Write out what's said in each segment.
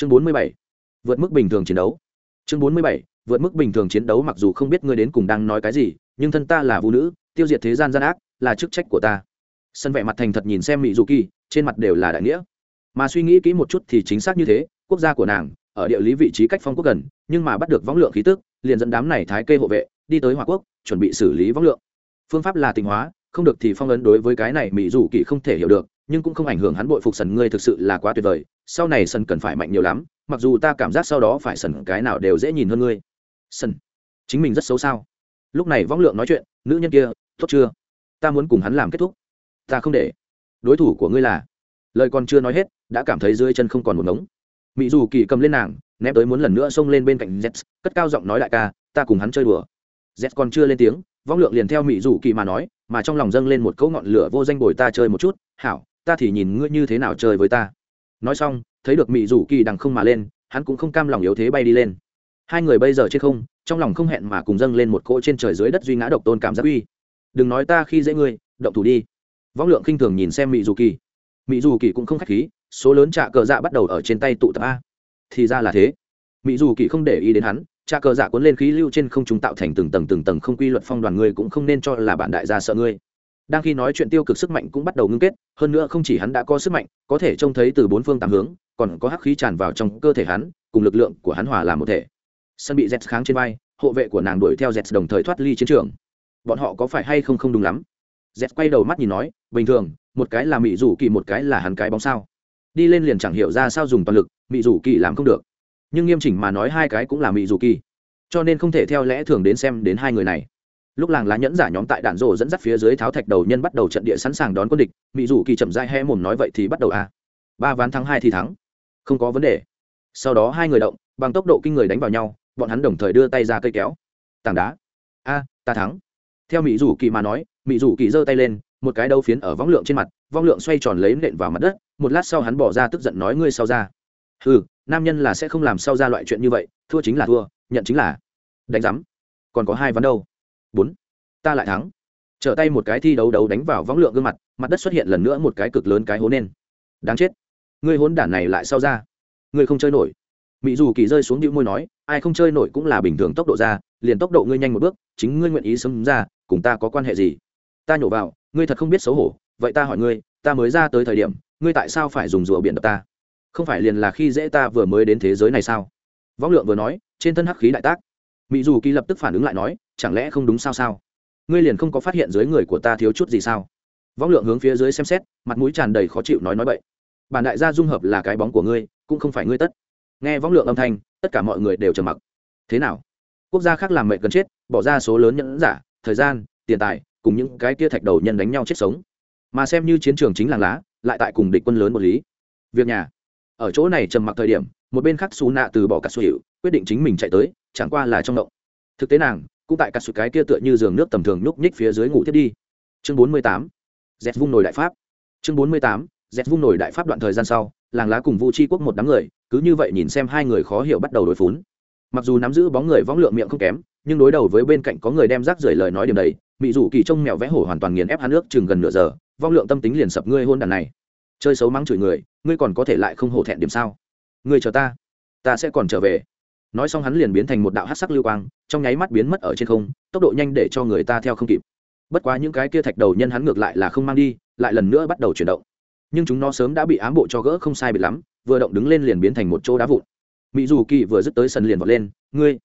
chương bốn mươi bảy, vượt mức bình thường chiến đấu. Chương bốn mươi bảy, vượt mức bình thường chiến đấu mặc dù không biết ngươi đến cùng đang nói cái gì, nhưng thân ta là vũ nữ, tiêu diệt thế gian gian ác là chức trách của ta. Sân vẻ mặt thành thật nhìn xem mỹ dù kỳ trên mặt đều là đại nghĩa. Mà suy nghĩ kỹ một chút thì chính xác như thế, quốc gia của nàng, ở địa lý vị trí cách phong quốc gần, nhưng mà bắt được võng lượng khí tức, liền dẫn đám này thái kê hộ vệ, đi tới hòa quốc, chuẩn bị xử lý võng lượng. Phương pháp là tình hóa, không được thì phong ấn đối với cái này mỹ dù kỳ không thể hiểu được nhưng cũng không ảnh hưởng hắn bội phục sần ngươi thực sự là quá tuyệt vời, sau này sần cần phải mạnh nhiều lắm, mặc dù ta cảm giác sau đó phải sần cái nào đều dễ nhìn hơn ngươi. Sần, chính mình rất xấu sao? Lúc này võng lượng nói chuyện, nữ nhân kia, tốt chưa? Ta muốn cùng hắn làm kết thúc. Ta không để. Đối thủ của ngươi là, lời còn chưa nói hết, đã cảm thấy dưới chân không còn một ngống. Mỹ dù kỳ cầm lên nàng, ném tới muốn lần nữa xông lên bên cạnh z cất cao giọng nói đại ca, ta cùng hắn chơi đùa. Z còn chưa lên tiếng, vong lượng liền theo mỹ dù kỳ mà nói, mà trong lòng dâng lên một cấu ngọn lửa vô danh bồi ta chơi một chút. Hảo ta thì nhìn ngươi như thế nào chơi với ta. Nói xong, thấy được mỹ dù kỳ đằng không mà lên, hắn cũng không cam lòng yếu thế bay đi lên. Hai người bây giờ trên không, trong lòng không hẹn mà cùng dâng lên một cỗ trên trời dưới đất duy ngã độc tôn cảm giác uy. Đừng nói ta khi dễ ngươi, động thủ đi. Võng lượng khinh thường nhìn xem mỹ dù kỳ. Mỹ dù kỳ cũng không k h á c h khí, số lớn trạ cờ dạ bắt đầu ở trên tay tụ tập a. Thì ra là thế. Mỹ dù kỳ không để ý đến hắn, trạ cờ dạ cuốn lên khí lưu trên không chúng tạo thành từng tầng từng tầng không quy luật phong đoàn, ngươi cũng không nên cho là bạn đại gia sợ ngươi đang khi nói chuyện tiêu cực sức mạnh cũng bắt đầu ngưng kết, hơn nữa không chỉ hắn đã có sức mạnh, có thể trông thấy từ bốn phương tám hướng, còn có hắc khí tràn vào trong cơ thể hắn, cùng lực lượng của hắn hòa làm một thể. Sân bị z kháng trên vai, hộ vệ của nàng đuổi theo z đồng thời thoát ly chiến trường. Bọn họ có phải hay không không đúng lắm? Z quay đầu mắt nhìn nói, bình thường, một cái là mỹ rủ kỳ một cái là hắn cái bóng sao. Đi lên liền chẳng hiểu ra sao dùng toàn lực mỹ rủ kỳ làm không được. Nhưng nghiêm chỉnh mà nói hai cái cũng là mỹ rủ kỳ cho nên không thể theo lẽ thường đến xem đến hai người này lúc làng lá nhẫn giả nhóm tại đạn rổ dẫn dắt phía dưới tháo thạch đầu nhân bắt đầu trận địa sẵn sàng đón quân địch mỹ rủ kỳ chậm dai he mồm nói vậy thì bắt đầu à. ba ván thắng, hai thì thắng. Không có vấn đề. Sau đó hai người động, bằng tốc độ kinh người đánh vào nhau, bọn hắn đồng thời đưa tay ra cây kéo. Tảng đá. A, ta thắng. Theo mỹ rủ kỳ mà nói mỹ rủ kỳ giơ tay lên, một cái đâu phiến ở võng lượng trên mặt vong lượng xoay tròn lấy nện vào mặt đất, một lát sau hắn bỏ ra tức giận nói ngươi sau ra. Ừ nam nhân là sẽ không làm sau ra loại chuyện như vậy, thua chính là thua, nhận chính là. Đánh giám. Còn có hai ván đâu? Bốn. Ta lại thắng. Trở tay một cái thi đấu đấu đánh vào võng lượng gương mặt mặt đất xuất hiện lần nữa một cái cực lớn cái hố nên đáng chết. Ngươi hốn đản này lại sao ra? Ngươi không chơi nổi. Mỹ dù kỳ rơi xuống đĩu môi nói, ai không chơi nổi cũng là bình thường tốc độ ra, liền tốc độ ngươi nhanh một bước, chính ngươi nguyện ý sớm ra, cùng ta có quan hệ gì? Ta nhổ vào, ngươi thật không biết xấu hổ, vậy ta hỏi ngươi, ta mới ra tới thời điểm, ngươi tại sao phải dùng rùa biển đập ta? Không phải liền là khi dễ ta vừa mới đến thế giới này sao? Võng lượng vừa nói, trên thân hắc khí đại tác. Mỹ dù kỳ lập tức phản ứng lại nói chẳng lẽ không đúng sao sao? Ngươi liền không có phát hiện dưới người của ta thiếu chút gì sao? Võng lượng hướng phía dưới xem xét, mặt mũi tràn đầy khó chịu nói nói vậy bản đại gia dung hợp là cái bóng của ngươi, cũng không phải ngươi tất. Nghe võng lượng âm thanh, tất cả mọi người đều trầm mặc. Thế nào? Quốc gia khác làm mệnh cần chết, bỏ ra số lớn nhẫn giả, thời gian, tiền tài, cùng những cái kia thạch đầu nhân đánh nhau chết sống. Mà xem như chiến trường chính làng lá, lại tại cùng địch quân lớn một lý. Việc nhà. Ở chỗ này trầm mặc thời điểm, một bên khác xù nạ từ bỏ cả số hiệu quyết định chính mình chạy tới, chẳng qua là trong động. Thực tế nàng cũng tại cả sự cái kia tựa như giường nước tầm thường nhúc nhích phía dưới ngủ thiết đi. Chương bốn mươi tám z vung nổi đại pháp. Chương bốn mươi tám z vung nổi đại pháp đoạn thời gian sau, làng lá cùng vu chi quốc một đám người, cứ như vậy nhìn xem hai người khó hiểu bắt đầu đối phún. Mặc dù nắm giữ bóng người võng lượng miệng không kém, nhưng đối đầu với bên cạnh có người đem rác rưởi lời nói điểm đầy bị rủ kỳ trông mèo vẽ hổ hoàn toàn nghiền ép hắn nước chừng gần nửa giờ, vong lượng tâm tính liền sập ngươi hôn đàn này. Chơi xấu mắng chửi người, ngươi còn có thể lại không hổ thẹn điểm sao? Ngươi chờ ta ta sẽ còn trở về nói xong hắn liền biến thành một đạo hát sắc lưu quang, trong nháy mắt biến mất ở trên không, tốc độ nhanh để cho người ta theo không kịp. Bất quá những cái kia thạch đầu nhân hắn ngược lại là không mang đi, lại lần nữa bắt đầu chuyển động. Nhưng chúng nó sớm đã bị ám bộ cho gỡ không sai biệt lắm, vừa động đứng lên liền biến thành một chỗ đá vụn. Mỹ dù kỳ vừa dứt tới sân liền vọt lên, ngươi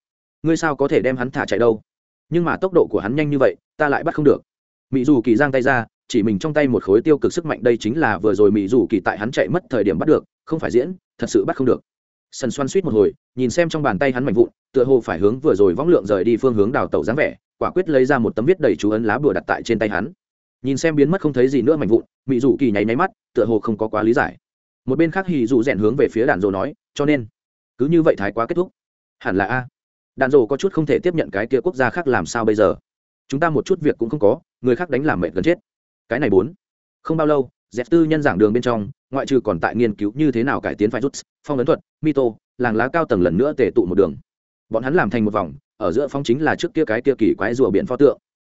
ngươi sao có thể đem hắn thả chạy đâu? Nhưng mà tốc độ của hắn nhanh như vậy, ta lại bắt không được. Mỹ dù kỳ giang tay ra, chỉ mình trong tay một khối tiêu cực sức mạnh đây chính là vừa rồi mỹ dù kỳ tại hắn chạy mất thời điểm bắt được, không phải diễn, thật sự bắt không được sần xoan suýt một hồi, nhìn xem trong bàn tay hắn mạnh vụn, tựa hồ phải hướng vừa rồi võng lượng rời đi phương hướng đào tẩu dáng vẻ, quả quyết lấy ra một tấm viết đầy chú ấn lá bùa đặt tại trên tay hắn. Nhìn xem biến mất không thấy gì nữa mạnh vụn, mị dù kỳ nháy nháy mắt, tựa hồ không có quá lý giải. Một bên khác hì dù rèn hướng về phía đàn rồ nói, cho nên, cứ như vậy thái quá kết thúc. Hẳn là a. Đàn rồ có chút không thể tiếp nhận cái kia quốc gia khác làm sao bây giờ. Chúng ta một chút việc cũng không có, người khác đánh làm mệt gần chết. Cái này bốn, không bao lâu dẹp tư nhân giảng đường bên trong ngoại trừ còn tại nghiên cứu như thế nào cải tiến phải rút, phong ấn thuật, mito, làng lá cao tầng lần nữa tề tụ một đường. Bọn hắn làm thành một vòng, ở giữa phong chính là trước kia cái kia kỳ quái rùa biển pho tượng.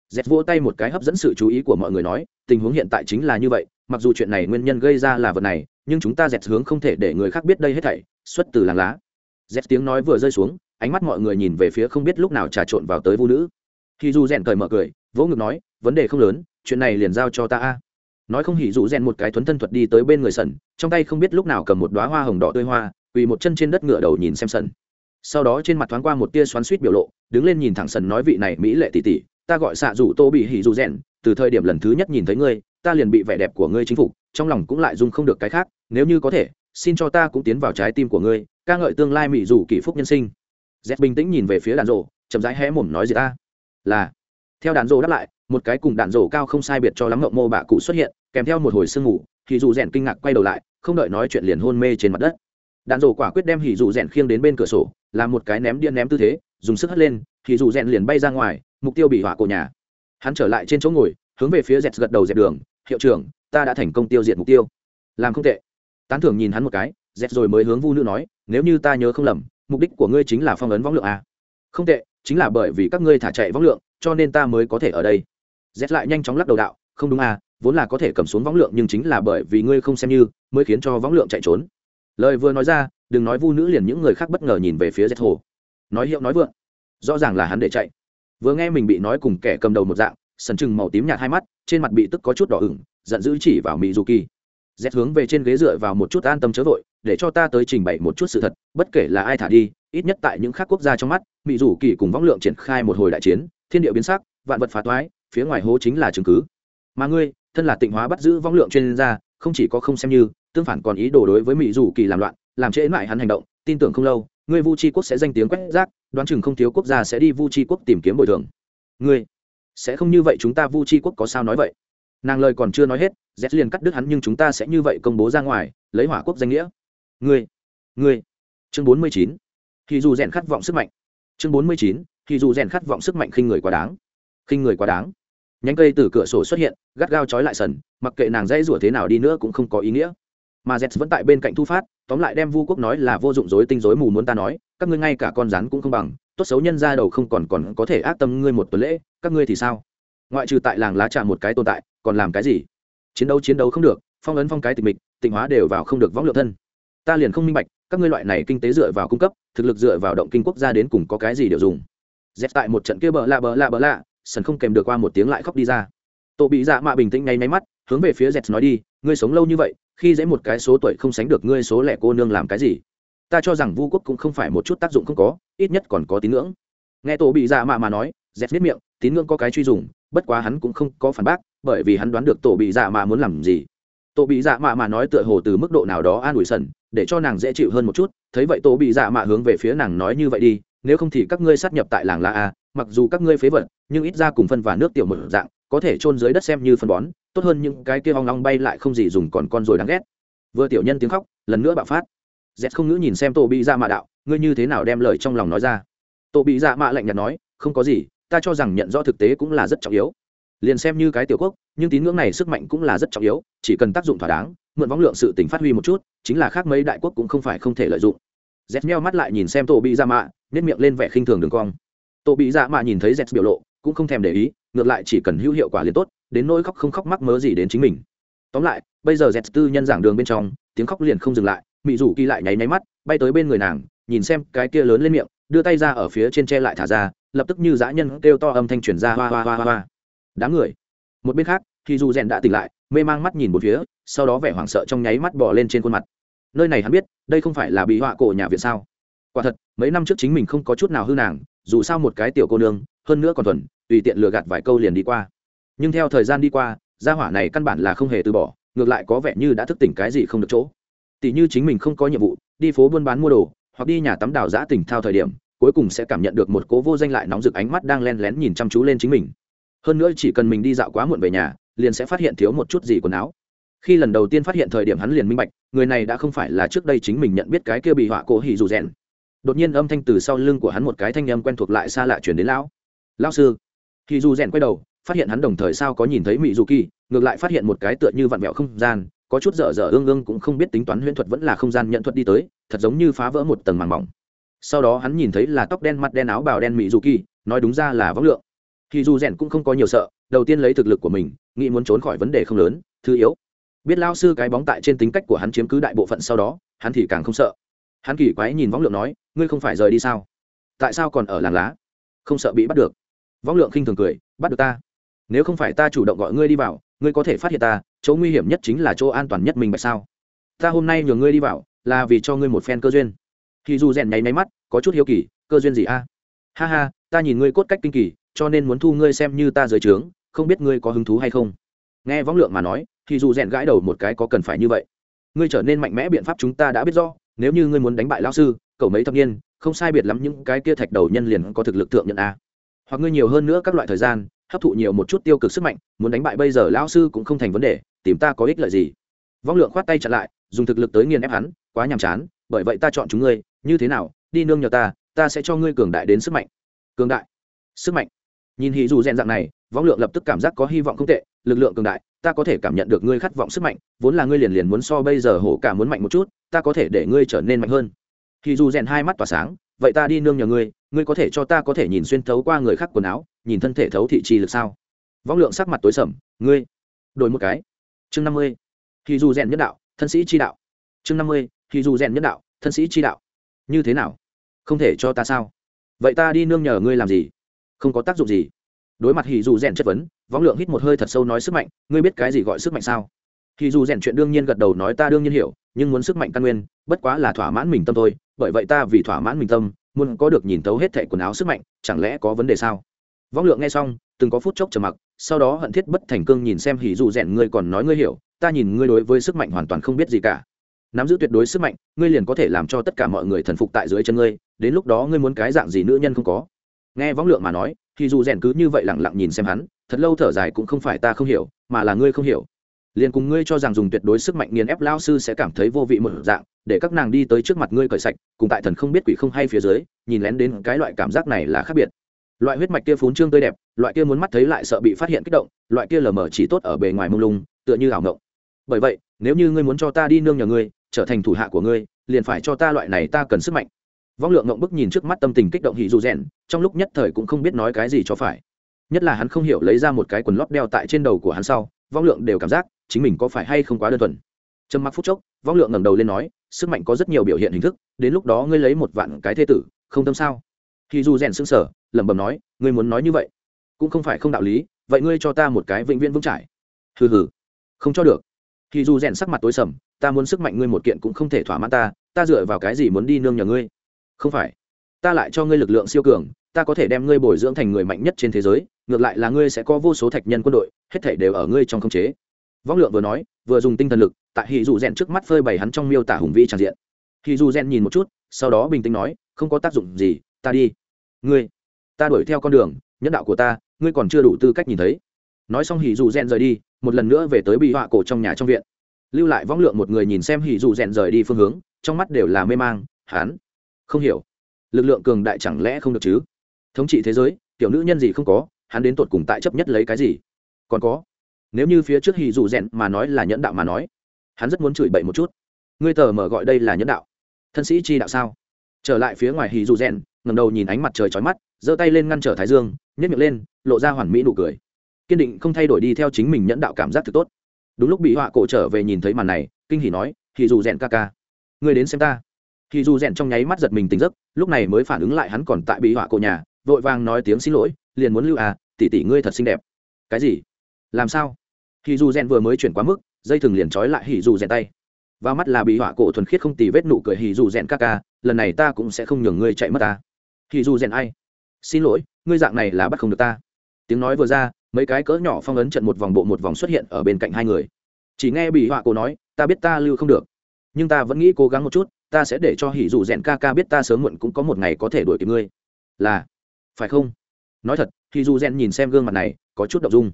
Dẹp vỗ tay một cái hấp dẫn sự chú ý của mọi người nói, tình huống hiện tại chính là như vậy, mặc dù chuyện này nguyên nhân gây ra là vật này, nhưng chúng ta dẹt hướng không thể để người khác biết đây hết thảy, xuất từ làng lá. Dẹt tiếng nói vừa rơi xuống, ánh mắt mọi người nhìn về phía không biết lúc nào trà trộn vào tới vũ nữ. Khi du rèn cởi mở cười, vỗ ngực nói, vấn đề không lớn, chuyện này liền giao cho ta a nói không hỉ dụ rèn một cái thuấn thân thuật đi tới bên người sần, trong tay không biết lúc nào cầm một đoá hoa hồng đỏ tươi hoa, quỳ một chân trên đất ngựa đầu nhìn xem sần. Sau đó trên mặt thoáng qua một tia xoắn suýt biểu lộ, đứng lên nhìn thẳng sần nói vị này mỹ lệ tỉ tỉ ta gọi xạ rủ tô bị hỉ dụ rèn, từ thời điểm lần thứ nhất nhìn thấy ngươi, ta liền bị vẻ đẹp của ngươi chính phục, trong lòng cũng lại dung không được cái khác, nếu như có thể, xin cho ta cũng tiến vào trái tim của ngươi, ca ngợi tương lai mỹ dù kỷ phúc nhân sinh. Z bình tĩnh nhìn về phía đàn rổ chậm rãi hé mồm nói gì ta? Là theo đàn rổ đáp lại, một cái cùng đạn rổ cao không sai biệt cho lắm ngộng mô bạ cụ xuất hiện, kèm theo một hồi sương ngủ thì dù rèn kinh ngạc quay đầu lại, không đợi nói chuyện liền hôn mê trên mặt đất. Đạn rổ quả quyết đem hỉ dù rèn khiêng đến bên cửa sổ, làm một cái ném điện ném tư thế, dùng sức hất lên, thì dù rèn liền bay ra ngoài, mục tiêu bị hỏa cổ nhà. Hắn trở lại trên chỗ ngồi, hướng về phía dẹt gật đầu dẹp đường, hiệu trưởng, ta đã thành công tiêu diệt mục tiêu. Làm không tệ. Tán thưởng nhìn hắn một cái dẹt rồi mới hướng vu nữ nói, nếu như ta nhớ không lầm, mục đích của ngươi chính là phong ấn võng lượng à? không tệ, chính là bởi vì các ngươi thả chạy võng lượng cho nên ta mới có thể ở đây. Z lại nhanh chóng lắc đầu đạo, không đúng à vốn là có thể cầm xuống võng lượng nhưng chính là bởi vì ngươi không xem như, mới khiến cho võng lượng chạy trốn. Lời vừa nói ra, đừng nói vu nữ liền những người khác bất ngờ nhìn về phía z hồ. Nói hiệu nói vượng, rõ ràng là hắn để chạy. Vừa nghe mình bị nói cùng kẻ cầm đầu một dạng, sần chừng màu tím nhạt hai mắt, trên mặt bị tức có chút đỏ ửng, giận dữ chỉ vào mỹ du kỳ z hướng về trên ghế dựa vào một chút an tâm chớ vội, để cho ta tới trình bày một chút sự thật, bất kể là ai thả đi, ít nhất tại những khác quốc gia trong mắt, mỹ rủ kỳ cùng võng lượng triển khai một hồi đại chiến, thiên địa biến sắc, vạn vật phá toái, phía ngoài hố chính là chứng cứ. Mà ngươi, thân là tịnh hóa bắt giữ võng lượng chuyên gia, không chỉ có không xem như, tương phản còn ý đồ đối với mỹ rủ kỳ làm loạn, làm trễ lại hắn hành động, tin tưởng không lâu, ngươi vu chi quốc sẽ danh tiếng quét rác, đoán chừng không thiếu quốc gia sẽ đi vu chi quốc tìm kiếm bồi thường. Ngươi, sẽ không như vậy chúng ta vu chi quốc có sao nói vậy? Nàng lời còn chưa nói hết, z liền cắt đứt hắn nhưng chúng ta sẽ như vậy công bố ra ngoài, lấy hỏa quốc danh nghĩa. Ngươi ngươi. Chương bốn mươi chín. Thì dù rèn khát vọng sức mạnh. Chương bốn mươi chín. Thì dù rèn khát vọng sức mạnh khinh người quá đáng. Khinh người quá đáng. Nhánh cây từ cửa sổ xuất hiện, gắt gao trói lại sần, mặc kệ nàng dãy rủa thế nào đi nữa cũng không có ý nghĩa. Mà z vẫn tại bên cạnh thu phát, tóm lại đem vu quốc nói là vô dụng dối tinh dối mù muốn ta nói, các ngươi ngay cả con rắn cũng không bằng, tốt xấu nhân ra đầu không còn còn có thể ác tâm ngươi một tuần lễ, các ngươi thì sao? Ngoại trừ tại làng lá trà một cái tồn tại, còn làm cái gì? Chiến đấu chiến đấu không được, phong ấn phong cái tịch mịch, tịnh hóa đều vào không được võng lượng thân. Ta liền không minh bạch, các ngươi loại này kinh tế dựa vào cung cấp, thực lực dựa vào động kinh quốc gia đến cùng có cái gì đều dùng? Dép tại một trận kia bờ lạ bờ lạ bờ lạ, sần không kèm được qua một tiếng lại khóc đi ra. Tổ bị dạ mạ bình tĩnh ngay máy mắt, hướng về phía dẹt nói đi, ngươi sống lâu như vậy, khi dễ một cái số tuổi không sánh được ngươi số lẻ cô nương làm cái gì? Ta cho rằng vu quốc cũng không phải một chút tác dụng không có, ít nhất còn có tín ngưỡng. Nghe tổ bị dạ mạ mà nói, dẹt biết miệng tín ngưỡng có cái truy dùng, bất quá hắn cũng không có phản bác, bởi vì hắn đoán được tổ bị dạ mạ muốn làm gì. Tổ bị dạ mạ mà nói tựa hồ từ mức độ nào đó an ủi sần, để cho nàng dễ chịu hơn một chút, thấy vậy tổ bị dạ mạ hướng về phía nàng nói như vậy đi, nếu không thì các ngươi sát nhập tại làng la a, mặc dù các ngươi phế vật, nhưng ít ra cùng phân và nước tiểu một dạng, có thể chôn dưới đất xem như phân bón, tốt hơn những cái kia hoang long bay lại không gì dùng còn con rồi đáng ghét. Vừa tiểu nhân tiếng khóc, lần nữa bạo phát. Z không ngữ nhìn xem tổ bị dạ mạ đạo, ngươi như thế nào đem lời trong lòng nói ra? Tổ bị dạ mạ lạnh nhạt nói, không có gì ta cho rằng nhận rõ thực tế cũng là rất trọng yếu. Liền xem như cái tiểu quốc, nhưng tín ngưỡng này sức mạnh cũng là rất trọng yếu, chỉ cần tác dụng thỏa đáng, mượn võng lượng sự tỉnh phát huy một chút, chính là khác mấy đại quốc cũng không phải không thể lợi dụng. Z meo mắt lại nhìn xem tổ bị dạ mạ nếp miệng lên vẻ khinh thường đường cong. Tổ bị dạ mạ nhìn thấy z biểu lộ, cũng không thèm để ý, ngược lại chỉ cần hữu hiệu quả liền tốt, đến nỗi khóc không khóc mắc mớ gì đến chính mình. Tóm lại, bây giờ z tư nhân giảng đường bên trong, tiếng khóc liền không dừng lại, mị rủ kỳ lại nháy nháy mắt, bay tới bên người nàng, nhìn xem cái kia lớn lên miệng đưa tay ra ở phía trên tre lại thả ra, lập tức như dã nhân kêu to âm thanh truyền ra, hoa hoa hoa hoa đám người. Một bên khác, thì dù rèn đã tỉnh lại, mê mang mắt nhìn một phía, sau đó vẻ hoảng sợ trong nháy mắt bỏ lên trên khuôn mặt. Nơi này hắn biết, đây không phải là bị họa cổ nhà viện sao? Quả thật, mấy năm trước chính mình không có chút nào hư nàng, dù sao một cái tiểu cô nương, hơn nữa còn thuần, tùy tiện lừa gạt vài câu liền đi qua. Nhưng theo thời gian đi qua, gia hỏa này căn bản là không hề từ bỏ, ngược lại có vẻ như đã thức tỉnh cái gì không được chỗ. Tỷ như chính mình không có nhiệm vụ, đi phố buôn bán mua đồ, hoặc đi nhà tắm đào giã tỉnh thao thời điểm cuối cùng sẽ cảm nhận được một cố vô danh lại nóng rực ánh mắt đang len lén nhìn chăm chú lên chính mình. Hơn nữa chỉ cần mình đi dạo quá muộn về nhà, liền sẽ phát hiện thiếu một chút gì quần áo. Khi lần đầu tiên phát hiện thời điểm hắn liền minh bạch, người này đã không phải là trước đây chính mình nhận biết cái kia bị họa cổ hỉ dù rèn. Đột nhiên âm thanh từ sau lưng của hắn một cái thanh âm quen thuộc lại xa lạ chuyển đến lão. Lão sư. Hỉ dù rèn quay đầu, phát hiện hắn đồng thời sao có nhìn thấy mỹ dù kỳ, ngược lại phát hiện một cái tựa như vặn vẹo không gian, có chút dở dở ương ương cũng không biết tính toán huyễn thuật vẫn là không gian nhận thuật đi tới, thật giống như phá vỡ một tầng màng mỏng sau đó hắn nhìn thấy là tóc đen mặt đen áo bào đen mỹ dù kỳ, nói đúng ra là vắng lượng. Thì dù rèn cũng không có nhiều sợ, đầu tiên lấy thực lực của mình, nghĩ muốn trốn khỏi vấn đề không lớn, thứ yếu. Biết lao sư cái bóng tại trên tính cách của hắn chiếm cứ đại bộ phận sau đó, hắn thì càng không sợ. Hắn kỳ quái nhìn võng lượng nói, ngươi không phải rời đi sao? Tại sao còn ở làng lá? Không sợ bị bắt được. Võng lượng khinh thường cười, bắt được ta? Nếu không phải ta chủ động gọi ngươi đi vào, ngươi có thể phát hiện ta, chỗ nguy hiểm nhất chính là chỗ an toàn nhất mình tại sao? Ta hôm nay nhờ ngươi đi vào, là vì cho ngươi một phen cơ duyên thì dù rèn nháy máy mắt, có chút hiếu kỳ, cơ duyên gì a? Ha ha, ta nhìn ngươi cốt cách kinh kỳ, cho nên muốn thu ngươi xem như ta dưới trướng, không biết ngươi có hứng thú hay không? Nghe võng lượng mà nói, thì dù rèn gãi đầu một cái có cần phải như vậy. Ngươi trở nên mạnh mẽ biện pháp chúng ta đã biết rõ, nếu như ngươi muốn đánh bại lao sư, cậu mấy thập niên, không sai biệt lắm những cái kia thạch đầu nhân liền có thực lực tượng nhận a. Hoặc ngươi nhiều hơn nữa các loại thời gian, hấp thụ nhiều một chút tiêu cực sức mạnh, muốn đánh bại bây giờ lão sư cũng không thành vấn đề, tìm ta có ích lợi gì? Võng lượng khoát tay chặn lại, dùng thực lực tới nghiền ép hắn, quá nhàm chán, bởi vậy ta chọn chúng ngươi như thế nào, đi nương nhờ ta ta sẽ cho ngươi cường đại đến sức mạnh. Cường đại. Sức mạnh. Nhìn hì dù rèn dạng này vong lượng lập tức cảm giác có hy vọng không tệ, lực lượng cường đại, ta có thể cảm nhận được ngươi khát vọng sức mạnh, vốn là ngươi liền liền muốn so bây giờ hổ cả muốn mạnh một chút, ta có thể để ngươi trở nên mạnh hơn. Hì dù rèn hai mắt tỏa sáng, vậy ta đi nương nhờ ngươi ngươi có thể cho ta có thể nhìn xuyên thấu qua người khác quần áo, nhìn thân thể thấu thị trì lực sao? Vong lượng sắc mặt tối sầm, ngươi, đổi một cái. Chương năm mươi. Hì dù rèn nhất đạo, thân sĩ chi đạo. Chương năm mươi. Hì dù rèn nhất đạo, thân sĩ chi đạo như thế nào? Không thể cho ta sao? Vậy ta đi nương nhờ ngươi làm gì? Không có tác dụng gì. Đối mặt hì dù rèn chất vấn, võng lượng hít một hơi thật sâu nói sức mạnh, ngươi biết cái gì gọi sức mạnh sao? Hì dù rèn chuyện đương nhiên gật đầu nói ta đương nhiên hiểu, nhưng muốn sức mạnh căn nguyên, bất quá là thỏa mãn mình tâm thôi, bởi vậy ta vì thỏa mãn mình tâm, muốn có được nhìn thấu hết thẻ quần áo sức mạnh, chẳng lẽ có vấn đề sao? Võng lượng nghe xong, từng có phút chốc trầm mặc, sau đó hận thiết bất thành cương nhìn xem hỉ dù rèn, ngươi còn nói ngươi hiểu, ta nhìn ngươi đối với sức mạnh hoàn toàn không biết gì cả nắm giữ tuyệt đối sức mạnh, ngươi liền có thể làm cho tất cả mọi người thần phục tại dưới chân ngươi, đến lúc đó ngươi muốn cái dạng gì nữ nhân không có. Nghe võng lượng mà nói, thì dù rèn cứ như vậy lẳng lặng nhìn xem hắn, thật lâu thở dài cũng không phải ta không hiểu, mà là ngươi không hiểu. Liền cùng ngươi cho rằng dùng tuyệt đối sức mạnh nghiền ép lao sư sẽ cảm thấy vô vị một dạng, để các nàng đi tới trước mặt ngươi cởi sạch, cùng tại thần không biết quỷ không hay phía dưới, nhìn lén đến cái loại cảm giác này là khác biệt. Loại huyết mạch kia phún trương tươi đẹp, loại kia muốn mắt thấy lại sợ bị phát hiện kích động, loại kia lờ mờ chỉ tốt ở bề ngoài mông lung, tựa như ảo ngộng. Bởi vậy nếu như ngươi muốn cho ta đi nương nhờ ngươi, trở thành thủ hạ của ngươi, liền phải cho ta loại này ta cần sức mạnh. Vong lượng ngộng bức nhìn trước mắt tâm tình kích động hỉ dù rèn trong lúc nhất thời cũng không biết nói cái gì cho phải. Nhất là hắn không hiểu lấy ra một cái quần lót đeo tại trên đầu của hắn sau, vong lượng đều cảm giác chính mình có phải hay không quá đơn thuần. Trầm mặc phút chốc, vong lượng ngẩng đầu lên nói, sức mạnh có rất nhiều biểu hiện hình thức, đến lúc đó ngươi lấy một vạn cái thê tử, không tâm sao? Khi dù rèn sững sờ, lẩm bẩm nói, ngươi muốn nói như vậy, cũng không phải không đạo lý, vậy ngươi cho ta một cái vĩnh viễn vững trải hừ hừ, không cho được. Thì dù rèn sắc mặt tối sầm, ta muốn sức mạnh ngươi một kiện cũng không thể thỏa mãn ta ta dựa vào cái gì muốn đi nương nhờ ngươi? Không phải, ta lại cho ngươi lực lượng siêu cường, ta có thể đem ngươi bồi dưỡng thành người mạnh nhất trên thế giới, ngược lại là ngươi sẽ có vô số thạch nhân quân đội, hết thể đều ở ngươi trong khống chế. Võng lượng vừa nói, vừa dùng tinh thần lực, tại hì dù rèn trước mắt phơi bày hắn trong miêu tả hùng vĩ tràn diện. Hì dù rèn nhìn một chút, sau đó bình tĩnh nói, không có tác dụng gì, ta đi. Ngươi, ta đuổi theo con đường nhân đạo của ta, ngươi còn chưa đủ tư cách nhìn thấy nói xong hỉ dù rèn rời đi, một lần nữa về tới bị họa cổ trong nhà trong viện. Lưu lại võng lượng một người nhìn xem hỉ dù rèn rời đi phương hướng, trong mắt đều là mê mang hán không hiểu. Lực lượng cường đại chẳng lẽ không được chứ? Thống trị thế giới, tiểu nữ nhân gì không có, hắn đến tột cùng tại chấp nhất lấy cái gì? Còn có, nếu như phía trước hì dù rèn mà nói là nhẫn đạo mà nói, hắn rất muốn chửi bậy một chút. Ngươi tờ mở gọi đây là nhẫn đạo. Thân sĩ chi đạo sao? Trở lại phía ngoài hì dù rèn ngầm đầu nhìn ánh mặt trời chói mắt, giơ tay lên ngăn trở thái dương nhét miệng lên, lộ ra hoàn mỹ nụ cười kiên định không thay đổi đi theo chính mình nhẫn đạo cảm giác thực tốt. Đúng lúc bị họa cổ trở về nhìn thấy màn này, kinh hỉ nói thì dù rèn ca ca, ngươi đến xem ta. Thì dù rèn trong nháy mắt giật mình tỉnh giấc, lúc này mới phản ứng lại hắn còn tại bị họa cổ nhà, vội vàng nói tiếng xin lỗi, liền muốn lưu à tỷ tỷ ngươi thật xinh đẹp. Cái gì? Làm sao? Thì dù rèn vừa mới chuyển quá mức, dây thừng liền trói lại hỉ dù rèn tay. Và mắt là bị họa cổ thuần khiết không tì vết nụ cười hỉ dù rèn ca ca, lần này ta cũng sẽ không nhường ngươi chạy mất ta. Hỉ dù rèn ai? Xin lỗi, ngươi dạng này là bắt không được ta. Tiếng nói vừa ra mấy cái cỡ nhỏ phong ấn trận một vòng bộ một vòng xuất hiện ở bên cạnh hai người. Chỉ nghe bị họa cổ nói, ta biết ta lưu không được, nhưng ta vẫn nghĩ cố gắng một chút, ta sẽ để cho hỉ dù rèn ca ca biết ta sớm muộn cũng có một ngày có thể đuổi kịp ngươi. Là, phải không? Nói thật, hỉ dù rèn nhìn xem gương mặt này, có chút đ ộ n g dung.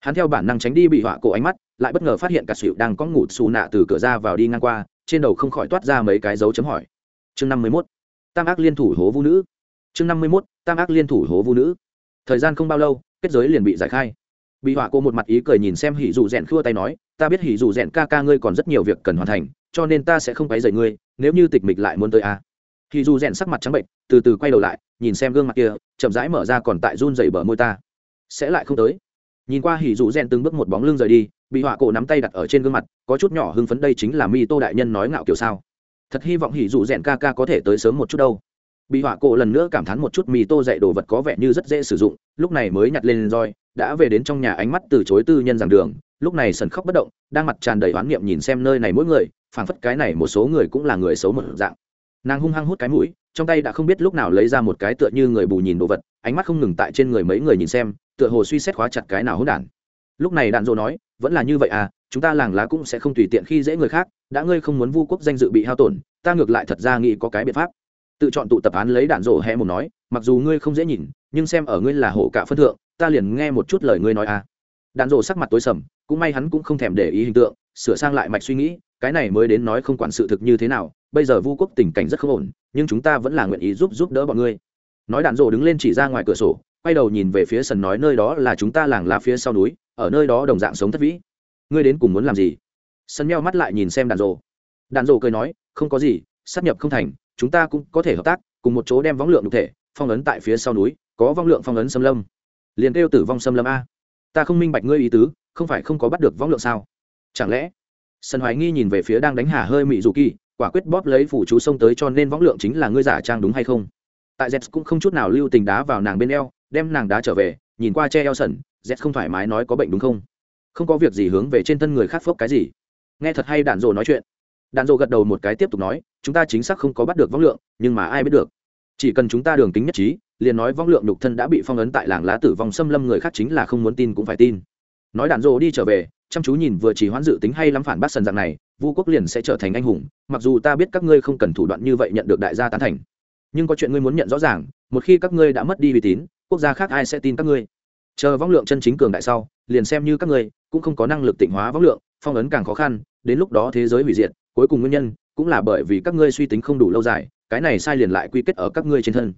Hắn theo bản năng tránh đi bị họa cổ ánh mắt, lại bất ngờ phát hiện cả xịu đang có ngủ xù nạ từ cửa ra vào đi ngang qua, trên đầu không khỏi toát ra mấy cái dấu chấm hỏi. Chương năm mươi mốt, tam ác liên thủ hố vũ nữ. Chương năm mươi mốt, tam ác liên thủ hố vũ nữ. Thời gian không bao lâu kết giới liền bị giải khai. Bị họa cô một mặt ý cười nhìn xem hỉ dù rèn khua tay nói, ta biết hỉ dù rèn ca ca ngươi còn rất nhiều việc cần hoàn thành, cho nên ta sẽ không quấy rầy ngươi, nếu như tịch mịch lại muốn tới a. À. hỉ dù rèn sắc mặt trắng bệnh, từ từ quay đầu lại, nhìn xem gương mặt kia, chậm rãi mở ra còn tại run dày bờ môi ta. Sẽ lại không tới. Nhìn qua hỉ dù rèn từng bước một bóng lưng rời đi, bị họa cổ nắm tay đặt ở trên gương mặt, có chút nhỏ hưng phấn đây chính là mi tô đại nhân nói ngạo kiểu sao. Thật hy vọng hỉ dù rèn ca ca có thể tới sớm một chút đâu. Bị họa cổ lần nữa cảm thán một chút mì tô dạy đồ vật có vẻ như rất dễ sử dụng lúc này mới nhặt lên roi, đã về đến trong nhà ánh mắt từ chối tư nhân giảng đường. Lúc này sần khóc bất động, đang mặt tràn đầy oán niệm nhìn xem nơi này mỗi người, phảng phất cái này một số người cũng là người xấu một dạng. Nàng hung hăng hút cái mũi, trong tay đã không biết lúc nào lấy ra một cái tựa như người bù nhìn đồ vật, ánh mắt không ngừng tại trên người mấy người nhìn xem, tựa hồ suy xét khóa chặt cái nào hỗn đản. Lúc này đạn dỗ nói, vẫn là như vậy à chúng ta làng lá cũng sẽ không tùy tiện khi dễ người khác, đã ngươi không muốn vu quốc danh dự bị hao tổn, ta ngược lại thật ra nghĩ có cái biện pháp. Tự chọn tụ tập án lấy đạn rổ hẹ một nói, mặc dù ngươi không dễ nhìn nhưng xem ở ngươi là hổ cả phân thượng, ta liền nghe một chút lời ngươi nói à. Đạn rồ sắc mặt tối sầm, cũng may hắn cũng không thèm để ý hình tượng, sửa sang lại mạch suy nghĩ, cái này mới đến nói không quản sự thực như thế nào, bây giờ vu quốc tình cảnh rất không ổn, nhưng chúng ta vẫn là nguyện ý giúp giúp đỡ bọn ngươi. Nói đạn rồ đứng lên chỉ ra ngoài cửa sổ, quay đầu nhìn về phía sân nói nơi đó là chúng ta làng lá phía sau núi, ở nơi đó đồng dạng sống thất vĩ. Ngươi đến cùng muốn làm gì? Sân meo mắt lại nhìn xem đạn rồ đạn rồ cười nói, không có gì sắp nhập không thành, chúng ta cũng có thể hợp tác, cùng một chỗ đem võng lượng đục thể, phong ấn tại phía sau núi có vong lượng phong ấn xâm lâm. Liền kêu tử vong xâm lâm a. Ta không minh bạch ngươi ý tứ, không phải không có bắt được vong lượng sao? Chẳng lẽ? Sân hoài nghi nhìn về phía đang đánh hà hơi mị dù kỳ, quả quyết bóp lấy phủ chú xông tới cho nên vong lượng chính là ngươi giả trang đúng hay không? Tại z cũng không chút nào lưu tình đá vào nàng bên eo, đem nàng đá trở về, nhìn qua che eo sần, z không thoải mái nói có bệnh đúng không? Không có việc gì hướng về trên thân người khác phốc cái gì. Nghe thật hay đạn dồ nói chuyện. Đạn dồ gật đầu một cái tiếp tục nói, chúng ta chính xác không có bắt được vong lượng, nhưng mà ai biết được. Chỉ cần chúng ta đường tính nhất trí liền nói vong lượng nhục thân đã bị phong ấn tại làng lá tử vong xâm lâm người khác chính là không muốn tin cũng phải tin. Nói đàn dồ đi trở về, chăm chú nhìn vừa chỉ hoãn dự tính hay lắm phản bác sần dạng này, vu quốc liền sẽ trở thành anh hùng, mặc dù ta biết các ngươi không cần thủ đoạn như vậy nhận được đại gia tán thành. Nhưng có chuyện ngươi muốn nhận rõ ràng, một khi các ngươi đã mất đi uy tín, quốc gia khác ai sẽ tin các ngươi? Chờ vong lượng chân chính cường đại sau, liền xem như các ngươi, cũng không có năng lực tịnh hóa vong lượng, phong ấn càng khó khăn, đến lúc đó thế giới hủy diệt, cuối cùng nguyên nhân cũng là bởi vì các ngươi suy tính không đủ lâu dài, cái này sai liền lại quy kết ở các ngươi trên thân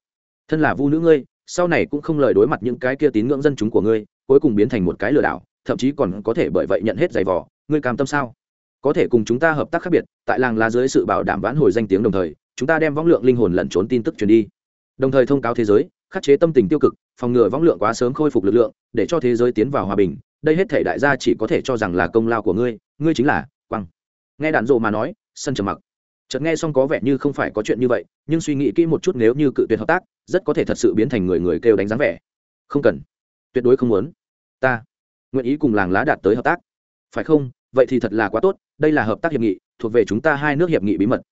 thân là vu nữ ngươi, sau này cũng không lời đối mặt những cái kia tín ngưỡng dân chúng của ngươi, cuối cùng biến thành một cái lừa đảo, thậm chí còn có thể bởi vậy nhận hết giày vò. Ngươi cam tâm sao? Có thể cùng chúng ta hợp tác khác biệt, tại làng lá dưới sự bảo đảm vãn hồi danh tiếng đồng thời, chúng ta đem võng lượng linh hồn lẩn trốn tin tức truyền đi. Đồng thời thông cáo thế giới, khắc chế tâm tình tiêu cực, phòng ngừa võng lượng quá sớm khôi phục lực lượng, để cho thế giới tiến vào hòa bình. Đây hết thể đại gia chỉ có thể cho rằng là công lao của ngươi ngươi chính là quăng nghe đạn dộ mà nói, sân trầm mặc chợt nghe xong có vẻ như không phải có chuyện như vậy, nhưng suy nghĩ kỹ một chút nếu như cự tuyệt hợp tác, rất có thể thật sự biến thành người người kêu đánh giá vẻ. Không cần. Tuyệt đối không muốn. Ta. Nguyện ý cùng làng lá đạt tới hợp tác. Phải không? Vậy thì thật là quá tốt, đây là hợp tác hiệp nghị, thuộc về chúng ta hai nước hiệp nghị bí mật.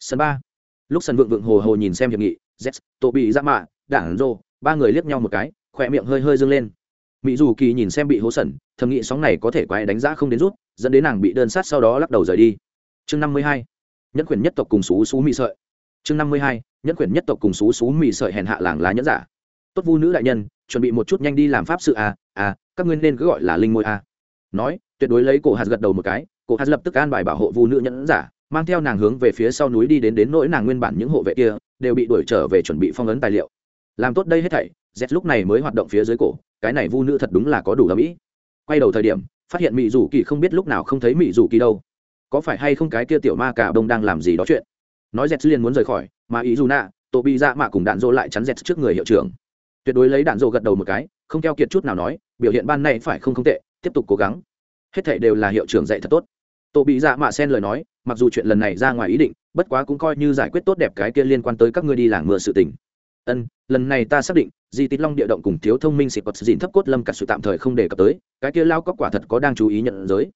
Sân ba. Lúc sân vượng vượng hồ hồ nhìn xem hiệp nghị z tổ bị giã mạ đảng rô ba người liếc nhau một cái, khỏe miệng hơi hơi dâng lên. Mỹ dù kỳ nhìn xem bị hố sẩn thầm nghĩ sóng này có thể quái đánh giá không đến rút, dẫn đến nàng bị đơn sát sau đó lắc đầu rời đi. Chương năm mươi hai nhẫn Quyền nhất tộc cùng xú xú mị sợi. Chương năm mươi hai, nhẫn Quyền nhất tộc cùng xú xú mị sợi hèn hạ làng lá nhẫn giả. Tốt vu nữ đại nhân, chuẩn bị một chút nhanh đi làm pháp sự à à các ngươi nên cứ gọi là linh môi à. Nói, tuyệt đối lấy cổ hạt gật đầu một cái, cổ hạt lập tức an bài bảo hộ vu nữ nhẫn giả, mang theo nàng hướng về phía sau núi đi đến đến nỗi nàng nguyên bản những hộ vệ kia, đều bị đuổi trở về chuẩn bị phong ấn tài liệu. Làm tốt đây hết thảy, z lúc này mới hoạt động phía dưới cổ, cái này vu nữ thật đúng là có đủ ở mỹ quay đầu thời điểm, phát hiện mỹ dù kỳ không biết lúc nào không thấy mỹ dù kỳ đâu có phải hay không cái kia tiểu ma cả bông đang làm gì đó chuyện? Nói dẹt liền muốn rời khỏi, mà ý dù nạ tổ bị dạ mạ cùng đạn dô lại chắn dẹt trước người hiệu trưởng. Tuyệt đối lấy đạn dô gật đầu một cái, không keo kiệt chút nào nói, biểu hiện ban này phải không không tệ, tiếp tục cố gắng. Hết thảy đều là hiệu trưởng dạy thật tốt. Tổ bị dạ mạ xen lời nói, mặc dù chuyện lần này ra ngoài ý định, bất quá cũng coi như giải quyết tốt đẹp cái kia liên quan tới các ngươi đi làng mưa sự tình. Ân, lần này ta xác định, di tích long địa động cùng thiếu thông minh xịt bật dìn thấp cốt lâm cả sự tạm thời không đề cập tới, cái kia lao cóc quả thật có đang chú ý nhận giới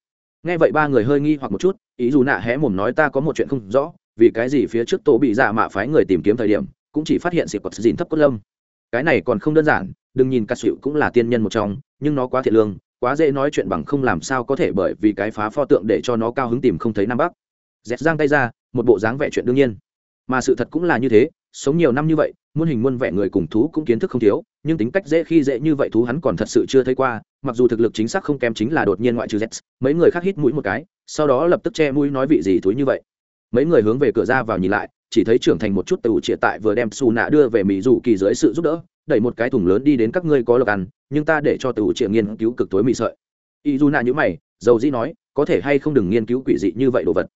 nghe vậy ba người hơi nghi hoặc một chút, ý dù nạ hé mồm nói ta có một chuyện không rõ, vì cái gì phía trước tổ bị dạ mạ phái người tìm kiếm thời điểm, cũng chỉ phát hiện sự quật dìn thấp cốt lâm. Cái này còn không đơn giản, đừng nhìn cắt xịu cũng là tiên nhân một trong, nhưng nó quá thiệt lương, quá dễ nói chuyện bằng không làm sao có thể bởi vì cái phá pho tượng để cho nó cao hứng tìm không thấy nam bắc. Dẹt giang tay ra, một bộ dáng vẻ chuyện đương nhiên. Mà sự thật cũng là như thế, sống nhiều năm như vậy, muôn hình muôn vẻ người cùng thú cũng kiến thức không thiếu nhưng tính cách dễ khi dễ như vậy thú hắn còn thật sự chưa thấy qua, mặc dù thực lực chính xác không kém chính là đột nhiên ngoại trừ z mấy người khác hít mũi một cái, sau đó lập tức che mũi nói vị gì thúi như vậy. Mấy người hướng về cửa ra vào nhìn lại, chỉ thấy trưởng thành một chút tù triệt tại vừa đem xù nạ đưa về mỹ dù kỳ dưới sự giúp đỡ, đẩy một cái thùng lớn đi đến các ngươi có lộc ăn, nhưng ta để cho tù triệt nghiên cứu cực tối mị sợi. Y dù nạ nhữ mày, dầu dĩ nói, có thể hay không đừng nghiên cứu quỷ dị như vậy đồ vật.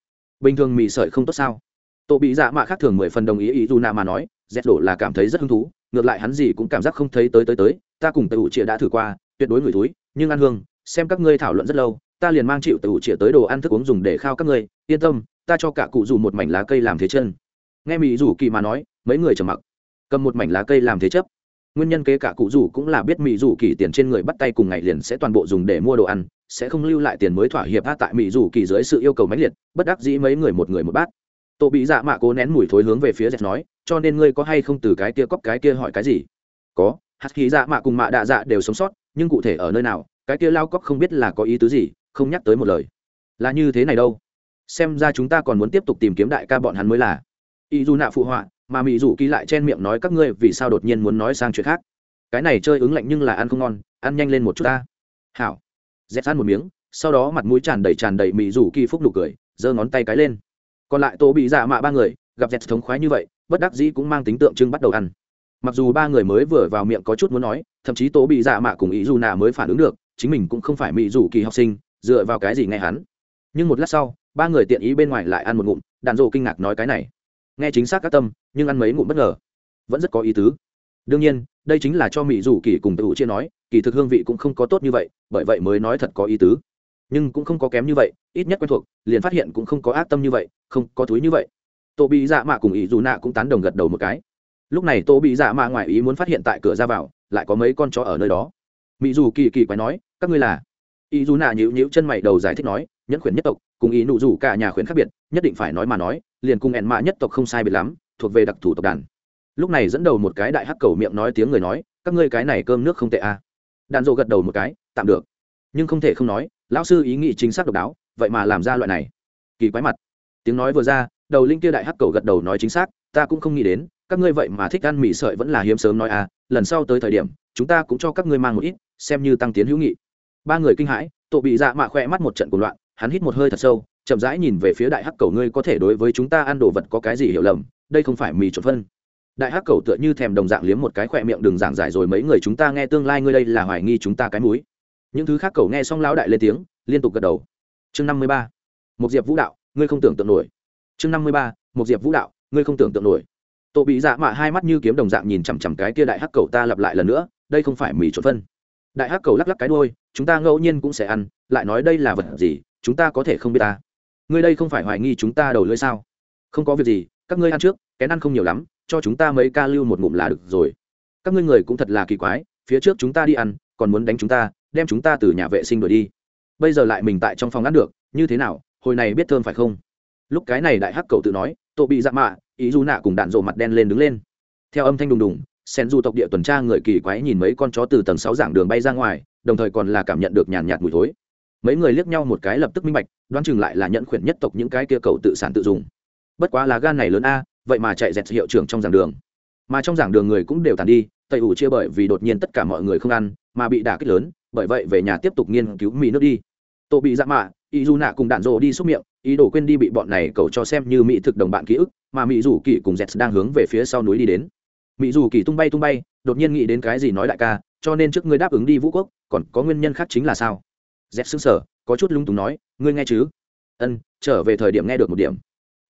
Bình thường mị sợi không tốt sao? Tổ bị dạ mạ khác thường mười phần đồng ý ý dù nạ mà nói dẹt đổ là cảm thấy rất hứng thú ngược lại hắn gì cũng cảm giác không thấy tới tới tới, ta cùng tàu chĩa đã thử qua, tuyệt đối người túi nhưng ăn hương, xem các ngươi thảo luận rất lâu, ta liền mang chịu từ chĩa tới đồ ăn thức uống dùng để khao các ngươi, yên tâm, ta cho cả cụ dù một mảnh lá cây làm thế chân. Nghe mỹ rủ kỳ mà nói, mấy người trầm mặc, cầm một mảnh lá cây làm thế chấp. Nguyên nhân kế cả cụ rủ cũng là biết mỹ rủ kỳ tiền trên người bắt tay cùng ngày liền sẽ toàn bộ dùng để mua đồ ăn, sẽ không lưu lại tiền mới thỏa hiệp tha tại mỹ rủ kỳ dưới sự yêu cầu mãnh liệt, bất đắc dĩ mấy người một người một bát tổ bị dạ mạ cố nén mùi thối hướng về phía dẹt nói, cho nên ngươi có hay không từ cái kia cóc cái kia hỏi cái gì? Có hạt khí dạ mạ cùng mạ đạ dạ đều sống sót, nhưng cụ thể ở nơi nào, cái kia lao cóc không biết là có ý tứ gì, không nhắc tới một lời. Là như thế này đâu. Xem ra chúng ta còn muốn tiếp tục tìm kiếm đại ca bọn hắn mới là. Y dù nạ phụ họa, mà mỹ dù ký lại chen miệng nói các ngươi vì sao đột nhiên muốn nói sang chuyện khác. Cái này chơi ứng lạnh nhưng là ăn không ngon, ăn nhanh lên một chút ta. Hảo. Dẹt ăn một miếng, sau đó mặt mũi tràn đầy tràn đầy mỹ dù kỳ phúc nụ cười, giơ ngón tay cái lên còn lại tổ bị dạ mạ ba người, gặp dẹt thống khoái như vậy, bất đắc dĩ cũng mang tính tượng trưng bắt đầu ăn. Mặc dù ba người mới vừa vào miệng có chút muốn nói, thậm chí tổ bị dạ mạ cùng ý dù nạ mới phản ứng được, chính mình cũng không phải mỹ dù kỳ học sinh, dựa vào cái gì nghe hắn. Nhưng một lát sau, ba người tiện ý bên ngoài lại ăn một ngụm, đàn rộ kinh ngạc nói cái này. Nghe chính xác các tâm, nhưng ăn mấy ngụm bất ngờ. Vẫn rất có ý tứ. Đương nhiên, đây chính là cho mỹ dù kỳ cùng tự chia nói, kỳ thực hương vị cũng không có tốt như vậy, bởi vậy mới nói thật có ý tứ nhưng cũng không có kém như vậy, ít nhất quen thuộc, liền phát hiện cũng không có ác tâm như vậy, không có túi như vậy. Tô bị dạ mạ cùng ý dù nạ cũng tán đồng gật đầu một cái. Lúc này tô bị dạ mạ ngoài ý muốn phát hiện tại cửa ra vào, lại có mấy con chó ở nơi đó. Mỹ dù kỳ kỳ quái nói, các ngươi là? Ý dù nạ nhíu nhíu chân mày đầu giải thích nói nhẫn khuyển nhất tộc, cùng ý nụ dù cả nhà khuyển khác biệt, nhất định phải nói mà nói, liền cùng ẹn mạ nhất tộc không sai biệt lắm, thuộc về đặc thù tộc đàn. Lúc này dẫn đầu một cái đại hắc cầu miệng nói tiếng người nói, các ngươi cái này cơm nước không tệ à. Đàn dộ gật đầu một cái, tạm được. Nhưng không thể không nói lão sư ý nghĩ chính xác độc đáo, vậy mà làm ra loại này. Kỳ quái mặt. Tiếng nói vừa ra, đầu linh kia đại hắc cầu gật đầu nói chính xác, ta cũng không nghĩ đến, các ngươi vậy mà thích ăn mì sợi vẫn là hiếm sớm nói à lần sau tới thời điểm, chúng ta cũng cho các ngươi mang một ít, xem như tăng tiến hữu nghị. Ba người kinh hãi, tổ bị dạ mạ khoe mắt một trận cuộc loạn, hắn hít một hơi thật sâu, chậm rãi nhìn về phía đại hắc cầu ngươi có thể đối với chúng ta ăn đồ vật có cái gì hiểu lầm, đây không phải mì trộn phân. Đại hắc cầu tựa như thèm đồng dạng liếm một cái khỏe miệng đừng giảng giải rồi mấy người chúng ta nghe tương lai ngươi đây là hoài nghi chúng ta cái múi những thứ khác cầu nghe xong lão đại lên tiếng, liên tục gật đầu. Chương năm mươi ba một diệp vũ đạo, ngươi không tưởng tượng nổi. Chương năm mươi ba một diệp vũ đạo, ngươi không tưởng tượng nổi. Tổ bị dạ mạ hai mắt như kiếm đồng dạng nhìn chằm chằm cái kia đại hắc cầu ta lặp lại lần nữa, đây không phải mì trộn phân. Đại hắc cầu lắc lắc cái đôi chúng ta ngẫu nhiên cũng sẽ ăn, lại nói đây là vật gì, chúng ta có thể không biết ta. Ngươi đây không phải hoài nghi chúng ta đầu lưỡi sao? Không có việc gì, các ngươi ăn trước cái ăn không nhiều lắm, cho chúng ta mấy ca lưu một ngụm là được rồi. Các ngươi người cũng thật là kỳ quái, phía trước chúng ta đi ăn, còn muốn đánh chúng ta đem chúng ta từ nhà vệ sinh đuổi đi. Bây giờ lại mình tại trong phòng ăn được, như thế nào, hồi này biết thơm phải không? Lúc cái này đại hắc cầu tự nói, tổ bị dạ mạ, ý du nạ cùng đạn rộ mặt đen lên đứng lên. Theo âm thanh đùng đùng, sen du tộc địa tuần tra người kỳ quái nhìn mấy con chó từ tầng sáu giảng đường bay ra ngoài, đồng thời còn là cảm nhận được nhàn nhạt mùi thối. Mấy người liếc nhau một cái lập tức minh bạch, đoán chừng lại là nhận khuyển nhất tộc những cái kia cầu tự sản tự dùng. Bất quá là gan này lớn a, vậy mà chạy dẹt hiệu trưởng trong giảng đường. Mà trong giảng đường người cũng đều tàn đi, tây ủ chia bởi vì đột nhiên tất cả mọi người không ăn, mà bị đả kích lớn bởi vậy về nhà tiếp tục nghiên cứu mì nước đi. Tổ bị dạ mạ, ý dù nạ cùng đạn rộ đi xúc miệng, ý đồ quên đi bị bọn này cầu cho xem như mỹ thực đồng bạn ký ức, mà mỹ dù kỳ cùng dẹt đang hướng về phía sau núi đi đến. Mỹ dù kỳ tung bay tung bay, đột nhiên nghĩ đến cái gì nói đại ca, cho nên trước ngươi đáp ứng đi vũ quốc, còn có nguyên nhân khác chính là sao? Dẹt xứng sở có chút lung túng nói, ngươi nghe chứ? Ân, trở về thời điểm nghe được một điểm.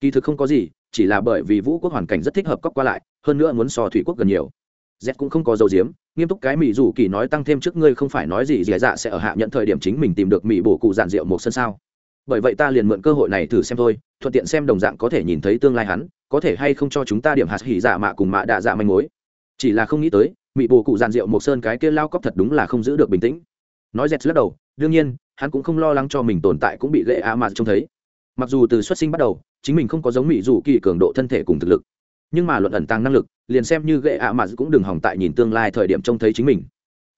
Kỳ thực không có gì, chỉ là bởi vì vũ quốc hoàn cảnh rất thích hợp cóc qua lại, hơn nữa muốn so thủy quốc gần nhiều z cũng không có dầu diếm, nghiêm túc cái mỹ dù kỳ nói tăng thêm trước ngươi không phải nói gì, dì dạ sẽ ở hạ nhận thời điểm chính mình tìm được mỹ bổ cụ giản rượu một sân sao. Bởi vậy ta liền mượn cơ hội này thử xem thôi, thuận tiện xem đồng dạng có thể nhìn thấy tương lai hắn, có thể hay không cho chúng ta điểm hạt hỉ dạ mạ cùng mạ đạ dạ manh mối. Chỉ là không nghĩ tới mỹ bổ cụ giản rượu mộc sơn cái kia lao cóc thật đúng là không giữ được bình tĩnh. Nói dẹt lắc đầu, đương nhiên, hắn cũng không lo lắng cho mình tồn tại cũng bị lệ a mạt trông thấy. Mặc dù từ xuất sinh bắt đầu, chính mình không có giống mỹ dù kỳ cường độ thân thể cùng thực lực nhưng mà luận ẩn tăng năng lực, liền xem như gậy ạ mạt cũng đừng hỏng tại nhìn tương lai thời điểm trông thấy chính mình.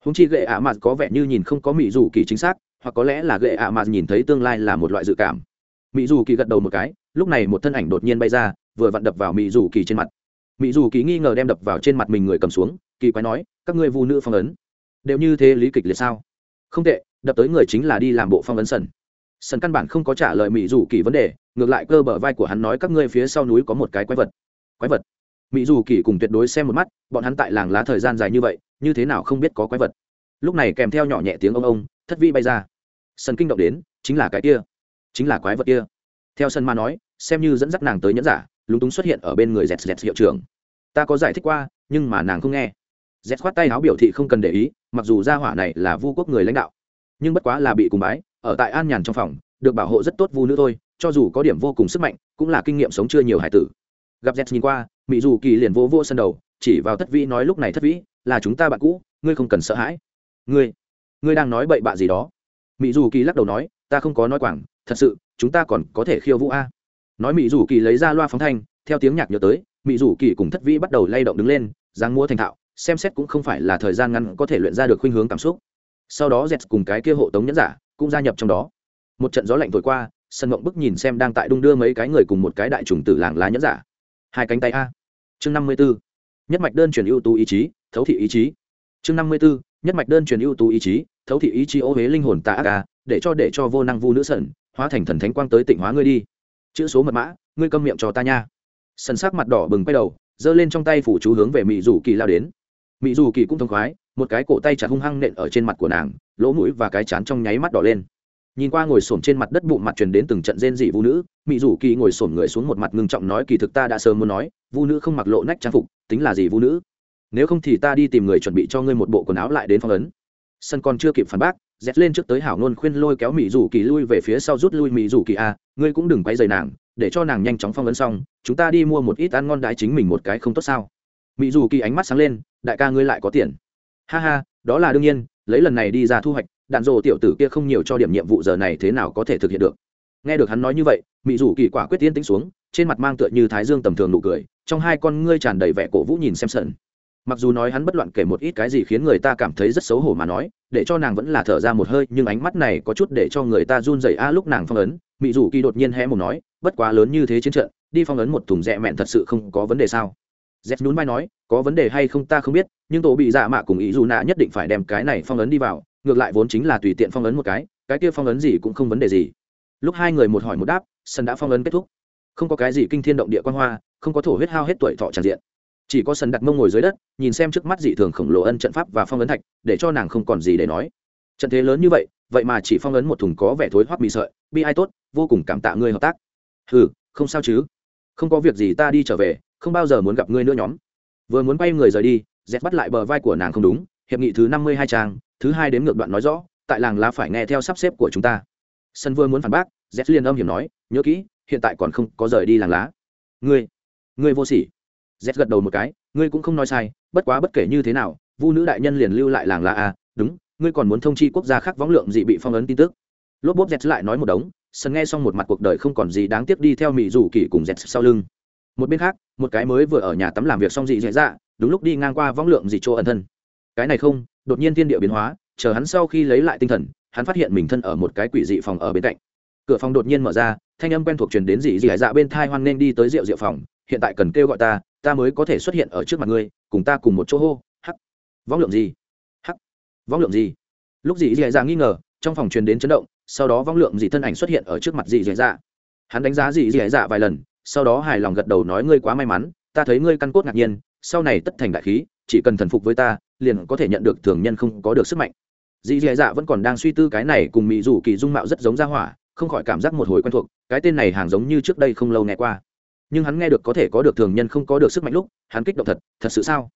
Húng chi gậy ạ mạt có vẻ như nhìn không có mỹ dù kỳ chính xác, hoặc có lẽ là gậy ạ mạt nhìn thấy tương lai là một loại dự cảm. Mỹ dù kỳ gật đầu một cái, lúc này một thân ảnh đột nhiên bay ra, vừa vặn đập vào mỹ dù kỳ trên mặt. Mỹ dù kỳ nghi ngờ đem đập vào trên mặt mình người cầm xuống, kỳ quái nói, các ngươi vu nữ phong ấn, đều như thế lý kịch liệt sao? Không tệ, đập tới người chính là đi làm bộ phong ấn sần. Sần căn bản không có trả lời mỹ dù kỳ vấn đề, ngược lại cơ bờ vai của hắn nói, các ngươi phía sau núi có một cái quái vật quái vật. Mỹ dù kỳ cùng tuyệt đối xem một mắt, bọn hắn tại làng lá thời gian dài như vậy, như thế nào không biết có quái vật. Lúc này kèm theo nhỏ nhẹ tiếng ông ông, thất vi bay ra. Sân kinh động đến, chính là cái kia, chính là quái vật kia. Theo sân ma nói, xem như dẫn dắt nàng tới nhẫn giả, lúng túng xuất hiện ở bên người dẹt dẹt hiệu trưởng. Ta có giải thích qua, nhưng mà nàng không nghe. Dẹt khoát tay áo biểu thị không cần để ý, mặc dù gia hỏa này là vu quốc người lãnh đạo, nhưng bất quá là bị cùng bái, ở tại an nhàn trong phòng, được bảo hộ rất tốt vu nữ thôi, cho dù có điểm vô cùng sức mạnh, cũng là kinh nghiệm sống chưa nhiều hải tử gặp z nhìn qua mỹ dù kỳ liền vô vô sân đầu, chỉ vào thất vĩ nói lúc này, thất vĩ, là chúng ta bạn cũ, ngươi không cần sợ hãi. Ngươi ngươi đang nói bậy bạ gì đó? Mỹ dù kỳ lắc đầu nói, ta không có nói quảng, thật sự, chúng ta còn có thể khiêu vũ a. Nói mỹ dù kỳ lấy ra loa phóng thanh, theo tiếng nhạc nhớ tới mỹ dù kỳ cùng thất vĩ bắt đầu lay động đứng lên, dáng múa thành thạo, xem xét cũng không phải là thời gian ngắn có thể luyện ra được khuynh hướng cảm xúc. Sau đó dẹt cùng cái kia hộ tống nhẫn giả cũng gia nhập trong đó. Một trận gió lạnh thổi qua, sân mộng bức nhìn xem đang tại đung đưa mấy cái người cùng một cái đại trùng tử làng lá nhẫn giả hai cánh tay a. Chương năm mươi b ố nhất mạch đơn truyền ưu tú ý chí, thấu thị ý chí. Chương năm mươi b ố nhất mạch đơn truyền ưu tú ý chí, thấu thị ý chí ô huế linh hồn tạ ác a, để cho để cho vô năng vu nữ sẩn, hóa thành thần thánh quang tới tỉnh hóa ngươi đi. Chữ số mật mã, ngươi câm miệng cho ta nha. Sần sắc mặt đỏ bừng quay đầu, giơ lên trong tay phủ chú hướng về mỹ dù kỳ lao đến. Mỹ dù kỳ cũng thông khoái, một cái cổ tay chặt hung hăng nện ở trên mặt của nàng, lỗ mũi và cái chán trong nháy mắt đỏ lên nhìn qua ngồi xổm trên mặt đất bụng mặt truyền đến từng trận rên dị vũ nữ mỹ rủ kỳ ngồi xổm người xuống một mặt ngưng trọng nói kỳ thực ta đã sớm muốn nói, vũ nữ không mặc lộ nách trang phục, tính là gì vũ nữ? Nếu không thì ta đi tìm người chuẩn bị cho ngươi một bộ quần áo lại đến phong ấn. Sân còn chưa kịp phản bác, dẹt lên trước tới hảo nôn khuyên lôi kéo mỹ rủ kỳ lui về phía sau rút lui mỹ rủ kỳ a ngươi cũng đừng quay dày nàng, để cho nàng nhanh chóng phong ấn xong, chúng ta đi mua một ít ăn ngon đái chính mình một cái không tốt sao? Mỹ dù kỳ ánh mắt sáng lên, đại ca ngươi lại có tiền. Ha ha, đó là đương nhiên, lấy lần này đi ra thu hoạch đạn dồ tiểu tử kia không nhiều cho điểm nhiệm vụ giờ này thế nào có thể thực hiện được. Nghe được hắn nói như vậy mỹ dù kỳ quả quyết tiến tính xuống, trên mặt mang tựa như thái dương tầm thường nụ cười, trong hai con ngươi tràn đầy vẻ cổ vũ nhìn xem sân mặc dù nói hắn bất loạn kể một ít cái gì khiến người ta cảm thấy rất xấu hổ mà nói, để cho nàng vẫn là thở ra một hơi, nhưng ánh mắt này có chút để cho người ta run rẩy, a, lúc nàng phong ấn mỹ dù kỳ đột nhiên hé một nói, bất quá lớn như thế chiến trận, đi phong ấn một thùng rẽ mẹn thật sự không có vấn đề sao? Z nhún vai nói, có vấn đề hay không ta không biết, nhưng tổ bị dạ mạ cùng ý dù nạ nhất định phải đem cái này phong ấn đi vào ngược lại vốn chính là tùy tiện phong ấn một cái cái kia phong ấn gì cũng không vấn đề gì. Lúc hai người một hỏi một đáp, sân đã phong ấn kết thúc. Không có cái gì kinh thiên động địa quan hoa, không có thổ huyết hao hết tuổi thọ tràn diện. Chỉ có sân đặt mông ngồi dưới đất, nhìn xem trước mắt dị thường khổng lồ ân trận pháp và phong ấn thạch, để cho nàng không còn gì để nói. Trận thế lớn như vậy vậy mà chỉ phong ấn một thùng có vẻ thối hoắc bị sợi, bi ai tốt, vô cùng cảm tạ ngươi hợp tác. Ừ không sao chứ? Không có việc gì ta đi trở về, không bao giờ muốn gặp ngươi nữa nhóm. Vừa muốn bay người rời đi dẹt bắt lại bờ vai của nàng không đúng, hiệp nghị thứ năm mươi hai trang thứ hai đến ngược đoạn nói rõ, tại làng lá phải nghe theo sắp xếp của chúng ta. Sân vừa muốn phản bác, z liên âm hiểm nói, nhớ kỹ, hiện tại còn không có rời đi làng lá. Ngươi ngươi vô sỉ. Z gật đầu một cái, ngươi cũng không nói sai, bất quá bất kể như thế nào, vu nữ đại nhân liền lưu lại làng lá à đúng, ngươi còn muốn thông chi quốc gia khác võng lượng dị bị phong ấn tin tức. Lốp bốp z lại nói một đống, sân nghe xong một mặt cuộc đời không còn gì đáng tiếc đi theo mỹ dù kỳ cùng z sau lưng. Một bên khác, một cái mới vừa ở nhà tắm làm việc xong dị dạy dạ đúng lúc đi ngang qua võng lượng dị chỗ ẩn thân cái này không, đột nhiên thiên địa biến hóa, chờ hắn sau khi lấy lại tinh thần, hắn phát hiện mình thân ở một cái quỷ dị phòng ở bên cạnh. Cửa phòng đột nhiên mở ra, thanh âm quen thuộc truyền đến dị dị dạ bên thai hoan nên đi tới rượu rượu phòng, hiện tại cần kêu gọi ta ta mới có thể xuất hiện ở trước mặt ngươi, cùng ta cùng một chỗ hô, hắc. Võng lượng gì? Hắc. Võng lượng gì? Lúc dị dị dạ nghi ngờ, trong phòng truyền đến chấn động, sau đó võng lượng dị thân ảnh xuất hiện ở trước mặt dị dị dạ. Hắn đánh giá dị dị dạ vài lần, sau đó hài lòng gật đầu nói, ngươi quá may mắn, ta thấy ngươi căn cốt ngạc nhiên, sau này tất thành đại khí, chỉ cần thần phục với ta liền có thể nhận được thường nhân không có được sức mạnh. Dì dì dạ vẫn còn đang suy tư cái này cùng mỹ dù kỳ dung mạo rất giống ra hỏa, không khỏi cảm giác một hồi quen thuộc, cái tên này hàng giống như trước đây không lâu nghe qua. Nhưng hắn nghe được có thể có được thường nhân không có được sức mạnh lúc, hắn kích động thật thật sự sao?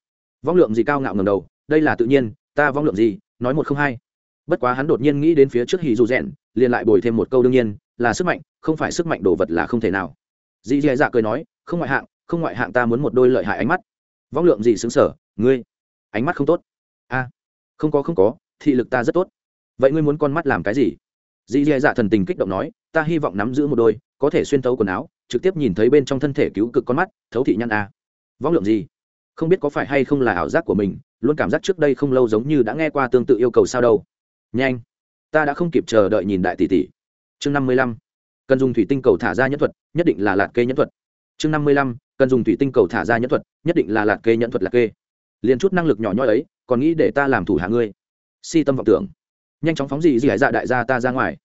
Vong lượng gì cao ngạo ngầm đầu, đây là tự nhiên, ta vong lượng gì, nói một không hai. Bất quá hắn đột nhiên nghĩ đến phía trước hì dù rèn liền lại bồi thêm một câu đương nhiên, là sức mạnh, không phải sức mạnh đồ vật là không thể nào. Dì dì dạ cười nói, không ngoại hạng, không ngoại hạng ta muốn một đôi lợi hại ánh mắt. Vong lượng gì xứng sở, ngươi? Ánh mắt không tốt. A, không có không có, thị lực ta rất tốt. Vậy ngươi muốn con mắt làm cái gì? Dì dì dạ thần tình kích động nói, ta hy vọng nắm giữ một đôi, có thể xuyên thấu quần áo, trực tiếp nhìn thấy bên trong thân thể cứu cực con mắt, thấu thị nhăn a. Vong lượng gì? Không biết có phải hay không là ảo giác của mình, luôn cảm giác trước đây không lâu giống như đã nghe qua tương tự yêu cầu sao đâu. Nhanh, ta đã không kịp chờ đợi nhìn đại tỷ tỷ. Chương năm mươi lăm, cần dùng thủy tinh cầu thả ra nhẫn thuật, nhất định là lạt kê nhẫn thuật. Chương năm mươi lăm, cần dùng thủy tinh cầu thả ra nhẫn thuật, nhất định là lạt kê nhẫn thuật lạc kê liền chút năng lực nhỏ nhoi ấy, còn nghĩ để ta làm thủ hạ ngươi. Si tâm vọng tưởng. Nhanh chóng phóng gì dì dạ đại gia ta ra ngoài.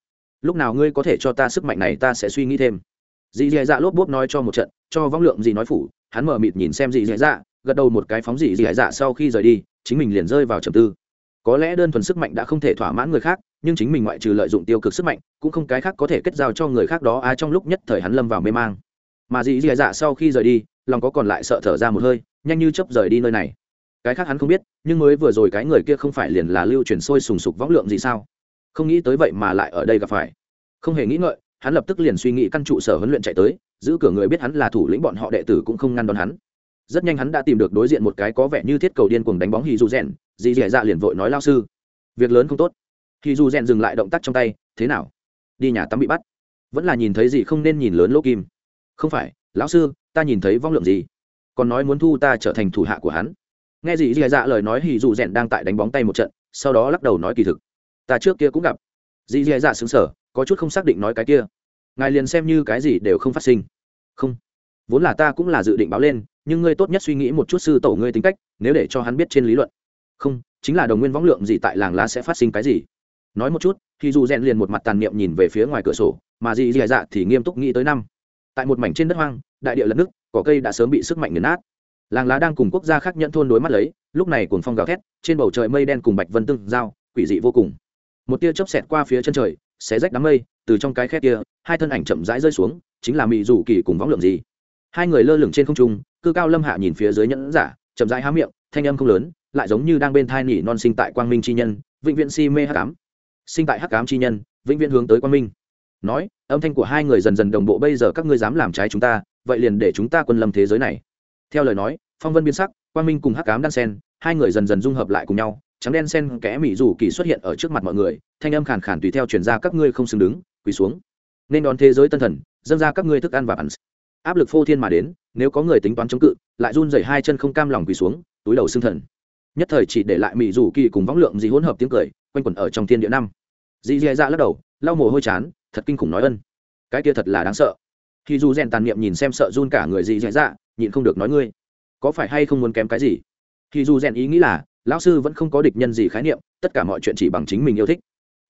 Lúc nào ngươi có thể cho ta sức mạnh này ta sẽ suy nghĩ thêm. Dì dì dạ lốp bốp nói cho một trận, cho vong lượng gì nói phủ, hắn mở mịt nhìn xem dì dì dạ gật đầu một cái phóng dì dì dạ sau khi rời đi, chính mình liền rơi vào trầm tư. Có lẽ đơn thuần sức mạnh đã không thể thỏa mãn người khác, nhưng chính mình ngoại trừ lợi dụng tiêu cực sức mạnh, cũng không cái khác có thể kết giao cho người khác đó ai trong lúc nhất thời hắn lâm vào mê mang. Mà dì dì dạ sau khi rời đi, lòng có còn lại sợ thở ra một hơi, nhanh như chấp rời đi nơi này cái khác hắn không biết, nhưng mới vừa rồi cái người kia không phải liền là lưu truyền sôi sùng sục võng lượng gì sao? Không nghĩ tới vậy mà lại ở đây gặp phải. Không hề nghĩ ngợi, hắn lập tức liền suy nghĩ căn trụ sở huấn luyện chạy tới, giữ cửa người biết hắn là thủ lĩnh bọn họ đệ tử cũng không ngăn đón hắn. Rất nhanh hắn đã tìm được đối diện một cái có vẻ như thiết cầu điên cuồng đánh bóng hì dù rèn dì dì dạ liền vội nói lao sư. Việc lớn không tốt. Hì dù rèn dừng lại động tác trong tay, thế nào? Đi nhà tắm bị bắt. Vẫn là nhìn thấy gì không nên nhìn lớn lỗ kim. Không phải, lão sư, ta nhìn thấy vong lượng gì? Còn nói muốn thu ta trở thành thủ hạ của hắn nghe gì dì dạ lời nói hì dù rèn đang tại đánh bóng tay một trận, sau đó lắc đầu nói kỳ thực. Ta trước kia cũng gặp. Dì dì dạ, dạ xứng sở có chút không xác định nói cái kia. Ngài liền xem như cái gì đều không phát sinh. Không. Vốn là ta cũng là dự định báo lên, nhưng ngươi tốt nhất suy nghĩ một chút sư tổ ngươi tính cách, nếu để cho hắn biết trên lý luận. Không, chính là đồng nguyên võng lượng gì tại làng lá sẽ phát sinh cái gì. Nói một chút, thì dù rèn liền một mặt tàn niệm nhìn về phía ngoài cửa sổ, mà dì dì dạ thì nghiêm túc nghĩ tới năm. Tại một mảnh trên đất hoang, đại địa lật nước cỏ cây đã sớm bị sức mạnh nghiền nát làng lá đang cùng quốc gia khác nhận thôn đối mắt lấy, lúc này cuồng phong gào thét, trên bầu trời mây đen cùng bạch vân tương giao, quỷ dị vô cùng. Một tia chớp xẹt qua phía chân trời, xé rách đám mây, từ trong cái khe kia, hai thân ảnh chậm rãi rơi xuống, chính là mỹ rủ kỳ cùng võng lượng gì hai người lơ lửng trên không trung, cư cao lâm hạ nhìn phía dưới nhẫn giả, chậm rãi há miệng, thanh âm không lớn, lại giống như đang bên thai nỉ non sinh tại quang minh chi nhân, vĩnh viễn si mê hắc ám. Sinh tại hắc ám chi nhân, vĩnh viễn hướng tới quang minh. Nói, âm thanh của hai người dần dần đồng bộ, bây giờ các ngươi dám làm trái chúng ta, vậy liền để chúng ta quân lâm thế giới này theo lời nói, phong vân biến sắc, quang minh cùng hắc ám đan sen, hai người dần dần dung hợp lại cùng nhau, trắng đen sen kẽ mỹ rủ kỳ xuất hiện ở trước mặt mọi người, thanh âm khàn khàn tùy theo chuyển ra các ngươi không xứng đứng, quỳ xuống. Nên đón thế giới tân thần, dâng ra các ngươi thức ăn và bắn áp lực phô thiên mà đến, nếu có người tính toán chống cự, lại run rẩy hai chân không cam lòng quỳ xuống, túi đầu xương thần. Nhất thời chỉ để lại mỹ rủ kỳ cùng võng lượng gì hỗn hợp tiếng cười, quanh quẩn ở trong thiên địa năm. Dì dì dạ lắc đầu, lau mồ hôi chán, thật kinh khủng nói ân. Cái kia thật là đáng sợ. Khi dù rèn tàn niệm nhìn xem sợ run cả người dì dì dạ nhịn không được nói ngươi, có phải hay không muốn kém cái gì? Thì dù rèn ý nghĩ là, lão sư vẫn không có địch nhân gì khái niệm, tất cả mọi chuyện chỉ bằng chính mình yêu thích.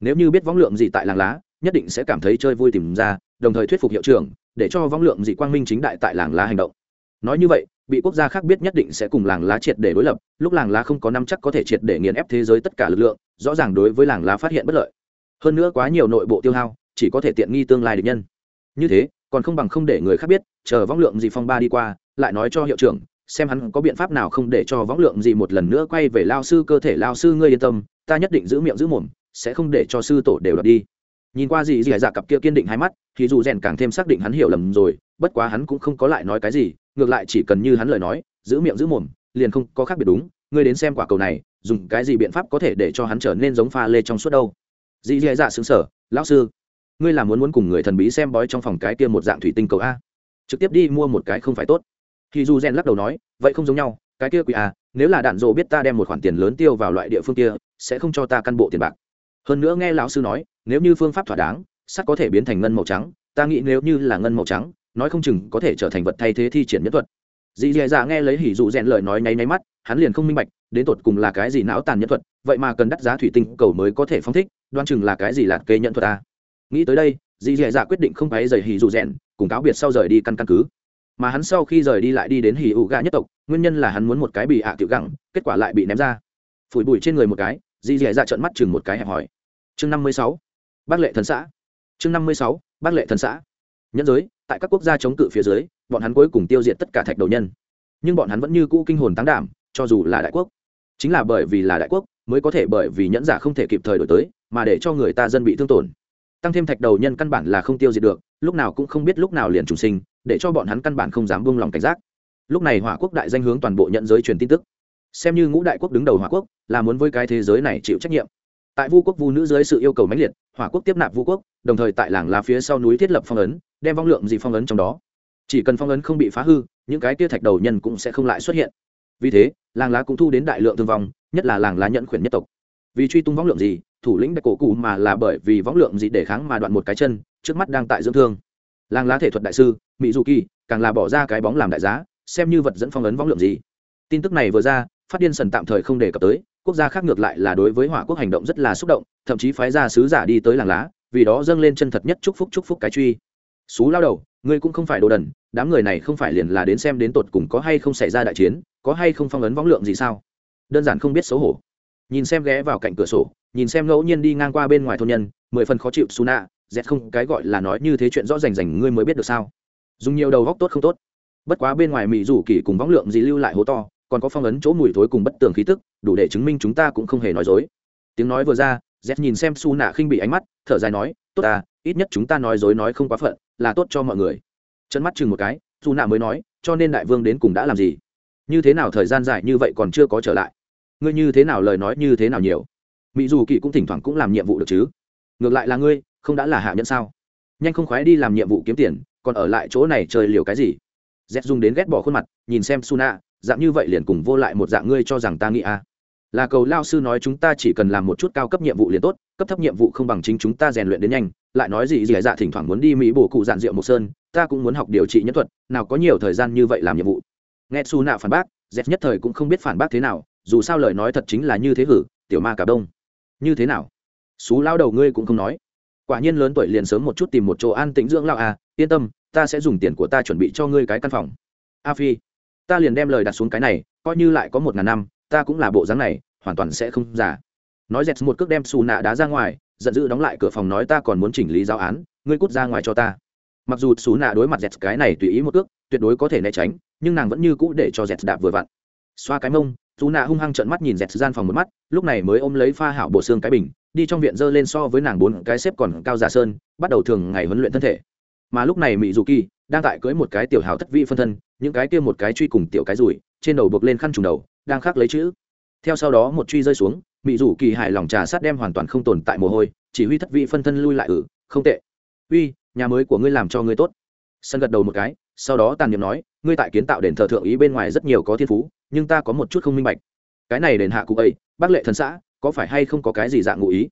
Nếu như biết võng lượng gì tại làng lá, nhất định sẽ cảm thấy chơi vui tìm ra, đồng thời thuyết phục hiệu trưởng, để cho võng lượng gì quang minh chính đại tại làng lá hành động. Nói như vậy, bị quốc gia khác biết nhất định sẽ cùng làng lá triệt để đối lập, lúc làng lá không có năm chắc có thể triệt để nghiền ép thế giới tất cả lực lượng, rõ ràng đối với làng lá phát hiện bất lợi. Hơn nữa quá nhiều nội bộ tiêu hao, chỉ có thể tiện nghi tương lai địch nhân. Như thế, còn không bằng không để người khác biết chờ võng lượng gì phong ba đi qua, lại nói cho hiệu trưởng, xem hắn có biện pháp nào không để cho võng lượng gì một lần nữa quay về lao sư cơ thể lao sư ngươi yên tâm, ta nhất định giữ miệng giữ mồm, sẽ không để cho sư tổ đều đập đi. Nhìn qua gì gì dạ cặp kia kiên định hai mắt, thì dù rèn càng thêm xác định hắn hiểu lầm rồi, bất quá hắn cũng không có lại nói cái gì, ngược lại chỉ cần như hắn lời nói, giữ miệng giữ mồm, liền không có khác biệt đúng, ngươi đến xem quả cầu này, dùng cái gì biện pháp có thể để cho hắn trở nên giống pha lê trong suốt đâu. Dì dì dạ xứng sở lão sư, ngươi là muốn muốn cùng người thần bí xem bói trong phòng cái kia một dạng thủy tinh cầu a? Trực tiếp đi mua một cái không phải tốt. Thì dù rèn lắc đầu nói vậy không giống nhau cái kia quỷ à, nếu là đạn dộ biết ta đem một khoản tiền lớn tiêu vào loại địa phương kia sẽ không cho ta căn bộ tiền bạc. Hơn nữa nghe lão sư nói nếu như phương pháp thỏa đáng sắt có thể biến thành ngân màu trắng ta nghĩ nếu như là ngân màu trắng nói không chừng có thể trở thành vật thay thế thi triển nhất thuật. Dì dè dạ nghe lấy hỉ dụ rèn lời nói nháy nháy mắt hắn liền không minh bạch đến tột cùng là cái gì não tàn nhân thuật vậy mà cần đắt giá thủy tinh cầu mới có thể phong thích đoan chừng là cái gì lạt kê nhận thuật ta nghĩ tới đây dì dì dạ quyết định không phải rời hì dù rèn cùng cáo biệt sau rời đi căn căn cứ. Mà hắn sau khi rời đi lại đi đến hì ụ gà nhất tộc, nguyên nhân là hắn muốn một cái bị ạ tiểu gẳng kết quả lại bị ném ra. Phủi bụi trên người một cái, dì dì dạ trợn mắt chừng một cái hẹp hỏi. Chương năm mươi sáu, bác lệ thần xã. Chương năm mươi sáu, bác lệ thần xã. Nhân giới, tại các quốc gia chống cự phía dưới, bọn hắn cuối cùng tiêu diệt tất cả thạch đầu nhân. Nhưng bọn hắn vẫn như cũ kinh hồn tán đảm, cho dù là đại quốc. Chính là bởi vì là đại quốc, mới có thể bởi vì nhẫn giả không thể kịp thời đổi tới, mà để cho người ta dân bị thương tổn tăng thêm thạch đầu nhân căn bản là không tiêu diệt được, lúc nào cũng không biết lúc nào liền trùng sinh, để cho bọn hắn căn bản không dám buông lòng cảnh giác. Lúc này hỏa quốc đại danh hướng toàn bộ nhận giới truyền tin tức. Xem như ngũ đại quốc đứng đầu hỏa quốc, là muốn với cái thế giới này chịu trách nhiệm. Tại vu quốc vu nữ dưới sự yêu cầu mãnh liệt, hỏa quốc tiếp nạp vu quốc, đồng thời tại làng lá phía sau núi thiết lập phong ấn, đem vong lượng gì phong ấn trong đó. Chỉ cần phong ấn không bị phá hư, những cái tia thạch đầu nhân cũng sẽ không lại xuất hiện. Vì thế, làng lá cũng thu đến đại lượng thương vong, nhất là làng lá nhận khuyển nhất tộc. Vì truy tung vong lượng gì thủ lĩnh đại cổ cụ mà là bởi vì võng lượng gì để kháng mà đoạn một cái chân, trước mắt đang tại dưỡng thương. Làng lá thể thuật đại sư mỹ du kỳ càng là bỏ ra cái bóng làm đại giá, xem như vật dẫn phong ấn võng lượng gì. Tin tức này vừa ra, phát điên sần tạm thời không đề cập tới, quốc gia khác ngược lại là đối với hỏa quốc hành động rất là xúc động, thậm chí phái ra sứ giả đi tới làng lá, vì đó dâng lên chân thật nhất chúc phúc chúc phúc cái truy. Xú lao đầu, ngươi cũng không phải đồ đần, đám người này không phải liền là đến xem đến tột cùng có hay không xảy ra đại chiến, có hay không phong ấn võng lượng gì sao? Đơn giản không biết xấu hổ. Nhìn xem ghé vào cạnh cửa sổ nhìn xem ngẫu nhiên đi ngang qua bên ngoài thôn nhân, mười phần khó chịu xù nạ dẹt không cái gọi là nói như thế chuyện rõ rành rành, ngươi mới biết được sao? Dùng nhiều đầu góc tốt không tốt. Bất quá bên ngoài mỹ rủ kỳ cùng võng lượng gì lưu lại hố to, còn có phong ấn chỗ mùi thối cùng bất tường khí tức, đủ để chứng minh chúng ta cũng không hề nói dối. Tiếng nói vừa ra dẹt nhìn xem xù nạ khinh bị ánh mắt, thở dài nói, tốt à ít nhất chúng ta nói dối nói không quá phận, là tốt cho mọi người. Chân mắt chừng một cái, su nạ mới nói, cho nên đại vương đến cùng đã làm gì? Như thế nào thời gian dài như vậy còn chưa có trở lại? Ngươi như thế nào lời nói như thế nào nhiều? Mỹ dù kỳ cũng thỉnh thoảng cũng làm nhiệm vụ được chứ. Ngược lại là ngươi, không đã là hạ nhân sao? Nhanh không khoái đi làm nhiệm vụ kiếm tiền, còn ở lại chỗ này chơi liều cái gì? Z dùng đến ghét bỏ khuôn mặt, nhìn xem suna, dạng như vậy liền cùng vô lại một dạng ngươi cho rằng ta nghĩ à. là cầu lao sư nói chúng ta chỉ cần làm một chút cao cấp nhiệm vụ liền tốt, cấp thấp nhiệm vụ không bằng chính chúng ta rèn luyện đến nhanh, lại nói gì gì dạ thỉnh thoảng muốn đi mỹ bổ cụ dạn rượu một sơn, ta cũng muốn học điều trị nhân thuật, nào có nhiều thời gian như vậy làm nhiệm vụ. Nghe su nạ phản bác z nhất thời cũng không biết phản bác thế nào, dù sao lời nói thật chính là như thế hử, tiểu ma cả đông như thế nào? Xú lao đầu ngươi cũng không nói. Quả nhiên lớn tuổi liền sớm một chút tìm một chỗ an tĩnh dưỡng lao à yên tâm, ta sẽ dùng tiền của ta chuẩn bị cho ngươi cái căn phòng. A phi, ta liền đem lời đặt xuống cái này, coi như lại có một ngàn năm, ta cũng là bộ dáng này, hoàn toàn sẽ không giả nói dẹt một cước đem xù nạ đá ra ngoài, giận dữ đóng lại cửa phòng nói ta còn muốn chỉnh lý giáo án, ngươi cút ra ngoài cho ta. Mặc dù xù nạ đối mặt dẹt cái này tùy ý một cước, tuyệt đối có thể né tránh, nhưng nàng vẫn như cũ để cho dẹt đạp vừa vặn. Xoa cái mông dù nạ hung hăng trợn mắt nhìn dẹt gian phòng một mắt, lúc này mới ôm lấy pha hảo bộ xương cái bình, đi trong viện dơ lên so với nàng bốn cái xếp còn cao giả sơn, bắt đầu thường ngày huấn luyện thân thể. Mà lúc này mỹ dù kỳ đang tại cưới một cái tiểu hào thất vị phân thân, những cái kia một cái truy cùng tiểu cái rủi trên đầu buộc lên khăn trùng đầu, đang khắc lấy chữ. Theo sau đó một truy rơi xuống mỹ dù kỳ hài lòng trà sát đem hoàn toàn không tồn tại mồ hôi, chỉ huy thất vị phân thân lui lại ử không tệ. Uy, nhà mới của ngươi làm cho ngươi tốt. Sân gật đầu một cái sau đó tàn niệm nói, ngươi tại kiến tạo đền thờ thượng ý bên ngoài rất nhiều có thiên phú, nhưng ta có một chút không minh bạch. Cái này đền hạ cụ ấy, bác lệ thần xã, có phải hay không có cái gì dạng ngụ ý?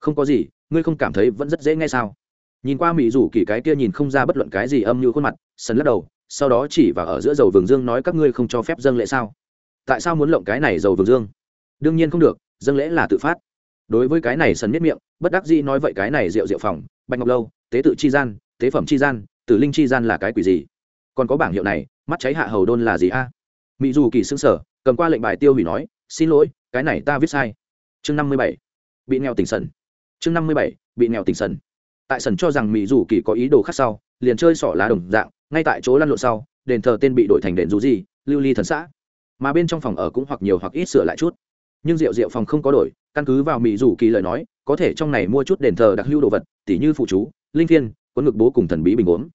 Không có gì, ngươi không cảm thấy vẫn rất dễ nghe sao? Nhìn qua mỹ rủ kỳ cái kia nhìn không ra bất luận cái gì âm như khuôn mặt sần lắc đầu, sau đó chỉ vào ở giữa dầu vườn dương nói, các ngươi không cho phép dâng lễ sao? Tại sao muốn lộng cái này dầu vườn dương? Đương nhiên không được, dâng lễ là tự phát. Đối với cái này sần miết miệng, bất đắc dĩ nói, vậy cái này rượu rượu phòng, bạch ngọc lâu, tế tự chi gian, tế phẩm chi gian, tử linh chi gian là cái quỷ gì? Còn có bảng hiệu này, mắt cháy hạ hầu đôn là gì a? Mỹ dù kỳ xưng sở cầm qua lệnh bài tiêu hủy nói, xin lỗi, cái này ta viết sai. Chương năm mươi bảy, bị nghèo tỉnh sần. Chương năm mươi bảy, bị nghèo tỉnh sần. Tại sần cho rằng mỹ dù kỳ có ý đồ khác sau, liền chơi sỏ lá đồng dạng, ngay tại chỗ lăn lộn sau, đền thờ tên bị đổi thành đền dù gì, lưu ly thần xã. Mà bên trong phòng ở cũng hoặc nhiều hoặc ít sửa lại chút. Nhưng rượu rượu phòng không có đổi, căn cứ vào mỹ dù kỳ lời nói, có thể trong này mua chút đền thờ đặc hữu đồ vật, tỉ như phụ chú, linh phiên quấn ngực bố cùng thần bí bình uống.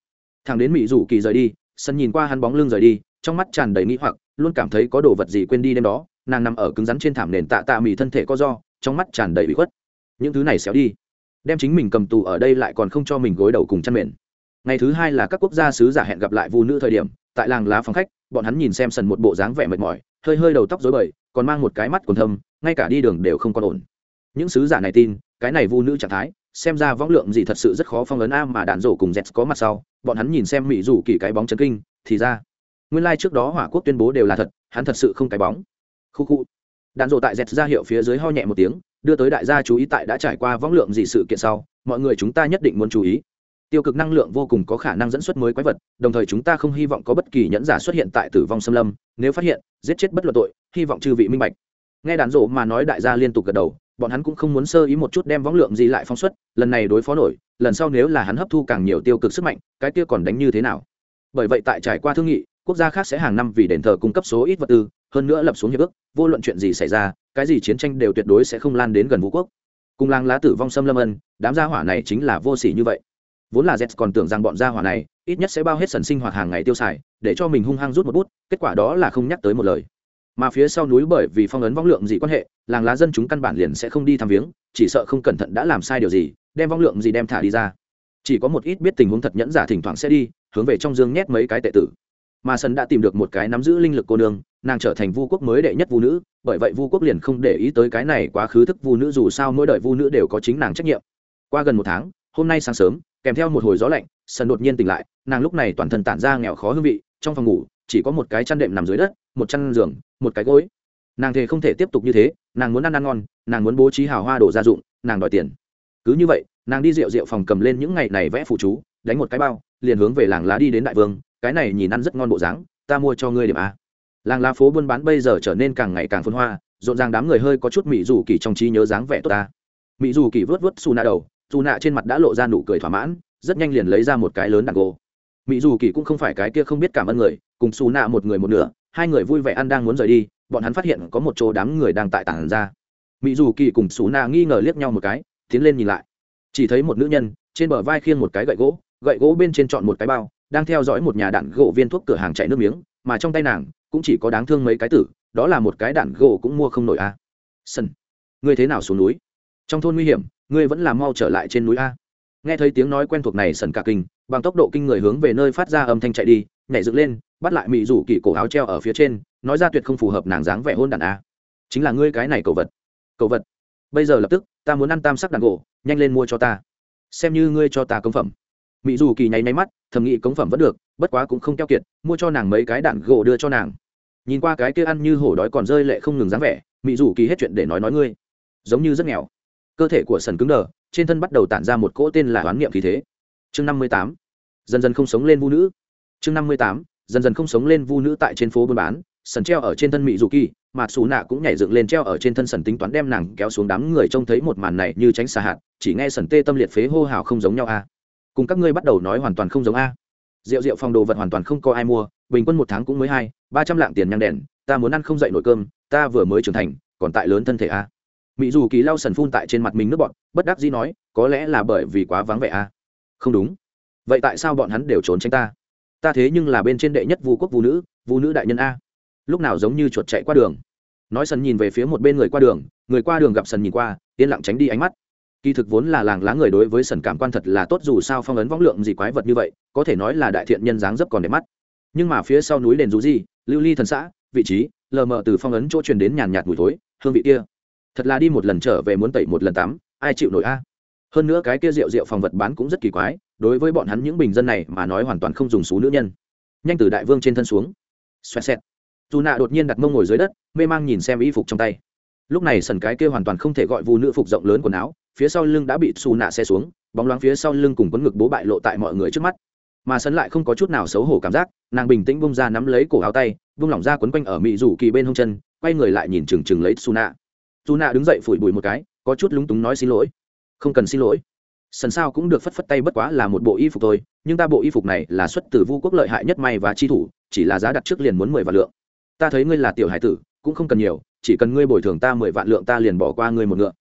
Thằng đến mỹ dù kỳ rời đi sân nhìn qua hắn bóng lưng rời đi, trong mắt tràn đầy nghĩ hoặc, luôn cảm thấy có đồ vật gì quên đi đêm đó, nàng nằm ở cứng rắn trên thảm nền tạ tạ mì thân thể có do, trong mắt tràn đầy bị khuất. Những thứ này xéo đi, đem chính mình cầm tù ở đây lại còn không cho mình gối đầu cùng chăn mền. Ngày thứ hai là các quốc gia sứ giả hẹn gặp lại vu nữ thời điểm, tại làng lá phòng khách, bọn hắn nhìn xem sần một bộ dáng vẻ mệt mỏi, hơi hơi đầu tóc dối bời, còn mang một cái mắt còn thâm, ngay cả đi đường đều không còn ổn. Những sứ giả này tin, cái này vu nữ trạng thái xem ra võng lượng gì thật sự rất khó phong ấn a mà đạn rổ cùng z có mặt sau, bọn hắn nhìn xem mỹ rủ kỳ cái bóng chấn kinh, thì ra, nguyên lai、like、trước đó hỏa quốc tuyên bố đều là thật, hắn thật sự không cái bóng. Khu khu. Đạn rổ tại z ra hiệu phía dưới ho nhẹ một tiếng, đưa tới đại gia chú ý tại đã trải qua võng lượng gì sự kiện sau, mọi người chúng ta nhất định muốn chú ý. Tiêu cực năng lượng vô cùng có khả năng dẫn xuất mới quái vật, đồng thời chúng ta không hy vọng có bất kỳ nhẫn giả xuất hiện tại tử vong xâm lâm, nếu phát hiện, giết chết bất luận tội, hy vọng chư vị minh bạch. Nghe đàn rộ mà nói đại gia liên tục gật đầu bọn hắn cũng không muốn sơ ý một chút đem võng lượng gì lại phóng xuất, lần này đối phó nổi, lần sau nếu là hắn hấp thu càng nhiều tiêu cực sức mạnh, cái kia còn đánh như thế nào? Bởi vậy tại trải qua thương nghị, quốc gia khác sẽ hàng năm vì đền thờ cung cấp số ít vật tư, hơn nữa lập xuống hiệp ước, vô luận chuyện gì xảy ra, cái gì chiến tranh đều tuyệt đối sẽ không lan đến gần vũ quốc. Cùng làng lá tử vong xâm lâm ân, đám gia hỏa này chính là vô sỉ như vậy. Vốn là z còn tưởng rằng bọn gia hỏa này ít nhất sẽ bao hết sần sinh hoạt hàng ngày tiêu xài, để cho mình hung hăng rút một bút, kết quả đó là không nhắc tới một lời mà phía sau núi bởi vì phong ấn vong lượng gì quan hệ, làng lá dân chúng căn bản liền sẽ không đi thăm viếng, chỉ sợ không cẩn thận đã làm sai điều gì, đem vong lượng gì đem thả đi ra. Chỉ có một ít biết tình huống thật nhẫn giả thỉnh thoảng sẽ đi, hướng về trong dương nhét mấy cái tệ tử. Mà sân đã tìm được một cái nắm giữ linh lực cô nương, nàng trở thành vu quốc mới đệ nhất vu nữ, bởi vậy vu quốc liền không để ý tới cái này quá khứ thức vu nữ dù sao mỗi đời vu nữ đều có chính nàng trách nhiệm. Qua gần một tháng, hôm nay sáng sớm, kèm theo một hồi gió lạnh sân đột nhiên tỉnh lại, nàng lúc này toàn thân tản ra nghèo khó hương vị, trong phòng ngủ, chỉ có một cái chăn đệm nằm dưới đất, một chăn giường một cái gối. Nàng thề không thể tiếp tục như thế, nàng muốn ăn ăn ngon, nàng muốn bố trí hào hoa đồ gia dụng, nàng đòi tiền. Cứ như vậy, nàng đi rượu rượu phòng cầm lên những ngày này vẽ phụ chú, đánh một cái bao, liền hướng về làng lá đi đến đại vương, cái này nhìn ăn rất ngon bộ dáng, ta mua cho ngươi điểm a. Làng lá phố buôn bán bây giờ trở nên càng ngày càng phân hoa, rộn ràng đám người hơi có chút mỹ dù kỳ trong trí nhớ dáng vẻ tốt ta. Mỹ dù kỳ vớt vớt xù nạ đầu, xù nạ trên mặt đã lộ ra nụ cười thỏa mãn, rất nhanh liền lấy ra một cái lớn đàn gỗ. Mỹ dù kỳ cũng không phải cái kia không biết cảm ơn người, cùng xù nạ một người một nửa hai người vui vẻ ăn đang muốn rời đi, bọn hắn phát hiện có một chỗ đám người đang tại tảng ra. Mỹ dù kỳ cùng xú na nghi ngờ liếc nhau một cái, tiến lên nhìn lại. Chỉ thấy một nữ nhân, trên bờ vai khiêng một cái gậy gỗ gậy gỗ bên trên chọn một cái bao, đang theo dõi một nhà đạn gỗ viên thuốc cửa hàng chạy nước miếng, mà trong tay nàng, cũng chỉ có đáng thương mấy cái tử, đó là một cái đạn gỗ cũng mua không nổi a. À. sân, ngươi thế nào xuống núi? Trong thôn nguy hiểm, ngươi vẫn làm mau trở lại trên núi a nghe thấy tiếng nói quen thuộc này sần cả kinh, bằng tốc độ kinh người hướng về nơi phát ra âm thanh chạy đi, nhảy dựng lên, bắt lại mỹ rủ kỳ cổ áo treo ở phía trên, nói ra tuyệt không phù hợp nàng dáng vẻ hôn đàn a. Chính là ngươi cái này cầu vật. Cầu vật. Bây giờ lập tức, ta muốn ăn tam sắc đàn gỗ, nhanh lên mua cho ta. Xem như ngươi cho ta công phẩm. Mỹ dù kỳ nháy máy mắt, thầm nghĩ công phẩm vẫn được, bất quá cũng không keo kiệt, mua cho nàng mấy cái đạn gỗ đưa cho nàng. Nhìn qua cái kia ăn như hổ đói còn rơi lệ không ngừng dáng vẻ mỹ dù kỳ hết chuyện để nói nói ngươi. Giống như rất nghèo. Cơ thể của sần cứng đờ trên thân bắt đầu tản ra một cỗ tên là oán niệm khí thế. Chương năm mươi tám. Dần dần không sống lên vu nữ. Chương năm mươi tám. Dần dần không sống lên vu nữ tại trên phố buôn bán, sần treo ở trên thân mỹ dù kỳ, mà xù nạ cũng nhảy dựng lên treo ở trên thân sần tính toán đem nàng kéo xuống đám người trông thấy một màn này như tránh xà hạt, chỉ nghe sần tê tâm liệt phế hô hào không giống nhau a. Cùng các ngươi bắt đầu nói hoàn toàn không giống a. Rượu rượu phòng đồ vật hoàn toàn không có ai mua, bình quân một tháng cũng mới hai, ba trăm lạng tiền nhang đèn, ta muốn ăn không dậy nổi cơm, ta vừa mới trưởng thành, còn tại lớn thân thể a mỹ dù kỳ lau sần phun tại trên mặt mình nước bọn bất đắc dĩ nói, có lẽ là bởi vì quá vắng vẻ a không đúng. Vậy tại sao bọn hắn đều trốn tránh ta? Ta thế nhưng là bên trên đệ nhất vu quốc vũ nữ vũ nữ đại nhân a. Lúc nào giống như chuột chạy qua đường. Nói sần nhìn về phía một bên người qua đường, người qua đường gặp sần nhìn qua, yên lặng tránh đi ánh mắt. Kỳ thực vốn là làng lá người đối với sần cảm quan thật là tốt dù sao phong ấn võng lượng gì quái vật như vậy, có thể nói là đại thiện nhân dáng dấp còn đẹp mắt. Nhưng mà phía sau núi đền rú gì lưu ly thần xã, vị trí, lờ mờ từ phong ấn chỗ truyền đến nhàn nhạt mùi thối, hương vị kia thật là đi một lần trở về muốn tẩy một lần tắm, ai chịu nổi a? Hơn nữa cái kia rượu rượu phòng vật bán cũng rất kỳ quái, đối với bọn hắn những bình dân này mà nói hoàn toàn không dùng xú nữ nhân. Nhanh từ đại vương trên thân xuống. Xoẹt xẹt. Dù nạ đột nhiên đặt mông ngồi dưới đất, mê mang nhìn xem y phục trong tay. Lúc này sần cái kia hoàn toàn không thể gọi vu nữ phục rộng lớn quần áo, phía sau lưng đã bị xù nạ xe xuống, bóng loáng phía sau lưng cùng quấn ngực bố bại lộ tại mọi người trước mắt. Mà sấn lại không có chút nào xấu hổ cảm giác, nàng bình tĩnh bông ra nắm lấy cổ áo tay, vung lỏng ra quấn quanh ở mị rủ kỳ bên hông chân, quay người lại nhìn chừng chừng lấy xù nạ dù nạ đứng dậy phủi bụi một cái, có chút lúng túng nói xin lỗi. Không cần xin lỗi. Sần sao cũng được phất phất tay bất quá là một bộ y phục thôi, nhưng ta bộ y phục này là xuất từ vu quốc lợi hại nhất may và chi thủ, chỉ là giá đặt trước liền muốn mười vạn lượng. Ta thấy ngươi là tiểu hải tử, cũng không cần nhiều, chỉ cần ngươi bồi thường ta mười vạn lượng ta liền bỏ qua ngươi một ngựa.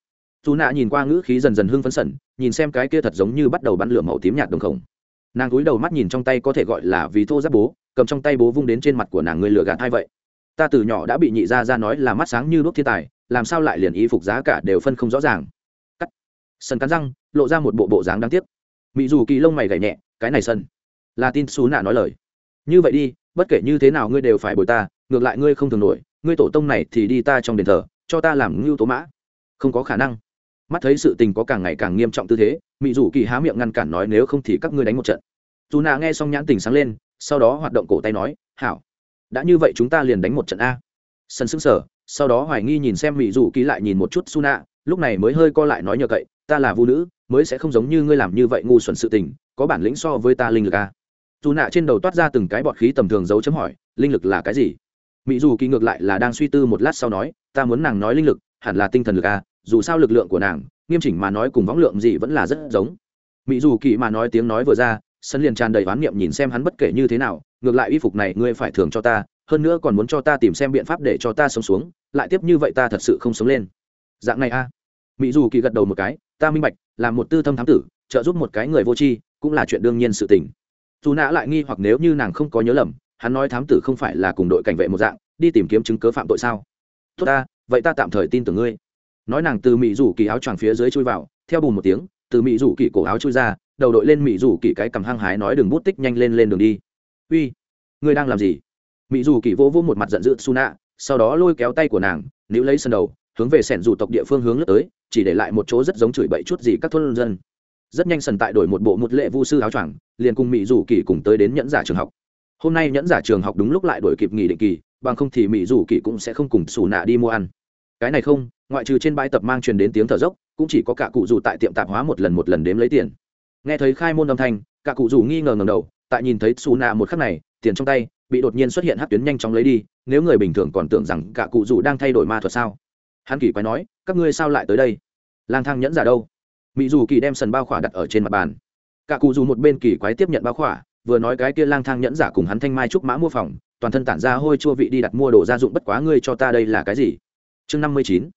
Dù nạ nhìn qua ngữ khí dần dần hưng phấn sẩn nhìn xem cái kia thật giống như bắt đầu bắn lửa màu tím nhạt đồng khổng. Nàng cúi đầu mắt nhìn trong tay có thể gọi là vì thô giáp bố, cầm trong tay bố vung đến trên mặt của nàng người lừa gạt hay vậy. Ta từ nhỏ đã bị nhị ra ra nói là mắt sáng như đuốc thiên tài làm sao lại liền y phục giá cả đều phân không rõ ràng. Cắt. Sân cắn răng, lộ ra một bộ bộ dáng đáng tiếc. Mỹ dù kỳ lông mày gảy nhẹ, cái này sân là tin xú nạ nói lời. Như vậy đi, bất kể như thế nào ngươi đều phải bồi ta, ngược lại ngươi không thường nổi, ngươi tổ tông này thì đi ta trong đền thờ, cho ta làm ngưu tố mã. Không có khả năng. Mắt thấy sự tình có càng ngày càng nghiêm trọng tư thế mỹ dù kỳ há miệng ngăn cản nói nếu không thì các ngươi đánh một trận. Dù nạ nghe xong nhãn tình sáng lên, sau đó hoạt động cổ tay nói, hảo. Đã như vậy chúng ta liền đánh một trận a. Sân xứng sở sau đó hoài nghi nhìn xem mỹ dù kỳ lại nhìn một chút su nạ lúc này mới hơi co lại nói nhờ cậy, ta là vũ nữ, mới sẽ không giống như ngươi làm như vậy ngu xuẩn sự tình, có bản lĩnh so với ta linh lực a dù nạ trên đầu toát ra từng cái bọt khí tầm thường dấu chấm hỏi, linh lực là cái gì? Mỹ dù kỳ ngược lại là đang suy tư một lát sau nói, ta muốn nàng nói linh lực, hẳn là tinh thần lực a dù sao lực lượng của nàng, nghiêm chỉnh mà nói cùng võng lượng gì vẫn là rất giống. Mỹ dù kỳ mà nói tiếng nói vừa ra, sân liền tràn đầy oán niệm nhìn xem hắn bất kể như thế nào, ngược lại y phục này ngươi phải thường cho ta hơn nữa còn muốn cho ta tìm xem biện pháp để cho ta sống xuống, lại tiếp như vậy ta thật sự không sống lên. Dạng này a. Mỹ dù kỳ gật đầu một cái, ta minh bạch làm một tư thâm thám tử, trợ giúp một cái người vô tri, cũng là chuyện đương nhiên sự tình. Dù nã lại nghi hoặc nếu như nàng không có nhớ lầm, hắn nói thám tử không phải là cùng đội cảnh vệ một dạng, đi tìm kiếm chứng cớ phạm tội sao? Tốt ta, vậy ta tạm thời tin tưởng ngươi. Nói nàng từ mỹ rủ kỳ áo choàng phía dưới chui vào, theo bùn một tiếng, từ mỹ rủ kỳ cổ áo chui ra, đầu đội lên mỹ rủ kỳ cái cầm hăng hái nói đừng bút tích nhanh lên lên đường đi. Uy, ngươi đang làm gì? Mỹ Dù kỳ vô vô một mặt giận dữ su nạ sau đó lôi kéo tay của nàng, níu lấy sân đầu, hướng về sẻn rủ tộc địa phương hướng lướt tới, chỉ để lại một chỗ rất giống chửi bậy chút gì các thôn dân. Rất nhanh sần tại đổi một bộ một lệ vu sư áo choàng, liền cùng mỹ Dù kỳ cùng tới đến nhẫn giả trường học. Hôm nay nhẫn giả trường học đúng lúc lại đổi kịp nghỉ định kỳ, bằng không thì mỹ Dù kỳ cũng sẽ không cùng xù nạ đi mua ăn. Cái này không, ngoại trừ trên bãi tập mang truyền đến tiếng thở dốc, cũng chỉ có cả cụ dù tại tiệm tạp hóa một lần một lần đếm lấy tiền. Nghe thấy khai môn âm thanh, cả cụ dù nghi ngờ ngầm đầu, tại nhìn thấy xù nạ một khắc này, tiền trong tay bị đột nhiên xuất hiện hát tuyến nhanh chóng lấy đi, nếu người bình thường còn tưởng rằng cả cụ dù đang thay đổi ma thuật sao? Hắn kỳ quái nói, các ngươi sao lại tới đây? Lang thang nhẫn giả đâu? Mỹ dù kỳ đem sần bao khỏa đặt ở trên mặt bàn. Cả cụ dù một bên kỳ quái tiếp nhận bao khỏa, vừa nói cái kia lang thang nhẫn giả cùng hắn thanh mai trúc mã mua phòng, toàn thân tản ra hôi chua vị đi đặt mua đồ gia dụng bất quá ngươi cho ta đây là cái gì? Chương năm mươi chín.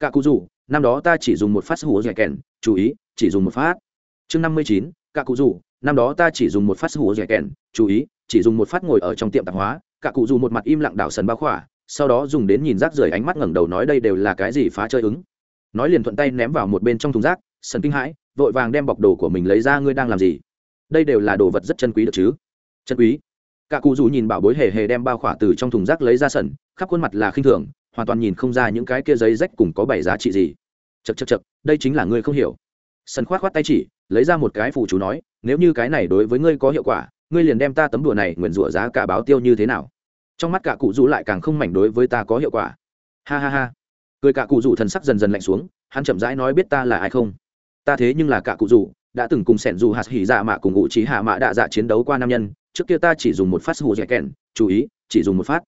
Cả cụ rủ, năm đó ta chỉ dùng một phát hùa dẻ kèn, chú ý, chỉ dùng một phát. Chương năm mươi chín, cả cụ rủ, năm đó ta chỉ dùng một phát hùa dẻ kèn, chú ý chỉ dùng một phát ngồi ở trong tiệm tạp hóa, cả cụ dù một mặt im lặng đảo sần bao khỏa, sau đó dùng đến nhìn rác rưởi ánh mắt ngẩng đầu nói đây đều là cái gì phá chơi ứng. Nói liền thuận tay ném vào một bên trong thùng rác, sần kinh hãi, vội vàng đem bọc đồ của mình lấy ra, ngươi đang làm gì? Đây đều là đồ vật rất chân quý được chứ? Chân quý? Cả cụ dù nhìn bảo bối hề hề đem bao khỏa từ trong thùng rác lấy ra sần, khắp khuôn mặt là khinh thường, hoàn toàn nhìn không ra những cái kia giấy rách cùng có bảy giá trị gì. Chật chật chật đây chính là ngươi không hiểu. Sần khoát khoát tay chỉ, lấy ra một cái phụ chú nói, nếu như cái này đối với ngươi có hiệu quả ngươi liền đem ta tấm đùa này nguyền rủa giá cả báo tiêu như thế nào? Trong mắt cả cụ rủ lại càng không mảnh đối với ta có hiệu quả. Ha ha ha. Cười cả cụ rủ thần sắc dần dần lạnh xuống hắn chậm rãi nói biết ta là ai không? Ta thế nhưng là cả cụ rủ, đã từng cùng sẻn dù hạt hỉ dạ mạ cùng ngụ trí hạ mạ đạ dạ chiến đấu qua nam nhân trước kia ta chỉ dùng một phát hù dẻ kèn chú ý chỉ dùng một phát.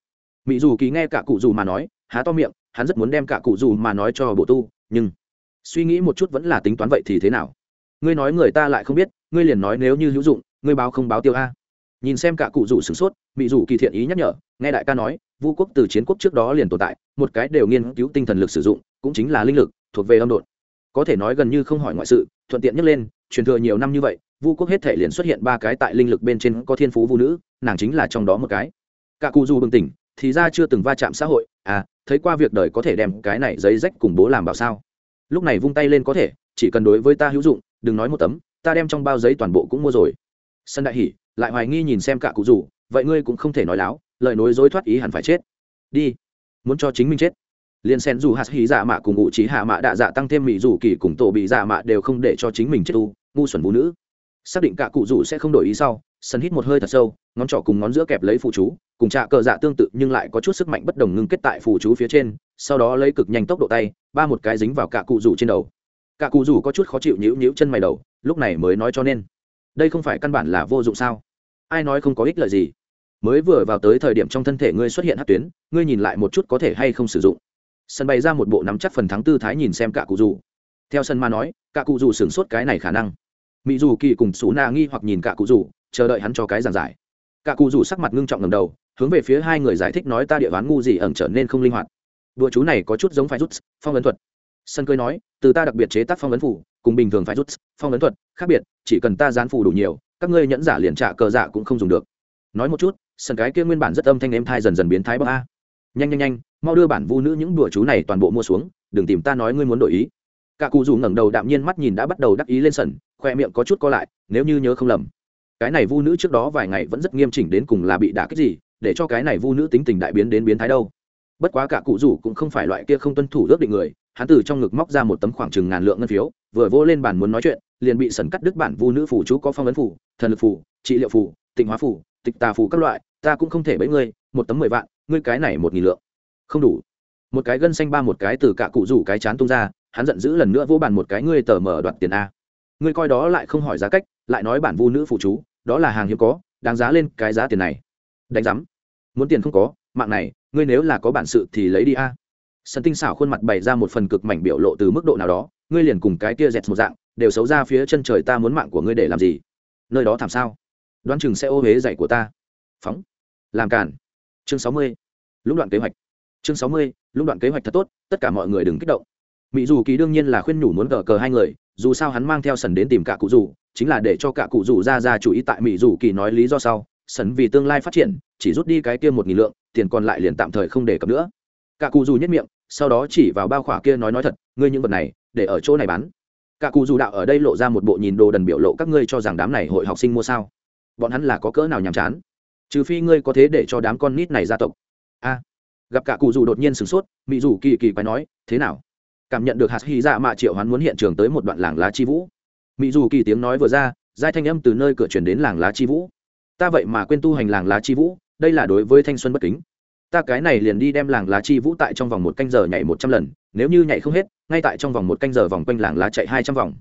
Mỹ dù kỳ nghe cả cụ dù mà nói há to miệng hắn rất muốn đem cả cụ dù mà nói cho bộ tu nhưng suy nghĩ một chút vẫn là tính toán vậy thì thế nào? Ngươi nói người ta lại không biết, ngươi liền nói nếu như hữu dụng, ngươi báo không báo tiêu a. Nhìn xem cả cụ rủ sửng sốt bị rủ kỳ thiện ý nhắc nhở, nghe đại ca nói, vu quốc từ chiến quốc trước đó liền tồn tại, một cái đều nghiên cứu tinh thần lực sử dụng, cũng chính là linh lực, thuộc về âm độn. Có thể nói gần như không hỏi ngoại sự, thuận tiện nhắc lên, truyền thừa nhiều năm như vậy, vu quốc hết thể liền xuất hiện ba cái tại linh lực bên trên có thiên phú vu nữ, nàng chính là trong đó một cái. Cả cụ rủ bừng tỉnh, thì ra chưa từng va chạm xã hội à thấy qua việc đời có thể đem cái này giấy rách cùng bố làm bảo sao. Lúc này vung tay lên có thể, chỉ cần đối với ta hữu dụng đừng nói một tấm, ta đem trong bao giấy toàn bộ cũng mua rồi. Sân đại hỉ, lại hoài nghi nhìn xem cả cụ rủ, vậy ngươi cũng không thể nói láo, lời nối dối thoát ý hẳn phải chết. Đi, muốn cho chính mình chết. Liền sen dù hạt hỉ dạ mạ cùng ngụ trí hạ mạ đạ dạ tăng thêm mỹ dù kỳ cùng tổ bị dạ mạ đều không để cho chính mình chết tu ngu xuẩn vũ nữ. Xác định cả cụ rủ sẽ không đổi ý sau, sân hít một hơi thật sâu, ngón trỏ cùng ngón giữa kẹp lấy phụ chú, cùng trạ cờ dạ tương tự nhưng lại có chút sức mạnh bất đồng ngưng kết tại phụ chú phía trên, sau đó lấy cực nhanh tốc độ tay, ba một cái dính vào cả cụ rủ trên đầu cả cụ rủ có chút khó chịu nhíu nhíu chân mày đầu, lúc này mới nói cho nên, đây không phải căn bản là vô dụng sao? Ai nói không có ích lợi gì? Mới vừa vào tới thời điểm trong thân thể ngươi xuất hiện hát tuyến, ngươi nhìn lại một chút có thể hay không sử dụng. Sân bày ra một bộ nắm chắc phần thắng tư thái nhìn xem cả cụ dù theo sân ma nói, cả cụ dù sửng sốt cái này khả năng. Mỹ dù kỳ cùng xú na nghi hoặc nhìn cả cụ dù chờ đợi hắn cho cái giàn giải. Cả cụ dù sắc mặt ngưng trọng ngầm đầu, hướng về phía hai người giải thích nói ta địa ván ngu gì ẩn trở nên không linh hoạt. Đùa chú này có chút giống phải rút, phong ấn thuật sân cười nói, từ ta đặc biệt chế tác phong ấn phủ, cùng bình thường phải rút, phong ấn thuật, khác biệt, chỉ cần ta gián phủ đủ nhiều, các ngươi nhẫn giả liền trả cờ dạ cũng không dùng được. Nói một chút, sân cái kia nguyên bản rất âm thanh em thai dần dần biến thái bậc a. Nhanh nhanh nhanh, mau đưa bản vu nữ những đùa chú này toàn bộ mua xuống, đừng tìm ta nói ngươi muốn đổi ý. Cả cụ dù ngẩng đầu đạm nhiên mắt nhìn đã bắt đầu đắc ý lên sần khoe miệng có chút co lại, nếu như nhớ không lầm, cái này vu nữ trước đó vài ngày vẫn rất nghiêm chỉnh đến cùng là bị đả kích gì, để cho cái này vu nữ tính tình đại biến đến biến thái đâu. Bất quá cả cụ rủ cũng không phải loại kia không tuân thủ ước định người hắn từ trong ngực móc ra một tấm khoảng chừng ngàn lượng ngân phiếu, vừa vô lên bàn muốn nói chuyện, liền bị sẩn cắt đứt bản vu nữ phủ chú có phong ấn phủ thần lực phủ trị liệu phủ tịnh hóa phủ tịch tà phủ các loại, ta cũng không thể bẫy ngươi, một tấm mười vạn, ngươi cái này một nghìn lượng. Không đủ. Một cái gân xanh ba một cái từ cả cụ rủ cái chán tung ra, hắn giận dữ lần nữa vô bàn một cái ngươi tờ mở đoạt tiền a. Ngươi coi đó lại không hỏi giá cách, lại nói bản vu nữ phụ chú, đó là hàng hiếm có, đáng giá lên cái giá tiền này. Đánh giám. Muốn tiền không có, mạng này, ngươi nếu là có bản sự thì lấy đi a sân tinh xảo khuôn mặt bày ra một phần cực mảnh biểu lộ từ mức độ nào đó, ngươi liền cùng cái kia dẹt một dạng, đều xấu ra phía chân trời ta muốn mạng của ngươi để làm gì? Nơi đó thảm sao? Đoán chừng sẽ ô huế dạy của ta. Phóng. Làm cản chương sáu mươi. Lũng đoạn kế hoạch. Chương sáu mươi, lũng đoạn kế hoạch thật tốt, tất cả mọi người đừng kích động. Mỹ dù kỳ đương nhiên là khuyên nhủ muốn cờ cờ hai người, dù sao hắn mang theo sần đến tìm cả cụ dù chính là để cho cả cụ dù ra ra chủ ý tại mỹ dù kỳ nói lý do sau, sần vì tương lai phát triển, chỉ rút đi cái kia một nghìn lượng, tiền còn lại liền tạm thời không để cập nữa. Cả cụ dù nhất miệng sau đó chỉ vào bao khỏa kia nói nói thật, ngươi những vật này, để ở chỗ này bán. Cả cụ dù đạo ở đây lộ ra một bộ nhìn đồ đần biểu lộ, các ngươi cho rằng đám này hội học sinh mua sao? Bọn hắn là có cỡ nào nhàm chán? Trừ phi ngươi có thế để cho đám con nít này gia tộc. A. Gặp cả cụ dù đột nhiên sửng sốt mỹ dù kỳ kỳ quái nói, thế nào? Cảm nhận được hạt hy dạ mạ triệu hắn muốn hiện trường tới một đoạn làng lá chi vũ. Mỹ dù kỳ tiếng nói vừa ra, giai thanh âm từ nơi cửa chuyển đến làng lá chi vũ. Ta vậy mà quên tu hành làng lá chi vũ, đây là đối với thanh xuân bất kính ta cái này liền đi đem làng lá chi vũ tại trong vòng một canh giờ nhảy một trăm lần nếu như nhảy không hết ngay tại trong vòng một canh giờ vòng quanh làng lá chạy hai trăm vòng.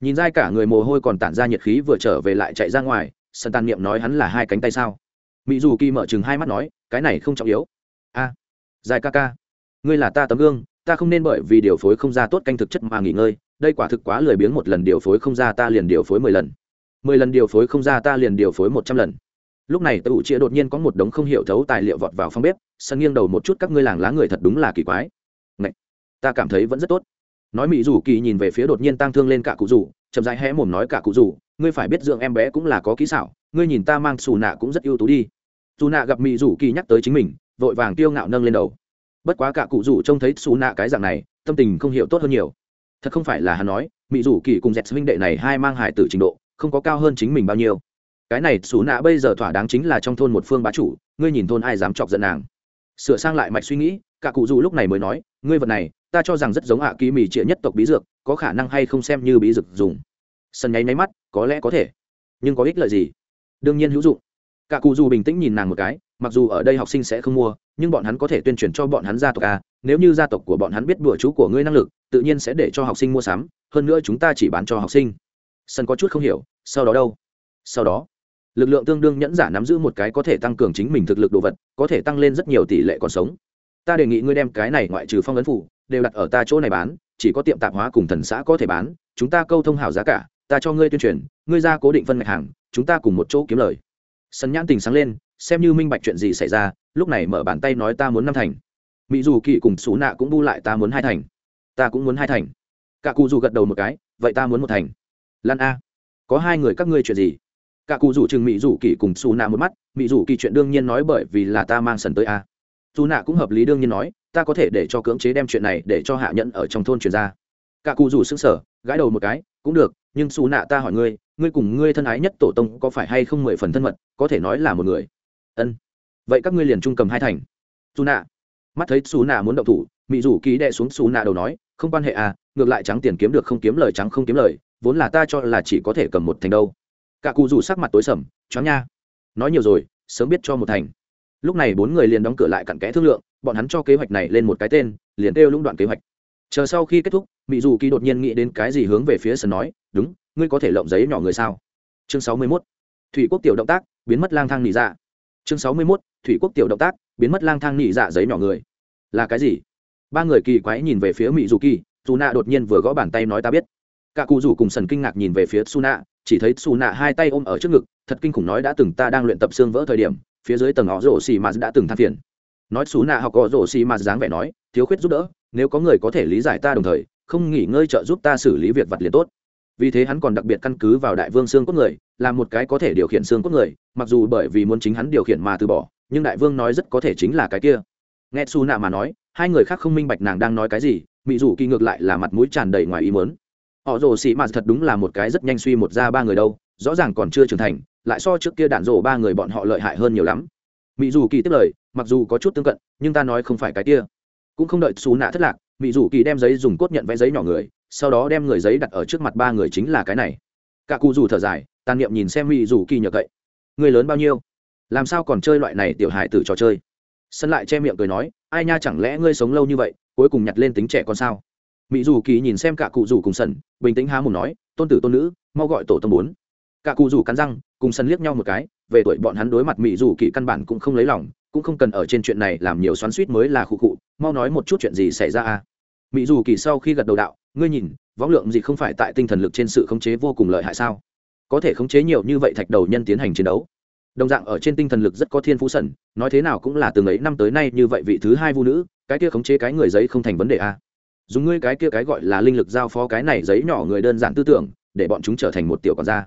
Nhìn dai cả người mồ hôi còn tản ra nhiệt khí vừa trở về lại chạy ra ngoài sân tàn niệm nói hắn là hai cánh tay sao? Mỹ dù kỳ mở chừng hai mắt nói cái này không trọng yếu. A à, dài ca ca ngươi là ta tấm gương ta không nên bởi vì điều phối không ra tốt canh thực chất mà nghỉ ngơi đây quả thực quá lười biếng một lần điều phối không ra ta liền điều phối mười lần. Mười lần điều phối không ra ta liền điều phối một trăm lần. Lúc này tụ chia đột nhiên có một đống không hiểu thấu tài liệu vọt vào phòng bếp sân nghiêng đầu một chút các ngươi làng lá người thật đúng là kỳ quái. Ngậy! ta cảm thấy vẫn rất tốt. Nói mỹ rủ kỳ nhìn về phía đột nhiên tăng thương lên cả cụ rủ, chậm rãi hé mồm nói cả cụ rủ, ngươi phải biết dưỡng em bé cũng là có kỹ xảo, ngươi nhìn ta mang xù nạ cũng rất ưu tú đi. Dù nạ gặp mỹ rủ kỳ nhắc tới chính mình, vội vàng tiêu ngạo nâng lên đầu. Bất quá cả cụ rủ trông thấy xù nạ cái dạng này, tâm tình không hiểu tốt hơn nhiều. Thật không phải là hắn nói mỹ rủ kỳ cùng dẹt huynh đệ này hai mang hải tử trình độ, không có cao hơn chính mình bao nhiêu. Cái này xù nạ bây giờ thỏa đáng chính là trong thôn một phương bá chủ, ngươi nhìn thôn ai dám chọc giận nàng sửa sang lại mạch suy nghĩ, cả cụ dù lúc này mới nói, ngươi vật này, ta cho rằng rất giống hạ ký mì trịa nhất tộc bí dược, có khả năng hay không xem như bí dược dùng. Sân nháy máy mắt, có lẽ có thể, nhưng có ích lợi gì? Đương nhiên hữu dụng. Cả cụ dù bình tĩnh nhìn nàng một cái, mặc dù ở đây học sinh sẽ không mua, nhưng bọn hắn có thể tuyên truyền cho bọn hắn gia tộc a nếu như gia tộc của bọn hắn biết đùa chú của ngươi năng lực, tự nhiên sẽ để cho học sinh mua sắm, hơn nữa chúng ta chỉ bán cho học sinh. Sân có chút không hiểu, sau đó đâu? Sau đó lực lượng tương đương nhẫn giả nắm giữ một cái có thể tăng cường chính mình thực lực đồ vật, có thể tăng lên rất nhiều tỷ lệ còn sống. Ta đề nghị ngươi đem cái này ngoại trừ phong ấn phủ, đều đặt ở ta chỗ này bán, chỉ có tiệm tạp hóa cùng thần xã có thể bán, chúng ta câu thông hảo giá cả, ta cho ngươi tuyên truyền, ngươi ra cố định phân ngạch hàng, chúng ta cùng một chỗ kiếm lời. Sân nhãn tình sáng lên, xem như minh bạch chuyện gì xảy ra, lúc này mở bàn tay nói ta muốn năm thành. Mỹ dù kỵ cùng xú nạ cũng bu lại ta muốn hai thành. Ta cũng muốn hai thành. Cả cụ dù gật đầu một cái, vậy ta muốn một thành. Lan a, có hai người các ngươi chuyện gì? Cả cụ rủ chừng mỹ rủ kỳ cùng xù nạ một mắt mỹ rủ kỳ chuyện đương nhiên nói bởi vì là ta mang sần tới a. Dù nạ cũng hợp lý đương nhiên nói, ta có thể để cho cưỡng chế đem chuyện này để cho hạ nhẫn ở trong thôn truyền ra. Cả cụ rủ xứng sở gãi đầu một cái, cũng được, nhưng xù nạ ta hỏi ngươi ngươi cùng ngươi thân ái nhất tổ tông có phải hay không mười phần thân mật, có thể nói là một người? Ân. Vậy các ngươi liền trung cầm hai thành. Xù nạ. Mắt thấy xù nạ muốn động thủ mỹ rủ kỳ đệ xuống xù nạ đầu nói, không quan hệ à ngược lại trắng tiền kiếm được không kiếm lời, trắng không kiếm lời, vốn là ta cho là chỉ có thể cầm một thành đâu cả cụ rủ sắc mặt tối sầm chó nha. Nói nhiều rồi, sớm biết cho một thành. Lúc này bốn người liền đóng cửa lại cặn kẽ thương lượng, bọn hắn cho kế hoạch này lên một cái tên, liền kêu lũng đoạn kế hoạch. Chờ sau khi kết thúc mỹ dù kỳ đột nhiên nghĩ đến cái gì hướng về phía sân nói, đúng, ngươi có thể lộng giấy nhỏ người sao? Chương sáu mươi 61. thủy quốc tiểu động tác, biến mất lang thang nỉ dạ. Chương sáu mươi 61. thủy quốc tiểu động tác, biến mất lang thang nỉ dạ giấy nhỏ người. Là cái gì? Ba người kỳ quái nhìn về phía mỹ dù kỳ dù nạ đột nhiên vừa gõ bàn tay nói ta biết. Cả cụ rủ cùng sần kinh ngạc nhìn về phía su nạ chỉ thấy xù nạ hai tay ôm ở trước ngực, thật kinh khủng nói đã từng ta đang luyện tập xương vỡ thời điểm, phía dưới tầng họ rổ xì mà đã từng than phiền. Nói xù nạ học họ rổ xì mà dáng vẻ nói, thiếu khuyết giúp đỡ, nếu có người có thể lý giải ta đồng thời, không nghỉ ngơi trợ giúp ta xử lý việc vặt liền tốt. Vì thế hắn còn đặc biệt căn cứ vào đại vương xương cốt người, là một cái có thể điều khiển xương cốt người, mặc dù bởi vì muốn chính hắn điều khiển mà từ bỏ, nhưng đại vương nói rất có thể chính là cái kia. Nghe xù nạ mà nói, hai người khác không minh bạch nàng đang nói cái gì mỹ dù kỳ ngược lại là mặt mũi tràn đầy ngoài ý mớn họ rồ xì mà thật đúng là một cái rất nhanh suy một ra ba người đâu, rõ ràng còn chưa trưởng thành, lại so trước kia đạn rổ ba người bọn họ lợi hại hơn nhiều lắm. Mỹ dù kỳ tiếp lời, mặc dù có chút tương cận, nhưng ta nói không phải cái kia. Cũng không đợi xú nạ thất lạc mỹ dù kỳ đem giấy dùng cốt nhận vẽ giấy nhỏ người, sau đó đem người giấy đặt ở trước mặt ba người chính là cái này. Cả cụ dù thở dài, tàn niệm nhìn xem mỹ dù kỳ nhờ cậy. Người lớn bao nhiêu? Làm sao còn chơi loại này tiểu hài tử trò chơi? Sân lại che miệng cười nói, ai nha, chẳng lẽ ngươi sống lâu như vậy, cuối cùng nhặt lên tính trẻ con sao? Mỹ dù kỳ nhìn xem cả cụ dù cùng sần, bình tĩnh há mồm nói, tôn tử tôn nữ, mau gọi tổ tông bốn. Cả cụ dù cắn răng, cùng sần liếc nhau một cái, về tuổi bọn hắn đối mặt mỹ dù kỳ căn bản cũng không lấy lòng, cũng không cần ở trên chuyện này làm nhiều xoắn suýt mới là khu cụ mau nói một chút chuyện gì xảy ra à mỹ dù kỳ sau khi gật đầu đạo, ngươi nhìn, võng lượng gì không phải tại tinh thần lực trên sự khống chế vô cùng lợi hại sao? Có thể khống chế nhiều như vậy thạch đầu nhân tiến hành chiến đấu. Đồng dạng ở trên tinh thần lực rất có thiên phú sẩn nói thế nào cũng là từng ấy năm tới nay như vậy vị thứ hai vũ nữ, cái kia khống chế cái người giấy không thành vấn đề à dùng ngươi cái kia cái gọi là linh lực giao phó cái này giấy nhỏ người đơn giản tư tưởng, để bọn chúng trở thành một tiểu còn ra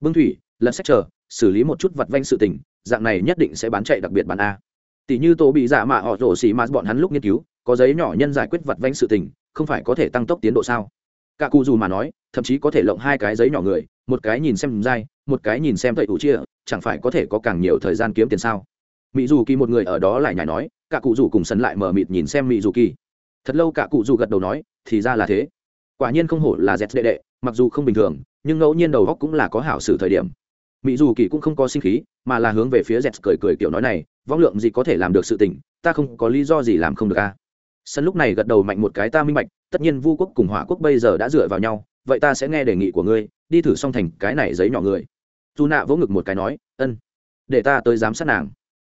bưng thủy lật sách chờ, xử lý một chút vặt vanh sự tình, dạng này nhất định sẽ bán chạy đặc biệt bán a. Tỷ như tổ bị giả mạ họ rổ xì mà bọn hắn lúc nghiên cứu, có giấy nhỏ nhân giải quyết vặt vanh sự tình, không phải có thể tăng tốc tiến độ sao? Cả cụ dù mà nói, thậm chí có thể lộng hai cái giấy nhỏ người, một cái nhìn xem dai, một cái nhìn xem thầy ủ chia, chẳng phải có thể có càng nhiều thời gian kiếm tiền sao? Mỹ dù kỳ một người ở đó lại nhảy nói, cả cụ dù cùng sân lại mở mịt nhìn xem mỹ dù kỳ thật lâu cả cụ dù gật đầu nói, thì ra là thế. Quả nhiên không hổ là dẹt đệ đệ, mặc dù không bình thường, nhưng ngẫu nhiên đầu góc cũng là có hảo sử thời điểm. Mỹ dù kỳ cũng không có sinh khí, mà là hướng về phía dẹt cười cười kiểu nói này, vong lượng gì có thể làm được sự tình, ta không có lý do gì làm không được a à. sân lúc này gật đầu mạnh một cái ta minh bạch, tất nhiên vu quốc cùng hỏa quốc bây giờ đã dựa vào nhau, vậy ta sẽ nghe đề nghị của ngươi, đi thử xong thành cái này giấy nhỏ người. Dù nạ vỗ ngực một cái nói, ân, để ta tới giám sát nàng.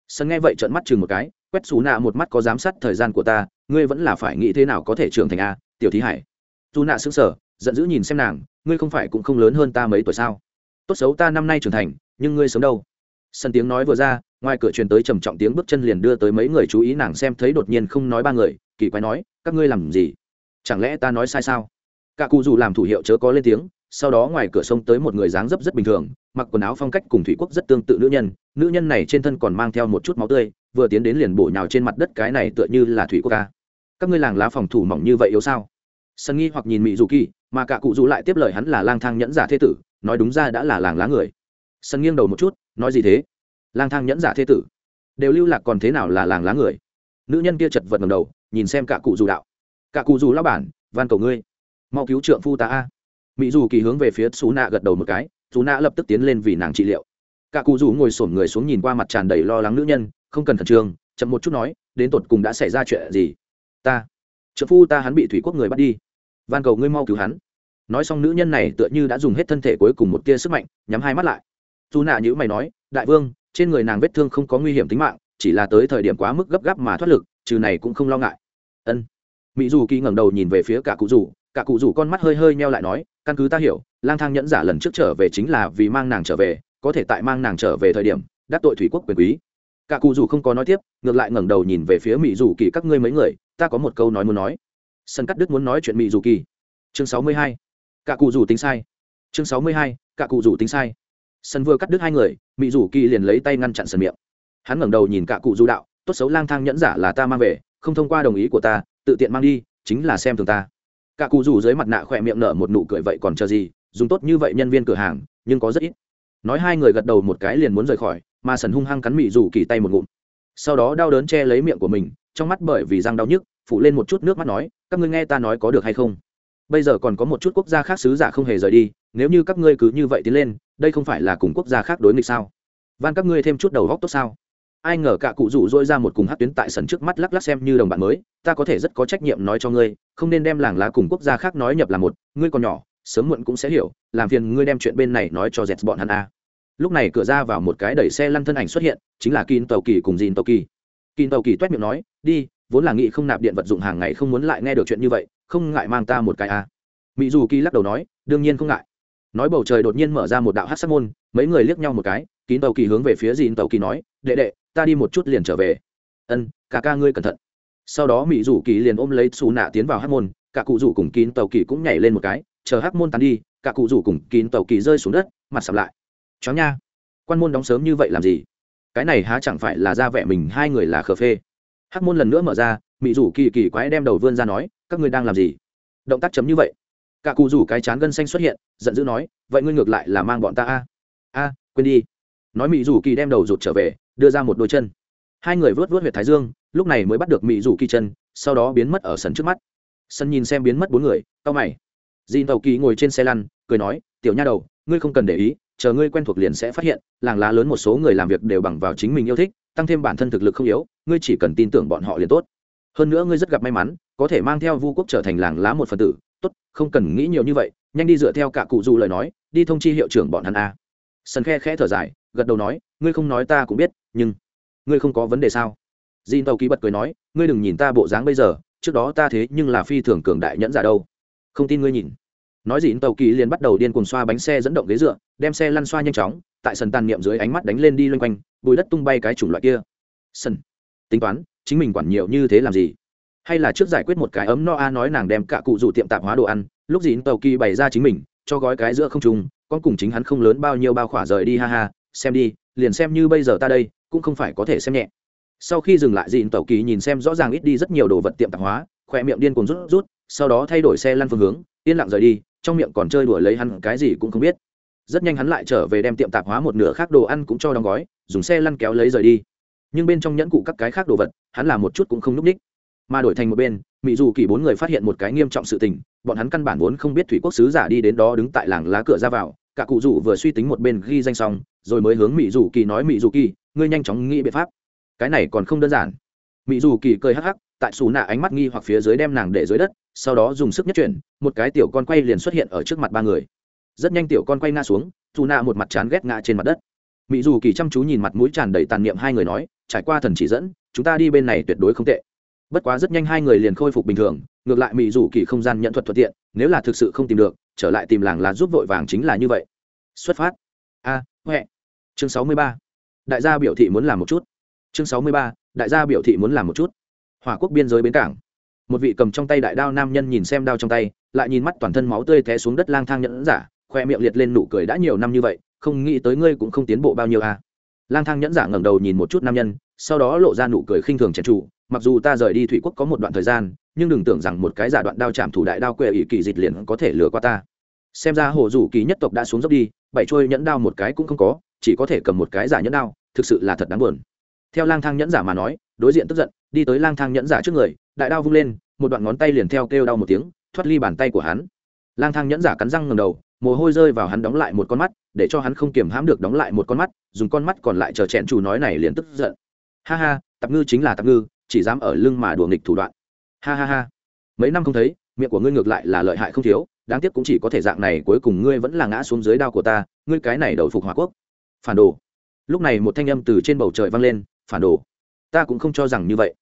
Sân nghe vậy trợn mắt chừng một cái, quét xù nạ một mắt có giám sát thời gian của ta ngươi vẫn là phải nghĩ thế nào có thể trưởng thành a, tiểu thí hải. Dù nạ xứng sở giận dữ nhìn xem nàng, ngươi không phải cũng không lớn hơn ta mấy tuổi sao? Tốt xấu ta năm nay trưởng thành, nhưng ngươi sống đâu? Sân tiếng nói vừa ra, ngoài cửa truyền tới trầm trọng tiếng bước chân liền đưa tới mấy người chú ý nàng xem thấy đột nhiên không nói ba người, kỳ quái nói, các ngươi làm gì? Chẳng lẽ ta nói sai sao? Cả cụ dù làm thủ hiệu chớ có lên tiếng, sau đó ngoài cửa sông tới một người dáng dấp rất bình thường, mặc quần áo phong cách cùng thủy quốc rất tương tự nữ nhân nữ nhân này trên thân còn mang theo một chút máu tươi, vừa tiến đến liền bổ nhào trên mặt đất cái này tựa như là thủy quốc ca các ngươi làng lá phòng thủ mỏng như vậy yếu sao? Sân nghi hoặc nhìn mỹ dù kỳ, mà cả cụ dù lại tiếp lời hắn là lang thang nhẫn giả thế tử, nói đúng ra đã là làng lá người. Sân nghiêng đầu một chút, nói gì thế? Lang thang nhẫn giả thế tử, đều lưu lạc còn thế nào là làng lá người? Nữ nhân kia chật vật ngầm đầu, nhìn xem cả cụ dù đạo. Cả cụ dù lao bản, van cầu ngươi. Mau cứu trượng phu ta a. Mỹ dù kỳ hướng về phía xú nạ gật đầu một cái xú nạ lập tức tiến lên vì nàng trị liệu. Cả cụ dù ngồi sổm người xuống nhìn qua mặt tràn đầy lo lắng nữ nhân, không cần khẩn trương, chậm một chút nói, đến tột cùng đã xảy ra chuyện gì? Ta, trợ phu ta hắn bị thủy quốc người bắt đi, van cầu ngươi mau cứu hắn. Nói xong nữ nhân này tựa như đã dùng hết thân thể cuối cùng một tia sức mạnh, nhắm hai mắt lại. Dù nạ nhữ mày nói, đại vương, trên người nàng vết thương không có nguy hiểm tính mạng, chỉ là tới thời điểm quá mức gấp gáp mà thoát lực, trừ này cũng không lo ngại. Ân. Mỹ dù kỳ ngẩng đầu nhìn về phía cả cụ rủ, cả cụ rủ con mắt hơi hơi meo lại nói, căn cứ ta hiểu, lang thang nhẫn giả lần trước trở về chính là vì mang nàng trở về, có thể tại mang nàng trở về thời điểm, đắc tội thủy quốc quyền quý. Cả cụ rủ không có nói tiếp, ngược lại ngẩng đầu nhìn về phía mỹ dù kỳ các ngươi mấy người ta có một câu nói muốn nói. Sân cắt đức muốn nói chuyện mỹ dù kỳ. Chương sáu mươi hai. Cả cụ rủ tính sai. Chương sáu mươi hai, cả cụ rủ tính sai. Sân vừa cắt đứt hai người mỹ dù kỳ liền lấy tay ngăn chặn sân miệng. Hắn ngẩng đầu nhìn cả cụ du đạo, tốt xấu lang thang nhẫn giả là ta mang về, không thông qua đồng ý của ta, tự tiện mang đi, chính là xem thường ta. Cả cụ dù dưới mặt nạ khỏe miệng nở một nụ cười vậy còn chờ gì, dùng tốt như vậy nhân viên cửa hàng, nhưng có rất ít. Nói hai người gật đầu một cái liền muốn rời khỏi, mà sần hung hăng cắn mỹ dù kỳ tay một ngụm. Sau đó đau đớn che lấy miệng của mình trong mắt bởi vì răng đau nhức phụ lên một chút nước mắt nói, các ngươi nghe ta nói có được hay không? Bây giờ còn có một chút quốc gia khác sứ giả không hề rời đi, nếu như các ngươi cứ như vậy tiến lên, đây không phải là cùng quốc gia khác đối nghịch sao? Van, các ngươi thêm chút đầu góc tốt sao? Ai ngờ cả cụ rủ dôi ra một cùng hát tuyến tại sân trước mắt lắc lắc xem như đồng bạn mới, ta có thể rất có trách nhiệm nói cho ngươi, không nên đem làng lá cùng quốc gia khác nói nhập là một, ngươi còn nhỏ, sớm muộn cũng sẽ hiểu, làm phiền ngươi đem chuyện bên này nói cho dẹt bọn hắn a. Lúc này cửa ra vào một cái đẩy xe lăn thân ảnh xuất hiện, chính là kin tàu kỳ cùng dìn tàu kỳ kin tàu kỳ toét miệng nói, đi, vốn là nghị không nạp điện vật dụng hàng ngày không muốn lại nghe được chuyện như vậy, không ngại mang ta một cái a mỹ dù kỳ lắc đầu nói, đương nhiên không ngại. Nói bầu trời đột nhiên mở ra một đạo hát sắc môn, mấy người liếc nhau một cái kín tàu kỳ hướng về phía dìn tàu kỳ nói, đệ đệ, ta đi một chút liền trở về. Ân cả ca ngươi cẩn thận. Sau đó mỹ dù kỳ liền ôm lấy xù nạ tiến vào hát môn, cả cụ rủ cùng kín tàu kỳ cũng nhảy lên một cái, chờ hát môn tan đi, cả cụ rủ cùng kín tàu kỳ rơi xuống đất, mặt sầm lại. Chó nha, quan môn đóng sớm như vậy làm gì? Cái này há chẳng phải là ra vẻ mình hai người là khờ phê. Hắc môn lần nữa mở ra mỹ rủ kỳ kỳ quái đem đầu vươn ra nói, các ngươi đang làm gì? Động tác chấm như vậy. Cả cụ rủ cái chán gân xanh xuất hiện, giận dữ nói, vậy ngươi ngược lại là mang bọn ta a? A, quên đi. Nói mỹ rủ kỳ đem đầu rụt trở về, đưa ra một đôi chân. Hai người vớt vớt huyệt thái dương, lúc này mới bắt được mỹ rủ kỳ chân, sau đó biến mất ở sân trước mắt. Sân nhìn xem biến mất bốn người tao mày. Dì tàu kỳ ngồi trên xe lăn, cười nói, tiểu nha đầu, ngươi không cần để ý chờ ngươi quen thuộc liền sẽ phát hiện, làng lá lớn một số người làm việc đều bằng vào chính mình yêu thích, tăng thêm bản thân thực lực không yếu, ngươi chỉ cần tin tưởng bọn họ liền tốt. Hơn nữa ngươi rất gặp may mắn, có thể mang theo vu quốc trở thành làng lá một phần tử. Tốt, không cần nghĩ nhiều như vậy, nhanh đi dựa theo cả cụ dù lời nói, đi thông chi hiệu trưởng bọn hắn a. Sân khe khẽ thở dài, gật đầu nói, ngươi không nói ta cũng biết, nhưng ngươi không có vấn đề sao? Jin tàu ký bật cười nói, ngươi đừng nhìn ta bộ dáng bây giờ, trước đó ta thế nhưng là phi thường cường đại nhẫn giả đâu. Không tin ngươi nhìn nói gì, tàu kỳ liền bắt đầu điên cuồng xoa bánh xe dẫn động ghế dựa, đem xe lăn xoa nhanh chóng, tại sân tàn niệm dưới ánh mắt đánh lên đi loanh quanh, bùi đất tung bay cái chủng loại kia. Sân tính toán, chính mình quản nhiều như thế làm gì? Hay là trước giải quyết một cái ấm no a nói nàng đem cả cụ rủ tiệm tạp hóa đồ ăn, lúc gì tàu kỳ bày ra chính mình, cho gói cái giữa không trùng con cùng chính hắn không lớn bao nhiêu bao khỏa rời đi, ha ha, xem đi, liền xem như bây giờ ta đây, cũng không phải có thể xem nhẹ. Sau khi dừng lại dịn tàu kỳ nhìn xem rõ ràng ít đi rất nhiều đồ vật tiệm tạp hóa khỏe miệng điên cuồng rút rút, sau đó thay đổi xe lăn phương hướng, yên lặng rời đi trong miệng còn chơi đùa lấy hắn, cái gì cũng không biết. Rất nhanh hắn lại trở về đem tiệm tạp hóa một nửa khác đồ ăn cũng cho đóng gói, dùng xe lăn kéo lấy rời đi. Nhưng bên trong nhẫn cụ các cái khác đồ vật, hắn làm một chút cũng không núp ních mà đổi thành một bên mỹ dù kỳ bốn người phát hiện một cái nghiêm trọng sự tình, bọn hắn căn bản vốn không biết thủy quốc sứ giả đi đến đó đứng tại làng lá cửa ra vào, cả cụ rủ vừa suy tính một bên ghi danh xong, rồi mới hướng mỹ dù kỳ nói mỹ dù kỳ ngươi nhanh chóng nghĩ biện pháp. Cái này còn không đơn giản. Mỹ dù kỳ cười hắc hắc tại xù nạ ánh mắt nghi hoặc phía dưới đem nàng để dưới đất sau đó dùng sức nhất chuyển một cái tiểu con quay liền xuất hiện ở trước mặt ba người. Rất nhanh tiểu con quay ngã xuống xù nạ một mặt chán ghét ngã trên mặt đất. Mỹ dù kỳ chăm chú nhìn mặt mũi tràn đầy tàn niệm hai người nói trải qua thần chỉ dẫn chúng ta đi bên này tuyệt đối không tệ. Bất quá rất nhanh hai người liền khôi phục bình thường ngược lại mỹ dù kỳ không gian nhận thuật thuận tiện nếu là thực sự không tìm được trở lại tìm làng là giúp vội vàng chính là như vậy. Xuất phát. A à, huệ. Chương sáu mươi ba. Đại gia biểu thị muốn làm một chút. Chương sáu mươi ba. Đại gia biểu thị muốn làm một chút hòa quốc biên giới bến cảng. Một vị cầm trong tay đại đao nam nhân nhìn xem đao trong tay, lại nhìn mắt toàn thân máu tươi té xuống đất lang thang nhẫn giả, khoe miệng liệt lên nụ cười đã nhiều năm như vậy, không nghĩ tới ngươi cũng không tiến bộ bao nhiêu à. lang thang nhẫn giả ngẩng đầu nhìn một chút nam nhân, sau đó lộ ra nụ cười khinh thường chèn chủ mặc dù ta rời đi thủy quốc có một đoạn thời gian, nhưng đừng tưởng rằng một cái giả đoạn đao chạm thủ đại đao quệ ỷ kỳ dịch liền có thể lừa qua ta. Xem ra hồ dù kỳ nhất tộc đã xuống dốc đi, bảy trôi nhẫn đao một cái cũng không có, chỉ có thể cầm một cái giả nhẫn đao, thực sự là thật đáng buồn. Theo lang thang nhẫn giả mà nói đối diện tức giận, đi tới lang thang nhẫn giả trước người, đại đao vung lên, một đoạn ngón tay liền theo kêu đau một tiếng, thoát ly bàn tay của hắn. Lang thang nhẫn giả cắn răng ngầm đầu, mồ hôi rơi vào hắn đóng lại một con mắt, để cho hắn không kiềm hãm được đóng lại một con mắt, dùng con mắt còn lại chờ chẹn chủ nói này liền tức giận. Ha ha, tạp ngư chính là tạp ngư, chỉ dám ở lưng mà đùa nghịch thủ đoạn. Ha ha ha. Mấy năm không thấy, miệng của ngươi ngược lại là lợi hại không thiếu, đáng tiếc cũng chỉ có thể dạng này cuối cùng ngươi vẫn là ngã xuống dưới đao của ta, ngươi cái này đầu phục hòa quốc. Phản đồ. Lúc này một thanh âm từ trên bầu trời vang lên, phản đồ ta cũng không cho rằng như vậy.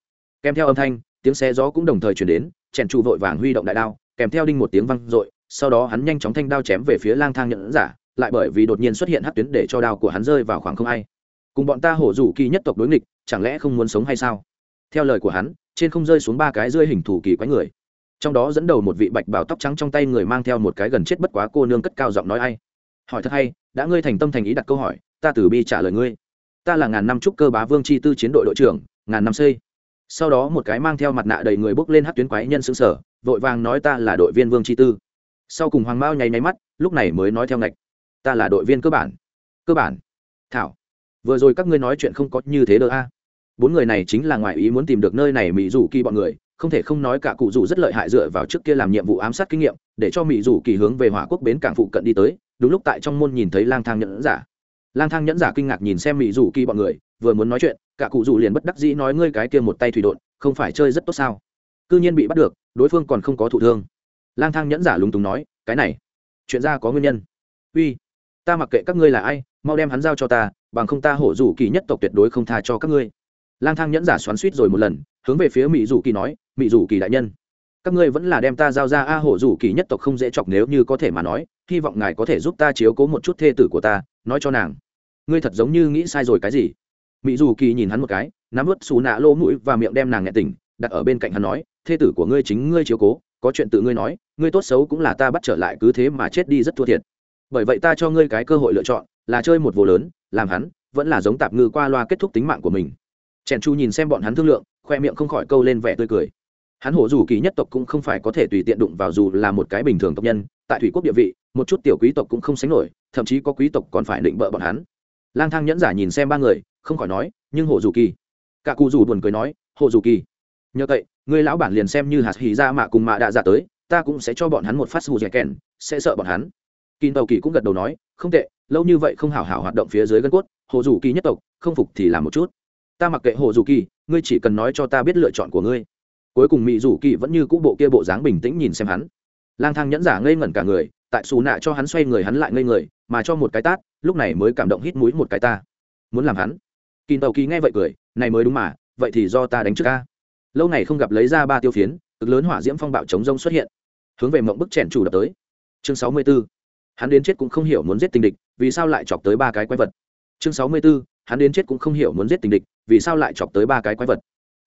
Kèm theo âm thanh, tiếng xe gió cũng đồng thời chuyển đến, chèn trụ vội vàng huy động đại đao, kèm theo đinh một tiếng văng r sau đó hắn nhanh chóng thanh đao chém về phía lang thang nhận giả, lại bởi vì đột nhiên xuất hiện hát tuyến để cho đao của hắn rơi vào khoảng không ai. Cùng bọn ta hổ rủ kỳ nhất tộc đối nghịch, chẳng lẽ không muốn sống hay sao? Theo lời của hắn, trên không rơi xuống ba cái rơi hình thủ kỳ quái người. Trong đó dẫn đầu một vị bạch bào tóc trắng trong tay người mang theo một cái gần chết bất quá cô nương cất cao giọng nói ai. Hỏi thật hay, đã ngươi thành tâm thành ý đặt câu hỏi, ta từ bi trả lời ngươi ta là ngàn năm trúc cơ bá vương chi tư chiến đội đội trưởng, ngàn năm xây. Sau đó một cái mang theo mặt nạ đầy người bốc lên hát tuyến quái nhân xứng sở, vội vàng nói ta là đội viên vương chi tư. Sau cùng hoàng mao nháy nháy mắt, lúc này mới nói theo ngạch. Ta là đội viên cơ bản. Cơ bản. Thảo. Vừa rồi các ngươi nói chuyện không có như thế đỡ a. Bốn người này chính là ngoại ý muốn tìm được nơi này mỹ rủ kỳ bọn người, không thể không nói cả cụ rủ rất lợi hại dựa vào trước kia làm nhiệm vụ ám sát kinh nghiệm, để cho mỹ rủ kỳ hướng về hỏa quốc bến cảng phụ cận đi tới, đúng lúc tại trong môn nhìn thấy lang thang nhẫn giả lang thang nhẫn giả kinh ngạc nhìn xem mỹ dù kỳ bọn người, vừa muốn nói chuyện, cả cụ dù liền bất đắc dĩ nói ngươi cái kia một tay thủy đột không phải chơi rất tốt sao? Cư nhiên bị bắt được, đối phương còn không có thụ thương. Lang thang nhẫn giả lúng túng nói, cái này, chuyện ra có nguyên nhân. Uy, ta mặc kệ các ngươi là ai, mau đem hắn giao cho ta, bằng không ta hổ dù kỳ nhất tộc tuyệt đối không tha cho các ngươi. Lang thang nhẫn giả xoắn suýt rồi một lần, hướng về phía mỹ dù kỳ nói, mỹ dù kỳ đại nhân, các ngươi vẫn là đem ta giao ra a, hổ dù kỳ nhất tộc không dễ chọc nếu như có thể mà nói, hy vọng ngài có thể giúp ta chiếu cố một chút thê tử của ta, nói cho nàng ngươi thật giống như nghĩ sai rồi cái gì? Mỹ dù kỳ nhìn hắn một cái, nắm vớt xù nạ lỗ mũi và miệng đem nàng nhẹ tỉnh, đặt ở bên cạnh hắn nói, thê tử của ngươi chính ngươi chiếu cố, có chuyện tự ngươi nói, ngươi tốt xấu cũng là ta bắt trở lại cứ thế mà chết đi rất thua thiệt. Bởi vậy ta cho ngươi cái cơ hội lựa chọn, là chơi một vô lớn, làm hắn vẫn là giống tạp ngư qua loa kết thúc tính mạng của mình. Chèn chu nhìn xem bọn hắn thương lượng, khoe miệng không khỏi câu lên vẻ tươi cười. Hắn hổ dù kỳ nhất tộc cũng không phải có thể tùy tiện đụng vào dù là một cái bình thường tộc nhân, tại thủy quốc địa vị, một chút tiểu quý tộc cũng không sánh nổi, thậm chí có quý tộc còn phải định bợ bọn hắn lang thang nhẫn giả nhìn xem ba người, không khỏi nói, nhưng hồ dù kỳ. Cả cụ dù buồn cười nói, hồ dù kỳ, nhờ vậy người lão bản liền xem như hạt hỉ ra mạ cùng mạ đã giả tới, ta cũng sẽ cho bọn hắn một phát xù dẻ kèn, sẽ sợ bọn hắn. Kỳ tàu kỳ cũng gật đầu nói, không tệ, lâu như vậy không hảo hảo hoạt động phía dưới gân cốt, hồ dù kỳ nhất tộc, không phục thì làm một chút. Ta mặc kệ hồ dù kỳ, ngươi chỉ cần nói cho ta biết lựa chọn của ngươi. Cuối cùng mỹ dù kỳ vẫn như cũ bộ kia bộ dáng bình tĩnh nhìn xem hắn. Lang thang nhẫn giả ngây ngẩn cả người, tại xù nạ cho hắn xoay người hắn lại ngây người, mà cho một cái tát lúc này mới cảm động hít mũi một cái ta. Muốn làm hắn? Kỳ tàu kỳ nghe vậy cười, này mới đúng mà, vậy thì do ta đánh trước ca lâu này không gặp lấy ra ba tiêu phiến, cực lớn hỏa diễm phong bạo chống rông xuất hiện. Hướng về mộng bức chèn chủ đập tới. Chương sáu mươi 64. hắn đến chết cũng không hiểu muốn giết tình địch, vì sao lại chọc tới ba cái quái vật? Chương sáu mươi 64. hắn đến chết cũng không hiểu muốn giết tình địch, vì sao lại chọc tới ba cái quái vật?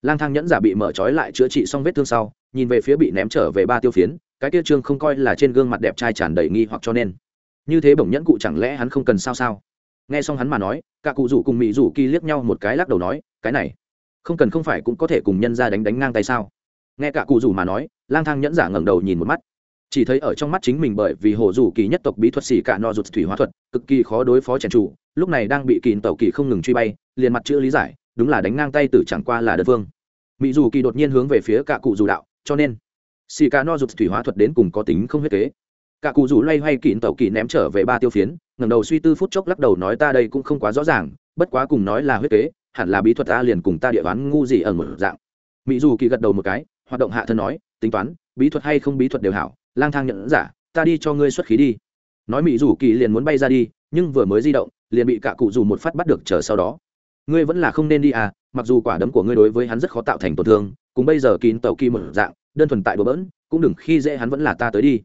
Lang thang nhẫn giả bị mở trói lại chữa trị xong vết thương sau, nhìn về phía bị ném trở về ba tiêu phiến, cái tiêu trương không coi là trên gương mặt đẹp trai tràn đầy nghi hoặc cho nên như thế bổng nhẫn cụ chẳng lẽ hắn không cần sao sao? Nghe xong hắn mà nói, cả cụ rủ cùng mỹ rủ kỳ liếc nhau một cái lắc đầu nói, cái này, không cần không phải cũng có thể cùng nhân ra đánh đánh ngang tay sao? Nghe cả cụ rủ mà nói, lang thang nhẫn giả ngẩng đầu nhìn một mắt. Chỉ thấy ở trong mắt chính mình bởi vì hồ rủ kỳ nhất tộc bí thuật xỉ cả no rụt thủy hóa thuật, cực kỳ khó đối phó trần chủ, lúc này đang bị kỳ tẩu kỳ không ngừng truy bay, liền mặt chữ lý giải, đúng là đánh ngang tay tử chẳng qua là đơn phương mỹ dù kỳ đột nhiên hướng về phía cả cụ dù đạo, cho nên xì ca no rụt thủy hóa thuật đến cùng có tính không huyết kế? Cả cụ rủ loay hoay kịn tẩu kỳ ném trở về ba tiêu phiến, ngẩng đầu suy tư phút chốc lắc đầu nói ta đây cũng không quá rõ ràng, bất quá cùng nói là huyết kế, hẳn là bí thuật ta liền cùng ta địa đoán ngu gì ở một dạng. Mỹ dù kỳ gật đầu một cái, hoạt động hạ thân nói, tính toán, bí thuật hay không bí thuật đều hảo, lang thang nhận giả, ta đi cho ngươi xuất khí đi. Nói mỹ dù kỳ liền muốn bay ra đi, nhưng vừa mới di động, liền bị cả cụ dù một phát bắt được chờ sau đó. Ngươi vẫn là không nên đi à mặc dù quả đấm của ngươi đối với hắn rất khó tạo thành tổn thương, cùng bây giờ kín tàu kỳ một dạng, đơn thuần tại đùa bỡn, cũng đừng khi dễ hắn vẫn là ta tới đi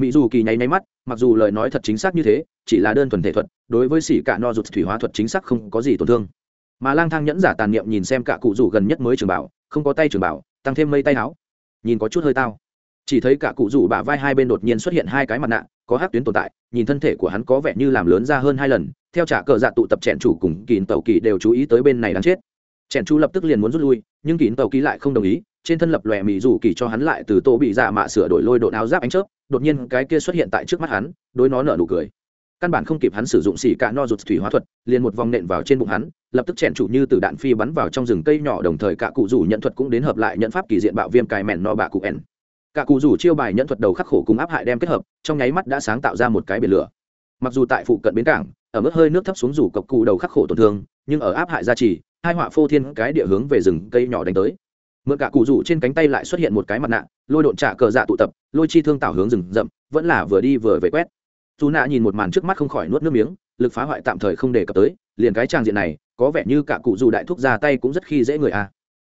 mỹ dù kỳ nháy nháy mắt, mặc dù lời nói thật chính xác như thế, chỉ là đơn thuần thể thuật, đối với xỉ cả no rụt thủy hóa thuật chính xác không có gì tổn thương. Mà lang thang nhẫn giả tàn niệm nhìn xem cả cụ rủ gần nhất mới trường bảo, không có tay trường bảo, tăng thêm mây tay áo. Nhìn có chút hơi tao. Chỉ thấy cả cụ rủ bả vai hai bên đột nhiên xuất hiện hai cái mặt nạ, có hát tuyến tồn tại, nhìn thân thể của hắn có vẻ như làm lớn ra hơn hai lần, theo trả cờ dạ tụ tập trẻn chủ cùng kín tàu kỳ đều chú ý tới bên này đáng chết. Trẻn chủ lập tức liền muốn rút lui, nhưng kín tàu kỳ lại không đồng ý, trên thân lập lòe mỹ rủ kỳ cho hắn lại từ tô bị dạ mạ sửa đổi lôi độn áo giáp ánh chớp đột nhiên cái kia xuất hiện tại trước mắt hắn, đối nó nở nụ cười. Căn bản không kịp hắn sử dụng xỉ cả no rụt thủy hóa thuật, liền một vòng nện vào trên bụng hắn, lập tức chèn chủ như từ đạn phi bắn vào trong rừng cây nhỏ, đồng thời cả cụ rủ nhận thuật cũng đến hợp lại nhận pháp kỳ diện bạo viêm cài mẹn no bạ cụ n cả cụ rủ chiêu bài nhận thuật đầu khắc khổ cùng áp hại đem kết hợp, trong nháy mắt đã sáng tạo ra một cái biển lửa. Mặc dù tại phụ cận bến cảng, ở mức hơi nước thấp xuống rủ cọc cụ đầu khắc khổ tổn thương, nhưng ở áp hại gia trì, hai họa phô thiên cái địa hướng về rừng cây nhỏ đánh tới mượn cả cụ rủ trên cánh tay lại xuất hiện một cái mặt nạ, lôi độn trả cờ dạ tụ tập, lôi chi thương tạo hướng rừng rậm, vẫn là vừa đi vừa về quét. Dù nạ nhìn một màn trước mắt không khỏi nuốt nước miếng, lực phá hoại tạm thời không đề cập tới, liền cái trang diện này, có vẻ như cả cụ dù đại thúc ra tay cũng rất khi dễ người à.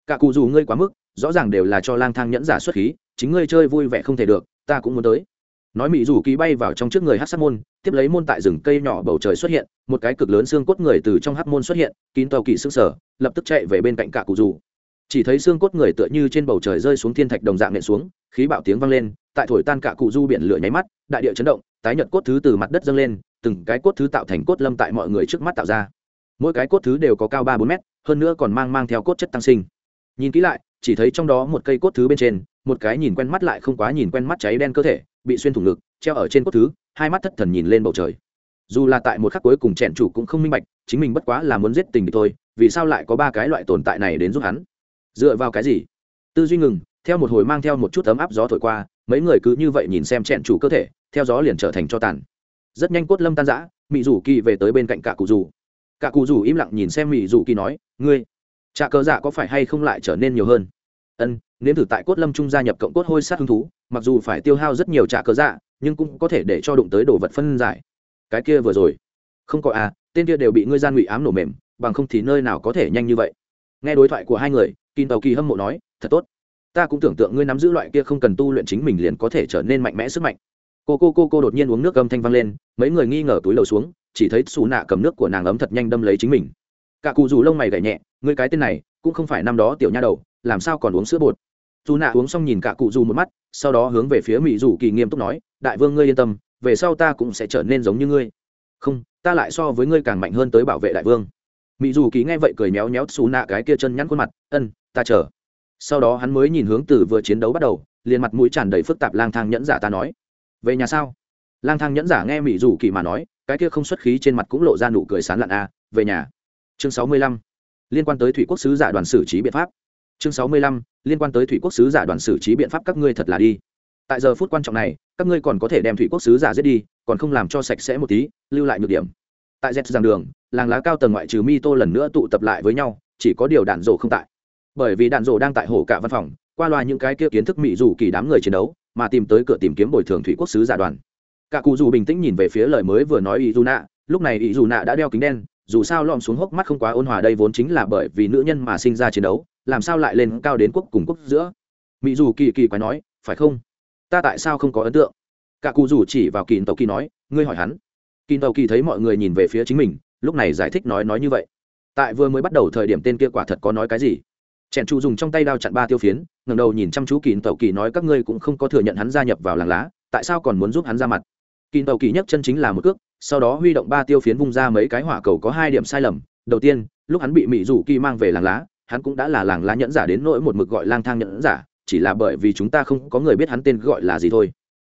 cả cụ dù ngươi quá mức, rõ ràng đều là cho lang thang nhẫn giả xuất khí, chính ngươi chơi vui vẻ không thể được, ta cũng muốn tới. Nói mỹ rủ ký bay vào trong trước người hát sát môn, tiếp lấy môn tại rừng cây nhỏ bầu trời xuất hiện, một cái cực lớn xương cốt người từ trong hát môn xuất hiện, kín tàu kỳ xương sở lập tức chạy về bên cạnh cả cụ dù chỉ thấy xương cốt người tựa như trên bầu trời rơi xuống thiên thạch đồng dạng nện xuống, khí bạo tiếng vang lên, tại thổi tan cả cụ du biển lửa nháy mắt, đại địa chấn động, tái nhật cốt thứ từ mặt đất dâng lên, từng cái cốt thứ tạo thành cốt lâm tại mọi người trước mắt tạo ra. Mỗi cái cốt thứ đều có cao ba bốn mét, hơn nữa còn mang mang theo cốt chất tăng sinh. Nhìn kỹ lại, chỉ thấy trong đó một cây cốt thứ bên trên, một cái nhìn quen mắt lại không quá nhìn quen mắt cháy đen cơ thể, bị xuyên thủng ngực, treo ở trên cốt thứ, hai mắt thất thần nhìn lên bầu trời. Dù là tại một khắc cuối cùng chẹn chủ cũng không minh bạch, chính mình bất quá là muốn giết tình địch thôi, vì sao lại có ba cái loại tồn tại này đến giúp hắn? Dựa vào cái gì? Tư duy ngừng, theo một hồi mang theo một chút ấm áp gió thổi qua, mấy người cứ như vậy nhìn xem chẹn chủ cơ thể, theo gió liền trở thành cho tàn. Rất nhanh cốt lâm tan giã mỹ rủ kỳ về tới bên cạnh cả cụ rủ cả cụ rủ im lặng nhìn xem mỹ rủ kỳ nói, ngươi trà cờ dạ có phải hay không lại trở nên nhiều hơn? Ân, nếm thử tại cốt lâm trung gia nhập cộng cốt hôi sát hứng thú, mặc dù phải tiêu hao rất nhiều trà cờ dạ nhưng cũng có thể để cho đụng tới đồ vật phân giải. Cái kia vừa rồi. Không có à tên kia đều bị ngươi gian ngụy ám nổ mềm, bằng không thì nơi nào có thể nhanh như vậy. Nghe đối thoại của hai người kỳ tàu kỳ hâm mộ nói, thật tốt. Ta cũng tưởng tượng ngươi nắm giữ loại kia không cần tu luyện chính mình liền có thể trở nên mạnh mẽ sức mạnh. Cô cô cô cô đột nhiên uống nước gâm thanh vang lên, mấy người nghi ngờ túi lầu xuống, chỉ thấy xù nạ cầm nước của nàng ấm thật nhanh đâm lấy chính mình. Cả cụ dù lông mày gậy nhẹ, ngươi cái tên này, cũng không phải năm đó tiểu nha đầu, làm sao còn uống sữa bột? Dù nạ uống xong nhìn cả cụ dù một mắt, sau đó hướng về phía mỹ dù kỳ nghiêm túc nói, đại vương ngươi yên tâm, về sau ta cũng sẽ trở nên giống như ngươi. Không, ta lại so với ngươi càng mạnh hơn tới bảo vệ đại vương mỹ dù kỳ nghe vậy cười méo méo xù nạ cái kia chân nhắn khuôn mặt, ân, ta chờ. Sau đó hắn mới nhìn hướng từ vừa chiến đấu bắt đầu, liền mặt mũi tràn đầy phức tạp lang thang nhẫn giả ta nói, về nhà sao? Lang thang nhẫn giả nghe mỹ dù kỳ mà nói, cái kia không xuất khí trên mặt cũng lộ ra nụ cười sán lặn a à, về nhà. Chương sáu mươi lăm, liên quan tới thủy quốc sứ giả đoàn xử trí biện pháp. Chương sáu mươi lăm, liên quan tới thủy quốc sứ giả đoàn xử trí biện pháp các ngươi thật là đi. Tại giờ phút quan trọng này, các ngươi còn có thể đem thủy quốc sứ giả giết đi, còn không làm cho sạch sẽ một tí, lưu lại nhược điểm tại z giảng đường, làng lá cao tầng ngoại trừ mi tô lần nữa tụ tập lại với nhau, chỉ có điều đạn rổ không tại. Bởi vì đạn rổ đang tại hồ cả văn phòng, qua loa những cái kia kiến thức mỹ dù kỳ đám người chiến đấu, mà tìm tới cửa tìm kiếm bồi thường thủy quốc sứ giả đoàn. Cả cụ dù bình tĩnh nhìn về phía lời mới vừa nói ý dù nạ lúc này ý dù nạ đã đeo kính đen, dù sao lom xuống hốc mắt không quá ôn hòa đây vốn chính là bởi vì nữ nhân mà sinh ra chiến đấu, làm sao lại lên cao đến quốc cùng quốc giữa? Mỹ dù kỳ kỳ quái nói, phải không? Ta tại sao không có ấn tượng? Cả cụ dù chỉ vào kỳ tộc kỳ nói, ngươi hỏi hắn kỳ tàu kỳ thấy mọi người nhìn về phía chính mình, lúc này giải thích nói nói như vậy. Tại vừa mới bắt đầu thời điểm tên kia quả thật có nói cái gì? Chèn chu dùng trong tay đao chặn ba tiêu phiến ngầm đầu nhìn chăm chú kỳ tàu kỳ nói các ngươi cũng không có thừa nhận hắn gia nhập vào làng lá, tại sao còn muốn giúp hắn ra mặt? Kỳ tàu kỳ nhất chân chính là một cước, sau đó huy động ba tiêu phiến vung ra mấy cái hỏa cầu có hai điểm sai lầm. Đầu tiên, lúc hắn bị mỹ rủ kỳ mang về làng lá, hắn cũng đã là làng lá nhẫn giả đến nỗi một mực gọi lang thang nhẫn giả, chỉ là bởi vì chúng ta không có người biết hắn tên gọi là gì thôi.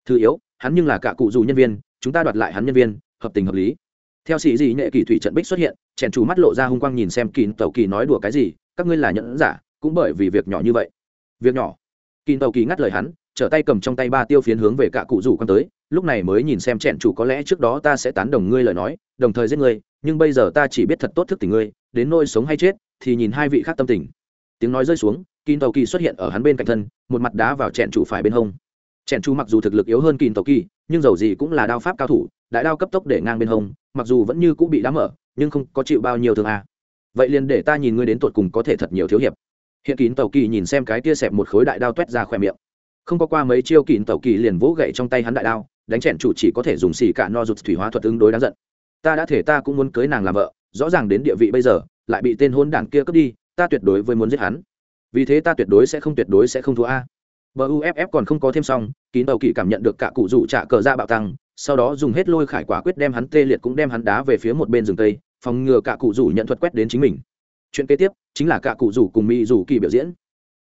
Thứ yếu, hắn nhưng là cả cụ dù nhân viên, chúng ta đoạt lại hắn nhân viên hợp tình hợp lý. Theo sĩ gì nghệ kỳ thủy trận bích xuất hiện, chèn chủ mắt lộ ra hung quang nhìn xem kín tàu kỳ nói đùa cái gì, các ngươi là nhẫn giả, cũng bởi vì việc nhỏ như vậy. Việc nhỏ. Kín tàu kỳ ngắt lời hắn, trở tay cầm trong tay ba tiêu phiến hướng về cả cụ rủ quan tới, lúc này mới nhìn xem chèn chủ có lẽ trước đó ta sẽ tán đồng ngươi lời nói, đồng thời giết ngươi, nhưng bây giờ ta chỉ biết thật tốt thức tình ngươi, đến nôi sống hay chết, thì nhìn hai vị khác tâm tình. Tiếng nói rơi xuống, kín tàu kỳ xuất hiện ở hắn bên cạnh thân, một mặt đá vào chèn chủ phải bên hông chèn chủ mặc dù thực lực yếu hơn kỳ tàu kỳ, nhưng dầu gì cũng là đao pháp cao thủ, đại đao cấp tốc để ngang bên hông, mặc dù vẫn như cũng bị đá mở, nhưng không có chịu bao nhiêu thương à. vậy liền để ta nhìn ngươi đến tột cùng có thể thật nhiều thiếu hiệp. Hiện kín tàu kỳ nhìn xem cái tia xẹp một khối đại đao t u é t ra khỏe miệng. Không có qua mấy chiêu kín tàu kỳ liền vỗ gậy trong tay hắn đại đao, đánh chẹn chủ chỉ có thể dùng xì cả no rụt thủy hóa thuật ứng đối đáng giận. Ta đã thể ta cũng muốn cưới nàng làm vợ, rõ ràng đến địa vị bây giờ, lại bị tên hôn đảng kia cướp đi, ta tuyệt đối với muốn giết hắn. Vì thế ta tuyệt đối sẽ không tuyệt đối sẽ không thua a buff còn không có thêm xong, kín tàu kỳ cảm nhận được cả cụ rủ trả cờ ra bạo tăng, sau đó dùng hết lôi khải quả quyết đem hắn tê liệt cũng đem hắn đá về phía một bên rừng tây, phòng ngừa cả cụ rủ nhận thuật quét đến chính mình. Chuyện kế tiếp chính là cả cụ rủ cùng mỹ rủ kỳ biểu diễn.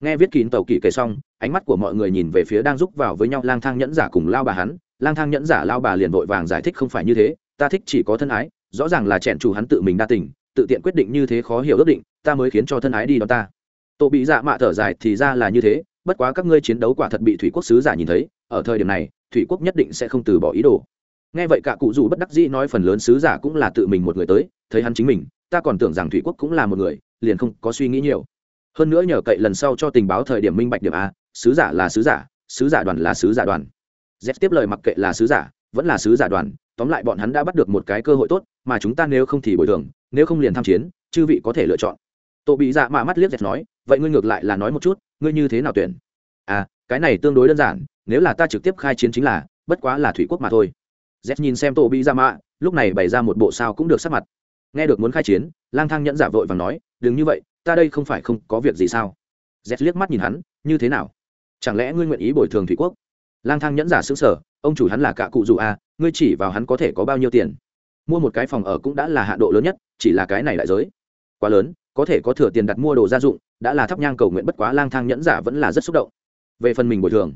Nghe viết kín tàu kỳ kể xong, ánh mắt của mọi người nhìn về phía đang rúc vào với nhau lang thang nhẫn giả cùng lao bà hắn. Lang thang nhẫn giả lao bà liền vội vàng giải thích không phải như thế, ta thích chỉ có thân ái, rõ ràng là chẹn chủ hắn tự mình đa tình, tự tiện quyết định như thế khó hiểu ước định, ta mới khiến cho thân ái đi đón ta. Tổ bị dạ mạ thở dài thì ra là như thế bất quá các ngươi chiến đấu quả thật bị thủy quốc sứ giả nhìn thấy, ở thời điểm này, thủy quốc nhất định sẽ không từ bỏ ý đồ. Nghe vậy cả cụ dù bất đắc dĩ nói phần lớn sứ giả cũng là tự mình một người tới, thấy hắn chính mình, ta còn tưởng rằng thủy quốc cũng là một người, liền không có suy nghĩ nhiều. Hơn nữa nhờ cậy lần sau cho tình báo thời điểm minh bạch điểm a, sứ giả là sứ giả sứ giả đoàn là sứ giả đoàn. Z tiếp lời mặc kệ là sứ giả, vẫn là sứ giả đoàn, tóm lại bọn hắn đã bắt được một cái cơ hội tốt, mà chúng ta nếu không thì bồi thường, nếu không liền tham chiến, chư vị có thể lựa chọn tổ bị dạ mạ mắt liếc dẹt nói vậy ngươi ngược lại là nói một chút ngươi như thế nào tuyển? À cái này tương đối đơn giản nếu là ta trực tiếp khai chiến chính là bất quá là thủy quốc mà thôi. Dẹt nhìn xem tổ bị dạ mạ lúc này bày ra một bộ sao cũng được sắc mặt. Nghe được muốn khai chiến lang thang nhẫn giả vội và nói đừng như vậy ta đây không phải không có việc gì sao? Dẹt liếc mắt nhìn hắn như thế nào? Chẳng lẽ ngươi nguyện ý bồi thường thủy quốc? Lang thang nhẫn giả xứng sở ông chủ hắn là cả cụ dù a à, ngươi chỉ vào hắn có thể có bao nhiêu tiền? Mua một cái phòng ở cũng đã là hạ độ lớn nhất chỉ là cái này đại giới. Quá lớn có thể có thừa tiền đặt mua đồ gia dụng, đã là thắp nhang cầu nguyện bất quá lang thang nhẫn giả vẫn là rất xúc động. Về phần mình bồi thường,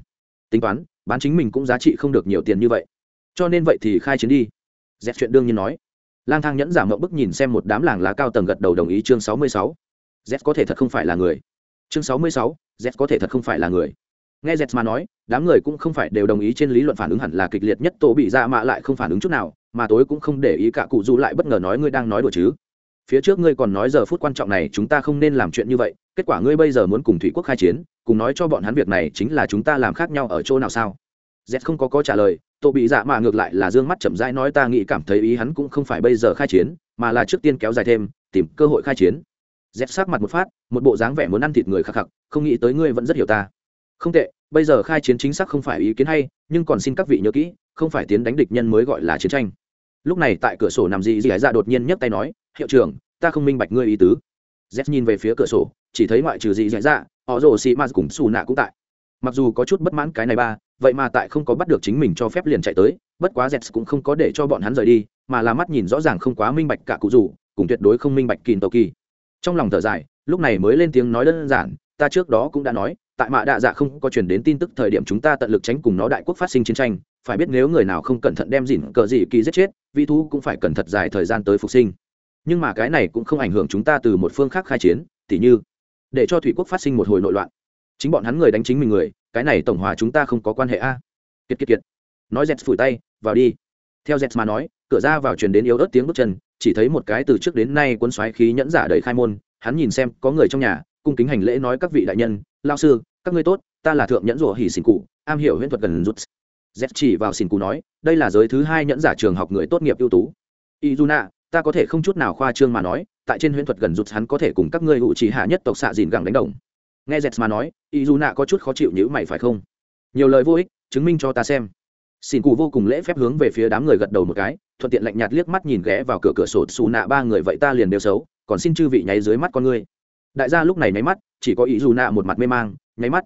tính toán, bán chính mình cũng giá trị không được nhiều tiền như vậy. Cho nên vậy thì khai chiến đi. Dẹp chuyện đương nhiên nói. Lang thang nhẫn giả mậu bức nhìn xem một đám làng lá cao tầng gật đầu đồng ý chương sáu mươi sáu. Z có thể thật không phải là người. Chương sáu mươi sáu z có thể thật không phải là người. Nghe z mà nói, đám người cũng không phải đều đồng ý trên lý luận phản ứng hẳn là kịch liệt nhất tổ bị ra mạ lại không phản ứng chút nào, mà tối cũng không để ý cả cụ du lại bất ngờ nói ngươi đang nói đùa chứ phía trước ngươi còn nói giờ phút quan trọng này chúng ta không nên làm chuyện như vậy, kết quả ngươi bây giờ muốn cùng thủy quốc khai chiến, cùng nói cho bọn hắn việc này chính là chúng ta làm khác nhau ở chỗ nào sao? Z không có có trả lời tổ bị dạ mà ngược lại là d ư ơ n g mắt chậm rãi nói ta nghĩ cảm thấy ý hắn cũng không phải bây giờ khai chiến, mà là trước tiên kéo dài thêm, tìm cơ hội khai chiến. Z sát mặt một phát, một bộ dáng vẻ muốn ăn thịt người khắc khắc, không nghĩ tới ngươi vẫn rất hiểu ta. Không tệ, bây giờ khai chiến chính xác không phải ý kiến hay, nhưng còn xin các vị nhớ kỹ, không phải tiến đánh địch nhân mới gọi là chiến tranh lúc này tại cửa sổ nằm dì gì dạ đột nhiên nhấc tay nói, hiệu trưởng, ta không minh bạch ngươi ý tứ. Z nhìn về phía cửa sổ, chỉ thấy ngoại trừ dì dạ dạ họ rồ xì ma cùng xù nạ cũng tại. Mặc dù có chút bất mãn cái này ba, vậy mà tại không có bắt được chính mình cho phép liền chạy tới, bất quá z cũng không có để cho bọn hắn rời đi, mà là mắt nhìn rõ ràng không quá minh bạch cả cụ rủ, cùng tuyệt đối không minh bạch kìn tàu kỳ trong lòng thở dài, lúc này mới lên tiếng nói đơn giản, ta trước đó cũng đã nói, tại mạ đạ dạ không có chuyển đến tin tức thời điểm chúng ta tận lực tránh cùng nó đại quốc phát sinh chiến tranh phải biết nếu người nào không cẩn thận đem dỉn cờ gì kỳ giết chết, vị thú cũng phải cẩn thận dài thời gian tới phục sinh. Nhưng mà cái này cũng không ảnh hưởng chúng ta từ một phương khác khai chiến, tỉ như, để cho thủy quốc phát sinh một hồi nội loạn. Chính bọn hắn người đánh chính mình người, cái này tổng hòa chúng ta không có quan hệ a. Kiệt kiệt kiệt. Nói dẹt phủi tay, vào đi. Theo dẹt mà nói, cửa ra vào truyền đến yếu ớt tiếng bước chân, chỉ thấy một cái từ trước đến nay quân xoáy khí nhẫn giả đầy khai môn, hắn nhìn xem, có người trong nhà, cung kính hành lễ nói các vị đại nhân lao sư, các ngươi tốt, ta là thượng nhẫn rủa hỉ xỉn cụ, am hiểu huyễn thuật gần rút z chỉ vào xin cú nói, đây là giới thứ hai nhẫn giả trường học người tốt nghiệp ưu tú. Izuna, ta có thể không chút nào khoa trương mà nói, tại trên huyễn thuật gần rụt hắn có thể cùng các ngươi hữu chỉ hạ nhất tộc xạ dìn gẳng đánh đồng. Nghe z mà nói, izuna có chút khó chịu nhữ mày phải không? Nhiều lời vô ích, chứng minh cho ta xem. Xin cụ vô cùng lễ phép hướng về phía đám người gật đầu một cái, thuận tiện lạnh nhạt liếc mắt nhìn ghé vào cửa cửa sổ xù nạ ba người vậy ta liền đều xấu, còn xin chư vị nháy dưới mắt con ngươi. Đại gia lúc này nháy mắt, chỉ có ý dù nạ một mặt mê mang, nháy mắt.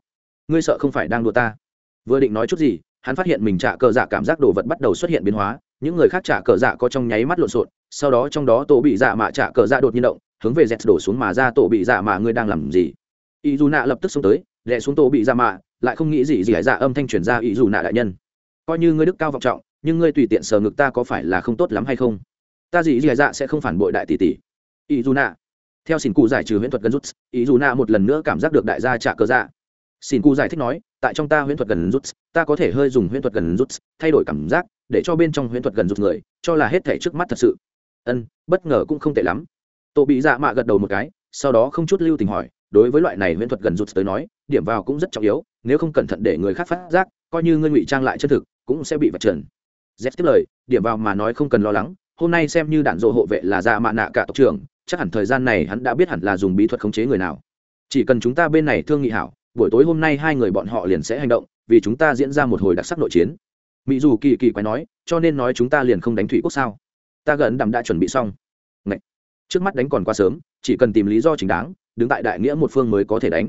Ngươi sợ không phải đang đùa ta? Vừa định nói chút gì hắn phát hiện mình trả cờ dạ cảm giác đồ vật bắt đầu xuất hiện biến hóa, những người khác trả cờ dạ có trong nháy mắt lộn xộn, sau đó trong đó tổ bị dạ mạ trả cờ dạ đột nhiên động, hướng về dẹt đổ xuống mà ra tổ bị dạ mạ ngươi đang làm gì? Ý dù nạ lập tức xông tới đè xuống tổ bị dạ mạ, lại không nghĩ gì gì hải dạ âm thanh chuyển ra ý dù nạ đại nhân. Coi như ngươi đức cao vọng trọng, nhưng ngươi tùy tiện sờ ngực ta có phải là không tốt lắm hay không? Ta gì gì hải dạ sẽ không phản bội đại tỷ tỷ. Ý dù nạ theo xin cụ giải trừ huyễn thuật gần rút ý dù nạ một lần nữa cảm giác được đại gia trả cờ dạ xin cụ giải thích nói, tại trong ta huyễn thuật gần rút, ta có thể hơi dùng huyễn thuật gần rút, thay đổi cảm giác, để cho bên trong huyễn thuật gần rút người, cho là hết thể trước mắt thật sự. Ân, bất ngờ cũng không tệ lắm. Tổ bị dạ mạ gật đầu một cái, sau đó không chút lưu tình hỏi, đối với loại này huyễn thuật gần rút tới nói, điểm vào cũng rất trọng yếu, nếu không cẩn thận để người khác phát giác, coi như ngươi ngụy trang lại chân thực, cũng sẽ bị vạch trần. Z tiếp lời, điểm vào mà nói không cần lo lắng, hôm nay xem như đạn dộ hộ vệ là dạ mạ nạ cả tộc trưởng, chắc hẳn thời gian này hắn đã biết hẳn là dùng bí thuật khống chế người nào. Chỉ cần chúng ta bên này thương nghị hảo buổi tối hôm nay hai người bọn họ liền sẽ hành động, vì chúng ta diễn ra một hồi đặc sắc nội chiến. Mỹ dù kỳ kỳ quái nói, cho nên nói chúng ta liền không đánh thủy quốc sao? Ta gần đầm đã chuẩn bị xong. Ngậy! trước mắt đánh còn quá sớm, chỉ cần tìm lý do chính đáng, đứng tại đại nghĩa một phương mới có thể đánh.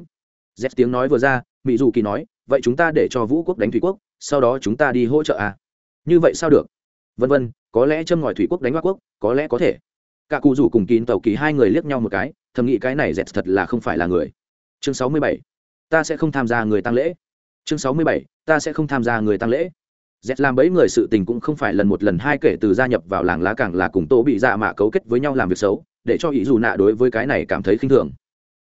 Z tiếng nói vừa ra mỹ dù kỳ nói, vậy chúng ta để cho vũ quốc đánh thủy quốc, sau đó chúng ta đi hỗ trợ à? Như vậy sao được? Vân vân, có lẽ châm ngòi thủy quốc đánh hoa quốc, có lẽ có thể. Cả cụ rủ cùng kín tàu kỳ hai người liếc nhau một cái, thầm nghĩ cái này dẹt thật là không phải là người. Chương sáu mươi bảy ta sẽ không tham gia người tăng lễ. Chương sáu mươi bảy, ta sẽ không tham gia người tăng lễ. Dẹt làm bấy người sự tình cũng không phải lần một lần hai kể từ gia nhập vào làng lá càng là cùng tô bị dạ mạ cấu kết với nhau làm việc xấu, để cho ý dù nạ đối với cái này cảm thấy khinh thường.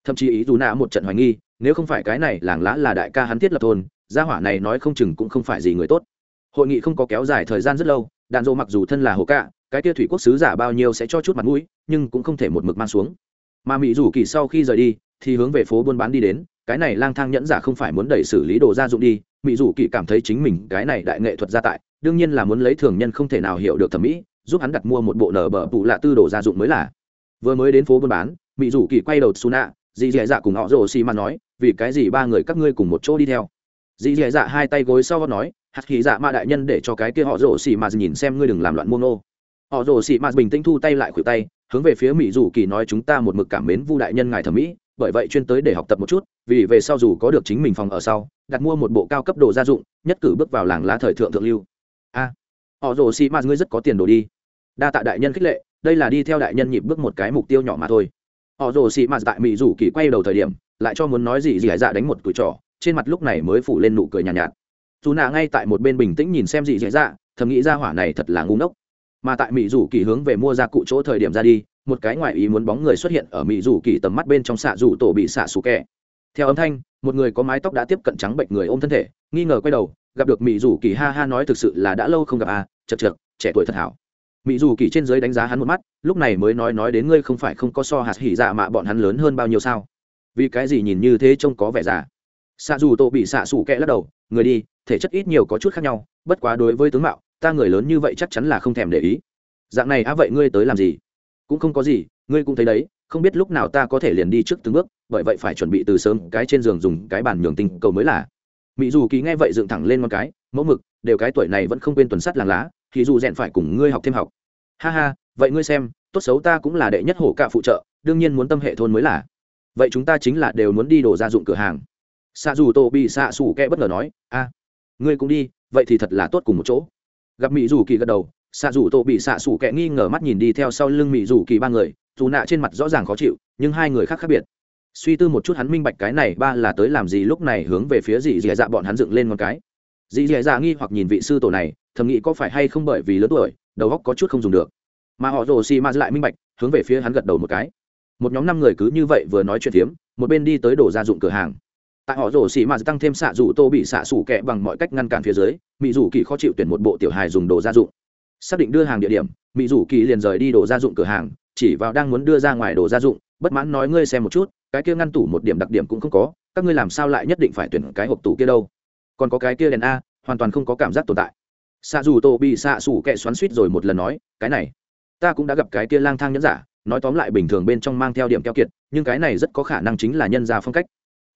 Thậm chí ý dù nạ một trận hoài nghi, nếu không phải cái này làng lá là đại ca hắn thiết lập thôn, gia hỏa này nói không chừng cũng không phải gì người tốt. Hội nghị không có kéo dài thời gian rất lâu đàn dô mặc dù thân là hồ cạ, cái kia thủy quốc sứ giả bao nhiêu sẽ cho chút mặt mũi, nhưng cũng không thể một mực mang xuống. Mà mỹ dù kỳ sau khi rời đi, thì hướng về phố buôn bán đi đến cái này lang thang nhẫn giả không phải muốn đẩy xử lý đồ gia dụng đi mỹ dù kỳ cảm thấy chính mình cái này đại nghệ thuật gia tại, đương nhiên là muốn lấy thường nhân không thể nào hiểu được thẩm mỹ, giúp hắn đặt mua một bộ nở bờ phụ lạ tư đồ gia dụng mới là. Vừa mới đến phố buôn bán mỹ dù kỳ quay đầu xù nạ dì dì dạ cùng họ rồ xì mà nói, vì cái gì ba người các ngươi cùng một chỗ đi theo? Dì dì dạ hai tay gối sau nói, hạt khí dạ ma đại nhân để cho cái kia họ rồ xì mà nhìn xem ngươi đừng làm loạn mua nô họ rồ xì mà bình tĩnh thu tay lại khuỷu tay, hướng về phía mỹ dù kỳ nói, chúng ta một mực cảm mến vu đại nhân ngài thẩm mỹ bởi vậy chuyên tới để học tập một chút vì về sau dù có được chính mình phòng ở sau đặt mua một bộ cao cấp đồ gia dụng nhất cử bước vào làng lá thời thượng thượng lưu. A họ rồ xì mạt ngươi rất có tiền đồ đi. Đa tạ đại nhân khích lệ đây là đi theo đại nhân nhịp bước một cái mục tiêu nhỏ mà thôi. Họ rồ xì mạt tại mỹ rủ kỳ quay đầu thời điểm lại cho muốn nói gì gì hải dạ đánh một cùi trỏ trên mặt lúc này mới phủ lên nụ cười nhàn nhạt, nhạt. Dù nạ ngay tại một bên bình tĩnh nhìn xem gì dễ dạ thầm nghĩ ra hỏa này thật là ngu ngốc. Mà tại mỹ rủ kỳ hướng về mua ra cụ chỗ thời điểm ra đi một cái ngoại ý muốn bóng người xuất hiện ở mỹ rủ kỳ tầm mắt bên trong xạ rủ tổ bị xạ xù kẹ theo âm thanh, một người có mái tóc đã tiếp cận trắng bệnh người ôm thân thể, nghi ngờ quay đầu, gặp được mỹ rủ kỳ ha ha nói thực sự là đã lâu không gặp à chật chược, trẻ tuổi thật hảo. Mỹ rủ kỳ trên giới đánh giá hắn một mắt, lúc này mới nói nói đến ngươi không phải không có so hạt hỉ dạ mạ bọn hắn lớn hơn bao nhiêu sao? Vì cái gì nhìn như thế trông có vẻ già? Xạ dù tổ bị xạ xù kẹ lắc đầu, người đi, thể chất ít nhiều có chút khác nhau, bất quá đối với tướng mạo, ta người lớn như vậy chắc chắn là không thèm để ý. Dạng này á vậy ngươi tới làm gì? Cũng không có gì, ngươi cũng thấy đấy, không biết lúc nào ta có thể liền đi trước từng bước, bởi vậy phải chuẩn bị từ sớm, cái trên giường dùng cái bàn nhường tinh cầu mới là. Mỹ dù kỳ nghe vậy dựng thẳng lên một cái, mẫu mực, đều cái tuổi này vẫn không quên tuần sắt làng lá, thì dù rèn phải cùng ngươi học thêm học. Ha ha, vậy ngươi xem, tốt xấu ta cũng là đệ nhất hổ cả phụ trợ, đương nhiên muốn tâm hệ thôn mới là. Vậy chúng ta chính là đều muốn đi đổ gia dụng cửa hàng. Xạ dù tô bị xạ xù kẽ bất ngờ nói, a, ngươi cũng đi, vậy thì thật là tốt cùng một chỗ. Gặp mỹ dù kỳ gật đầu xạ dù tổ bị xạ xủ kẹ nghi ngờ mắt nhìn đi theo sau lưng mỹ dù kỳ ba người, dù nạ trên mặt rõ ràng khó chịu, nhưng hai người khác khác biệt. Suy tư một chút hắn minh bạch cái này ba là tới làm gì lúc này hướng về phía dì dì dạ bọn hắn dựng lên một cái. Dì dì dạ nghi hoặc nhìn vị sư tổ này, thầm nghĩ có phải hay không bởi vì lớn tuổi, đầu óc có chút không dùng được. Mà họ rồ xì ma lại minh bạch, hướng về phía hắn gật đầu một cái. Một nhóm năm người cứ như vậy vừa nói chuyện phiếm, một bên đi tới đổ gia dụng cửa hàng. Tại họ rồ xì ma tăng thêm xạ dù tô bị xạ xủ kẹ bằng mọi cách ngăn cản phía dưới mỹ dù kỳ khó chịu tuyển một bộ tiểu hài dùng đồ gia dụng xác định đưa hàng địa điểm mỹ rủ kỳ liền rời đi đồ gia dụng cửa hàng, chỉ vào đang muốn đưa ra ngoài đồ gia dụng, bất mãn nói ngươi xem một chút, cái kia ngăn tủ một điểm đặc điểm cũng không có, các ngươi làm sao lại nhất định phải tuyển cái hộp tủ kia đâu? Còn có cái kia đèn a, hoàn toàn không có cảm giác tồn tại. Xạ dù tô bị xạ xủ kẹ xoắn suýt rồi một lần nói, cái này, ta cũng đã gặp cái kia lang thang nhẫn giả, nói tóm lại bình thường bên trong mang theo điểm keo kiệt, nhưng cái này rất có khả năng chính là nhân ra phong cách.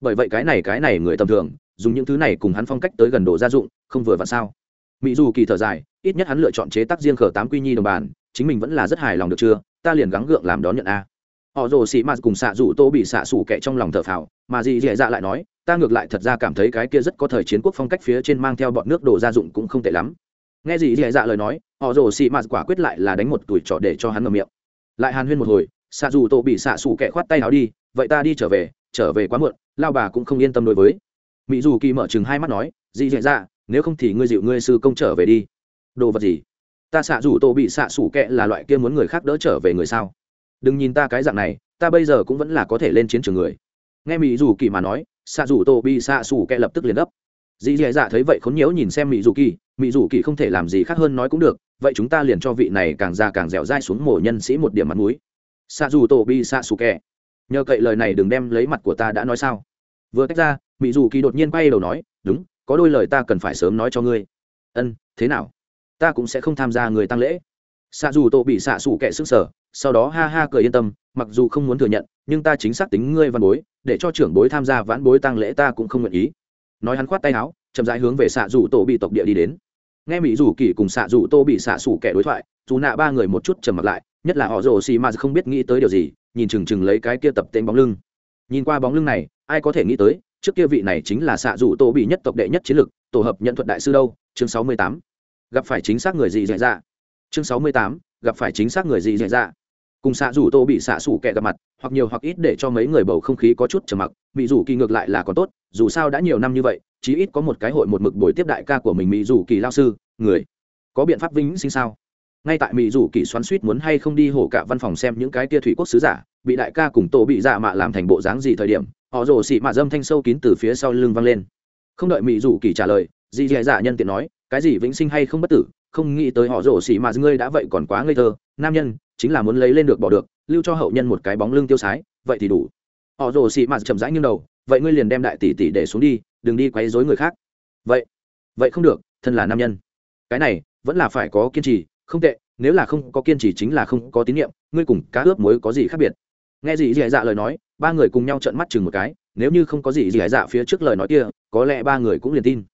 Bởi vậy cái này cái này người tầm thường, dùng những thứ này cùng hắn phong cách tới gần đồ gia dụng, không vừa vặn sao? Mỹ dù kỳ thở dài, ít nhất hắn lựa chọn chế tác riêng khở tám quy nhi đồng bàn chính mình vẫn là rất hài lòng được chưa? Ta liền gắng gượng làm đón nhận a. Họ rồ xì mạt cùng xạ rủ tô bị xạ xủ kẹ trong lòng thở phào, mà dì dì dạ lại nói, ta ngược lại thật ra cảm thấy cái kia rất có thời chiến quốc phong cách phía trên mang theo bọn nước đồ gia dụng cũng không tệ lắm. Nghe dì dì dạ lời nói, họ rồ xì mạt quả quyết lại là đánh một tuổi trọ để cho hắn ngầm miệng. Lại hàn huyên một hồi, xạ dù tô bị xạ xủ kẹ khoát tay áo đi, vậy ta đi trở về trở về quá muộn, lao bà cũng không yên tâm đối với. Mỹ dù kỳ mở chừng hai mắt nói, dì dì dạ nếu không thì ngươi dịu ngươi sư công trở về đi. Đồ vật gì? Ta xạ rủ tô bị xạ sủ kẹ là loại kia muốn người khác đỡ trở về người sao? Đừng nhìn ta cái dạng này, ta bây giờ cũng vẫn là có thể lên chiến trường người. Nghe mỹ dù kỳ mà nói, xạ rủ tô bị xạ sủ kẹ lập tức liền gấp. Dì dì dạ thấy vậy khốn nhiễu nhìn xem mỹ dù kỳ mỹ dù kỳ không thể làm gì khác hơn nói cũng được, vậy chúng ta liền cho vị này càng già càng dẻo dai xuống mổ nhân sĩ một điểm mặt mũi. Xạ dù tô bị xạ sủ kẹ. Nhờ cậy lời này đừng đem lấy mặt của ta đã nói sao. Vừa tách ra mỹ dù kỳ đột nhiên quay đầu nói, đúng có đôi lời ta cần phải sớm nói cho ngươi. Ân, thế nào? Ta cũng sẽ không tham gia người tăng lễ. Xạ dù tô bị xạ xủ kẻ sức sở, sau đó ha ha cười yên tâm, mặc dù không muốn thừa nhận, nhưng ta chính xác tính ngươi văn bối, để cho trưởng bối tham gia vãn bối tăng lễ ta cũng không nguyện ý. Nói hắn khoát tay áo, chậm rãi hướng về xạ dù tô bị tộc địa đi đến. Nghe mỹ dù kỳ cùng xạ dù tô bị xạ xủ kẻ đối thoại, dù nạ ba người một chút trầm mặt lại, nhất là họ rồ xì mà không biết nghĩ tới điều gì, nhìn chừng chừng lấy cái kia tập tên bóng lưng. Nhìn qua bóng lưng này, ai có thể nghĩ tới trước kia vị này chính là xạ dù tổ bị nhất tộc đệ nhất chiến lực, tổ hợp nhận thuật đại sư đâu? Chương sáu mươi tám. Gặp phải chính xác người gì dạy ra chương sáu mươi tám. Gặp phải chính xác người gì dạy ra cùng xạ dù tô bị xạ xủ kẻ gặp mặt, hoặc nhiều hoặc ít để cho mấy người bầu không khí có chút trầm mặc, mỹ dù kỳ ngược lại là còn tốt, dù sao đã nhiều năm như vậy, chí ít có một cái hội một mực buổi tiếp đại ca của mình mỹ dù kỳ lao sư, người, có biện pháp vĩnh sinh sao? Ngay tại mỹ dù kỳ xoắn suýt muốn hay không đi hổ cả văn phòng xem những cái tia thủy quốc sứ giả, bị đại ca cùng tổ bị dạ mạ làm thành bộ dáng gì thời điểm, họ rồ xị mạ dâm thanh sâu kín từ phía sau lưng văng lên. Không đợi mỹ dù kỳ trả lời, dì dì dạ nhân tiện nói, cái gì vĩnh sinh hay không bất tử, không nghĩ tới họ rồ xị mạ ngươi đã vậy còn quá ngây thơ, nam nhân, chính là muốn lấy lên được bỏ được, lưu cho hậu nhân một cái bóng lưng tiêu sái, vậy thì đủ. Họ rồ xị mạ chậm rãi như đầu, vậy ngươi liền đem đại tỷ tỷ để xuống đi, đừng đi quấy rối người khác. Vậy vậy không được, thân là nam nhân. Cái này, vẫn là phải có kiên trì không tệ, nếu là không có kiên trì chính là không có tín nhiệm, ngươi cùng cá ướp muối có gì khác biệt? Nghe gì dì dạ lời nói, ba người cùng nhau trợn mắt chừng một cái, nếu như không có gì dì dạ phía trước lời nói kia, có lẽ ba người cũng liền tin.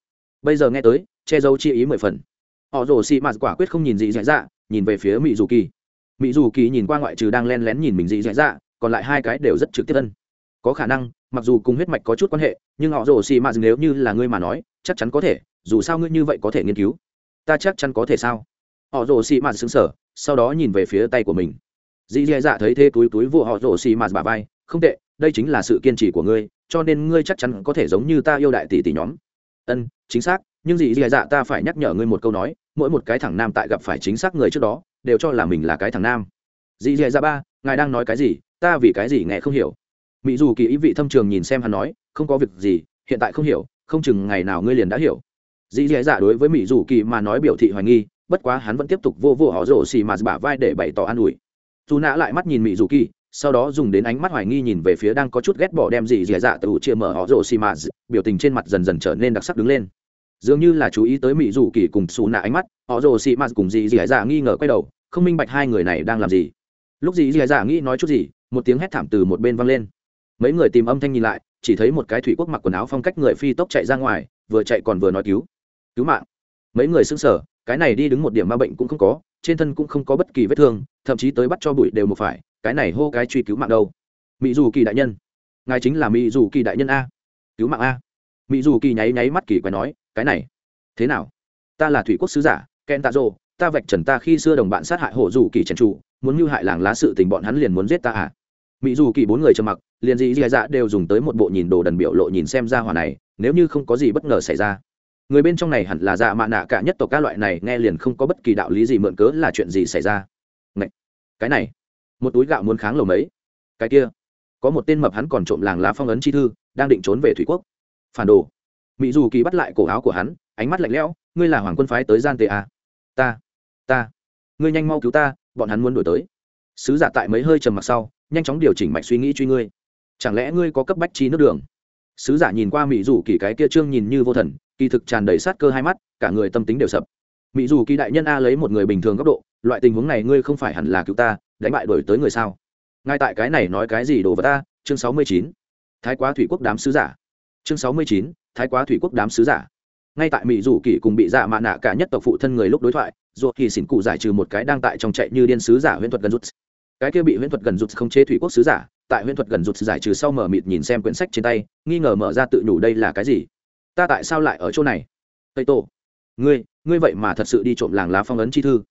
Bây giờ nghe tới, che giấu chi ý mười phần. Họ rồ xị mạt quả quyết không nhìn gì dì dạ nhìn về phía mỹ dù kỳ. Mỹ dù kỳ nhìn qua ngoại trừ đang len lén nhìn mình dị dạ dạ còn lại hai cái đều rất trực tiếp thân có khả năng, mặc dù cùng huyết mạch có chút quan hệ, nhưng họ rồ xị mạt nếu như là ngươi mà nói, chắc chắn có thể, dù sao ngươi như vậy có thể nghiên cứu. Ta chắc chắn có thể sao? Họ rồ xì mạt xứng sở, sau đó nhìn về phía tay của mình. Dì dì dạ thấy thế túi túi vụ họ rồ xì mạt bà vai, không tệ, đây chính là sự kiên trì của ngươi, cho nên ngươi chắc chắn có thể giống như ta yêu đại tỷ tỷ nhóm. Ân, chính xác, nhưng dì dì dạ ta phải nhắc nhở ngươi một câu nói, mỗi một cái thằng nam tại gặp phải chính xác người trước đó, đều cho là mình là cái thằng nam. Dì dì dạ ba, ngài đang nói cái gì? Ta vì cái gì nghe không hiểu? Mỹ dù kỳ ý vị thâm trường nhìn xem hắn nói, không có việc gì, hiện tại không hiểu, không chừng ngày nào ngươi liền đã hiểu. Dì dì dạ đối với mỹ dù kỳ mà nói biểu thị hoài nghi bất quá hắn vẫn tiếp tục vô vô họ rổ xì mà bả vai để bày tỏ an ủi. Dù nã lại mắt nhìn mỹ dù kỳ sau đó dùng đến ánh mắt hoài nghi nhìn về phía đang có chút ghét bỏ đem gì dì dạ từ chia mở họ rổ xì mà biểu tình trên mặt dần dần trở nên đặc sắc đứng lên. Dường như là chú ý tới mỹ dù kỳ cùng xù nạ ánh mắt, họ rồ xì mà cùng dì dì dạ nghi ngờ quay đầu, không minh bạch hai người này đang làm gì. Lúc dì dì dạ nghĩ nói chút gì, một tiếng hét thảm từ một bên vang lên. Mấy người tìm âm thanh nhìn lại, chỉ thấy một cái thủy quốc mặc quần áo phong cách người phi tốc chạy ra ngoài, vừa chạy còn vừa nói cứu. Cứu mạng. Mấy người xưng sở cái này đi đứng một điểm ma bệnh cũng không có, trên thân cũng không có bất kỳ vết thương, thậm chí tới bắt cho bụi đều một phải, cái này hô cái truy cứu mạng đâu. Mỹ dù kỳ đại nhân. Ngài chính là mỹ dù kỳ đại nhân a. Cứu mạng a. Mỹ dù kỳ nháy nháy mắt kỳ quái nói, cái này, thế nào? Ta là thủy quốc sứ giả, ken tạ rô ta vạch trần ta khi xưa đồng bạn sát hại hộ dù kỳ trần trụ, muốn mưu hại làng lá sự tình bọn hắn liền muốn giết ta à? Mỹ dù kỳ bốn người trầm mặc, liền dị dị dạ đều dùng tới một bộ nhìn đồ đần biểu lộ nhìn xem ra hòa này, nếu như không có gì bất ngờ xảy ra người bên trong này hẳn là dạ mạ nạ cả nhất tộc các loại này nghe liền không có bất kỳ đạo lý gì mượn cớ là chuyện gì xảy ra. Này, cái này một túi gạo muốn kháng lầu mấy? Cái kia có một tên mập hắn còn trộm làng lá phong ấn chi thư đang định trốn về thủy quốc. Phản đồ mỹ dù kỳ bắt lại cổ áo của hắn ánh mắt lạnh lẽo ngươi là hoàng quân phái tới gian tệ à? ta ta ngươi nhanh mau cứu ta bọn hắn muốn đuổi tới. Sứ giả tại mấy hơi trầm mặc sau nhanh chóng điều chỉnh mạch suy nghĩ truy ngươi. Chẳng lẽ ngươi có cấp bách chi nước đường? Sứ giả nhìn qua mỹ dù kỳ cái kia trương nhìn như vô thần kỳ thực tràn đầy sát cơ hai mắt, cả người tâm tính đều sập. Mỹ dù kỳ đại nhân a lấy một người bình thường góc độ, loại tình huống này ngươi không phải hẳn là cứu ta, đánh bại đổi tới người sao? Ngay tại cái này nói cái gì đồ vật ta? Chương sáu mươi chín. Thái quá thủy quốc đám sứ giả. Chương sáu mươi chín. Thái quá thủy quốc đám sứ giả. Ngay tại mỹ dù kỳ cùng bị dạ mạ nạ cả nhất tộc phụ thân người lúc đối thoại dù thì xỉn cụ giải trừ một cái đang tại trong chạy như điên sứ giả huyễn thuật gần rút. Cái kia bị huyễn thuật gần rút không chế thủy quốc sứ giả, tại huyễn thuật gần rút giải trừ sau mở mịt nhìn xem quyển sách trên tay, nghi ngờ mở ra tự nhủ đây là cái gì? Ta tại sao lại ở chỗ này? Tây tổ, ngươi ngươi vậy mà thật sự đi trộm làng lá phong ấn chi thư.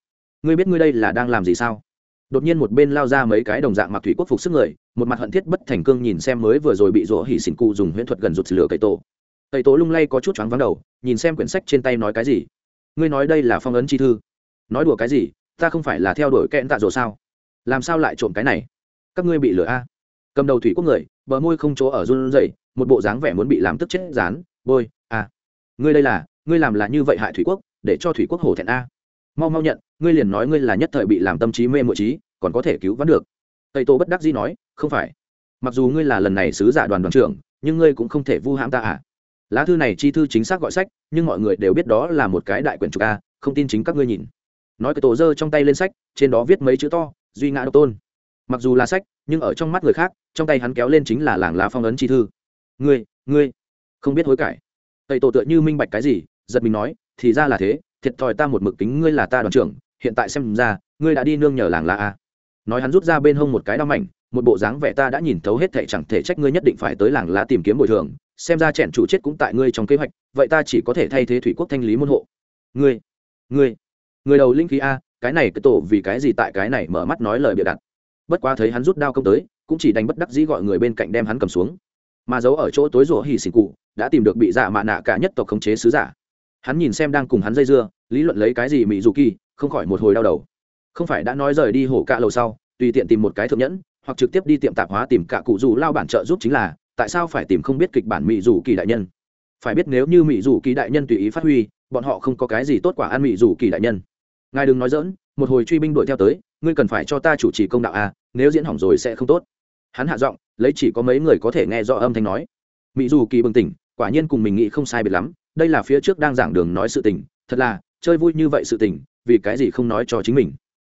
Ngươi biết ngươi đây là đang làm gì sao? Đột nhiên một bên lao ra mấy cái đồng dạng mặc thủy quốc phục sức người, một mặt hận thiết bất thành cương nhìn xem mới vừa rồi bị rỗ hỉ xỉn cụ dùng huyễn thuật gần rụt lửa cậy tổ. Tây tổ lung lay có chút choáng vắng đầu, nhìn xem quyển sách trên tay nói cái gì. Ngươi nói đây là phong ấn chi thư. Nói đùa cái gì? Ta không phải là theo đuổi kẽn tạ rỗ sao? Làm sao lại trộm cái này? Các ngươi bị lừa a? Cầm đầu thủy quốc người, bờ môi không chỗ ở run rẩy, một bộ dáng vẻ muốn bị làm tức chết rán bôi à, ngươi đây là ngươi làm là như vậy hại thủy quốc để cho thủy quốc hổ thẹn a. Mau mau nhận ngươi liền nói ngươi là nhất thời bị làm tâm trí mê mộ trí còn có thể cứu vãn được. Tây tô bất đắc dĩ nói không phải. Mặc dù ngươi là lần này sứ giả đoàn đoàn trưởng nhưng ngươi cũng không thể vu hãm ta à. Lá thư này chi thư chính xác gọi sách nhưng mọi người đều biết đó là một cái đại quyển trục a không tin chính các ngươi nhìn. Nói cái tổ dơ trong tay lên sách trên đó viết mấy chữ to duy ngã độc tôn. Mặc dù là sách nhưng ở trong mắt người khác trong tay hắn kéo lên chính là làng lá phong ấn chi thư. Ngươi ngươi không biết hối cải. Tây tổ tựa như minh bạch cái gì, giật mình nói, thì ra là thế, thiệt thòi ta một mực tính ngươi là ta đoàn trưởng, hiện tại xem ra, ngươi đã đi nương nhờ làng là a. Nói hắn rút ra bên hông một cái đao mảnh, một bộ dáng vẻ ta đã nhìn thấu hết thệ chẳng thể trách ngươi nhất định phải tới làng lá tìm kiếm bồi thường, xem ra chẹn chủ chết cũng tại ngươi trong kế hoạch, vậy ta chỉ có thể thay thế thủy quốc thanh lý môn hộ. Ngươi ngươi, người đầu linh khí a, cái này cái tổ vì cái gì tại cái này mở mắt nói lời bịa đặt. Bất quá thấy hắn rút đao công tới, cũng chỉ đánh bất đắc dĩ gọi người bên cạnh đem hắn cầm xuống mà giấu ở chỗ tối rủa hỉ xỉn cụ, đã tìm được bị dạ mạ nạ cả nhất tộc khống chế sứ giả. Hắn nhìn xem đang cùng hắn dây dưa, lý luận lấy cái gì mỹ dù kỳ, không khỏi một hồi đau đầu. Không phải đã nói rời đi hổ cạ lầu sau, tùy tiện tìm một cái thượng nhẫn, hoặc trực tiếp đi tiệm tạp hóa tìm cả cụ dù lao bản trợ giúp chính là, tại sao phải tìm không biết kịch bản mỹ dù kỳ đại nhân? Phải biết nếu như mỹ dù kỳ đại nhân tùy ý phát huy, bọn họ không có cái gì tốt quả ăn mỹ dù kỳ đại nhân. Ngài đừng nói dỡn một hồi truy binh đuổi theo tới, ngươi cần phải cho ta chủ trì công đạo a nếu diễn hỏng rồi sẽ không tốt hắn hạ giọng, lấy chỉ có mấy người có thể nghe rõ âm thanh nói. Mỹ dù kỳ bừng tỉnh, quả nhiên cùng mình nghĩ không sai biệt lắm, đây là phía trước đang giảng đường nói sự tình, thật là, chơi vui như vậy sự tình, vì cái gì không nói cho chính mình.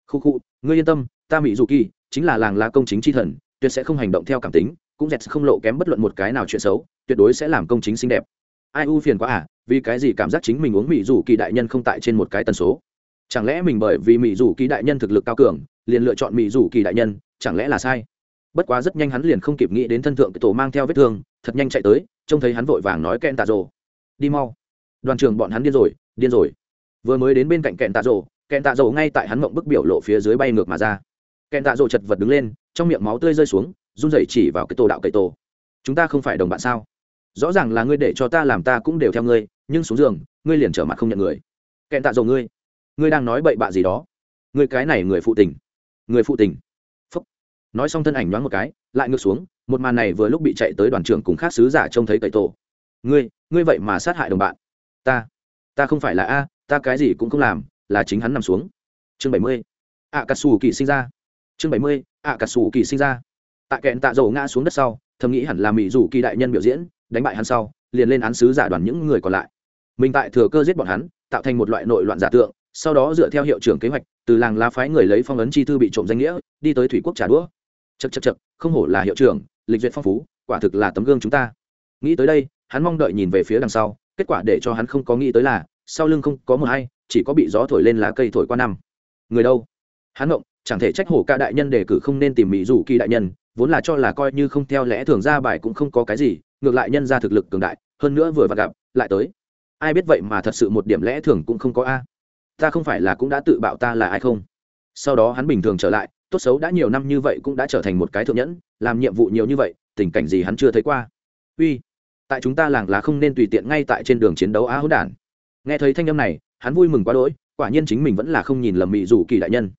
Khu khu, ngươi yên tâm, ta mỹ dù kỳ, chính là làng lá công chính tri thần, tuyệt sẽ không hành động theo cảm tính, cũng dẹt không lộ kém bất luận một cái nào chuyện xấu, tuyệt đối sẽ làm công chính xinh đẹp. Ai u phiền quá à vì cái gì cảm giác chính mình uống mỹ dù kỳ đại nhân không tại trên một cái tần số? Chẳng lẽ mình bởi vì mỹ dù kỳ đại nhân thực lực cao cường, liền lựa chọn mỹ dù kỳ đại nhân, chẳng lẽ là sai? Bất quá rất nhanh hắn liền không kịp nghĩ đến thân thượng cái tổ mang theo vết thương, thật nhanh chạy tới, trông thấy hắn vội vàng nói kẹn tạ rồ. Đi mau. Đoàn trưởng bọn hắn điên rồi điên rồi. Vừa mới đến bên cạnh kẹn tạ rồ, kẹn tạ rồ ngay tại hắn mộng bức biểu lộ phía dưới bay ngược mà ra. Kẹn tạ rồ chật vật đứng lên, trong miệng máu tươi rơi xuống, run rẩy chỉ vào cái tổ đạo cậy tổ. Chúng ta không phải đồng bạn sao? Rõ ràng là ngươi để cho ta làm ta cũng đều theo ngươi, nhưng xuống giường, ngươi liền trở mặt không nhận người. Kẹn tạ rồ ngươi ngươi đang nói bậy bạ gì đó? Ngươi cái này người phụ tình, người phụ tình nói xong thân ảnh nhoáng một cái, lại ngược xuống, một màn này vừa lúc bị chạy tới đoàn trưởng cùng khác sứ giả trông thấy cậy tổ. Ngươi ngươi vậy mà sát hại đồng bạn. Ta ta không phải là a, ta cái gì cũng không làm, là chính hắn nằm xuống. Chương bảy mươi. Ạ cà sù kỳ sinh ra. Chương bảy mươi ạ cà sù kỳ sinh ra. Tạ kẹn tạ dầu ngã xuống đất sau, thầm nghĩ hẳn là mỹ dù kỳ đại nhân biểu diễn, đánh bại hắn sau, liền lên án sứ giả đoàn những người còn lại. Mình tại thừa cơ giết bọn hắn, tạo thành một loại nội loạn giả tượng, sau đó dựa theo hiệu trưởng kế hoạch, từ làng lá phái người lấy phong ấn chi thư bị trộm danh nghĩa, đi tới thủy quốc trả đũa chật chật chật, không hổ là hiệu trưởng, lịch duyệt phong phú, quả thực là tấm gương chúng ta. Nghĩ tới đây, hắn mong đợi nhìn về phía đằng sau, kết quả để cho hắn không có nghĩ tới là, sau lưng không có một hay, chỉ có bị gió thổi lên lá cây thổi qua năm. Người đâu? Hắn ngộng, chẳng thể trách hổ ca đại nhân đề cử không nên tìm mỹ dù kỳ đại nhân, vốn là cho là coi như không theo lẽ thường ra bài cũng không có cái gì, ngược lại nhân ra thực lực cường đại, hơn nữa vừa vặn gặp, lại tới. Ai biết vậy mà thật sự một điểm lẽ thường cũng không có a. Ta không phải là cũng đã tự bạo ta là ai không? Sau đó hắn bình thường trở lại tốt xấu đã nhiều năm như vậy cũng đã trở thành một cái thượng nhẫn, làm nhiệm vụ nhiều như vậy, tình cảnh gì hắn chưa thấy qua. Uy, tại chúng ta làng lá không nên tùy tiện ngay tại trên đường chiến đấu á hữu đản. Nghe thấy thanh âm này, hắn vui mừng quá đỗi, quả nhiên chính mình vẫn là không nhìn lầm mị rủ kỳ đại nhân.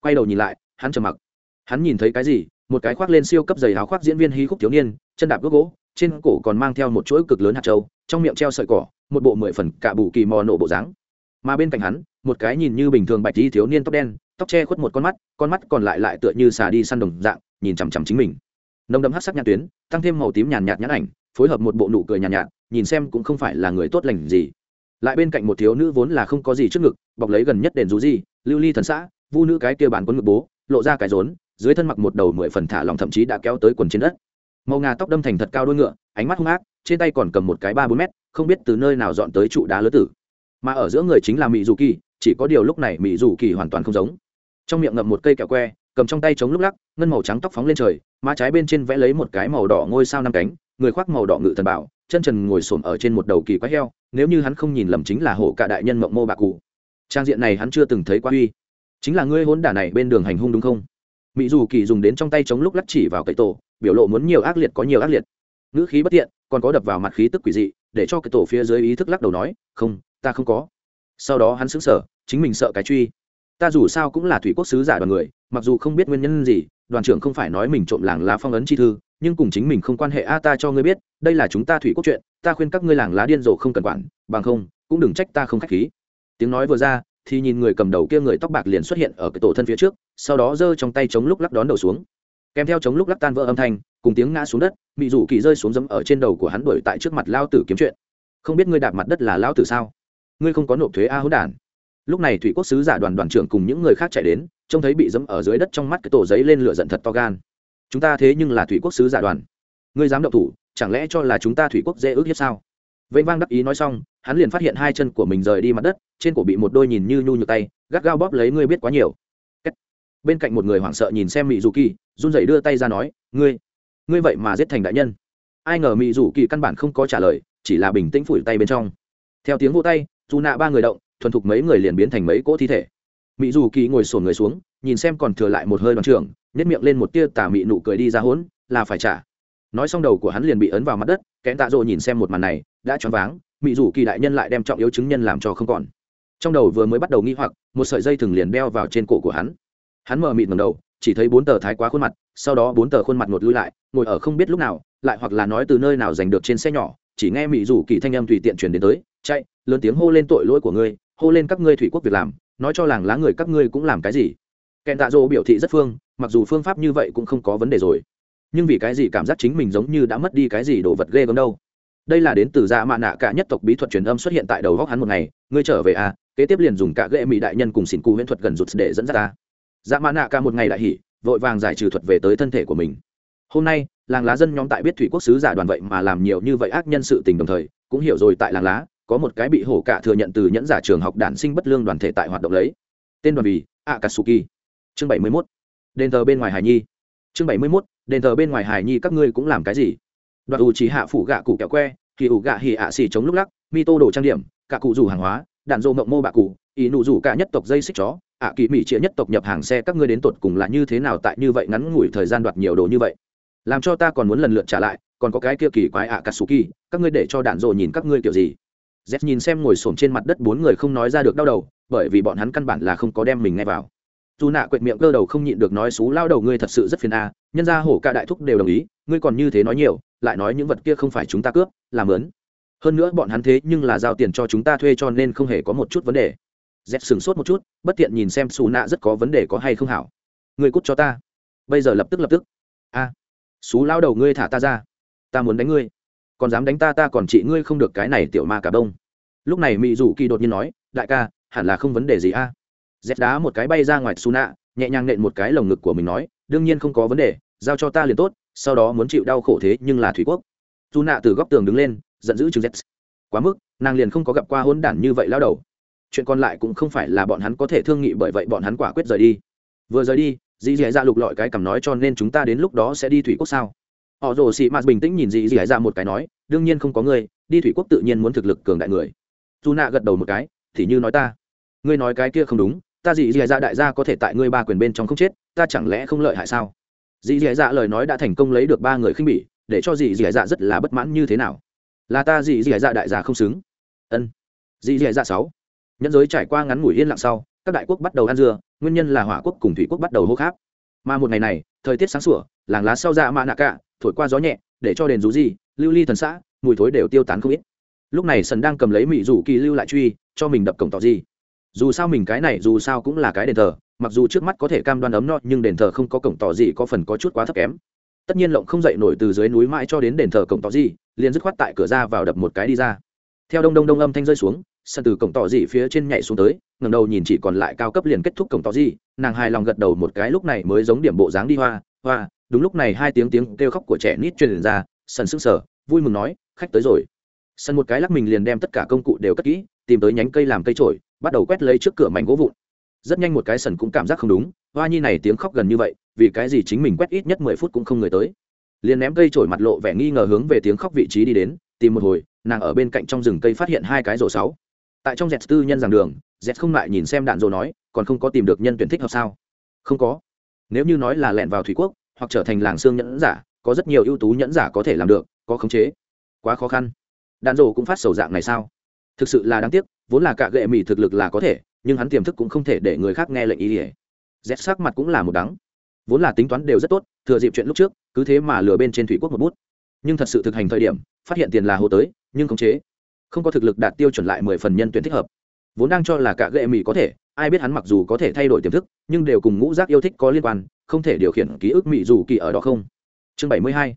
Quay đầu nhìn lại, hắn trầm mặc. Hắn nhìn thấy cái gì? Một cái khoác lên siêu cấp giày áo khoác diễn viên hí khúc thiếu niên, chân đạp gốc gỗ, trên cổ còn mang theo một chuỗi cực lớn hạt trâu trong miệng treo sợi cỏ, một bộ mười phần cả bù kỳ mò nổ bộ dáng. Mà bên cạnh hắn, một cái nhìn như bình thường bạch tí thiếu niên tóc đen tóc che khuất một con mắt con mắt còn lại lại tựa như xà đi săn đồng dạng nhìn chằm chằm chính mình. Nồng đậm hát sắc nhạt tuyến tăng thêm màu tím nhàn nhạt nhãn ảnh phối hợp một bộ nụ cười nhàn nhạt, nhạt nhìn xem cũng không phải là người tốt lành gì. Lại bên cạnh một thiếu nữ vốn là không có gì trước ngực bọc lấy gần nhất đền rú gì lưu ly thần xã vu nữ cái kia bản quân ngực bố lộ ra cái rốn dưới thân mặc một đầu mười phần thả lòng thậm chí đã kéo tới quần trên đất. Màu ngà tóc đâm thành thật cao đôi ngựa ánh mắt hung ác trên tay còn cầm một cái ba bốn mét không biết từ nơi nào dọn tới trụ đá lứa tử. Mà ở giữa người chính là mỹ dù kỳ chỉ có điều lúc này mỹ dù kỳ hoàn toàn không giống trong miệng ngậm một cây kẹo que, cầm trong tay chống lúc lắc, ngân màu trắng tóc phóng lên trời, má trái bên trên vẽ lấy một cái màu đỏ ngôi sao năm cánh, người khoác màu đỏ ngự thần bảo, chân trần ngồi xổm ở trên một đầu kỳ quái heo, nếu như hắn không nhìn lầm chính là hổ cả đại nhân mộng mô bạc cụ. Trang diện này hắn chưa từng thấy qua uy. Chính là ngươi hốn đả này bên đường hành hung đúng không? Mỹ dù kỳ dùng đến trong tay chống lúc lắc chỉ vào cậy tổ, biểu lộ muốn nhiều ác liệt có nhiều ác liệt. Ngữ khí bất tiện còn có đập vào mặt khí tức quỷ dị, để cho cái tổ phía dưới ý thức lắc đầu nói, không, ta không có. Sau đó hắn xứng sở chính mình sợ cái truy ta dù sao cũng là thủy quốc sứ giả đoàn người, mặc dù không biết nguyên nhân gì, đoàn trưởng không phải nói mình trộm làng lá phong ấn chi thư, nhưng cùng chính mình không quan hệ, a, ta cho ngươi biết, đây là chúng ta thủy quốc chuyện, ta khuyên các ngươi làng lá điên rồ không cần quản, bằng không, cũng đừng trách ta không khách khí. Tiếng nói vừa ra, thì nhìn người cầm đầu kia người tóc bạc liền xuất hiện ở cái tổ thân phía trước, sau đó giơ trong tay chống lúc lắc đón đầu xuống. Kèm theo chống lúc lắc tan vỡ âm thanh, cùng tiếng ngã xuống đất bị rủ kỳ rơi xuống dấm ở trên đầu của hắn đuổi tại trước mặt lao tử kiếm chuyện. Không biết ngươi đạp mặt đất là lao tử sao? Ngươi không có nộp thuế a hỗn đản lúc này thủy quốc sứ giả đoàn đoàn trưởng cùng những người khác chạy đến, trông thấy bị dẫm ở dưới đất trong mắt cái tổ giấy lên lửa giận thật to gan. Chúng ta thế nhưng là thủy quốc sứ giả đoàn. Ngươi dám động thủ, chẳng lẽ cho là chúng ta thủy quốc dễ ước hiếp sao? Vênh vang đắc ý nói xong, hắn liền phát hiện hai chân của mình rời đi mặt đất, trên cổ bị một đôi nhìn như nhu nhược tay, gắt gao bóp lấy ngươi biết quá nhiều. Bên cạnh một người hoảng sợ nhìn xem mỹ dù kỳ run rẩy đưa tay ra nói, ngươi ngươi vậy mà giết thành đại nhân. Ai ngờ mỹ dù kỳ căn bản không có trả lời, chỉ là bình tĩnh phủi tay bên trong. Theo tiếng vô tay dù nạ ba người động thuần thục mấy người liền biến thành mấy cỗ thi thể. Mỹ dù kỳ ngồi sổn người xuống, nhìn xem còn thừa lại một hơi đoàn trưởng nhét miệng lên một tia tà mị nụ cười đi ra hỗn là phải trả. Nói xong đầu của hắn liền bị ấn vào mặt đất kẽn tạ rộ nhìn xem một màn này, đã choáng váng mỹ dù kỳ đại nhân lại đem trọng yếu chứng nhân làm cho không còn. Trong đầu vừa mới bắt đầu nghi hoặc, một sợi dây thừng liền đeo vào trên cổ của hắn. Hắn mờ mịt ngầm đầu, chỉ thấy bốn tờ thái quá khuôn mặt, sau đó bốn tờ khuôn mặt ngột lui lại, ngồi ở không biết lúc nào, lại hoặc là nói từ nơi nào giành được trên xe nhỏ, chỉ nghe mỹ dù kỳ thanh âm tùy tiện truyền đến tới, chạy, lớn tiếng hô lên tội lỗi của ngươi hô lên các ngươi thủy quốc việc làm, nói cho làng lá người các ngươi cũng làm cái gì. Kèn tạ dỗ biểu thị rất phương, mặc dù phương pháp như vậy cũng không có vấn đề rồi. Nhưng vì cái gì cảm giác chính mình giống như đã mất đi cái gì đồ vật ghê gớm đâu? Đây là đến từ dạ mạ nạ cả nhất tộc bí thuật truyền âm xuất hiện tại đầu góc hắn một ngày, ngươi trở về à kế tiếp liền dùng cả ghệ mỹ đại nhân cùng xỉn cụ huyễn thuật gần rụt để dẫn ra ta. Dạ mạ nạ cả một ngày đại hỉ, vội vàng giải trừ thuật về tới thân thể của mình. Hôm nay, làng lá dân nhóm tại biết thủy quốc sứ giả đoàn vậy mà làm nhiều như vậy ác nhân sự tình đồng thời, cũng hiểu rồi tại làng lá có một cái bị hổ cả thừa nhận từ nhẫn giả trường học đản sinh bất lương đoàn thể tại hoạt động lấy. Tên đoàn vì akatsuki. Chương bảy mươi mốt. Đền thờ bên ngoài hải nhi. Chương bảy mươi mốt. Đền thờ bên ngoài hải nhi các ngươi cũng làm cái gì? Đoạn ủ chỉ hạ phủ gạ cụ kẹo que kỳ ủ gạ hì ạ xì chống lúc lắc mi tô đồ trang điểm, cả cụ rủ hàng hóa, đạn dô mộng mô bạ cụ, ý nụ rủ cả nhất tộc dây xích chó, ạ kỳ mỹ trịa nhất tộc nhập hàng xe các ngươi đến tột cùng là như thế nào tại như vậy ngắn ngủi thời gian đoạt nhiều đồ như vậy? Làm cho ta còn muốn lần lượt trả lại, còn có cái kia kỳ quái ạ katsuki các ngươi để cho đạn dộ nhìn các ngươi kiểu gì? Z nhìn xem ngồi xổm trên mặt đất bốn người không nói ra được đau đầu bởi vì bọn hắn căn bản là không có đem mình nghe vào. Dù nạ quệt miệng cơ đầu không nhịn được nói xú lao đầu ngươi thật sự rất phiền a nhân ra hổ ca đại thúc đều đồng ý ngươi còn như thế nói nhiều lại nói những vật kia không phải chúng ta cướp làm lớn hơn nữa bọn hắn thế nhưng là giao tiền cho chúng ta thuê cho nên không hề có một chút vấn đề. Z sửng sốt một chút bất tiện nhìn xem xù nạ rất có vấn đề có hay không hảo. Ngươi cút cho ta. Bây giờ lập tức lập tức. A à, xú lao đầu ngươi thả ta ra ta muốn đánh ngươi còn dám đánh ta ta còn trị ngươi không được cái này tiểu ma cả đông lúc này mỹ dù kỳ đột nhiên nói, đại ca, hẳn là không vấn đề gì a. À? dép đá một cái bay ra ngoài su nạ nhẹ nhàng nện một cái lồng ngực của mình nói, đương nhiên không có vấn đề, giao cho ta liền tốt, sau đó muốn chịu đau khổ thế nhưng là thủy quốc. Dù nạ từ góc tường đứng lên, giận dữ chừng dép quá mức, nàng liền không có gặp qua hôn đản như vậy lao đầu. Chuyện còn lại cũng không phải là bọn hắn có thể thương nghị bởi vậy bọn hắn quả quyết rời đi. Vừa rời đi dì dì dạ lục lọi cái cầm nói cho nên chúng ta đến lúc đó sẽ đi thủy quốc sao? Họ rồ sĩ mạt bình tĩnh nhìn dì dì dạ một cái nói, đương nhiên không có người, đi thủy quốc tự nhiên muốn thực lực cường đại người dù nạ gật đầu một cái, thì như nói ta. Ngươi nói cái kia không đúng, ta dì dì dạ đại gia có thể tại ngươi ba quyền bên trong không chết, ta chẳng lẽ không lợi hại sao? Dì dì dạ lời nói đã thành công lấy được ba người khinh bỉ, để cho dì dì dạ rất là bất mãn như thế nào? Là ta dì dì dạ đại gia không xứng. Ân. Dì dì dạ sáu. Nhân giới trải qua ngắn ngủi yên lặng sau, các đại quốc bắt đầu ăn dưa, nguyên nhân là hỏa quốc cùng thủy quốc bắt đầu hô kháp mà một ngày này, thời tiết sáng sủa, làng lá sau ra mạ nạ cả thổi qua gió nhẹ, để cho đền rú gì lưu ly thần xã, mùi thối đều tiêu tán không ít lúc này sần đang cầm lấy mỹ rủ kỳ lưu lại truy, cho mình đập cổng tỏ gì. Dù sao mình cái này, dù sao cũng là cái đền thờ, mặc dù trước mắt có thể cam đoan ấm no, nhưng đền thờ không có cổng tỏ gì có phần có chút quá thấp kém. Tất nhiên lộng không dậy nổi từ dưới núi mãi cho đến đền thờ cổng tỏ gì, liền dứt khoát tại cửa ra vào đập một cái đi ra. Theo đông đông đông âm thanh rơi xuống sân từ cổng tỏ gì phía trên nhảy xuống tới ngầm đầu nhìn chỉ còn lại cao cấp liền kết thúc cổng tỏ gì, nàng hài lòng gật đầu một cái lúc này mới giống điểm bộ dáng đi hoa hoa, đúng lúc này hai tiếng tiếng kêu khóc của trẻ nít truyền ra sân sững sờ, vui mừng nói, khách tới rồi sân một cái lắc mình liền đem tất cả công cụ đều cất kỹ, tìm tới nhánh cây làm cây trổi bắt đầu quét lấy trước cửa mảnh gỗ vụn. Rất nhanh một cái sần cũng cảm giác không đúng, hoa nhi này tiếng khóc gần như vậy, vì cái gì chính mình quét ít nhất mười phút cũng không người tới. Liền ném cây trổi mặt lộ vẻ nghi ngờ hướng về tiếng khóc vị trí đi đến, tìm một hồi, nàng ở bên cạnh trong rừng cây phát hiện hai cái rổ sáu. Tại trong dẹt tư nhân giảng đường, dẹt không lại nhìn xem đạn rổ nói, còn không có tìm được nhân tuyển thích hợp sao? Không có. Nếu như nói là lẹn vào thủy quốc, hoặc trở thành làng xương nhẫn giả, có rất nhiều ưu tú nhẫn giả có thể làm được, có khống chế. Quá khó khăn đạn rổ cũng phát sầu dạng này sao? Thực sự là đáng tiếc, vốn là cả gệ mỹ thực lực là có thể, nhưng hắn tiềm thức cũng không thể để người khác nghe lệnh ý ỉa. Z sắc mặt cũng là một đắng. Vốn là tính toán đều rất tốt, thừa dịp chuyện lúc trước, cứ thế mà lừa bên trên thủy quốc một bút. Nhưng thật sự thực hành thời điểm, phát hiện tiền là hồ tới, nhưng khống chế. Không có thực lực đạt tiêu chuẩn lại mười phần nhân tuyển thích hợp. Vốn đang cho là cả gệ mỹ có thể, ai biết hắn mặc dù có thể thay đổi tiềm thức, nhưng đều cùng ngũ giác yêu thích có liên quan, không thể điều khiển ký ức mỹ dù kỳ ở đó không? Chương bảy mươi hai.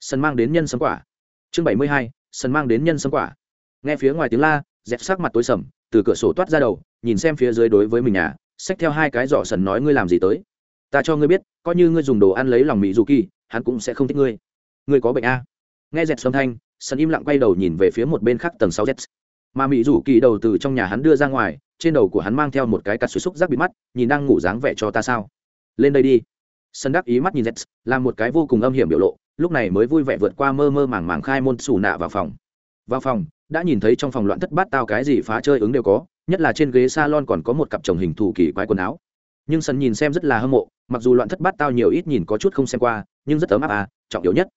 Sân mang đến nhân sấm quả. Chương bảy mươi hai sân mang đến nhân sâm quả. Nghe phía ngoài tiếng la, dẹp sắc mặt tối sầm, từ cửa sổ toát ra đầu, nhìn xem phía dưới đối với mình nhà, xách theo hai cái giỏ sần nói ngươi làm gì tới. Ta cho ngươi biết, coi như ngươi dùng đồ ăn lấy lòng mỹ dù kỳ hắn cũng sẽ không thích ngươi. Ngươi có bệnh a nghe dẹp sâm thanh, sân im lặng quay đầu nhìn về phía một bên khác tầng sáu z mà mỹ dù kỳ đầu từ trong nhà hắn đưa ra ngoài, trên đầu của hắn mang theo một cái cắt xúi xúc rác bị mắt, nhìn đang ngủ dáng vẻ cho ta sao. Lên đây đi. Sân đắc ý mắt nhìn z làm một cái vô cùng âm hiểm biểu lộ lúc này mới vui vẻ vượt qua mơ mơ màng màng khai môn xù nạ vào phòng. Vào phòng, đã nhìn thấy trong phòng loạn thất bát tao cái gì phá chơi ứng đều có, nhất là trên ghế salon còn có một cặp chồng hình thù kỳ quái quần áo. Nhưng sân nhìn xem rất là hâm mộ, mặc dù loạn thất bát tao nhiều ít nhìn có chút không xem qua, nhưng rất ấm áp à trọng yếu nhất.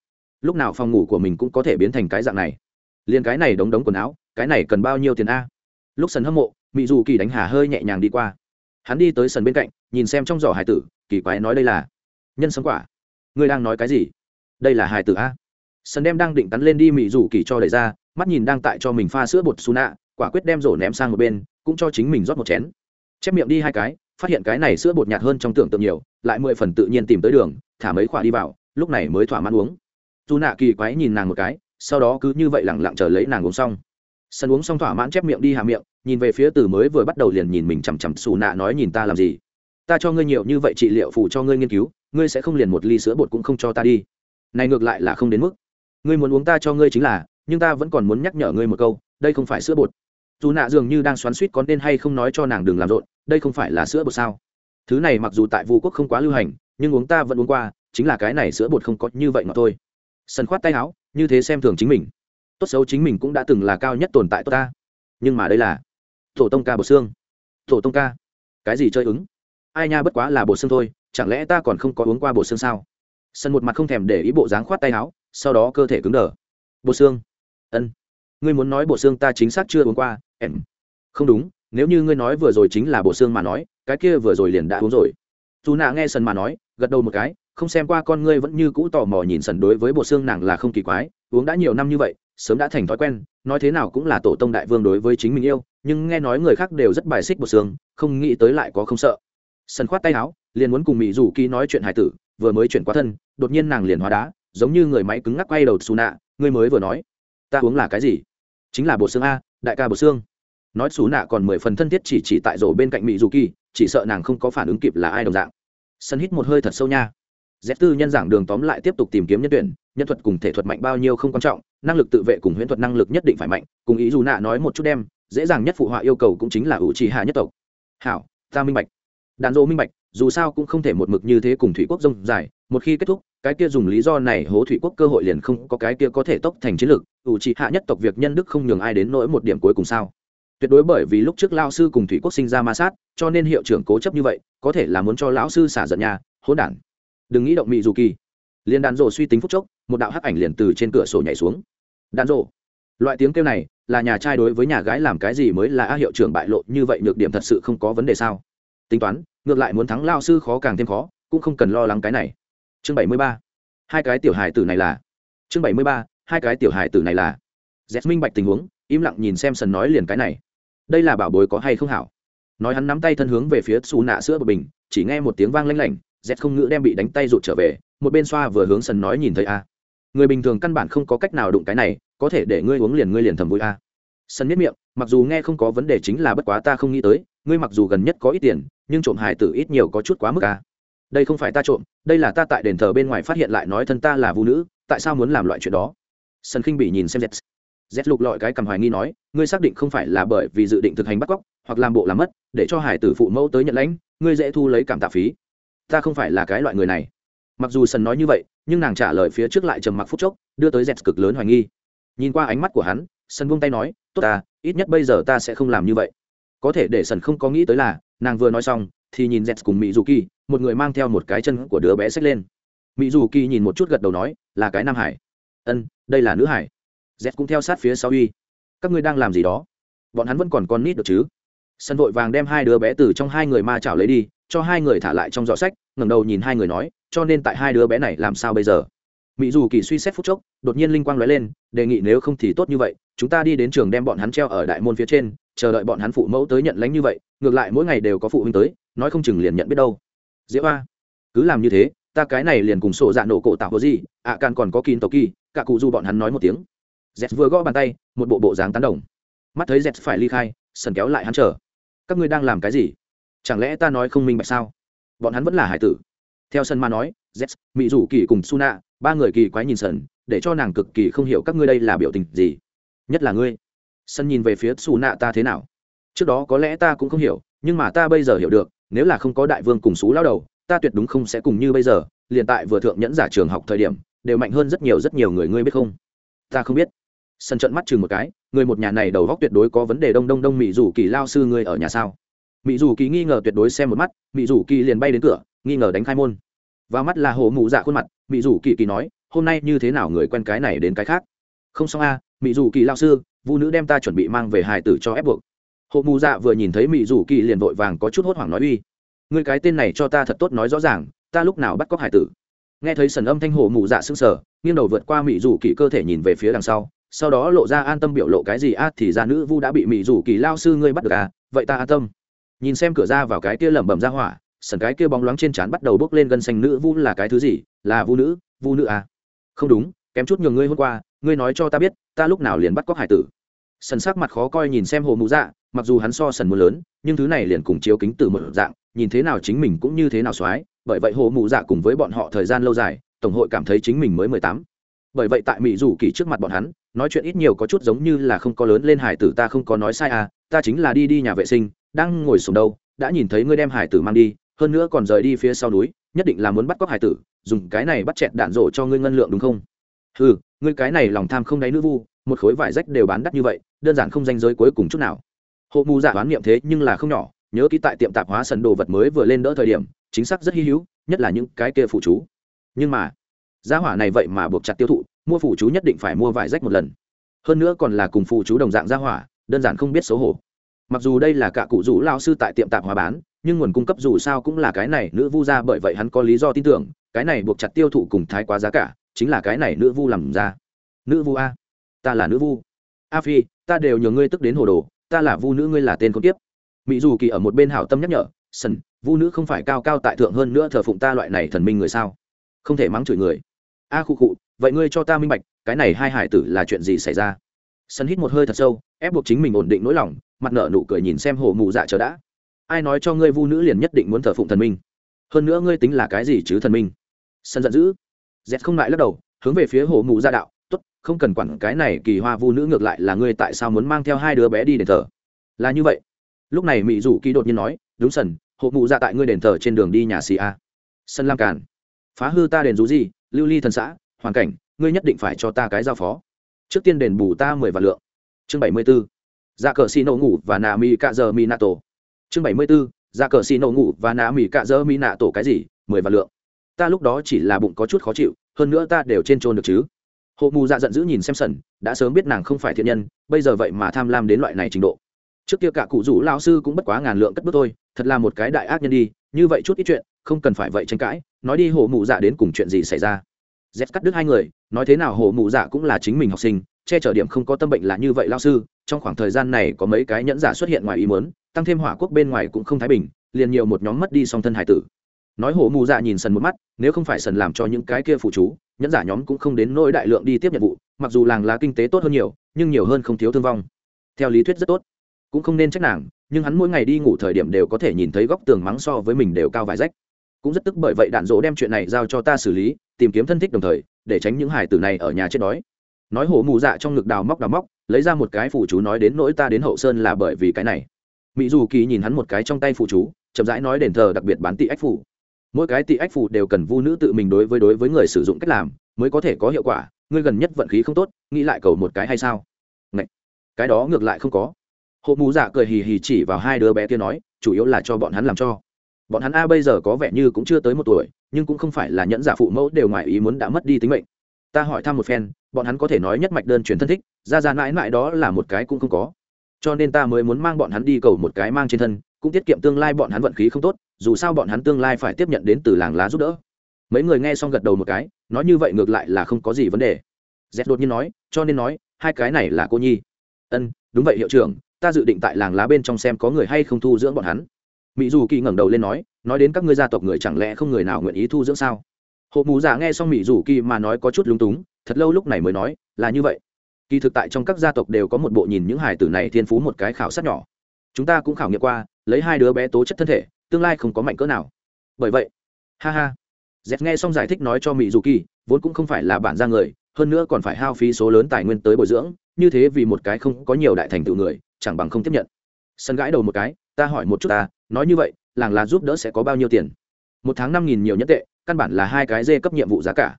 Lúc nào phòng ngủ của mình cũng có thể biến thành cái dạng này. Liền cái này đống đống quần áo, cái này cần bao nhiêu tiền a? Lúc sân hâm mộ mỹ dù kỳ đánh hà hơi nhẹ nhàng đi qua. Hắn đi tới sân bên cạnh, nhìn xem trong giỏ hải tử, kỳ quái nói đây là nhân sống quả. Ngươi đang nói cái gì? Đây là hài tử a. Sân đem đang định tắn lên đi mỹ dù kỳ cho đẩy ra, mắt nhìn đang tại cho mình pha sữa bột su nạ, quả quyết đem rổ ném sang một bên, cũng cho chính mình rót một chén. Chép miệng đi hai cái, phát hiện cái này sữa bột nhạt hơn trong tưởng tượng nhiều, lại mười phần tự nhiên tìm tới đường, thả mấy khoả đi vào, lúc này mới thỏa mãn uống. Dù nạ kỳ quái nhìn nàng một cái, sau đó cứ như vậy lẳng lặng chờ lấy nàng uống xong. Sân uống xong thỏa mãn chép miệng đi hà miệng, nhìn về phía từ mới vừa bắt đầu liền nhìn mình chằm chằm xù nạ nói nhìn ta làm gì? Ta cho ngươi nhiều như vậy trị liệu phụ cho ngươi nghiên cứu, ngươi sẽ không liền một ly sữa bột cũng không cho ta đi này ngược lại là không đến mức. Ngươi muốn uống ta cho ngươi chính là, nhưng ta vẫn còn muốn nhắc nhở ngươi một câu, đây không phải sữa bột. Dù nạ dường như đang xoắn suýt có nên hay không nói cho nàng đừng làm rộn, đây không phải là sữa bột sao? Thứ này mặc dù tại vũ quốc không quá lưu hành, nhưng uống ta vẫn uống qua, chính là cái này sữa bột không có như vậy mà thôi. Sân khoát tay áo, như thế xem thường chính mình. Tốt xấu chính mình cũng đã từng là cao nhất tồn tại tốt ta. Nhưng mà đây là tổ tông ca bột xương. Tổ tông ca. Cái gì chơi ứng? Ai nha, bất quá là bột xương thôi, chẳng lẽ ta còn không có uống qua bột xương sao? Sân một mặt không thèm để ý bộ dáng khoát tay áo, sau đó cơ thể cứng đờ. Bộ xương. Ân. Ngươi muốn nói bộ xương ta chính xác chưa uống qua, em. Không đúng, nếu như ngươi nói vừa rồi chính là bộ xương mà nói, cái kia vừa rồi liền đã uống rồi. Dù nạ nghe sân mà nói, gật đầu một cái, không xem qua con ngươi vẫn như cũ tò mò nhìn sần đối với bộ xương nàng là không kỳ quái, uống đã nhiều năm như vậy, sớm đã thành thói quen, nói thế nào cũng là tổ tông đại vương đối với chính mình yêu, nhưng nghe nói người khác đều rất bài xích bộ xương, không nghĩ tới lại có không sợ. Sần khoát tay áo, liền muốn cùng mỹ rủ ký nói chuyện hải tử vừa mới chuyển qua thân, đột nhiên nàng liền hóa đá, giống như người máy cứng ngắc quay đầu xù nạ, ngươi mới vừa nói, ta uống là cái gì? Chính là bột xương a, đại ca bột xương. Nói xù nạ còn mười phần thân thiết chỉ chỉ tại rổ bên cạnh mỹ dù kỳ chỉ sợ nàng không có phản ứng kịp là ai đồng dạng. Sân hít một hơi thật sâu nha. Z tư nhân giảng đường tóm lại tiếp tục tìm kiếm nhân tuyển, nhân thuật cùng thể thuật mạnh bao nhiêu không quan trọng, năng lực tự vệ cùng huyễn thuật năng lực nhất định phải mạnh, cùng ý dù nạ nói một chút đem, dễ dàng nhất phụ họa yêu cầu cũng chính là ủ trì hạ nhất tộc. Hảo, ta minh bạch. Đàn dỗ minh bạch dù sao cũng không thể một mực như thế cùng thủy quốc rông dài, một khi kết thúc, cái kia dùng lý do này hố thủy quốc cơ hội liền không có cái kia có thể tốc thành chiến lược, ủ trị hạ nhất tộc việc nhân đức không nhường ai đến nỗi một điểm cuối cùng sao? Tuyệt đối bởi vì lúc trước lao sư cùng thủy quốc sinh ra ma sát, cho nên hiệu trưởng cố chấp như vậy, có thể là muốn cho lão sư xả giận nhà hỗn đản. Đừng nghĩ động mị dù kỳ. Liền đàn rộ suy tính phút chốc, một đạo hắc ảnh liền từ trên cửa sổ nhảy xuống. Đàn rộ loại tiếng kêu này, là nhà trai đối với nhà gái làm cái gì mới là a hiệu trưởng bại lộ như vậy nhược điểm thật sự không có vấn đề sao? Tính toán ngược lại muốn thắng lao sư khó càng thêm khó, cũng không cần lo lắng cái này. Chương bảy mươi ba. Hai cái tiểu hài tử này là. Chương bảy mươi ba, hai cái tiểu hài tử này là. Z minh bạch tình huống, im lặng nhìn xem sần nói liền cái này. Đây là bảo bối có hay không hảo? Nói hắn nắm tay thân hướng về phía xù nạ sữa bờ bình, chỉ nghe một tiếng vang lanh lảnh z không ngữ đem bị đánh tay rụt trở về, một bên xoa vừa hướng sần nói nhìn thấy a. Người bình thường căn bản không có cách nào đụng cái này, có thể để ngươi uống liền ngươi liền thầm vui a. Sân biết miệng, mặc dù nghe không có vấn đề chính là bất quá ta không nghĩ tới, ngươi mặc dù gần nhất có ít tiền nhưng trộm hài tử ít nhiều có chút quá mức à. đây không phải ta trộm, đây là ta tại đền thờ bên ngoài phát hiện lại nói thân ta là vũ nữ, tại sao muốn làm loại chuyện đó? Sân khinh bị nhìn xem z z lục lọi cái cầm hoài nghi nói, ngươi xác định không phải là bởi vì dự định thực hành bắt cóc, hoặc làm bộ làm mất, để cho hải tử phụ mẫu tới nhận lãnh, ngươi dễ thu lấy cảm tạ phí. Ta không phải là cái loại người này. Mặc dù sân nói như vậy, nhưng nàng trả lời phía trước lại trầm mặc phút chốc, đưa tới dẹt cực lớn hoài nghi. Nhìn qua ánh mắt của hắn, sân buông tay nói, tốt ta, ít nhất bây giờ ta sẽ không làm như vậy. Có thể để sân không có nghĩ tới là nàng vừa nói xong thì nhìn dẹt cùng mỹ dù kỳ một người mang theo một cái chân của đứa bé xách lên. Mỹ dù kỳ nhìn một chút gật đầu nói, là cái nam hải. Ân, đây là nữ hải. Z cũng theo sát phía sau uy. Các ngươi đang làm gì đó? Bọn hắn vẫn còn con nít được chứ? Sân vội vàng đem hai đứa bé từ trong hai người ma chảo lấy đi, cho hai người thả lại trong giỏ sách, ngẩng đầu nhìn hai người nói, cho nên tại hai đứa bé này làm sao bây giờ? Mỹ dù kỳ suy xét phút chốc, đột nhiên linh quang lóe lên, đề nghị nếu không thì tốt như vậy, chúng ta đi đến trường đem bọn hắn treo ở đại môn phía trên chờ đợi bọn hắn phụ mẫu tới nhận lãnh như vậy ngược lại mỗi ngày đều có phụ huynh tới nói không chừng liền nhận biết đâu. Diễm A, cứ làm như thế ta cái này liền cùng sổ dạ nổ cổ tạo có gì ạ à, can còn có kín tộc kỳ cả cụ du bọn hắn nói một tiếng. Z vừa gõ bàn tay một bộ bộ dáng tán đồng. Mắt thấy z phải ly khai sần kéo lại hắn chờ. Các ngươi đang làm cái gì? Chẳng lẽ ta nói không minh bạch sao? Bọn hắn vẫn là hải tử. Theo sân ma nói z mỹ rủ kỳ cùng suna ba người kỳ quái nhìn sần để cho nàng cực kỳ không hiểu các ngươi đây là biểu tình gì. Nhất là ngươi sân nhìn về phía suna ta thế nào? Trước đó có lẽ ta cũng không hiểu, nhưng mà ta bây giờ hiểu được, nếu là không có đại vương cùng xú lao đầu, ta tuyệt đúng không sẽ cùng như bây giờ, liền tại vừa thượng nhẫn giả trường học thời điểm, đều mạnh hơn rất nhiều rất nhiều người ngươi biết không? Ta không biết. Sân trận mắt chừng một cái, người một nhà này đầu góc tuyệt đối có vấn đề đông đông đông mỹ dù kỳ lao sư ngươi ở nhà sao? Mỹ dù kỳ nghi ngờ tuyệt đối xem một mắt mỹ dù kỳ liền bay đến cửa, nghi ngờ đánh khai môn. Và mắt là hồ mụ dạ khuôn mặt mỹ dù kỳ kỳ nói, hôm nay như thế nào người quen cái này đến cái khác? Không xong a mỹ dù kỳ lao sư vu nữ đem ta chuẩn bị mang về hài tử cho ép buộc. Hộ mù dạ vừa nhìn thấy mỹ dù kỳ liền vội vàng có chút hốt hoảng nói uy người cái tên này cho ta thật tốt nói rõ ràng, ta lúc nào bắt cóc hải tử? Nghe thấy sần âm thanh hồ mù dạ sưng sờ, nghiêng đầu vượt qua mỹ dù kỳ cơ thể nhìn về phía đằng sau sau đó lộ ra an tâm biểu lộ cái gì, a, thì ra nữ vu đã bị mỹ dù kỳ lao sư ngươi bắt được à vậy ta an tâm. Nhìn xem cửa ra vào cái kia lẩm bẩm ra hỏa, sần cái kia bóng loáng trên trán bắt đầu bốc lên gân xanh nữ vu là cái thứ gì? Là vu nữ vu nữ à? Không đúng, kém chút nhường ngươi hôm qua, ngươi nói cho ta biết ta lúc nào liền bắt cóc hải tử. Sần sắc mặt khó coi nhìn xem hồ mụ dạ mặc dù hắn so sần mưa lớn, nhưng thứ này liền cùng chiếu kính từ một dạng, nhìn thế nào chính mình cũng như thế nào soái bởi vậy hồ mụ dạ cùng với bọn họ thời gian lâu dài, tổng hội cảm thấy chính mình mới mười tám. Bởi vậy tại mỹ dù kỳ trước mặt bọn hắn, nói chuyện ít nhiều có chút giống như là không có lớn lên hải tử ta không có nói sai à ta chính là đi đi nhà vệ sinh, đang ngồi sùng đâu, đã nhìn thấy ngươi đem hải tử mang đi, hơn nữa còn rời đi phía sau núi, nhất định là muốn bắt cóc hải tử, dùng cái này bắt chẹt đạn rổ cho ngươi ngân lượng đúng không? Ừ ngươi cái này lòng tham không đáy nữ vu, một khối vải rách đều bán đắt như vậy, đơn giản không danh giới cuối cùng chút nào. Hộ mù dạ giả đoán niệm thế nhưng là không nhỏ, nhớ ký tại tiệm tạp hóa sần đồ vật mới vừa lên đỡ thời điểm, chính xác rất hy hữu, nhất là những cái kia phụ chú. Nhưng mà giá hỏa này vậy mà buộc chặt tiêu thụ, mua phụ chú nhất định phải mua vải rách một lần. Hơn nữa còn là cùng phụ chú đồng dạng giá hỏa, đơn giản không biết xấu hổ. Mặc dù đây là cả cụ rủ lao sư tại tiệm tạp hóa bán, nhưng nguồn cung cấp dù sao cũng là cái này, nữ vu ra bởi vậy hắn có lý do tin tưởng, cái này buộc chặt tiêu thụ cùng thái quá giá cả chính là cái này nữ vu làm ra. Nữ vu a? Ta là nữ vu. A phi, ta đều nhờ ngươi tức đến hồ đồ, ta là vu nữ, ngươi là tên con tiếp mỹ dù kỳ ở một bên hảo tâm nhắc nhở, sần, vu nữ không phải cao cao tại thượng hơn nữa thờ phụng ta loại này thần minh người sao? Không thể mắng chửi người. A khu khụ vậy ngươi cho ta minh bạch, cái này hai hải tử là chuyện gì xảy ra? Sân hít một hơi thật sâu, ép buộc chính mình ổn định nỗi lòng, mặt nở nụ cười nhìn xem hồ mụ dạ chờ đã. Ai nói cho ngươi vu nữ liền nhất định muốn thờ phụng thần minh? Hơn nữa ngươi tính là cái gì chứ thần minh? Sân giận dữ z không lại lắc đầu, hướng về phía hồ mụ ra đạo, tốt, không cần quản cái này kỳ hoa vu nữ ngược lại là ngươi tại sao muốn mang theo hai đứa bé đi đền thờ? Là như vậy. Lúc này mỹ dù kỳ đột nhiên nói, đúng sần hộ mụ ra tại ngươi đền thờ trên đường đi nhà xì a. Sân lam càn. Phá hư ta đền rú gì, lưu ly thần xã, hoàn cảnh, ngươi nhất định phải cho ta cái giao phó. Trước tiên đền bù ta mười vạn lượng. Chương bảy mươi b ố ra cờ xì nổ ngủ và nà mi cạ giờ mi nato tổ. Chương bảy mươi b ố ra cờ xì nổ ngủ và nà mi cạ giờ mi nạ tổ cái gì, mười vạn lượng ta lúc đó chỉ là bụng có chút khó chịu, hơn nữa ta đều trên trôn được chứ. Hộ mù dạ giận dữ nhìn xem sần, đã sớm biết nàng không phải thiện nhân, bây giờ vậy mà tham lam đến loại này trình độ. Trước kia cả cụ rủ lao sư cũng bất quá ngàn lượng cất bước thôi, thật là một cái đại ác nhân đi, như vậy chút ít chuyện, không cần phải vậy tranh cãi, nói đi hộ mụ dạ đến cùng chuyện gì xảy ra. Z cắt đứt hai người, nói thế nào hộ mụ dạ cũng là chính mình học sinh, che chở điểm không có tâm bệnh là như vậy lao sư, trong khoảng thời gian này có mấy cái nhẫn giả xuất hiện ngoài ý muốn, tăng thêm hỏa quốc bên ngoài cũng không thái bình, liền nhiều một nhóm mất đi song thân hải tử nói hổ mù dạ nhìn sần một mắt, nếu không phải sần làm cho những cái kia phụ chú, nhẫn giả nhóm cũng không đến nỗi đại lượng đi tiếp nhiệm vụ, mặc dù làng lá kinh tế tốt hơn nhiều, nhưng nhiều hơn không thiếu thương vong. Theo lý thuyết rất tốt. Cũng không nên trách nàng, nhưng hắn mỗi ngày đi ngủ thời điểm đều có thể nhìn thấy góc tường mắng so với mình đều cao vài rách. Cũng rất tức bởi vậy đạn dỗ đem chuyện này giao cho ta xử lý, tìm kiếm thân thích đồng thời, để tránh những hải tử này ở nhà chết đói. Nói hổ mù dạ trong ngực đào móc đào móc, lấy ra một cái phụ chú nói đến nỗi ta đến hậu sơn là bởi vì cái này. Mỹ dù kỳ nhìn hắn một cái trong tay phụ chú, chậm rãi nói đền thờ đặc biệt bán tị ách phủ mỗi cái tị ách phù đều cần vu nữ tự mình đối với đối với người sử dụng cách làm mới có thể có hiệu quả, ngươi gần nhất vận khí không tốt, nghĩ lại cầu một cái hay sao? Ngậy! cái đó ngược lại không có. Hộ mù giả cười hì hì chỉ vào hai đứa bé kia nói, chủ yếu là cho bọn hắn làm cho. Bọn hắn a bây giờ có vẻ như cũng chưa tới một tuổi, nhưng cũng không phải là nhẫn giả phụ mẫu đều ngoài ý muốn đã mất đi tính mệnh. Ta hỏi thăm một phen, bọn hắn có thể nói nhất mạch đơn truyền thân thích, ra ra mãi mãi đó là một cái cũng không có. Cho nên ta mới muốn mang bọn hắn đi cầu một cái mang trên thân cũng tiết kiệm tương lai bọn hắn vận khí không tốt, dù sao bọn hắn tương lai phải tiếp nhận đến từ làng lá giúp đỡ. Mấy người nghe xong gật đầu một cái, nói như vậy ngược lại là không có gì vấn đề. Z đột nhiên nói, cho nên nói, hai cái này là cô nhi. Ân, đúng vậy hiệu trưởng, ta dự định tại làng lá bên trong xem có người hay không thu dưỡng bọn hắn. Mỹ dù kỳ ngẩng đầu lên nói nói đến các ngươi gia tộc người chẳng lẽ không người nào nguyện ý thu dưỡng sao? Hộp mù giả nghe xong mỹ dù kỳ mà nói có chút lúng túng, thật lâu lúc này mới nói, là như vậy. Kỳ thực tại trong các gia tộc đều có một bộ nhìn những hài tử này thiên phú một cái khảo sát nhỏ. Chúng ta cũng khảo nghiệm qua lấy hai đứa bé tố chất thân thể, tương lai không có mạnh cỡ nào. Bởi vậy, ha ha. Dẹp nghe xong giải thích nói cho mỹ dù kỳ vốn cũng không phải là bản ra người, hơn nữa còn phải hao phí số lớn tài nguyên tới bồi dưỡng, như thế vì một cái không có nhiều đại thành tựu người, chẳng bằng không tiếp nhận. Sân gãi đầu một cái, ta hỏi một chút ta, nói như vậy, làng là giúp đỡ sẽ có bao nhiêu tiền? Một tháng năm nghìn nhiều nhất tệ, căn bản là hai cái dê cấp nhiệm vụ giá cả.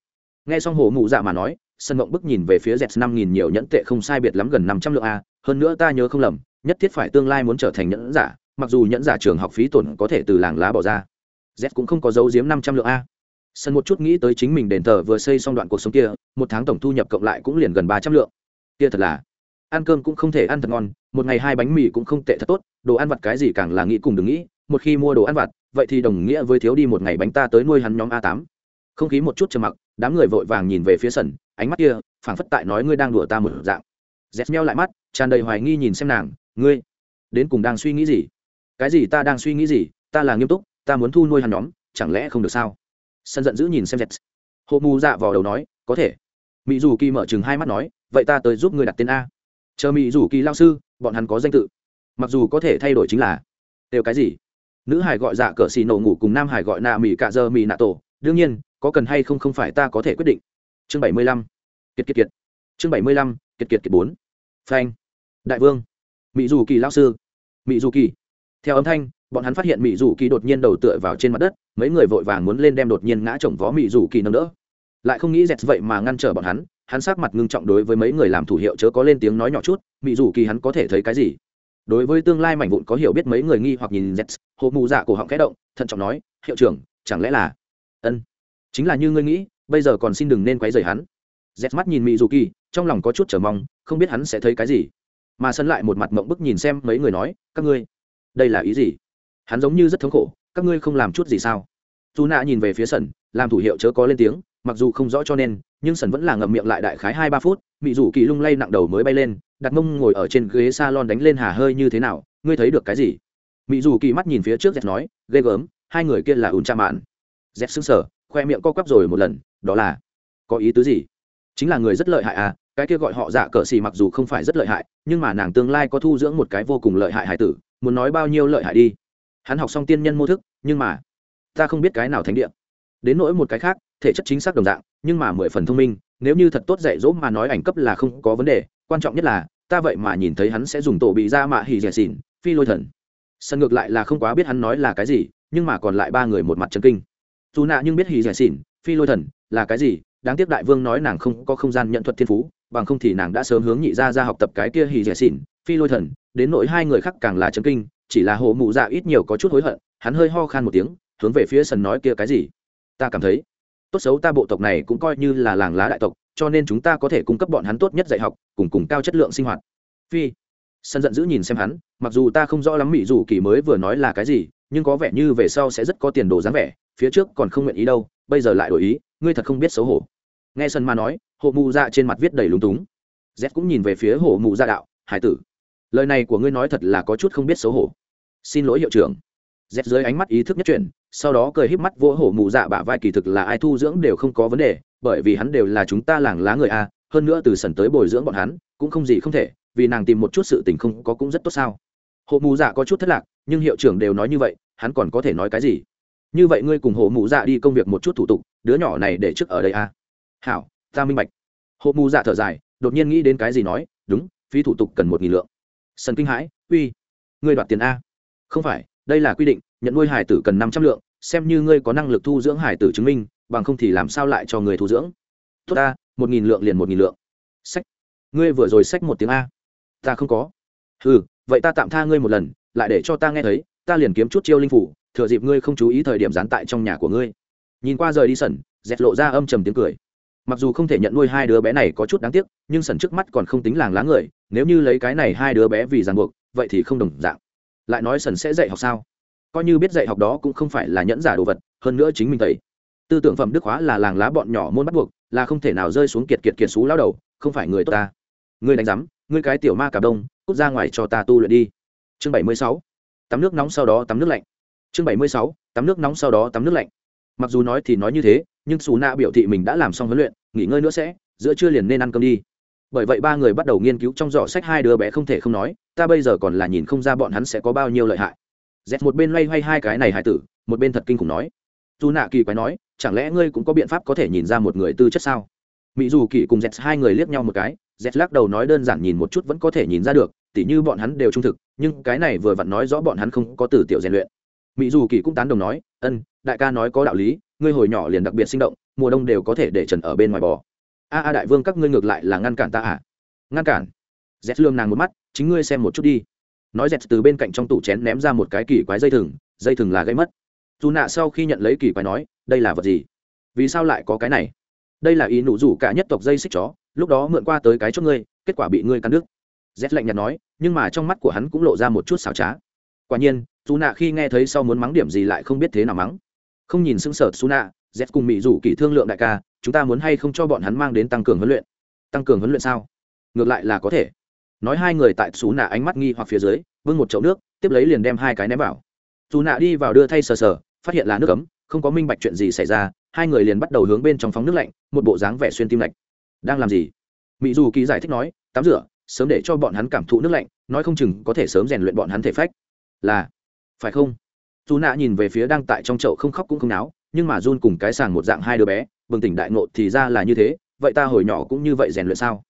Nghe xong hồ mụ dạ mà nói, sân mộng bức nhìn về phía dẹt năm nghìn nhiều nhẫn tệ không sai biệt lắm gần năm trăm lượng a, hơn nữa ta nhớ không lầm, nhất thiết phải tương lai muốn trở thành nhẫn giả mặc dù nhẫn giả trường học phí tổn có thể từ làng lá bỏ ra, z cũng không có dấu giếm năm trăm lượng a. Sân một chút nghĩ tới chính mình đền thờ vừa xây xong đoạn cuộc sống kia, một tháng tổng thu nhập cộng lại cũng liền gần ba trăm lượng. Kia thật là, ăn cơm cũng không thể ăn thật ngon, một ngày hai bánh mì cũng không tệ thật tốt, đồ ăn vặt cái gì càng là nghĩ cùng đừng nghĩ, một khi mua đồ ăn vặt, vậy thì đồng nghĩa với thiếu đi một ngày bánh ta tới nuôi hắn nhóm a tám. Không khí một chút trầm mặc, đám người vội vàng nhìn về phía sân, ánh mắt kia, phảng phất tại nói ngươi đang đùa ta một dạng. Dép meo lại mắt, tràn đầy hoài nghi nhìn xem nàng, ngươi, đến cùng đang suy nghĩ gì? Cái gì ta đang suy nghĩ gì, ta là nghiêm túc, ta muốn thu nuôi hắn nhóm, chẳng lẽ không được sao? Sân giận dữ nhìn xem dẹt hộ mù dạ vào đầu nói, có thể. Mỹ dù kỳ mở chừng hai mắt nói, vậy ta tới giúp ngươi đặt tên a. Chờ mỹ dù kỳ lao sư, bọn hắn có danh tự. Mặc dù có thể thay đổi chính là, đều cái gì? Nữ hải gọi dạ cỡ xì nổ ngủ cùng nam hải gọi nạ mỹ cạ dơ mỹ nạ tổ. Đương nhiên, có cần hay không không phải ta có thể quyết định. Chương bảy mươi lăm. Kiệt kiệt kiệt. Chương bảy mươi lăm. Kiệt kiệt kiệt bốn. Phanh. Đại vương. Mỹ dù kỳ lao sư. Mỹ dù kỳ theo âm thanh, bọn hắn phát hiện mỹ dù kỳ đột nhiên đầu tựa vào trên mặt đất, mấy người vội vàng muốn lên đem đột nhiên ngã chồng vó mỹ dù kỳ nâng đỡ. Lại không nghĩ dẹt vậy mà ngăn trở bọn hắn hắn sát mặt ngưng trọng đối với mấy người làm thủ hiệu chớ có lên tiếng nói nhỏ chút mỹ dù kỳ hắn có thể thấy cái gì? Đối với tương lai mảnh vụn có hiểu biết mấy người nghi hoặc nhìn dẹt hộ mù dạ cổ họng kẽ động, thận trọng nói, hiệu trưởng, chẳng lẽ là ân, chính là như ngươi nghĩ, bây giờ còn xin đừng nên quấy rầy hắn. Dẹt mắt nhìn mỹ dù kỳ, trong lòng có chút chờ mong, không biết hắn sẽ thấy cái gì. Mà sân lại một mặt mộng bức nhìn xem mấy người nói, các ngươi đây là ý gì? Hắn giống như rất thống khổ, các ngươi không làm chút gì sao? Dù nạ nhìn về phía sẩn, làm thủ hiệu chớ có lên tiếng, mặc dù không rõ cho nên, nhưng sẩn vẫn là ngậm miệng lại đại khái hai ba phút, mị rủ kỳ lung lay nặng đầu mới bay lên, đặt mông ngồi ở trên ghế salon đánh lên hà hơi như thế nào, ngươi thấy được cái gì? Mị rủ kỳ mắt nhìn phía trước dẹt nói, ghê gớm, hai người kia là ùn cha mạn. Dẹt xứng sở khoe miệng co quắp rồi một lần, đó là, có ý tứ gì? Chính là người rất lợi hại à cái kia gọi họ dạ cờ xì mặc dù không phải rất lợi hại, nhưng mà nàng tương lai có thu dưỡng một cái vô cùng lợi hại hải tử muốn nói bao nhiêu lợi hại đi. Hắn học xong tiên nhân mô thức, nhưng mà, ta không biết cái nào thánh địa. Đến nỗi một cái khác, thể chất chính xác đồng dạng, nhưng mà mười phần thông minh, nếu như thật tốt dạy dỗ mà nói ảnh cấp là không có vấn đề, quan trọng nhất là, ta vậy mà nhìn thấy hắn sẽ dùng tổ bị ra mạ hỉ rẻ xỉn, phi lôi thần. Sân ngược lại là không quá biết hắn nói là cái gì, nhưng mà còn lại ba người một mặt chân kinh. Dù nạ nhưng biết hỉ rẻ xỉn, phi lôi thần là cái gì, đáng tiếc đại vương nói nàng không có không gian nhận thuật thiên phú, bằng không thì nàng đã sớm hướng nhị ra ra học tập cái kia hỉ rẻ xỉn, phi lôi thần đến nỗi hai người khác càng là chấn kinh, chỉ là hồ mụ dạ ít nhiều có chút hối hận, hắn hơi ho khan một tiếng, hướng về phía sân nói kia cái gì? Ta cảm thấy, tốt xấu ta bộ tộc này cũng coi như là làng lá đại tộc, cho nên chúng ta có thể cung cấp bọn hắn tốt nhất dạy học, cùng cùng cao chất lượng sinh hoạt. Phi, sân giận dữ nhìn xem hắn, mặc dù ta không rõ lắm mỹ dù kỳ mới vừa nói là cái gì, nhưng có vẻ như về sau sẽ rất có tiền đồ dáng vẻ, phía trước còn không nguyện ý đâu, bây giờ lại đổi ý, ngươi thật không biết xấu hổ. Nghe sân Ma nói hộ mụ dạ trên mặt viết đầy lúng túng. Z cũng nhìn về phía hộ mù dạ đạo, hải tử lời này của ngươi nói thật là có chút không biết xấu hổ. Xin lỗi hiệu trưởng. Dép dưới ánh mắt ý thức nhất chuyển, sau đó cười híp mắt vỗ hổ mụ dạ bả vai kỳ thực là ai thu dưỡng đều không có vấn đề, bởi vì hắn đều là chúng ta làng lá người a, hơn nữa từ sần tới bồi dưỡng bọn hắn, cũng không gì không thể, vì nàng tìm một chút sự tình không có cũng rất tốt sao. Hộ mù dạ có chút thất lạc, nhưng hiệu trưởng đều nói như vậy, hắn còn có thể nói cái gì? Như vậy ngươi cùng hộ mù dạ đi công việc một chút thủ tục, đứa nhỏ này để trước ở đây a. Hảo, ta minh bạch. Hộ mù dạ thở dài, đột nhiên nghĩ đến cái gì nói, đúng, phí thủ tục cần một nghìn lượng sân kinh hãi, uy, ngươi đoạt tiền a. Không phải, đây là quy định, nhận nuôi hải tử cần năm trăm lượng, xem như ngươi có năng lực thu dưỡng hải tử chứng minh, bằng không thì làm sao lại cho người thu dưỡng? Tốt ta, một nghìn lượng liền một nghìn lượng. Sách, ngươi vừa rồi sách một tiếng a. Ta không có. Ừ vậy ta tạm tha ngươi một lần, lại để cho ta nghe thấy, ta liền kiếm chút chiêu linh phủ, thừa dịp ngươi không chú ý thời điểm gián tại trong nhà của ngươi. Nhìn qua rời đi sẩn dẹt lộ ra âm trầm tiếng cười mặc dù không thể nhận nuôi hai đứa bé này có chút đáng tiếc, nhưng sần trước mắt còn không tính làng lá người, nếu như lấy cái này hai đứa bé vì ràng buộc, vậy thì không đồng dạng. Lại nói sần sẽ dạy học sao? Coi như biết dạy học đó cũng không phải là nhẫn giả đồ vật, hơn nữa chính mình thầy. Tư tưởng phẩm đức hóa là làng lá bọn nhỏ môn bắt buộc, là không thể nào rơi xuống kiệt kiệt kiệt xú lao đầu, không phải người tốt ta. Ngươi đánh giám, ngươi cái tiểu ma cà đông, cút ra ngoài cho ta tu luyện đi. Chương bảy mươi sáu. Tắm nước nóng sau đó tắm nước lạnh. Chương bảy mươi sáu. Tắm nước nóng sau đó tắm nước lạnh. Mặc dù nói thì nói như thế nhưng xù nạ biểu thị mình đã làm xong huấn luyện, nghỉ ngơi nữa sẽ, giữa trưa liền nên ăn cơm đi. Bởi vậy ba người bắt đầu nghiên cứu trong giỏ sách hai đứa bé không thể không nói, ta bây giờ còn là nhìn không ra bọn hắn sẽ có bao nhiêu lợi hại. Dẹt một bên loay hoay hai cái này hải tử, một bên thật kinh khủng nói. Dù nạ kỳ quái nói, chẳng lẽ ngươi cũng có biện pháp có thể nhìn ra một người tư chất sao? Mỹ dù kỳ cùng dẹt hai người liếc nhau một cái dẹt lắc đầu nói đơn giản nhìn một chút vẫn có thể nhìn ra được, tỉ như bọn hắn đều trung thực, nhưng cái này vừa vặn nói rõ bọn hắn không có từ tiểu rèn luyện. Mỹ dù kỳ cũng tán đồng nói, ân, đại ca nói có đạo lý ngươi hồi nhỏ liền đặc biệt sinh động, mùa đông đều có thể để trần ở bên ngoài bò. A a đại vương, các ngươi ngược lại là ngăn cản ta à? Ngăn cản? Z lương nàng một mắt, chính ngươi xem một chút đi. Nói z từ bên cạnh trong tủ chén ném ra một cái kỳ quái dây thừng dây thừng là gây mất. Dù nạ sau khi nhận lấy kỳ quái nói, đây là vật gì? Vì sao lại có cái này? Đây là ý nụ rủ cả nhất tộc dây xích chó, lúc đó mượn qua tới cái chốt ngươi, kết quả bị ngươi cắn đứt. Z lạnh nhạt nói, nhưng mà trong mắt của hắn cũng lộ ra một chút xảo trá. Quả nhiên, dù nạ khi nghe thấy sau muốn mắng điểm gì lại không biết thế nào mắng không nhìn sững sờ suna, z cùng mỹ rủ kỳ thương lượng đại ca, chúng ta muốn hay không cho bọn hắn mang đến tăng cường huấn luyện? Tăng cường huấn luyện sao? Ngược lại là có thể. Nói hai người tại xú nạ ánh mắt nghi hoặc phía dưới vương một chậu nước, tiếp lấy liền đem hai cái ném vào. Dù nạ đi vào đưa thay sờ sờ, phát hiện là nước cấm không có minh bạch chuyện gì xảy ra, hai người liền bắt đầu hướng bên trong phóng nước lạnh, một bộ dáng vẻ xuyên tim lạnh đang làm gì? Mỹ dù kỳ giải thích nói, tắm rửa, sớm để cho bọn hắn cảm thụ nước lạnh, nói không chừng có thể sớm rèn luyện bọn hắn thể phách. Là, phải không? Dù nạ nhìn về phía đang tại trong chậu không khóc cũng không náo, nhưng mà run cùng cái sàng một dạng hai đứa bé, bừng tỉnh đại ngộ thì ra là như thế, vậy ta hồi nhỏ cũng như vậy rèn luyện sao?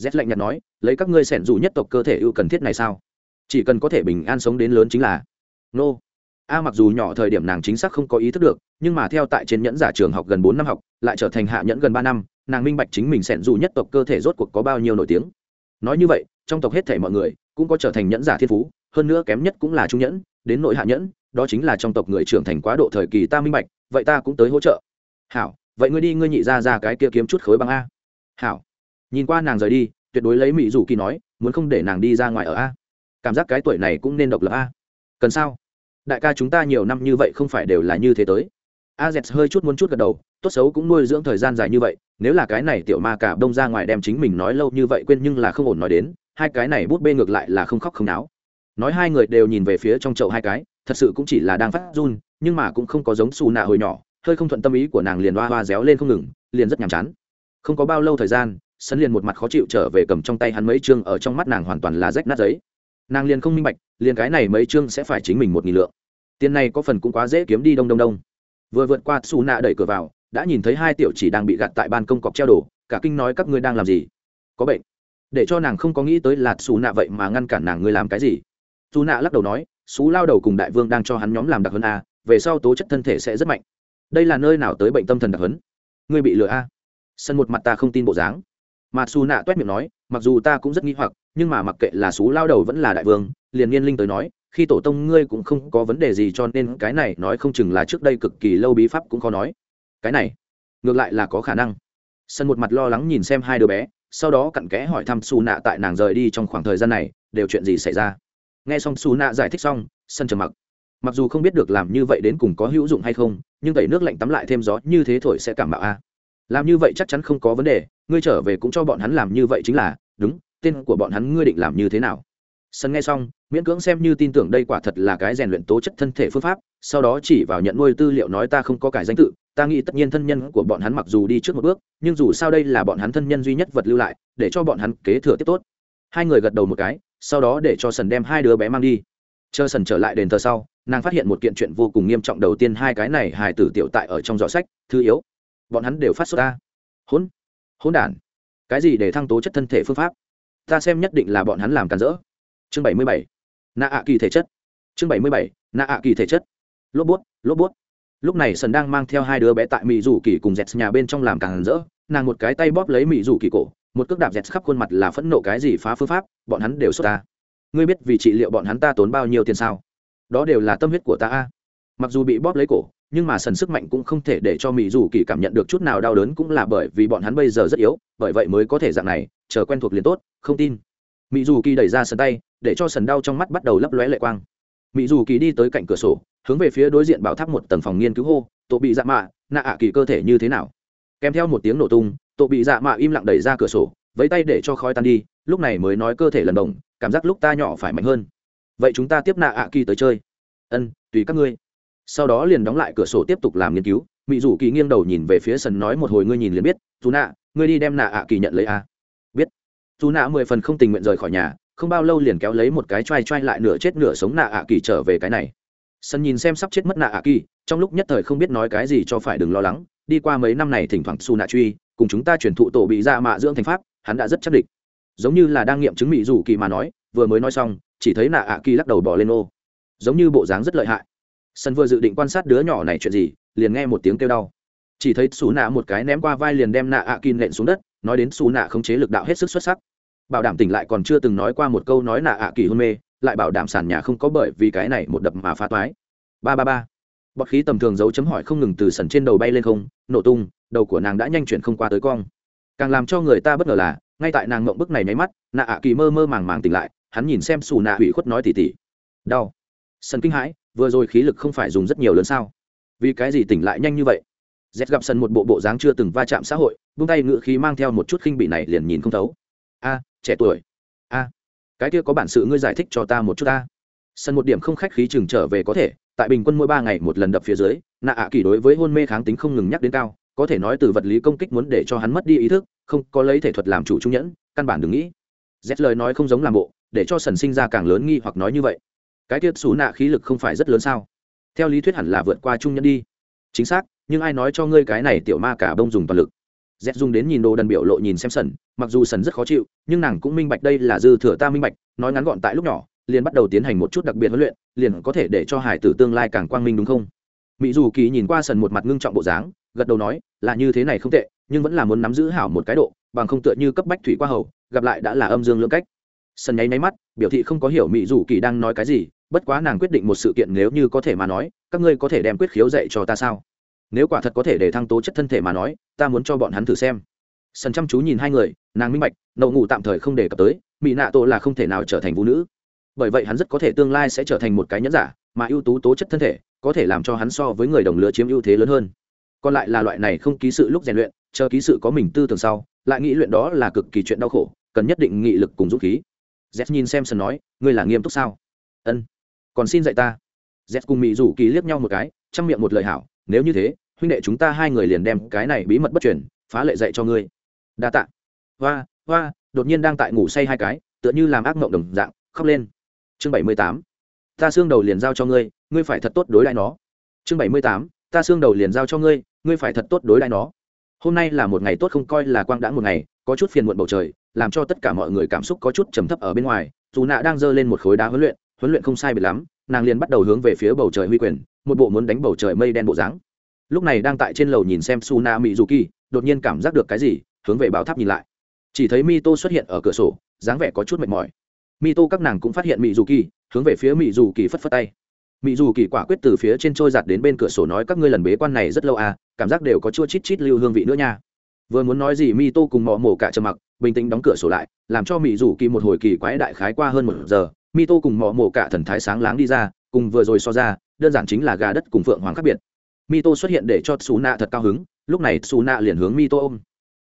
Z lạnh nhạt nói, lấy các ngươi sẻn dù nhất tộc cơ thể ưu cần thiết này sao? Chỉ cần có thể bình an sống đến lớn chính là nô. A mặc dù nhỏ thời điểm nàng chính xác không có ý thức được, nhưng mà theo tại trên nhẫn giả trường học gần bốn năm học, lại trở thành hạ nhẫn gần ba năm, nàng minh bạch chính mình sẻn dù nhất tộc cơ thể rốt cuộc có bao nhiêu nổi tiếng. Nói như vậy, trong tộc hết thể mọi người cũng có trở thành nhẫn giả thiên phú, hơn nữa kém nhất cũng là trung nhẫn, đến nội hạ nhẫn đó chính là trong tộc người trưởng thành quá độ thời kỳ ta minh bạch, vậy ta cũng tới hỗ trợ. Hảo, vậy ngươi đi, ngươi nhị ra ra cái kia kiếm chút khối bằng a. Hảo. Nhìn qua nàng rời đi, tuyệt đối lấy mỹ dù kỳ nói, muốn không để nàng đi ra ngoài ở a. Cảm giác cái tuổi này cũng nên độc lập a. Cần sao? Đại ca chúng ta nhiều năm như vậy không phải đều là như thế tới. A z hơi chút muốn chút gật đầu, tốt xấu cũng nuôi dưỡng thời gian dài như vậy, nếu là cái này tiểu ma cả đông ra ngoài đem chính mình nói lâu như vậy quên nhưng là không ổn nói đến, hai cái này bút bê ngược lại là không khóc không náo. Nói hai người đều nhìn về phía trong chậu hai cái thật sự cũng chỉ là đang phát run, nhưng mà cũng không có giống xù nạ hồi nhỏ, hơi không thuận tâm ý của nàng liền hoa hoa réo lên không ngừng, liền rất nhàm chán. Không có bao lâu thời gian sân liền một mặt khó chịu trở về cầm trong tay hắn mấy chương ở trong mắt nàng hoàn toàn là rách nát giấy. Nàng liền không minh bạch, liền cái này mấy chương sẽ phải chính mình một nghìn lượng. Tiền này có phần cũng quá dễ kiếm đi đông đông đông. Vừa vượt qua xù nạ đẩy cửa vào, đã nhìn thấy hai tiểu chỉ đang bị gạt tại ban công cọc treo đổ cả kinh nói các ngươi đang làm gì? Có bệnh. Để cho nàng không có nghĩ tới là xù nạ vậy mà ngăn cản nàng ngươi làm cái gì. Dù nạ lắc đầu nói xú lao đầu cùng đại vương đang cho hắn nhóm làm đặc hấn a, về sau tố chất thân thể sẽ rất mạnh. Đây là nơi nào tới bệnh tâm thần đặc hấn ngươi bị lừa a? Sân một mặt ta không tin bộ dáng. Mà xù nạ toét miệng nói, mặc dù ta cũng rất nghi hoặc, nhưng mà mặc kệ là xú lao đầu vẫn là đại vương, liền niên linh tới nói, khi tổ tông ngươi cũng không có vấn đề gì cho nên cái này nói không chừng là trước đây cực kỳ lâu bí pháp cũng khó nói. Cái này, ngược lại là có khả năng. Sân một mặt lo lắng nhìn xem hai đứa bé, sau đó cặn kẽ hỏi thăm xù nạ tại nàng rời đi trong khoảng thời gian này, đều chuyện gì xảy ra? Nghe xong xù nạ giải thích xong, sân trầm mặc. Mặc dù không biết được làm như vậy đến cùng có hữu dụng hay không, nhưng tẩy nước lạnh tắm lại thêm gió như thế thổi sẽ cảm bạo a. Làm như vậy chắc chắn không có vấn đề, ngươi trở về cũng cho bọn hắn làm như vậy chính là, đúng, tên của bọn hắn ngươi định làm như thế nào? Sân nghe xong, miễn cưỡng xem như tin tưởng đây quả thật là cái rèn luyện tố chất thân thể phương pháp, sau đó chỉ vào nhận nuôi tư liệu nói ta không có cải danh tự, ta nghĩ tất nhiên thân nhân của bọn hắn mặc dù đi trước một bước, nhưng dù sao đây là bọn hắn thân nhân duy nhất vật lưu lại, để cho bọn hắn kế thừa tiếp tốt. Hai người gật đầu một cái sau đó để cho sần đem hai đứa bé mang đi. Chờ sần trở lại đền thờ sau, nàng phát hiện một kiện chuyện vô cùng nghiêm trọng đầu tiên hai cái này hài tử tiểu tại ở trong giỏ sách thư yếu, bọn hắn đều phát xuất ta. Hỗn hỗn đản. Cái gì để thăng tố chất thân thể phương pháp? Ta xem nhất định là bọn hắn làm càn rỡ. Chương bảy mươi bảy nạ ạ kỳ thể chất. Chương bảy mươi bảy nạ ạ kỳ thể chất. Lốp bút lốp bút. Lúc này sần đang mang theo hai đứa bé tại mỹ rủ kỳ cùng dẹt nhà bên trong làm càn rỡ, nàng một cái tay bóp lấy mỹ rủ kỳ cổ một cước đạp dẹt khắp khuôn mặt là phẫn nộ cái gì phá phương pháp, bọn hắn đều xuất ta. Ngươi biết vì trị liệu bọn hắn ta tốn bao nhiêu tiền sao? Đó đều là tâm huyết của ta a. Mặc dù bị bóp lấy cổ, nhưng mà sần sức mạnh cũng không thể để cho mỹ dù kỳ cảm nhận được chút nào đau đớn cũng là bởi vì bọn hắn bây giờ rất yếu, bởi vậy mới có thể dạng này, chờ quen thuộc liền tốt, không tin. Mỹ dù kỳ đẩy ra sần tay, để cho sần đau trong mắt bắt đầu lấp lóe lệ quang. Mỹ dù kỳ đi tới cạnh cửa sổ, hướng về phía đối diện bảo tháp một tầng phòng nghiên cứu hô, tổ bị dạ mạ, nạ ạ kỳ cơ thể như thế nào? Kèm theo một tiếng nổ tung tổ bị dạ mạ im lặng đẩy ra cửa sổ, vẫy tay để cho khói tan đi, lúc này mới nói cơ thể lần đồng, cảm giác lúc ta nhỏ phải mạnh hơn. Vậy chúng ta tiếp nạ ạ kỳ tới chơi. Ân, tùy các ngươi. Sau đó liền đóng lại cửa sổ tiếp tục làm nghiên cứu mỹ dù kỳ nghiêng đầu nhìn về phía sân nói một hồi ngươi nhìn liền biết, dù nạ, ngươi đi đem nạ ạ kỳ nhận lấy a. Biết. Dù nạ mười phần không tình nguyện rời khỏi nhà, không bao lâu liền kéo lấy một cái t r a i t r a i lại nửa chết nửa sống nạ ạ kỳ trở về cái này. Sân nhìn xem sắp chết mất nạ ạ kỳ trong lúc nhất thời không biết nói cái gì cho phải đừng lo lắng, đi qua mấy năm này thỉnh thoảng su nạ truy, cùng chúng ta chuyển thụ tổ bị ra mạ dưỡng thành pháp, hắn đã rất chắc địch. Giống như là đang nghiệm chứng mỹ dù kỳ mà nói, vừa mới nói xong, chỉ thấy nạ ạ kỳ lắc đầu bỏ lên ô. Giống như bộ dáng rất lợi hại. Sân vừa dự định quan sát đứa nhỏ này chuyện gì, liền nghe một tiếng kêu đau. Chỉ thấy xù nạ một cái ném qua vai liền đem nạ ạ kỳ nện xuống đất, nói đến xù nạ không chế lực đạo hết sức xuất sắc. Bảo đảm tỉnh lại còn chưa từng nói qua một câu nói nạ ạ kỳ hôn mê, lại bảo đảm sàn nhà không có bởi vì cái này một đập mà phá toái. Ba ba ba bọt khí tầm thường dấu chấm hỏi không ngừng từ sần trên đầu bay lên không, nổ tung, đầu của nàng đã nhanh chuyển không qua tới cong. Càng làm cho người ta bất ngờ là, ngay tại nàng mộng bức này nháy mắt, nạ ạ kỳ mơ mơ màng màng tỉnh lại, hắn nhìn xem xù nạ hủy khuất nói tỉ tỉ. Đau. Sần kinh hãi, vừa rồi khí lực không phải dùng rất nhiều lớn sao? Vì cái gì tỉnh lại nhanh như vậy? Z gặp sần một bộ bộ dáng chưa từng va chạm xã hội vung tay ngự khí mang theo một chút khinh bị này liền nhìn không thấu. A, trẻ tuổi. A, cái kia có bản sự ngươi giải thích cho ta một chút ta. Sân một điểm không khách khí chừng trở về có thể tại bình quân mỗi ba ngày một lần đập phía dưới, nạ ạ kỳ đối với hôn mê kháng tính không ngừng nhắc đến cao, có thể nói từ vật lý công kích muốn để cho hắn mất đi ý thức, không có lấy thể thuật làm chủ trung nhẫn, căn bản đừng nghĩ. Z lời nói không giống làm bộ, để cho sần sinh ra càng lớn nghi hoặc nói như vậy. Cái tiết xú nạ khí lực không phải rất lớn sao? Theo lý thuyết hẳn là vượt qua trung nhẫn đi. Chính xác, nhưng ai nói cho ngươi cái này tiểu ma cả bông dùng toàn lực? Z dùng đến nhìn đồ đần biểu lộ nhìn xem sần, mặc dù sần rất khó chịu, nhưng nàng cũng minh bạch đây là dư thừa ta minh bạch, nói ngắn gọn tại lúc nhỏ liền bắt đầu tiến hành một chút đặc biệt huấn luyện, liền có thể để cho hải tử tương lai càng quang minh đúng không? Mỹ dù kỳ nhìn qua sần một mặt ngưng trọng bộ dáng, gật đầu nói, là như thế này không tệ, nhưng vẫn là muốn nắm giữ hảo một cái độ, bằng không tựa như cấp bách thủy qua hầu, gặp lại đã là âm dương lưỡng cách. Sần nháy máy mắt, biểu thị không có hiểu mỹ dù kỳ đang nói cái gì, bất quá nàng quyết định một sự kiện nếu như có thể mà nói, các ngươi có thể đem quyết khiếu dạy cho ta sao? Nếu quả thật có thể để thăng tố chất thân thể mà nói, ta muốn cho bọn hắn thử xem. Sần chăm chú nhìn hai người, nàng minh bạch nậu ngủ tạm thời không đề cập tới mỹ nạ tổ là không thể nào trở thành vũ nữ bởi vậy hắn rất có thể tương lai sẽ trở thành một cái nhẫn giả, mà ưu tú tố chất thân thể, có thể làm cho hắn so với người đồng lứa chiếm ưu thế lớn hơn. Còn lại là loại này không ký sự lúc rèn luyện, chờ ký sự có mình tư tưởng sau, lại nghĩ luyện đó là cực kỳ chuyện đau khổ, cần nhất định nghị lực cùng dũng khí. Z nhìn xem sân nói, ngươi là nghiêm túc sao? Ân, còn xin dạy ta. Z cùng mỹ rủ kỳ liếc nhau một cái, chăm miệng một lời hảo, nếu như thế, huynh đệ chúng ta hai người liền đem cái này bí mật bất truyền, phá lệ dạy cho ngươi. Đa tạ. Hoa hoa, đột nhiên đang tại ngủ say hai cái, tựa như làm ác mộng đồng dạng, khóc lên chương bảy mươi tám. Ta xương đầu liền giao cho ngươi ngươi phải thật tốt đối lại nó. Chương bảy mươi tám. Ta xương đầu liền giao cho ngươi ngươi phải thật tốt đối lại nó. Hôm nay là một ngày tốt không coi là quang đã một ngày, có chút phiền muộn bầu trời, làm cho tất cả mọi người cảm xúc có chút trầm thấp ở bên ngoài, dù nạ đang giơ lên một khối đá huấn luyện huấn luyện không sai biệt lắm, nàng liền bắt đầu hướng về phía bầu trời huy quyền, một bộ muốn đánh bầu trời mây đen bộ dáng. Lúc này đang tại trên lầu nhìn xem su na mỹ dù kỳ đột nhiên cảm giác được cái gì, hướng về bảo tháp nhìn lại. Chỉ thấy mi tô xuất hiện ở cửa sổ, dáng vẻ có chút mệt mỏi mỹ tô các nàng cũng phát hiện mỹ dù kỳ, hướng về phía mỹ dù kỳ phất phất tay. Mỹ dù kỳ quả quyết từ phía trên trôi giặt đến bên cửa sổ nói, các ngươi lần bế quan này rất lâu à cảm giác đều có chua chít chít lưu hương vị nữa nha. Vừa muốn nói gì mi tô cùng mò mổ cả trầm mặc, bình tĩnh đóng cửa sổ lại, làm cho mỹ dù kỳ một hồi kỳ quái đại khái qua hơn một giờ mi tô cùng mò mổ cả thần thái sáng láng đi ra, cùng vừa rồi so ra, đơn giản chính là gà đất cùng phượng hoàng khác biệt. Mi tô xuất hiện để cho xù nạ thật cao hứng, lúc này xù nạ liền hướng mi tô ôm.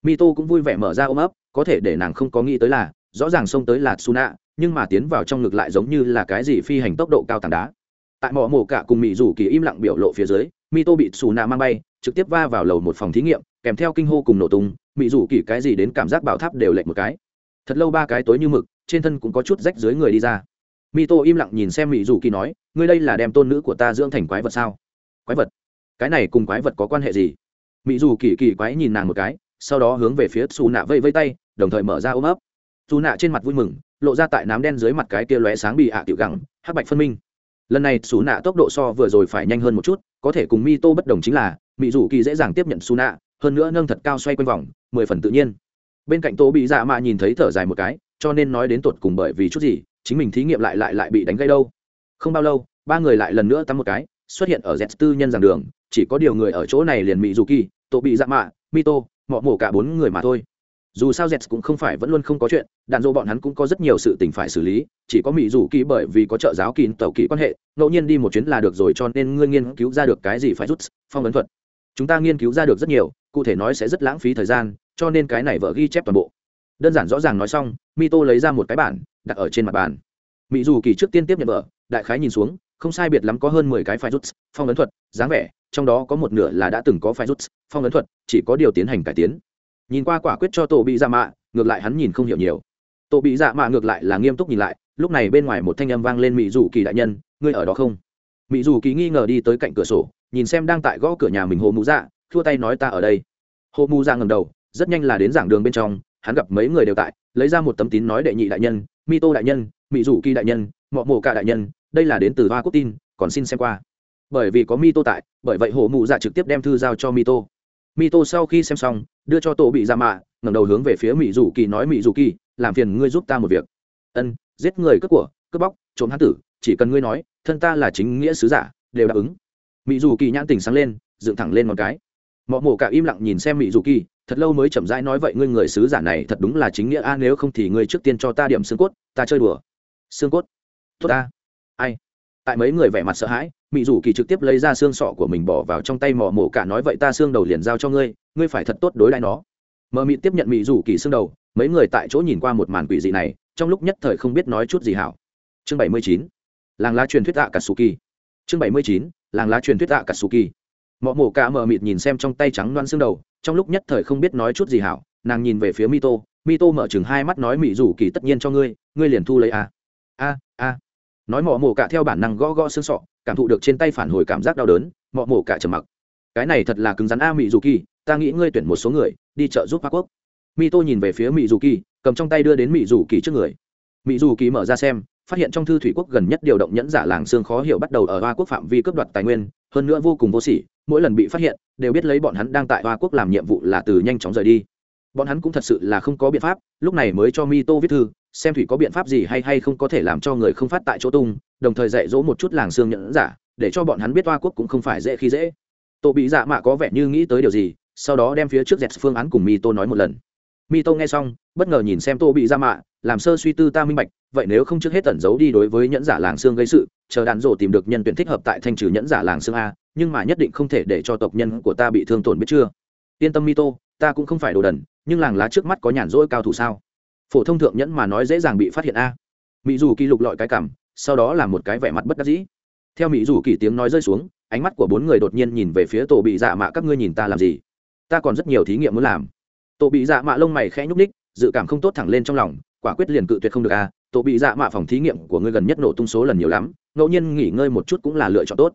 Mi tô cũng vui vẻ mở ra ôm ấp, có thể để nàng không có nghĩ tới là, rõ ràng xông tới là xù nạ nhưng mà tiến vào trong ngực lại giống như là cái gì phi hành tốc độ cao tảng đá. Tại mỏ mổ cả cùng mỹ rủ kỳ im lặng biểu lộ phía dưới mi tô bị xù nạ mang bay, trực tiếp va vào lầu một phòng thí nghiệm, kèm theo kinh hô cùng nổ tung mỹ rủ kỳ cái gì đến cảm giác bảo tháp đều lệch một cái. Thật lâu ba cái tối như mực, trên thân cũng có chút rách dưới người đi ra. Mi tô im lặng nhìn xem mỹ rủ kỳ nói, ngươi đây là đem tôn nữ của ta dưỡng thành quái vật sao? Quái vật? Cái này cùng quái vật có quan hệ gì? Mỹ dù kỳ kỳ quái nhìn nàng một cái, sau đó hướng về phía xù nạ vây vây tay, đồng thời mở ra ôm ấp dù nạ trên mặt vui mừng, lộ ra tại nám đen dưới mặt cái kia lóe sáng bị ạ tiểu gẳng, hắc bạch phân minh. Lần này xù nạ tốc độ so vừa rồi phải nhanh hơn một chút, có thể cùng mi tô bất đồng chính là mỹ dù kỳ dễ dàng tiếp nhận xù nạ, hơn nữa nâng thật cao xoay quanh vòng, mười phần tự nhiên. Bên cạnh tô bị dạ mạ nhìn thấy thở dài một cái, cho nên nói đến tột cùng bởi vì chút gì, chính mình thí nghiệm lại lại lại bị đánh gây đâu. Không bao lâu, ba người lại lần nữa tắm một cái, xuất hiện ở z tư nhân giảng đường, chỉ có điều người ở chỗ này liền mỹ dù kỳ, tô bị dạ mạ, mito, mọ mổ cả bốn người mà thôi dù sao z cũng không phải vẫn luôn không có chuyện, đạn dỗ bọn hắn cũng có rất nhiều sự tình phải xử lý, chỉ có mỹ dù kỳ bởi vì có trợ giáo kín tàu kỳ quan hệ, ngẫu nhiên đi một chuyến là được rồi cho nên ngươi nghiên cứu ra được cái gì phải rút, phong ấn thuật. Chúng ta nghiên cứu ra được rất nhiều, cụ thể nói sẽ rất lãng phí thời gian, cho nên cái này vợ ghi chép toàn bộ. Đơn giản rõ ràng nói xong, mito lấy ra một cái bản, đặt ở trên mặt bàn. Mỹ dù kỳ trước tiên tiếp nhận vợ, đại khái nhìn xuống, không sai biệt lắm có hơn mười cái phải rút, phong ấn thuật, dáng vẻ, trong đó có một nửa là đã từng có phải rút, phong ấn thuật, chỉ có điều tiến hành cải tiến nhìn qua quả quyết cho tổ bị dạ mạ, ngược lại hắn nhìn không hiểu nhiều. Tổ bị dạ mạ ngược lại là nghiêm túc nhìn lại, lúc này bên ngoài một thanh âm vang lên mỹ dù kỳ đại nhân, ngươi ở đó không? Mỹ dù kỳ nghi ngờ đi tới cạnh cửa sổ, nhìn xem đang tại gõ cửa nhà mình hồ mụ dạ thua tay nói ta ở đây. Hồ mụ dạ ngầm đầu, rất nhanh là đến giảng đường bên trong, hắn gặp mấy người đều tại, lấy ra một tấm tín nói đệ nhị đại nhân, mi tô đại nhân mỹ dù kỳ đại nhân, mọ Mộ cả đại nhân, đây là đến từ hoa quốc tin, còn xin xem qua. Bởi vì có mi tô tại, bởi vậy hồ mụ dạ trực tiếp đem thư giao cho mi tô. Mi tô sau khi xem xong đưa cho tổ bị ra mạ, ngẩng đầu hướng về phía mỹ dù kỳ nói mỹ dù kỳ, làm phiền ngươi giúp ta một việc. Ân, giết người cướp của, cướp bóc, trộm hán tử, chỉ cần ngươi nói, thân ta là chính nghĩa sứ giả, đều đáp ứng. Mỹ dù kỳ nhãn tình sáng lên, dựng thẳng lên một cái. Mọ mổ cả im lặng nhìn xem mỹ dù kỳ, thật lâu mới chậm rãi nói, vậy ngươi người sứ giả này thật đúng là chính nghĩa a, nếu không thì ngươi trước tiên cho ta điểm xương cốt, ta chơi đùa. Xương cốt? Tốt ta. Ai? Tại mấy người vẻ mặt sợ hãi mỹ dù kỳ trực tiếp lấy ra xương sọ của mình bỏ vào trong tay mỏ mổ cả nói, vậy ta xương đầu liền giao cho ngươi ngươi phải thật tốt đối đãi nó. Mờ mị tiếp nhận mỹ dù kỳ xương đầu, mấy người tại chỗ nhìn qua một màn quỷ dị này, trong lúc nhất thời không biết nói chút gì hảo. Chương bảy mươi chín, làng lá truyền thuyết tạ cả suki chương bảy mươi chín, làng lá truyền thuyết tạ cả suki mọ mổ cả mờ mịt nhìn xem trong tay trắng loan xương đầu, trong lúc nhất thời không biết nói chút gì hảo, nàng nhìn về phía mito mito mở chừng hai mắt nói mỹ dù kỳ tất nhiên cho ngươi ngươi liền thu lấy a a a. Nói mọ mổ cả theo bản năng gõ gõ xương sọ, cảm thụ được trên tay phản hồi cảm giác đau đớn, mọ mổ cả trầm mặc. Cái này thật là cứng rắn a mỹ dù kỳ ta nghĩ ngươi tuyển một số người, đi chợ giúp hoa quốc. Mito nhìn về phía mỹ dù kỳ cầm trong tay đưa đến mỹ dù kỳ trước người. Mỹ dù kỳ mở ra xem, phát hiện trong thư thủy quốc gần nhất điều động nhẫn giả làng xương khó hiểu bắt đầu ở hoa quốc phạm vi cướp đoạt tài nguyên, hơn nữa vô cùng vô sỉ, mỗi lần bị phát hiện, đều biết lấy bọn hắn đang tại hoa quốc làm nhiệm vụ là từ nhanh chóng rời đi. Bọn hắn cũng thật sự là không có biện pháp, lúc này mới cho mi tô viết thư, xem thủy có biện pháp gì hay hay không có thể làm cho người không phát tại chỗ tung, đồng thời dạy dỗ một chút làng xương nhẫn giả, để cho bọn hắn biết hoa quốc cũng không phải dễ khi dễ. Tô bị dạ mạ có vẻ như nghĩ tới điều gì sau đó đem phía trước dẹt phương án cùng mi tô nói một lần. Mi tô nghe xong, bất ngờ nhìn xem tô bị ra mạ, làm sơ suy tư ta minh bạch, vậy nếu không trước hết tẩn giấu đi đối với nhẫn giả làng xương gây sự, chờ đàn rổ tìm được nhân tuyển thích hợp tại thanh trừ nhẫn giả làng xương a, nhưng mà nhất định không thể để cho tộc nhân của ta bị thương tổn biết chưa? Yên tâm mito, ta cũng không phải đồ đần, nhưng làng lá trước mắt có nhàn rỗi cao thủ sao? Phổ thông thượng nhẫn mà nói dễ dàng bị phát hiện a. Mỹ dù kỳ lục lọi cái cảm, sau đó là một cái vẻ mặt bất đắc dĩ. Theo mỹ dù kỳ tiếng nói rơi xuống, ánh mắt của bốn người đột nhiên nhìn về phía tổ bị dạ mạ, các ngươi nhìn ta làm gì? Ta còn rất nhiều thí nghiệm muốn làm. Tổ bị dạ mạ lông mày khẽ nhúc ních dự cảm không tốt thẳng lên trong lòng, quả quyết liền cự tuyệt không được à? tổ bị dạ mạ phòng thí nghiệm của ngươi gần nhất nổ tung số lần nhiều lắm, ngẫu nhiên nghỉ ngơi một chút cũng là lựa chọn tốt.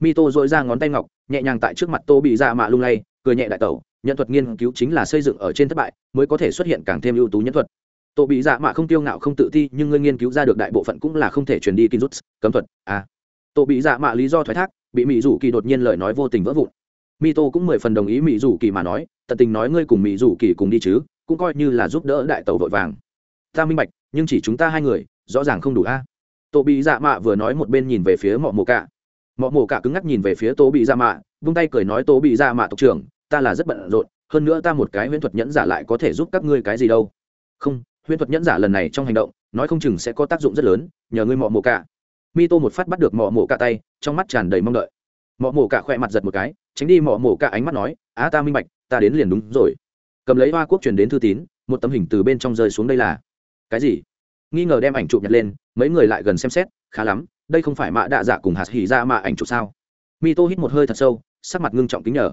Mi tô dội ra ngón tay ngọc, nhẹ nhàng tại trước mặt tô bị dạ mạ lung lay, cười nhẹ đại tẩu, nhân thuật nghiên cứu chính là xây dựng ở trên thất bại, mới có thể xuất hiện càng thêm ưu tú nhân thuật. Tổ bị dạ mạ không tiêu ngạo không tự ti, nhưng ngươi nghiên cứu ra được đại bộ phận cũng là không thể truyền đi kinh rút cấm thuật à. Tổ bị dạ mạ lý do thoái thác, bị mỹ rủ kỳ đột nhiên lời nói vô tình vỡ vụn mi tô cũng mười phần đồng ý mỹ dù kỳ mà nói, tận tình nói ngươi cùng mỹ dù kỳ cùng đi chứ, cũng coi như là giúp đỡ đại tàu vội vàng. Ta minh bạch, nhưng chỉ chúng ta hai người, rõ ràng không đủ a. Tô bị dạ mạ vừa nói một bên nhìn về phía mọ mồ cả mọ mồ cả cứng ngắc nhìn về phía tô bị dạ mạ, vung tay cười nói, tô bị dạ mạ tộc trưởng, ta là rất bận rộn, hơn nữa ta một cái huyễn thuật nhẫn giả lại có thể giúp các ngươi cái gì đâu. Không, huyễn thuật nhẫn giả lần này trong hành động, nói không chừng sẽ có tác dụng rất lớn, nhờ ngươi mọ mồ cả mi tô một phát bắt được mọ mồ cả tay, trong mắt tràn đầy mong đợi mọ mổ cả khỏe mặt giật một cái, tránh đi mọ mổ cả ánh mắt nói, á, ta minh bạch, ta đến liền đúng rồi. Cầm lấy hoa quốc truyền đến thư tín, một tấm hình từ bên trong rơi xuống đây là, cái gì? Nghi ngờ đem ảnh chụp nhặt lên, mấy người lại gần xem xét, khá lắm, đây không phải mạ đạ dạ cùng hạt hỉ ra mạ ảnh chụp sao? Mi tô hít một hơi thật sâu, sắc mặt ngưng trọng kính nhờ.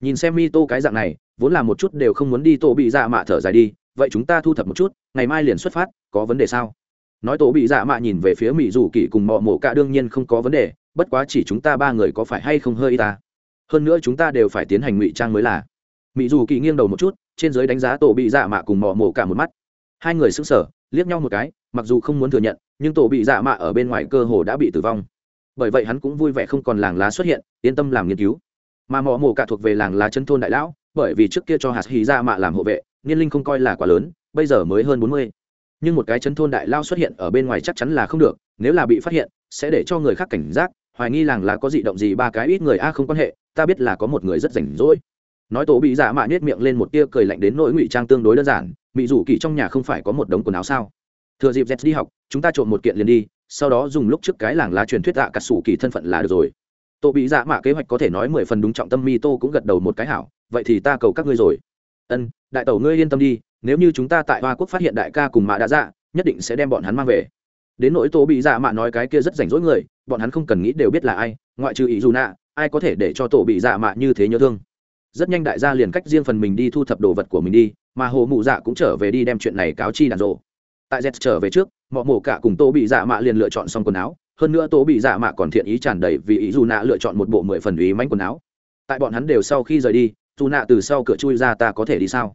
Nhìn xem mi tô cái dạng này, vốn là một chút đều không muốn đi tô bị dạ mạ thở dài đi, vậy chúng ta thu thập một chút, ngày mai liền xuất phát, có vấn đề sao? Nói tổ bị dạ mạ nhìn về phía mỹ dù kỳ cùng mò mổ cả đương nhiên không có vấn đề bất quá chỉ chúng ta ba người có phải hay không hơi y ta. Hơn nữa chúng ta đều phải tiến hành ngụy trang mới là. Mỹ dù kỳ nghiêng đầu một chút, trên giới đánh giá tổ bị dạ mạ cùng mò mổ cả một mắt. Hai người sững sờ, liếc nhau một cái, mặc dù không muốn thừa nhận, nhưng tổ bị dạ mạ ở bên ngoài cơ hồ đã bị tử vong. Bởi vậy hắn cũng vui vẻ không còn làng lá xuất hiện, yên tâm làm nghiên cứu. Mà mò mổ cả thuộc về làng lá chân thôn đại lão, bởi vì trước kia cho hạt hì dạ mạ làm hộ vệ, niên linh không coi là quá lớn, bây giờ mới hơn bốn mươi. Nhưng một cái chân thôn đại lao xuất hiện ở bên ngoài chắc chắn là không được, nếu là bị phát hiện, sẽ để cho người khác cảnh giác hoài nghi làng là có dị động gì ba cái ít người a không quan hệ, ta biết là có một người rất rảnh rỗi. Nói tổ bị dạ mạ nhét miệng lên một tia cười lạnh đến nỗi ngụy trang tương đối đơn giản mỹ rủ kỳ trong nhà không phải có một đống quần áo sao? Thừa dịp z đi học, chúng ta trộm một kiện liền đi, sau đó dùng lúc trước cái làng lá truyền thuyết dạ cắt xù kỳ thân phận là được rồi. Tổ bị dạ mạ kế hoạch có thể nói mười phần đúng trọng tâm mi tô cũng gật đầu một cái hảo, vậy thì ta cầu các ngươi rồi. Ân, đại tẩu ngươi yên tâm đi, nếu như chúng ta tại hoa quốc phát hiện đại ca cùng mạ đã dạ nhất định sẽ đem bọn hắn mang về đến nỗi tổ bị dạ mạ nói cái kia rất rảnh rỗi người, bọn hắn không cần nghĩ đều biết là ai, ngoại trừ ý dù nạ, ai có thể để cho tổ bị dạ mạ như thế nhớ thương. Rất nhanh đại gia liền cách riêng phần mình đi thu thập đồ vật của mình đi, mà hồ mụ dạ cũng trở về đi đem chuyện này cáo chi đàn rộ. Tại z trở về trước mọi mổ cả cùng tô bị dạ mạ liền lựa chọn xong quần áo, hơn nữa tô bị dạ mạ còn thiện ý tràn đầy vì ý dù nạ lựa chọn một bộ mười phần ý mánh quần áo. Tại bọn hắn đều sau khi rời đi, dù nạ từ sau cửa chui ra ta có thể đi sao?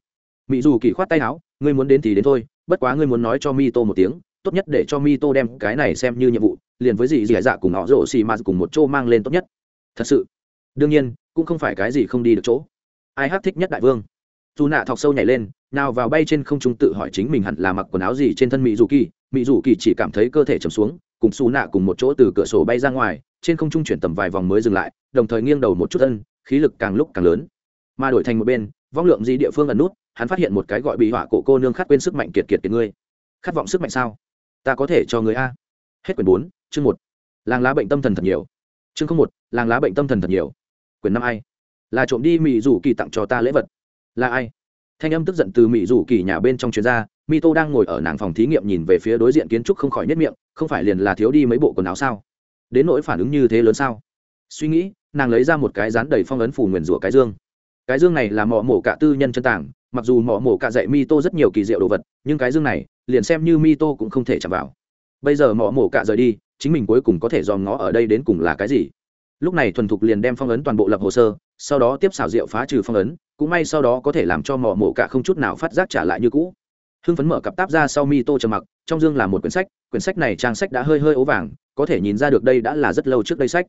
Mỹ dù kỳ khoát tay áo, ngươi muốn đến thì đến thôi, bất quá ngươi muốn nói cho mi tô một tiếng tốt nhất để cho mi tô đem cái này xem như nhiệm vụ liền với gì dì dạ cùng họ rổ xì mà cùng một chỗ mang lên tốt nhất. Thật sự. Đương nhiên cũng không phải cái gì không đi được chỗ. Ai hát thích nhất đại vương? Dù nạ thọc sâu nhảy lên nào vào bay trên không trung tự hỏi chính mình hẳn là mặc quần áo gì trên thân mỹ dù kỳ mỹ dù kỳ chỉ cảm thấy cơ thể chầm xuống cùng xù nạ cùng một chỗ từ cửa sổ bay ra ngoài trên không trung chuyển tầm vài vòng mới dừng lại đồng thời nghiêng đầu một chút thân, khí lực càng lúc càng lớn. Mà đổi thành một bên vong lượng gì địa phương ẩn nút hắn phát hiện một cái gọi bị họa cổ cô nương khát quên sức mạnh kiệt kiệt kiệt ngươi. Khát vọng sức mạnh sao? Ta có thể cho người a. Hết quyển bốn, chương một. Làng lá bệnh tâm thần thật nhiều. Chương không một, làng lá bệnh tâm thần thật nhiều. Quyển năm ai? Là trộm đi mỹ rủ kỳ tặng cho ta lễ vật. Là ai? Thanh âm tức giận từ mỹ rủ kỳ nhà bên trong chuyên gia mi tô đang ngồi ở nàng phòng thí nghiệm nhìn về phía đối diện kiến trúc không khỏi nhất miệng, không phải liền là thiếu đi mấy bộ quần áo sao? Đến nỗi phản ứng như thế lớn sao? Suy nghĩ, nàng lấy ra một cái rán đầy phong ấn phủ nguyền rủa cái dương. Cái dương này là mỏ mổ cả tư nhân chân tảng, mặc dù mỏ mổ cả dạy mi tô rất nhiều kỳ diệu đồ vật, nhưng cái dương này liền xem như mi tô cũng không thể chạm vào. Bây giờ mỏ mổ cả rời đi, chính mình cuối cùng có thể dòm ngó ở đây đến cùng là cái gì? Lúc này thuần thục liền đem phong ấn toàn bộ lập hồ sơ, sau đó tiếp xảo rượu phá trừ phong ấn, cũng may sau đó có thể làm cho mỏ mổ cả không chút nào phát giác trả lại như cũ. Hưng phấn mở cặp táp ra sau mi tô trầm mặc, trong dương là một quyển sách quyển sách này trang sách đã hơi hơi ố vàng, có thể nhìn ra được đây đã là rất lâu trước đây sách.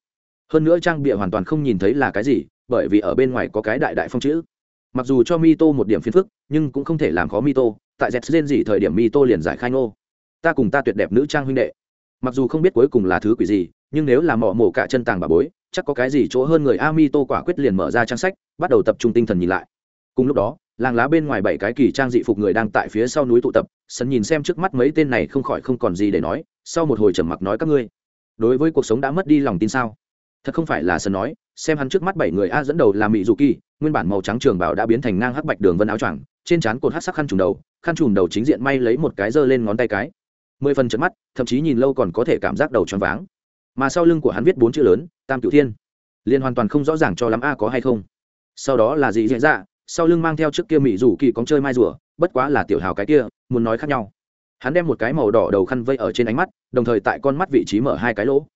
Hơn nữa trang bịa hoàn toàn không nhìn thấy là cái gì, bởi vì ở bên ngoài có cái đại đại phong chữ. Mặc dù cho mi tô một điểm phiền phức, nhưng cũng không thể làm khó mi tô tại dẹt rên gì thời điểm mi tô liền giải khai ngô. Ta cùng ta tuyệt đẹp nữ trang huynh đệ. Mặc dù không biết cuối cùng là thứ quỷ gì, nhưng nếu là mỏ mổ cả chân tàng bà bối, chắc có cái gì chỗ hơn người a mi tô quả quyết liền mở ra trang sách, bắt đầu tập trung tinh thần nhìn lại. Cùng lúc đó, làng lá bên ngoài bảy cái kỳ trang dị phục người đang tại phía sau núi tụ tập, sân nhìn xem trước mắt mấy tên này không khỏi không còn gì để nói, sau một hồi trầm mặc nói các ngươi, đối với cuộc sống đã mất đi lòng tin sao? Thật không phải là sân nói xem hắn trước mắt bảy người a dẫn đầu là mỹ dù kỳ nguyên bản màu trắng trường bảo đã biến thành ngang hắc bạch đường vân áo choàng, trên trán cột hắc sắc khăn trùm đầu, khăn trùm đầu chính diện may lấy một cái giơ lên ngón tay cái. Mười phần trận mắt, thậm chí nhìn lâu còn có thể cảm giác đầu choáng váng. Mà sau lưng của hắn viết bốn chữ lớn, tam cửu thiên. Liền hoàn toàn không rõ ràng cho lắm a có hay không. Sau đó là gì diễn ra, sau lưng mang theo trước kia mỹ dù kỳ cóng chơi mai rùa, bất quá là tiểu hào cái kia, muốn nói khác nhau. Hắn đem một cái màu đỏ đầu khăn vây ở trên ánh mắt, đồng thời tại con mắt vị trí mở hai cái lỗ.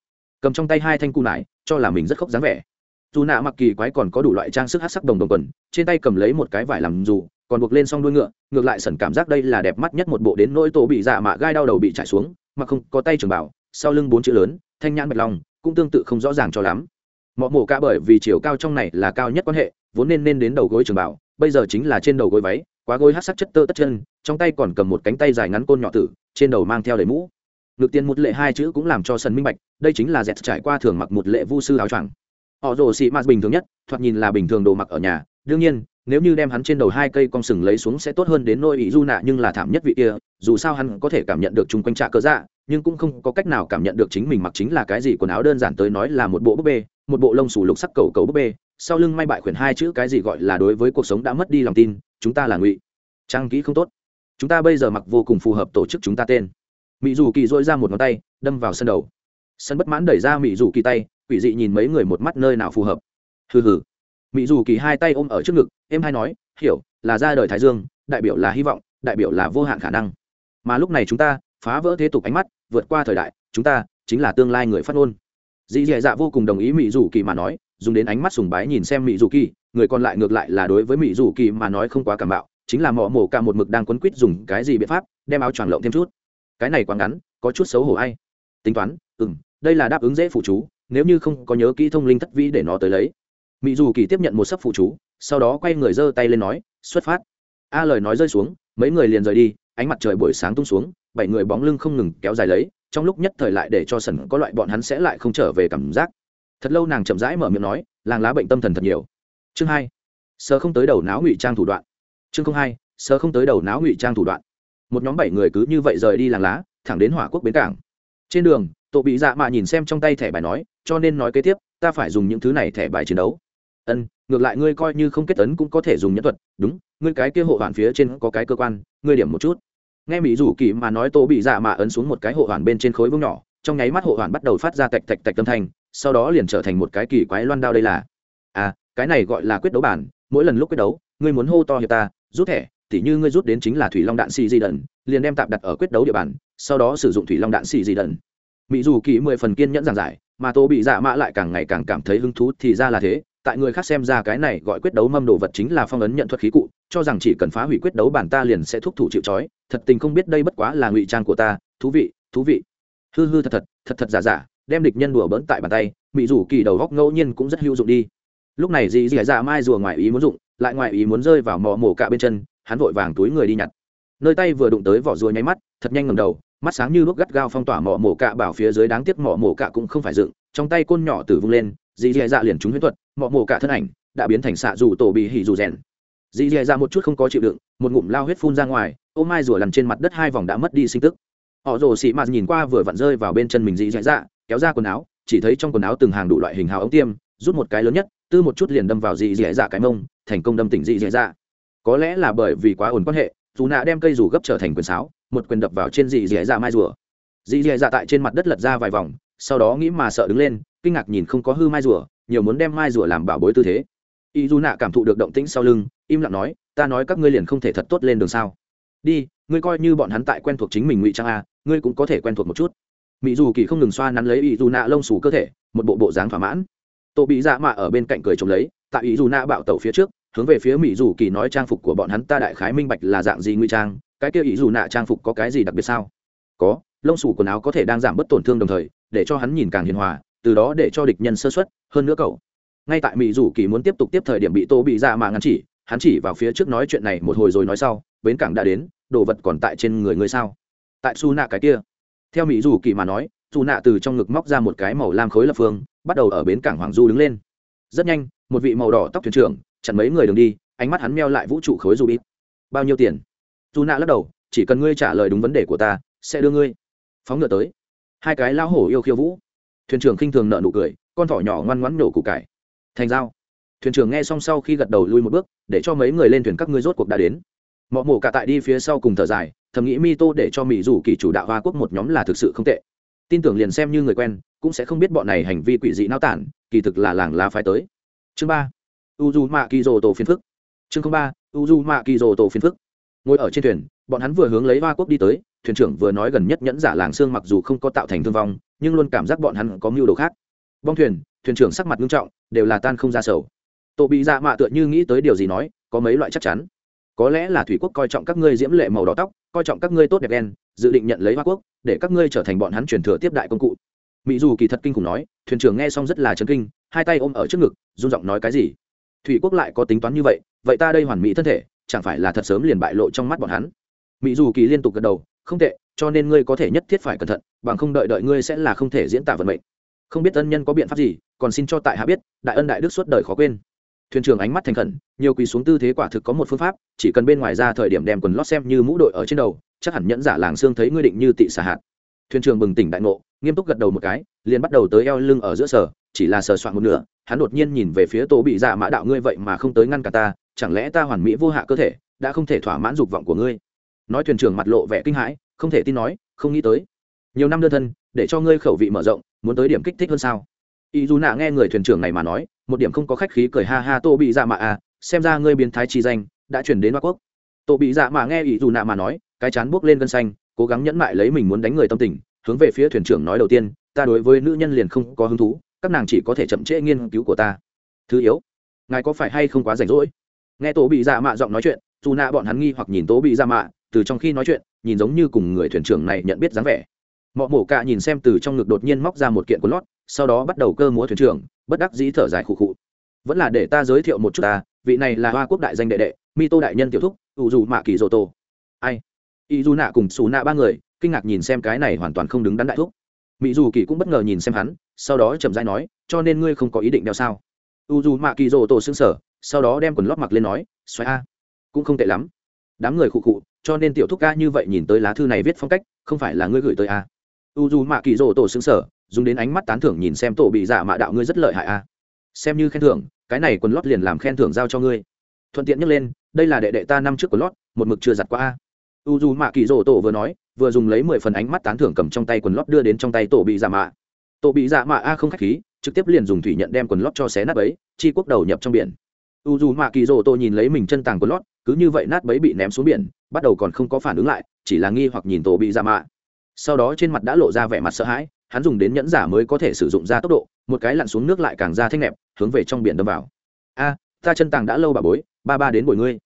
Cầm trong tay hai thanh cung nải, cho là mình rất khóc dáng vẻ dù nạ mặc kỳ quái còn có đủ loại trang sức hát sắc đồng đồng quần, trên tay cầm lấy một cái vải làm dù, còn buộc lên s o n g đuôi ngựa, ngược lại sẩn cảm giác đây là đẹp mắt nhất một bộ đến nỗi tổ bị dạ mạ gai đau đầu bị trải xuống, mà không có tay trường bảo, sau lưng bốn chữ lớn, thanh nhãn mạch lòng cũng tương tự không rõ ràng cho lắm. Mọ mổ ca bởi vì chiều cao trong này là cao nhất quan hệ, vốn nên nên đến đầu gối trường bảo, bây giờ chính là trên đầu gối váy, quá gối hát sắc chất tơ tất chân, trong tay còn cầm một cánh tay dài ngắn côn nhỏ tử, trên đầu mang theo đầy mũ. Ngược tiền một lệ hai chữ cũng làm cho sân minh bạch, đây chính là dẹt trải qua thường mặc một lệ vu sư áo choàng họ rồ xị mạt bình thường nhất, thoạt nhìn là bình thường đồ mặc ở nhà. Đương nhiên, nếu như đem hắn trên đầu hai cây con sừng lấy xuống sẽ tốt hơn đến nôi ý du nạ nhưng là thảm nhất vị kia, dù sao hắn có thể cảm nhận được chung quanh trạ cơ dạ nhưng cũng không có cách nào cảm nhận được chính mình mặc chính là cái gì quần áo đơn giản tới nói là một bộ búp bê, một bộ lông sủ lục sắc cầu cầu búp bê. Sau lưng may bại khuyển hai chữ cái gì gọi là đối với cuộc sống đã mất đi lòng tin, chúng ta là ngụy. Trang kỹ không tốt. Chúng ta bây giờ mặc vô cùng phù hợp tổ chức chúng ta tên. Mỹ dù kỳ dội ra một ngón tay, đâm vào sân đầu. Sân bất mãn đẩy ra mỹ dù kỳ tay quỷ dị nhìn mấy người một mắt nơi nào phù hợp. Hừ hừ. Mỹ dù kỳ hai tay ôm ở trước ngực em hai nói, hiểu, là ra đời thái dương, đại biểu là hy vọng, đại biểu là vô hạn khả năng. Mà lúc này chúng ta, phá vỡ thế tục ánh mắt, vượt qua thời đại, chúng ta chính là tương lai người phát ngôn. Dì dì dạ vô cùng đồng ý mỹ dù kỳ mà nói, dùng đến ánh mắt sùng bái nhìn xem mỹ dù kỳ, người còn lại ngược lại là đối với mỹ dù kỳ mà nói không quá cảm bạo, chính là mỏ mổ cả một mực đang quấn quýt dùng cái gì biện pháp, đem áo choàng lộng thêm chút. Cái này quá ngắn, có chút xấu hổ ai. Tính toán ừ m đây là đáp ứng dễ phụ chú nếu như không có nhớ kỹ thông linh thất vĩ để nó tới lấy. Mỹ dù kỳ tiếp nhận một sấp phụ chú, sau đó quay người giơ tay lên nói, xuất phát. A lời nói rơi xuống, mấy người liền rời đi, ánh mặt trời buổi sáng tung xuống, bảy người bóng lưng không ngừng kéo dài lấy, trong lúc nhất thời lại để cho sần có loại bọn hắn sẽ lại không trở về cảm giác. Thật lâu nàng chậm rãi mở miệng nói, làng lá bệnh tâm thần thật nhiều. Chương hai sơ không tới đầu não ngụy trang thủ đoạn. Chương không hai sơ không tới đầu não ngụy trang thủ đoạn. Một nhóm bảy người cứ như vậy rời đi làng lá, thẳng đến hỏa quốc bến cảng. Trên đường tổ bị dạ mạ nhìn xem trong tay thẻ bài nói cho nên nói kế tiếp, ta phải dùng những thứ này thẻ bài chiến đấu. Ân, ngược lại ngươi coi như không kết tấn cũng có thể dùng nhẫn thuật, đúng, ngươi cái kia hộ hoàn phía trên có cái cơ quan, ngươi điểm một chút. Nghe mỹ rủ kỳ mà nói tô bị dạ mạ ấn xuống một cái hộ hoàn bên trên khối vương nhỏ, trong nháy mắt hộ hoàn bắt đầu phát ra tạch tạch tạch tâm thanh, sau đó liền trở thành một cái kỳ quái loan đao đây là. À cái này gọi là quyết đấu bản, mỗi lần lúc quyết đấu, ngươi muốn hô to hiệp ta, rút thẻ, tỉ như ngươi rút đến chính là thủy long đạn xì di đần liền đem tạm đặt ở quyết đấu địa bàn, sau đó sử dụng thủy long đạn xì di đần mỹ dù kỳ mười phần kiên nhẫn giảng giải mà tô bị dạ mạ lại càng ngày càng cảm thấy hứng thú thì ra là thế. Tại người khác xem ra cái này gọi quyết đấu mâm đồ vật chính là phong ấn nhận thuật khí cụ, cho rằng chỉ cần phá hủy quyết đấu bản ta liền sẽ thúc thủ chịu trói. Thật tình không biết đây bất quá là ngụy trang của ta. Thú vị thú vị. Hư hư thật thật thật thật giả giả, đem địch nhân đùa bỡn tại bàn tay mỹ dù kỳ đầu góc ngẫu nhiên cũng rất hữu dụng đi. Lúc này dì dì dạ mai rùa ngoài ý muốn dụng, lại ngoài ý muốn rơi vào mò mổ cạ bên chân, hắn vội vàng túi người đi nhặt. Nơi tay vừa đụng tới vỏ rùa nháy mắt, thật nhanh ngầm đầu mắt sáng như lúc gắt gao phong tỏa mỏ mổ cạ bảo phía dưới đáng tiếc mỏ mổ cạ cũng không phải dựng, trong tay côn nhỏ tử vung lên, dì dì dạ liền trúng huyết thuật, mỏ mổ cạ thân ảnh đã biến thành xạ dù tổ bị hỉ dù rèn. Dì dì dạ một chút không có chịu đựng, một ngụm lao huyết phun ra ngoài, ô mai rủa lằn trên mặt đất hai vòng đã mất đi sinh tức. Họ rồ xị mạt nhìn qua vừa vặn rơi vào bên chân mình dì dì dạ kéo ra quần áo, chỉ thấy trong quần áo từng hàng đủ loại hình hào ống tiêm, rút một cái lớn nhất, tư một chút liền đâm vào dì dì dạ cái mông, thành công đâm tỉnh dì dì dạ. Có lẽ là bởi vì quá ổn quan hệ, dù nạ đem cây rủ gấp trở thành quyền sáo một quyền đập vào trên dì dì dạ mai rùa. Dì dì dạ tại trên mặt đất lật ra vài vòng, sau đó nghĩ mà sợ đứng lên, kinh ngạc nhìn không có hư mai rùa, nhiều muốn đem mai rùa làm bảo bối tư thế. Y dù nạ cảm thụ được động tĩnh sau lưng, im lặng nói, ta nói các ngươi liền không thể thật tốt lên đường sao? Đi, ngươi coi như bọn hắn tại quen thuộc chính mình ngụy trang a, ngươi cũng có thể quen thuộc một chút. Mỹ dù kỳ không ngừng xoa nắn lấy y dù nạ lông xù cơ thể, một bộ bộ dáng thỏa mãn. Tổ bị dạ mạ ở bên cạnh cười trông lấy, tại y dù nạ bạo tẩu phía trước, hướng về phía mỹ dù kỳ nói trang phục của bọn hắn ta đại khái minh bạch là dạng gì nguy trang cái kia ý dù nạ trang phục có cái gì đặc biệt sao? Có, lông sủ quần áo có thể đang giảm bớt tổn thương đồng thời, để cho hắn nhìn càng hiền hòa, từ đó để cho địch nhân sơ xuất hơn nữa cậu. Ngay tại mỹ dù kỳ muốn tiếp tục tiếp thời điểm bị tô bị dạ ra mà ngăn chỉ, hắn chỉ vào phía trước nói chuyện này một hồi rồi nói sau, bến cảng đã đến, đồ vật còn tại trên người ngươi sao? Tại su nạ cái kia. Theo mỹ dù kỳ mà nói dù nạ từ trong ngực móc ra một cái màu lam khối lập phương, bắt đầu ở bến cảng hoàng du đứng lên. Rất nhanh, một vị màu đỏ tóc thuyền trưởng, chặn mấy người đường đi, ánh mắt hắn meo lại vũ trụ khối du bít bao nhiêu tiền? Dù nạ lắc đầu, chỉ cần ngươi trả lời đúng vấn đề của ta, sẽ đưa ngươi. Phóng ngựa tới. Hai cái lão hổ yêu khiêu vũ. Thuyền trưởng khinh thường nợ nụ cười, con thỏ nhỏ ngoan ngoãn nổ củ cải. Thành dao thuyền trưởng nghe xong sau khi gật đầu lui một bước, để cho mấy người lên thuyền các ngươi rốt cuộc đã đến. Mọi mổ cả tại đi phía sau cùng thở dài, thầm nghĩ mi tô để cho mỹ dù kỳ chủ đạo hoa quốc một nhóm là thực sự không tệ. Tin tưởng liền xem như người quen, cũng sẽ không biết bọn này hành vi quỷ dị nao tản, kỳ thực là làng lá phái tới. Chương ba. U du mạ kỳ rồ tổ phiền phức. Chương ba. U du mạ kỳ rồ tổ phiền phức ngồi ở trên thuyền, bọn hắn vừa hướng lấy hoa quốc đi tới, thuyền trưởng vừa nói gần nhất nhẫn giả làng xương mặc dù không có tạo thành thương vong, nhưng luôn cảm giác bọn hắn có mưu đồ khác. Bong thuyền thuyền trưởng sắc mặt nghiêm trọng, đều là tan không ra sầu. Tổ bị dạ mạ tựa như nghĩ tới điều gì nói, có mấy loại chắc chắn. Có lẽ là thủy quốc coi trọng các ngươi diễm lệ màu đỏ tóc, coi trọng các ngươi tốt đẹp đen, dự định nhận lấy hoa quốc, để các ngươi trở thành bọn hắn truyền thừa tiếp đại công cụ. Mỹ dù kỳ thật kinh khủng nói, thuyền trưởng nghe xong rất là chấn kinh, hai tay ôm ở trước ngực, run giọng nói cái gì? Thủy quốc lại có tính toán như vậy vậy ta đây hoàn mỹ thân thể chẳng phải là thật sớm liền bại lộ trong mắt bọn hắn. Mỹ dù kỳ liên tục gật đầu, không tệ, cho nên ngươi có thể nhất thiết phải cẩn thận, bằng không đợi đợi ngươi sẽ là không thể diễn tả vận mệnh. Không biết ân nhân có biện pháp gì, còn xin cho tại hạ biết, đại ân đại đức suốt đời khó quên. Thuyền trưởng ánh mắt thành khẩn, nhiều quỳ xuống tư thế quả thực có một phương pháp, chỉ cần bên ngoài ra thời điểm đem quần lót xem như mũ đội ở trên đầu, chắc hẳn nhẫn giả làng xương thấy ngươi định như tị xả hạt. Thuyền trưởng bừng tỉnh đại ngộ, nghiêm túc gật đầu một cái, liền bắt đầu tới eo lưng ở giữa sở chỉ là sờ soạn một nửa, hắn đột nhiên nhìn về phía tổ bị dạ mã đạo, ngươi vậy mà không tới ngăn cả ta, chẳng lẽ ta hoàn mỹ vô hạ cơ thể, đã không thể thỏa mãn dục vọng của ngươi? Nói thuyền trưởng mặt lộ vẻ kinh hãi, không thể tin nói, không nghĩ tới. Nhiều năm đơn thân, để cho ngươi khẩu vị mở rộng, muốn tới điểm kích thích hơn sao? Ý dù nạ nghe người thuyền trưởng này mà nói, một điểm không có khách khí cười ha ha, tô bị dạ mạ à xem ra ngươi biến thái chi danh, đã chuyển đến hoa quốc. Tô bị dạ mạ nghe ý dù nạ mà nói, cái chán buốc lên gân xanh, cố gắng nhẫn mại lấy mình muốn đánh người tâm tình, hướng về phía thuyền trưởng nói đầu tiên, ta đối với nữ nhân liền không có hứng thú các nàng chỉ có thể chậm trễ nghiên cứu của ta. Thứ yếu, ngài có phải hay không quá rảnh rỗi? Nghe tổ bị dạ mạ giọng nói chuyện, dù nạ bọn hắn nghi hoặc nhìn tố bị dạ mạ, từ trong khi nói chuyện, nhìn giống như cùng người thuyền trưởng này nhận biết dáng vẻ. Mọ mổ cạ nhìn xem từ trong ngực đột nhiên móc ra một kiện quần lót, sau đó bắt đầu cơ múa thuyền trưởng, bất đắc dĩ thở dài khụ khụ. Vẫn là để ta giới thiệu một chút ta, vị này là hoa quốc đại danh đệ đệ mi tô đại nhân tiểu thúc, ủ dù mạ kỳ dô tô. Ai? Y dù nạ cùng xù nạ ba người, kinh ngạc nhìn xem cái này hoàn toàn không đứng đắn đại thúc mỹ dù kỳ cũng bất ngờ nhìn xem hắn, sau đó chậm rãi nói, cho nên ngươi không có ý định đeo sao? U dù mạ kỳ dô tổ xương sở sau đó đem quần lót mặc lên nói xoáy a, cũng không tệ lắm. Đám người khụ khụ, cho nên tiểu thúc ca như vậy nhìn tới lá thư này viết phong cách, không phải là ngươi gửi tới a. U dù mạ kỳ rỗ tổ xương sở dùng đến ánh mắt tán thưởng nhìn xem tổ bị giả mạ đạo ngươi rất lợi hại a. Xem như khen thưởng, cái này quần lót liền làm khen thưởng giao cho ngươi. Thuận tiện nhắc lên, đây là đệ đệ ta năm trước quần lót, một mực chưa giặt qua a u dù mạ kỳ rỗ tổ vừa nói, vừa dùng lấy mười phần ánh mắt tán thưởng cầm trong tay quần lót đưa đến trong tay tổ bị giả mạ. Tổ bị giả mạ a không khách khí, trực tiếp liền dùng thủy nhận đem quần lót cho xé nát ấy chi quốc đầu nhập trong biển. U dù mạ kỳ rỗ tổ nhìn lấy mình chân tàng quần lót, cứ như vậy nát bấy bị ném xuống biển, bắt đầu còn không có phản ứng lại, chỉ là nghi hoặc nhìn tổ bị giả mạ. Sau đó trên mặt đã lộ ra vẻ mặt sợ hãi, hắn dùng đến nhẫn giả mới có thể sử dụng ra tốc độ, một cái lặn xuống nước lại càng ra thanh nẹp, hướng về trong biển đâm vào. A, ta chân tàng đã lâu bà bối, ba ba đến bồi ngươi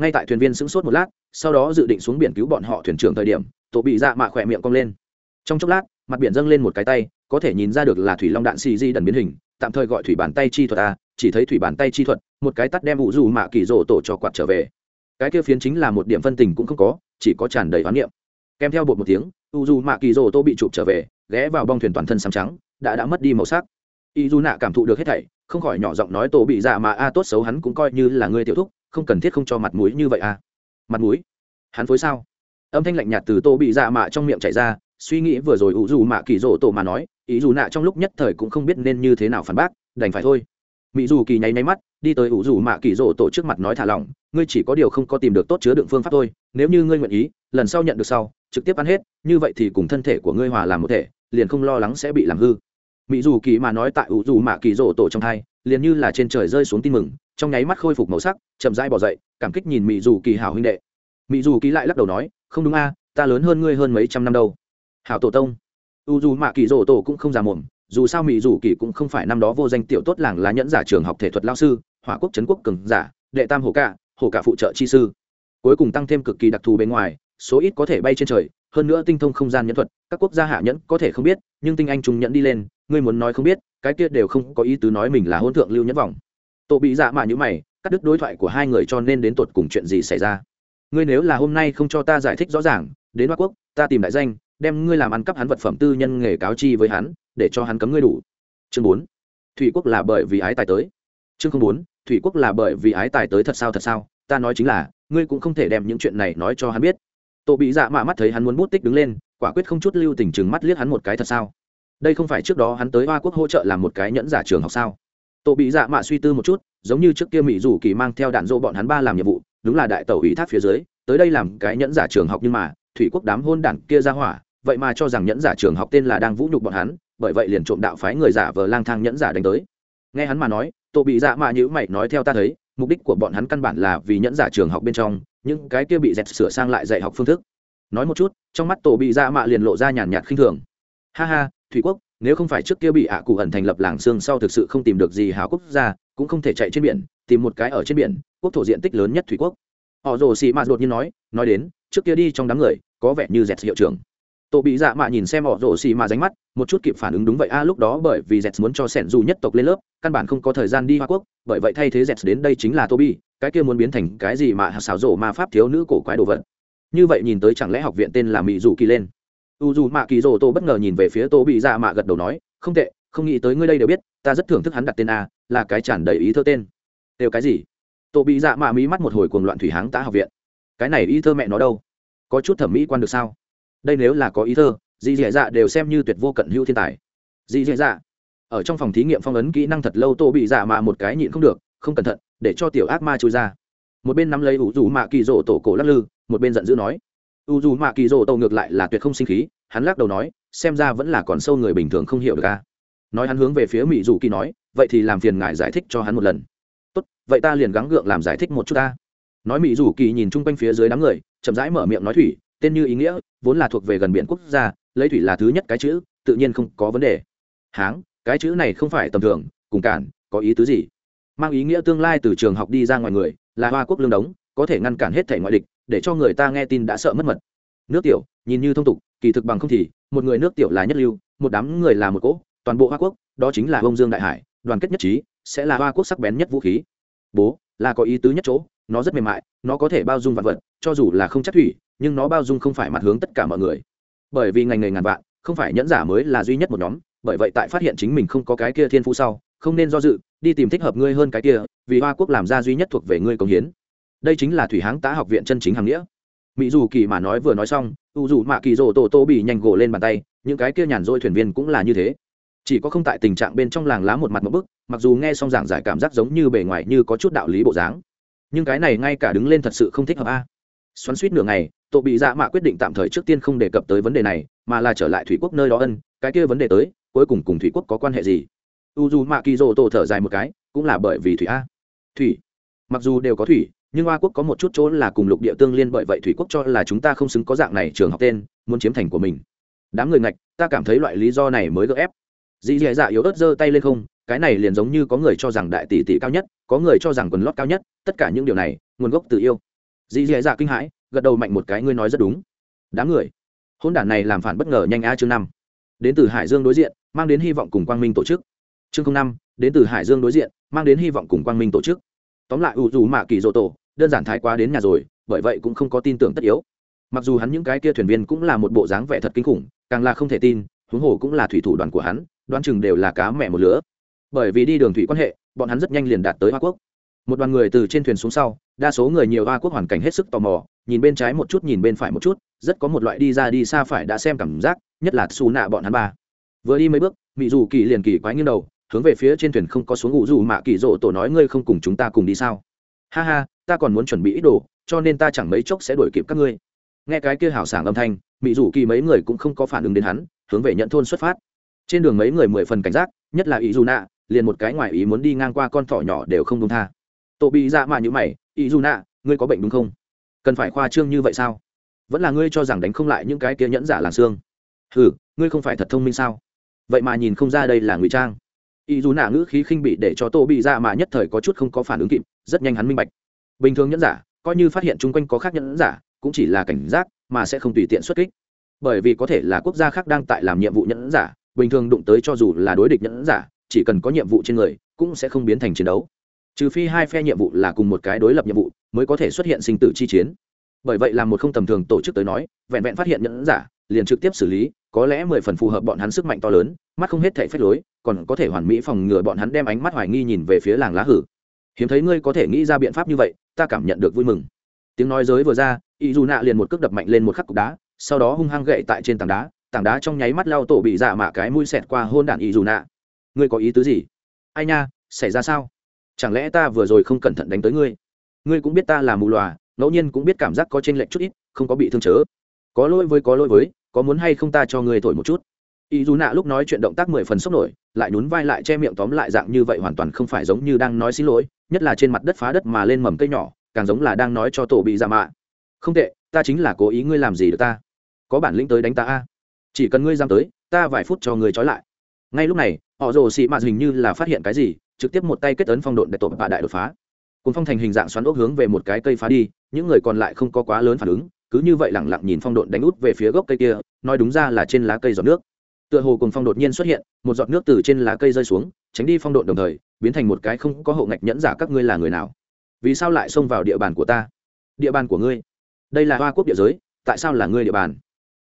ngay tại thuyền viên sững sốt một lát, sau đó dự định xuống biển cứu bọn họ thuyền trưởng thời điểm, tổ bị dạ mạ khỏe miệng cong lên. Trong chốc lát, mặt biển dâng lên một cái tay, có thể nhìn ra được là thủy long đạn xì di đần biến hình, tạm thời gọi thủy bàn tay chi thuật a, chỉ thấy thủy bàn tay chi thuật, một cái tắt đem vụ dù mạ kỳ rổ tổ cho quạt trở về. Cái kia phiến chính là một điểm phân tình cũng không có, chỉ có tràn đầy hoán niệm. Kèm theo bột một tiếng u dù mạ kỳ rổ tô bị chụp trở về, ghé vào bong thuyền toàn thân xám trắng, đã đã mất đi màu sắc. Y dù nạ cảm thụ được hết thảy, không khỏi nhỏ giọng nói tổ bị dạ mà a, tốt xấu hắn cũng coi như là người tiểu thúc không cần thiết không cho mặt mũi như vậy à. Mặt mũi? Hắn phối sao? Âm thanh lạnh nhạt từ tô bị dạ mạ trong miệng chảy ra, suy nghĩ vừa rồi ủ dù mạ kỳ rỗ tổ mà nói, ý dù nạ trong lúc nhất thời cũng không biết nên như thế nào phản bác, đành phải thôi. Mỹ dù kỳ nháy nháy mắt, đi tới ủ dù mạ kỳ rỗ tổ trước mặt nói thả lỏng, ngươi chỉ có điều không có tìm được tốt chứa đựng phương pháp thôi, nếu như ngươi nguyện ý, lần sau nhận được sau, trực tiếp ăn hết, như vậy thì cùng thân thể của ngươi hòa làm một thể, liền không lo lắng sẽ bị làm hư. Mỹ dù kỳ mà nói tại ủ dù mạ kỳ rỗ tổ trong thai, liền như là trên trời rơi xuống tin mừng trong nháy mắt khôi phục màu sắc, chậm rãi bỏ dậy, cảm kích nhìn mỹ dù kỳ hảo huynh đệ. Mỹ dù kỳ lại lắc đầu nói, không đúng a, ta lớn hơn ngươi hơn mấy trăm năm đâu. Hảo tổ tông. U dù mạ kỳ rổ tổ cũng không già mồm, dù sao mỹ dù kỳ cũng không phải năm đó vô danh tiểu tốt làng lá nhẫn giả trường học thể thuật lao sư, hỏa quốc trấn quốc cường giả, đệ tam hồ cả hồ cả phụ trợ chi sư. Cuối cùng tăng thêm cực kỳ đặc thù bên ngoài, số ít có thể bay trên trời, hơn nữa tinh thông không gian nhẫn thuật, các quốc gia hạ nhẫn có thể không biết, nhưng tinh anh trung nhẫn đi lên, ngươi muốn nói không biết, cái kia đều không có ý tứ nói mình là hôn thượng lưu nhẫn vòng tổ bị dạ mạ như mày, cắt đứt đối thoại của hai người cho nên đến tột cùng chuyện gì xảy ra? Ngươi nếu là hôm nay không cho ta giải thích rõ ràng, đến hoa quốc, ta tìm đại danh, đem ngươi làm ăn cắp hắn vật phẩm tư nhân nghề cáo chi với hắn, để cho hắn cấm ngươi đủ. Chương bốn. Thủy quốc là bởi vì ái tài tới. Chương không bốn, thủy quốc là bởi vì ái tài tới thật sao thật sao? Ta nói chính là, ngươi cũng không thể đem những chuyện này nói cho hắn biết. Tổ bị dạ mạ mắt thấy hắn muốn bút tích đứng lên, quả quyết không chút lưu tình chừng mắt liếc hắn một cái thật sao? Đây không phải trước đó hắn tới hoa quốc hỗ trợ làm một cái nhẫn giả trường học sao? Tổ bị dạ mạ suy tư một chút, giống như trước kia mỹ dù kỳ mang theo đạn dỗ bọn hắn ba làm nhiệm vụ, đúng là đại tàu ủy thác phía dưới, tới đây làm cái nhẫn giả trường học nhưng mà, thủy quốc đám hôn đản kia ra hỏa, vậy mà cho rằng nhẫn giả trường học tên là đang vũ nhục bọn hắn, bởi vậy liền trộm đạo phái người giả vờ lang thang nhẫn giả đánh tới. Nghe hắn mà nói, tổ bị dạ mạ nhữ mày nói theo ta thấy, mục đích của bọn hắn căn bản là vì nhẫn giả trường học bên trong, những cái kia bị dẹt sửa sang lại dạy học phương thức. Nói một chút, trong mắt tổ bị dạ mạ liền lộ ra nhàn nhạt khinh thường. Ha ha, thủy quốc nếu không phải trước kia bị ạ cụ ẩn thành lập làng xương sau thực sự không tìm được gì hảo quốc gia, cũng không thể chạy trên biển, tìm một cái ở trên biển, quốc thổ diện tích lớn nhất thủy quốc. Họ rồ xì mạt đột nhiên nói nói đến, trước kia đi trong đám người, có vẻ như dẹt hiệu trưởng. Tổ bị dạ mạ nhìn xem họ rồ xì mà ránh mắt, một chút kịp phản ứng đúng vậy, a, lúc đó bởi vì dẹt muốn cho sẻn dù nhất tộc lên lớp, căn bản không có thời gian đi hoa quốc, bởi vậy thay thế dẹt đến đây chính là toby, cái kia muốn biến thành cái gì mà xảo rộ ma pháp thiếu nữ cổ quái đồ vật. Như vậy nhìn tới chẳng lẽ học viện tên là mỹ dù kỳ lên u dù mạ kỳ rổ tô bất ngờ nhìn về phía tô bị dạ mạ gật đầu nói, không tệ, không nghĩ tới ngươi đây đều biết, ta rất thưởng thức hắn đặt tên a, là cái tràn đầy ý thơ tên. Đều cái gì? Tô bị dạ mạ mí mắt một hồi cuồng loạn thủy háng tá học viện. Cái này ý thơ mẹ nó đâu? Có chút thẩm mỹ quan được sao? Đây nếu là có ý thơ, dì dì dạ đều xem như tuyệt vô cận hữu thiên tài. Dì dì dạ? Ở trong phòng thí nghiệm phong ấn kỹ năng thật lâu, tô bị dạ mạ một cái nhịn không được, không cẩn thận, để cho tiểu ác ma trôi ra. Một bên nắm lấy ủ rủ mạ kỳ rổ tổ cổ lắc lư, một bên giận dữ nói u dù mạ kỳ rỗ tổ ngược lại là tuyệt không sinh khí, hắn lắc đầu nói, xem ra vẫn là còn sâu người bình thường không hiểu được ca nói hắn hướng về phía mỹ dù kỳ nói, vậy thì làm phiền ngài giải thích cho hắn một lần. Tốt, vậy ta liền gắng gượng làm giải thích một chút ta. Nói mỹ dù kỳ nhìn chung quanh phía dưới đám người, chậm rãi mở miệng nói thủy, tên như ý nghĩa, vốn là thuộc về gần biển quốc gia, lấy thủy là thứ nhất cái chữ, tự nhiên không có vấn đề. Háng, cái chữ này không phải tầm thường, cùng cản, có ý tứ gì? Mang ý nghĩa tương lai từ trường học đi ra ngoài người, là hoa quốc lương đống, có thể ngăn cản hết thể ngoại địch để cho người ta nghe tin đã sợ mất mật. Nước tiểu, nhìn như thông tục, kỳ thực bằng không thì, một người nước tiểu là nhất lưu, một đám người là một cỗ, toàn bộ hoa quốc, đó chính là bông dương đại hải, đoàn kết nhất trí, sẽ là hoa quốc sắc bén nhất vũ khí. Bố, là có ý tứ nhất chỗ, nó rất mềm mại, nó có thể bao dung vạn vật, cho dù là không chắc thủy, nhưng nó bao dung không phải mặt hướng tất cả mọi người. Bởi vì ngành nghề ngàn vạn, không phải nhẫn giả mới là duy nhất một nhóm, bởi vậy tại phát hiện chính mình không có cái kia thiên phú sau, không nên do dự, đi tìm thích hợp ngươi hơn cái kia, vì hoa quốc làm ra duy nhất thuộc về ngươi công hiến đây chính là thủy háng tá học viện chân chính hàng nghĩa. Mỹ dù kỳ mà nói vừa nói xong, u dù mạ kỳ rồ tổ tô bị nhanh gỗ lên bàn tay, những cái kia nhàn rỗi thuyền viên cũng là như thế. Chỉ có không tại tình trạng bên trong làng lá một mặt một bức, mặc dù nghe xong giảng giải cảm giác giống như bề ngoài như có chút đạo lý bộ dáng. Nhưng cái này ngay cả đứng lên thật sự không thích hợp a. Xoắn suýt nửa ngày, tổ bị dạ mạ quyết định tạm thời trước tiên không đề cập tới vấn đề này, mà là trở lại thủy quốc nơi đó ân, cái kia vấn đề tới, cuối cùng cùng thủy quốc có quan hệ gì? U dù mạ kỳ rồ tổ thở dài một cái, cũng là bởi vì thủy a. Thủy. Mặc dù đều có thủy nhưng hoa quốc có một chút chỗ là cùng lục địa tương liên bởi vậy thủy quốc cho là chúng ta không xứng có dạng này trường học tên, muốn chiếm thành của mình. Đám người ngạch, ta cảm thấy loại lý do này mới gỡ ép. Dì dì dạ yếu ớt giơ tay lên không, cái này liền giống như có người cho rằng đại tỷ tỷ cao nhất, có người cho rằng quần lót cao nhất, tất cả những điều này, nguồn gốc từ yêu. Dì dì dạ kinh hãi, gật đầu mạnh một cái, ngươi nói rất đúng. Đám người, hôn đản này làm phản bất ngờ nhanh a chương năm. Đến từ hải dương đối diện, mang đến hy vọng cùng quang minh tổ chức. Chương năm, đến từ hải dương đối diện, mang đến hy vọng cùng quang minh tổ chức. Tóm lại u dù mạ kỳ dỗ tổ đơn giản thái quá đến nhà rồi, bởi vậy cũng không có tin tưởng tất yếu. Mặc dù hắn những cái kia thuyền viên cũng là một bộ dáng vẻ thật kinh khủng, càng là không thể tin, huống hồ cũng là thủy thủ đoàn của hắn, đoán chừng đều là cá mẹ một lứa. Bởi vì đi đường thủy quan hệ, bọn hắn rất nhanh liền đạt tới hoa quốc. Một đoàn người từ trên thuyền xuống sau, đa số người nhiều hoa quốc hoàn cảnh hết sức tò mò, nhìn bên trái một chút nhìn bên phải một chút, rất có một loại đi ra đi xa phải đã xem cảm giác, nhất là xù nạ bọn hắn ba. Vừa đi mấy bước mỹ dù kỳ liền kỳ quái nghiêng đầu, hướng về phía trên thuyền không có xuống ngủ dù mạ kỳ rộ tổ nói, ngươi không cùng chúng ta cùng đi sao? Ha ha ta còn muốn chuẩn bị ít đồ, cho nên ta chẳng mấy chốc sẽ đuổi kịp các ngươi. Nghe cái kia hào sảng âm thanh mỹ dù kỳ mấy người cũng không có phản ứng đến hắn, hướng về nhận thôn xuất phát. Trên đường mấy người mười phần cảnh giác, nhất là ý dù nạ, liền một cái ngoài ý muốn đi ngang qua con thỏ nhỏ đều không đúng tha. Tổ bị dạ mạ như mày ý dù nạ, ngươi có bệnh đúng không? Cần phải khoa trương như vậy sao? Vẫn là ngươi cho rằng đánh không lại những cái kia nhẫn giả làng xương? Hừ, ngươi không phải thật thông minh sao? Vậy mà nhìn không ra đây là ngụy trang. Ý dù nạ ngữ khí khinh bị để cho tổ bị dạ mạ nhất thời có chút không có phản ứng kịp, rất nhanh hắn minh bạch bình thường nhẫn giả, coi như phát hiện chung quanh có khác nhẫn giả, cũng chỉ là cảnh giác, mà sẽ không tùy tiện xuất kích. Bởi vì có thể là quốc gia khác đang tại làm nhiệm vụ nhẫn giả, bình thường đụng tới cho dù là đối địch nhẫn giả, chỉ cần có nhiệm vụ trên người, cũng sẽ không biến thành chiến đấu. Trừ phi hai phe nhiệm vụ là cùng một cái đối lập nhiệm vụ, mới có thể xuất hiện sinh tử chi chiến. Bởi vậy là một không tầm thường tổ chức tới nói, vẹn vẹn phát hiện nhẫn giả, liền trực tiếp xử lý, có lẽ mười phần phù hợp bọn hắn sức mạnh to lớn, mắt không hết thể phép lối, còn có thể hoàn mỹ phòng ngừa bọn hắn đem ánh mắt hoài nghi nhìn về phía làng lá hử hiếm thấy ngươi có thể nghĩ ra biện pháp như vậy, ta cảm nhận được vui mừng. Tiếng nói giới vừa ra, y dù nạ liền một cước đập mạnh lên một khắc cục đá, sau đó hung hăng gậy tại trên tảng đá tảng đá trong nháy mắt lao tổ bị dạ mạ cái mũi xẹt qua hôn đạn y dù nạ. Ngươi có ý tứ gì? Ai nha, xảy ra sao? Chẳng lẽ ta vừa rồi không cẩn thận đánh tới ngươi? Ngươi cũng biết ta là mù lòa ngẫu nhiên cũng biết cảm giác có t r ê n lệch chút ít, không có bị thương chớ. Có lỗi với, có lỗi với, có muốn hay không ta cho ngươi thổi một chút? Ý dù nạ lúc nói chuyện động tác mười phần sốc nổi, lại nhún vai lại che miệng tóm lại dạng như vậy hoàn toàn không phải giống như đang nói xin lỗi, nhất là trên mặt đất phá đất mà lên mầm cây nhỏ, càng giống là đang nói cho tổ bị dạ mạ. Không tệ, ta chính là cố ý ngươi làm gì được ta? Có bản lĩnh tới đánh ta a? Chỉ cần ngươi giam tới, ta vài phút cho ngươi trói lại. Ngay lúc này, họ rồ xị mạ hình như là phát hiện cái gì, trực tiếp một tay kết tấn phong độn để tổ bạ đại đột phá. Cùng phong thành hình dạng xoắn ốc hướng về một cái cây phá đi, những người còn lại không có quá lớn phản ứng, cứ như vậy lẳng lặng nhìn phong độn đánh út về phía gốc cây kia, nói đúng ra là trên lá cây giọt nước tựa hồ cùng phong đột nhiên xuất hiện, một giọt nước từ trên lá cây rơi xuống, tránh đi phong độn đồng thời, biến thành một cái không có hậu ngạch nhẫn giả các ngươi là người nào? Vì sao lại xông vào địa bàn của ta? Địa bàn của ngươi? Đây là hoa quốc địa giới, tại sao là ngươi địa bàn?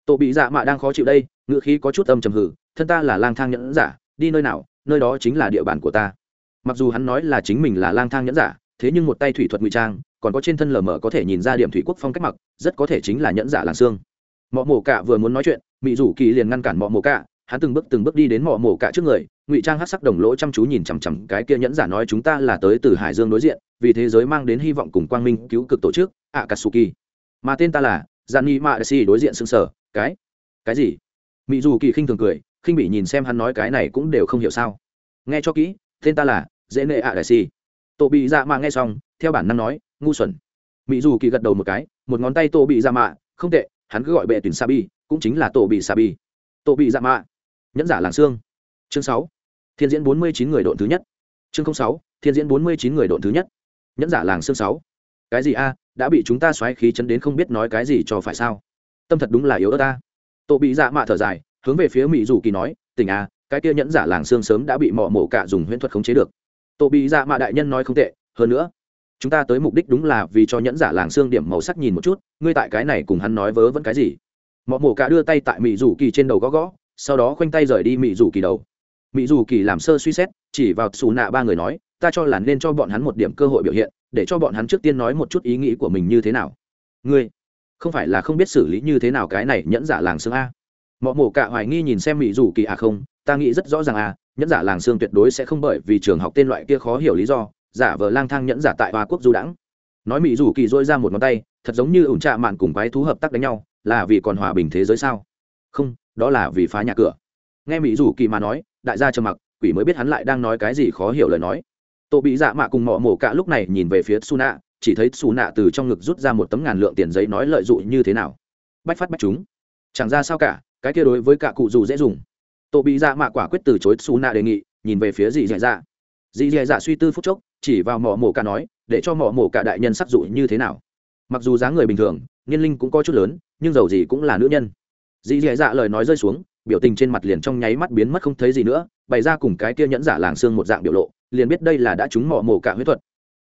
Tổ bị dạ mạ đang khó chịu đây ngự khí có chút âm trầm hử, thân ta là lang thang nhẫn giả, đi nơi nào, nơi đó chính là địa bàn của ta. Mặc dù hắn nói là chính mình là lang thang nhẫn giả, thế nhưng một tay thủy thuật ngụy trang, còn có trên thân lờ mờ có thể nhìn ra điểm thủy quốc phong cách mặc, rất có thể chính là nhẫn giả làng xương. Mọ mổ cạ vừa muốn nói chuyện mỹ rủ kỳ liền ngăn cản mọ mổ cạ hắn từng bước từng bước đi đến mỏ mổ cạ trước người, ngụy trang hát sắc đồng lỗ chăm chú nhìn chằm chằm cái kia nhẫn giả nói chúng ta là tới từ hải dương đối diện, vì thế giới mang đến hy vọng cùng quang minh cứu cực tổ chức, akatsuki. Mà tên ta là gianni ma đối diện xương sở, cái? Cái gì? Mỹ dù kỳ khinh thường cười, khinh bị nhìn xem hắn nói cái này cũng đều không hiểu sao. Nghe cho kỹ, tên ta là dễ nệ ạ đại si tổ bị dạ mạ nghe xong, theo bản năng nói, ngu xuẩn. Mỹ dù kỳ gật đầu một cái, một ngón tay tổ bị dạ mạ không tệ, hắn cứ gọi bệ tuyển sabi, cũng chính là tổ bị sabi. Tổ bị dạ mạ nhẫn giả làng xương. Chương sáu. Thiên diễn bốn mươi chín người độn thứ nhất. Chương sáu, thiên diễn bốn mươi chín người độn thứ nhất. Nhẫn giả làng xương sáu. Cái gì a, đã bị chúng ta xoáy khí chấn đến không biết nói cái gì cho phải sao? Tâm thật đúng là yếu ớt ta. Tổ bị dạ mạ thở dài, hướng về phía mỹ dù kỳ nói, tỉnh a, cái kia nhẫn giả làng xương sớm đã bị mỏ mổ cả dùng huyễn thuật khống chế được. Tổ bị dạ mạ đại nhân nói không tệ, hơn nữa, chúng ta tới mục đích đúng là vì cho nhẫn giả làng xương điểm màu sắc nhìn một chút, ngươi tại cái này cùng hắn nói vớ vẫn cái gì? Mỏ mổ cả đưa tay tại mỹ dù kỳ trên đầu gõ gõ sau đó khoanh tay rời đi mỹ dù kỳ đầu. Mỹ dù kỳ làm sơ suy xét, chỉ vào xù nạ ba người nói, ta cho là nên cho bọn hắn một điểm cơ hội biểu hiện, để cho bọn hắn trước tiên nói một chút ý nghĩ của mình như thế nào. Ngươi, không phải là không biết xử lý như thế nào cái này nhẫn giả làng xương a? Mọi mổ cả hoài nghi nhìn xem mỹ dù kỳ à không, ta nghĩ rất rõ ràng à nhẫn giả làng xương tuyệt đối sẽ không bởi vì trường học tên loại kia khó hiểu lý do, giả vờ lang thang nhẫn giả tại hoa quốc du đãng. Nói mỹ dù kỳ dôi ra một ngón tay, thật giống như ủn trạ mạn cùng quái thú hợp tác đánh nhau, là vì còn hòa bình thế giới sao? Không đó là vì phá nhà cửa. Nghe mỹ dù kỳ mà nói, đại gia trầm mặc, quỷ mới biết hắn lại đang nói cái gì khó hiểu lời nói. Tổ bị dạ mạ cùng mỏ mổ cả lúc này nhìn về phía su nạ chỉ thấy su nạ từ trong ngực rút ra một tấm ngàn lượng tiền giấy nói lợi dụng như thế nào. Bách phát bách chúng. Chẳng ra sao cả, cái kia đối với cả cụ dù dễ dùng. Tổ bị dạ mạ quả quyết từ chối xù nạ đề nghị, nhìn về phía dì dạ dạ. Dì dạ dạ suy tư phút chốc, chỉ vào mỏ mổ cả nói, để cho mỏ mổ cả đại nhân sắc dụ như thế nào. Mặc dù dáng người bình thường, niên linh cũng có chút lớn, nhưng dầu gì cũng là nữ nhân dì dì dạ lời nói rơi xuống, biểu tình trên mặt liền trong nháy mắt biến mất không thấy gì nữa, bày ra cùng cái kia nhẫn giả làng xương một dạng biểu lộ, liền biết đây là đã trúng mỏ mổ cả huyết thuật.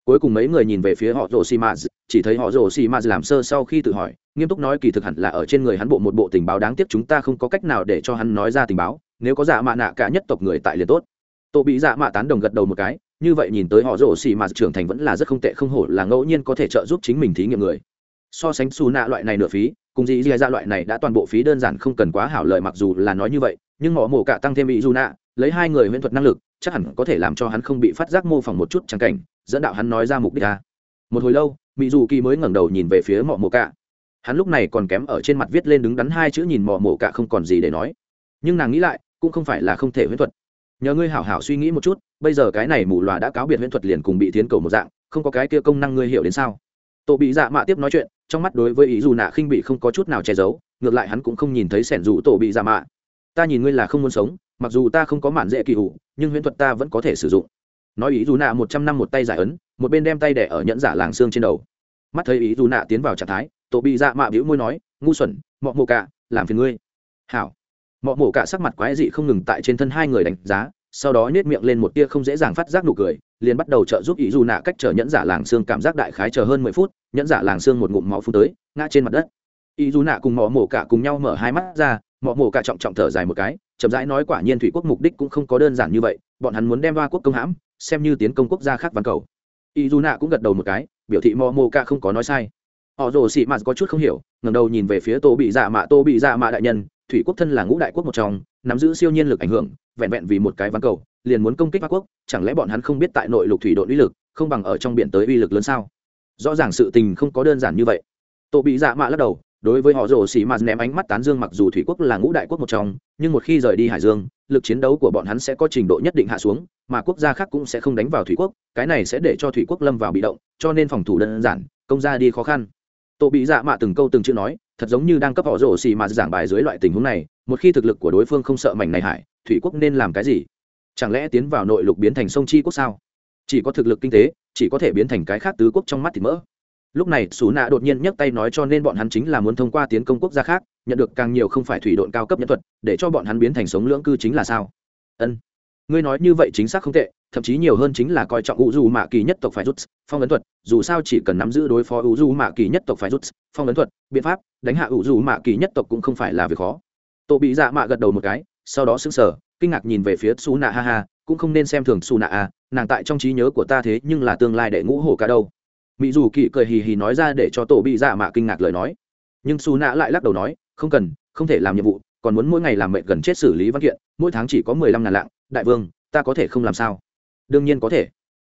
Cuối cùng mấy người nhìn về phía họ rồ xì mạt chỉ thấy họ rồ xì mạt làm sơ sau khi tự hỏi, nghiêm túc nói kỳ thực hẳn là ở trên người hắn bộ một bộ tình báo đáng tiếc chúng ta không có cách nào để cho hắn nói ra tình báo, nếu có giả mạ nạ cả nhất tộc người tại liền tốt. Tổ bị giả mạ tán đồng gật đầu một cái, như vậy nhìn tới họ rồ xì mạt trưởng thành vẫn là rất không tệ, không hổ là ngẫu nhiên có thể trợ giúp chính mình thí nghiệm người. So sánh xù nạ loại này nửa phí cùng dì dì ra loại này đã toàn bộ phí đơn giản không cần quá hảo lợi mặc dù là nói như vậy, nhưng mỏ mổ cả tăng thêm bị dù nạ, lấy hai người huyễn thuật năng lực, chắc hẳn có thể làm cho hắn không bị phát giác mô phỏng một chút trắng cảnh, dẫn đạo hắn nói ra mục đích ra một hồi lâu mỹ dù kỳ mới ngẩng đầu nhìn về phía mỏ mổ cả. Hắn lúc này còn kém ở trên mặt viết lên đứng đắn hai chữ nhìn mỏ mổ cả không còn gì để nói. Nhưng nàng nghĩ lại, cũng không phải là không thể huyễn thuật. Nhờ ngươi hảo hảo suy nghĩ một chút, bây giờ cái này mù loà đã cáo biệt huyễn thuật liền cùng bị tiến cầu một dạng, không có cái kia công năng ngươi hiểu đến sao? Tổ bị dạ mạ tiếp nói chuyện trong mắt đối với ý dù nạ khinh bị không có chút nào che giấu ngược lại hắn cũng không nhìn thấy sẻn dù tổ bị dạ mạ. Ta nhìn ngươi là không muốn sống mặc dù ta không có mạn dễ kỳ hủ, nhưng huyễn thuật ta vẫn có thể sử dụng. Nói ý dù nạ một trăm năm một tay giải ấn một bên đem tay đẻ ở nhẫn giả làng xương trên đầu. Mắt thấy ý dù nạ tiến vào trạng thái tổ bị dạ mạ bĩu môi nói ngu xuẩn mọ mổ cả làm phiền ngươi. Hảo. Mọ mổ cả sắc mặt quái dị không ngừng tại trên thân hai người đánh giá sau đó nhếch miệng lên một tia không dễ dàng phát giác nụ cười, liền bắt đầu trợ giúp ý dù nạ cách trở nhẫn giả làng xương cảm giác đại khái chờ hơn mười phút, nhẫn giả làng xương một ngụm máu phun tới, ngã trên mặt đất. Ý dù nạ cùng mọ mổ cả cùng nhau mở hai mắt ra, mọ mổ cả trọng trọng thở dài một cái, chậm rãi nói quả nhiên thủy quốc mục đích cũng không có đơn giản như vậy, bọn hắn muốn đem Hoa quốc công hãm, xem như tiến công quốc gia khác văn cầu. Ý dù nạ cũng gật đầu một cái, biểu thị mọ mổ cả không có nói sai. Họ rồ xị mạt có chút không hiểu, ngẩng đầu nhìn về phía tô bị dạ mạ, tô bị dạ mạ đại nhân, thủy quốc thân là ngũ đại quốc một trong, nắm giữ siêu nhiên lực ảnh hưởng vẹn vẹn vì một cái ván cầu, liền muốn công kích pháp quốc, chẳng lẽ bọn hắn không biết tại nội lục thủy đội uy lực, không bằng ở trong biển tới uy lực lớn sao? Rõ ràng sự tình không có đơn giản như vậy. Tổ bị dạ mạ lắc đầu, đối với họ rồ xì mạt ném ánh mắt tán dương mặc dù thủy quốc là ngũ đại quốc một trong, nhưng một khi rời đi hải dương, lực chiến đấu của bọn hắn sẽ có trình độ nhất định hạ xuống, mà quốc gia khác cũng sẽ không đánh vào thủy quốc, cái này sẽ để cho thủy quốc lâm vào bị động, cho nên phòng thủ đơn giản, công ra đi khó khăn. Tổ bị dạ mạ từng câu từng chữ nói, thật giống như đang cấp họ rồ xì mạt giảng bài dưới loại tình huống này, một khi thực lực của đối phương không sợ mảnh này hải thủy quốc nên làm cái gì? Chẳng lẽ tiến vào nội lục biến thành sông chi quốc sao? Chỉ có thực lực kinh tế, chỉ có thể biến thành cái khác tứ quốc trong mắt thì mỡ. Lúc này xù nạ đột nhiên nhấc tay nói cho nên bọn hắn chính là muốn thông qua tiến công quốc gia khác, nhận được càng nhiều không phải thủy độn cao cấp nhân thuật, để cho bọn hắn biến thành sống lưỡng cư chính là sao? Ân. Ngươi nói như vậy chính xác không tệ, thậm chí nhiều hơn chính là coi trọng u du mạ kỳ nhất tộc phải rút phong ấn thuật, dù sao chỉ cần nắm giữ đối phó u du mạ kỳ nhất tộc phải rút phong ấn thuật, biện pháp đánh hạ u du mạ kỳ nhất tộc cũng không phải là việc khó. Tổ bị dạ mạ gật đầu một cái sau đó sững sờ, kinh ngạc nhìn về phía su nạ ha ha cũng không nên xem thường su nạ à nàng tại trong trí nhớ của ta thế nhưng là tương lai đệ ngũ hổ cả đâu. Mỹ dù kỳ cười hì hì nói ra để cho tổ bị dạ mạ kinh ngạc lời nói. Nhưng su nạ lại lắc đầu nói, không cần, không thể làm nhiệm vụ, còn muốn mỗi ngày làm mệnh gần chết xử lý văn kiện, mỗi tháng chỉ có mười lăm ngàn lạng, đại vương, ta có thể không làm sao? Đương nhiên có thể.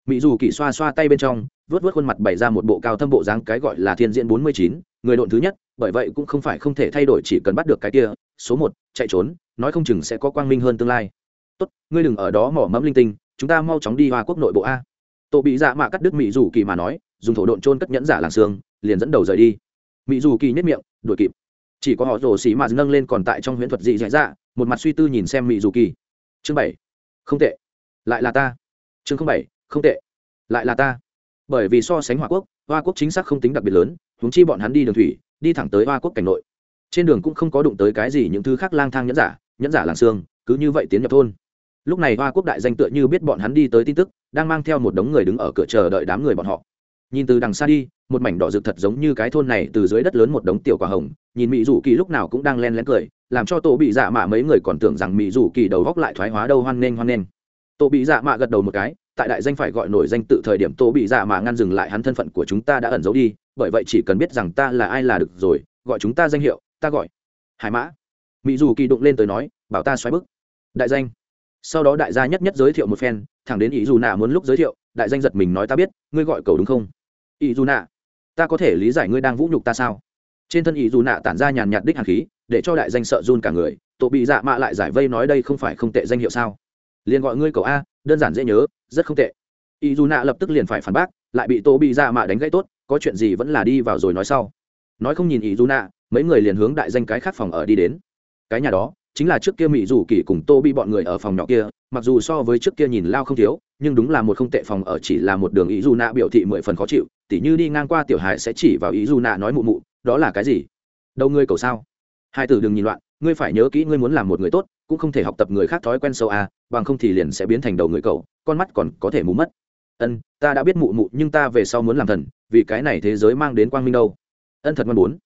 Mỹ dù kỳ xoa xoa tay bên trong vớt vớt khuôn mặt bày ra một bộ cao thâm bộ dáng cái gọi là thiên diễn bốn mươi chín, người độn thứ nhất, bởi vậy cũng không phải không thể thay đổi, chỉ cần bắt được cái kia, số một, chạy trốn nói không chừng sẽ có quang minh hơn tương lai. Tốt, ngươi đừng ở đó mỏ mẫm linh tinh, chúng ta mau chóng đi hoa quốc nội bộ a. Tổ bị dạ mạ cắt đứt mỹ dù kỳ mà nói, dùng thổ độn trôn cất nhẫn giả làng xương, liền dẫn đầu rời đi. Mỹ dù kỳ nhất miệng, đuổi kịp. Chỉ có họ rồ xì mà nâng lên còn tại trong huyễn thuật dị dạ dạ một mặt suy tư nhìn xem mỹ dù kỳ. Chương bảy, không tệ. Lại là ta. Chương không bảy, không tệ. Lại là ta. Bởi vì so sánh hoa quốc hoa quốc chính xác không tính đặc biệt lớn, huống chi bọn hắn đi đường thủy, đi thẳng tới hoa quốc cảnh nội trên đường cũng không có đụng tới cái gì những thứ khác lang thang nhẫn giả nhẫn giả làng xương, cứ như vậy tiến nhập thôn. Lúc này hoa quốc đại danh tựa như biết bọn hắn đi tới tin tức, đang mang theo một đống người đứng ở cửa chờ đợi đám người bọn họ. Nhìn từ đằng xa đi, một mảnh đỏ rực thật giống như cái thôn này từ dưới đất lớn một đống tiểu quả hồng, nhìn mỹ dù kỳ lúc nào cũng đang len lén cười, làm cho tổ bị dạ mạ mấy người còn tưởng rằng mỹ dù kỳ đầu góc lại thoái hóa đâu hoan nghênh hoan nghênh. Tổ bị dạ mạ gật đầu một cái, tại đại danh phải gọi nổi danh tự thời điểm tổ bị dạ mạ ngăn dừng lại hắn thân phận của chúng ta đã ẩn giấu đi, bởi vậy chỉ cần biết rằng ta là ai là được rồi, gọi chúng ta danh hiệu ta gọi. Hải mã. Mỹ dù kỳ đụng lên tới nói, bảo ta xoáy bức. Đại danh. Sau đó đại gia nhất nhất giới thiệu một phen, thẳng đến ý dù nạ muốn lúc giới thiệu, đại danh giật mình nói ta biết, ngươi gọi cầu đúng không? Ý dù nạ. Ta có thể lý giải ngươi đang vũ nhục ta sao? Trên thân ý dù nạ tản ra nhàn nhạt đích hàn khí, để cho đại danh sợ run cả người, tổ bị dạ mạ lại giải vây nói đây không phải không tệ danh hiệu sao? Liền gọi ngươi cầu a, đơn giản dễ nhớ, rất không tệ. Ý dù nạ lập tức liền phải phản bác, lại bị tổ bị dạ mạ đánh gãy tốt, có chuyện gì vẫn là đi vào rồi nói sau. Nói không nhìn ý dù nạ mấy người liền hướng đại danh cái khác phòng ở đi đến. Cái nhà đó chính là trước kia mỹ dù kỳ cùng tô bị bọn người ở phòng nhỏ kia, mặc dù so với trước kia nhìn lao không thiếu, nhưng đúng là một không tệ phòng ở chỉ là một đường ý dù nạ biểu thị mười phần khó chịu, tỉ như đi ngang qua tiểu hải sẽ chỉ vào ý dù nạ nói mụ mụ, đó là cái gì? Đâu ngươi cầu sao? Hai từ đừng nhìn loạn, ngươi phải nhớ kỹ ngươi muốn làm một người tốt, cũng không thể học tập người khác thói quen sâu à bằng không thì liền sẽ biến thành đầu người cầu con mắt còn có thể mù mất. Ân, ta đã biết mụ mụ, nhưng ta về sau muốn làm thần, vì cái này thế giới mang đến quang minh đâu. Ân, thật mong muốn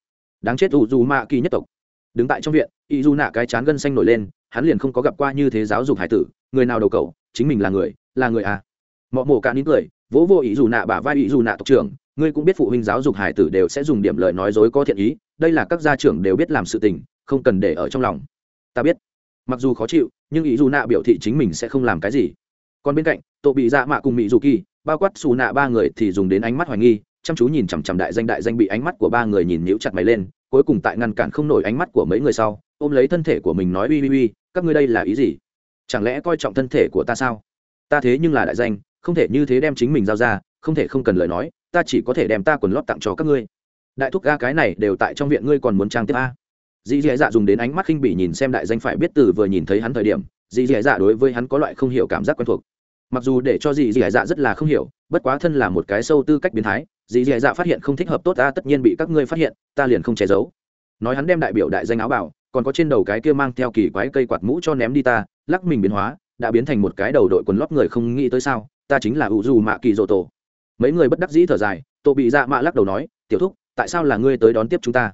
đáng chết u dù mạ kỳ nhất tộc. Đứng tại trong viện, y du nạ cái chán gân xanh nổi lên, hắn liền không có gặp qua như thế giáo dục hải tử, người nào đầu cầu chính mình là người là người à. Mọ mổ cả nín cười, vỗ vô ý dù nạ bả vai ý dù nạ tộc trưởng, ngươi cũng biết phụ huynh giáo dục hải tử đều sẽ dùng điểm lời nói dối có thiện ý, đây là các gia trưởng đều biết làm sự tình, không cần để ở trong lòng. Ta biết. Mặc dù khó chịu, nhưng ý dù nạ biểu thị chính mình sẽ không làm cái gì. Còn bên cạnh tổ bị dạ mạ cùng mỹ dù kỳ, bao quát xù nạ ba người thì dùng đến ánh mắt hoài nghi chăm chú nhìn chằm chằm đại danh đại danh bị ánh mắt của ba người nhìn nhíu chặt mày lên, cuối cùng tại ngăn cản không nổi ánh mắt của mấy người sau, ôm lấy thân thể của mình nói, uy uy uy, các ngươi đây là ý gì? Chẳng lẽ coi trọng thân thể của ta sao? Ta thế nhưng là đại danh, không thể như thế đem chính mình giao ra, không thể không cần lời nói, ta chỉ có thể đem ta quần lót tặng cho các ngươi. Đại thúc ga cái này đều tại trong viện, ngươi còn muốn trang tiếp a? Dì dì dạ dùng đến ánh mắt khinh bỉ nhìn xem đại danh phải biết từ vừa nhìn thấy hắn thời điểm, dì dì dạ đối với hắn có loại không hiểu cảm giác quen thuộc. Mặc dù để cho dì dì dạ rất là không hiểu, bất quá thân là một cái sâu tư cách biến thái dì dì dạ phát hiện không thích hợp tốt, ta tất nhiên bị các ngươi phát hiện, ta liền không che giấu. Nói hắn đem đại biểu đại danh áo bảo, còn có trên đầu cái kia mang theo kỳ quái cây quạt mũ cho ném đi ta, lắc mình biến hóa, đã biến thành một cái đầu đội quần lót người không nghĩ tới sao, ta chính là ủ dù mạ kỳ dỗ tổ. Mấy người bất đắc dĩ thở dài tổ bị dạ mạ lắc đầu nói, tiểu thúc, tại sao là ngươi tới đón tiếp chúng ta?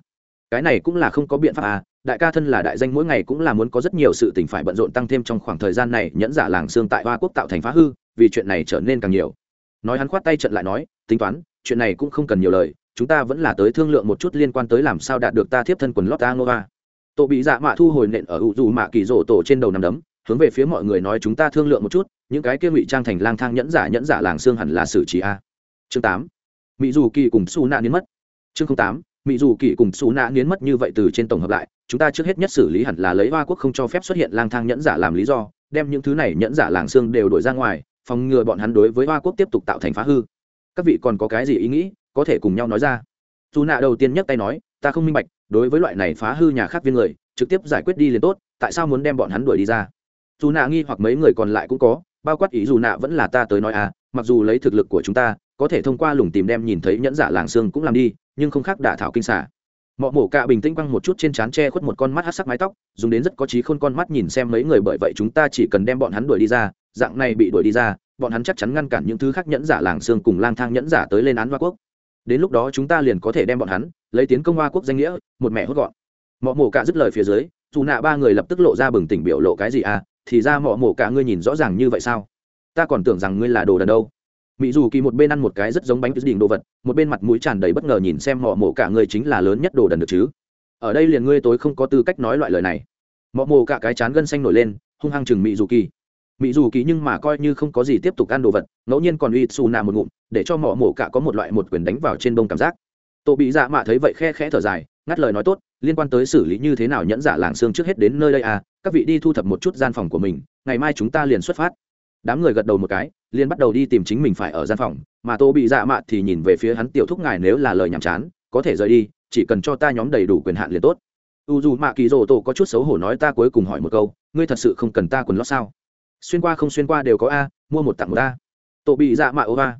Cái này cũng là không có biện pháp à đại ca thân là đại danh mỗi ngày cũng là muốn có rất nhiều sự tình phải bận rộn tăng thêm trong khoảng thời gian này, nhẫn giả làng xương tại hoa quốc tạo thành phá hư, vì chuyện này trở nên càng nhiều. Nói hắn khoát tay trận lại nói, tính toán chuyện này cũng không cần nhiều lời, chúng ta vẫn là tới thương lượng một chút liên quan tới làm sao đạt được ta thiếp thân quần lót ta nova. tổ bị dạ mạ thu hồi nện ở ủ dù mạ kỳ rổ tổ trên đầu nằm đấm, hướng về phía mọi người nói chúng ta thương lượng một chút, những cái kia ngụy trang thành lang thang nhẫn giả nhẫn giả làng xương hẳn là xử trí a. Chương tám mỹ dù kỳ cùng su nạ niến mất. Chương tám mỹ dù kỳ cùng su nạ niến mất như vậy từ trên tổng hợp lại, chúng ta trước hết nhất xử lý hẳn là lấy hoa quốc không cho phép xuất hiện lang thang nhẫn giả làm lý do, đem những thứ này nhẫn giả làng xương đều đổi ra ngoài, phòng ngừa bọn hắn đối với hoa quốc tiếp tục tạo thành phá hư các vị còn có cái gì ý nghĩ, có thể cùng nhau nói ra. Dù nạ đầu tiên nhấc tay nói, ta không minh bạch, đối với loại này phá hư nhà khác viên người, trực tiếp giải quyết đi liền tốt, tại sao muốn đem bọn hắn đuổi đi ra? Dù nạ nghi hoặc mấy người còn lại cũng có, bao quát ý dù nạ vẫn là ta tới nói à mặc dù lấy thực lực của chúng ta, có thể thông qua lùng tìm đem nhìn thấy nhẫn giả làng xương cũng làm đi, nhưng không khác đả thảo kinh xả. Mọ mổ cạ bình tĩnh quăng một chút trên trán tre khuất một con mắt hát sắc mái tóc, dùng đến rất có trí khôn con mắt nhìn xem mấy người bởi vậy chúng ta chỉ cần đem bọn hắn đuổi đi ra, dạng này bị đuổi đi ra bọn hắn chắc chắn ngăn cản những thứ khác nhẫn giả làng xương cùng lang thang nhẫn giả tới lên án hoa quốc. Đến lúc đó chúng ta liền có thể đem bọn hắn lấy tiến công hoa quốc danh nghĩa, một mẹ hốt gọn. Mọ mổ Cả dứt lời phía dưới, dù nạ ba người lập tức lộ ra bừng tỉnh biểu lộ cái gì à? Thì ra mọ mổ cả ngươi nhìn rõ ràng như vậy sao? Ta còn tưởng rằng ngươi là đồ đần đâu. Mỹ dù kỳ một bên ăn một cái rất giống bánh đỉnh đồ vật, một bên mặt mũi tràn đầy bất ngờ nhìn xem mọ mổ cả ngươi chính là lớn nhất đồ đần được chứ? Ở đây liền ngươi tối không có tư cách nói loại lời này. Mọ mổ cả cái chán gân xanh nổi lên, hung hăng chừng mỹ dù kỳ mỹ dù kỳ nhưng mà coi như không có gì tiếp tục ăn đồ vật, ngẫu nhiên còn uy xù nạ một ngụm, để cho mỏ mổ cả có một loại một quyền đánh vào trên bông cảm giác. Tổ bị dạ mạ thấy vậy khe khẽ thở dài, ngắt lời nói tốt, liên quan tới xử lý như thế nào nhẫn giả làng xương trước hết đến nơi đây à các vị đi thu thập một chút gian phòng của mình, ngày mai chúng ta liền xuất phát. Đám người gật đầu một cái, liền bắt đầu đi tìm chính mình phải ở gian phòng, mà tô bị dạ mạ thì nhìn về phía hắn, tiểu thúc ngài nếu là lời nhàm chán, có thể rời đi, chỉ cần cho ta nhóm đầy đủ quyền hạn liền tốt. U dù mạ kỳ rồ tổ có chút xấu hổ nói ta cuối cùng hỏi một câu, ngươi thật sự không cần ta quần lót sao? Xuyên qua không xuyên qua đều có a, mua một tặng một a. Tổ bị dạ mạ ô a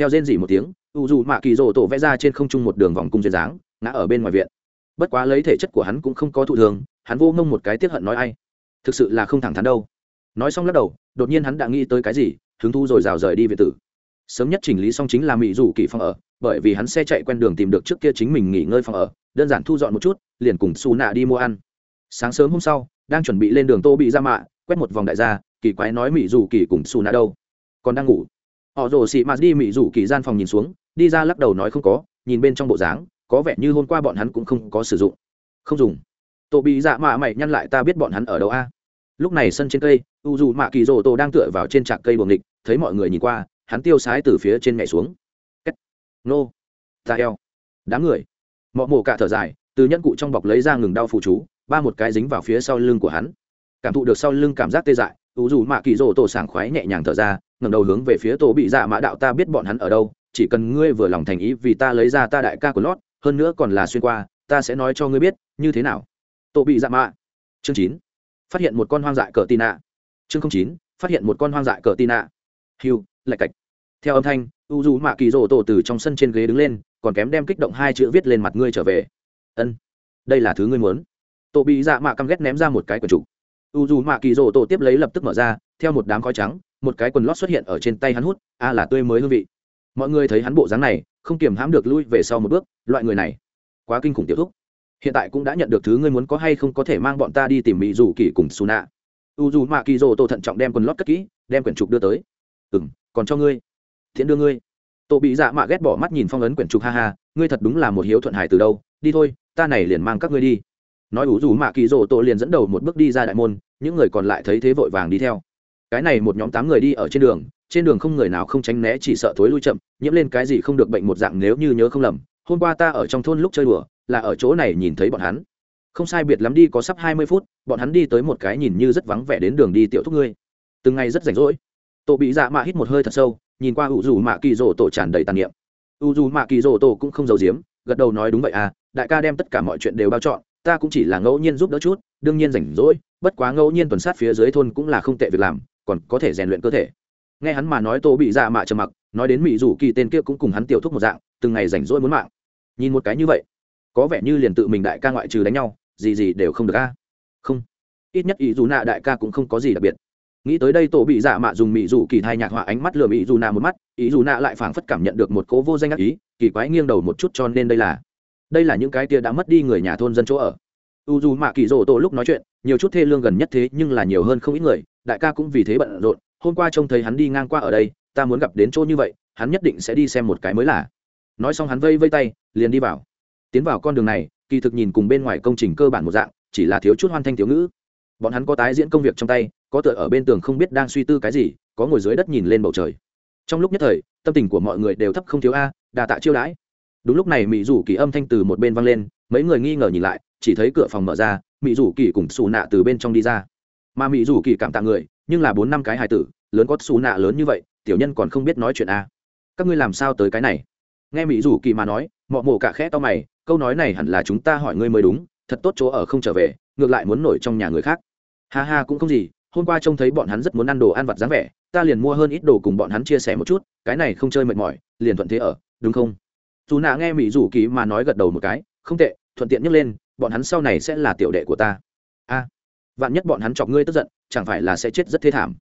theo rên dỉ một tiếng, u dù mạ kỳ rồ tổ vẽ ra trên không trung một đường vòng cung duyên dáng, ngã ở bên ngoài viện. Bất quá lấy thể chất của hắn cũng không có thụ thường, hắn vô ngông một cái tiếp hận nói ai. Thực sự là không thẳng thắn đâu. Nói xong lắc đầu, đột nhiên hắn đã nghĩ tới cái gì, hứng thu rồi rào rời đi về tử. Sớm nhất chỉnh lý xong chính là mỹ rủ kỳ phòng ở, bởi vì hắn xe chạy quen đường tìm được trước kia chính mình nghỉ ngơi phòng ở, đơn giản thu dọn một chút, liền cùng xù nạ đi mua ăn. Sáng sớm hôm sau, đang chuẩn bị lên đường tô bị ra mạ, quét một vòng đại gia kỳ quái nói mỹ rủ kỳ cùng xù nạ đâu. Còn đang ngủ. Họ rồ xị mạt đi mỹ rủ kỳ gian phòng nhìn xuống, đi ra lắc đầu nói không có, nhìn bên trong bộ dáng, có vẻ như hôm qua bọn hắn cũng không có sử dụng. Không dùng. Tổ bị dạ mạ mày nhăn lại ta biết bọn hắn ở đâu a? Lúc này sân trên cây, u dù mạ kỳ rồ tổ đang tựa vào trên trạc cây buồng địch thấy mọi người nhìn qua, hắn tiêu sái từ phía trên nhảy xuống. Kết. nô. Ta eo. Đám người. Mọ mổ cả thở dài, từ nhẫn cụ trong bọc lấy ra ngừng đau phụ chú, ba một cái dính vào phía sau lưng của hắn. Cảm thụ được sau lưng cảm giác tê dại u dù mạ kỳ rồ tổ sảng khoái nhẹ nhàng thở ra, ngẩng đầu hướng về phía tổ bị dạ mã đạo, ta biết bọn hắn ở đâu, chỉ cần ngươi vừa lòng thành ý vì ta lấy ra ta đại ca của lót, hơn nữa còn là xuyên qua, ta sẽ nói cho ngươi biết, như thế nào. Tổ bị dạ mã. chương chín. Phát hiện một con hoang dại cờ tin ạ chương chín. Phát hiện một con hoang dại cờ tin ạ hiu lạch cạch. Theo âm thanh u dù mạ kỳ rỗ tổ từ trong sân trên ghế đứng lên, còn kém đem kích động hai chữ viết lên mặt ngươi trở về. Ân, đây là thứ ngươi muốn. Tổ bị dạ mạ căm ghét ném ra một cái quần trục u dù mạ kỳ rổ tổ tiếp lấy lập tức mở ra, theo một đám khói trắng, một cái quần lót xuất hiện ở trên tay hắn hút, a là tươi mới hương vị. Mọi người thấy hắn bộ dáng này, không kiềm hãm được lui về sau một bước, loại người này, quá kinh khủng tiểu thúc. Hiện tại cũng đã nhận được thứ ngươi muốn có hay không có thể mang bọn ta đi tìm mỹ dù kỳ cùng su nạ u dù mạ kỳ rổ tổ thận trọng đem quần lót cất kỹ, đem quyển trục đưa tới. Ừ m còn cho ngươi. Thiện đưa ngươi. Tổ bị dạ mạ ghét bỏ mắt nhìn phong ấn quyển trục, ha ha, ngươi thật đúng là một hiếu thuận hải từ đâu. Đi thôi, ta này liền mang các ngươi đi nói ủ dù mạ kỳ rỗ tổ liền dẫn đầu một bước đi ra đại môn, những người còn lại thấy thế vội vàng đi theo. Cái này một nhóm tám người đi ở trên đường trên đường không người nào không tránh né, chỉ sợ thối lui chậm, nhiễm lên cái gì không được bệnh một dạng nếu như nhớ không lầm, hôm qua ta ở trong thôn lúc chơi đùa, là ở chỗ này nhìn thấy bọn hắn. Không sai biệt lắm đi, có sắp hai mươi phút, bọn hắn đi tới một cái nhìn như rất vắng vẻ đến đường đi tiểu thúc ngươi. Từng ngày rất rảnh rỗi. Tổ bị dạ mạ hít một hơi thật sâu, nhìn qua u dù mạ kỳ rỗ tổ tràn đầy tàn niệm. U dù mạ kỳ rỗ tổ cũng không giấu giếm, gật đầu nói đúng vậy à đại ca đem tất cả mọi chuyện đều bao chọn ta cũng chỉ là ngẫu nhiên giúp đỡ chút, đương nhiên rảnh rỗi, bất quá ngẫu nhiên tuần sát phía dưới thôn cũng là không tệ việc làm, còn có thể rèn luyện cơ thể. Nghe hắn mà nói tô bị dạ mạ trầm mặc, nói đến mỹ rủ kỳ tên kia cũng cùng hắn tiểu thúc một dạng, từng ngày rảnh rỗi muốn mạng. Nhìn một cái như vậy, có vẻ như liền tự mình đại ca ngoại trừ đánh nhau, gì gì đều không được a. Không. Ít nhất ý dù nạ đại ca cũng không có gì đặc biệt. Nghĩ tới đây tổ bị dạ mạ dùng mỹ dù kỳ thai nhạc họa ánh mắt lừa mỹ dù nạ một mắt, ý dù nạ lại phảng phất cảm nhận được một cố vô danh ác ý, kỳ quái nghiêng đầu một chút cho nên đây là đây là những cái tia đã mất đi người nhà thôn dân chỗ ở. U dù mạ kỳ rỗ tổ lúc nói chuyện, nhiều chút thê lương gần nhất thế nhưng là nhiều hơn không ít người, đại ca cũng vì thế bận rộn, hôm qua trông thấy hắn đi ngang qua ở đây, ta muốn gặp đến chỗ như vậy, hắn nhất định sẽ đi xem một cái mới lạ. nói xong hắn vây vây tay, liền đi vào. Tiến vào con đường này, kỳ thực nhìn cùng bên ngoài công trình cơ bản một dạng, chỉ là thiếu chút hoan thanh thiếu ngữ. Bọn hắn có tái diễn công việc trong tay, có tựa ở bên tường không biết đang suy tư cái gì, có ngồi dưới đất nhìn lên bầu trời. Trong lúc nhất thời, tâm tình của mọi người đều thấp không thiếu a đà tạ chiêu đãi đúng lúc này mỹ rủ kỳ âm thanh từ một bên vang lên, mấy người nghi ngờ nhìn lại, chỉ thấy cửa phòng mở ra mỹ rủ kỳ cùng xù nạ từ bên trong đi ra. Mà mỹ rủ kỳ cảm tạ người, nhưng là bốn năm cái hài tử, lớn có xù nạ lớn như vậy, tiểu nhân còn không biết nói chuyện a các ngươi làm sao tới cái này? Nghe mỹ rủ kỳ mà nói, mọ mổ cả khẽ to mày, câu nói này hẳn là chúng ta hỏi ngươi mới đúng, thật tốt chỗ ở không trở về, ngược lại muốn nổi trong nhà người khác. Ha ha, cũng không gì, hôm qua trông thấy bọn hắn rất muốn ăn đồ ăn vặt dáng vẻ, ta liền mua hơn ít đồ cùng bọn hắn chia sẻ một chút, cái này không chơi mệt mỏi, liền thuận thế ở, đúng không? Dù nạ nghe mỹ dù kỳ mà nói gật đầu một cái, không tệ, thuận tiện nhấc lên, bọn hắn sau này sẽ là tiểu đệ của ta. A, vạn nhất bọn hắn chọc ngươi tức giận, chẳng phải là sẽ chết rất thê thảm.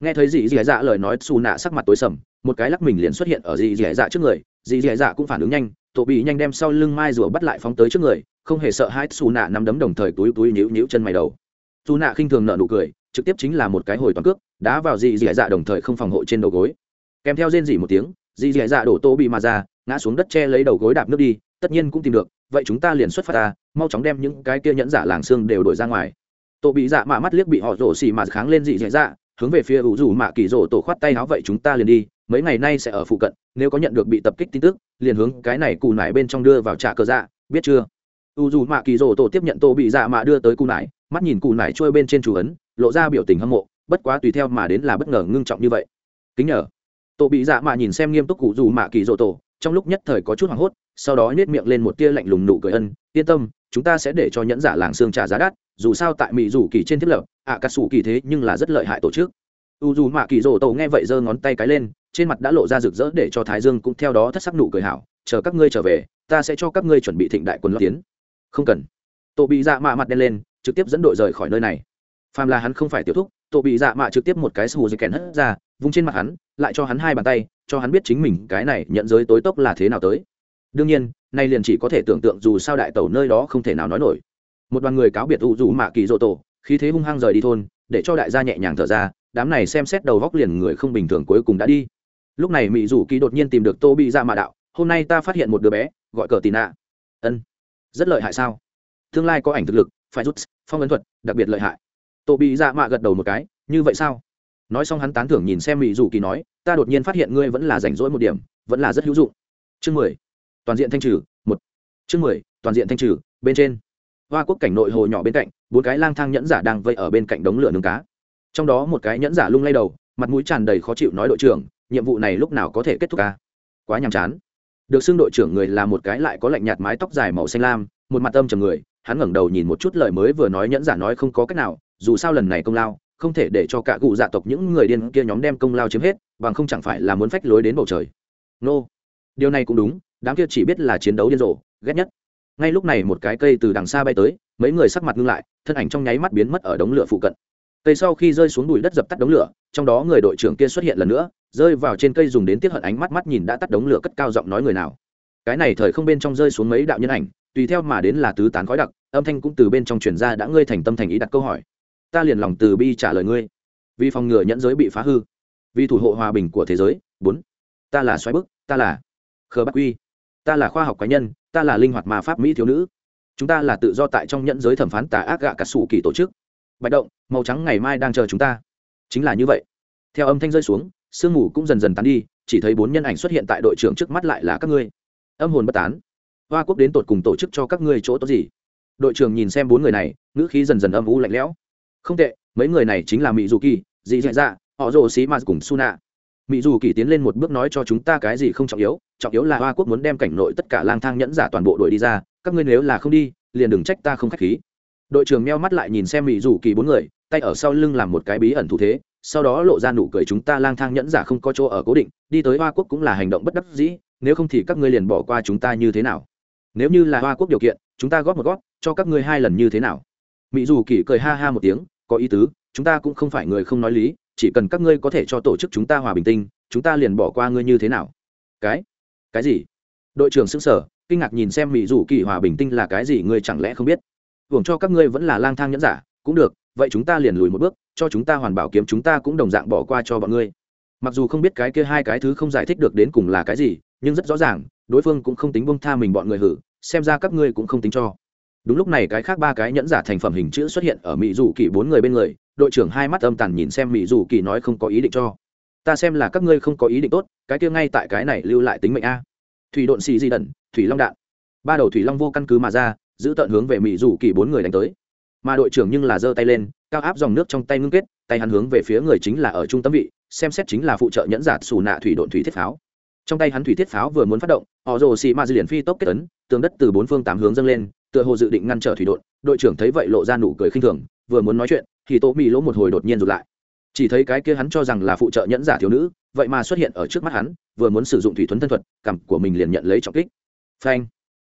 Nghe thấy dì dì dạ lời nói xù nạ sắc mặt tối sầm, một cái lắc mình liền xuất hiện ở dì dì dạ trước người. Dì dì dạ cũng phản ứng nhanh tổ bị nhanh đem sau lưng mai rùa bắt lại phóng tới trước người, không hề sợ hai xù nạ nắm đấm đồng thời túi túi nhíu nhíu chân mày đầu. Xù nạ khinh thường nợ nụ cười, trực tiếp chính là một cái hồi toàn cước, đá vào dì dì dạ đồng thời không phòng hộ trên đầu gối. Kèm theo rên dỉ một tiếng, dì dì dạ đổ tô bị mà ra ngã xuống đất che lấy đầu gối đạp nước đi, tất nhiên cũng tìm được, vậy chúng ta liền xuất phát ta, mau chóng đem những cái kia nhẫn giả làng xương đều đổi ra ngoài. Tổ bị dạ mạ mắt liếc bị họ rổ xì mà kháng lên dị dạ dạ hướng về phía ủ rủ mạ kỳ rổ tổ khoát tay áo, vậy chúng ta liền đi, mấy ngày nay sẽ ở phụ cận, nếu có nhận được bị tập kích tin tức, liền hướng cái này cù nải bên trong đưa vào trả cờ dạ biết chưa? U dù mạ kỳ rổ tổ tiếp nhận tổ bị dạ mạ đưa tới cù nải, mắt nhìn cù nải trôi bên trên chủ ấn, lộ ra biểu tình hâm mộ, bất quá tùy theo mà đến là bất ngờ ngưng trọng như vậy. Kính nhờ. Tổ bị dạ mạ nhìn xem nghiêm túc cụ dù mạ kỳ rổ tổ trong lúc nhất thời có chút hoảng hốt, sau đó nết miệng lên một tia lạnh lùng nụ cười ân, yên tâm, chúng ta sẽ để cho nhẫn giả làng xương trả giá đắt, dù sao tại mỹ dù kỳ trên thiết lập ạ cà sủ kỳ thế nhưng là rất lợi hại tổ chức. U dù mạ kỳ rổ tổ nghe vậy giơ ngón tay cái lên, trên mặt đã lộ ra rực rỡ để cho thái dương cũng theo đó thất sắc nụ cười hảo, chờ các ngươi trở về, ta sẽ cho các ngươi chuẩn bị thịnh đại quân lót tiến. Không cần. Tổ bị dạ mạ mặt đen lên, trực tiếp dẫn đội rời khỏi nơi này. Phàm là hắn không phải tiểu thúc, tổ bị dạ mạ trực tiếp một cái sù dây kèn hất ra, vung trên mặt hắn, lại cho hắn hai bàn tay cho hắn biết chính mình cái này nhận giới tối tốc là thế nào tới. Đương nhiên, nay liền chỉ có thể tưởng tượng dù sao đại tẩu nơi đó không thể nào nói nổi. Một đoàn người cáo biệt u dù mạ kỳ dỗ tổ, khí thế hung hăng rời đi thôn, để cho đại gia nhẹ nhàng thở ra, đám này xem xét đầu góc liền người không bình thường cuối cùng đã đi. Lúc này mỹ dù kỳ đột nhiên tìm được tô bị ra dạ mạ đạo, hôm nay ta phát hiện một đứa bé, gọi cờ tì nạ. Ân, rất lợi hại sao? Tương lai có ảnh thực lực, phải rút, phong ấn thuật, đặc biệt lợi hại. Tô bị ra dạ mạ gật đầu một cái, như vậy sao? Nói xong hắn tán thưởng nhìn xem mỹ rủ kỳ nói, ta đột nhiên phát hiện ngươi vẫn là rảnh rỗi một điểm, vẫn là rất hữu dụng. Chương mười. Toàn diện thanh trừ, một. Chương mười, toàn diện thanh trừ, bên trên. Hoa quốc cảnh nội hồ nhỏ bên cạnh, bốn cái lang thang nhẫn giả đang vây ở bên cạnh đống lửa nướng cá. Trong đó một cái nhẫn giả lung lay đầu, mặt mũi tràn đầy khó chịu nói đội trưởng, nhiệm vụ này lúc nào có thể kết thúc ca? Quá nhàm chán. Được xưng đội trưởng người là một cái lại có lạnh nhạt mái tóc dài màu xanh lam, một mặt âm trầm người, hắn ngẩng đầu nhìn một chút lời mới vừa nói nhẫn giả nói không có cách nào, dù sao lần này công lao không thể để cho cả cụ dạ tộc những người điên kia nhóm đem công lao chiếm hết, bằng không chẳng phải là muốn phách lối đến bầu trời. Nô, điều này cũng đúng, đám kia chỉ biết là chiến đấu điên rồ, ghét nhất. Ngay lúc này một cái cây từ đằng xa bay tới, mấy người sắc mặt ngưng lại, thân ảnh trong nháy mắt biến mất ở đống lửa phụ cận. Cây sau khi rơi xuống bụi đất dập tắt đống lửa, trong đó người đội trưởng kia xuất hiện lần nữa, rơi vào trên cây dùng đến tiết hận ánh mắt mắt nhìn đã tắt đống lửa cất cao giọng nói người nào. Cái này thời không bên trong rơi xuống mấy đạo nhân ảnh, tùy theo mà đến là tứ tán khói đặc, âm thanh cũng từ bên trong truyền ra đã ngươi thành tâm thành ý đặt câu hỏi ta liền lòng từ bi trả lời ngươi. Vì phòng ngừa nhẫn giới bị phá hư, vì thủ hộ hòa bình của thế giới. Bốn, ta là xoáy bức, ta là khờ bắc quy, ta là khoa học cá nhân, ta là linh hoạt mà pháp mỹ thiếu nữ. Chúng ta là tự do tại trong nhẫn giới thẩm phán tà ác gạ cả sủ kỳ tổ chức. Bạch động, màu trắng ngày mai đang chờ chúng ta. Chính là như vậy. Theo âm thanh rơi xuống, sương mù cũng dần dần tán đi, chỉ thấy bốn nhân ảnh xuất hiện tại đội trưởng trước mắt lại là các ngươi. Âm hồn bất tán. Hoa quốc đến tột cùng tổ chức cho các ngươi chỗ tốt gì? Đội trưởng nhìn xem bốn người này, ngữ khí dần dần âm u lạnh lẽo không tệ, mấy người này chính là mỹ dù kỳ dị dạ dạ họ rồ xí mà cùng su nạ mỹ dù kỳ tiến lên một bước nói cho chúng ta cái gì không trọng yếu trọng yếu là hoa quốc muốn đem cảnh nội tất cả lang thang nhẫn giả toàn bộ đội đi ra, các ngươi nếu là không đi, liền đừng trách ta không k h á c h khí. Đội trưởng meo mắt lại nhìn xem mỹ dù kỳ bốn người, tay ở sau lưng làm một cái bí ẩn thủ thế, sau đó lộ ra nụ cười chúng ta lang thang nhẫn giả không có chỗ ở cố định, đi tới hoa quốc cũng là hành động bất đắc dĩ, nếu không thì các ngươi liền bỏ qua chúng ta như thế nào. Nếu như là hoa quốc điều kiện, chúng ta góp một góp, cho các ngươi hai lần như thế nào. Mỹ dù kỳ cười ha ha một tiếng có ý tứ, chúng ta cũng không phải người không nói lý, chỉ cần các ngươi có thể cho tổ chức chúng ta hòa bình tinh, chúng ta liền bỏ qua ngươi như thế nào? Cái? Cái gì? Đội trưởng xứng sở kinh ngạc nhìn xem mỹ dù kỳ hòa bình tinh là cái gì ngươi chẳng lẽ không biết? Hưởng cho các ngươi vẫn là lang thang nhẫn giả, cũng được, vậy chúng ta liền lùi một bước, cho chúng ta hoàn bảo kiếm chúng ta cũng đồng dạng bỏ qua cho bọn ngươi. Mặc dù không biết cái kia hai cái thứ không giải thích được đến cùng là cái gì, nhưng rất rõ ràng, đối phương cũng không tính bông tha mình bọn người hử, xem ra các ngươi cũng không tính cho đúng lúc này cái khác ba cái nhẫn giả thành phẩm hình chữ xuất hiện ở mỹ dù kỳ bốn người bên người, đội trưởng hai mắt âm tàn nhìn xem mỹ dù kỳ nói không có ý định cho. Ta xem là các ngươi không có ý định tốt, cái kia ngay tại cái này lưu lại tính mệnh a. Thủy độn xì di đẩn, thủy long đạn. Ba đầu thủy long vô căn cứ mà ra, giữ tận hướng về mỹ dù kỳ bốn người đánh tới. Mà đội trưởng nhưng là giơ tay lên, cao áp dòng nước trong tay ngưng kết, tay hắn hướng về phía người chính là ở trung tâm vị, xem xét chính là phụ trợ nhẫn giả xù nạ thủy độn thủy thiết pháo. Trong tay hắn thủy thiết pháo vừa muốn phát động, họ rồ xì ma dư liền phi tốc kết ấn, tường đất từ bốn phương tám hướng dâng lên tựa hồ dự định ngăn trở thủy đội đội trưởng thấy vậy lộ ra nụ cười khinh thường, vừa muốn nói chuyện, thì tô mỹ lỗ một hồi đột nhiên rụt lại. Chỉ thấy cái kia hắn cho rằng là phụ trợ nhẫn giả thiếu nữ, vậy mà xuất hiện ở trước mắt hắn, vừa muốn sử dụng thủy thuấn thân thuật cằm của mình liền nhận lấy trọng kích. Phanh!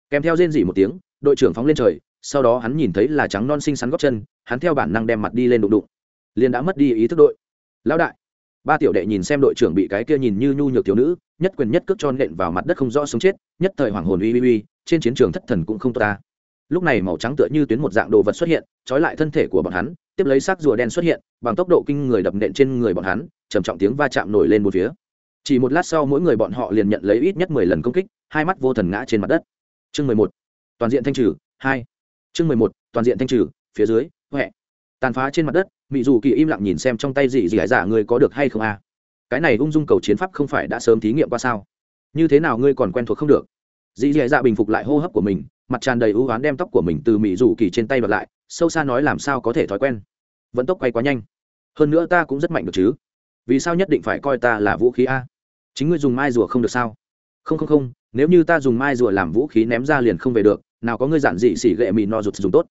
Kèm theo rên dỉ một tiếng, đội trưởng phóng lên trời, sau đó hắn nhìn thấy là trắng non xinh xắn góc chân, hắn theo bản năng đem mặt đi lên đụng đụng. Liền đã mất đi ý thức đội. Lão đại! Ba tiểu đệ nhìn xem đội trưởng bị cái kia nhìn như nhu nhược thiếu nữ, nhất quyền nhất cước cho nện vào mặt đất không rõ sống chết, nhất thời hoàng hồn uy uy uy, trên chiến trường thất thần cũng không tốt ta lúc này màu trắng tựa như tuyến một dạng đồ vật xuất hiện, trói lại thân thể của bọn hắn, tiếp lấy xác rùa đen xuất hiện, bằng tốc độ kinh người đập nện trên người bọn hắn, trầm trọng tiếng va chạm nổi lên một phía. Chỉ một lát sau mỗi người bọn họ liền nhận lấy ít nhất mười lần công kích, hai mắt vô thần ngã trên mặt đất. Chương mười một, toàn diện thanh trừ, hai. Chương mười một, toàn diện thanh trừ, phía dưới, huệ. Tàn phá trên mặt đất mỹ dù kỳ im lặng nhìn xem trong tay gì gì hải giả người có được hay không a. Cái này ung dung cầu chiến pháp không phải đã sớm thí nghiệm qua sao? Như thế nào ngươi còn quen thuộc không được? Dì dì dạ bình phục lại hô hấp của mình mặt tràn đầy ưu oán đem tóc của mình từ mỹ rủ kỳ trên tay bật lại, sâu xa nói làm sao có thể thói quen. Vận tốc quay quá nhanh. Hơn nữa ta cũng rất mạnh được chứ. Vì sao nhất định phải coi ta là vũ khí a? Chính ngươi dùng mai rùa không được sao? Không không không, nếu như ta dùng mai rùa làm vũ khí ném ra liền không về được, nào có ngươi giản dị xỉ gệ mị no rụt dùng tốt.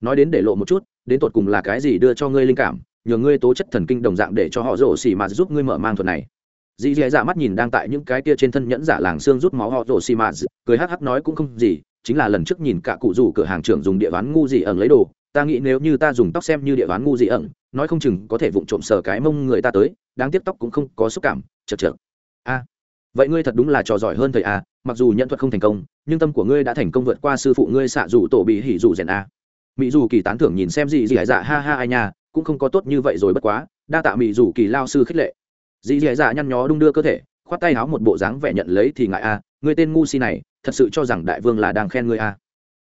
Nói đến để lộ một chút, đến tột cùng là cái gì đưa cho ngươi linh cảm, nhờ ngươi tố chất thần kinh đồng dạng để cho họ rổ xỉ mà giúp ngươi mở mang thuật này. Dì dì dạ mắt nhìn đang tại những cái tia trên thân nhẫn giả làng xương rút máu họ rổ xỉ mà, cười hắc hắc nói cũng không gì chính là lần trước nhìn cả cụ rủ cửa hàng trưởng dùng địa ván ngu gì ẩn lấy đồ ta nghĩ nếu như ta dùng tóc xem như địa ván ngu gì ẩn nói không chừng có thể vụng trộm sờ cái mông người ta tới đáng tiếc tóc cũng không có xúc cảm chật chật a vậy ngươi thật đúng là trò giỏi hơn thầy a mặc dù nhận thuật không thành công nhưng tâm của ngươi đã thành công vượt qua sư phụ ngươi xạ rủ tổ bị hỉ rủ rèn a. Mỹ dù kỳ tán thưởng nhìn xem gì gì hải dạ ha ha ai nha cũng không có tốt như vậy rồi bất quá đa tạ mỹ dù kỳ lao sư khích lệ. Dì dì dạ nhăn nhó đung đưa cơ thể khoát tay áo một bộ dáng vẻ nhận lấy thì ngại a à, người tên ngu si này thật sự cho rằng đại vương là đang khen ngươi à.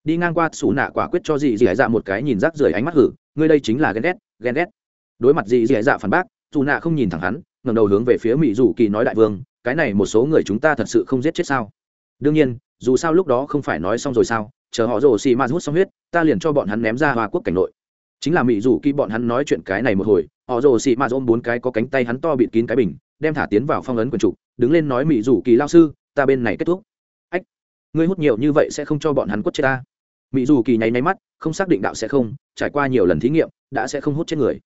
đi ngang qua, xù nạ quả quyết cho dì dì dạ một cái nhìn rác rưởi ánh mắt hử, ngươi đây chính là ghen ghét ghen ghét. Đối mặt dì dì dạ phản bác dù nạ không nhìn thẳng hắn, ngẩng đầu hướng về phía mỹ dù kỳ nói đại vương, cái này một số người chúng ta thật sự không giết chết sao? Đương nhiên, dù sao lúc đó không phải nói xong rồi sao, chờ họ rồ xì ma hút xong huyết, ta liền cho bọn hắn ném ra hoa quốc cảnh nội. Chính là mỹ dù kỳ bọn hắn nói chuyện cái này một hồi, họ rồ xì ma ôm bốn cái có cánh tay hắn to bịt kín cái bình, đem thả tiến vào phong ấn quần trục đứng lên nói mỹ dù kỳ lao sư, ta bên này kết thúc ngươi hút nhiều như vậy sẽ không cho bọn hắn quất chết ta. Mỹ dù kỳ nháy nháy mắt, không xác định đạo sẽ không, trải qua nhiều lần thí nghiệm, đã sẽ không hút chết người.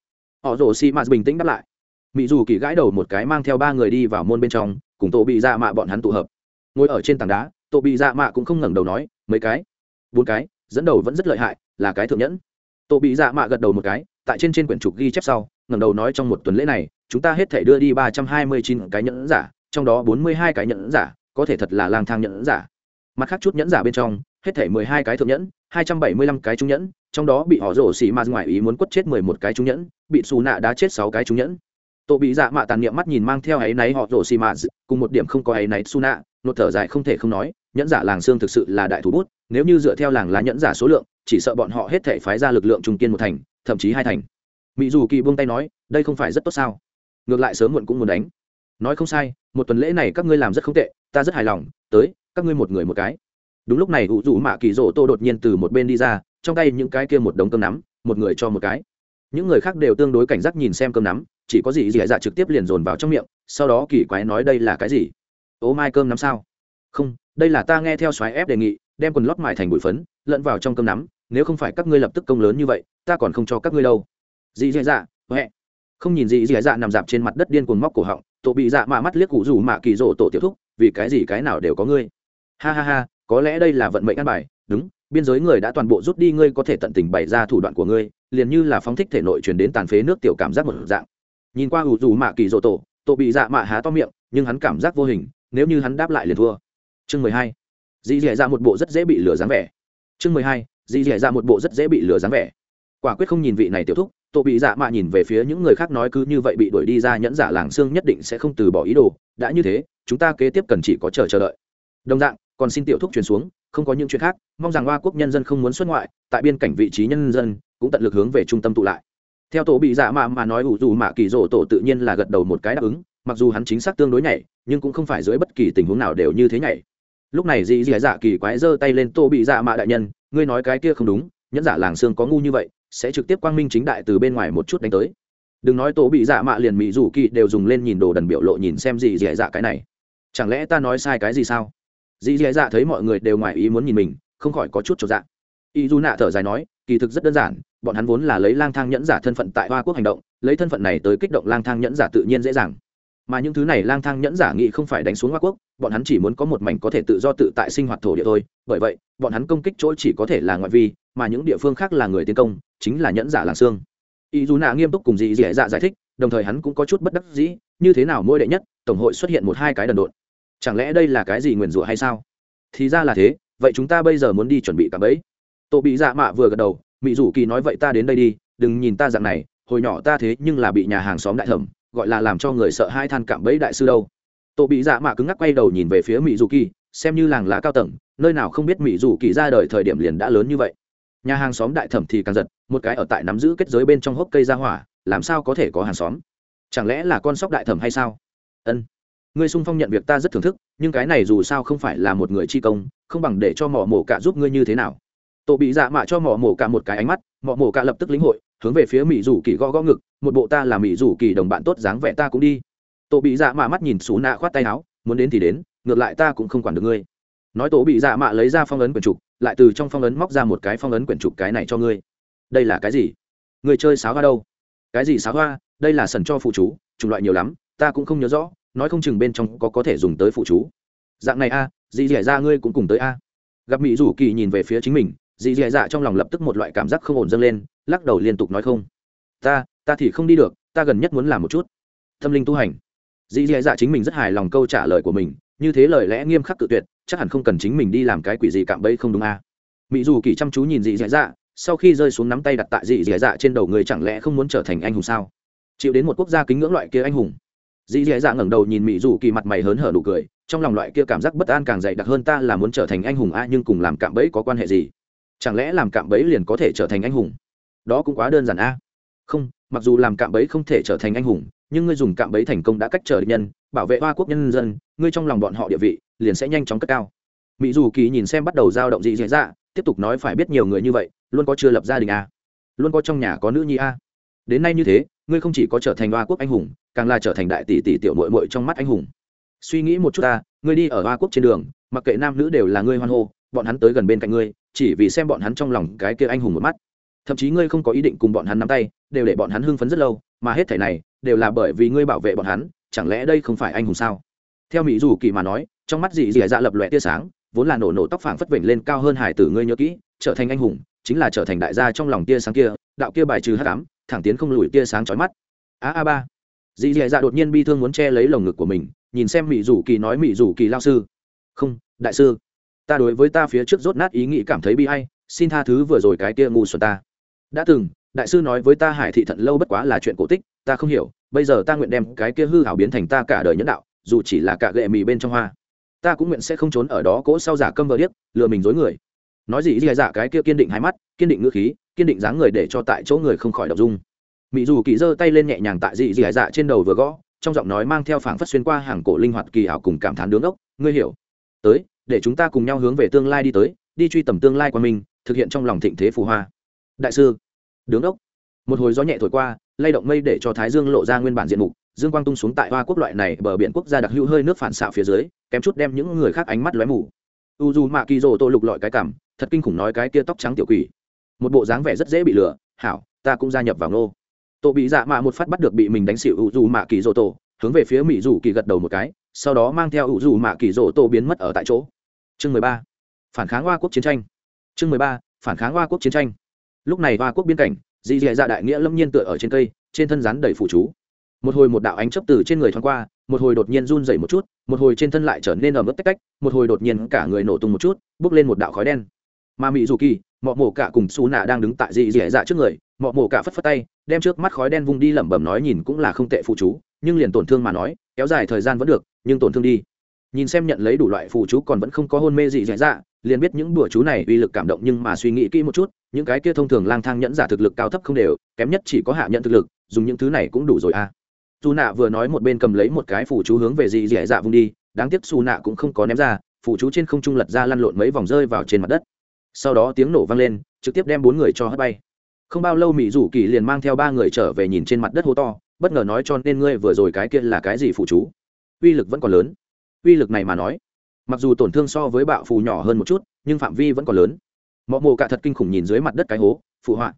Họ rồ xì mạt bình tĩnh đáp lại. Mỹ dù kỳ gãi đầu một cái mang theo ba người đi vào môn bên trong, cùng tổ bị dạ mạ bọn hắn tụ hợp. Ngồi ở trên tảng đá, tổ bị dạ mạ cũng không ngẩng đầu nói, mấy cái? Bốn cái? Dẫn đầu vẫn rất lợi hại, là cái thượng nhẫn. Tổ bị dạ mạ gật đầu một cái, tại trên trên quyển trục ghi chép sau, ngẩng đầu nói trong một tuần lễ này, chúng ta hết thể đưa đi ba trăm hai mươi chín cái nhẫn giả, trong đó bốn mươi hai cái nhẫn giả, có thể thật là lang thang nhẫn giả mặt khác chút nhẫn giả bên trong, hết thể mười hai cái thượng nhẫn, hai trăm bảy mươi lăm cái trung nhẫn, trong đó bị họ rổ xì ma ngoài ý muốn quất chết mười một cái trung nhẫn, bị xù nạ đã chết sáu cái trung nhẫn. Tổ bị dạ mạ tàn niệm mắt nhìn mang theo áy náy họ rổ xì ma cùng một điểm không có áy náy xù nạ, nột thở dài không thể không nói, nhẫn giả làng xương thực sự là đại thủ bút, nếu như dựa theo làng lá nhẫn giả số lượng, chỉ sợ bọn họ hết thể phái ra lực lượng trung kiên một thành, thậm chí hai thành. Mỹ dù kỳ buông tay nói, đây không phải rất tốt sao? Ngược lại sớm muộn cũng muốn đánh. Nói không sai, một tuần lễ này các ngươi làm rất không tệ, ta rất hài lòng, tới các ngươi một người một cái. Đúng lúc này ủ rủ mạ kỳ rỗ tô đột nhiên từ một bên đi ra, trong tay những cái kia một đống cơm nắm, một người cho một cái. Những người khác đều tương đối cảnh giác nhìn xem cơm nắm, chỉ có gì dì dạ trực tiếp liền dồn vào trong miệng, sau đó kỳ quái nói đây là cái gì? Ố mai cơm nắm sao? Không, đây là ta nghe theo xoáy ép đề nghị, đem quần lót mại thành bụi phấn, lẫn vào trong cơm nắm, nếu không phải các ngươi lập tức công lớn như vậy, ta còn không cho các ngươi đâu. Dì dì dạ huệ. Không nhìn dì dì dạ nằm dạp trên mặt đất điên cuồng móc cổ họng, tổ bị dạ mạ mắt liếc cụ rủ mạ kỳ rỗ tổ tiểu thúc, vì cái gì cái nào đều có ngươi? Ha ha ha, có lẽ đây là vận mệnh ăn bài. Đúng, biên giới người đã toàn bộ rút đi, ngươi có thể tận tình bày ra thủ đoạn của ngươi, liền như là phóng thích thể nội truyền đến tàn phế nước tiểu cảm giác một dạng. Nhìn qua ủ dù mạ kỳ dỗ tổ tổ bị dạ mạ há to miệng, nhưng hắn cảm giác vô hình, nếu như hắn đáp lại liền thua. Chương mười hai. Dì dẻ ra một bộ rất dễ bị lừa dáng vẻ. Chương mười hai. Dì dẻ ra một bộ rất dễ bị lừa dáng vẻ. Quả quyết không nhìn vị này tiểu thúc, tổ bị dạ mạ nhìn về phía những người khác nói cứ như vậy bị đuổi đi ra nhẫn giả làng xương nhất định sẽ không từ bỏ ý đồ. Đã như thế, chúng ta kế tiếp cần chỉ có chờ chờ đợi. Đồng dạng còn xin tiểu thúc truyền xuống, không có những chuyện khác, mong rằng hoa quốc nhân dân không muốn xuất ngoại, tại biên cảnh vị trí nhân dân, cũng tận lực hướng về trung tâm tụ lại. Theo tổ bị dạ mạ mà nói ủ dù mạ kỳ rổ tổ tự nhiên là gật đầu một cái đáp ứng, mặc dù hắn chính xác tương đối nhảy, nhưng cũng không phải dưới bất kỳ tình huống nào đều như thế nhảy. Lúc này dì dì dạ kỳ quái giơ tay lên, tô bị dạ mạ đại nhân, ngươi nói cái kia không đúng, nhẫn giả làng xương có ngu như vậy, sẽ trực tiếp quang minh chính đại từ bên ngoài một chút đánh tới. Đừng nói tổ bị dạ mạ liền mỹ rủ kỳ đều dùng lên nhìn đồ đần biểu lộ nhìn xem gì dì dạ cái này. Chẳng lẽ ta nói sai cái gì sao? Dì dì dạ thấy mọi người đều ngoài ý muốn nhìn mình, không khỏi có chút trọn dạ. Y du nạ thở dài nói, kỳ thực rất đơn giản, bọn hắn vốn là lấy lang thang nhẫn giả thân phận tại hoa quốc hành động, lấy thân phận này tới kích động lang thang nhẫn giả tự nhiên dễ dàng. Mà những thứ này lang thang nhẫn giả nghĩ không phải đánh xuống hoa quốc, bọn hắn chỉ muốn có một mảnh có thể tự do tự tại sinh hoạt thổ địa thôi, bởi vậy, bọn hắn công kích chỗ chỉ có thể là ngoại vi, mà những địa phương khác là người tiến công, chính là nhẫn giả làng xương. Ý dù nạ nghiêm túc cùng dì dì dạ giải thích, đồng thời hắn cũng có chút bất đắc dĩ, như thế nào mỗi đệ nhất, tổng hội xuất hiện một hai cái đần độn chẳng lẽ đây là cái gì nguyền rủa hay sao? Thì ra là thế, vậy chúng ta bây giờ muốn đi chuẩn bị cả bẫy. Tổ bị dạ mạ vừa gật đầu mỹ rủ kỳ nói vậy ta đến đây đi, đừng nhìn ta dạng này, hồi nhỏ ta thế nhưng là bị nhà hàng xóm đại thẩm, gọi là làm cho người sợ hai than cạm bẫy đại sư đâu. Tổ bị dạ mạ cứng ngắc quay đầu nhìn về phía mỹ dù kỳ, xem như làng lá cao tầng, nơi nào không biết mỹ dù kỳ ra đời thời điểm liền đã lớn như vậy. Nhà hàng xóm đại thẩm thì càng giật, một cái ở tại nắm giữ kết giới bên trong hốc cây ra hỏa, làm sao có thể có hàng xóm? Chẳng lẽ là con sóc đại thẩm hay sao? Ân ngươi sung phong nhận việc ta rất thưởng thức, nhưng cái này dù sao không phải là một người chi công, không bằng để cho mỏ mổ cả giúp ngươi như thế nào. Tổ bị dạ mạ cho mỏ mổ cả một cái ánh mắt mỏ mổ cả lập tức lĩnh hội, hướng về phía mỹ rủ kỳ gõ gõ ngực, một bộ ta là mỹ rủ kỳ đồng bạn tốt dáng vẻ ta cũng đi. Tổ bị dạ mạ mắt nhìn xú nạ khoát tay áo, muốn đến thì đến, ngược lại ta cũng không quản được ngươi. Nói tổ bị dạ mạ lấy ra phong ấn quyển trục, lại từ trong phong ấn móc ra một cái phong ấn quyển trục cái này cho ngươi. Đây là cái gì? Người chơi sáo hoa đâu? Cái gì sáo hoa? Đây là sần cho phụ chú, chủng loại nhiều lắm, ta cũng không nhớ rõ nói không chừng bên trong có có thể dùng tới phụ chú. Dạng này a à, dì dẻ ra ngươi cũng cùng tới a. Gặp mỹ rủ kỳ nhìn về phía chính mình dì dẻ dạ trong lòng lập tức một loại cảm giác không ổn dâng lên lắc đầu liên tục nói không. Ta ta thì không đi được ta gần nhất muốn làm một chút. Tâm linh tu hành. Dì dẻ dạ chính mình rất hài lòng câu trả lời của mình như thế lời lẽ nghiêm khắc tự tuyệt chắc hẳn không cần chính mình đi làm cái quỷ gì cạm bẫy không đúng à. mỹ dù kỳ chăm chú nhìn dì dẻ dạ sau khi rơi xuống nắm tay đặt tại dì dẻ dạ trên đầu người chẳng lẽ không muốn trở thành anh hùng sao? Chịu đến một quốc gia kính ngưỡng loại kia anh hùng dì dì dạ ngẩng đầu nhìn mỹ dù kỳ mặt mày hớn hở nụ cười, trong lòng loại kia cảm giác bất an càng dày đặc hơn ta là muốn trở thành anh hùng a nhưng cùng làm cạm bẫy có quan hệ gì? Chẳng lẽ làm cạm bẫy liền có thể trở thành anh hùng? Đó cũng quá đơn giản a. Không, mặc dù làm cạm bẫy không thể trở thành anh hùng, nhưng ngươi dùng cạm bẫy thành công đã cách trở địch nhân, bảo vệ hoa quốc nhân dân, ngươi trong lòng bọn họ địa vị liền sẽ nhanh chóng cất cao. Mỹ dù kỳ nhìn xem bắt đầu dao động dị dị dạ tiếp tục nói phải biết nhiều người như vậy, luôn có chưa lập gia đình a? Luôn có trong nhà có nữ nhi a? Đến nay như thế ngươi không chỉ có trở thành hoa quốc anh hùng, càng là trở thành đại tỷ tỷ tiểu mội mội trong mắt anh hùng. Suy nghĩ một chút ta, ngươi đi ở hoa quốc trên đường, mặc kệ nam nữ đều là ngươi hoan hô, bọn hắn tới gần bên cạnh ngươi, chỉ vì xem bọn hắn trong lòng cái kia anh hùng một mắt. Thậm chí ngươi không có ý định cùng bọn hắn nắm tay, đều để bọn hắn hưng phấn rất lâu, mà hết thể này, đều là bởi vì ngươi bảo vệ bọn hắn, chẳng lẽ đây không phải anh hùng sao? Theo mỹ dù kỳ mà nói, trong mắt dị dị dạ lập lòe tia sáng, vốn là nổ nổ tóc phảng phất vểnh lên cao hơn hải tử ngươi nhớ kỹ, trở thành anh hùng, chính là trở thành đại gia trong lòng tia sáng kia, đạo kia bài trừ hắc ám thẳng tiến không lùi tia sáng chói mắt. A a ba. Dì dì dạ đột nhiên bi thương muốn che lấy lồng ngực của mình, nhìn xem mỹ dù kỳ nói mỹ dù kỳ lao sư. Không, đại sư, ta đối với ta phía trước rốt nát ý nghĩ cảm thấy bi hay xin tha thứ vừa rồi cái kia ngu xuẩn ta. Đã từng, đại sư nói với ta hải thị thận lâu bất quá là chuyện cổ tích, ta không hiểu, bây giờ ta nguyện đem cái kia hư hảo biến thành ta cả đời nhân đạo, dù chỉ là cả gệ mì bên trong hoa, ta cũng nguyện sẽ không trốn ở đó cỗ sau giả câm vờ điếc, lừa mình dối người nói gì dì dạ cái kia kiên định hai mắt, kiên định ngữ khí, kiên định dáng người để cho tại chỗ người không khỏi đọc dung. Mỹ dù kỳ giơ tay lên nhẹ nhàng tại dị dị dạ trên đầu vừa gõ, trong giọng nói mang theo phảng phất xuyên qua hàng cổ linh hoạt kỳ ảo cùng cảm thán đứng ốc, ngươi hiểu. Tới, để chúng ta cùng nhau hướng về tương lai đi tới, đi truy tầm tương lai qua mình, thực hiện trong lòng thịnh thế phù hoa. Đại sư. Đứng ốc. Một hồi gió nhẹ thổi qua, lay động mây để cho thái dương lộ ra nguyên bản diện mục, dương quang tung xuống tại hoa quốc loại này bờ biển quốc gia đặc hữu hơi nước phản xạ phía dưới, kém chút đem những người khác ánh mắt lóe mù. U dù mạ kỳ rồ tô lục lọi cái cảm thật kinh khủng nói cái kia tóc trắng tiểu quỷ. Một bộ dáng vẻ rất dễ bị lừa, hảo, ta cũng gia nhập vào nô tổ bị dạ mạ một phát bắt được bị mình đánh xịu ủ dù mạ kỳ dỗ tổ, hướng về phía mỹ dù kỳ gật đầu một cái, sau đó mang theo ủ dù mạ kỳ dỗ tổ biến mất ở tại chỗ. Chương mười ba, phản kháng hoa quốc chiến tranh. Chương mười ba, phản kháng hoa quốc chiến tranh. Lúc này hoa quốc biên cảnh, dì dì dạ đại nghĩa lâm nhiên tựa ở trên cây, trên thân rắn đầy phụ chú. Một hồi một đạo ánh chấp từ trên người thoáng qua, một hồi đột nhiên run dày một chút, một hồi trên thân lại trở nên ẩm ướt tách cách một hồi đột nhiên cả người nổ tung một chút bước lên một đạo khói đen mà mỹ dù kỳ, mọ mổ cả cùng xù nạ đang đứng tại dị dẻ dạ trước người, mọ mổ cả phất phất tay, đem trước mắt khói đen vung đi lẩm bẩm nói nhìn cũng là không tệ phụ chú, nhưng liền tổn thương mà nói, kéo dài thời gian vẫn được, nhưng tổn thương đi nhìn xem nhận lấy đủ loại phụ chú còn vẫn không có hôn mê dị dẻ dạ liền biết những đùa chú này uy lực cảm động nhưng mà suy nghĩ kỹ một chút, những cái kia thông thường lang thang nhẫn giả thực lực cao thấp không đều, kém nhất chỉ có hạ nhận thực lực, dùng những thứ này cũng đủ rồi a à. dù nạ vừa nói một bên cầm lấy một cái phụ chú hướng về dị dẻ dạ vung đi, đáng tiếc xù nạ cũng không có ném ra, phụ chú trên không trung lật ra lăn lộn mấy vòng rơi vào trên mặt đất sau đó tiếng nổ vang lên, trực tiếp đem bốn người cho hất bay. Không bao lâu mỹ rủ kỳ liền mang theo ba người trở về nhìn trên mặt đất hố to, bất ngờ nói cho nên ngươi vừa rồi cái kia là cái gì phụ chú? Uy lực vẫn còn lớn. Uy lực này mà nói, mặc dù tổn thương so với bạo phù nhỏ hơn một chút, nhưng phạm vi vẫn còn lớn. Mọ mồ cả thật kinh khủng nhìn dưới mặt đất cái hố, phụ họa.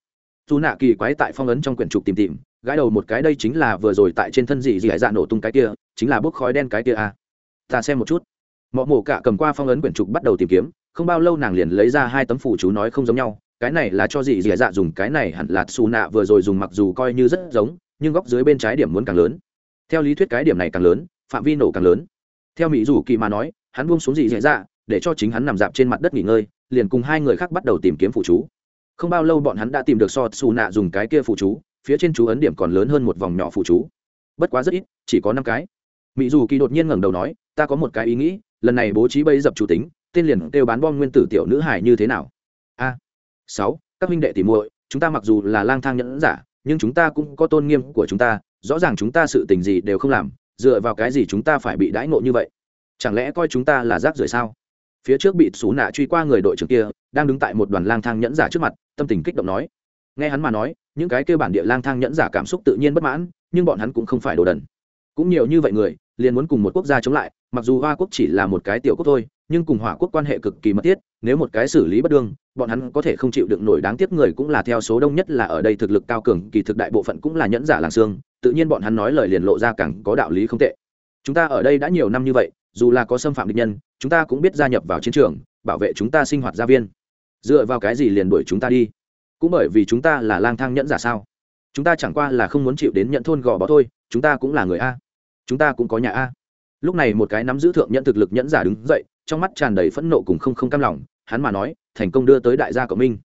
Dù nạ kỳ quái tại phong ấn trong quyển trục tìm tìm, gãi đầu một cái đây chính là vừa rồi tại trên thân gì dị hải dạ nổ tung cái kia, chính là bốc khói đen cái kia à. ta xem một chút. Mọ mồ cả cầm qua phong ấn quyển trục bắt đầu tìm kiếm không bao lâu nàng liền lấy ra hai tấm phủ chú nói không giống nhau, cái này là cho gì dì dạ dùng, cái này hẳn là xù nạ vừa rồi dùng mặc dù coi như rất giống, nhưng góc dưới bên trái điểm muốn càng lớn. Theo lý thuyết cái điểm này càng lớn, phạm vi nổ càng lớn. Theo mỹ rủ kỳ mà nói, hắn buông xuống dì dì dạ để cho chính hắn nằm dạp trên mặt đất nghỉ ngơi, liền cùng hai người khác bắt đầu tìm kiếm phụ chú. Không bao lâu bọn hắn đã tìm được so xù nạ dùng cái kia phụ chú, phía trên chú ấn điểm còn lớn hơn một vòng nhỏ phụ chú. Bất quá rất ít, chỉ có năm cái. Mỹ dù kỳ đột nhiên ngẩng đầu nói, ta có một cái ý nghĩ, lần này bố trí bây dập chủ tính tên liền kêu bán bom nguyên tử tiểu nữ hải như thế nào? A, sáu, các huynh đệ tỉ muội, chúng ta mặc dù là lang thang nhẫn giả, nhưng chúng ta cũng có tôn nghiêm của chúng ta, rõ ràng chúng ta sự tình gì đều không làm, dựa vào cái gì chúng ta phải bị đãi ngộ như vậy? Chẳng lẽ coi chúng ta là rác rưởi sao? Phía trước bị xú nạ truy qua người đội trưởng kia, đang đứng tại một đoàn lang thang nhẫn giả trước mặt, tâm tình kích động nói. Nghe hắn mà nói, những cái kêu bản địa lang thang nhẫn giả cảm xúc tự nhiên bất mãn, nhưng bọn hắn cũng không phải đồ đần. Cũng nhiều như vậy người, liền muốn cùng một quốc gia chống lại, mặc dù hoa quốc chỉ là một cái tiểu quốc thôi nhưng cùng hỏa quốc quan hệ cực kỳ mật thiết, nếu một cái xử lý bất đương, bọn hắn có thể không chịu đựng nổi đáng tiếc người cũng là theo số đông nhất là ở đây thực lực cao cường, kỳ thực đại bộ phận cũng là nhẫn giả làng xương, tự nhiên bọn hắn nói lời liền lộ ra càng có đạo lý không tệ. Chúng ta ở đây đã nhiều năm như vậy, dù là có xâm phạm địch nhân, chúng ta cũng biết gia nhập vào chiến trường, bảo vệ chúng ta sinh hoạt gia viên. Dựa vào cái gì liền đuổi chúng ta đi? Cũng bởi vì chúng ta là lang thang nhẫn giả sao? Chúng ta chẳng qua là không muốn chịu đến nhận thôn gò bó thôi, chúng ta cũng là người a. Chúng ta cũng có nhà a. Lúc này một cái nắm giữ thượng nhận thực lực nhẫn giả đứng dậy trong mắt tràn đầy phẫn nộ cùng không không cam lòng, hắn mà nói, thành công đưa tới đại gia cộng minh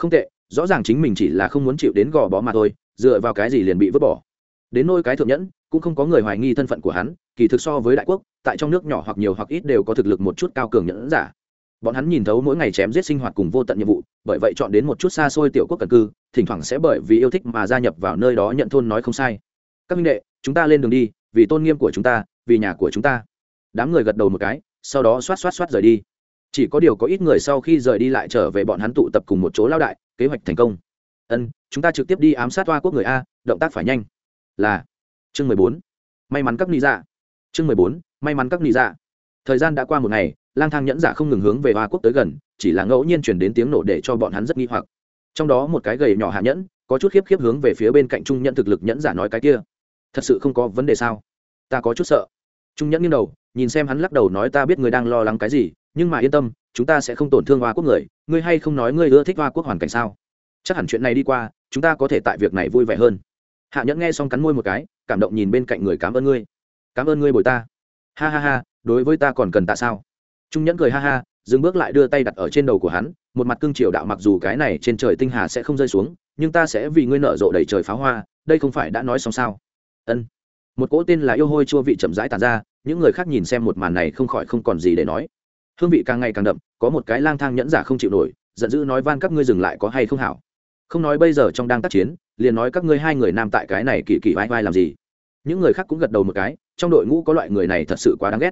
không tệ, rõ ràng chính mình chỉ là không muốn chịu đến gò bó mà thôi, dựa vào cái gì liền bị vứt bỏ. Đến nôi cái thượng nhẫn, cũng không có người hoài nghi thân phận của hắn, kỳ thực so với đại quốc, tại trong nước nhỏ hoặc nhiều hoặc ít đều có thực lực một chút cao cường nhẫn giả. Bọn hắn nhìn thấu mỗi ngày chém giết sinh hoạt cùng vô tận nhiệm vụ, bởi vậy chọn đến một chút xa xôi tiểu quốc cần cư, thỉnh thoảng sẽ bởi vì yêu thích mà gia nhập vào nơi đó nhận thôn nói không sai. Các minh đệ, chúng ta lên đường đi, vì tôn nghiêm của chúng ta, vì nhà của chúng ta. Đám người gật đầu một cái sau đó xoát xoát xoát rời đi. Chỉ có điều có ít người sau khi rời đi lại trở về bọn hắn tụ tập cùng một chỗ lao đại, kế hoạch thành công. Ân, chúng ta trực tiếp đi ám sát hoa quốc người a, động tác phải nhanh. Là. Chương mười bốn. May mắn các ni dạ. Chương mười bốn, may mắn các ni dạ. Thời gian đã qua một ngày, lang thang nhẫn giả không ngừng hướng về hoa quốc tới gần, chỉ là ngẫu nhiên chuyển đến tiếng nổ để cho bọn hắn rất nghi hoặc. Trong đó một cái gầy nhỏ hạ nhẫn, có chút khiếp khiếp hướng về phía bên cạnh trung nhẫn thực lực nhẫn giả nói cái kia. Thật sự không có vấn đề sao? Ta có chút sợ trung nhẫn nghiêng đầu, nhìn xem hắn lắc đầu nói ta biết người đang lo lắng cái gì, nhưng mà yên tâm, chúng ta sẽ không tổn thương hoa quốc người, ngươi hay không nói ngươi ưa thích hoa quốc hoàn cảnh sao? Chắc hẳn chuyện này đi qua, chúng ta có thể tại việc này vui vẻ hơn. Hạ nhẫn nghe xong cắn môi một cái, cảm động nhìn bên cạnh người cảm ơn ngươi. Cảm ơn ngươi bồi ta. Ha ha ha, đối với ta còn cần tạ sao? Trung nhẫn cười ha ha, dừng bước lại đưa tay đặt ở trên đầu của hắn, một mặt cương triều đạo mặc dù cái này trên trời tinh hà sẽ không rơi xuống, nhưng ta sẽ vì ngươi nở rộ đầy trời pháo hoa, đây không phải đã nói xong sao? Ân một cỗ tên là yêu hôi chua vị chậm rãi tàn ra, những người khác nhìn xem một màn này không khỏi không còn gì để nói. Hương vị càng ngày càng đậm, có một cái lang thang nhẫn giả không chịu nổi, giận dữ nói van các ngươi dừng lại có hay không hảo. Không nói bây giờ trong đang tác chiến, liền nói các ngươi hai người nam tại cái này kỳ kỳ vai vai làm gì. Những người khác cũng gật đầu một cái, trong đội ngũ có loại người này thật sự quá đáng ghét.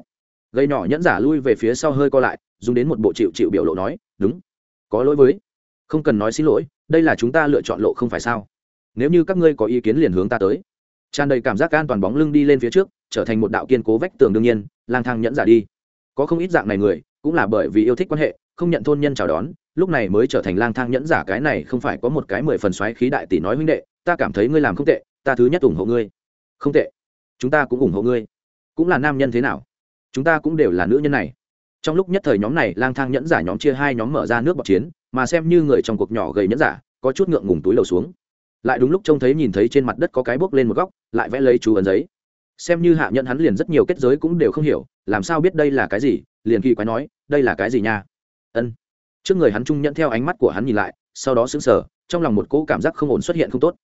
Gây nhỏ nhẫn giả lui về phía sau hơi co lại, dùng đến một bộ chịu chịu biểu lộ nói, đúng, có lỗi với. Không cần nói xin lỗi, đây là chúng ta lựa chọn lộ không phải sao. Nếu như các ngươi có ý kiến liền hướng ta tới tràn đầy cảm giác an toàn bóng lưng đi lên phía trước, trở thành một đạo kiên cố vách tường đương nhiên, lang thang nhẫn giả đi. Có không ít dạng này người, cũng là bởi vì yêu thích quan hệ, không nhận thôn nhân chào đón, lúc này mới trở thành lang thang nhẫn giả cái này không phải có một cái mười phần xoáy khí đại tỷ nói huynh đệ, ta cảm thấy ngươi làm không tệ, ta thứ nhất ủng hộ ngươi. Không tệ. Chúng ta cũng ủng hộ ngươi. Cũng là nam nhân thế nào? Chúng ta cũng đều là nữ nhân này. Trong lúc nhất thời nhóm này, lang thang nhẫn giả nhóm chia hai nhóm mở ra nước bọc chiến, mà xem như người trong cuộc nhỏ gầy nhẫn giả, có chút ngượng ngùng túi lầu xuống lại đúng lúc trông thấy nhìn thấy trên mặt đất có cái bốc lên một góc, lại vẽ lấy chú ấn giấy. Xem như hạ nhận hắn liền rất nhiều kết giới cũng đều không hiểu, làm sao biết đây là cái gì, liền kỳ quái nói, đây là cái gì nha? Ân. Trước người hắn trung nhận theo ánh mắt của hắn nhìn lại, sau đó sững sờ, trong lòng một cỗ cảm giác không ổn xuất hiện không tốt.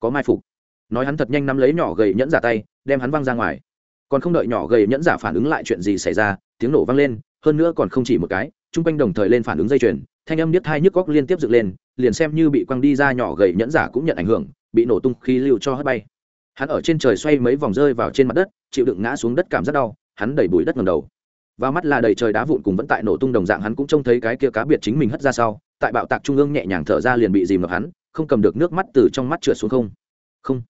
Có mai phục. Nói hắn thật nhanh nắm lấy nhỏ gầy nhẫn giả tay, đem hắn văng ra ngoài. Còn không đợi nhỏ gầy nhẫn giả phản ứng lại chuyện gì xảy ra, tiếng nổ vang lên, hơn nữa còn không chỉ một cái, chung quanh đồng thời lên phản ứng dây chuyền thanh âm điếc hai nhức góc liên tiếp dựng lên, liền xem như bị quăng đi ra nhỏ gầy nhẫn giả cũng nhận ảnh hưởng, bị nổ tung khí lưu cho hất bay. Hắn ở trên trời xoay mấy vòng rơi vào trên mặt đất, chịu đựng ngã xuống đất cảm giác đau, hắn đẩy bụi đất ngầm đầu. Và mắt là đầy trời đá vụn cùng vẫn tại nổ tung đồng dạng, hắn cũng trông thấy cái kia cá biệt chính mình hất ra sau, tại bạo tạc trung ương nhẹ nhàng thở ra liền bị dìm ngập hắn, không cầm được nước mắt từ trong mắt trượt xuống không. Không.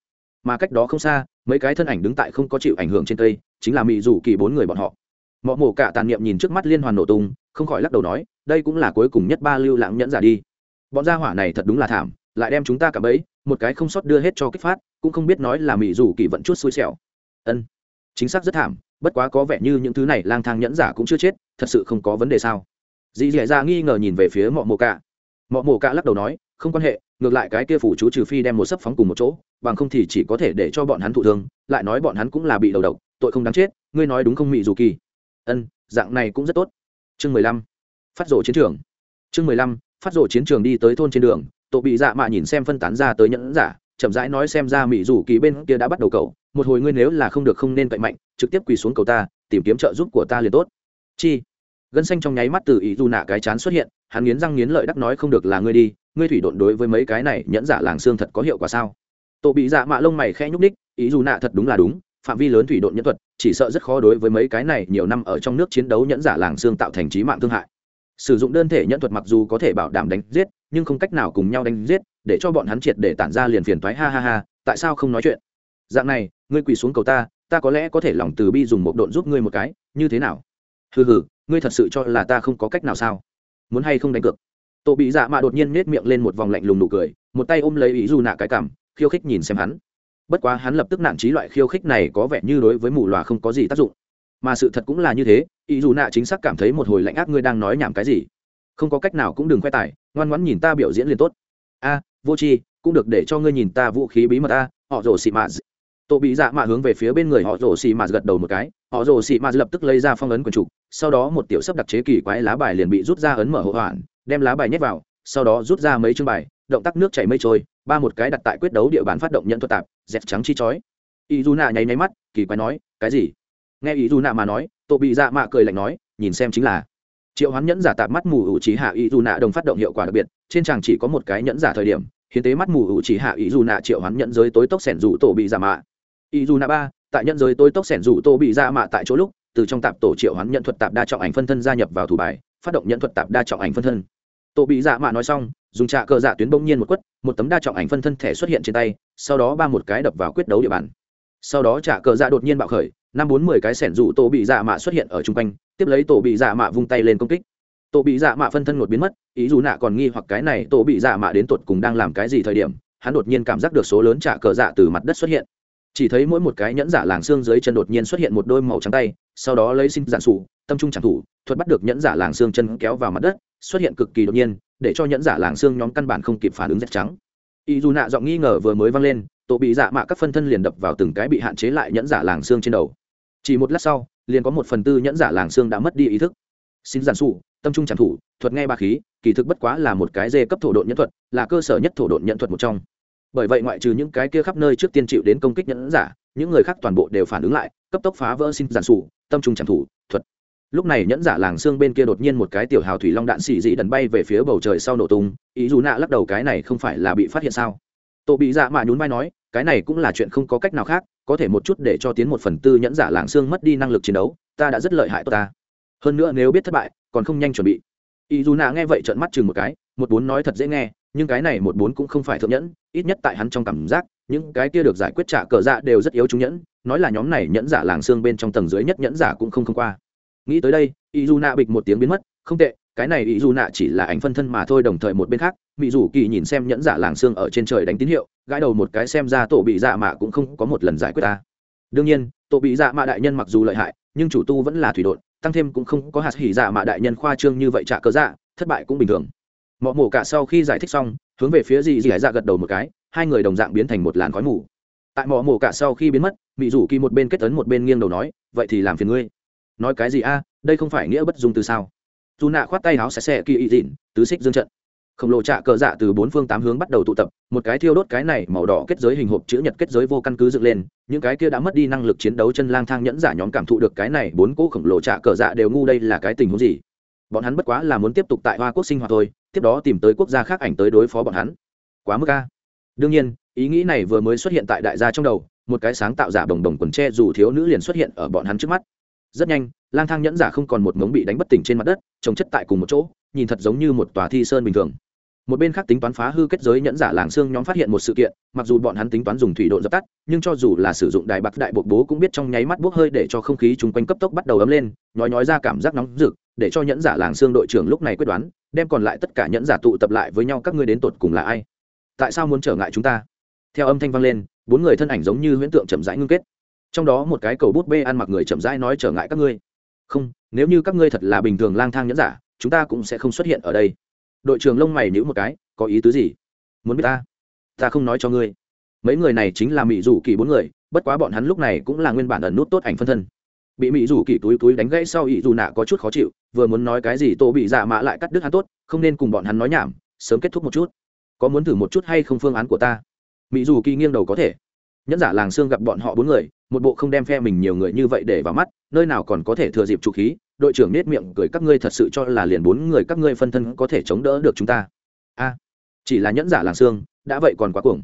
Mà cách đó không xa, mấy cái thân ảnh đứng tại không có chịu ảnh hưởng trên cây, chính là mỹ rủ kỳ bốn người bọn họ mọ mổ cả tàn niệm nhìn trước mắt liên hoàn nổ tung, không khỏi lắc đầu nói, đây cũng là cuối cùng nhất ba lưu lãng nhẫn giả đi. Bọn gia hỏa này thật đúng là thảm, lại đem chúng ta cả bấy một cái không sót đưa hết cho kích phát, cũng không biết nói là mỹ dù kỳ vận chút xui xẻo. Ân, chính xác rất thảm, bất quá có vẻ như những thứ này lang thang nhẫn giả cũng chưa chết, thật sự không có vấn đề sao? Dì dì ra nghi ngờ nhìn về phía mọ mổ cả. Mọ mổ cả lắc đầu nói, không quan hệ, ngược lại cái kia phủ chú trừ phi đem một sấp phóng cùng một chỗ, bằng không thì chỉ có thể để cho bọn hắn thụ thương, lại nói bọn hắn cũng là bị đầu độc, tội không đáng chết, ngươi nói đúng không mỹ dù kỳ? Ân, dạng này cũng rất tốt. Chương mười lăm, phát rộ chiến trường. Chương mười lăm, phát rộ chiến trường đi tới thôn trên đường, tổ bị dạ mạ nhìn xem phân tán ra tới nhẫn giả, chậm rãi nói xem ra mỹ rủ kỳ bên kia đã bắt đầu cầu, một hồi ngươi nếu là không được không nên cậy mạnh, trực tiếp quỳ xuống cầu ta, tìm kiếm trợ giúp của ta liền tốt. Chi? Gân xanh trong nháy mắt từ ý dù nạ cái chán xuất hiện, hắn nghiến răng nghiến lợi đắc nói không được là ngươi đi, ngươi thủy độn đối với mấy cái này nhẫn giả làng xương thật có hiệu quả sao? Tổ bị dạ mạ lông mày khẽ nhúc ních ý dù nạ thật đúng là đúng phạm vi lớn thủy độn nhẫn thuật, chỉ sợ rất khó đối với mấy cái này nhiều năm ở trong nước chiến đấu nhẫn giả làng xương tạo thành trí mạng thương hại. Sử dụng đơn thể nhẫn thuật mặc dù có thể bảo đảm đánh giết, nhưng không cách nào cùng nhau đánh giết, để cho bọn hắn triệt để tản ra liền phiền toái, ha ha ha, tại sao không nói chuyện? Dạng này, ngươi quỳ xuống cầu ta ta có lẽ có thể lòng từ bi dùng một độn giúp ngươi một cái, như thế nào? Hừ hừ, ngươi thật sự cho là ta không có cách nào sao? Muốn hay không đánh cược? Tổ bị dạ mạ đột nhiên nết miệng lên một vòng lạnh lùng nụ cười, một tay ôm lấy ý dù nạ cái cảm khiêu khích nhìn xem hắn bất quá hắn lập tức nản trí loại khiêu khích này có vẻ như đối với mù loà không có gì tác dụng. Mà sự thật cũng là như thế, ý dù nạ chính xác cảm thấy một hồi lạnh ác ngươi đang nói nhảm cái gì. Không có cách nào cũng đừng khoe tài, ngoan ngoãn nhìn ta biểu diễn liền tốt. A, vô tri, cũng được để cho ngươi nhìn ta vũ khí bí mật a, họ rồ xị mạt. Tổ bị dạ mạ hướng về phía bên người họ rồ xị mạt gật đầu một cái, họ rồ xị mạt lập tức lấy ra phong ấn quần trục, sau đó một tiểu sấp đặc chế kỳ quái lá bài liền bị rút ra ấn mở hộ hoàn, đem lá bài nhét vào, sau đó rút ra mấy chương bài, động tác nước chảy mây trôi ba một cái đặt tại quyết đấu địa bàn phát động nhận thuật tạp, dẹt trắng chi chói. Ý dù nạ nháy nháy mắt, kỳ quái nói, cái gì? Nghe ý dù nạ mà nói tổ bị dạ mạ cười lạnh nói, nhìn xem chính là. Triệu hoán nhẫn giả tạp mắt mù ủ trí hạ ý dù nạ đồng phát động hiệu quả đặc biệt, trên tràng chỉ có một cái nhẫn giả thời điểm, hiến tế mắt mù ủ trí hạ ý dù nạ triệu hoán nhẫn giới tối tốc sẻn rủ tổ bị Dạ mạ ý dù nạ ba, tại nhẫn giới tối tốc sẻn rủ tổ bị Dạ mạ tại chỗ lúc, từ trong tạp tổ triệu hoán nhận thuật tạp đa trọng ảnh phân thân gia nhập vào thủ bài, phát động nhận thuật tạp đa trọng ảnh phân thân tổ bị dạ mạ nói xong, dùng trạ cờ dạ tuyến bỗng nhiên một quất, một tấm đa trọng ảnh phân thân thể xuất hiện trên tay, sau đó ba một cái đập vào quyết đấu địa bàn. Sau đó trạ cờ dạ đột nhiên bạo khởi, năm bốn mươi cái sẻn rủ tổ bị dạ mạ xuất hiện ở chung quanh, tiếp lấy tổ bị dạ mạ vung tay lên công kích. Tổ bị dạ mạ phân thân một biến mất, ý dù nạ còn nghi hoặc cái này tổ bị dạ mạ đến tột cùng đang làm cái gì thời điểm, hắn đột nhiên cảm giác được số lớn trạ cờ dạ từ mặt đất xuất hiện. Chỉ thấy mỗi một cái nhẫn giả làng xương dưới chân đột nhiên xuất hiện một đôi màu trắng tay, sau đó lấy sinh giản sủ, tâm trung chẳng thủ, thuật bắt được nhẫn giả làng xương chân kéo vào mặt đất xuất hiện cực kỳ đột nhiên, để cho nhẫn giả làng xương nhóm căn bản không kịp phản ứng rất trắng. Ý dù nạ giọng nghi ngờ vừa mới vang lên, tổ bị dạ mạ các phân thân liền đập vào từng cái bị hạn chế lại nhẫn giả làng xương trên đầu. Chỉ một lát sau, liền có một phần tư nhẫn giả làng xương đã mất đi ý thức. Xin giản sụ, tâm trung trảm thủ, thuật nghe ba khí, kỳ thực bất quá là một cái dê cấp thổ độn nhẫn thuật, là cơ sở nhất thổ độn nhẫn thuật một trong. Bởi vậy ngoại trừ những cái kia khắp nơi trước tiên chịu đến công kích nhẫn giả, những người khác toàn bộ đều phản ứng lại, cấp tốc phá vỡ xin giản sụ, tâm trung trảm thủ, thuật lúc này nhẫn giả làng xương bên kia đột nhiên một cái tiểu hào thủy long đạn xì dị đần bay về phía bầu trời sau nổ tung, ý dù nạ lắc đầu cái này không phải là bị phát hiện sao? Tổ bị dạ mạ nhún vai nói, cái này cũng là chuyện không có cách nào khác, có thể một chút để cho tiến một phần tư nhẫn giả làng xương mất đi năng lực chiến đấu, ta đã rất lợi hại tốt ta. Hơn nữa nếu biết thất bại, còn không nhanh chuẩn bị. Ý dù nạ nghe vậy trợn mắt chừng một cái, một bốn nói thật dễ nghe, nhưng cái này một bốn cũng không phải thượng nhẫn, ít nhất tại hắn trong cảm giác, những cái kia được giải quyết trả cờ dạ đều rất yếu chúng nhẫn, nói là nhóm này nhẫn giả làng xương bên trong tầng dưới nhất nhẫn giả cũng không không qua nghĩ tới đây ý dù nạ bịch một tiếng biến mất, không tệ, cái này ý dù nạ chỉ là ảnh phân thân mà thôi, đồng thời một bên khác mỹ dù kỳ nhìn xem nhẫn giả làng xương ở trên trời đánh tín hiệu, gãi đầu một cái xem ra tổ bị dạ mạ cũng không có một lần giải quyết ta. Đương nhiên, tổ bị dạ mạ đại nhân mặc dù lợi hại, nhưng chủ tu vẫn là thủy đột tăng thêm cũng không có hạt hỉ dạ mạ đại nhân khoa trương như vậy trả cớ dạ thất bại cũng bình thường. Mọ mổ cả sau khi giải thích xong, hướng về phía dì dì dạ gật đầu một cái, hai người đồng dạng biến thành một làn khói mù. Tại mọ mổ cả sau khi biến mất mỹ rủ kỳ một bên kết tấn một bên nghiêng đầu nói, vậy thì làm phiền ngươi nói cái gì a, đây không phải nghĩa bất dung từ sao? Dù nạ khoát tay áo xẻ xẻ kỳ ý dịn, tứ xích dương trận. Khổng lồ trạ cờ dạ từ bốn phương tám hướng bắt đầu tụ tập, một cái thiêu đốt cái này màu đỏ kết giới hình hộp chữ nhật kết giới vô căn cứ dựng lên, những cái kia đã mất đi năng lực chiến đấu chân lang thang nhẫn giả nhóm cảm thụ được cái này bốn cỗ khổng lồ trạ cờ dạ đều ngu đây là cái tình huống gì? Bọn hắn bất quá là muốn tiếp tục tại hoa quốc sinh hoạt thôi, tiếp đó tìm tới quốc gia khác ảnh tới đối phó bọn hắn. Quá mức ca đương nhiên, ý nghĩ này vừa mới xuất hiện tại đại gia trong đầu, một cái sáng tạo giả đồng đồng quần tre dù thiếu nữ liền xuất hiện ở bọn hắn trước mắt rất nhanh, lang thang nhẫn giả không còn một mống bị đánh bất tỉnh trên mặt đất, trồng chất tại cùng một chỗ, nhìn thật giống như một tòa thi sơn bình thường. Một bên khác tính toán phá hư kết giới nhẫn giả làng xương nhóm phát hiện một sự kiện, mặc dù bọn hắn tính toán dùng thủy độ dập tắt, nhưng cho dù là sử dụng đài bạc đại bột bố cũng biết trong nháy mắt bốc hơi để cho không khí chung quanh cấp tốc bắt đầu ấm lên, nhói nhói ra cảm giác nóng rực, để cho nhẫn giả làng xương đội trưởng lúc này quyết đoán, đem còn lại tất cả nhẫn giả tụ tập lại với nhau, các ngươi đến tột cùng là ai? Tại sao muốn trở ngại chúng ta? Theo âm thanh vang lên, bốn người thân ảnh giống như huyễn tượng chậm rãi ngưng kết trong đó một cái cầu bút bê ăn mặc người chậm rãi nói trở ngại các ngươi. Không, nếu như các ngươi thật là bình thường lang thang nhẫn giả, chúng ta cũng sẽ không xuất hiện ở đây. Đội trưởng lông mày nhữ một cái, có ý tứ gì? Muốn biết ta? Ta không nói cho ngươi. Mấy người này chính là mỹ rủ kỳ bốn người, bất quá bọn hắn lúc này cũng là nguyên bản ẩn nút tốt ảnh phân thân. Bị mỹ rủ kỳ túi túi đánh gãy sau ý dù nạ có chút khó chịu, vừa muốn nói cái gì tô bị dạ mã lại cắt đứt hắn tốt, không nên cùng bọn hắn nói nhảm, sớm kết thúc một chút. Có muốn thử một chút hay không phương án của ta? Mỹ dù kỳ nghiêng đầu có thể. Nhẫn giả làng xương gặp bọn họ bốn người một bộ không đem phe mình nhiều người như vậy để vào mắt, nơi nào còn có thể thừa dịp trụ khí, đội trưởng nết miệng cười, các ngươi thật sự cho là liền bốn người các ngươi phân thân có thể chống đỡ được chúng ta? A, chỉ là nhẫn giả làng xương, đã vậy còn quá cuồng.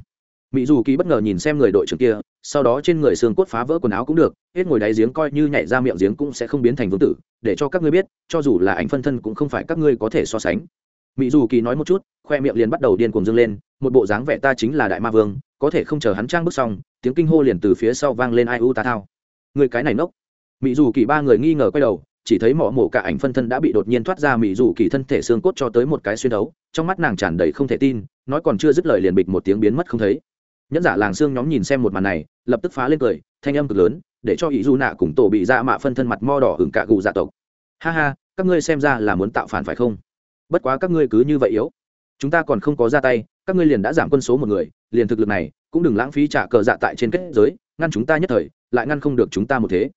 Mỹ dù kỳ bất ngờ nhìn xem người đội trưởng kia, sau đó trên người xương cốt phá vỡ quần áo cũng được, hết ngồi đáy giếng coi như nhảy ra miệng giếng cũng sẽ không biến thành vương tử, để cho các ngươi biết, cho dù là ảnh phân thân cũng không phải các ngươi có thể so sánh. Mỹ dù kỳ nói một chút, khoe miệng liền bắt đầu điên cuồng dâng lên, một bộ dáng vẻ ta chính là đại ma vương có thể không chờ hắn trang bước xong, tiếng kinh hô liền từ phía sau vang lên ai u ta thao. Người cái này nốc. Mỹ dù kỳ ba người nghi ngờ quay đầu, chỉ thấy mỏ mổ cả ảnh phân thân đã bị đột nhiên thoát ra mỹ dù kỳ thân thể xương cốt cho tới một cái xuyên đấu, trong mắt nàng tràn đầy không thể tin, nói còn chưa dứt lời liền bịch một tiếng biến mất không thấy. Nhẫn giả làng xương nhóm nhìn xem một màn này, lập tức phá lên cười, thanh âm cực lớn, để cho ý du nạ cùng tổ bị ra mạ phân thân mặt mo đỏ hưởng cả gù dạ tộc. Ha ha, các ngươi xem ra là muốn tạo phản phải không? Bất quá các ngươi cứ như vậy yếu. Chúng ta còn không có ra tay, các ngươi liền đã giảm quân số một người liền thực lực này cũng đừng lãng phí trả cờ dạ tại trên kết giới, ngăn chúng ta nhất thời, lại ngăn không được chúng ta một thế.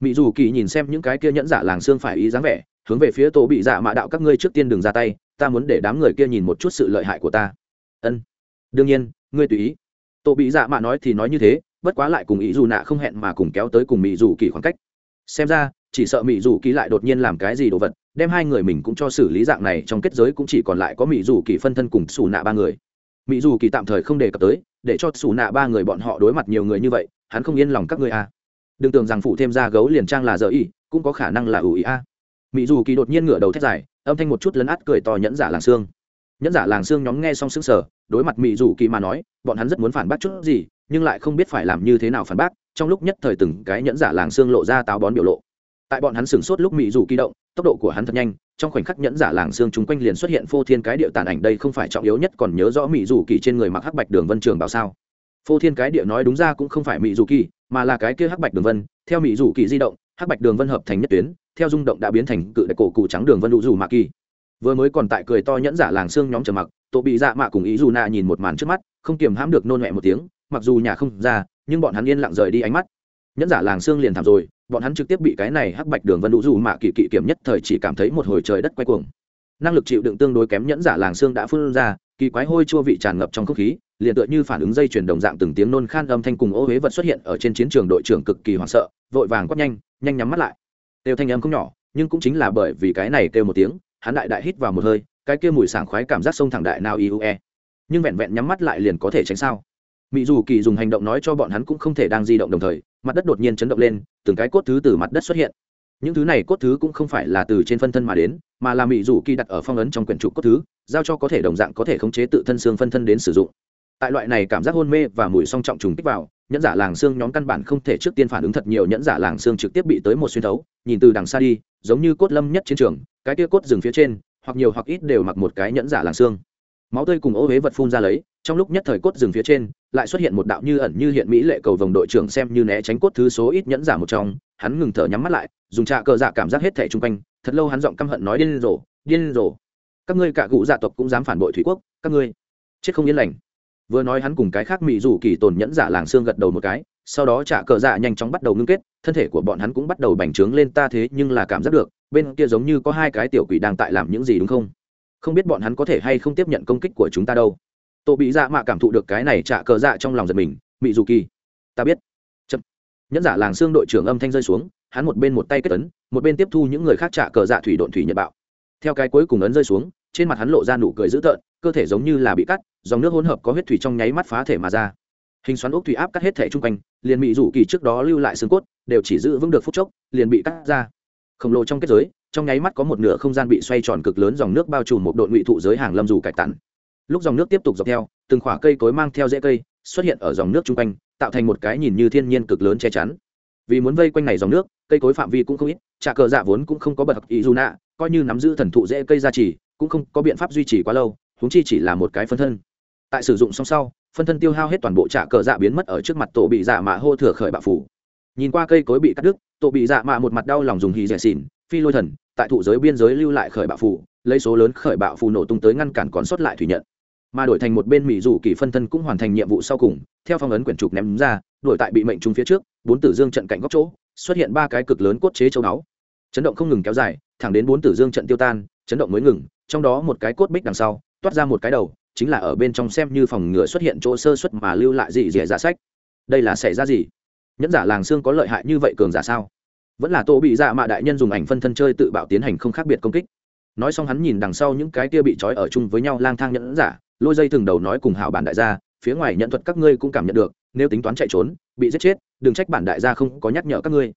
Mỹ dù kỳ nhìn xem những cái kia nhẫn giả làng xương phải ý dáng vẻ, hướng về phía tổ bị dạ mạ đạo các ngươi trước tiên đừng ra tay, ta muốn để đám người kia nhìn một chút sự lợi hại của ta. Ân. Đương nhiên, ngươi tùy ý. Tổ bị dạ mạ nói thì nói như thế, bất quá lại cùng ý dù nạ không hẹn mà cùng kéo tới cùng mỹ dù kỳ khoảng cách. Xem ra, chỉ sợ mỹ dù kỳ lại đột nhiên làm cái gì đồ vật, đem hai người mình cũng cho xử lý dạng này trong kết giới cũng chỉ còn lại có mỹ dù kỳ phân thân cùng xù nạ ba người mỹ dù kỳ tạm thời không đề cập tới, để cho xù nạ ba người bọn họ đối mặt nhiều người như vậy, hắn không yên lòng các ngươi a à. đừng tưởng rằng phụ thêm ra gấu liền trang là dở ý, cũng có khả năng là ủ ý a à. mỹ dù kỳ đột nhiên ngửa đầu thét dài, âm thanh một chút lấn át cười to nhẫn giả làng xương nhẫn giả làng xương nhóm nghe xong sững sờ, đối mặt mỹ dù kỳ mà nói, bọn hắn rất muốn phản bác chút gì, nhưng lại không biết phải làm như thế nào phản bác, trong lúc nhất thời từng cái nhẫn giả làng xương lộ ra táo bón biểu lộ tại bọn hắn sửng sốt lúc mỹ dù kỳ động, tốc độ của hắn thật nhanh, trong khoảnh khắc nhẫn giả làng xương chung quanh liền xuất hiện phô thiên cái địa tàn ảnh đây không phải trọng yếu nhất, còn nhớ rõ mỹ dù kỳ trên người mặc hắc bạch đường vân trường bảo sao? Phô thiên cái địa nói đúng ra cũng không phải mỹ dù kỳ, mà là cái kia hắc bạch đường vân. Theo mỹ dù kỳ di động, hắc bạch đường vân hợp thành nhất tuyến, theo rung động đã biến thành cự đại cổ cụ trắng đường vân đủ dù mạ kỳ. Vừa mới còn tại cười to nhẫn giả làng xương nhóm trầm mặc, tổ bị dạ mạ cùng ý dù nạ nhìn một màn trước mắt, không kiềm hãm được nôn mẹ một tiếng, mặc dù nhà không ra, nhưng bọn hắn yên lặng rời đi ánh mắt. Nhẫn giả làng xương liền thảm rồi bọn hắn trực tiếp bị cái này hắc bạch đường vân đủ dù mạ kỳ kỵ kiểm nhất thời chỉ cảm thấy một hồi trời đất quay cuồng. Năng lực chịu đựng tương đối kém nhẫn giả làng xương đã phun ra, kỳ quái hôi chua vị tràn ngập trong không khí, liền tựa như phản ứng dây chuyển đồng dạng từng tiếng nôn khan âm thanh cùng ô huế vật xuất hiện ở trên chiến trường đội trưởng cực kỳ hoảng sợ, vội vàng quát nhanh nhanh nhắm mắt lại. Đều thanh âm không nhỏ, nhưng cũng chính là bởi vì cái này kêu một tiếng, hắn đại đại hít vào một hơi, cái kia mùi sảng khoái cảm giác sông thẳng đại nào iue nhưng vẹn vẹn nhắm mắt lại liền có thể tránh sao? Mỹ dù kỳ dùng hành động nói cho bọn hắn cũng không thể đang di động đồng thời mặt đất đột nhiên chấn động lên, từng cái cốt thứ từ mặt đất xuất hiện. Những thứ này cốt thứ cũng không phải là từ trên phân thân mà đến, mà là mỹ rủ kỳ đặt ở phong ấn trong quyển trục cốt thứ, giao cho có thể đồng dạng có thể khống chế tự thân xương phân thân đến sử dụng. Tại loại này cảm giác hôn mê và mùi song trọng trùng kích vào, nhẫn giả làng xương nhóm căn bản không thể trước tiên phản ứng thật nhiều, nhẫn giả làng xương trực tiếp bị tới một xuyên thấu, nhìn từ đằng xa đi, giống như cốt lâm nhất chiến trường, cái kia cốt rừng phía trên, hoặc nhiều hoặc ít đều mặc một cái nhẫn giả làng xương. Máu tươi cùng ô huế vật phun ra lấy trong lúc nhất thời cốt rừng phía trên, lại xuất hiện một đạo như ẩn như hiện mỹ lệ cầu vồng đội trưởng xem như né tránh cốt thứ số ít nhẫn giả một trong. Hắn ngừng thở nhắm mắt lại, dùng trạ cờ dạ cảm giác hết thẻ chung quanh, thật lâu hắn giọng căm hận nói, điên rồ điên rồ. Các ngươi cả cụ dạ tộc cũng dám phản bội thủy quốc, các ngươi. Chết không yên lành. Vừa nói hắn cùng cái khác mỹ dù kỳ tồn nhẫn giả làng xương gật đầu một cái, sau đó trả cờ dạ nhanh chóng bắt đầu ngưng kết, thân thể của bọn hắn cũng bắt đầu bành trướng lên ta thế, nhưng là cảm giác được, bên kia giống như có hai cái tiểu quỷ đang tại làm những gì đúng không? Không biết bọn hắn có thể hay không tiếp nhận công kích của chúng ta đâu tổ bị dạ mạ cảm thụ được cái này trả cờ dạ trong lòng giật mình mị dù kỳ ta biết. Chậm. nhẫn giả làng xương đội trưởng âm thanh rơi xuống, hắn một bên một tay kết ấn, một bên tiếp thu những người khác trả cờ dạ thủy độn thủy nhật bạo. Theo cái cuối cùng ấn rơi xuống, trên mặt hắn lộ ra nụ cười dữ tợn, cơ thể giống như là bị cắt, dòng nước hỗn hợp có huyết thủy trong nháy mắt phá thể mà ra. Hình xoắn ốc thủy áp cắt hết thể chung quanh, liền bị rủ kỳ trước đó lưu lại xương cốt, đều chỉ giữ vững được phút chốc, liền bị cắt ra. Khổng lồ trong kết giới, trong nháy mắt có một nửa không gian bị xoay tròn cực lớn dòng nước bao trùm một đội ngụy thụ giới hàng lâm dù cải tặn lúc dòng nước tiếp tục dọc theo, từng khoả cây cối mang theo rễ cây xuất hiện ở dòng nước chung quanh, tạo thành một cái nhìn như thiên nhiên cực lớn che chắn. Vì muốn vây quanh này dòng nước, cây cối phạm vi cũng không ít trà cờ dạ vốn cũng không có bật ý dù nạ, coi như nắm giữ thần thụ dễ cây gia trì, cũng không có biện pháp duy trì quá lâu húng chi chỉ là một cái phân thân. Tại sử dụng xong sau, phân thân tiêu hao hết toàn bộ trà cờ dạ biến mất ở trước mặt tổ bị dạ mạ hô thừa khởi bạo phủ. Nhìn qua cây cối bị cắt đứt, tổ bị dạ mạ một mặt đau lòng dùng hì rẻ xỉn, phi lôi thần, tại thụ giới biên giới lưu lại khởi bạo phủ, lấy số lớn khởi bạo phù nổ tung tới ngăn cản còn sót lại thủy nhận mà đổi thành một bên mỹ dù kỳ phân thân cũng hoàn thành nhiệm vụ sau cùng, theo phong ấn quyển trục ném ra, đổi tại bị mệnh trúng phía trước, bốn tử dương trận cạnh góc chỗ, xuất hiện ba cái cực lớn cốt chế châu đáo chấn động không ngừng kéo dài, thẳng đến bốn tử dương trận tiêu tan, chấn động mới ngừng, trong đó một cái cốt bích đằng sau, toát ra một cái đầu, chính là ở bên trong xem như phòng ngựa xuất hiện chỗ sơ xuất mà lưu lại gì dẻ giả sách. Đây là xảy ra gì? Nhẫn giả làng xương có lợi hại như vậy cường giả sao? Vẫn là tô bị dạ mạ đại nhân dùng ảnh phân thân chơi tự bạo tiến hành không khác biệt công kích. Nói xong hắn nhìn đằng sau những cái kia bị trói ở chung với nhau lang thang nhẫn giả lôi dây thường đầu nói cùng hảo bản đại gia phía ngoài nhận thuật các ngươi cũng cảm nhận được nếu tính toán chạy trốn bị giết chết đừng trách bản đại gia không có nhắc nhở các ngươi.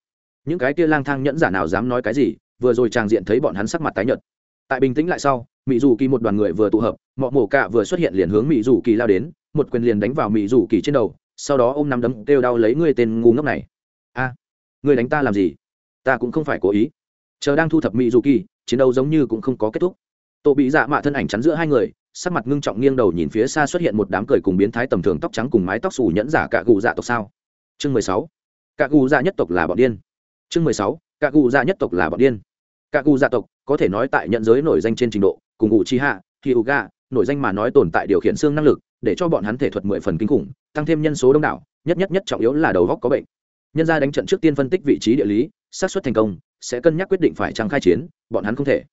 Những cái kia lang thang nhẫn giả nào dám nói cái gì vừa rồi tràng diện thấy bọn hắn sắc mặt tái nhợt. Tại bình tĩnh lại sau mỹ dù kỳ một đoàn người vừa tụ hợp mọ mổ cạ vừa xuất hiện liền hướng mỹ dù kỳ lao đến một quyền liền đánh vào mỹ dù kỳ trên đầu sau đó ô m nắm đấm kêu đau lấy ngươi tên ngu ngốc này. A à, ngươi đánh ta làm gì? Ta cũng không phải cố ý. Chờ đang thu thập mỹ dù kỳ chiến đấu giống như cũng không có kết thúc. Tổ bị dạ mạ thân ảnh chắn giữa hai người sắc mặt ngưng trọng nghiêng đầu nhìn phía xa xuất hiện một đám cười cùng biến thái tầm thường tóc trắng cùng mái tóc xù nhẫn giả cạ gù dạ tộc sao? Chương mười sáu. Cạ gù dạ nhất tộc là bọn điên. Chương mười sáu. Cạ gù dạ nhất tộc là bọn điên. Cạ gù dạ tộc, có thể nói tại nhận giới nổi danh trên trình độ, cùng ngụ chi hạ hi u ga, nổi danh mà nói tồn tại điều khiển xương năng lực, để cho bọn hắn thể thuật mười phần kinh khủng, tăng thêm nhân số đông đảo, nhất nhất nhất trọng yếu là đầu góc có bệnh. Nhân ra đánh trận trước tiên phân tích vị trí địa lý, xác suất thành công, sẽ cân nhắc quyết định phải trăng khai chiến, bọn hắn không thể.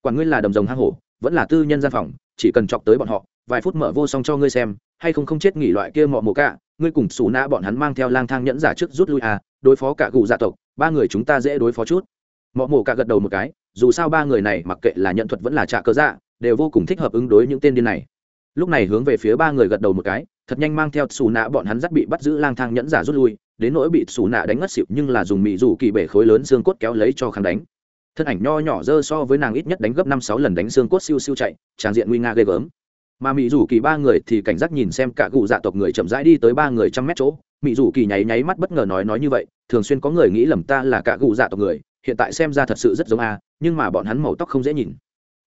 Quản ngươi là đầm rồng hang hổ, vẫn là tư nhân gian phòng chỉ cần chọc tới bọn họ, vài phút mở vô song cho ngươi xem, hay không không chết nghỉ loại kia mọ mồ cả, ngươi cùng xù nã bọn hắn mang theo lang thang nhẫn giả trước rút lui à đối phó cả cụ dạ tộc, ba người chúng ta dễ đối phó chút. Mọ mồ cả gật đầu một cái, dù sao ba người này mặc kệ là nhận thuật vẫn là trạ cơ dạ đều vô cùng thích hợp ứng đối những tên điên này. Lúc này hướng về phía ba người gật đầu một cái, thật nhanh mang theo xù nạ bọn hắn dắt bị bắt giữ lang thang nhẫn giả rút lui, đến nỗi bị xù nạ đánh ngất xịu nhưng là dùng mị rủ kỳ bể khối lớn xương cốt kéo lấy cho khăn đánh thân ảnh nho nhỏ dơ so với nàng ít nhất đánh gấp năm sáu lần đánh xương cốt siêu siêu chạy, tràn diện nguy nga ghê gớm. Mà mỹ rủ kỳ ba người thì cảnh giác nhìn xem cả cụ dạ tộc người chậm rãi đi tới ba người trăm mét chỗ. Mỹ rủ kỳ nháy nháy mắt bất ngờ nói nói như vậy, thường xuyên có người nghĩ lầm ta là cả cụ dạ tộc người, hiện tại xem ra thật sự rất giống a, nhưng mà bọn hắn màu tóc không dễ nhìn.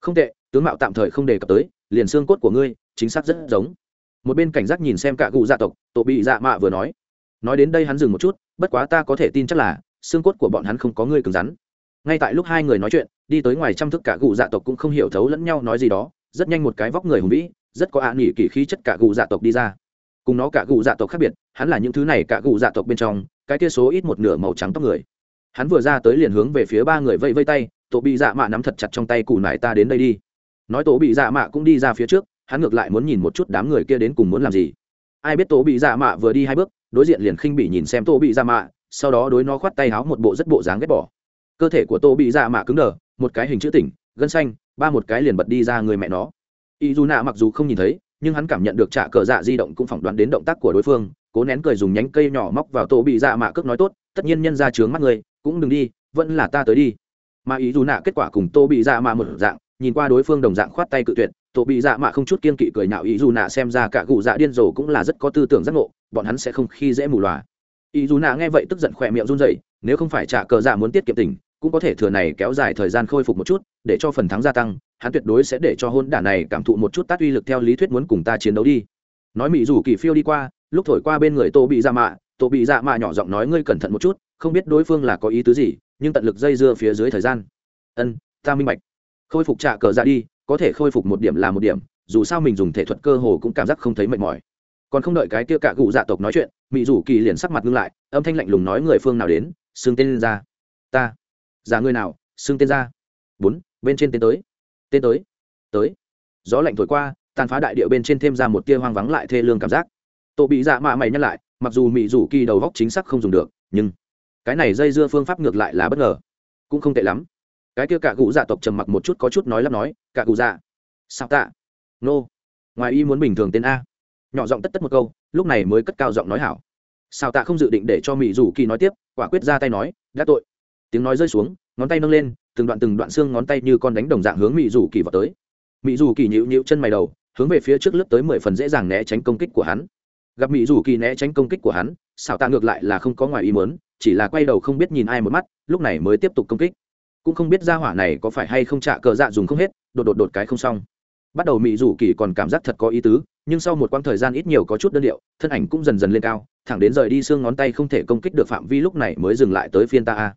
Không tệ, tướng mạo tạm thời không đề cập tới, liền xương cốt của ngươi, chính xác rất giống. Một bên cảnh giác nhìn xem cả cụ dạ tộc, tổ bị dạ mạ vừa nói. Nói đến đây hắn dừng một chút, bất quá ta có thể tin chắc là, xương cốt của bọn hắn không có ngươi cứng rắn ngay tại lúc hai người nói chuyện, đi tới ngoài trăm thức cả cụ dạ tộc cũng không hiểu thấu lẫn nhau nói gì đó, rất nhanh một cái vóc người hùng vĩ, rất có ạ à nghỉ kỳ khí chất cả cụ dạ tộc đi ra. Cùng nó cả cụ dạ tộc khác biệt, hắn là những thứ này cả cụ dạ tộc bên trong, cái kia số ít một nửa màu trắng tóc người. Hắn vừa ra tới liền hướng về phía ba người vây vây tay, tổ bị dạ mạ nắm thật chặt trong tay củ nải ta đến đây đi. Nói tổ bị dạ mạ cũng đi ra phía trước, hắn ngược lại muốn nhìn một chút đám người kia đến cùng muốn làm gì. Ai biết tổ bị dạ mạ vừa đi hai bước, đối diện liền khinh bị nhìn xem tổ bị dạ mạ, sau đó đối nó khoát tay háo một bộ rất bộ dáng ghét bỏ cơ thể của tô bị dạ mạ cứng đờ, một cái hình chữ tỉnh, gân xanh, ba một cái liền bật đi ra người mẹ nó y dù nạ mặc dù không nhìn thấy, nhưng hắn cảm nhận được trạ cờ dạ di động cũng phỏng đoán đến động tác của đối phương, cố nén cười dùng nhánh cây nhỏ móc vào tô bị dạ mạ cước nói tốt, tất nhiên nhân ra trướng mắt người, cũng đừng đi, vẫn là ta tới đi mà ý dù nạ kết quả cùng tô bị dạ mạ một dạng, nhìn qua đối phương đồng dạng khoát tay cự tuyệt, tô bị dạ mạ không chút kiên kỵ cười nhạo ý dù nạ xem ra cả cụ dạ điên rồ cũng là rất có tư tưởng giác ngộ, bọn hắn sẽ không khi dễ mù loà ý dù nạ nghe vậy tức giận khỏe miệng run dậy nếu không phải trả cờ dạ muốn tiết kiệm tình, cũng có thể thừa này kéo dài thời gian khôi phục một chút, để cho phần thắng gia tăng, hắn tuyệt đối sẽ để cho hôn đả này cảm thụ một chút tát uy lực theo lý thuyết muốn cùng ta chiến đấu đi. Nói mỹ dù kỳ phiêu đi qua, lúc thổi qua bên người tô bị dạ mạ, tô bị dạ mạ nhỏ giọng nói ngươi cẩn thận một chút, không biết đối phương là có ý tứ gì, nhưng tận lực dây dưa phía dưới thời gian. Ân, ta minh bạch. Khôi phục trả cờ dạ đi, có thể khôi phục một điểm là một điểm, dù sao mình dùng thể thuật cơ hồ cũng cảm giác không thấy mệt mỏi còn không đợi cái kia cả cụ dạ tộc nói chuyện mỹ rủ kỳ liền sắc mặt ngưng lại, âm thanh lạnh lùng nói người phương nào đến, xưng tên ra. Ta. Giả người nào, xưng tên ra. Bốn, bên trên tên tới. Tên tới. Tới. Gió lạnh thổi qua, tàn phá đại địa bên trên thêm ra một tia hoang vắng lại thê lương cảm giác. Tổ bị dạ mạ mày nhắc lại, mặc dù mỹ rủ kỳ đầu góc chính xác không dùng được, nhưng cái này dây dưa phương pháp ngược lại là bất ngờ. Cũng không tệ lắm. Cái kia cả cụ dạ tộc trầm mặc một chút có chút nói lắp nói, cả cụ dạ sao tạ? Nô, ngoài y muốn bình thường tên a nhỏ giọng tất tất một câu, lúc này mới cất cao giọng nói hảo. Sao tạ không dự định để cho mỹ rủ kỳ nói tiếp, quả quyết ra tay nói, đã tội. Tiếng nói rơi xuống, ngón tay nâng lên, từng đoạn từng đoạn xương ngón tay như con đánh đồng dạng hướng mỹ rủ kỳ vào tới. Mỹ rủ kỳ nhịu nhịu chân mày đầu, hướng về phía trước lướt tới mười phần dễ dàng né tránh công kích của hắn. Gặp mỹ rủ kỳ né tránh công kích của hắn xào tạ ngược lại là không có ngoài ý mớn chỉ là quay đầu không biết nhìn ai một mắt, lúc này mới tiếp tục công kích. Cũng không biết ra hỏa này có phải hay không trả cờ dạ dùng không hết, đột đột đột cái không xong. Bắt đầu mỹ rủ kỳ còn cảm giác thật có ý tứ nhưng sau một quãng thời gian ít nhiều có chút đơn điệu, thân ảnh cũng dần dần lên cao, thẳng đến rời đi xương ngón tay không thể công kích được phạm vi lúc này mới dừng lại tới phiên ta a.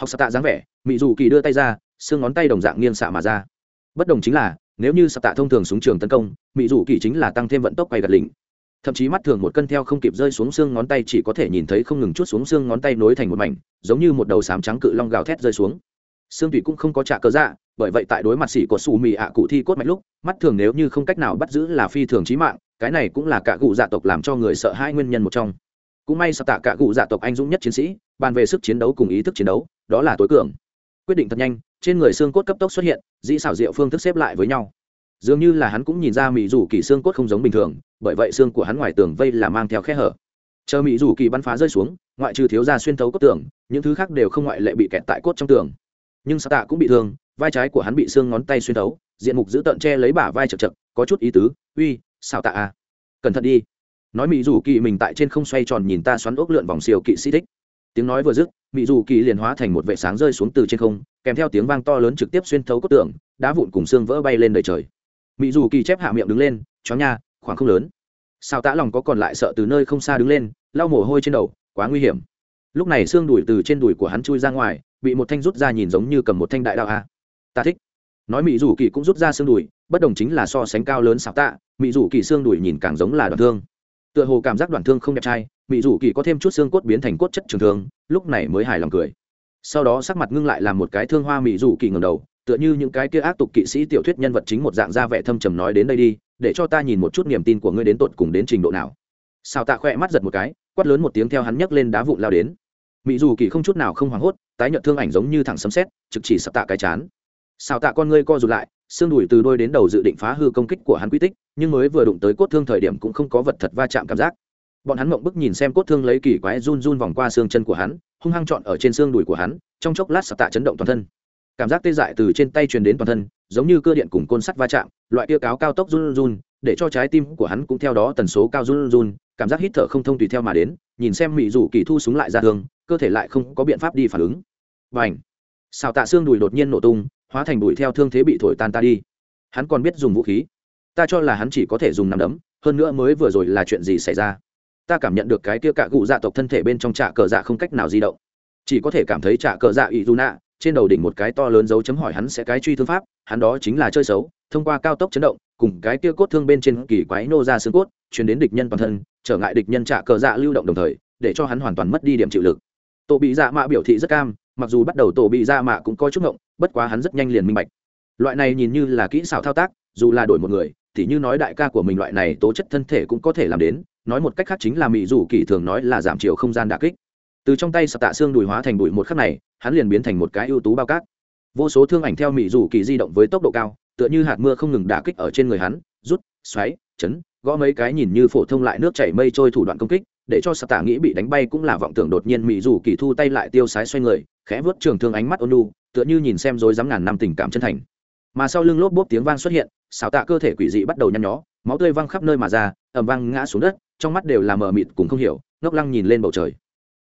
Học sạ tạ dáng vẻ mỹ dù kỳ đưa tay ra, xương ngón tay đồng dạng nghiêng xạ mà ra. Bất đồng chính là, nếu như sạ tạ thông thường súng trường tấn công mỹ dù kỳ chính là tăng thêm vận tốc quay gật lỉnh thậm chí mắt thường một cân theo không kịp rơi xuống xương ngón tay chỉ có thể nhìn thấy không ngừng chút xuống xương ngón tay nối thành một mảnh, giống như một đầu sám trắng cự long gào thét rơi xuống. Xương tủy cũng không có trả cớ dạ bởi vậy tại đối mặt xỉ của xù mì ạ cụ thi cốt mạch lúc, mắt thường nếu như không cách nào bắt giữ là phi thường trí mạng, cái này cũng là cả cụ dạ tộc làm cho người sợ hai nguyên nhân một trong. Cũng may sao tạ cả cụ dạ tộc anh dũng nhất chiến sĩ, bàn về sức chiến đấu cùng ý thức chiến đấu, đó là tối cường. Quyết định thật nhanh, trên người xương cốt cấp tốc xuất hiện, dĩ xảo diệu phương thức xếp lại với nhau. Dường như là hắn cũng nhìn ra mỹ rủ kỳ xương cốt không giống bình thường, bởi vậy xương của hắn ngoài tường vây là mang theo khe hở. Chờ mỹ rủ kỳ bắn phá rơi xuống, ngoại trừ thiếu ra xuyên thấu cốt tường, những thứ khác đều không ngoại lệ bị kẹt tại cốt trong tường. Nhưng sa tạ cũng bị thương vai trái của hắn bị xương ngón tay xuyên thấu, diện mục giữ tợn che lấy bả vai chật chật, có chút ý tứ, uy sao tạ à. Cẩn thận đi. Nói mỹ dù kỳ mình tại trên không xoay tròn nhìn ta xoắn ốc lượn vòng siêu kỵ sĩ thích. Tiếng nói vừa dứt mỹ dù kỳ liền hóa thành một vệ sáng rơi xuống từ trên không, kèm theo tiếng vang to lớn trực tiếp xuyên thấu cốt tường, đá vụn cùng xương vỡ bay lên đầy trời. Mỹ dù kỳ chép hạ miệng đứng lên, chó nha, khoảng không lớn. Sao tã lòng có còn lại sợ từ nơi không xa đứng lên, lau mồ hôi trên đầu, quá nguy hiểm. Lúc này xương đùi từ trên đùi của hắn chui ra ngoài, bị một thanh rút ra nhìn giống như cầm một thanh đại đạo a ta thích. Nói mỹ dù kỳ cũng rút ra xương đùi, bất đồng chính là so sánh cao lớn xào tạ, mỹ dù kỳ xương đùi nhìn càng giống là đoạn thương. Tựa hồ cảm giác đoạn thương không đẹp trai, mỹ dù kỳ có thêm chút xương cốt biến thành cốt chất trường thương, lúc này mới hài lòng cười. Sau đó sắc mặt ngưng lại làm một cái thương hoa mỹ dù kỳ ngầm đầu, tựa như những cái kia ác tục kỵ sĩ tiểu thuyết nhân vật chính một dạng ra vẻ thâm trầm nói đến đây đi, để cho ta nhìn một chút niềm tin của ngươi đến tột cùng đến trình độ nào. Xào tạ khỏe mắt giật một cái, quát lớn một tiếng theo hắn nhấc lên đá vụn lao đến. Mỹ dù kỳ không chút nào không hoảng hốt, tái nhợt thương ảnh giống như thẳng sấm xét trực chỉ sập tạ cái chán sao tạ con ngươi co rụt lại, xương đùi từ đôi đến đầu dự định phá hư công kích của hắn quy tích, nhưng mới vừa đụng tới cốt thương thời điểm cũng không có vật thật va chạm cảm giác. Bọn hắn mộng bức nhìn xem cốt thương lấy kỳ quái run run vòng qua xương chân của hắn, hung hăng chọn ở trên xương đùi của hắn, trong chốc lát sập tạ chấn động toàn thân. Cảm giác tê dại từ trên tay truyền đến toàn thân, giống như cơ điện cùng côn sắt va chạm, loại kia cáo cao tốc run run, để cho trái tim của hắn cũng theo đó tần số cao run run, cảm giác hít thở không thông tùy theo mà đến, nhìn xem mỹ rủ kỳ thu súng lại ra thương, cơ thể lại không có biện pháp đi phản ứng. Và ảnh xào tạ xương đùi đột nhiên nổ tung, hóa thành đùi theo thương thế bị thổi tan ta đi. Hắn còn biết dùng vũ khí. Ta cho là hắn chỉ có thể dùng nằm đấm, hơn nữa mới vừa rồi là chuyện gì xảy ra? Ta cảm nhận được cái kia cạ cụ dạ tộc thân thể bên trong trạ cờ dạ không cách nào di động. Chỉ có thể cảm thấy trạ cờ dạ ỵ dù nạ, trên đầu đỉnh một cái to lớn dấu chấm hỏi hắn sẽ cái truy thương pháp, hắn đó chính là chơi xấu, thông qua cao tốc chấn động, cùng cái kia cốt thương bên trên kỳ quái nô ra xương cốt chuyển đến địch nhân toàn thân, trở ngại địch nhân trạ cờ dạ lưu động đồng thời, để cho hắn hoàn toàn mất đi điểm chịu lực tổ bị dạ mạ biểu thị rất cam, mặc dù bắt đầu tổ bị dạ mạ cũng có chút ngộng, bất quá hắn rất nhanh liền minh bạch. Loại này nhìn như là kỹ xảo thao tác, dù là đổi một người, thì như nói đại ca của mình loại này tố chất thân thể cũng có thể làm đến, nói một cách khác chính là mỹ dù kỳ thường nói là giảm chiều không gian đà kích. Từ trong tay sập tạ xương đùi hóa thành bụi một khắc này, hắn liền biến thành một cái ưu tú bao cát. Vô số thương ảnh theo mỹ dù kỳ di động với tốc độ cao, tựa như hạt mưa không ngừng đả kích ở trên người hắn, rút, xoáy, chấn, gõ mấy cái nhìn như phổ thông lại nước chảy mây trôi thủ đoạn công kích để cho sạp tạ nghĩ bị đánh bay cũng là vọng tưởng đột nhiên mỹ dù kỳ thu tay lại tiêu sái xoay người, khẽ vớt trường thương ánh mắt ôn tựa như nhìn xem rối dám ngàn năm tình cảm chân thành. Mà sau lưng lốp bốp tiếng vang xuất hiện, xảo tạ cơ thể quỷ dị bắt đầu nhăn nhó, máu tươi văng khắp nơi mà ra ẩm văng ngã xuống đất, trong mắt đều là mờ mịt cùng không hiểu, ngốc lăng nhìn lên bầu trời.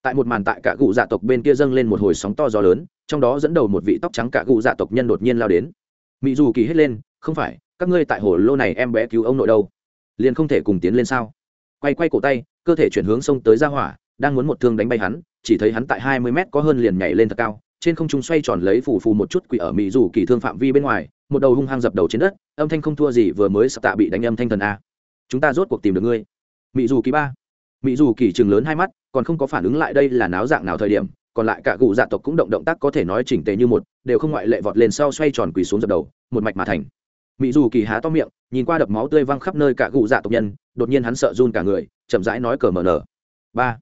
Tại một màn tại cả cụ dạ tộc bên kia dâng lên một hồi sóng to gió lớn, trong đó dẫn đầu một vị tóc trắng cả cụ dạ tộc nhân đột nhiên lao đến. Mỹ dù kỳ hết lên, không phải, các ngươi tại hồ lô này em bé cứu ông nội đâu? Liền không thể cùng tiến lên sao? Quay quay cổ tay cơ thể chuyển hướng sông tới ra hỏa, đang muốn một thương đánh bay hắn, chỉ thấy hắn tại hai mươi mét có hơn liền nhảy lên thật cao, trên không trung xoay tròn lấy phù phù một chút quỷ ở mỹ dù kỳ thương phạm vi bên ngoài, một đầu hung hăng dập đầu trên đất, âm thanh không thua gì vừa mới sập tạ bị đánh âm thanh thần a. Chúng ta rốt cuộc tìm được ngươi. Mỹ dù kỳ ba. Mỹ dù kỳ chừng lớn hai mắt, còn không có phản ứng lại đây là náo dạng nào thời điểm, còn lại cả cụ dạ tộc cũng động động tác có thể nói chỉnh tề như một, đều không ngoại lệ vọt lên sau xoay tròn quỳ xuống dập đầu, một mạch mà thành. Mỹ dù kỳ há to miệng, nhìn qua đập máu tươi văng khắp nơi cả cụ dạ tộc nhân, đột nhiên hắn sợ run cả người chậm rãi nói cờ mờ nở ba.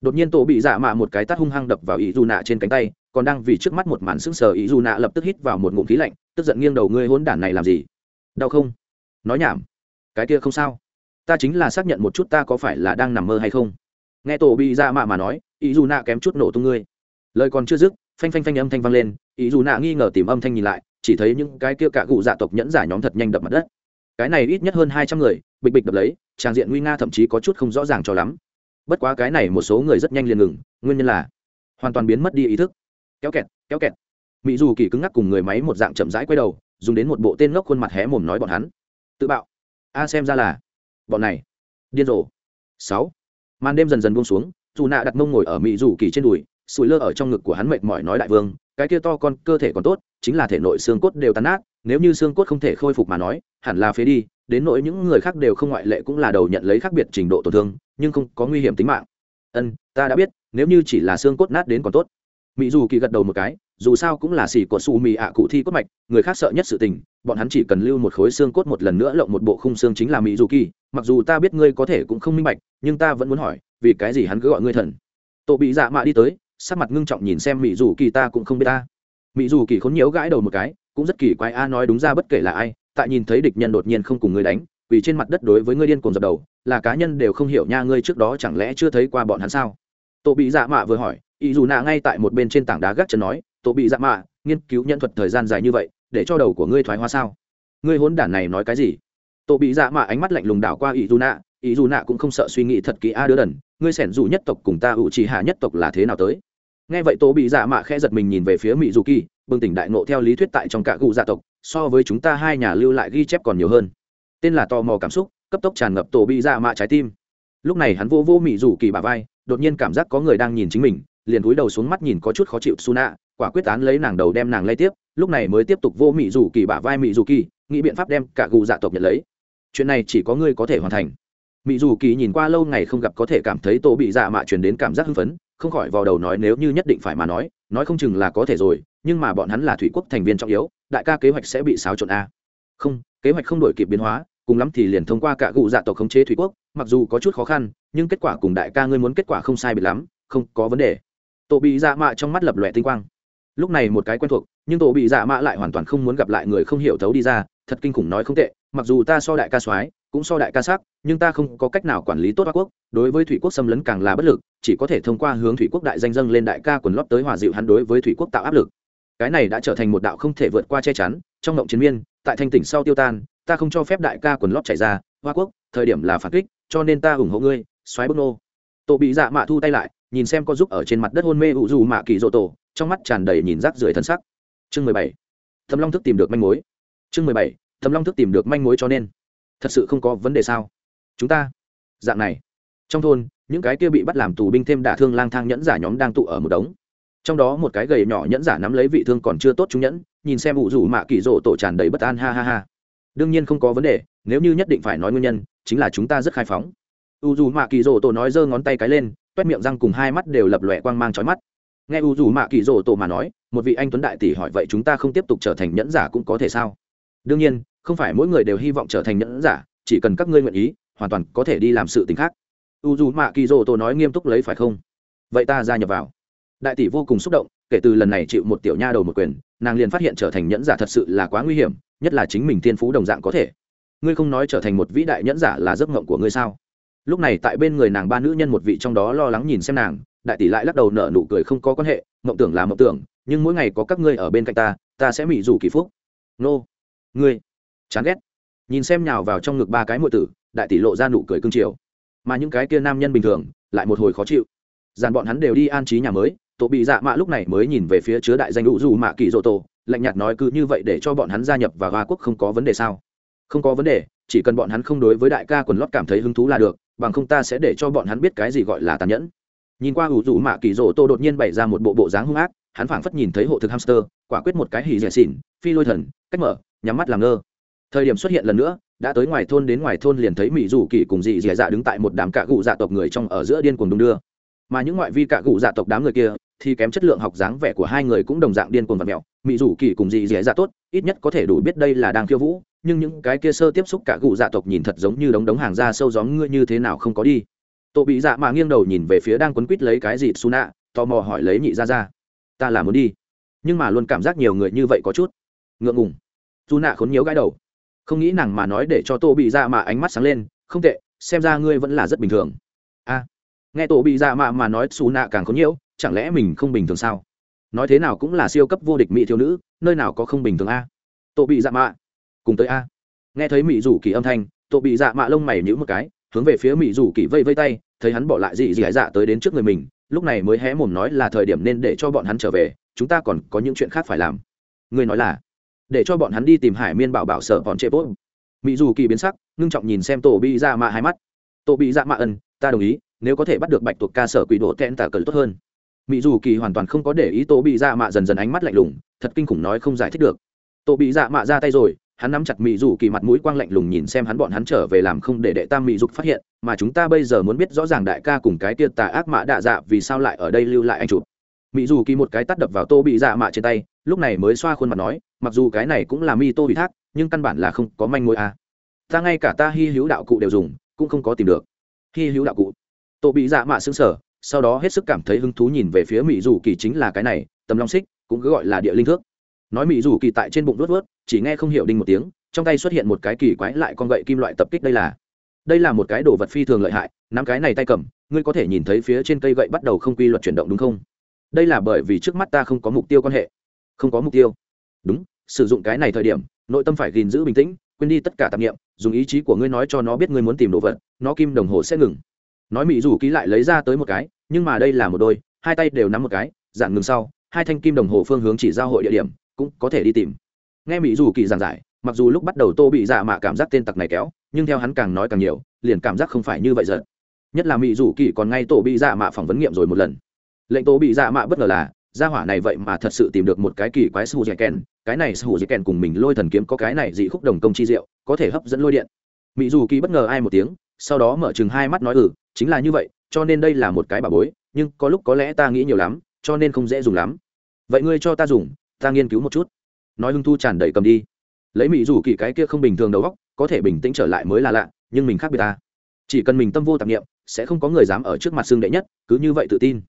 Đột nhiên tổ bị dạ mạ một cái tát hung hăng đập vào ý dù nạ trên cánh tay, còn đang vì trước mắt một màn sững sờ ý dù nạ lập tức hít vào một ngụm khí lạnh, tức giận nghiêng đầu, ngươi hỗn đản này làm gì? Đau không? Nói nhảm. Cái kia không sao. Ta chính là xác nhận một chút ta có phải là đang nằm mơ hay không. Nghe tổ bị dạ mạ mà nói ý dù nạ kém chút nổ tung ngươi. Lời còn chưa dứt, phanh phanh phanh âm thanh vang lên ý dù nạ nghi ngờ tìm âm thanh nhìn lại, chỉ thấy những cái kia cả cụ dạ tộc nhẫn giả nhóm thật nhanh đập mặt đất. Cái này ít nhất hơn hai trăm người, bịch bịch đập lấy trang diện nguy nga thậm chí có chút không rõ ràng cho lắm. Bất quá cái này một số người rất nhanh liền ngừng, nguyên nhân là hoàn toàn biến mất đi ý thức. Kéo kẹt kéo kẹt. Mỹ dù kỳ cứng ngắc cùng người máy một dạng chậm rãi quay đầu, dùng đến một bộ tên ngốc khuôn mặt hé mồm nói bọn hắn. Tự bạo. A xem ra là bọn này. Điên rồ. Sáu. Màn đêm dần dần buông xuống, dù nạ đặt mông ngồi ở mỹ dù kỳ trên đùi, sủi lơ ở trong ngực của hắn mệt mỏi nói đại vương, cái kia to con cơ thể còn tốt, chính là thể nội xương cốt đều tan nát, nếu như xương cốt không thể khôi phục mà nói hẳn là phế đi, đến nỗi những người khác đều không ngoại lệ cũng là đầu nhận lấy khác biệt trình độ tổn thương, nhưng không có nguy hiểm tính mạng. Ân, ta đã biết, nếu như chỉ là xương cốt nát đến còn tốt. Mỹ dù kỳ gật đầu một cái, dù sao cũng là xỉ của su mì ạ cụ thi cốt mạch, người khác sợ nhất sự tình, bọn hắn chỉ cần lưu một khối xương cốt một lần nữa lộng một bộ khung xương chính là mỹ dù kỳ, mặc dù ta biết ngươi có thể cũng không minh bạch, nhưng ta vẫn muốn hỏi, vì cái gì hắn cứ gọi ngươi thần? Tổ bị dạ mạ đi tới, sắc mặt ngưng trọng nhìn xem mỹ dù kỳ, ta cũng không biết ta. Mỹ dù kỳ khốn nhiễu gãi đầu một cái, cũng rất kỳ quái, a, nói đúng ra bất kể là ai tại nhìn thấy địch nhân đột nhiên không cùng ngươi đánh, vì trên mặt đất đối với ngươi điên cuồng dập đầu, là cá nhân đều không hiểu nha ngươi trước đó chẳng lẽ chưa thấy qua bọn hắn sao? Tổ bị dạ mạ vừa hỏi, ý dù nạ ngay tại một bên trên tảng đá gác chân nói, tổ bị dạ mạ, nghiên cứu nhân thuật thời gian dài như vậy, để cho đầu của ngươi thoái hóa sao? Ngươi hốn đản này nói cái gì? Tổ bị dạ mạ ánh mắt lạnh lùng đảo qua ý dù nạ, ý dù nạ cũng không sợ suy nghĩ thật kỹ a đứa đần, ngươi sẻn dù nhất tộc cùng ta ủ trì hạ nhất tộc là thế nào tới? Nghe vậy tổ bị dạ mạ khẽ giật mình nhìn về phía mỹ dù kỳ, bừng tỉnh đại nộ theo lý thuyết tại trong cả cụ gia tộc so với chúng ta hai nhà lưu lại ghi chép còn nhiều hơn. Tên là tò mò cảm xúc, cấp tốc tràn ngập tổ bị dạ mạ trái tim. Lúc này hắn vô vô mị rủ kỳ bà vai, đột nhiên cảm giác có người đang nhìn chính mình, liền cúi đầu xuống mắt nhìn có chút khó chịu su nạ quả quyết án lấy nàng đầu đem nàng lay tiếp, lúc này mới tiếp tục vô mị rủ kỳ bả vai mị rủ kỳ, nghĩ biện pháp đem cả gù dạ tộc nhận lấy. Chuyện này chỉ có ngươi có thể hoàn thành. Mị dù kỳ nhìn qua lâu ngày không gặp có thể cảm thấy tổ bị dạ mạ truyền đến cảm giác hưng phấn, không khỏi vào đầu nói nếu như nhất định phải mà nói nói không chừng là có thể rồi, nhưng mà bọn hắn là thủy quốc thành viên trọng yếu đại ca kế hoạch sẽ bị xáo trộn a. Không, kế hoạch không đổi kịp biến hóa, cùng lắm thì liền thông qua cả gụ dạ tộc khống chế thủy quốc, mặc dù có chút khó khăn, nhưng kết quả cùng đại ca ngươi muốn kết quả không sai biệt lắm, không có vấn đề. Tổ bị dạ mạ trong mắt lập lòe tinh quang. Lúc này một cái quen thuộc, nhưng tổ bị dạ mạ lại hoàn toàn không muốn gặp lại người không hiểu thấu đi ra, thật kinh khủng nói không tệ, mặc dù ta so đại ca soái, cũng so đại ca sắc, nhưng ta không có cách nào quản lý tốt hoa quốc, đối với thủy quốc xâm lấn càng là bất lực, chỉ có thể thông qua hướng thủy quốc đại danh dâng lên đại ca quần lót tới hòa dịu hắn đối với thủy quốc tạo áp lực cái này đã trở thành một đạo không thể vượt qua che chắn, trong động chiến miên, tại thanh tỉnh sau tiêu tan, ta không cho phép đại ca quần lót chảy ra, hoa quốc, thời điểm là phản kích, cho nên ta ủng hộ ngươi xoáy bức nô. Tổ bị dạ mạ thu tay lại, nhìn xem có giúp ở trên mặt đất hôn mê ủ dù mạ kỳ dỗ tổ, trong mắt tràn đầy nhìn rác rưởi thân sắc. Chương mười bảy. Thầm long thức tìm được manh mối. Chương mười bảy. Thầm long thức tìm được manh mối cho nên, thật sự không có vấn đề sao? Chúng ta, dạng này, trong thôn, những cái kia bị bắt làm tù binh thêm đả thương lang thang nhẫn giả nhóm đang tụ ở một đống trong đó một cái gầy nhỏ nhẫn giả nắm lấy vị thương còn chưa tốt chúng nhẫn, nhìn xem ủ rủ mạ kỳ rỗ tổ tràn đầy bất an, ha ha ha. Đương nhiên không có vấn đề, nếu như nhất định phải nói nguyên nhân, chính là chúng ta rất khai phóng. U dù mạ kỳ rỗ tổ nói giơ ngón tay cái lên, toét miệng răng cùng hai mắt đều lập lòe quang mang trói mắt. Nghe u dù mạ kỳ rỗ tổ mà nói, một vị anh tuấn đại tỷ hỏi vậy chúng ta không tiếp tục trở thành nhẫn giả cũng có thể sao? Đương nhiên, không phải mỗi người đều hy vọng trở thành nhẫn giả, chỉ cần các ngươi nguyện ý, hoàn toàn có thể đi làm sự t khác. U dù mạ kỳ rỗ tổ nói nghiêm túc lấy phải không? Vậy ta gia nhập vào đại tỷ vô cùng xúc động, kể từ lần này chịu một tiểu nha đầu một quyền, nàng liền phát hiện trở thành nhẫn giả thật sự là quá nguy hiểm, nhất là chính mình thiên phú đồng dạng có thể. Ngươi không nói trở thành một vĩ đại nhẫn giả là giấc mộng của ngươi sao? Lúc này tại bên người nàng ba nữ nhân một vị trong đó lo lắng nhìn xem nàng, đại tỷ lại lắc đầu nở nụ cười không có quan hệ, mộng tưởng là mộng tưởng, nhưng mỗi ngày có các ngươi ở bên cạnh ta ta sẽ mị rủ kỳ phúc. Nô, ngươi, chán ghét. Nhìn xem nhào vào trong ngực ba cái muội tử, đại tỷ lộ ra nụ cười cưng chiều. Mà những cái kia nam nhân bình thường, lại một hồi khó chịu. Dàn bọn hắn đều đi an trí nhà mới tổ bị dạ mạ lúc này mới nhìn về phía chứa đại danh đủ dù mạ kỳ dỗ tổ, lạnh nhạt nói cứ như vậy để cho bọn hắn gia nhập và hoa quốc không có vấn đề sao? Không có vấn đề, chỉ cần bọn hắn không đối với đại ca quần lót cảm thấy hứng thú là được, bằng không ta sẽ để cho bọn hắn biết cái gì gọi là tàn nhẫn. Nhìn qua ủ rủ mạ kỳ dỗ tô đột nhiên bày ra một bộ bộ dáng hung ác, hắn phảng phất nhìn thấy hộ thực hamster, quả quyết một cái hỉ rẻ xỉn, phi lôi thần, cách mở, nhắm mắt làm ngơ. Thời điểm xuất hiện lần nữa, đã tới ngoài thôn đến ngoài thôn liền thấy mỹ rủ kỳ cùng dị dẻ dạ đứng tại một đám cả gụ dạ tộc người trong ở giữa điên cuồng đung đưa. Mà những ngoại vi cả gụ dạ tộc đám người kia thì kém chất lượng học dáng vẻ của hai người cũng đồng dạng điên cuồng và mèo, mỹ rủ kỳ cùng dị dẻ dạ tốt ít nhất có thể đủ biết đây là đang khiêu vũ nhưng những cái kia sơ tiếp xúc cả cụ dạ tộc nhìn thật giống như đống đống hàng ra sâu gióm ngươi như thế nào không có đi. Tổ bị dạ mà nghiêng đầu nhìn về phía đang quấn quít lấy cái gì su nạ tò mò hỏi lấy nhị ra ra. Ta là muốn đi nhưng mà luôn cảm giác nhiều người như vậy có chút ngượng ngùng. Su nạ khốn nhiều gãi đầu. Không nghĩ nàng mà nói để cho tổ bị dạ mà ánh mắt sáng lên không tệ xem ra ngươi vẫn là rất bình thường. A. Nghe tổ bị dạ mà mà nói su nạ càng khốn nhiễu chẳng lẽ mình không bình thường sao? Nói thế nào cũng là siêu cấp vô địch mỹ thiếu nữ, nơi nào có không bình thường a? Tổ bị dạ mạ. Cùng tới a. Nghe thấy mỹ rủ kỳ âm thanh tổ bị dạ mạ lông mày nhữ một cái, hướng về phía mỹ rủ kỳ vây vây tay, thấy hắn bỏ lại dị dị dạ tới đến trước người mình, lúc này mới hé mồm nói là thời điểm nên để cho bọn hắn trở về, chúng ta còn có những chuyện khác phải làm. Người nói là, để cho bọn hắn đi tìm hải miên bảo bảo sợ bọn chê bốt. Mỹ dù kỳ biến sắc, ngưng trọng nhìn xem tổ bị dạ mạ hai mắt. Tổ bị dạ mạ ân, ta đồng ý, nếu có thể bắt được bạch tuộc ca sở quỷ đổ tẹn tả cờ tốt hơn mỹ dù kỳ hoàn toàn không có để ý Tô bị dạ mạ dần dần ánh mắt lạnh lùng, thật kinh khủng nói không giải thích được. Tô bị dạ mạ ra tay rồi, hắn nắm chặt mỹ dù kỳ mặt mũi quang lạnh lùng nhìn xem hắn bọn hắn trở về làm không để đệ tam mỹ dục phát hiện, mà chúng ta bây giờ muốn biết rõ ràng đại ca cùng cái tiệt tà ác mạ đạ dạ vì sao lại ở đây lưu lại anh chụp. Mỹ dù kỳ một cái tắt đập vào tô bị dạ mạ trên tay, lúc này mới xoa khuôn mặt nói, mặc dù cái này cũng là mi tô bị thác, nhưng căn bản là không có manh mối à. ta ngay cả ta hy hữu đạo cụ đều dùng, cũng không có tìm được. Hy hữu đạo cụ. Tô bị dạ mạ xứng sở sau đó hết sức cảm thấy hứng thú nhìn về phía mỹ dù kỳ chính là cái này, tầm long xích, cũng cứ gọi là địa linh thước. Nói mỹ dù kỳ tại trên bụng vớt vớt chỉ nghe không hiểu đinh một tiếng, trong tay xuất hiện một cái kỳ quái lại con gậy kim loại tập kích đây là. Đây là một cái đồ vật phi thường lợi hại, nắm cái này tay cầm, ngươi có thể nhìn thấy phía trên cây gậy bắt đầu không quy luật chuyển động đúng không? Đây là bởi vì trước mắt ta không có mục tiêu quan hệ. Không có mục tiêu. Đúng, sử dụng cái này thời điểm, nội tâm phải gìn giữ bình tĩnh, quên đi tất cả tạp nghiệm dùng ý chí của ngươi nói cho nó biết ngươi muốn tìm đồ vật, nó kim đồng hồ sẽ ngừng nói mỹ dù ký lại lấy ra tới một cái, nhưng mà đây là một đôi, hai tay đều nắm một cái, dạng ngừng sau, hai thanh kim đồng hồ phương hướng chỉ giao hội địa điểm, cũng có thể đi tìm. Nghe mỹ dù kỳ giảng giải, mặc dù lúc bắt đầu tô bị dạ mạ cảm giác tên tặc này kéo, nhưng theo hắn càng nói càng nhiều, liền cảm giác không phải như vậy giận. Nhất là mỹ dù kỳ còn ngay tổ bị dạ mạ phỏng vấn nghiệm rồi một lần. Lệnh tổ bị dạ mạ bất ngờ là, gia hỏa này vậy mà thật sự tìm được một cái kỳ quái sù dẻ kèn, cái này sù dẻ kèn cùng mình lôi thần kiếm có cái này dị khúc đồng công chi diệu, có thể hấp dẫn lôi điện. Mỹ dù kỳ bất ngờ ai một tiếng, sau đó mở chừng hai mắt nói ừ chính là như vậy, cho nên đây là một cái bà bối, nhưng có lúc có lẽ ta nghĩ nhiều lắm, cho nên không dễ dùng lắm. Vậy ngươi cho ta dùng, ta nghiên cứu một chút. Nói hưng thu tràn đầy cầm đi. Lấy mỹ dù kỳ cái kia không bình thường đầu góc có thể bình tĩnh trở lại mới là lạ, nhưng mình khác biệt ta. Chỉ cần mình tâm vô tạp nghiệm sẽ không có người dám ở trước mặt xương đệ nhất, cứ như vậy tự tin.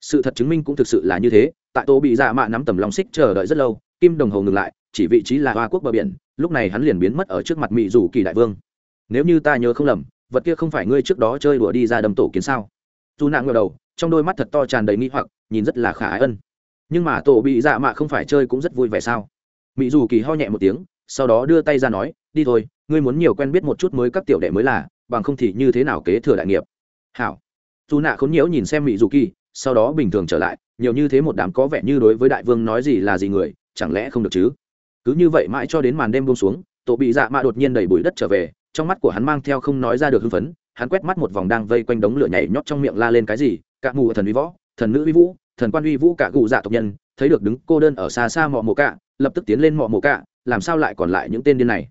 Sự thật chứng minh cũng thực sự là như thế, tại tô bị dạ mạ nắm tầm lòng xích chờ đợi rất lâu, kim đồng hồ ngừng lại, chỉ vị trí là hoa quốc bờ biển, lúc này hắn liền biến mất ở trước mặt mỹ dù kỳ đại vương. Nếu như ta nhớ không lầm vật kia không phải ngươi trước đó chơi đùa đi ra đâm tổ kiến sao? Dù Nạ ngờ đầu, trong đôi mắt thật to tràn đầy nghi hoặc, nhìn rất là khả ái ân. Nhưng mà tổ bị dạ mạ không phải chơi cũng rất vui vẻ sao? Mỹ dù kỳ ho nhẹ một tiếng, sau đó đưa tay ra nói, đi thôi, ngươi muốn nhiều quen biết một chút mới các tiểu đệ mới là, bằng không thì như thế nào kế thừa đại nghiệp? Hảo. Dù nạ khốn nhiễu nhìn xem mỹ dù kỳ, sau đó bình thường trở lại, nhiều như thế một đám có vẻ như đối với đại vương nói gì là gì người, chẳng lẽ không được chứ? Cứ như vậy mãi cho đến màn đêm buông xuống, tổ bị dạ mạ đột nhiên đẩy bụi đất trở về trong mắt của hắn mang theo không nói ra được hưng phấn, hắn quét mắt một vòng đang vây quanh đống lửa nhảy nhót trong miệng la lên cái gì, cả mù thần uy võ, thần nữ uy vũ, thần quan uy vũ cả cụ dạ tộc nhân, thấy được đứng cô đơn ở xa xa mọ mồ cạ lập tức tiến lên mọ mồ cạ làm sao lại còn lại những tên điên này?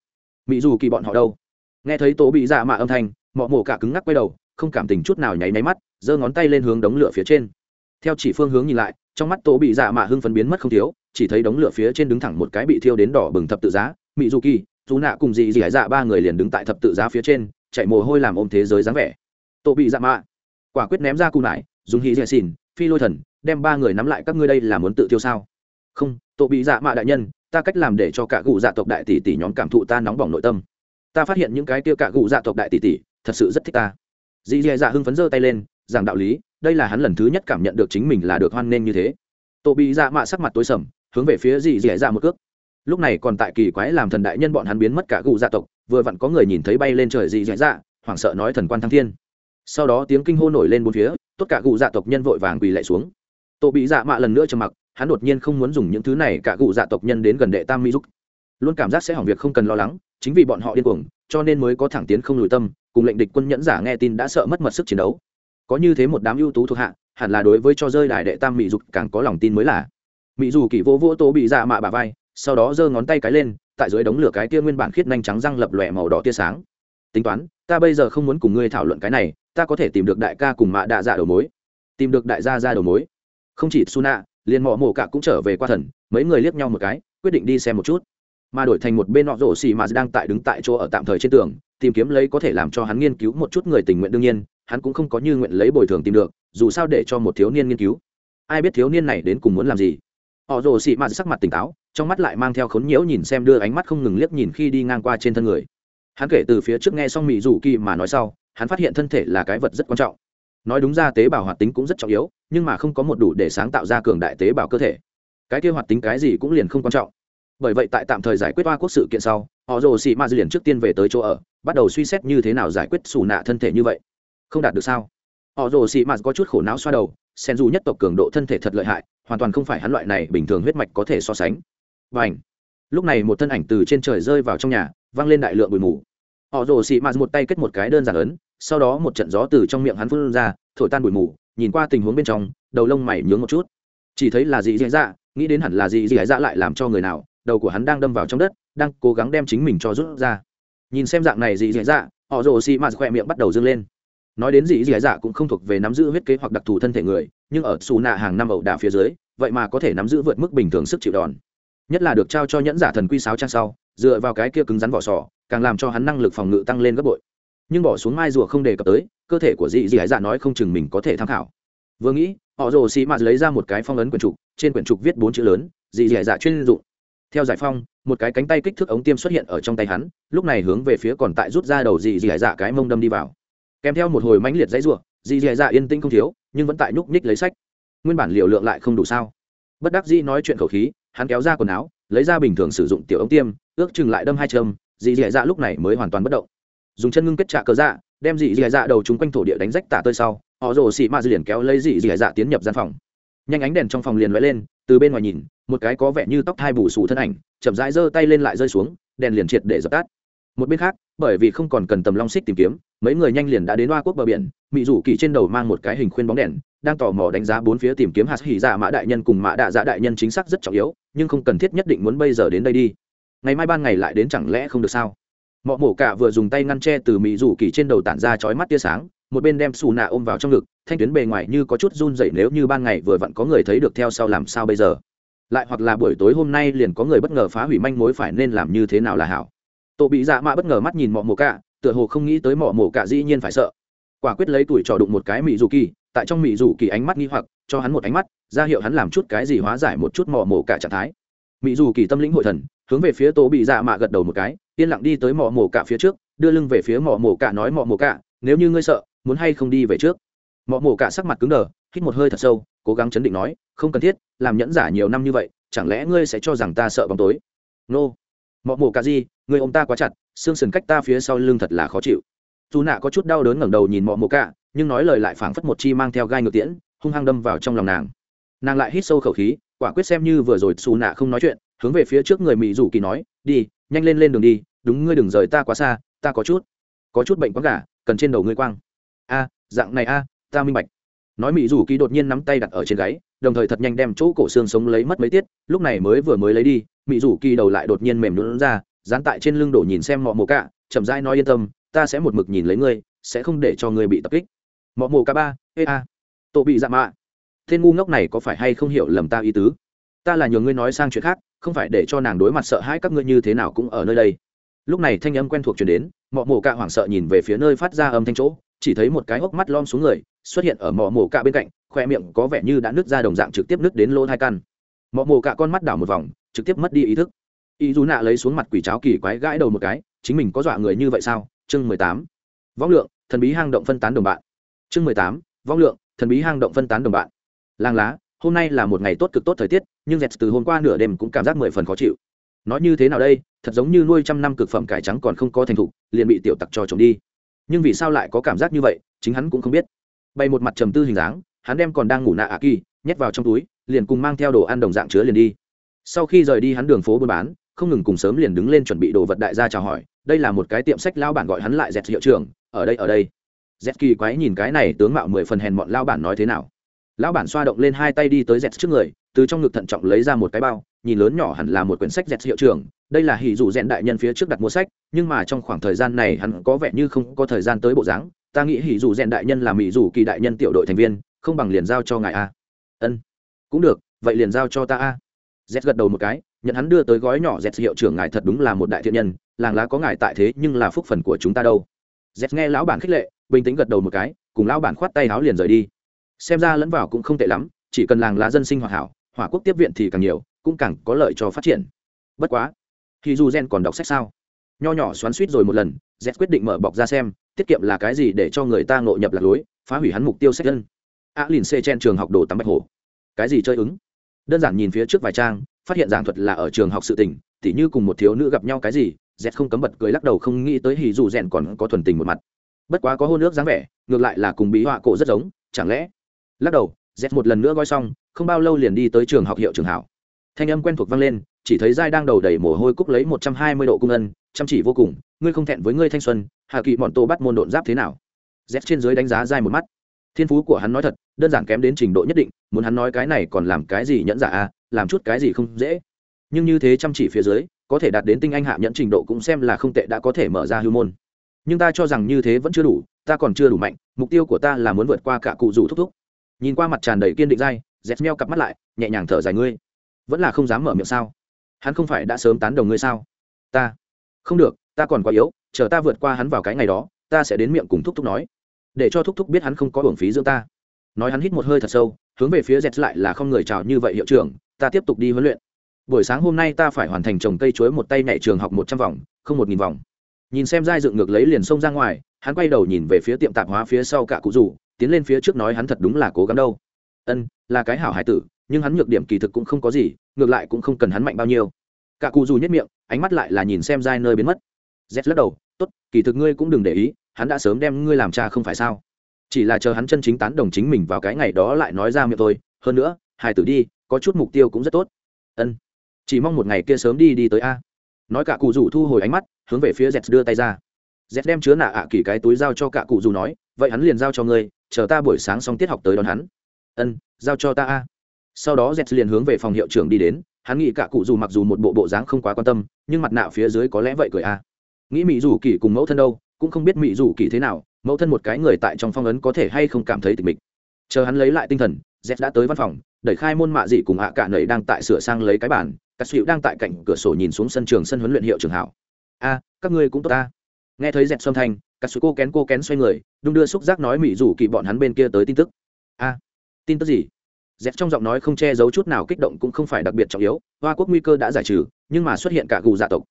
Mỹ dù kỳ bọn họ đâu? Nghe thấy tố bị dạ mạ âm thanh, mọ mồ cạ cứng ngắc quay đầu, không cảm tình chút nào nháy máy mắt, giơ ngón tay lên hướng đống lửa phía trên. Theo chỉ phương hướng nhìn lại, trong mắt tố bị dạ mạ hưng phấn biến mất không thiếu, chỉ thấy đống lửa phía trên đứng thẳng một cái bị thiêu đến đỏ bừng thập tự giá, mỹ du kỳ dù nạ cùng dì dì dạ ba người liền đứng tại thập tự giá phía trên, chạy mồ hôi làm ôm thế giới dáng vẻ. Tổ bị dạ mạ. Quả quyết ném ra cù nải, dùng hì dè xìn phi lôi thần, đem ba người nắm lại các ngươi đây là muốn tự tiêu sao? Không, tổ bị dạ mạ đại nhân, ta cách làm để cho cả cụ dạ tộc đại tỷ tỷ nhóm cảm thụ ta nóng bỏng nội tâm. Ta phát hiện những cái tiêu cả cụ dạ tộc đại tỷ tỷ, thật sự rất thích ta. Dì dì dạ hưng phấn giơ tay lên, giảng đạo lý, đây là hắn lần thứ nhất cảm nhận được chính mình là được hoan nghênh như thế. Tổ bị dạ mạ sắc mặt tối sầm, hướng về phía dì dì dạ một cước lúc này còn tại kỳ quái làm thần đại nhân bọn hắn biến mất cả cụ dạ tộc, vừa vặn có người nhìn thấy bay lên trời dị dạ dạ hoảng sợ nói thần quan thăng thiên. Sau đó tiếng kinh hô nổi lên bốn phía tất cả cụ dạ tộc nhân vội vàng quỳ lại xuống. Tổ bị dạ mạ lần nữa trầm mặc, hắn đột nhiên không muốn dùng những thứ này cả cụ dạ tộc nhân đến gần đệ tam mỹ giúp luôn cảm giác sẽ hỏng việc không cần lo lắng, chính vì bọn họ điên cuồng, cho nên mới có thẳng tiến không lùi tâm, cùng lệnh địch quân nhẫn giả nghe tin đã sợ mất mật sức chiến đấu. Có như thế một đám ưu tú thuộc hạ, hẳn là đối với cho rơi đài đệ tam mỹ dục càng có lòng tin mới là. Mỹ dù kỳ vô vô tố bị dạ mạ bà vai sau đó giơ ngón tay cái lên, tại dưới đống lửa cái kia nguyên bản khiết nhanh trắng răng lập lòe màu đỏ tia sáng. Tính toán, ta bây giờ không muốn cùng ngươi thảo luận cái này, ta có thể tìm được đại ca cùng mạ đạ dạ đầu mối. Tìm được đại gia ra đầu mối. Không chỉ suna, liền mọ mổ cả cũng trở về qua thần, mấy người liếc nhau một cái, quyết định đi xem một chút. Mà đổi thành một bên nọ rổ xì mà đang tại đứng tại chỗ ở tạm thời trên tường, tìm kiếm lấy có thể làm cho hắn nghiên cứu một chút người tình nguyện đương nhiên, hắn cũng không có như nguyện lấy bồi thường tìm được, dù sao để cho một thiếu niên nghiên cứu. Ai biết thiếu niên này đến cùng muốn làm gì? Họ rồ xị mạt sắc mặt tỉnh táo, trong mắt lại mang theo khốn nhiễu nhìn xem đưa ánh mắt không ngừng liếc nhìn khi đi ngang qua trên thân người. Hắn kể từ phía trước nghe xong mỹ rủ kỳ mà nói sau, hắn phát hiện thân thể là cái vật rất quan trọng. Nói đúng ra tế bào hoạt tính cũng rất trọng yếu, nhưng mà không có một đủ để sáng tạo ra cường đại tế bào cơ thể. Cái kia hoạt tính cái gì cũng liền không quan trọng. Bởi vậy tại tạm thời giải quyết ba quốc sự kiện sau, họ rồ xị ma liền trước tiên về tới chỗ ở, bắt đầu suy xét như thế nào giải quyết xù nạ thân thể như vậy. Không đạt được sao? Họ rồ xị ma có chút khổ não xoa đầu sen dù nhất tộc cường độ thân thể thật lợi hại, hoàn toàn không phải hắn loại này bình thường huyết mạch có thể so sánh. Và ảnh lúc này một thân ảnh từ trên trời rơi vào trong nhà văng lên đại lượng bụi mù. Họ rồ xị ma một tay kết một cái đơn giản ấn, sau đó một trận gió từ trong miệng hắn phun ra, thổi tan bụi mù, nhìn qua tình huống bên trong, đầu lông mày nhướng một chút. Chỉ thấy là gì dễ dạ nghĩ đến hẳn là gì dễ dạ lại làm cho người nào, đầu của hắn đang đâm vào trong đất, đang cố gắng đem chính mình cho rút ra. Nhìn xem dạng này gì dễ dạ họ rồ xị mạt khỏe miệng bắt đầu dâng lên nói đến gì dễ dạ cũng không thuộc về nắm giữ huyết kế hoặc đặc thù thân thể người, nhưng ở xù nạ hàng năm ẩu đả phía dưới, vậy mà có thể nắm giữ vượt mức bình thường sức chịu đòn. Nhất là được trao cho nhẫn giả thần quy sáo trang sau, dựa vào cái kia cứng rắn vỏ sò, càng làm cho hắn năng lực phòng ngự tăng lên gấp bội. Nhưng bỏ xuống mai rùa không đề cập tới, cơ thể của dị dị dạ nói không chừng mình có thể tham khảo. Vừa nghĩ, họ rồ xì mạt lấy ra một cái phong ấn quyển trục, trên quyển trục viết bốn chữ lớn dị dị dạ chuyên dụng. Theo giải phong, một cái cánh tay kích thước ống tiêm xuất hiện ở trong tay hắn, lúc này hướng về phía còn tại rút ra đầu dị dị dạ cái mông đâm đi vào kèm theo một hồi mãnh liệt dãy rủa, dị dị dạ yên tĩnh không thiếu nhưng vẫn tại nhúc nhích lấy sách. Nguyên bản liều lượng lại không đủ sao? Bất đắc dĩ nói chuyện khẩu khí hắn kéo ra quần áo lấy ra bình thường sử dụng tiểu ống tiêm ước chừng lại đâm hai châm dị dị dạ lúc này mới hoàn toàn bất động. Dùng chân ngưng kết trạ cờ dạ đem dị dị dạ đầu chúng quanh thổ địa đánh rách tả tơi sau họ rồ xị ma liền kéo lấy dị dị dạ tiến nhập gian phòng. Nhanh ánh đèn trong phòng liền lóe lên từ bên ngoài nhìn một cái có vẻ như tóc thai bù sù thân ảnh chậm rãi giơ tay lên lại rơi xuống đèn liền triệt để dập tắt. Một bên khác bởi vì không còn cần tầm long xích tìm kiếm mấy người nhanh liền đã đến hoa quốc bờ biển mỹ rủ kỳ trên đầu mang một cái hình khuyên bóng đèn, đang tò mò đánh giá bốn phía tìm kiếm hạt hỉ dạ mã đại nhân cùng mã đạ dạ đại nhân chính xác rất trọng yếu, nhưng không cần thiết nhất định muốn bây giờ đến đây đi. Ngày mai ban ngày lại đến chẳng lẽ không được sao? Mọ mổ cả vừa dùng tay ngăn tre từ mỹ rủ kỳ trên đầu tản ra chói mắt tia sáng, một bên đem xù nạ ôm vào trong ngực, thanh tuyến bề ngoài như có chút run dậy nếu như ban ngày vừa vặn có người thấy được theo sau làm sao bây giờ? Lại hoặc là buổi tối hôm nay liền có người bất ngờ phá hủy manh mối phải nên làm như thế nào là hảo? Tổ bị dạ mạ bất ngờ mắt nhìn mọ mổ cả tựa hồ không nghĩ tới mỏ mổ cả dĩ nhiên phải sợ. Quả quyết lấy tuổi trò đụng một cái mỹ dù kỳ, tại trong mỹ dù kỳ ánh mắt nghi hoặc, cho hắn một ánh mắt, ra hiệu hắn làm chút cái gì hóa giải một chút mỏ mổ cả trạng thái. Mỹ dù kỳ tâm lĩnh hội thần, hướng về phía tổ bị dạ mạ gật đầu một cái, yên lặng đi tới mỏ mổ cả phía trước, đưa lưng về phía mỏ mổ cả nói mỏ mổ cả, nếu như ngươi sợ, muốn hay không đi về trước? Mỏ mổ cả sắc mặt cứng đờ, hít một hơi thật sâu, cố gắng chấn định nói, không cần thiết, làm nhẫn giả nhiều năm như vậy, chẳng lẽ ngươi sẽ cho rằng ta sợ bóng tối? Nô. Mỏ mổ cả gì, ngươi ôm ta quá chặt xương sườn cách ta phía sau lưng thật là khó chịu. Dù nạ có chút đau đớn ngẩng đầu nhìn mọ mổ cả, nhưng nói lời lại phảng phất một chi mang theo gai ngược tiễn, hung hăng đâm vào trong lòng nàng. Nàng lại hít sâu khẩu khí, quả quyết xem như vừa rồi xù nạ không nói chuyện, hướng về phía trước người mỹ rủ kỳ nói, đi, nhanh lên lên đường đi, đúng ngươi đừng rời ta quá xa, ta có chút có chút bệnh quáng gà, cần trên đầu ngươi quang. A, dạng này a, ta minh bạch. Nói mỹ rủ kỳ đột nhiên nắm tay đặt ở trên gáy, đồng thời thật nhanh đem chỗ cổ xương sống lấy mất mấy tiết, lúc này mới vừa mới lấy đi mỹ rủ kỳ đầu lại đột nhiên mềm lún ra dán tại trên lưng đổ nhìn xem mọ mồ cạ, chậm rãi nói yên tâm, ta sẽ một mực nhìn lấy ngươi, sẽ không để cho ngươi bị tập kích. Mọ mồ cạ ba, ê a, tổ bị dạ mạ. Tên ngu ngốc này có phải hay không hiểu lầm ta ý tứ? Ta là nhường ngươi nói sang chuyện khác, không phải để cho nàng đối mặt sợ hãi các ngươi như thế nào cũng ở nơi đây. Lúc này thanh âm quen thuộc chuyển đến, mọ mổ cạ hoảng sợ nhìn về phía nơi phát ra âm thanh chỗ, chỉ thấy một cái hốc mắt lom xuống người, xuất hiện ở mọ mổ cạ bên cạnh, khoe miệng có vẻ như đã nứt ra đồng dạng trực tiếp nứt đến lỗ hai căn. Mọ mổ cạ con mắt đảo một vòng, trực tiếp mất đi ý thức ý dù nạ lấy xuống mặt quỷ cháo kỳ quái gãi đầu một cái, chính mình có dọa người như vậy sao? Chương mười tám. Vong lượng, thần bí hang động phân tán đồng bạn. Chương mười tám. Vong lượng, thần bí hang động phân tán đồng bạn. Làng lá, hôm nay là một ngày tốt cực tốt thời tiết, nhưng dẹt từ hôm qua nửa đêm cũng cảm giác mười phần khó chịu. Nói như thế nào đây? Thật giống như nuôi trăm năm cực phẩm cải trắng còn không có thành thục, liền bị tiểu tặc cho trộm đi. Nhưng vì sao lại có cảm giác như vậy? Chính hắn cũng không biết. Bay một mặt trầm tư hình dáng, hắn đem còn đang ngủ nạ ạ kỳ nhét vào trong túi, liền cùng mang theo đồ ăn đồng dạng chứa liền đi. Sau khi rời đi hắn đường phố buôn bán không ngừng cùng sớm liền đứng lên chuẩn bị đồ vật đại gia chào hỏi, đây là một cái tiệm sách lao bản gọi hắn lại dẹt hiệu trưởng, ở đây ở đây. Dẹt kỳ quái nhìn cái này, tướng mạo mười phần hèn mọn lao bản nói thế nào? Lão bản xoa động lên hai tay đi tới dẹt trước người, từ trong ngực thận trọng lấy ra một cái bao, nhìn lớn nhỏ hẳn là một quyển sách dẹt hiệu trưởng, đây là hỉ dù rèn đại nhân phía trước đặt mua sách, nhưng mà trong khoảng thời gian này hắn có vẻ như không có thời gian tới bộ dáng, ta nghĩ hỉ dù rèn đại nhân là mỹ dù kỳ đại nhân tiểu đội thành viên, không bằng liền giao cho ngài a. Ân, cũng được, vậy liền giao cho ta a z gật đầu một cái, nhận hắn đưa tới gói nhỏ z hiệu trưởng ngài thật đúng là một đại thiện nhân, làng lá có ngài tại thế nhưng là phúc phần của chúng ta đâu. Z nghe lão bản khích lệ, bình tĩnh gật đầu một cái, cùng lão bản khoát tay áo liền rời đi. Xem ra lẫn vào cũng không tệ lắm, chỉ cần làng lá dân sinh hoạt hảo, hỏa quốc tiếp viện thì càng nhiều, cũng càng có lợi cho phát triển. Bất quá, thì dù gen còn đọc sách sao? Nho nhỏ xoắn suýt rồi một lần, z quyết định mở bọc ra xem, tiết kiệm là cái gì để cho người ta ngộ nhập lạc lối, phá hủy hắn mục tiêu sách dân. A lìn xê chen trường học đồ tắm bạch hồ cái gì chơi ứng? Đơn giản nhìn phía trước vài trang, phát hiện giảng thuật là ở trường học sự tình, tỉ như cùng một thiếu nữ gặp nhau cái gì, z không cấm bật cười lắc đầu không nghĩ tới hì dù rèn còn có thuần tình một mặt. Bất quá có hôn nước dáng vẻ, ngược lại là cùng bí họa cổ rất giống, chẳng lẽ? Lắc đầu, z một lần nữa gói xong, không bao lâu liền đi tới trường học hiệu trường hảo. Thanh âm quen thuộc vang lên, chỉ thấy giai đang đầu đầy mồ hôi cúc lấy một trăm hai mươi độ cung ân, chăm chỉ vô cùng, ngươi không thẹn với ngươi thanh xuân, hà kỵ bọn tô bắt môn độn giáp thế nào? Z trên dưới đánh giá giai một mắt thiên phú của hắn nói thật, đơn giản kém đến trình độ nhất định, muốn hắn nói cái này còn làm cái gì nhẫn giả a làm chút cái gì không dễ. Nhưng như thế chăm chỉ phía dưới, có thể đạt đến tinh anh hạ nhẫn trình độ cũng xem là không tệ đã có thể mở ra hư môn. Nhưng ta cho rằng như thế vẫn chưa đủ, ta còn chưa đủ mạnh, mục tiêu của ta là muốn vượt qua cả cụ rủ thúc thúc. Nhìn qua mặt tràn đầy kiên định dai dẹt meo cặp mắt lại, nhẹ nhàng thở dài ngươi. Vẫn là không dám mở miệng sao? Hắn không phải đã sớm tán đồng ngươi sao? Ta. Không được, ta còn quá yếu, chờ ta vượt qua hắn vào cái ngày đó, ta sẽ đến miệng cùng thúc thúc nói để cho thúc thúc biết hắn không có hưởng phí dưỡng ta. Nói hắn hít một hơi thật sâu, hướng về phía dẹt lại là không người chào như vậy hiệu trưởng, ta tiếp tục đi huấn luyện. Buổi sáng hôm nay ta phải hoàn thành trồng cây chuối một tay nhảy trường học một trăm vòng, không một nghìn vòng. Nhìn xem dai dựng ngược lấy liền xông ra ngoài, hắn quay đầu nhìn về phía tiệm tạp hóa phía sau cả cụ rủ, tiến lên phía trước nói hắn thật đúng là cố gắng đâu. Ân, là cái hảo hải tử, nhưng hắn nhược điểm kỳ thực cũng không có gì, ngược lại cũng không cần hắn mạnh bao nhiêu. Cả cụ dù nhất miệng, ánh mắt lại là nhìn xem dai nơi biến mất. Z lắc đầu, tốt, kỳ thực ngươi cũng đừng để ý hắn đã sớm đem ngươi làm cha không phải sao? Chỉ là chờ hắn chân chính tán đồng chính mình vào cái ngày đó lại nói ra miệng thôi. Hơn nữa hải tử đi, có chút mục tiêu cũng rất tốt. Ân, chỉ mong một ngày kia sớm đi đi tới a. Nói cả cụ rủ thu hồi ánh mắt, hướng về phía z đưa tay ra. Z đem chứa nạ ạ à kỳ cái túi giao cho cả cụ rủ nói, vậy hắn liền giao cho ngươi, chờ ta buổi sáng xong tiết học tới đón hắn. Ân, giao cho ta a. Sau đó z liền hướng về phòng hiệu trưởng đi đến, hắn nghĩ cả cụ dù mặc dù một bộ bộ dáng không quá quan tâm, nhưng mặt nạ phía dưới có lẽ vậy cười a. Nghĩ mỹ dù kỳ cùng mẫu thân đâu cũng không biết mỹ dù kỳ thế nào, mẫu thân một cái người tại trong phong ấn có thể hay không cảm thấy tịch mịch. Chờ hắn lấy lại tinh thần, z đã tới văn phòng, đẩy khai môn mạ dị cùng hạ cả nầy đang tại sửa sang lấy cái bản các xịu đang tại cạnh cửa sổ nhìn xuống sân trường sân huấn luyện hiệu trường hảo. A, các ngươi cũng tốt ta. Nghe thấy dẹt xâm thanh, các xịu cô kén cô kén xoay người, đung đưa xúc giác nói mỹ rủ kỳ bọn hắn bên kia tới tin tức. A, tin tức gì? Dẹt trong giọng nói không che giấu chút nào kích động cũng không phải đặc biệt trọng yếu, hoa quốc nguy cơ đã giải trừ, nhưng mà xuất hiện cả gù dạ tộc.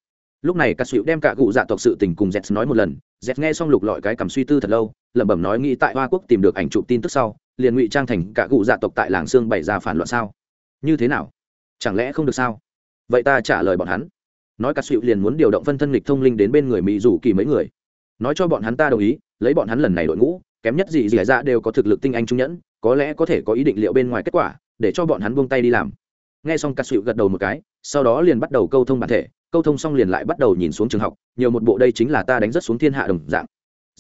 Lúc này các xịu đem cả gù dạ tộc sự tình cùng dẹt nói một lần dẹt nghe xong lục lọi cái cầm suy tư thật lâu, lẩm bẩm nói nghĩ tại hoa quốc tìm được ảnh chụp tin tức sau, liền ngụy trang thành cả cụ dạ tộc tại làng sương bày ra phản loạn sao? Như thế nào? Chẳng lẽ không được sao? Vậy ta trả lời bọn hắn. Nói cắt xịu liền muốn điều động phân thân lịch thông linh đến bên người mỹ rủ kỳ mấy người. Nói cho bọn hắn ta đồng ý, lấy bọn hắn lần này đội ngũ, kém nhất gì gì ra đều có thực lực tinh anh trung nhẫn, có lẽ có thể có ý định liệu bên ngoài kết quả, để cho bọn hắn buông tay đi làm. Nghe xong cắt xịu gật đầu một cái, sau đó liền bắt đầu câu thông bản thể câu thông xong liền lại bắt đầu nhìn xuống trường học, nhiều một bộ đây chính là ta đánh rất xuống thiên hạ đồng dạng.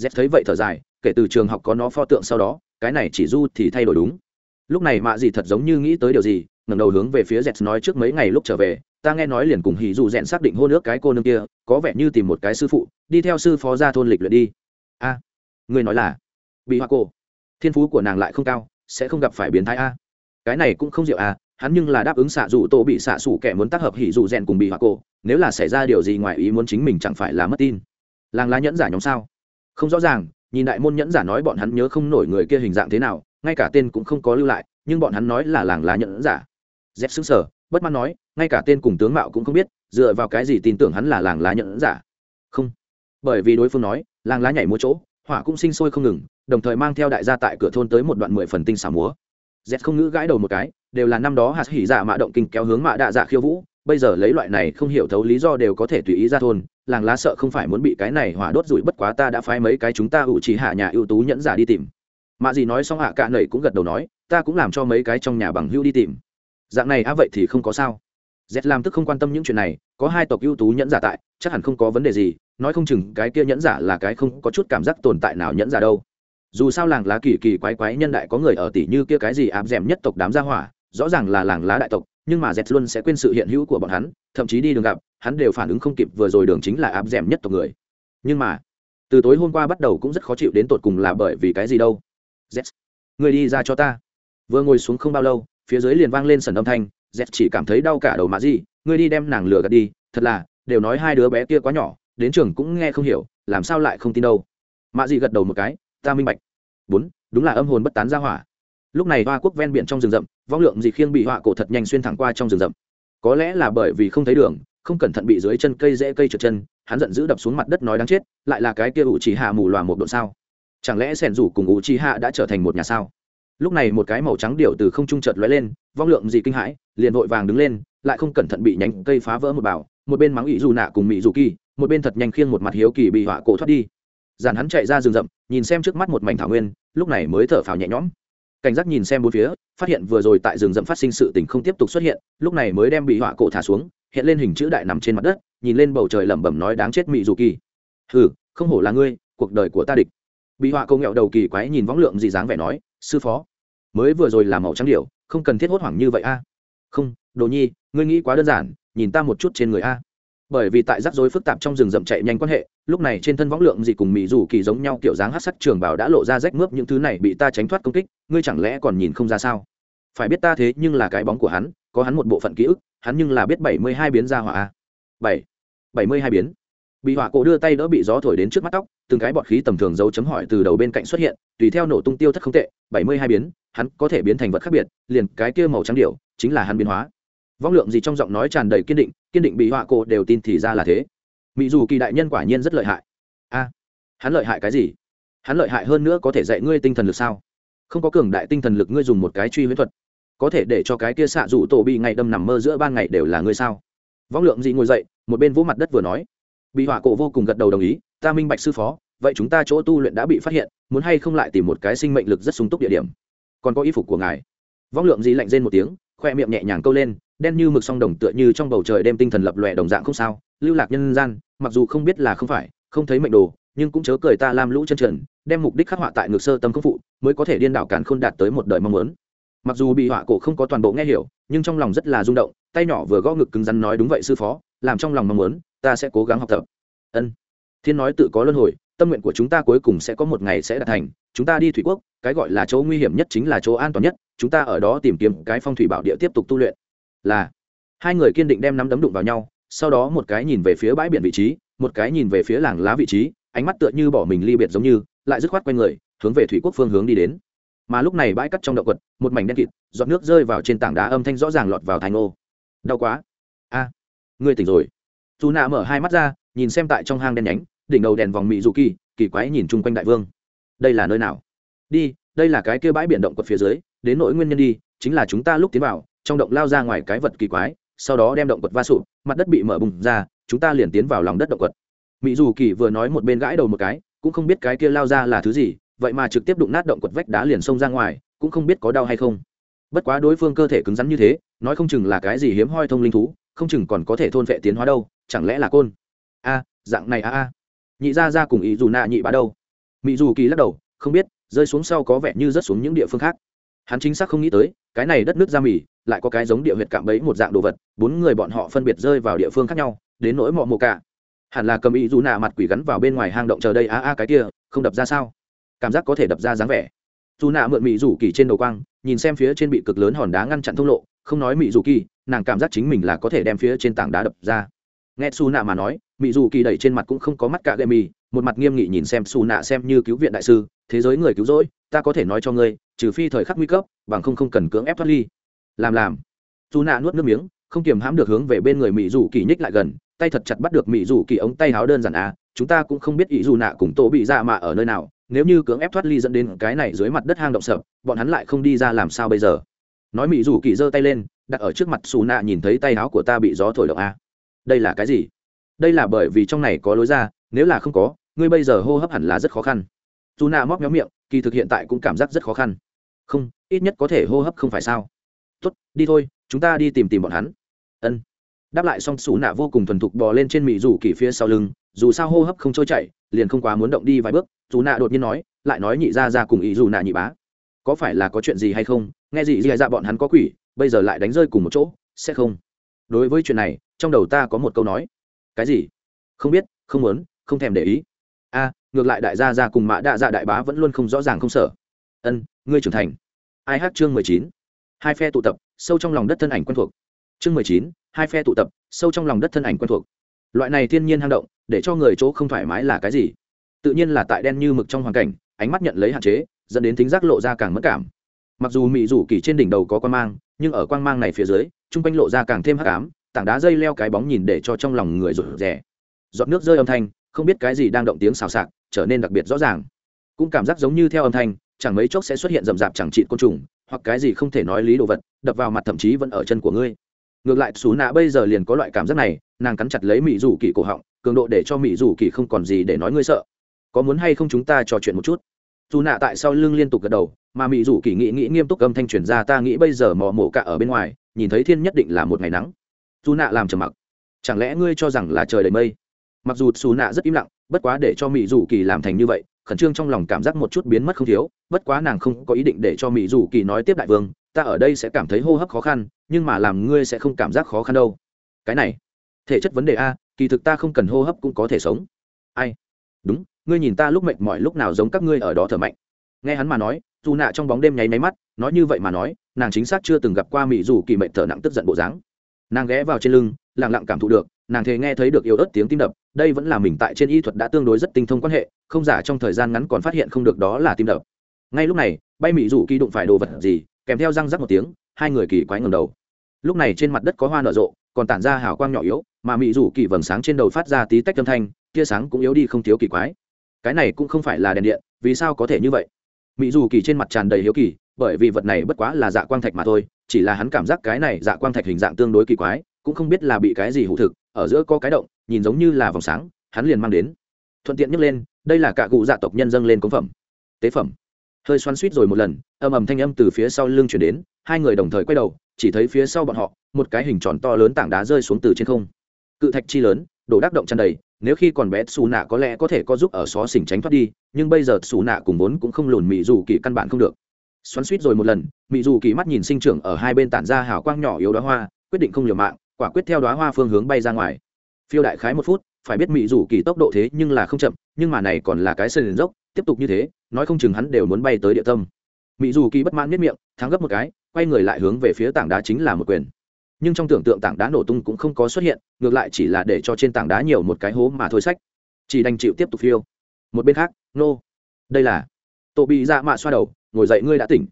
Z thấy vậy thở dài, kể từ trường học có nó pho tượng sau đó, cái này chỉ du thì thay đổi đúng. Lúc này mạ gì thật giống như nghĩ tới điều gì, ngẩng đầu hướng về phía z nói trước mấy ngày lúc trở về, ta nghe nói liền cùng hỉ dù rèn xác định hô nước cái cô nương kia, có vẻ như tìm một cái sư phụ, đi theo sư phó ra thôn lịch luyện đi. A ngươi nói là bị hoa cô. Thiên phú của nàng lại không cao, sẽ không gặp phải biến thái a. Cái này cũng không diệu a hắn nhưng là đáp ứng xạ dù tổ bị xạ xủ kẻ muốn tác hợp hỉ dù rèn cùng bị hoa cô nếu là xảy ra điều gì ngoài ý muốn chính mình chẳng phải là mất tin. Làng lá nhẫn giả nhóm sao? Không rõ ràng, nhìn đại môn nhẫn giả nói bọn hắn nhớ không nổi người kia hình dạng thế nào, ngay cả tên cũng không có lưu lại, nhưng bọn hắn nói là làng lá nhẫn giả. Dép xứng sở bất mãn nói, ngay cả tên cùng tướng mạo cũng không biết, dựa vào cái gì tin tưởng hắn là làng lá nhẫn giả? Không. Bởi vì đối phương nói, làng lá nhảy múa chỗ, hỏa cũng sinh sôi không ngừng, đồng thời mang theo đại gia tại cửa thôn tới một đoạn mười phần tinh xà múa z không ngữ gãi đầu một cái, đều là năm đó hạt hỉ dạ mạ động kinh kéo hướng mạ đạ dạ khiêu vũ, bây giờ lấy loại này không hiểu thấu lý do đều có thể tùy ý ra thôn, làng lá sợ không phải muốn bị cái này hỏa đốt rủi bất quá ta đã phái mấy cái chúng ta ủ chỉ hạ nhà ưu tú nhẫn giả đi tìm. Mạ gì nói xong hạ cạ nẩy cũng gật đầu nói, ta cũng làm cho mấy cái trong nhà bằng hưu đi tìm. Dạng này á, vậy thì không có sao. Z làm tức không quan tâm những chuyện này, có hai tộc ưu tú nhẫn giả tại, chắc hẳn không có vấn đề gì, nói không chừng cái kia nhẫn giả là cái không có chút cảm giác tồn tại nào nhẫn giả đâu dù sao làng lá kỳ kỳ quái quái nhân đại có người ở tỷ như kia cái gì áp d nhất tộc đám gia hỏa, rõ ràng là làng lá đại tộc, nhưng mà z luôn sẽ quên sự hiện hữu của bọn hắn, thậm chí đi đường gặp, hắn đều phản ứng không kịp vừa rồi đường chính là áp d nhất tộc người. Nhưng mà, từ tối hôm qua bắt đầu cũng rất khó chịu đến tột cùng là bởi vì cái gì đâu. Z người đi ra cho ta. Vừa ngồi xuống không bao lâu, phía dưới liền vang lên sần âm thanh z chỉ cảm thấy đau cả đầu mà gì, người đi đem nàng lừa gạt đi, thật là, đều nói hai đứa bé kia quá nhỏ, đến trường cũng nghe không hiểu, làm sao lại không tin đâu. Mạ dị gật đầu một cái ta minh bạch. Bốn, đúng là âm hồn bất tán ra hỏa. Lúc này hoa quốc ven biển trong rừng rậm, vong lượng dị khiêng bị họa cổ thật nhanh xuyên thẳng qua trong rừng rậm. Có lẽ là bởi vì không thấy đường, không cẩn thận bị dưới chân cây dễ cây trượt chân, hắn giận dữ đập xuống mặt đất nói đáng chết, lại là cái kia ủ trì hạ mù loà một độ sao? Chẳng lẽ sẻn rủ cùng ủ trì hạ đã trở thành một nhà sao? Lúc này một cái màu trắng điệu từ không trung chợt lóe lên, vong lượng dị kinh hãi, liền vội vàng đứng lên, lại không cẩn thận bị nhánh cây phá vỡ một bảo, một bên mắng ỷ dù nạ cùng mỹ dù kỳ, một bên thật nhanh khiêng một mặt hiếu kỳ bị họa cổ thoát đi giản hắn chạy ra rừng rậm, nhìn xem trước mắt một mảnh thảo nguyên, lúc này mới thở phào nhẹ nhõm. Cảnh giác nhìn xem bốn phía, phát hiện vừa rồi tại rừng rậm phát sinh sự tình không tiếp tục xuất hiện, lúc này mới đem bị họa cổ thả xuống, hiện lên hình chữ đại nằm trên mặt đất, nhìn lên bầu trời lẩm bẩm nói đáng chết mị dù kỳ. Hừ, không hổ là ngươi, cuộc đời của ta địch. Bị họa câu nghẹo đầu kỳ quái nhìn võng lượng gì dáng vẻ nói, sư phó, mới vừa rồi làm màu trắng điệu không cần thiết hốt hoảng như vậy a. Không, đồ nhi, ngươi nghĩ quá đơn giản, nhìn ta một chút trên người a bởi vì tại rắc rối phức tạp trong rừng rậm chạy nhanh quan hệ, lúc này trên thân võng lượng gì cùng mỹ dù kỳ giống nhau kiểu dáng hát sắc trường bảo đã lộ ra rách mướp những thứ này bị ta tránh thoát công kích, ngươi chẳng lẽ còn nhìn không ra sao? Phải biết ta thế nhưng là cái bóng của hắn, có hắn một bộ phận ký ức, hắn nhưng là biết bảy mươi hai biến ra hỏa bảy. bảy mươi hai biến. Bị hỏa cổ đưa tay đỡ bị gió thổi đến trước mắt tóc, từng cái bọt khí tầm thường dấu chấm hỏi từ đầu bên cạnh xuất hiện, tùy theo nổ tung tiêu thất không tệ, bảy mươi hai biến, hắn có thể biến thành vật khác biệt, liền cái kia màu trắng điệu chính là hắn biến hóa vong lượng gì trong giọng nói tràn đầy kiên định kiên định bị họa cổ đều tin thì ra là thế. Mỹ dù kỳ đại nhân quả nhiên rất lợi hại. A, hắn lợi hại cái gì? Hắn lợi hại hơn nữa có thể dạy ngươi tinh thần lực sao? Không có cường đại tinh thần lực ngươi dùng một cái truy huyễn thuật, có thể để cho cái kia xạ dụ tổ bị ngày đâm nằm mơ giữa ban ngày đều là ngươi sao? Vong lượng gì ngồi dậy, một bên vỗ mặt đất vừa nói. Bị họa cổ vô cùng gật đầu đồng ý, ta minh bạch sư phó, vậy chúng ta chỗ tu luyện đã bị phát hiện, muốn hay không lại tìm một cái sinh mệnh lực rất sung túc địa điểm. Còn có y phục của ngài. Vong lượng gì lạnh rên một tiếng khoe miệng nhẹ nhàng câu lên, đen như mực song đồng tựa như trong bầu trời đem tinh thần lập lòe đồng dạng không sao, lưu lạc nhân gian, mặc dù không biết là không phải, không thấy mệnh đồ, nhưng cũng chớ cười ta lam lũ chân trần, đem mục đích khắc họa tại ngược sơ tâm công phụ mới có thể điên đảo cản không đạt tới một đời mong muốn. Mặc dù bị họa cổ không có toàn bộ nghe hiểu, nhưng trong lòng rất là rung động, tay nhỏ vừa gõ ngực cứng rắn nói đúng vậy sư phó, làm trong lòng mong muốn, ta sẽ cố gắng học tập. Ân. Thiên nói tự có luân hồi, tâm nguyện của chúng ta cuối cùng sẽ có một ngày sẽ đạt thành, chúng ta đi thủy quốc, cái gọi là chỗ nguy hiểm nhất chính là chỗ an toàn nhất chúng ta ở đó tìm kiếm cái phong thủy bảo địa tiếp tục tu luyện. Là hai người kiên định đem nắm đấm đụng vào nhau sau đó một cái nhìn về phía bãi biển vị trí một cái nhìn về phía làng lá vị trí ánh mắt tựa như bỏ mình ly biệt giống như lại dứt khoát quay người hướng về thủy quốc phương hướng đi đến. Mà lúc này bãi cắt trong động quật một mảnh đen kịt giọt nước rơi vào trên tảng đá âm thanh rõ ràng lọt vào thành ô. Đau quá. A à, ngươi tỉnh rồi. Dù nạ mở hai mắt ra nhìn xem tại trong hang đen nhánh đỉnh đầu đèn vòng mị dù kỳ kỳ quái nhìn chung quanh đại vương. Đây là nơi nào? Đi đây là cái kia bãi biển động quật phía dưới đến nỗi nguyên nhân đi, chính là chúng ta lúc tiến vào, trong động lao ra ngoài cái vật kỳ quái, sau đó đem động quật va sụp, mặt đất bị mở bùng ra, chúng ta liền tiến vào lòng đất động quật. Mỹ dù kỳ vừa nói một bên gãi đầu một cái, cũng không biết cái kia lao ra là thứ gì, vậy mà trực tiếp đụng nát động quật vách đá liền xông ra ngoài, cũng không biết có đau hay không. Bất quá đối phương cơ thể cứng rắn như thế, nói không chừng là cái gì hiếm hoi thông linh thú, không chừng còn có thể thôn vệ tiến hóa đâu, chẳng lẽ là côn? A, dạng này a a. Nhị ra ra cùng ý dù nạ nhị bá đâu? Mỹ dù kỳ lắc đầu, không biết, rơi xuống sau có vẻ như rớt xuống những địa phương khác hắn chính xác không nghĩ tới, cái này đất nước ra mì, lại có cái giống địa huyệt cạm bẫy một dạng đồ vật, bốn người bọn họ phân biệt rơi vào địa phương khác nhau, đến nỗi mọ mộ cả. Hẳn là cầm ý dù nạ mặt quỷ gắn vào bên ngoài hang động chờ đây, a a cái kia, không đập ra sao? Cảm giác có thể đập ra dáng vẻ. Dù nạ mượn mỹ rủ kỳ trên đầu quang, nhìn xem phía trên bị cực lớn hòn đá ngăn chặn thông lộ, không nói mỹ rủ kỳ, nàng cảm giác chính mình là có thể đem phía trên tảng đá đập ra. Nghe su nạ mà nói mỹ dù kỳ đẩy trên mặt cũng không có mắt cả gậy mì, một mặt nghiêm nghị nhìn xem su nạ xem như cứu viện đại sư thế giới người cứu rỗi, ta có thể nói cho ngươi, trừ phi thời khắc nguy cấp, bằng không không cần cưỡng ép thoát ly. Làm làm. Dù nạ nuốt nước miếng, không kiềm hãm được hướng về bên người mỹ rủ kỳ nhích lại gần, tay thật chặt bắt được mỹ rủ kỳ ống tay háo đơn giản à chúng ta cũng không biết ý dù nạ cùng tổ bị ra mạ ở nơi nào, nếu như cưỡng ép thoát ly dẫn đến cái này dưới mặt đất hang động sập, bọn hắn lại không đi ra làm sao bây giờ? Nói mỹ rủ kỳ giơ tay lên, đặt ở trước mặt xù nạ nhìn thấy tay áo của ta bị gió thổi động à đây là cái gì? Đây là bởi vì trong này có lối ra, nếu là không có, ngươi bây giờ hô hấp hẳn là rất khó khăn dù nạ móc méo miệng, kỳ thực hiện tại cũng cảm giác rất khó khăn. Không, ít nhất có thể hô hấp không phải sao. Tốt, đi thôi, chúng ta đi tìm tìm bọn hắn. Ân. Đáp lại xong, xù nạ vô cùng thuần thục bò lên trên mỹ rủ kỳ phía sau lưng, dù sao hô hấp không trôi chảy, liền không quá muốn động đi vài bước, dù nạ đột nhiên nói, lại nói nhị ra ra cùng ý dù nạ nhị bá. Có phải là có chuyện gì hay không? Nghe gì dì ra bọn hắn có quỷ, bây giờ lại đánh rơi cùng một chỗ, sẽ không? Đối với chuyện này, trong đầu ta có một câu nói. Cái gì? Không biết, không muốn, không thèm để ý. A ngược lại đại gia ra cùng mã đạ dạ đại bá vẫn luôn không rõ ràng không sở ân, ngươi trưởng thành. Ai hát chương mười chín? Hai phe tụ tập, sâu trong lòng đất thân ảnh quen thuộc. Chương mười chín, hai phe tụ tập, sâu trong lòng đất thân ảnh quen thuộc. Loại này thiên nhiên hang động, để cho người chỗ không thoải mái là cái gì? Tự nhiên là tại đen như mực trong hoàn cảnh, ánh mắt nhận lấy hạn chế, dẫn đến tính giác lộ ra càng mất cảm. Mặc dù mị rủ kỳ trên đỉnh đầu có quan mang, nhưng ở quan mang này phía dưới chung quanh lộ ra càng thêm hắc ám, tảng đá dây leo cái bóng nhìn để cho trong lòng người rụt rè. Giọt nước rơi âm thanh, không biết cái gì đang động tiếng xào xạc trở nên đặc biệt rõ ràng. Cũng cảm giác giống như theo âm thanh, chẳng mấy chốc sẽ xuất hiện rầm rạp chẳng trị côn trùng, hoặc cái gì không thể nói lý đồ vật, đập vào mặt thậm chí vẫn ở chân của ngươi. Ngược lại xú nạ bây giờ liền có loại cảm giác này, nàng cắn chặt lấy mỹ rủ kỳ cổ họng, cường độ để cho mỹ rủ kỳ không còn gì để nói ngươi sợ. Có muốn hay không chúng ta trò chuyện một chút? Dù nạ tại sau lưng liên tục gật đầu, mà mỹ rủ kỳ nghĩ nghĩ nghiêm túc âm thanh truyền ra, ta nghĩ bây giờ mò mổ cả ở bên ngoài, nhìn thấy thiên nhất định là một ngày nắng. Dù nạ làm trầm mặc. Chẳng lẽ ngươi cho rằng là trời đầy mây? Mặc dù xù nạ rất im lặng bất quá để cho mỹ Dù kỳ làm thành như vậy, khẩn trương trong lòng cảm giác một chút biến mất không thiếu, bất quá nàng không có ý định để cho mỹ Dù kỳ nói tiếp đại vương, ta ở đây sẽ cảm thấy hô hấp khó khăn, nhưng mà làm ngươi sẽ không cảm giác khó khăn đâu. Cái này, thể chất vấn đề a, kỳ thực ta không cần hô hấp cũng có thể sống. Ai? Đúng, ngươi nhìn ta lúc mệt mỏi lúc nào giống các ngươi ở đó thở mạnh. Nghe hắn mà nói, dù nạ trong bóng đêm nháy máy mắt, nói như vậy mà nói, nàng chính xác chưa từng gặp qua mỹ dù kỳ mệnh thở nặng tức giận bộ dáng. Nàng ghé vào trên lưng lẳng lặng cảm thụ được nàng thề nghe thấy được yếu ớt tiếng tim đập, đây vẫn là mình tại trên y thuật đã tương đối rất tinh thông quan hệ, không giả trong thời gian ngắn còn phát hiện không được đó là tim đập. Ngay lúc này, bay mỹ rủ kỳ đụng phải đồ vật gì, kèm theo răng rắc một tiếng, hai người kỳ quái ngầm đầu. Lúc này trên mặt đất có hoa nở rộ, còn tản ra hào quang nhỏ yếu, mà mỹ rủ kỳ vầng sáng trên đầu phát ra tí tách âm thanh, tia sáng cũng yếu đi không thiếu kỳ quái. Cái này cũng không phải là đèn điện, vì sao có thể như vậy? Mỹ dù kỳ trên mặt tràn đầy hiếu kỳ, bởi vì vật này bất quá là dạ quang thạch mà thôi, chỉ là hắn cảm giác cái này dạ quang thạch hình dạng tương đối kỳ quái, cũng không biết là bị cái gì hụ thực ở giữa có cái động, nhìn giống như là vòng sáng, hắn liền mang đến. Thuận tiện nhấc lên, đây là cả cụ dạ tộc nhân dâng lên công phẩm. Tế phẩm. Hơi xoắn suýt rồi một lần, âm ầm thanh âm từ phía sau lưng chuyển đến, hai người đồng thời quay đầu, chỉ thấy phía sau bọn họ, một cái hình tròn to lớn tảng đá rơi xuống từ trên không. Cự thạch chi lớn, đổ đắc động tràn đầy, nếu khi còn bé xù nạ có lẽ có thể có giúp ở xó xỉnh tránh thoát đi, nhưng bây giờ xù nạ cùng vốn cũng không lùn mị dù kỳ căn bản không được. Xoắn suýt rồi một lần, mị dù kỳ mắt nhìn sinh trưởng ở hai bên tản ra hào quang nhỏ yếu đóa hoa, quyết định không liều mạng quả quyết theo đoá hoa phương hướng bay ra ngoài. Phiêu đại khái một phút, phải biết mị dù kỳ tốc độ thế nhưng là không chậm, nhưng mà này còn là cái sân dốc, tiếp tục như thế, nói không chừng hắn đều muốn bay tới địa tâm. Mị dù kỳ bất mãn miết miệng, thắng gấp một cái, quay người lại hướng về phía tảng đá chính là một quyền. Nhưng trong tưởng tượng tảng đá nổ tung cũng không có xuất hiện, ngược lại chỉ là để cho trên tảng đá nhiều một cái hố mà thôi sách. Chỉ đành chịu tiếp tục phiêu. Một bên khác, nô. Đây là tổ bị dạ mạ xoa đầu, ngồi dậy, ngươi đã tỉnh.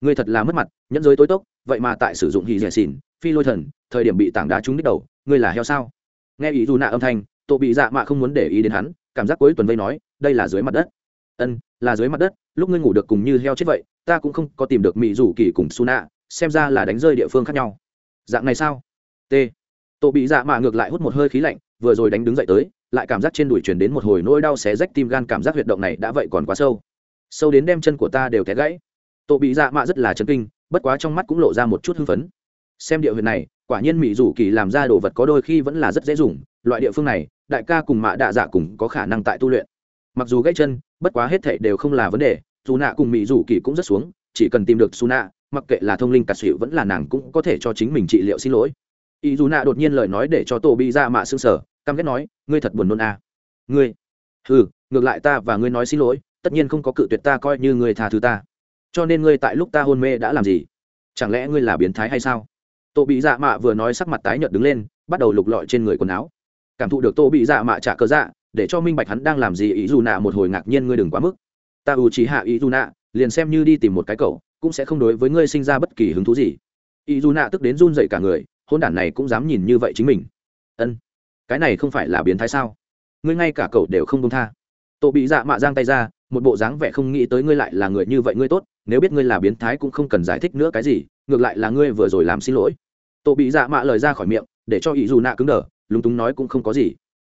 Ngươi thật là mất mặt, nhẫn giới tối tốc, vậy mà tại sử dụng hì rẻ xỉn phi lôi thần, thời điểm bị tảng đá trúng đích đầu, ngươi là heo sao? Nghe ý dù nạ âm thanh, tổ bị dạ mạ không muốn để ý đến hắn, cảm giác cuối tuần vây nói, đây là dưới mặt đất. Ân, là dưới mặt đất, lúc ngươi ngủ được cùng như heo chết vậy, ta cũng không có tìm được mỹ rủ kỳ cùng su nạ xem ra là đánh rơi địa phương khác nhau. Dạng này sao? T. Tổ bị dạ mạ ngược lại hút một hơi khí lạnh, vừa rồi đánh đứng dậy tới, lại cảm giác trên đùi chuyển đến một hồi nỗi đau xé rách tim gan, cảm giác huyệt động này đã vậy còn quá sâu. Sâu đến đem chân của ta đều té gãy. Tổ bị dạ mạ rất là chấn kinh, bất quá trong mắt cũng lộ ra một chút hưng phấn xem địa huyện này, quả nhiên mỹ dù kỳ làm ra đồ vật có đôi khi vẫn là rất dễ dùng. Loại địa phương này, đại ca cùng mạ đạ dạ cùng có khả năng tại tu luyện. Mặc dù gãy chân, bất quá hết thảy đều không là vấn đề. Dù nạ cùng mỹ dù kỳ cũng rất xuống, chỉ cần tìm được su nạ mặc kệ là thông linh cà xịu vẫn là nàng cũng có thể cho chính mình trị liệu xin lỗi. Ý dù nạ đột nhiên lời nói để cho tổ bị ra mạ xương sở căm ghét nói, ngươi thật buồn nôn à. ngươi ừ ngược lại ta và ngươi nói xin lỗi, tất nhiên không có cự tuyệt ta coi như ngươi tha thứ ta. Cho nên ngươi tại lúc ta hôn mê đã làm gì? Chẳng lẽ ngươi là biến thái hay sao? Tô bị dạ mạ vừa nói sắc mặt tái nhợt đứng lên, bắt đầu lục lọi trên người quần áo. Cảm thụ được tô bị dạ mạ trả cờ dạ để cho minh bạch hắn đang làm gì, ý dù nạ một hồi ngạc nhiên ngươi đừng quá mức. Ta ưu trí hạ ý dù nạ, liền xem như đi tìm một cái cậu, cũng sẽ không đối với ngươi sinh ra bất kỳ hứng thú gì. Ý dù nạ tức đến run dậy cả người, hôn đản này cũng dám nhìn như vậy chính mình. Ân, cái này không phải là biến thái sao? Ngươi ngay cả cậu đều không công tha. Tô bị dạ mạ giang tay ra một bộ dáng vẻ không nghĩ tới ngươi lại là người như vậy ngươi tốt, nếu biết ngươi là biến thái cũng không cần giải thích nữa cái gì, ngược lại là ngươi vừa rồi làm xin lỗi. Tô bị dạ mạ lời ra khỏi miệng, để cho ý dù nạ cứng đờ, lúng túng nói cũng không có gì.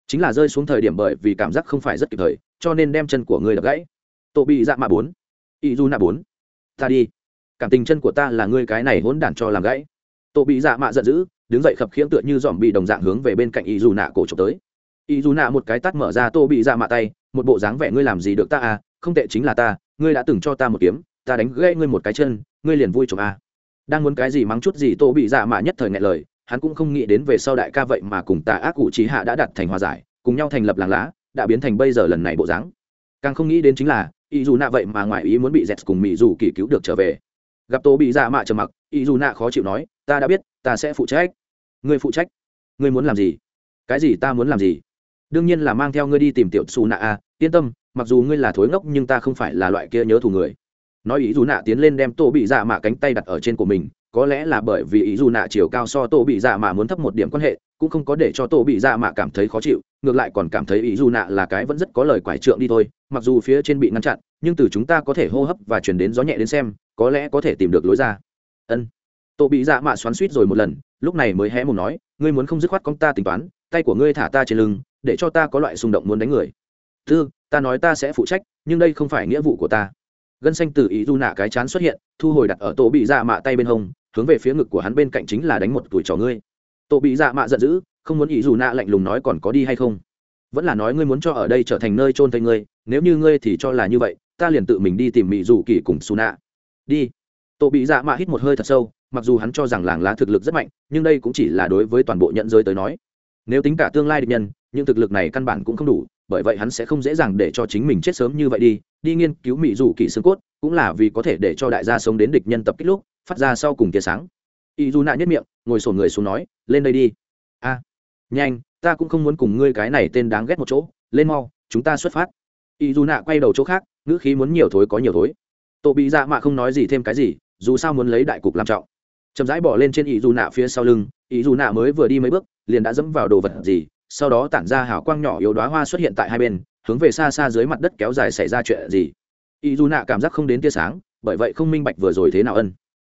Chính là rơi xuống thời điểm bởi vì cảm giác không phải rất kịp thời, cho nên đem chân của ngươi đập gãy. Tô bị dạ mạ bốn. Ý dù nạ bốn. Ta đi. Cảm tình chân của ta là ngươi cái này hỗn đản cho làm gãy. Tô bị dạ mạ giận dữ, đứng dậy khập khiễng tựa như dòm bị đồng dạng hướng về bên cạnh ý dù nạ cổ trộm tới. Ý dù nạ một cái tắt mở ra tô bị dạ mạ tay một bộ dáng vẻ ngươi làm gì được ta à không tệ chính là ta, ngươi đã từng cho ta một kiếm, ta đánh gãy ngươi một cái chân, ngươi liền vui chồng à. Đang muốn cái gì mắng chút gì tô bị dạ mạ nhất thời ngại lời, hắn cũng không nghĩ đến về sau đại ca vậy mà cùng tà ác cụ trí hạ đã đặt thành hòa giải, cùng nhau thành lập làng lá, đã biến thành bây giờ lần này bộ dáng. Càng không nghĩ đến chính là, ý dù nạ vậy mà ngoài ý muốn bị dẹt cùng mỹ dù kỳ cứu được trở về. Gặp tô bị dạ mạ trầm mặc, ý dù nạ khó chịu nói, ta đã biết, ta sẽ phụ trách. Ngươi phụ trách? Ngươi muốn làm gì? Cái gì ta muốn làm gì? Đương nhiên là mang theo ngươi đi tìm tiểu xù nạ a yên tâm, mặc dù ngươi là thối ngốc nhưng ta không phải là loại kia nhớ thù người. Nói ý dù nạ tiến lên đem tô bị dạ mạ cánh tay đặt ở trên của mình, có lẽ là bởi vì ý dù nạ chiều cao so tô bị dạ mạ muốn thấp một điểm quan hệ, cũng không có để cho tô bị dạ mạ cảm thấy khó chịu, ngược lại còn cảm thấy ý dù nạ là cái vẫn rất có lời quải trượng đi thôi, mặc dù phía trên bị ngăn chặn, nhưng từ chúng ta có thể hô hấp và chuyển đến gió nhẹ đến xem, có lẽ có thể tìm được lối ra. Ân. Tô bị dạ mạ xoắn suýt rồi một lần, lúc này mới hé mồm nói, ngươi muốn không dứt khoát con ta tính toán, tay của ngươi thả ta trên lưng để cho ta có loại xung động muốn đánh người. Thư, ta nói ta sẽ phụ trách, nhưng đây không phải nghĩa vụ của ta. Gân xanh từ ý du nạ cái chán xuất hiện, thu hồi đặt ở tổ bị dạ mạ tay bên hông, hướng về phía ngực của hắn bên cạnh chính là đánh một tuổi trò ngươi. Tổ bị dạ mạ giận dữ, không muốn ý dù nạ lạnh lùng nói còn có đi hay không? Vẫn là nói ngươi muốn cho ở đây trở thành nơi trôn thây ngươi, nếu như ngươi thì cho là như vậy, ta liền tự mình đi tìm mỹ dù kỳ cùng xù nạ. Đi. Tổ bị dạ mạ hít một hơi thật sâu, mặc dù hắn cho rằng làng lá thực lực rất mạnh, nhưng đây cũng chỉ là đối với toàn bộ nhận giới tới nói. Nếu tính cả tương lai địch nhân nhưng thực lực này căn bản cũng không đủ, bởi vậy hắn sẽ không dễ dàng để cho chính mình chết sớm như vậy đi. Đi nghiên cứu mỹ dù kỳ xương cốt, cũng là vì có thể để cho đại gia sống đến địch nhân tập kích lúc, phát ra sau cùng tia sáng. Y dù nạ nhất miệng, ngồi sổn người xuống nói, lên đây đi. A, nhanh, ta cũng không muốn cùng ngươi cái này tên đáng ghét một chỗ, lên mau, chúng ta xuất phát. Y dù nạ quay đầu chỗ khác, ngữ khí muốn nhiều thối có nhiều thối. Tổ bị dạ mạ không nói gì thêm cái gì, dù sao muốn lấy đại cục làm trọng. Chậm rãi bỏ lên trên ý dù nạ phía sau lưng ý dù nạ mới vừa đi mấy bước, liền đã dẫm vào đồ vật gì sau đó tản ra hào quang nhỏ yếu đoá hoa xuất hiện tại hai bên, hướng về xa xa dưới mặt đất kéo dài xảy ra chuyện gì. Y dù nạ cảm giác không đến tia sáng, bởi vậy không minh bạch vừa rồi thế nào ân.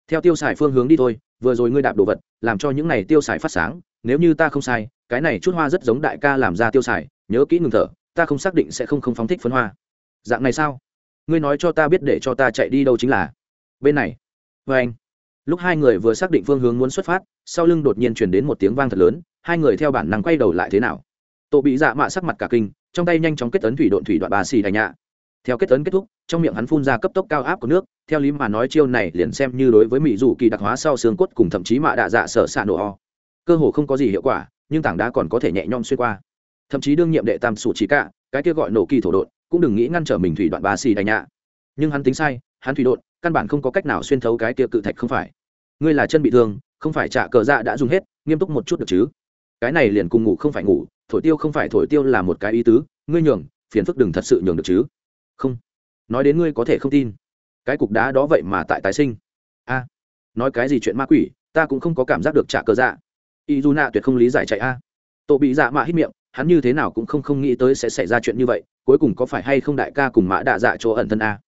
Theo tiêu xài phương hướng đi thôi, vừa rồi ngươi đạp đồ vật, làm cho những này tiêu xài phát sáng, nếu như ta không sai, cái này chút hoa rất giống đại ca làm ra tiêu xài, nhớ kỹ ngừng thở, ta không xác định sẽ không không phóng thích phấn hoa. Dạng này sao? Ngươi nói cho ta biết để cho ta chạy đi đâu chính là. Bên này. Vê anh lúc hai người vừa xác định phương hướng muốn xuất phát, sau lưng đột nhiên chuyển đến một tiếng vang thật lớn hai người theo bản năng quay đầu lại thế nào? Tổ bị dạ mạ sắc mặt cả kinh, trong tay nhanh chóng kết tấn thủy độn thủy đoạn bà xì đành nhạ theo kết tấn kết thúc, trong miệng hắn phun ra cấp tốc cao áp của nước, theo lý mà nói chiêu này liền xem như đối với mỹ dù kỳ đặc hóa sau xương cốt cùng thậm chí mạ đạ dạ sở xạ nổ o. Cơ hồ không có gì hiệu quả, nhưng tảng đá còn có thể nhẹ nhõm xuyên qua. Thậm chí đương nhiệm đệ tam sủ chỉ cả, cái kia gọi nổ kỳ thổ đột cũng đừng nghĩ ngăn trở mình thủy đoạn bà xì đành nhạ nhưng hắn tính sai, hắn thủy độn, căn bản không có cách nào xuyên thấu cái kia cự thạch không phải. Ngươi là chân bị thương, không phải trả cờ dạ đã dùng hết, nghiêm túc một chút được chứ? Cái này liền cùng ngủ không phải ngủ, thổi tiêu không phải thổi tiêu là một cái ý tứ, ngươi nhường, phiền phức đừng thật sự nhường được chứ. Không. Nói đến ngươi có thể không tin. Cái cục đá đó vậy mà tại tái sinh. A. Nói cái gì chuyện ma quỷ, ta cũng không có cảm giác được trả cờ dạ. Y du nạ tuyệt không lý giải chạy a. Tổ bị dạ mạ hít miệng, hắn như thế nào cũng không không nghĩ tới sẽ xảy ra chuyện như vậy, cuối cùng có phải hay không đại ca cùng mã đạ dạ chỗ ẩn thân a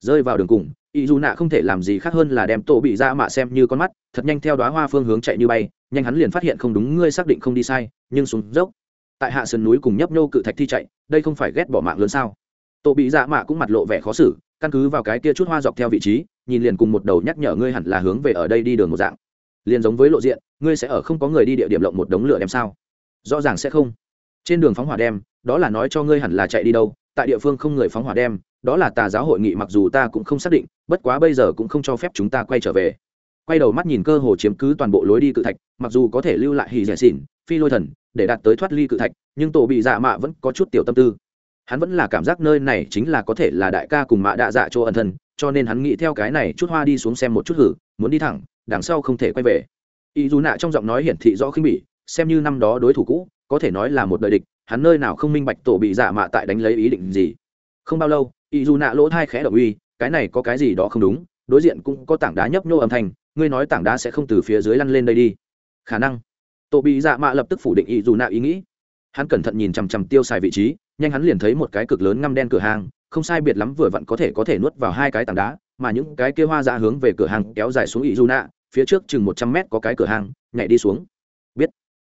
rơi vào đường cùng, ý dù nạ không thể làm gì khác hơn là đem tổ bị ra mạ xem như con mắt, thật nhanh theo đoá hoa phương hướng chạy như bay, nhanh hắn liền phát hiện không đúng, ngươi xác định không đi sai, nhưng xuống dốc. Tại hạ sườn núi cùng nhấp nhô cự thạch thi chạy, đây không phải ghét bỏ mạng lớn sao? Tổ bị dạ mạ cũng mặt lộ vẻ khó xử, căn cứ vào cái kia chút hoa dọc theo vị trí, nhìn liền cùng một đầu nhắc nhở ngươi hẳn là hướng về ở đây đi đường một dạng. Liền giống với lộ diện, ngươi sẽ ở không có người đi địa điểm lộng một đống lửa đem sao? Rõ ràng sẽ không. Trên đường phóng hỏa đem, đó là nói cho ngươi hẳn là chạy đi đâu tại địa phương không người phóng hỏa đem, đó là tà giáo hội nghị mặc dù ta cũng không xác định, bất quá bây giờ cũng không cho phép chúng ta quay trở về. Quay đầu mắt nhìn cơ hồ chiếm cứ toàn bộ lối đi cự thạch, mặc dù có thể lưu lại hì rẻ xỉn, phi lôi thần, để đạt tới thoát ly cự thạch, nhưng tổ bị dạ mạ vẫn có chút tiểu tâm tư. Hắn vẫn là cảm giác nơi này chính là có thể là đại ca cùng mạ đạ dạ chỗ ẩn thân, cho nên hắn nghĩ theo cái này chút hoa đi xuống xem một chút hử, muốn đi thẳng, đằng sau không thể quay về. Ý dù nạ trong giọng nói hiển thị rõ khinh bỉ, xem như năm đó đối thủ cũ, có thể nói là một đời địch hắn nơi nào không minh bạch tổ bị giả mạ tại đánh lấy ý định gì. Không bao lâu ý dù nạ lỗ thai khẽ động uy, cái này có cái gì đó không đúng, đối diện cũng có tảng đá nhấp nhô âm thanh, ngươi nói tảng đá sẽ không từ phía dưới lăn lên đây đi. Khả năng. Tổ bị dạ mạ lập tức phủ định ý dù nạ ý nghĩ. Hắn cẩn thận nhìn chằm chằm tiêu xài vị trí, nhanh hắn liền thấy một cái cực lớn ngăm đen cửa hàng, không sai biệt lắm vừa vặn có thể có thể nuốt vào hai cái tảng đá, mà những cái kia hoa dạ hướng về cửa hàng kéo dài xuống ý dù nạ, phía trước chừng một trăm mét có cái cửa hàng, nhảy đi xuống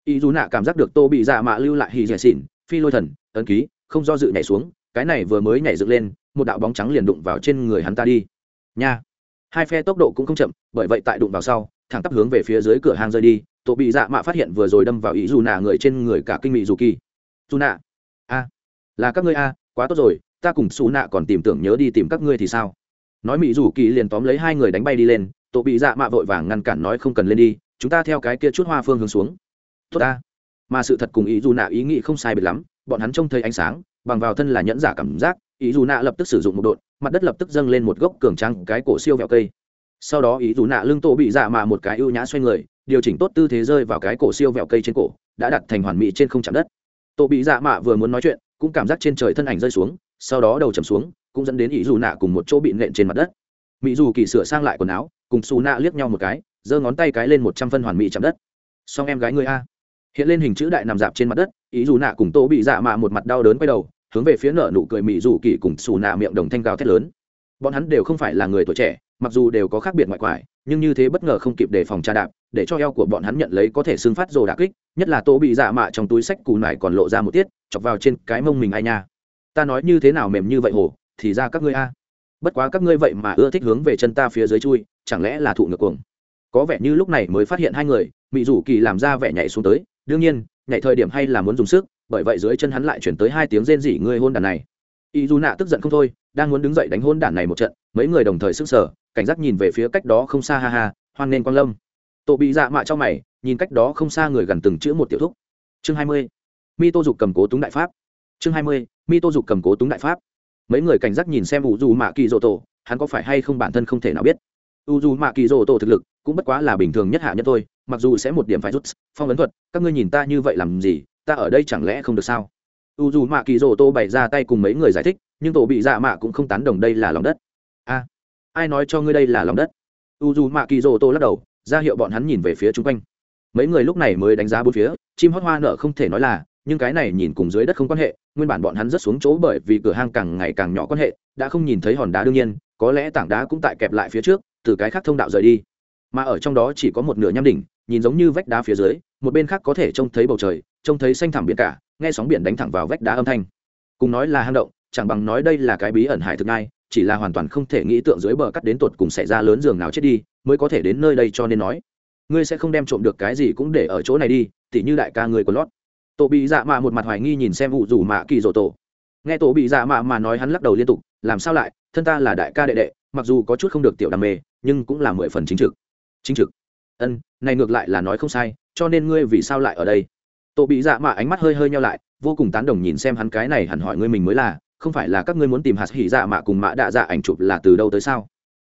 ý dù nạ cảm giác được tô bị dạ mạ lưu lại hì dẻ dạ xỉn, phi lôi thần, ấn ký, không do dự nhảy xuống, cái này vừa mới nhảy dựng lên, một đạo bóng trắng liền đụng vào trên người hắn ta đi. Nha! Hai phe tốc độ cũng không chậm, bởi vậy tại đụng vào sau, thẳng tắp hướng về phía dưới cửa hang rơi đi tổ bị dạ mạ phát hiện vừa rồi đâm vào ý dù nạ người trên người cả kinh mị dù kỳ. Dù nạ! A! Là các ngươi a, quá tốt rồi, ta cùng xù nạ còn tìm tưởng nhớ đi tìm các ngươi thì sao? Nói mỹ dù kỳ liền tóm lấy hai người đánh bay đi lên tổ bị dạ mạ vội vàng ngăn cản nói không cần lên đi, chúng ta theo cái kia chút hoa phương hướng xuống tốt ta. Mà sự thật cùng ý dù nạ ý nghĩ không sai biệt lắm, bọn hắn trông thấy ánh sáng, bằng vào thân là nhẫn giả cảm giác, ý dù nạ lập tức sử dụng một đột mặt đất lập tức dâng lên một gốc cường trắng cái cổ siêu vẹo cây. Sau đó ý dù nạ lưng tổ bị dạ mạ một cái ưu nhã xoay người, điều chỉnh tốt tư thế rơi vào cái cổ siêu vẹo cây trên cổ, đã đặt thành hoàn mỹ trên không chạm đất. Tổ bị dạ mạ vừa muốn nói chuyện, cũng cảm giác trên trời thân ảnh rơi xuống, sau đó đầu chầm xuống, cũng dẫn đến ý dù nạ cùng một chỗ bị nện trên mặt đất. Mỹ dù kỳ sửa sang lại quần áo, cùng xù nạ liếc nhau một cái, giơ ngón tay cái lên một trăm phân hoàn mỹ chạm đất. Xong em gái người a hiện lên hình chữ đại nằm dạp trên mặt đất, ý dù nạ cùng tô bị dạ mạ một mặt đau đớn quay đầu, hướng về phía nợ nụ cười mỹ dù kỳ cùng xù nạ miệng đồng thanh gào thét lớn. Bọn hắn đều không phải là người tuổi trẻ, mặc dù đều có khác biệt ngoại quải, nhưng như thế bất ngờ không kịp đề phòng tra đạp, để cho eo của bọn hắn nhận lấy có thể xương phát rồ đà kích, nhất là tô bị dạ mạ trong túi sách cù nải còn lộ ra một tiết, chọc vào trên cái mông mình ai nha. Ta nói như thế nào mềm như vậy hồ thì ra các ngươi a. Bất quá các ngươi vậy mà ưa thích hướng về chân ta phía dưới chui, chẳng lẽ là thụ ngược cuồng? Có vẻ như lúc này mới phát hiện hai người mỹ rủ kỳ làm ra vẻ nhảy xuống tới đương nhiên, nhảy thời điểm hay là muốn dùng sức, bởi vậy dưới chân hắn lại chuyển tới hai tiếng rên rỉ ngươi hôn đàn này. Y dù nạ tức giận không thôi, đang muốn đứng dậy đánh hôn đàn này một trận, mấy người đồng thời sức sở cảnh giác nhìn về phía cách đó không xa ha ha, hoan nên quang lâm. Tổ bị dạ mạ cho mày, nhìn cách đó không xa người gần từng chữ một tiểu thúc. Chương hai mươi. Mi tô dục cầm cố túng đại pháp. Chương hai mươi. Mi tô dục cầm cố túng đại pháp. Mấy người cảnh giác nhìn xem u dù mạ kỳ dỗ tổ, hắn có phải hay không bản thân không thể nào biết. U dù mạ kỳ dỗ tổ thực lực cũng bất quá là bình thường nhất hạ nhất thôi, mặc dù sẽ một điểm phải rút, phong ấn thuật, các ngươi nhìn ta như vậy làm gì, ta ở đây chẳng lẽ không được sao? U dù mạ kỳ rổ tô bày ra tay cùng mấy người giải thích, nhưng tổ bị dạ mạ cũng không tán đồng đây là lòng đất. A, ai nói cho ngươi đây là lòng đất? U dù mạ kỳ rổ tô lắc đầu, ra hiệu bọn hắn nhìn về phía chung quanh. Mấy người lúc này mới đánh giá bốn phía, chim hót hoa nở không thể nói là, nhưng cái này nhìn cùng dưới đất không quan hệ, nguyên bản bọn hắn rất xuống chỗ bởi vì cửa hang càng ngày càng nhỏ quan hệ, đã không nhìn thấy hòn đá đương nhiên, có lẽ tảng đá cũng tại kẹp lại phía trước, từ cái khác thông đạo rời đi mà ở trong đó chỉ có một nửa nham đỉnh, nhìn giống như vách đá phía dưới, một bên khác có thể trông thấy bầu trời, trông thấy xanh thẳm biển cả, nghe sóng biển đánh thẳng vào vách đá âm thanh. Cùng nói là hang động, chẳng bằng nói đây là cái bí ẩn hải thực ngay, chỉ là hoàn toàn không thể nghĩ tượng dưới bờ cắt đến tột cùng xảy ra lớn giường nào chết đi, mới có thể đến nơi đây cho nên nói. Ngươi sẽ không đem trộm được cái gì cũng để ở chỗ này đi, tỉ như đại ca ngươi của lót. Tổ bị dạ mạ một mặt hoài nghi nhìn xem vụ rủ mạ kỳ rổ tổ. Nghe tổ bị dạ mạ mà nói hắn lắc đầu liên tục, làm sao lại? Thân ta là đại ca đệ đệ, mặc dù có chút không được tiểu đam mê, nhưng cũng là mười phần chính trực chính trực. Ân, này ngược lại là nói không sai, cho nên ngươi vì sao lại ở đây? Tổ bị dạ mạ ánh mắt hơi hơi nhau lại, vô cùng tán đồng nhìn xem hắn cái này hẳn hỏi ngươi mình mới là, không phải là các ngươi muốn tìm hạt hỉ dạ mạ cùng mạ đạ dạ ảnh chụp là từ đâu tới sao?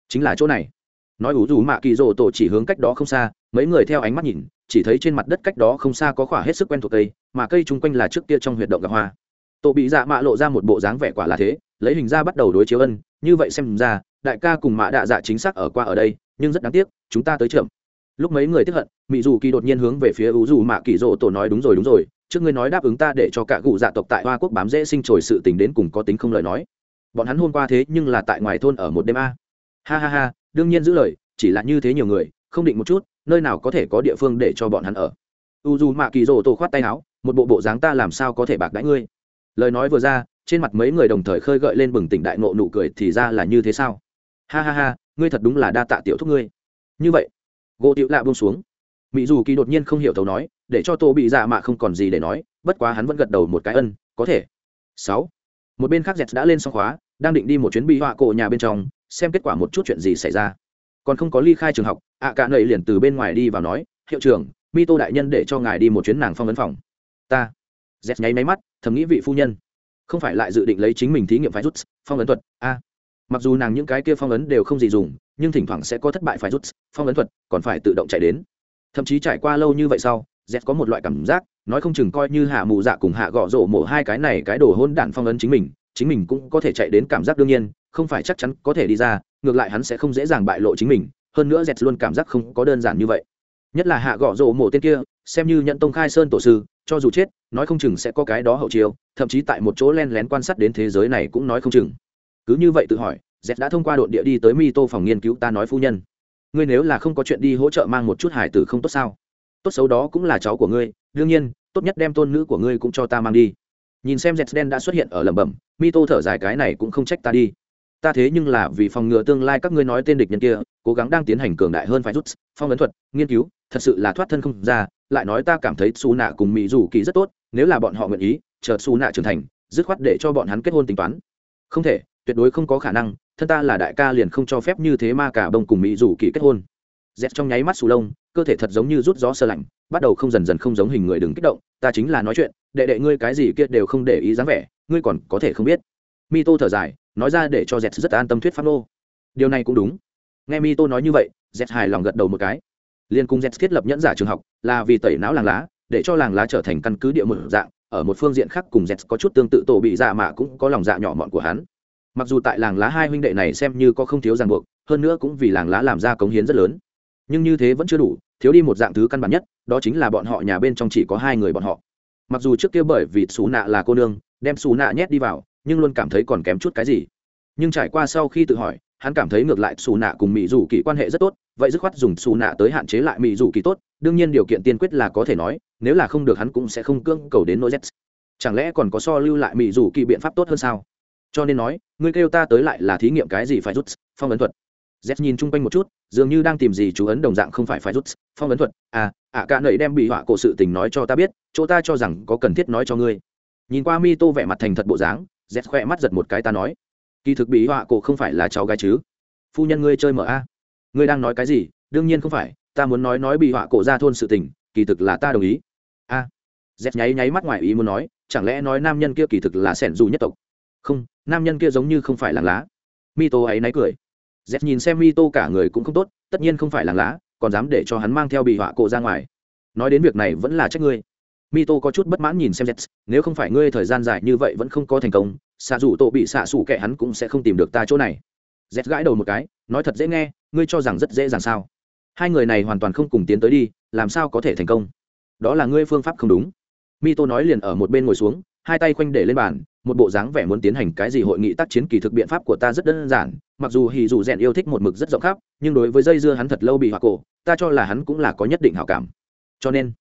Chính là chỗ này. Nói ủ dù mạ kỳ rồ tổ chỉ hướng cách đó không xa, mấy người theo ánh mắt nhìn, chỉ thấy trên mặt đất cách đó không xa có khỏa hết sức quen thuộc cây, mà cây chung quanh là trước kia trong huyệt động gặp hoa. Tổ bị dạ mạ lộ ra một bộ dáng vẻ quả là thế, lấy hình ra bắt đầu đối chiếu ân, như vậy xem ra, đại ca cùng mạ đạ dạ chính xác ở qua ở đây nhưng rất đáng tiếc, chúng ta tới chậm. Lúc mấy người tiếp hận mỹ dù kỳ đột nhiên hướng về phía ủ dù mạ kỳ rộ tổ nói đúng rồi đúng rồi, trước ngươi nói đáp ứng ta để cho cả cụ dạ tộc tại hoa quốc bám dễ sinh trồi sự tình đến cùng có tính không lời nói. Bọn hắn hôm qua thế nhưng là tại ngoài thôn ở một đêm a. Ha ha ha, đương nhiên giữ lời, chỉ là như thế nhiều người, không định một chút, nơi nào có thể có địa phương để cho bọn hắn ở. U dù mạ kỳ rồ tổ khoát tay áo, một bộ bộ dáng ta làm sao có thể bạc đãi ngươi? Lời nói vừa ra, trên mặt mấy người đồng thời khơi gợi lên bừng tỉnh đại nộ nụ cười thì ra là như thế sao? Ha ha ha ngươi thật đúng là đa tạ tiểu thúc ngươi. Như vậy, gỗ tiểu lạ buông xuống. Mỹ dù kỳ đột nhiên không hiểu thấu nói, để cho tô bị dạ mạ không còn gì để nói, bất quá hắn vẫn gật đầu một cái ân, có thể. Sáu, một bên khác dẹt đã lên xong khóa, đang định đi một chuyến bị họa cổ nhà bên trong, xem kết quả một chút chuyện gì xảy ra. Còn không có ly khai trường học, ạ cả nầy liền từ bên ngoài đi vào nói, hiệu trưởng, mi tô đại nhân để cho ngài đi một chuyến nàng phong ấn phòng. Ta. Dẹt nháy máy mắt, thầm nghĩ vị phu nhân. Không phải lại dự định lấy chính mình thí nghiệm phái rút phong ấn thuật, a mặc dù nàng những cái kia phong ấn đều không gì dùng, nhưng thỉnh thoảng sẽ có thất bại phải rút, phong ấn thuật còn phải tự động chạy đến. Thậm chí trải qua lâu như vậy sau, z có một loại cảm giác, nói không chừng coi như hạ mù dạ cùng hạ gõ rổ mổ hai cái này cái đồ hôn đản phong ấn chính mình chính mình cũng có thể chạy đến cảm giác đương nhiên, không phải chắc chắn có thể đi ra, ngược lại hắn sẽ không dễ dàng bại lộ chính mình, hơn nữa z luôn cảm giác không có đơn giản như vậy. Nhất là hạ gõ rổ mổ tên kia, xem như nhận tông khai sơn tổ sư, cho dù chết, nói không chừng sẽ có cái đó hậu chiêu, thậm chí tại một chỗ len lén quan sát đến thế giới này cũng nói không chừng cứ như vậy tự hỏi z đã thông qua đội địa đi tới mi tô phòng nghiên cứu ta nói phu nhân. Ngươi nếu là không có chuyện đi hỗ trợ mang một chút hải tử không tốt sao? Tốt xấu đó cũng là cháu của ngươi, đương nhiên, tốt nhất đem tôn nữ của ngươi cũng cho ta mang đi. Nhìn xem z đen đã xuất hiện ở lẩm bẩm mi tô thở dài cái này cũng không trách ta đi. Ta thế nhưng là vì phòng ngừa tương lai các ngươi nói tên địch nhân kia, cố gắng đang tiến hành cường đại hơn phải rút, phong ấn thuật, nghiên cứu, thật sự là thoát thân không ra, lại nói ta cảm thấy xù nạ cùng mỹ dù kỳ rất tốt, nếu là bọn họ nguyện ý, chờ xù nạ trưởng thành, dứt khoát để cho bọn hắn kết hôn tính toán. Không thể tuyệt đối không có khả năng, thân ta là đại ca liền không cho phép như thế mà cả bông cùng mỹ dù kỳ kết hôn. Dẹt trong nháy mắt sù lông, cơ thể thật giống như rút gió sơ lạnh, bắt đầu không dần dần không giống hình người đừng kích động, ta chính là nói chuyện, đệ đệ ngươi cái gì kia đều không để ý dáng vẻ, ngươi còn có thể không biết. Mi tô thở dài, nói ra để cho dẹt rất an tâm thuyết pháp nô. Điều này cũng đúng. Nghe mi tô nói như vậy, dẹt hài lòng gật đầu một cái. Liên cung dẹt thiết lập nhẫn giả trường học, là vì tẩy não làng lá, để cho làng lá trở thành căn cứ địa một dạng, ở một phương diện khác cùng dẹt có chút tương tự tổ bị dạ mà cũng có lòng dạ nhỏ mọn của hắn mặc dù tại làng lá hai huynh đệ này xem như có không thiếu ràng buộc, hơn nữa cũng vì làng lá làm ra cống hiến rất lớn. Nhưng như thế vẫn chưa đủ, thiếu đi một dạng thứ căn bản nhất, đó chính là bọn họ nhà bên trong chỉ có hai người bọn họ. Mặc dù trước kia bởi vì xù nạ là cô nương, đem xù nạ nhét đi vào, nhưng luôn cảm thấy còn kém chút cái gì. Nhưng trải qua sau khi tự hỏi, hắn cảm thấy ngược lại xù nạ cùng mỹ dù kỳ quan hệ rất tốt, vậy dứt khoát dùng xù nạ tới hạn chế lại mỹ dù kỳ tốt, đương nhiên điều kiện tiên quyết là có thể nói, nếu là không được hắn cũng sẽ không cưỡng cầu đến nỗi z chẳng lẽ còn có so lưu lại mỹ dù kỳ biện pháp tốt hơn sao? Cho nên nói ngươi kêu ta tới lại là thí nghiệm cái gì phải rút phong ấn thuật. Z nhìn chung quanh một chút dường như đang tìm gì chú ấn đồng dạng không phải phải rút phong ấn thuật. À ạ cả nầy đem bị họa cổ sự tình nói cho ta biết chỗ ta cho rằng có cần thiết nói cho ngươi. Nhìn qua mi tô vẻ mặt thành thật bộ dáng z khỏe mắt giật một cái ta nói. Kỳ thực bị họa cổ không phải là cháu gái chứ. Phu nhân ngươi chơi mở a. Ngươi đang nói cái gì? Đương nhiên không phải ta muốn nói nói bị họa cổ ra thôn sự tình kỳ thực là ta đồng ý. A. À, z nháy nháy mắt ngoài ý muốn nói chẳng lẽ nói nam nhân kia kỳ thực là sẻn dù nhất tộc? Không, nam nhân kia giống như không phải làng lá. Mi tô ấy náy cười. Dép nhìn xem mi tô cả người cũng không tốt, tất nhiên không phải làng lá, còn dám để cho hắn mang theo bị họa cổ ra ngoài. Nói đến việc này vẫn là trách ngươi. Mi tô có chút bất mãn nhìn xem z nếu không phải ngươi thời gian dài như vậy vẫn không có thành công, xạ dù tổ bị xạ xủ kệ hắn cũng sẽ không tìm được ta chỗ này. Z gãi đầu một cái, nói thật dễ nghe, ngươi cho rằng rất dễ dàng sao? Hai người này hoàn toàn không cùng tiến tới đi, làm sao có thể thành công? Đó là ngươi phương pháp không đúng. Mi tô nói liền ở một bên ngồi xuống hai tay khoanh để lên bàn, một bộ dáng vẻ muốn tiến hành cái gì hội nghị tác chiến kỳ thực biện pháp của ta rất đơn giản, mặc dù hì dù rèn yêu thích một mực rất rộng khắp, nhưng đối với dây dưa hắn thật lâu bị hoặc cổ, ta cho là hắn cũng là có nhất định hảo cảm. Cho nên,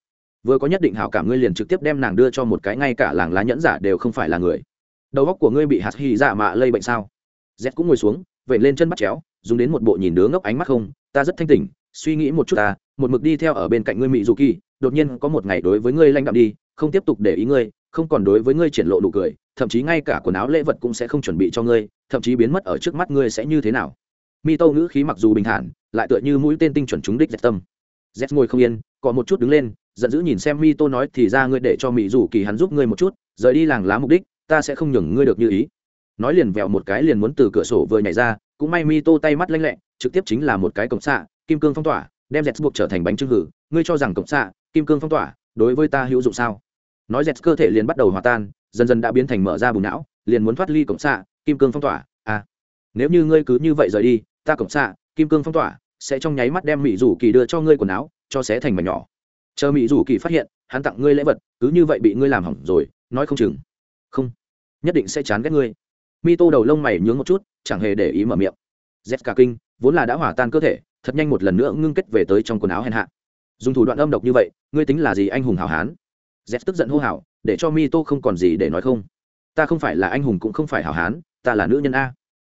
vừa có nhất định hảo cảm ngươi liền trực tiếp đem nàng đưa cho một cái ngay cả làng lá nhẫn giả đều không phải là người. Đầu góc của ngươi bị hạt hì dạ mạ lây bệnh sao? Z cũng ngồi xuống vậy lên chân bắt chéo, dùng đến một bộ nhìn đứa ngốc ánh mắt không, ta rất thanh tỉnh, suy nghĩ một chút ta, một mực đi theo ở bên cạnh ngươi mỹ dù kỳ, đột nhiên có một ngày đối với ngươi lanh đạm đi, không tiếp tục để ý ngươi không còn đối với ngươi triển lộ nụ cười, thậm chí ngay cả quần áo lễ vật cũng sẽ không chuẩn bị cho ngươi, thậm chí biến mất ở trước mắt ngươi sẽ như thế nào? Mi tâu ngữ khí mặc dù bình thản, lại tựa như mũi tên tinh chuẩn trúng đích dẹt tâm. Dẹt ngồi không yên còn một chút đứng lên, giận dữ nhìn xem mi tô nói, thì ra ngươi để cho mỹ dù kỳ hắn giúp ngươi một chút, rời đi làng lá mục đích, ta sẽ không nhường ngươi được như ý. Nói liền vẹo một cái liền muốn từ cửa sổ vừa nhảy ra, cũng may mi tô tay mắt lanh lẹ, trực tiếp chính là một cái cổng xạ, kim cương phong tỏa, đem dẹt buộc trở thành bánh trưng hử. Ngươi cho rằng cổng xạ, kim cương phong tỏa, đối với ta hữu dụng sao? Nói dẹt cơ thể liền bắt đầu hòa tan, dần dần đã biến thành mở ra bùn não, liền muốn thoát ly cổng xạ, kim cương phong tỏa. À nếu như ngươi cứ như vậy rời đi, ta cổng xạ, kim cương phong tỏa sẽ trong nháy mắt đem mỹ rủ kỳ đưa cho ngươi quần áo, cho xé thành mảnh nhỏ. Chờ mỹ rủ kỳ phát hiện, hắn tặng ngươi lễ vật, cứ như vậy bị ngươi làm hỏng rồi, nói không chừng. Không, nhất định sẽ chán ghét ngươi. Mi tô đầu lông mày nhướng một chút, chẳng hề để ý mở miệng. Z cả kinh, vốn là đã hỏa tan cơ thể, thật nhanh một lần nữa ngưng kết về tới trong quần áo hèn hạ. Dùng thủ đoạn âm độc như vậy, ngươi tính là gì anh hùng hảo hán? Z tức giận hô hào, để cho mi tô không còn gì để nói không. Ta không phải là anh hùng cũng không phải hảo hán, ta là nữ nhân a.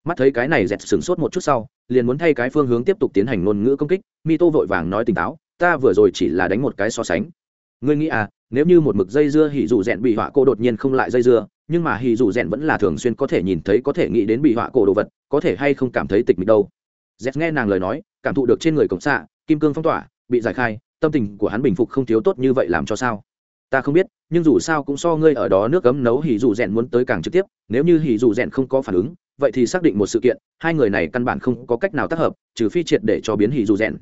Mắt thấy cái này dẹt sửng sốt một chút sau, liền muốn thay cái phương hướng tiếp tục tiến hành ngôn ngữ công kích mi tô vội vàng nói tỉnh táo, ta vừa rồi chỉ là đánh một cái so sánh. Ngươi nghĩ à nếu như một mực dây dưa hỉ dù rèn bị họa cô đột nhiên không lại dây dưa, nhưng mà hỉ dù rèn vẫn là thường xuyên có thể nhìn thấy, có thể nghĩ đến bị họa cổ đồ vật, có thể hay không cảm thấy tịch mịch đâu. Z nghe nàng lời nói, cảm thụ được trên người cổng xạ, kim cương phong tỏa, bị giải khai, tâm tình của hắn bình phục không thiếu tốt như vậy làm cho sao? Ta không biết, nhưng dù sao cũng so ngươi ở đó nước cấm nấu hỉ dù rèn muốn tới càng trực tiếp, nếu như hỉ dù rèn không có phản ứng, vậy thì xác định một sự kiện, hai người này căn bản không có cách nào tác hợp, trừ phi triệt để cho biến hỉ dù rèn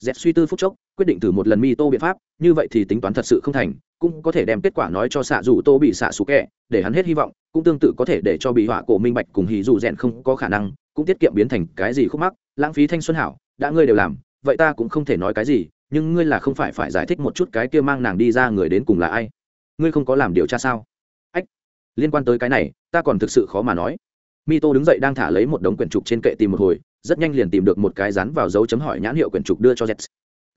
dẹt suy tư phút chốc, quyết định thử một lần mi tô biện pháp, như vậy thì tính toán thật sự không thành, cũng có thể đem kết quả nói cho xạ dù tô bị xạ xú kẹ, để hắn hết hy vọng, cũng tương tự có thể để cho bị họa cổ minh bạch cùng hỉ dù rèn không có khả năng, cũng tiết kiệm biến thành cái gì khúc mắc, lãng phí thanh xuân hảo, đã ngươi đều làm, vậy ta cũng không thể nói cái gì nhưng ngươi là không phải phải giải thích một chút cái kia mang nàng đi ra người đến cùng là ai? Ngươi không có làm điều tra sao? Ách, liên quan tới cái này, ta còn thực sự khó mà nói. Mi tô đứng dậy đang thả lấy một đống quyển trục trên kệ tìm một hồi, rất nhanh liền tìm được một cái rắn vào dấu chấm hỏi nhãn hiệu quyển trục đưa cho z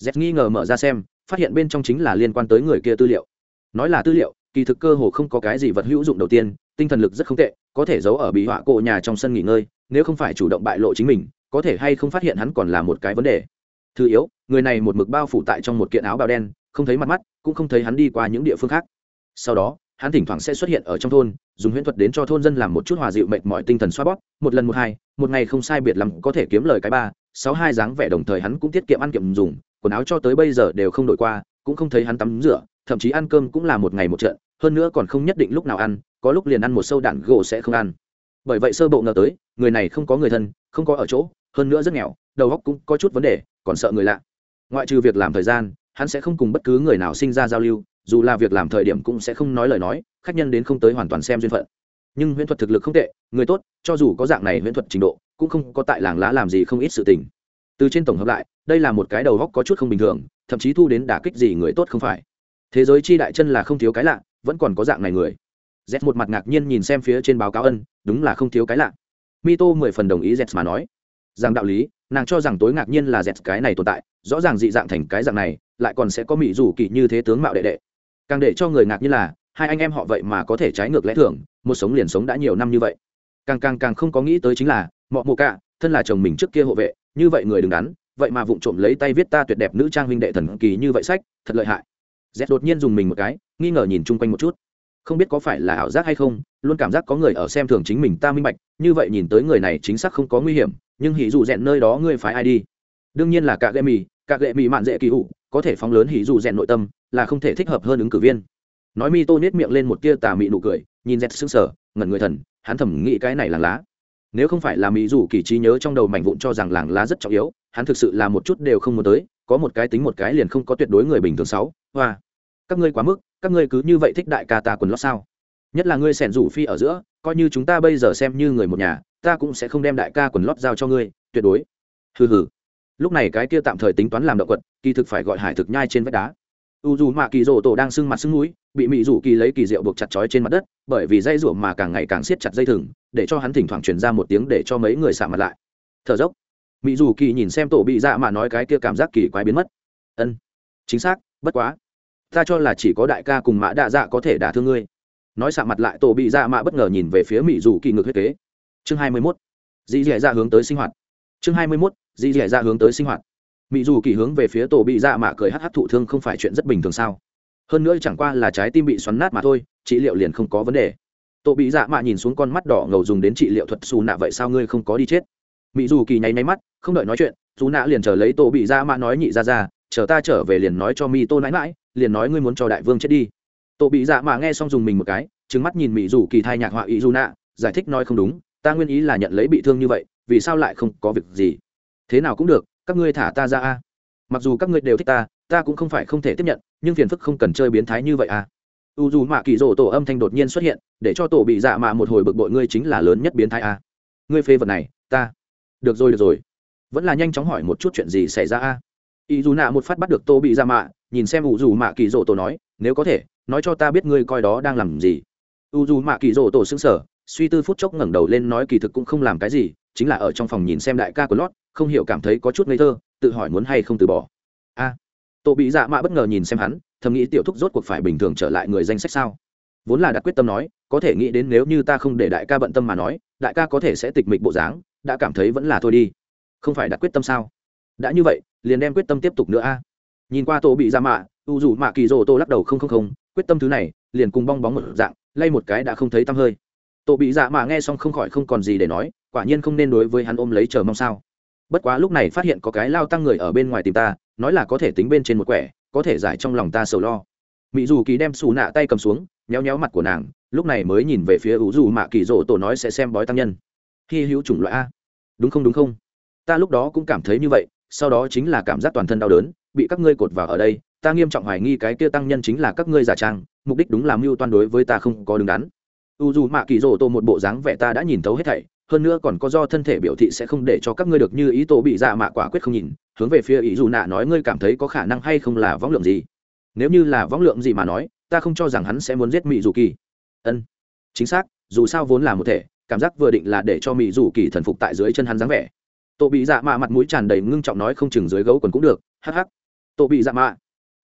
z nghi ngờ mở ra xem, phát hiện bên trong chính là liên quan tới người kia tư liệu. Nói là tư liệu, kỳ thực cơ hồ không có cái gì vật hữu dụng đầu tiên, tinh thần lực rất không tệ, có thể giấu ở bị họa cổ nhà trong sân nghỉ ngơi, nếu không phải chủ động bại lộ chính mình, có thể hay không phát hiện hắn còn là một cái vấn đề thứ yếu, người này một mực bao phủ tại trong một kiện áo bào đen, không thấy mặt mắt, cũng không thấy hắn đi qua những địa phương khác. Sau đó, hắn thỉnh thoảng sẽ xuất hiện ở trong thôn, dùng huyễn thuật đến cho thôn dân làm một chút hòa dịu mệt mọi tinh thần xoa bóp, một lần một hai, một ngày không sai biệt lắm có thể kiếm lời cái ba, sáu hai dáng vẻ đồng thời hắn cũng tiết kiệm ăn kiệm dùng, quần áo cho tới bây giờ đều không đổi qua, cũng không thấy hắn tắm rửa, thậm chí ăn cơm cũng là một ngày một trận, hơn nữa còn không nhất định lúc nào ăn, có lúc liền ăn một sâu đạn gỗ sẽ không ăn. Bởi vậy sơ bộ ngờ tới, người này không có người thân, không có ở chỗ hơn nữa rất nghèo, đầu óc cũng có chút vấn đề, còn sợ người lạ. Ngoại trừ việc làm thời gian, hắn sẽ không cùng bất cứ người nào sinh ra giao lưu, dù là việc làm thời điểm cũng sẽ không nói lời nói, khách nhân đến không tới hoàn toàn xem duyên phận. Nhưng huyễn thuật thực lực không tệ, người tốt, cho dù có dạng này huyễn thuật trình độ, cũng không có tại làng lá làm gì không ít sự tình. Từ trên tổng hợp lại, đây là một cái đầu góc có chút không bình thường, thậm chí thu đến đả kích gì người tốt không phải. Thế giới chi đại chân là không thiếu cái lạ, vẫn còn có dạng này người. Z một mặt ngạc nhiên nhìn xem phía trên báo cáo ân, đúng là không thiếu cái lạ. Mito mười phần đồng ý z mà nói rằng đạo lý nàng cho rằng tối ngạc nhiên là dẹt cái này tồn tại rõ ràng dị dạng thành cái dạng này lại còn sẽ có mỹ rủ kỳ như thế tướng mạo đệ đệ. Càng để cho người ngạc nhiên là hai anh em họ vậy mà có thể trái ngược lẽ thường một sống liền sống đã nhiều năm như vậy. Càng càng càng không có nghĩ tới chính là mọ mộ cạ, thân là chồng mình trước kia hộ vệ như vậy người đứng đắn vậy mà vụng trộm lấy tay viết ta tuyệt đẹp nữ trang huynh đệ thần kỳ như vậy sách thật lợi hại. Z đột nhiên dùng mình một cái nghi ngờ nhìn chung quanh một chút. Không biết có phải là ảo giác hay không luôn cảm giác có người ở xem thường chính mình ta minh bạch như vậy nhìn tới người này chính xác không có nguy hiểm nhưng hỉ dù rèn nơi đó ngươi phải ai đi? Đương nhiên là cả gệ mì, cả gệ mì mạn dễ kỳ hụ có thể phóng lớn hỉ dù rèn nội tâm, là không thể thích hợp hơn ứng cử viên. Nói mi tô nết miệng lên một tia tà mị nụ cười, nhìn dẹt sững sờ, ngẩn người thần, hắn thầm nghĩ cái này làng lá. Nếu không phải là mỹ dù kỳ trí nhớ trong đầu mảnh vụn cho rằng làng lá rất trọng yếu, hắn thực sự là một chút đều không muốn tới, có một cái tính một cái liền không có tuyệt đối người bình thường sáu, hoa. Các ngươi quá mức, các ngươi cứ như vậy thích đại ca ta quần lót sao? Nhất là ngươi sẻn rủ phi ở giữa coi như chúng ta bây giờ xem như người một nhà, ta cũng sẽ không đem đại ca quần lót giao cho ngươi, tuyệt đối. Hừ hừ. Lúc này cái kia tạm thời tính toán làm động quật, kỳ thực phải gọi hải thực nhai trên vách đá. U dù mạ kỳ rổ tổ đang sưng mặt sưng núi, bị mị rủ kỳ lấy kỳ rượu buộc chặt chói trên mặt đất, bởi vì dây rủa mà càng ngày càng siết chặt dây thừng, để cho hắn thỉnh thoảng truyền ra một tiếng để cho mấy người xả mặt lại. Thở dốc. Mị rủ kỳ nhìn xem tổ bị dạ mà nói cái kia cảm giác kỳ quái biến mất. Ân. Chính xác, bất quá. Ta cho là chỉ có đại ca cùng mã đạ dạ có thể đả thương ngươi nói xạ mặt lại tổ bị dạ mạ bất ngờ nhìn về phía mỹ dù kỳ ngược huyết kế. Chương hai mươi mốt. Dì dì dạ hướng tới sinh hoạt. Chương hai mươi mốt. Dì dì dạ hướng tới sinh hoạt. Mỹ dù kỳ hướng về phía tổ bị dạ mạ cười hắc hắc thụ thương không phải chuyện rất bình thường sao? Hơn nữa chẳng qua là trái tim bị xoắn nát mà thôi, trị liệu liền không có vấn đề. Tổ bị dạ mạ nhìn xuống con mắt đỏ ngầu dùng đến trị liệu thuật xù nạ vậy sao ngươi không có đi chết? Mỹ dù kỳ nháy nháy mắt, không đợi nói chuyện dù nạ liền chờ lấy tổ bị dạ mạ nói nhị ra ra, chờ ta trở về liền nói cho mi tô nãi mãi liền nói ngươi muốn cho đại vương chết đi tổ bị dạ mà nghe xong dùng mình một cái trứng mắt nhìn mỹ dù kỳ thai nhạc họa ý dù nạ, giải thích nói không đúng, ta nguyên ý là nhận lấy bị thương như vậy, vì sao lại không có việc gì? Thế nào cũng được, các ngươi thả ta ra a. Mặc dù các ngươi đều thích ta ta cũng không phải không thể tiếp nhận, nhưng phiền phức không cần chơi biến thái như vậy à u dù mạ kỳ rỗ tổ âm thanh đột nhiên xuất hiện, để cho tổ bị dạ mạ một hồi bực bội ngươi chính là lớn nhất biến thái à. ngươi phê vật này, ta. Được rồi được rồi. Vẫn là nhanh chóng hỏi một chút chuyện gì xảy ra à. ý dù nạ một phát bắt được tô bị dạ mạ nhìn xem u dù mạ kỳ rỗ tổ nói, nếu có thể nói cho ta biết ngươi coi đó đang làm gì. U dù mạ kỳ rỗ tổ xứng sở suy tư phút chốc ngẩng đầu lên nói kỳ thực cũng không làm cái gì, chính là ở trong phòng nhìn xem đại ca của lót, không hiểu cảm thấy có chút ngây thơ, tự hỏi muốn hay không từ bỏ. A. Tổ bị dạ mạ bất ngờ nhìn xem hắn, thầm nghĩ tiểu thúc rốt cuộc phải bình thường trở lại người danh sách sao. Vốn là đã quyết tâm nói, có thể nghĩ đến nếu như ta không để đại ca bận tâm mà nói, đại ca có thể sẽ tịch mịch bộ dáng, đã cảm thấy vẫn là thôi đi. Không phải đã quyết tâm sao? Đã như vậy, liền đem quyết tâm tiếp tục nữa a. Nhìn qua tổ bị dạ mạ, u dù mạ kỳ rồ tô lắc đầu không không không quyết tâm thứ này, liền cùng bong bóng một dạng, lay một cái đã không thấy tăm hơi. Tổ bị dạ mạ nghe xong không khỏi không còn gì để nói, quả nhiên không nên đối với hắn ôm lấy chờ mong sao. Bất quá lúc này phát hiện có cái lao tăng người ở bên ngoài tìm ta, nói là có thể tính bên trên một quẻ, có thể giải trong lòng ta sầu lo. Mỹ dù kỳ đem xù nạ tay cầm xuống nhéo nhéo mặt của nàng, lúc này mới nhìn về phía ủ dù mạ kỳ rỗ tổ nói sẽ xem bói tăng nhân. Hy hữu chủng loại a. Đúng không đúng không? Ta lúc đó cũng cảm thấy như vậy, sau đó chính là cảm giác toàn thân đau đớn, bị các ngươi cột vào ở đây ta nghiêm trọng hoài nghi cái kia tăng nhân chính là các ngươi giả trang, mục đích đúng là mưu toan đối với ta không có đứng đắn. U dù mạ kỳ rổ tô một bộ dáng vẻ ta đã nhìn thấu hết thảy, hơn nữa còn có do thân thể biểu thị sẽ không để cho các ngươi được như ý tổ bị dạ mạ quả quyết không nhìn, hướng về phía ý dù nạ nói ngươi cảm thấy có khả năng hay không là võng lượng gì? Nếu như là võng lượng gì mà nói, ta không cho rằng hắn sẽ muốn giết mỹ dù kỳ ân, chính xác, dù sao vốn là một thể, cảm giác vừa định là để cho mỹ dù kỳ thần phục tại dưới chân hắn dáng vẻ. Tổ bị dạ mạ mặt mũi tràn đầy ngưng trọng nói không chừng dưới gấu quần cũng được, hắc hắc. Tổ bị dạ mạ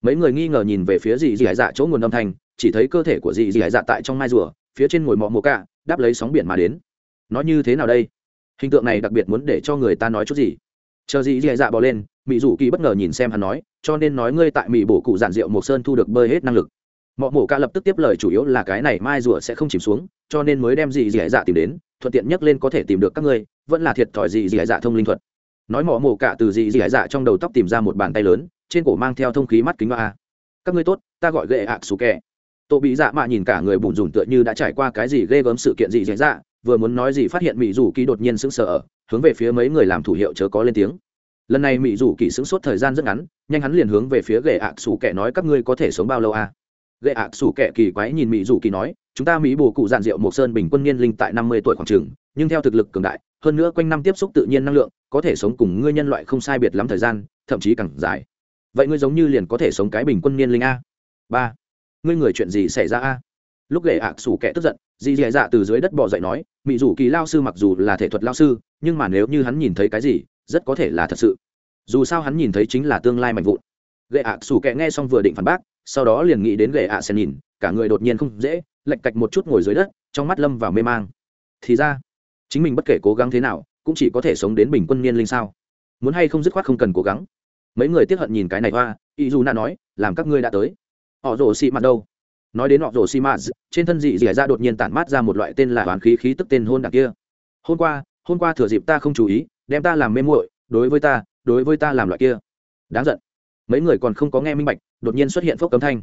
mấy người nghi ngờ nhìn về phía dì dì hải dạ chỗ nguồn âm thanh, chỉ thấy cơ thể của dì dì hải dạ tại trong mai rùa, phía trên ngồi mọ mồ cạ, đáp lấy sóng biển mà đến. Nói như thế nào đây? Hình tượng này đặc biệt muốn để cho người ta nói chút gì? Chờ dì dì dạ bỏ lên mỹ dù kỳ bất ngờ nhìn xem hắn nói, cho nên nói ngươi tại mỹ bổ cụ giản rượu mộc sơn thu được bơi hết năng lực. Mọ mổ ca lập tức tiếp lời chủ yếu là cái này mai rùa sẽ không chìm xuống, cho nên mới đem dì dì dạ tìm đến, thuận tiện nhất lên có thể tìm được các ngươi, vẫn là thiệt thòi dì dì dạ thông linh thuật. Nói mọ mổ cả từ dì dì dạ trong đầu tóc tìm ra một bàn tay lớn trên cổ mang theo thông khí mắt kính ba các ngươi tốt, ta gọi ghệ ạ xù kẹ tổ bị dạ mạ nhìn cả người bùn rùn tựa như đã trải qua cái gì ghê gớm sự kiện gì dễ dạ vừa muốn nói gì phát hiện mỹ dù kỳ đột nhiên sững sờ hướng về phía mấy người làm thủ hiệu chớ có lên tiếng. Lần này mỹ dù kỳ sững sốt thời gian rất ngắn, nhanh hắn liền hướng về phía ghệ ạ xù kẹ nói, các ngươi có thể sống bao lâu à? Ghệ ạ xù kẹ kỳ quái nhìn mỹ dù kỳ nói, chúng ta mỹ bù cụ dạn rượu mộc sơn bình quân niên linh tại năm mươi tuổi khoảng trường nhưng theo thực lực cường đại, hơn nữa quanh năm tiếp xúc tự nhiên năng lượng, có thể sống cùng ngươi nhân loại không sai biệt lắm thời gian, thậm chí càng dài vậy ngươi giống như liền có thể sống cái bình quân niên linh a. Ba, ngươi người chuyện gì xảy ra a? Lúc ghệ ạ sủ kẻ tức giận, dì dì dạ từ dưới đất bỏ dậy nói mỹ dù kỳ lao sư mặc dù là thể thuật lao sư, nhưng mà nếu như hắn nhìn thấy cái gì, rất có thể là thật sự. Dù sao hắn nhìn thấy chính là tương lai mạnh vụn. Ghệ ạ sủ kẻ nghe xong vừa định phản bác, sau đó liền nghĩ đến ghệ ạ sen nhìn, cả người đột nhiên không dễ, lệch cạch một chút ngồi dưới đất, trong mắt lâm vào mê mang. Thì ra, chính mình bất kể cố gắng thế nào, cũng chỉ có thể sống đến bình quân niên linh sao? Muốn hay không dứt khoát không cần cố gắng mấy người tiếp hận nhìn cái này hoa ý dù na nói, làm các ngươi đã tới. Họ rồ xị mặt đâu? Nói đến họ rồ xị mặt trên thân dị dì ra dạ đột nhiên tản mát ra một loại tên là hoàn khí khí tức tên hôn đặc kia. Hôm qua hôm qua thừa dịp ta không chú ý, đem ta làm mê muội, đối với ta, đối với ta làm loại kia. Đáng giận. Mấy người còn không có nghe minh bạch, đột nhiên xuất hiện phốc cấm thanh.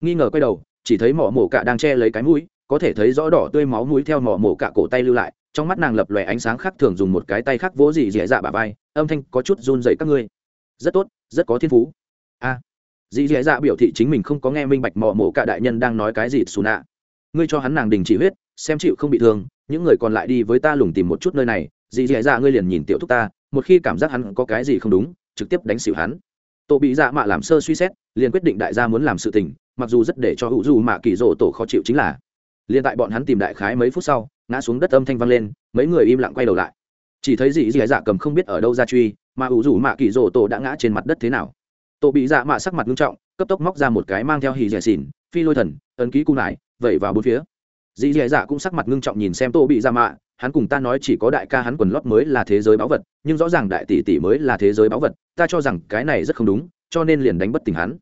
Nghi ngờ quay đầu, chỉ thấy mỏ mổ cạ đang che lấy cái mũi, có thể thấy rõ đỏ tươi máu mũi theo mỏ mổ cạ cổ tay lưu lại, trong mắt nàng lập lòe ánh sáng khác thường dùng một cái tay khác vỗ dị dẻ dạ bà vai, âm thanh có chút run dậy các ngươi rất tốt rất có thiên phú. A à, dì dì dạ biểu thị chính mình không có nghe minh bạch mò mổ cả đại nhân đang nói cái gì xù nạ. Ngươi cho hắn nàng đình chỉ huyết xem chịu không bị thương những người còn lại đi với ta lùng tìm một chút nơi này. Dì dì dạ ngươi liền nhìn tiểu thúc ta một khi cảm giác hắn có cái gì không đúng trực tiếp đánh xỉu hắn. Tổ bị dạ mạ làm sơ suy xét liền quyết định đại gia muốn làm sự tình mặc dù rất để cho hữu dù mạ kỳ rỗ tổ khó chịu chính là. Liền tại bọn hắn tìm đại khái mấy phút sau ngã xuống đất âm thanh vang lên mấy người im lặng quay đầu lại chỉ thấy dị dị dạ cầm không biết ở đâu ra truy, mà ủ rủ mạ kỳ rổ tổ đã ngã trên mặt đất thế nào. Tổ bị dạ mạ sắc mặt nghiêm trọng, cấp tốc móc ra một cái mang theo hì dẻ xỉn, phi lôi thần, ấn ký cung lại, vẩy vào bốn phía. Dì dẻ dạ cũng sắc mặt ngưng trọng nhìn xem tổ bị ra mạ, hắn cùng ta nói chỉ có đại ca hắn quần lót mới là thế giới báu vật, nhưng rõ ràng đại tỷ tỷ mới là thế giới báu vật, ta cho rằng cái này rất không đúng, cho nên liền đánh bất tỉnh hắn.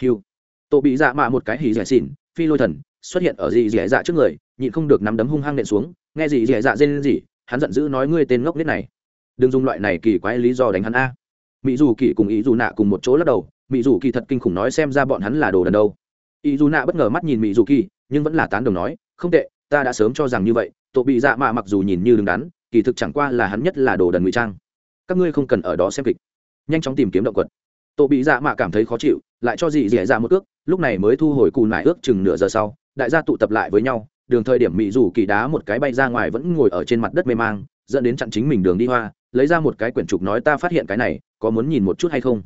Hiu. Tổ bị dạ mạ một cái hì dẻ xỉn, phi lôi thần, xuất hiện ở dì dẻ dạ trước người, nhịn không được nắm đấm hung hăng nện xuống, nghe dì dẻ dạ dên gì hắn giận dữ nói ngươi tên ngốc nết này. Đừng dùng loại này kỳ quái lý do đánh hắn a. Mỹ dù kỳ cùng ý dù nạ cùng một chỗ lắc đầu mỹ dù kỳ thật kinh khủng nói xem ra bọn hắn là đồ đần đâu. Ý dù nạ bất ngờ mắt nhìn mỹ dù kỳ, nhưng vẫn là tán đồng nói, không tệ, ta đã sớm cho rằng như vậy, tổ bị dạ mạ mặc dù nhìn như đứng đắn, kỳ thực chẳng qua là hắn nhất là đồ đần ngụy trang. Các ngươi không cần ở đó xem kịch. Nhanh chóng tìm kiếm động quật. Tổ bị dạ mạ cảm thấy khó chịu, lại cho dị dẻ ra dạ một ước, lúc này mới thu hồi cù nải ước chừng nửa giờ sau, đại gia tụ tập lại với nhau đường thời điểm mỹ dù kỳ đá một cái bay ra ngoài vẫn ngồi ở trên mặt đất mê mang, dẫn đến chặn chính mình đường đi hoa, lấy ra một cái quyển trục nói ta phát hiện cái này, có muốn nhìn một chút hay không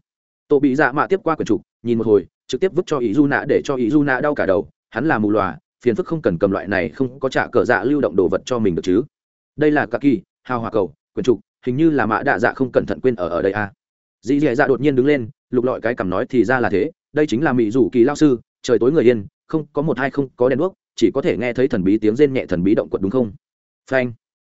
tổ bị dạ mạ tiếp qua quyển trục, nhìn một hồi, trực tiếp vứt cho ý du nạ để cho ý du nạ đau cả đầu, hắn là mù lòa phiền phức không cần cầm loại này không có trả cờ dạ lưu động đồ vật cho mình được chứ đây là cả kỳ hào hòa cầu, quyển trục, hình như là mạ đạ dạ không cẩn thận quên ở ở đây à. dì dì dạ đột nhiên đứng lên, lục lọi cái cằm nói thì ra là thế, đây chính là mỹ rủ kỳ lao sư, trời tối người yên, không có một hai không có đèn đuốc chỉ có thể nghe thấy thần bí tiếng rên nhẹ thần bí động quật đúng không? Phanh.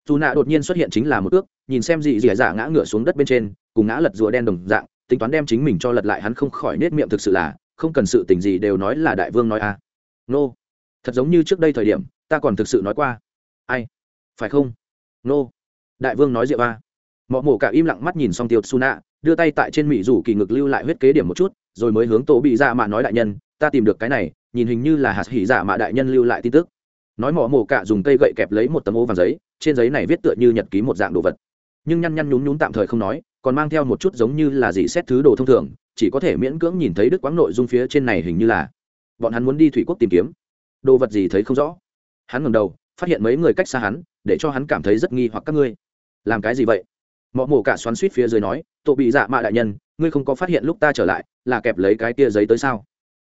Dù nạ đột nhiên xuất hiện chính là một ước, nhìn xem dị dị dạ ngã ngửa xuống đất bên trên, cùng ngã lật rùa đen đồng dạng, tính toán đem chính mình cho lật lại hắn không khỏi nết miệng thực sự là, không cần sự tình gì đều nói là đại vương nói a à. nô. Thật giống như trước đây thời điểm, ta còn thực sự nói qua. Ai? Phải không? Nô. Đại vương nói rượu a à. mọ mổ cả im lặng mắt nhìn xong tiêu su nạ, đưa tay tại trên mỹ rủ kỳ ngực lưu lại huyết kế điểm một chút, rồi mới hướng tổ bị dạ ra mà nói đại nhân, ta tìm được cái này nhìn hình như là hạt hỉ dạ mạ đại nhân lưu lại tin tức. Nói mỏ mổ cả dùng cây gậy kẹp lấy một tấm ô vàng giấy, trên giấy này viết tựa như nhật ký một dạng đồ vật. Nhưng nhăn nhăn nhún nhún tạm thời không nói, còn mang theo một chút giống như là gì xét thứ đồ thông thường, chỉ có thể miễn cưỡng nhìn thấy đức quãng nội dung phía trên này hình như là. Bọn hắn muốn đi thủy quốc tìm kiếm. Đồ vật gì thấy không rõ. Hắn ngẩng đầu, phát hiện mấy người cách xa hắn, để cho hắn cảm thấy rất nghi hoặc các ngươi. Làm cái gì vậy? Mọ mổ cả xoắn suýt phía dưới nói, tổ bị dạ mạ đại nhân, ngươi không có phát hiện lúc ta trở lại, là kẹp lấy cái kia giấy tới sao?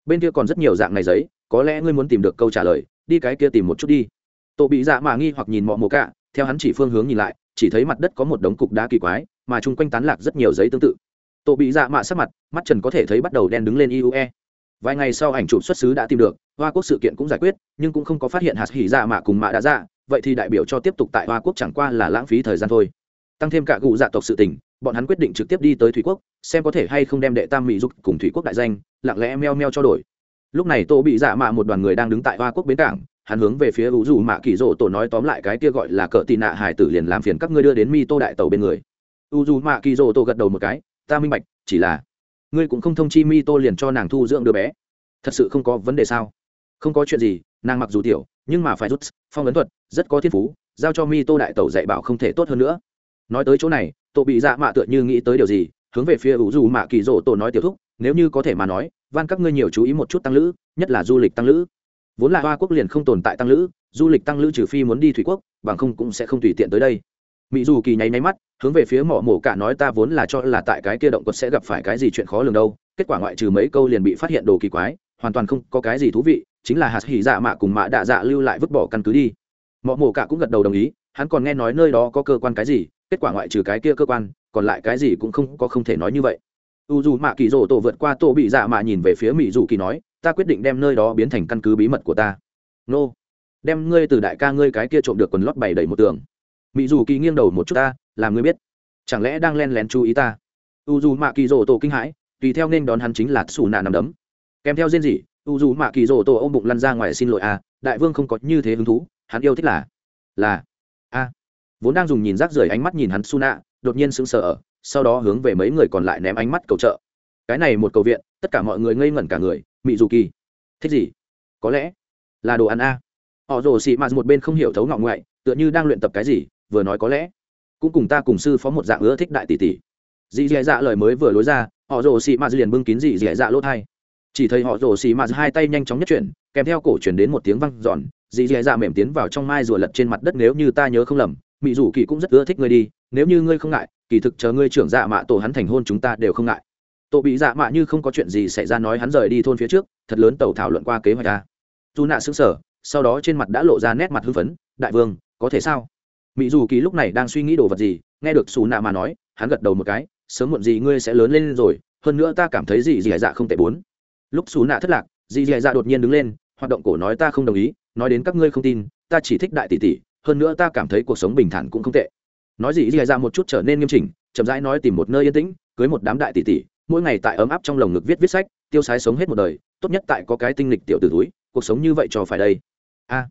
Bên kia còn rất nhiều dạng này giấy, có lẽ ngươi muốn tìm được câu trả lời, đi cái kia tìm một chút đi. Tổ bị dạ mạ nghi hoặc nhìn mọ mồ cả theo hắn chỉ phương hướng nhìn lại, chỉ thấy mặt đất có một đống cục đá kỳ quái, mà chung quanh tán lạc rất nhiều giấy tương tự. Tổ bị dạ mạ sắc mặt, mắt trần có thể thấy bắt đầu đen đứng lên iue vài ngày sau ảnh chụp xuất xứ đã tìm được, hoa quốc sự kiện cũng giải quyết, nhưng cũng không có phát hiện hạt hỉ dạ mạ cùng mạ đã dạ vậy thì đại biểu cho tiếp tục tại hoa quốc chẳng qua là lãng phí thời gian thôi. Tăng thêm cả cụ dạ tộc sự tình bọn hắn quyết định trực tiếp đi tới thủy quốc, xem có thể hay không đem đệ tam mỹ dục cùng thủy quốc đại danh, lặng lẽ meo meo cho đổi. Lúc này tô bị dạ mạ một đoàn người đang đứng tại hoa quốc bến cảng, hắn hướng về phía ủ dù mạ kỳ rỗ tổ nói tóm lại cái kia gọi là cỡ tị nạ hải tử liền làm phiền các ngươi đưa đến mi tô đại tàu bên người. U dù mạ kỳ rỗ tổ gật đầu một cái, ta minh bạch, chỉ là ngươi cũng không thông chi mi tô liền cho nàng thu dưỡng đứa bé. Thật sự không có vấn đề sao? Không có chuyện gì, nàng mặc dù tiểu, nhưng mà phải rút, phong ấn thuật, rất có thiên phú, giao cho mi tô đại tẩu dạy bảo không thể tốt hơn nữa. Nói tới chỗ này tổ bị dạ mạ tựa như nghĩ tới điều gì, hướng về phía ủ dù mạ kỳ rỗ tổ nói tiểu thúc, nếu như có thể mà nói, van các ngươi nhiều chú ý một chút tăng lữ, nhất là du lịch tăng lữ. Vốn là hoa quốc liền không tồn tại tăng lữ, du lịch tăng lữ trừ phi muốn đi thủy quốc, bằng không cũng sẽ không tùy tiện tới đây. Mỹ dù kỳ nháy nháy mắt, hướng về phía mỏ mổ cả nói ta vốn là cho là tại cái kia động quật sẽ gặp phải cái gì chuyện khó lường đâu, kết quả ngoại trừ mấy câu liền bị phát hiện đồ kỳ quái, hoàn toàn không có cái gì thú vị, chính là hạt hỉ dạ mạ cùng mạ đạ dạ lưu lại vứt bỏ căn cứ đi. Mỏ mổ cả cũng gật đầu đồng ý, hắn còn nghe nói nơi đó có cơ quan cái gì kết quả ngoại trừ cái kia cơ quan còn lại cái gì cũng không có không thể nói như vậy. U dù mạ kỳ rỗ tổ vượt qua tổ bị dạ mạ nhìn về phía mỹ dù kỳ nói ta quyết định đem nơi đó biến thành căn cứ bí mật của ta. Nô đem ngươi từ đại ca ngươi cái kia trộm được quần lót bày đầy một tường. Mỹ dù kỳ nghiêng đầu một chút ta làm ngươi biết chẳng lẽ đang len lén chú ý ta? U dù mạ kỳ rỗ tổ kinh hãi tùy theo nên đón hắn chính là xù nạ nằm đấm. Kèm theo riêng gì u dù mạ kỳ rỗ tổ ô m bụng lăn ra ngoài xin lỗi à, đại vương không có như thế hứng thú hắn yêu thích là là vốn đang dùng nhìn rác rưởi ánh mắt nhìn hắn su nạ đột nhiên sững sờ ở, sau đó hướng về mấy người còn lại ném ánh mắt cầu trợ. Cái này một cầu viện, tất cả mọi người ngây ngẩn cả người mị dù kỳ thích gì? Có lẽ là đồ ăn a. Họ rồ xị mạt một bên không hiểu thấu ngọng ngoại, tựa như đang luyện tập cái gì, vừa nói có lẽ cũng cùng ta cùng sư phó một dạng ưa thích đại tỷ tỷ. Dì dì dạ lời mới vừa lối ra, họ rồ xị mạt liền bưng kín dì dì dạ lỗ thai. Chỉ thấy họ rồ xị mạt hai tay nhanh chóng nhất chuyển, kèm theo cổ chuyển đến một tiếng văng giòn dì dì dạ mềm tiến vào trong mai rùa lật trên mặt đất nếu như ta nhớ không lầm mỹ dù kỳ cũng rất ưa thích ngươi đi, nếu như ngươi không ngại, kỳ thực chờ ngươi trưởng dạ mạ tổ hắn thành hôn chúng ta đều không ngại. Tổ bị dạ mạ như không có chuyện gì xảy ra nói hắn rời đi thôn phía trước, thật lớn tàu thảo luận qua kế hoạch ta dù nạ xứng sở sau đó trên mặt đã lộ ra nét mặt hưng phấn, đại vương, có thể sao? Mỹ dù kỳ lúc này đang suy nghĩ đồ vật gì, nghe được xù nạ mà nói, hắn gật đầu một cái, sớm muộn gì ngươi sẽ lớn lên rồi, hơn nữa ta cảm thấy gì gì dạ không tệ bốn. Lúc xù nạ thất lạc, dì dì dạ đột nhiên đứng lên, hoạt động cổ nói ta không đồng ý, nói đến các ngươi không tin, ta chỉ thích đại tỷ tỷ hơn nữa ta cảm thấy cuộc sống bình thản cũng không tệ. Nói gì dì dạ một chút trở nên nghiêm chỉnh, chậm rãi nói tìm một nơi yên tĩnh, cưới một đám đại tỷ tỷ, mỗi ngày tại ấm áp trong lồng ngực viết viết sách, tiêu sái sống hết một đời, tốt nhất tại có cái tinh lịch tiểu từ túi, cuộc sống như vậy cho phải đây. A.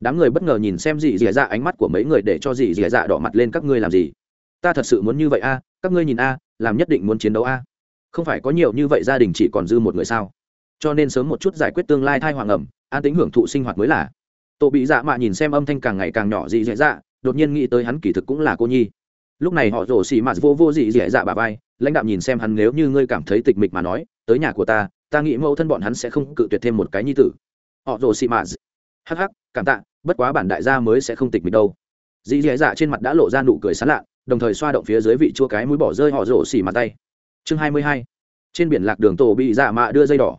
Đám người bất ngờ nhìn xem dì dì dạ ánh mắt của mấy người để cho dì dì dạ đỏ mặt lên, các ngươi làm gì? Ta thật sự muốn như vậy a, các ngươi nhìn a, làm nhất định muốn chiến đấu a. Không phải có nhiều như vậy gia đình chỉ còn dư một người sao? Cho nên sớm một chút giải quyết tương lai thai hoàng ẩm, an tính hưởng thụ sinh hoạt mới là tổ bị dạ mạ nhìn xem âm thanh càng ngày càng nhỏ dị dạ dạ đột nhiên nghĩ tới hắn kỳ thực cũng là cô nhi. Lúc này họ rổ xì mạt vô vô dị dạ dạ bà vai, lãnh đạo nhìn xem hắn nếu như ngươi cảm thấy tịch mịch mà nói, tới nhà của ta ta nghĩ mẫu thân bọn hắn sẽ không cự tuyệt thêm một cái nhi tử. Họ rổ xì mạt, hắc hắc, cảm tạ, bất quá bản đại gia mới sẽ không tịch mịch đâu. Dị dạ dạ trên mặt đã lộ ra nụ cười sán lạ đồng thời xoa động phía dưới vị chua cái mũi bỏ rơi họ rổ xì mặt tay. Chương hai mươi hai, trên biển lạc đường tổ bị dạ mạ đưa dây đỏ.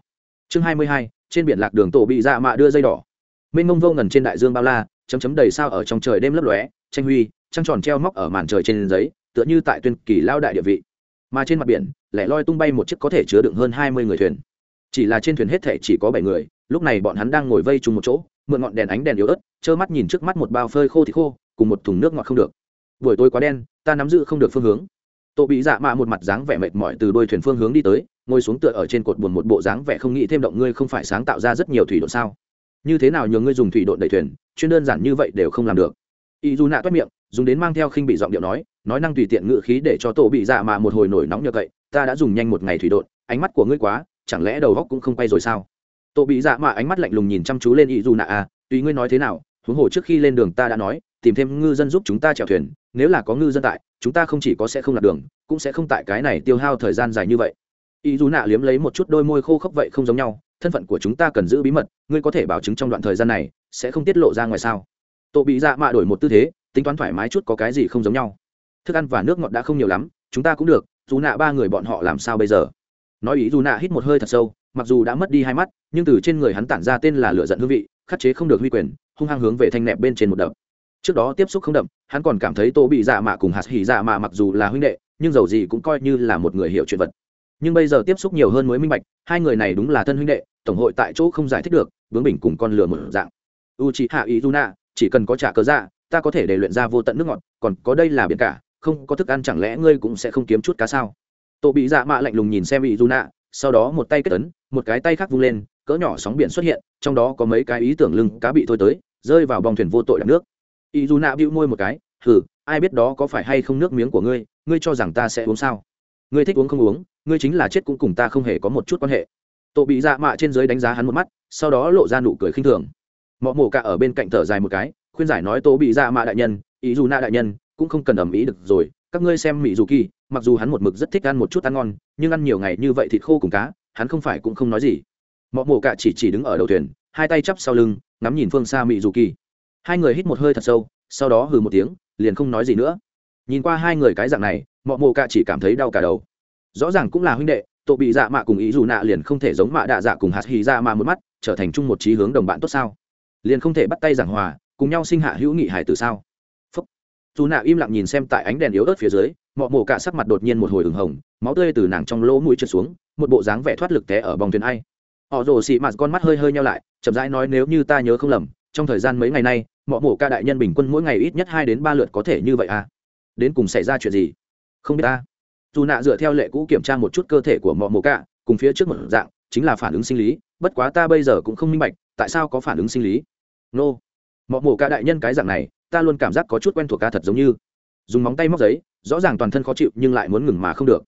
Chương hai mươi hai, trên biển lạc đường tổ bị dạ mạ đưa dây đỏ mênh mông vô ngần trên đại dương bao la, chấm chấm đầy sao ở trong trời đêm lấp lóe, tranh huy, trăng tròn treo móc ở màn trời trên giấy, tựa như tại tuyên kỳ lao đại địa vị. Mà trên mặt biển, lẻ loi tung bay một chiếc có thể chứa đựng hơn hai mươi người thuyền. Chỉ là trên thuyền hết thể chỉ có bảy người, lúc này bọn hắn đang ngồi vây chung một chỗ, mượn ngọn đèn ánh đèn yếu ớt, trơ mắt nhìn trước mắt một bao phơi khô thì khô, cùng một thùng nước ngọt không được. Buổi tối quá đen, ta nắm giữ không được phương hướng. Tổ bị dạ mạ một mặt dáng vẻ mệt mỏi từ đôi thuyền phương hướng đi tới, ngồi xuống tựa ở trên cột buồn một bộ dáng vẻ không nghĩ thêm động ngươi không phải sáng tạo ra rất nhiều thủy độ sao? Như thế nào nhường ngươi dùng thủy độn đẩy thuyền, chuyên đơn giản như vậy đều không làm được. Y dù nạ toét miệng, dùng đến mang theo khinh bị giọng điệu nói nói năng tùy tiện ngự khí để cho tổ bị dạ mà một hồi nổi nóng như vậy ta đã dùng nhanh một ngày thủy độn, ánh mắt của ngươi quá, chẳng lẽ đầu góc cũng không quay rồi sao? Tổ bị dạ mà ánh mắt lạnh lùng nhìn chăm chú lên ý dù nạ à tùy ngươi nói thế nào, huống hồ trước khi lên đường ta đã nói, tìm thêm ngư dân giúp chúng ta chèo thuyền, nếu là có ngư dân tại, chúng ta không chỉ có sẽ không lạc đường, cũng sẽ không tại cái này tiêu hao thời gian dài như vậy. Ý dù nạ liếm lấy một chút đôi môi khô khốc vậy không giống nhau thân phận của chúng ta cần giữ bí mật, ngươi có thể bảo chứng trong đoạn thời gian này sẽ không tiết lộ ra ngoài sao? Tổ bị dạ mạ đổi một tư thế, tính toán thoải mái chút có cái gì không giống nhau. Thức ăn và nước ngọt đã không nhiều lắm, chúng ta cũng được, dù nạ ba người bọn họ làm sao bây giờ? Nói ý dù nạ hít một hơi thật sâu, mặc dù đã mất đi hai mắt, nhưng từ trên người hắn tản ra tên là lựa giận hương vị, khắc chế không được huy quyền, hung hăng hướng về thanh nẹp bên trên một đập. Trước đó tiếp xúc không đậm, hắn còn cảm thấy tô bị dạ mạ cùng hạt hỉ dạ mạ mặc dù là huynh đệ, nhưng dầu gì cũng coi như là một người hiểu chuyện vật nhưng bây giờ tiếp xúc nhiều hơn mới minh bạch, hai người này đúng là thân huynh đệ, tổng hội tại chỗ không giải thích được bướng bình cùng con lừa một dạng. U chị hạ ý du nạ chỉ cần có trả cớ dạ ta có thể để luyện ra vô tận nước ngọt, còn có đây là biển cả, không có thức ăn chẳng lẽ ngươi cũng sẽ không kiếm chút cá sao? Tổ bị dạ mạ lạnh lùng nhìn xem ý du nạ sau đó một tay kết ấn, một cái tay khác vung lên, cỡ nhỏ sóng biển xuất hiện, trong đó có mấy cái ý tưởng lưng cá bị thôi tới, rơi vào bong thuyền vô tội đập nước. Ý du nạ bĩu môi một cái, hừ, ai biết đó có phải hay không nước miếng của ngươi ngươi cho rằng ta sẽ uống sao? Ngươi thích uống không uống ngươi chính là chết cũng cùng ta không hề có một chút quan hệ. Tổ bị dạ mạ trên giới đánh giá hắn một mắt, sau đó lộ ra nụ cười khinh thường. Mọ mổ cả ở bên cạnh thở dài một cái, khuyên giải nói tổ bị dạ mạ đại nhân, ý dù na đại nhân, cũng không cần ẩm ý được rồi, các ngươi xem mỹ dù kỳ, mặc dù hắn một mực rất thích ăn một chút ăn ngon, nhưng ăn nhiều ngày như vậy thịt khô cùng cá, hắn không phải cũng không nói gì. Mọ mổ cả chỉ chỉ đứng ở đầu thuyền, hai tay chắp sau lưng, ngắm nhìn phương xa mỹ dù kỳ. Hai người hít một hơi thật sâu, sau đó hừ một tiếng, liền không nói gì nữa. Nhìn qua hai người cái dạng này, mọ mổ cả chỉ cảm thấy đau cả đầu rõ ràng cũng là huynh đệ, tổ bị dạ mạ cùng ý dù nạ liền không thể giống mạ đạ dạ cùng hạt hì dạ mạ một mắt, trở thành chung một trí hướng đồng bạn tốt sao? Liền không thể bắt tay giảng hòa, cùng nhau sinh hạ hữu nghị hải từ sao? Phúc. Dù nạ im lặng nhìn xem tại ánh đèn yếu ớt phía dưới, mọ mổ cả sắc mặt đột nhiên một hồi ửng hồng, máu tươi từ nàng trong lỗ mũi trượt xuống, một bộ dáng vẻ thoát lực té ở bòng thuyền ai. Họ rồ xị mạt con mắt hơi hơi nhau lại, chậm rãi nói nếu như ta nhớ không lầm, trong thời gian mấy ngày nay, mọ mổ ca đại nhân bình quân mỗi ngày ít nhất hai đến ba lượt có thể như vậy à? Đến cùng xảy ra chuyện gì? Không biết ta dù nạ dựa theo lệ cũ kiểm tra một chút cơ thể của mọ mổ Cả, cùng phía trước một dạng chính là phản ứng sinh lý bất quá ta bây giờ cũng không minh bạch tại sao có phản ứng sinh lý? Nô. Mọ mổ Cả đại nhân cái dạng này ta luôn cảm giác có chút quen thuộc ca thật giống như. Dùng móng tay móc giấy rõ ràng toàn thân khó chịu nhưng lại muốn ngừng mà không được.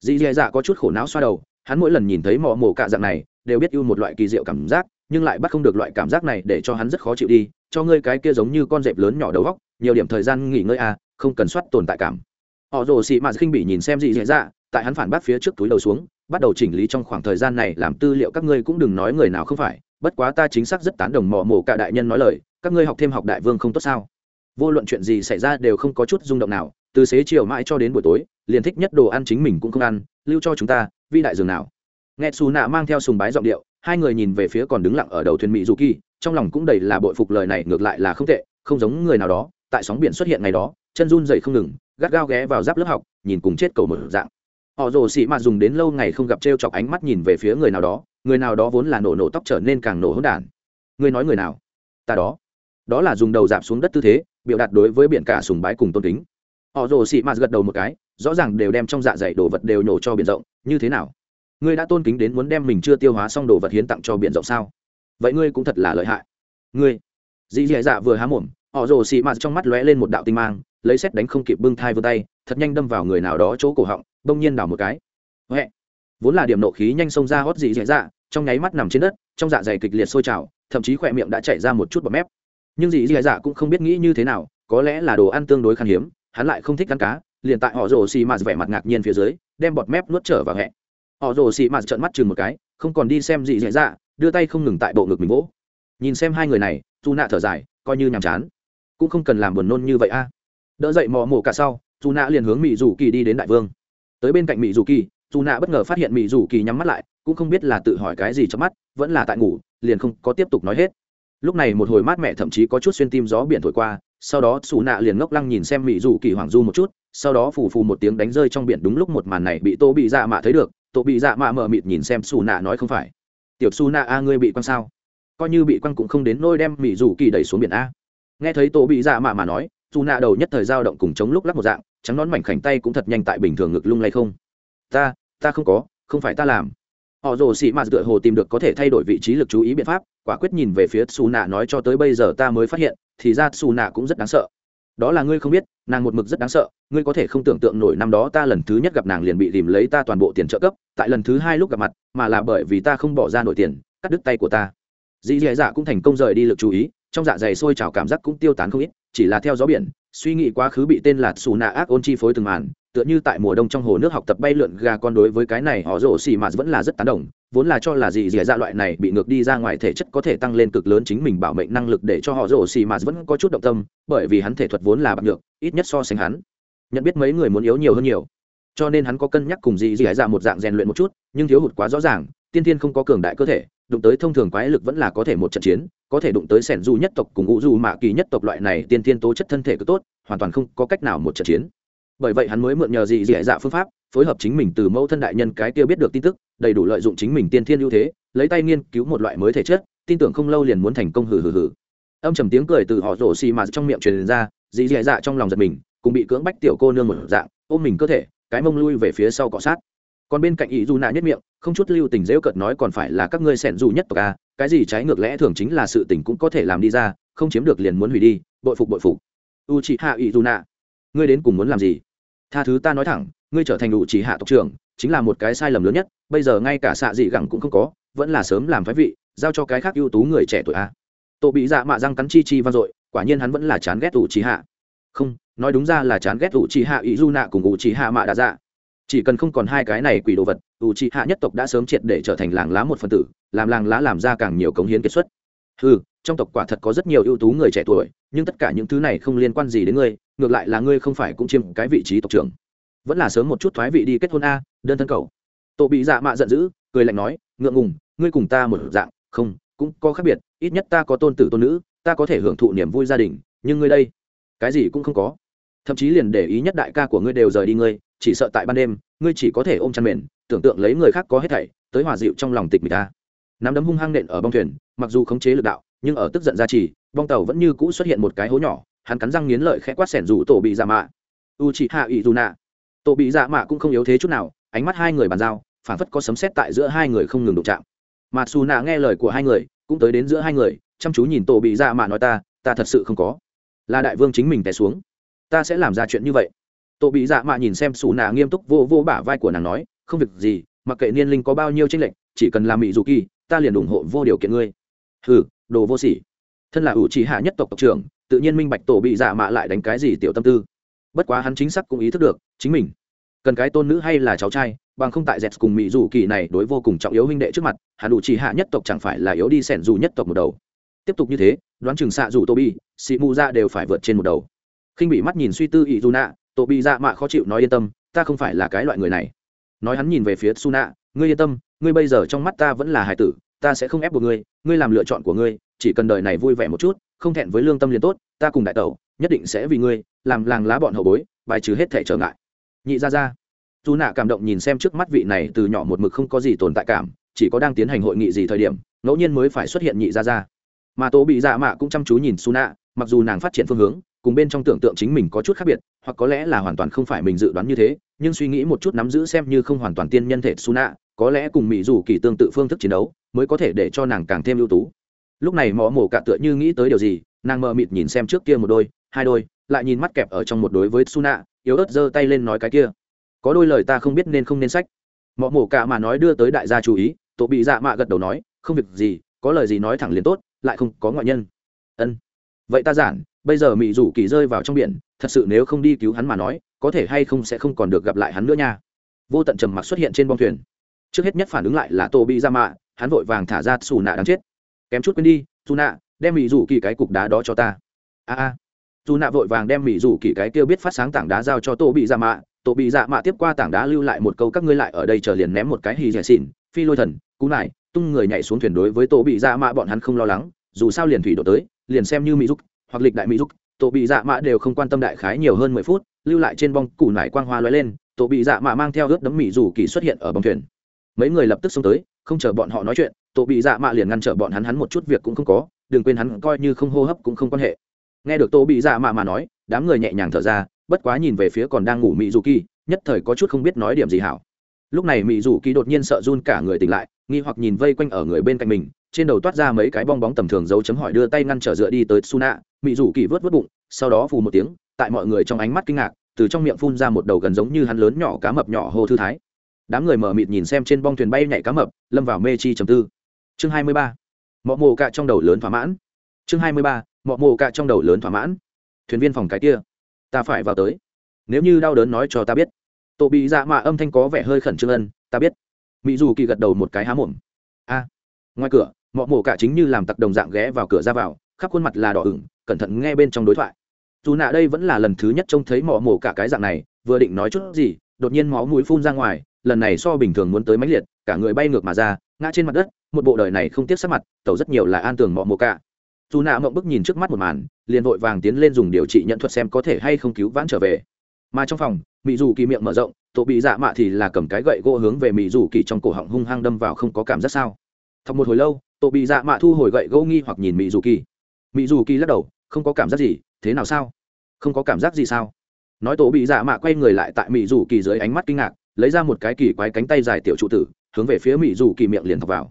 Dì dè dạ có chút khổ não xoa đầu hắn mỗi lần nhìn thấy mọ mổ cạ dạng này đều biết ưu một loại kỳ diệu cảm giác nhưng lại bắt không được loại cảm giác này để cho hắn rất khó chịu đi. Cho ngươi cái kia giống như con dẹp lớn nhỏ đầu góc nhiều điểm thời gian nghỉ ngơi à không cần soát tồn tại cảm họ rồ xị mạt khinh bị nhìn xem gì dễ dạ tại hắn phản bác phía trước túi đầu xuống, bắt đầu chỉnh lý trong khoảng thời gian này làm tư liệu các ngươi cũng đừng nói người nào không phải, bất quá ta chính xác rất tán đồng mò mổ cả đại nhân nói lời, các ngươi học thêm học đại vương không tốt sao? Vô luận chuyện gì xảy ra đều không có chút rung động nào, từ xế chiều mãi cho đến buổi tối, liền thích nhất đồ ăn chính mình cũng không ăn, lưu cho chúng ta, vi đại dường nào. Nghe xù nạ mang theo sùng bái giọng điệu, hai người nhìn về phía còn đứng lặng ở đầu thuyền mỹ du kỳ trong lòng cũng đầy là bội phục lời này ngược lại là không tệ, không giống người nào đó, tại sóng biển xuất hiện ngày đó, chân run dậy không ngừng gắt gao ghé vào giáp lớp học, nhìn cùng chết cầu một dạng. Họ rồ xị mà dùng đến lâu ngày không gặp t r e o chọc ánh mắt nhìn về phía người nào đó, người nào đó vốn là nổ nổ tóc trở nên càng nổ hỗn đản. Người nói người nào? Ta đó. Đó là dùng đầu dạp xuống đất tư thế, biểu đạt đối với biển cả sùng bái cùng tôn kính. Họ rồ xị mà gật đầu một cái, rõ ràng đều đem trong dạ dày đồ vật đều nổ cho biển rộng, như thế nào? Ngươi đã tôn kính đến muốn đem mình chưa tiêu hóa xong đồ vật hiến tặng cho biển rộng sao? Vậy ngươi cũng thật là lợi hại. Ngươi. Dì dì dạ vừa há mồm họ rồ xì mạt trong mắt lóe lên một đạo tinh mang, lấy xét đánh không kịp bưng thai vươn tay, thật nhanh đâm vào người nào đó chỗ cổ họng, bỗng nhiên đảo một cái. Huệ. Vốn là điểm nộ khí nhanh xông ra hót dị dạ dạ trong nháy mắt nằm trên đất, trong dạ dày kịch liệt sôi trào, thậm chí khỏe miệng đã chảy ra một chút bọt mép. Nhưng dị dạ dạ cũng không biết nghĩ như thế nào, có lẽ là đồ ăn tương đối khan hiếm, hắn lại không thích ăn cá, liền tại họ rồ xì mạt vẻ mặt ngạc nhiên phía dưới, đem bọt mép nuốt trở vào hẹ họ rồ xì mạt trợn mắt chừng một cái, không còn đi xem dị dạ dạ đưa tay không ngừng tại bộ ngực mình vỗ. Nhìn xem hai người này dù nạ thở dài, coi như nhàm chán cũng không cần làm buồn nôn như vậy a. Đỡ dậy mò mổ cả sau dù nạ liền hướng mỹ dù kỳ đi đến đại vương. Tới bên cạnh mỹ dù kỳ dù nạ bất ngờ phát hiện mỹ dù kỳ nhắm mắt lại, cũng không biết là tự hỏi cái gì trong mắt, vẫn là tại ngủ, liền không có tiếp tục nói hết. Lúc này một hồi mát mẹ thậm chí có chút xuyên tim gió biển thổi qua, sau đó xù nạ liền ngốc lăng nhìn xem mỹ dù kỳ hoàng du một chút, sau đó phù phù một tiếng đánh rơi trong biển đúng lúc một màn này bị tô bị dạ mạ thấy được tô bị dạ mạ mờ mịt nhìn xem xù nạ nói không phải. Tiểu xù nạ a, ngươi bị quăng sao? Coi như bị quăng cũng không đến nôi đem mỹ dù kỳ đẩy xuống biển a nghe thấy tổ bị dạ mạ mà nói, dù nạ đầu nhất thời dao động cùng chống lúc lắc một dạng, trắng nón mảnh khảnh tay cũng thật nhanh tại bình thường ngực lung lay không. Ta ta không có, không phải ta làm. Họ rồ xị mạt tựa hồ tìm được có thể thay đổi vị trí lực chú ý biện pháp, quả quyết nhìn về phía xù nạ nói cho tới bây giờ ta mới phát hiện, thì ra xù nạ cũng rất đáng sợ. Đó là ngươi không biết, nàng một mực rất đáng sợ, ngươi có thể không tưởng tượng nổi năm đó ta lần thứ nhất gặp nàng liền bị tìm lấy ta toàn bộ tiền trợ cấp, tại lần thứ hai lúc gặp mặt, mà là bởi vì ta không bỏ ra nổi tiền, cắt đứt tay của ta. Dì dì dạ cũng thành công rời đi lực chú ý trong dạ dày sôi trào cảm giác cũng tiêu tán không ít, chỉ là theo gió biển, suy nghĩ quá khứ bị tên là xù nạ ác ôn chi phối từng màn, tựa như tại mùa đông trong hồ nước học tập bay lượn gà con đối với cái này họ rổ xì mà vẫn là rất tán đồng, vốn là cho là gì dì dạ loại này bị ngược đi ra ngoài thể chất có thể tăng lên cực lớn chính mình bảo mệnh năng lực để cho họ rổ xì mà vẫn có chút động tâm, bởi vì hắn thể thuật vốn là bạc được ít nhất so sánh hắn, nhận biết mấy người muốn yếu nhiều hơn nhiều. Cho nên hắn có cân nhắc cùng gì dì dạ một dạng rèn luyện một chút, nhưng thiếu hụt quá rõ ràng, tiên thiên không có cường đại cơ thể đụng tới thông thường quái lực vẫn là có thể một trận chiến, có thể đụng tới sẻn du nhất tộc cùng ngũ du mạ kỳ nhất tộc loại này tiên thiên tố chất thân thể cứ tốt, hoàn toàn không có cách nào một trận chiến. Bởi vậy hắn mới mượn nhờ dị dị dạ phương pháp, phối hợp chính mình từ mẫu thân đại nhân cái kia biết được tin tức, đầy đủ lợi dụng chính mình tiên thiên ưu thế, lấy tay nghiên cứu một loại mới thể chất, tin tưởng không lâu liền muốn thành công hừ hừ hừ. Âm trầm tiếng cười từ họ rổ xì mà trong miệng truyền ra, dị dị dạ trong lòng giật mình, cùng bị cưỡng bách tiểu cô nương một dạng, ôm mình cơ thể, cái mông lui về phía sau cọ sát còn bên cạnh ý du nạ nhất miệng, không chút lưu tình dễu cợt nói còn phải là các ngươi sẻn dù nhất tộc a cái gì trái ngược lẽ thường chính là sự tình cũng có thể làm đi ra, không chiếm được liền muốn hủy đi, bội phục bội phục. U chị hạ ý du nạ ngươi đến cùng muốn làm gì? Tha thứ ta nói thẳng, ngươi trở thành u chị hạ tộc trưởng, chính là một cái sai lầm lớn nhất, bây giờ ngay cả xạ dị gẳng cũng không có, vẫn là sớm làm phái vị, giao cho cái khác ưu tú người trẻ tuổi a tổ bị dạ mạ răng cắn chi chi vang dội, quả nhiên hắn vẫn là chán ghét ủ chỉ hạ không, nói đúng ra là chán ghét ủ chỉ hạ ý du nạ cùng ủ chỉ hạ mạ đã dạ chỉ cần không còn hai cái này quỷ đồ vật ủ chỉ hạ nhất tộc đã sớm triệt để trở thành làng lá một phần tử, làm làng lá làm ra càng nhiều cống hiến kết xuất. Ừ trong tộc quả thật có rất nhiều ưu tú người trẻ tuổi, nhưng tất cả những thứ này không liên quan gì đến ngươi, ngược lại là ngươi không phải cũng chiếm cái vị trí tộc trưởng. Vẫn là sớm một chút thoái vị đi kết hôn a, đơn thân cầu tổ bị dạ mạ giận dữ, cười lạnh nói, ngượng ngùng, ngươi cùng ta một dạng, không, cũng có khác biệt, ít nhất ta có tôn tử tôn nữ, ta có thể hưởng thụ niềm vui gia đình, nhưng ngươi đây, cái gì cũng không có. Thậm chí liền để ý nhất đại ca của ngươi đều rời đi ngươi chỉ sợ tại ban đêm, ngươi chỉ có thể ôm chăn mền, tưởng tượng lấy người khác có hết thảy, tới hòa dịu trong lòng tịch mình ta. Nắm đấm hung hăng nện ở bong thuyền, mặc dù khống chế lực đạo, nhưng ở tức giận ra chỉ bong tàu vẫn như cũ xuất hiện một cái hố nhỏ, hắn cắn răng nghiến lợi khẽ quát sẻn rủ tổ bị dạ mạ. U chị hạ ỷ dù nạ tổ bị dạ mạ cũng không yếu thế chút nào, ánh mắt hai người bàn giao phản phất có sấm xét tại giữa hai người không ngừng đụng chạm. Mà xù nạ nghe lời của hai người, cũng tới đến giữa hai người, chăm chú nhìn tổ bị dạ mạ nói ta ta thật sự không có. Là đại vương chính mình té xuống. Ta sẽ làm ra chuyện như vậy tổ bị dạ mạ nhìn xem xù nạ nghiêm túc vô vô bả vai của nàng nói, không việc gì, mặc kệ niên linh có bao nhiêu tranh lệch, chỉ cần làm mỹ dù kỳ, ta liền ủng hộ vô điều kiện ngươi. Hừ, đồ vô sỉ. Thân là ủ chỉ hạ nhất tộc tộc trưởng, tự nhiên minh bạch tổ bị dạ mạ lại đánh cái gì tiểu tâm tư. Bất quá hắn chính xác cũng ý thức được, chính mình cần cái tôn nữ hay là cháu trai, bằng không tại dẹt cùng mỹ dù kỳ này đối vô cùng trọng yếu huynh đệ trước mặt, hắn ủ chỉ hạ nhất tộc chẳng phải là yếu đi sẻn dù nhất tộc một đầu. Tiếp tục như thế, đoán chừng xạ dù tô bi xị mù ra đều phải vượt trên một đầu. Khinh bị mắt nhìn suy tư ý dù nạ tổ bị dạ mạ khó chịu nói yên tâm, ta không phải là cái loại người này. Nói hắn nhìn về phía su nạ ngươi yên tâm, ngươi bây giờ trong mắt ta vẫn là hải tử, ta sẽ không ép buộc ngươi ngươi làm lựa chọn của ngươi, chỉ cần đời này vui vẻ một chút, không thẹn với lương tâm liền tốt, ta cùng đại tẩu, nhất định sẽ vì ngươi, làm làng lá bọn hậu bối, bài trừ hết thể trở ngại. Nhị ra ra. Dù nạ cảm động nhìn xem trước mắt vị này từ nhỏ một mực không có gì tồn tại cảm, chỉ có đang tiến hành hội nghị gì thời điểm, ngẫu nhiên mới phải xuất hiện nhị ra ra. Mà tố bị dạ mạ cũng chăm chú nhìn su nạ mặc dù nàng phát triển phương hướng cùng bên trong tưởng tượng chính mình có chút khác biệt, hoặc có lẽ là hoàn toàn không phải mình dự đoán như thế, nhưng suy nghĩ một chút nắm giữ xem như không hoàn toàn tiên nhân thể su nạ có lẽ cùng mỹ dù kỳ tương tự phương thức chiến đấu, mới có thể để cho nàng càng thêm ưu tú. Lúc này mò mổ cả tựa như nghĩ tới điều gì, nàng mờ mịt nhìn xem trước kia một đôi, hai đôi, lại nhìn mắt kẹp ở trong một đối với su nạ yếu ớt giơ tay lên nói cái kia, có đôi lời ta không biết nên không nên sách. Mọ mổ cả mà nói đưa tới đại gia chú ý, tổ bị dạ mạ gật đầu nói, không việc gì, có lời gì nói thẳng liền tốt, lại không có ngoại nhân. Ân, vậy ta giản bây giờ mỹ rủ kỳ rơi vào trong biển, thật sự nếu không đi cứu hắn mà nói, có thể hay không sẽ không còn được gặp lại hắn nữa nha. Vô tận trầm mặc xuất hiện trên bong thuyền. Trước hết nhất phản ứng lại là tô bị ra mạ hắn vội vàng thả ra xù nạ đáng chết. Kém chút quên đi dù nạ đem mỹ rủ kỳ cái cục đá đó cho ta. A a. Dù nạ vội vàng đem mỹ rủ kỳ cái kêu biết phát sáng tảng đá giao cho tô bị ra mạ tô bị ra mạ tiếp qua tảng đá lưu lại một câu, các ngươi lại ở đây chờ liền ném một cái hì rẻ xỉn, phi lôi thần, cú nải. Tung người nhảy xuống thuyền đối với tô bị ra mạ bọn hắn không lo lắng, dù sao liền thủy đổ tới, liền xem như mỹ giúp hoặc lịch đại mỹ dục, tổ bị dạ mạ đều không quan tâm đại khái nhiều hơn mười phút, lưu lại trên bong củ nải quang hoa lóe lên, tổ bị dạ mạ mang theo ướt đấm mỹ dù kỳ xuất hiện ở bong thuyền. Mấy người lập tức xông tới, không chờ bọn họ nói chuyện, tổ bị dạ mạ liền ngăn trở bọn hắn hắn một chút việc cũng không có, đừng quên hắn coi như không hô hấp cũng không quan hệ. Nghe được tổ bị dạ mạ mà nói, đám người nhẹ nhàng thở ra, bất quá nhìn về phía còn đang ngủ mỹ dù kỳ, nhất thời có chút không biết nói điểm gì hảo. Lúc này mỹ dù kỳ đột nhiên sợ run cả người tỉnh lại, nghi hoặc nhìn vây quanh ở người bên cạnh mình, trên đầu toát ra mấy cái bong bóng tầm thường dấu chấm hỏi đưa tay ngăn trở dựa đi tới suna mị rủ kỳ vớt vớt bụng, sau đó phù một tiếng, tại mọi người trong ánh mắt kinh ngạc, từ trong miệng phun ra một đầu gần giống như hắn lớn nhỏ cá mập nhỏ hô thư thái. Đám người mở mịt nhìn xem trên bong thuyền bay nhảy cá mập, lâm vào mê chi trầm tư. Chương hai mươi ba, mọ mồ cạ trong đầu lớn thỏa mãn. Chương hai mươi ba, mọ mồ cạ trong đầu lớn thỏa mãn. Thuyền viên phòng cái kia, ta phải vào tới. Nếu như đau đớn nói cho ta biết. Tổ bị dạ mạ âm thanh có vẻ hơi khẩn trương ân, ta biết. Mỹ dù kỳ gật đầu một cái há mồm. A. Ngoài cửa, mọ mồ cạ chính như làm tặc đồng dạng ghé vào cửa ra vào, khắp khuôn mặt là đỏ ửng cẩn thận nghe bên trong đối thoại. Dù nạ đây vẫn là lần thứ nhất trông thấy mỏ mổ cả cái dạng này, vừa định nói chút gì, đột nhiên máu mũi phun ra ngoài, lần này so bình thường muốn tới mãnh liệt, cả người bay ngược mà ra, ngã trên mặt đất, một bộ đời này không tiếc sắc mặt, tẩu rất nhiều là an tường mỏ mổ cả. Dù nạ mộng bức nhìn trước mắt một màn, liền vội vàng tiến lên dùng điều trị nhận thuật xem có thể hay không cứu vãn trở về. Mà trong phòng mỹ dù kỳ miệng mở rộng, tổ bị dạ mạ thì là cầm cái gậy gỗ hướng về mỹ dù kỳ trong cổ họng hung hăng đâm vào không có cảm giác sao? Thọc một hồi lâu, tổ bị dạ mạ thu hồi gậy gỗ nghi hoặc nhìn mỹ dù kỳ. Mỹ dù kỳ lắc đầu không có cảm giác gì, thế nào sao? Không có cảm giác gì sao? Nói tổ bị dạ mạ quay người lại tại mỹ dù kỳ dưới ánh mắt kinh ngạc, lấy ra một cái kỳ quái cánh tay dài tiểu trụ tử, hướng về phía mỹ dù kỳ miệng liền thọc vào.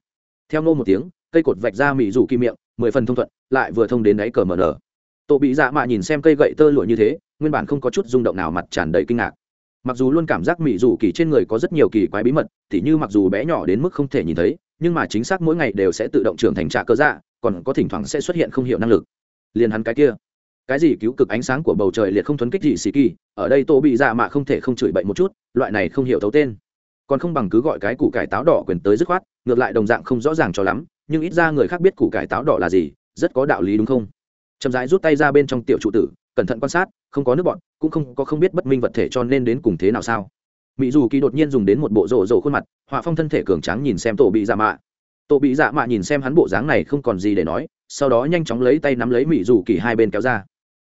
Theo nô một tiếng, cây cột vạch ra mỹ dù kỳ miệng, mười phần thông thuận, lại vừa thông đến đáy cờ mờ nở. Tổ bị dạ mạ nhìn xem cây gậy tơ lụa như thế, nguyên bản không có chút rung động nào mặt tràn đầy kinh ngạc. Mặc dù luôn cảm giác mỹ dù kỳ trên người có rất nhiều kỳ quái bí mật thì như mặc dù bé nhỏ đến mức không thể nhìn thấy, nhưng mà chính xác mỗi ngày đều sẽ tự động trưởng thành trạ cơ dạ còn có thỉnh thoảng sẽ xuất hiện không hiểu năng lực liền hắn cái kia. Cái gì cứu cực ánh sáng của bầu trời liệt không thuấn kích gì xì kỳ ở đây tô bị dạ mạ không thể không chửi bậy một chút, loại này không hiểu thấu tên. Còn không bằng cứ gọi cái củ cải táo đỏ quyền tới dứt khoát, ngược lại đồng dạng không rõ ràng cho lắm, nhưng ít ra người khác biết củ cải táo đỏ là gì, rất có đạo lý đúng không? Chậm rãi rút tay ra bên trong tiểu trụ tử, cẩn thận quan sát, không có nước bọn cũng không có không biết bất minh vật thể cho nên đến cùng thế nào sao. Mỹ dù kỳ đột nhiên dùng đến một bộ rổ rổ khuôn mặt, họa phong thân thể cường tráng nhìn xem tổ bị dạ mạ. Tổ bị dạ mạ nhìn xem hắn bộ dáng này không còn gì để nói sau đó nhanh chóng lấy tay nắm lấy mỹ dù kỳ hai bên kéo ra.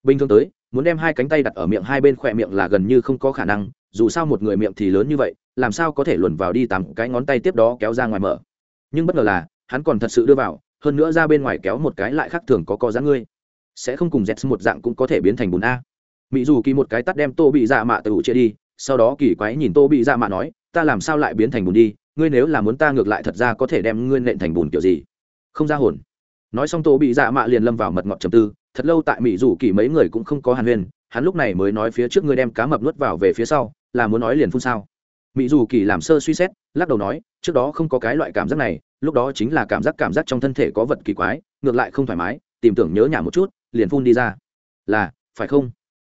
Bình thường tới, muốn đem hai cánh tay đặt ở miệng hai bên khỏe miệng là gần như không có khả năng, dù sao một người miệng thì lớn như vậy, làm sao có thể luồn vào đi tắm cái ngón tay tiếp đó kéo ra ngoài mở. Nhưng bất ngờ là, hắn còn thật sự đưa vào, hơn nữa ra bên ngoài kéo một cái lại khác thường có co dáng ngươi. Sẽ không cùng z một dạng cũng có thể biến thành bùn a. Mỹ dù kỳ một cái tắt đem tô bị dạ mạ từ chia đi, sau đó kỳ quái nhìn tô bị dạ mạ nói, ta làm sao lại biến thành bùn đi? Ngươi nếu là muốn ta ngược lại thật ra có thể đem ngươi nện thành bùn kiểu gì? Không ra hồn nói xong tô bị dạ mạ liền lâm vào mật ngọt trầm tư, thật lâu tại mỹ dù kỳ mấy người cũng không có hàn huyên, hắn lúc này mới nói phía trước ngươi đem cá mập nuốt vào về phía sau, là muốn nói liền phun sao? Mỹ dù kỳ làm sơ suy xét, lắc đầu nói, trước đó không có cái loại cảm giác này, lúc đó chính là cảm giác cảm giác trong thân thể có vật kỳ quái, ngược lại không thoải mái, tìm tưởng nhớ nhà một chút, liền phun đi ra. Là, phải không?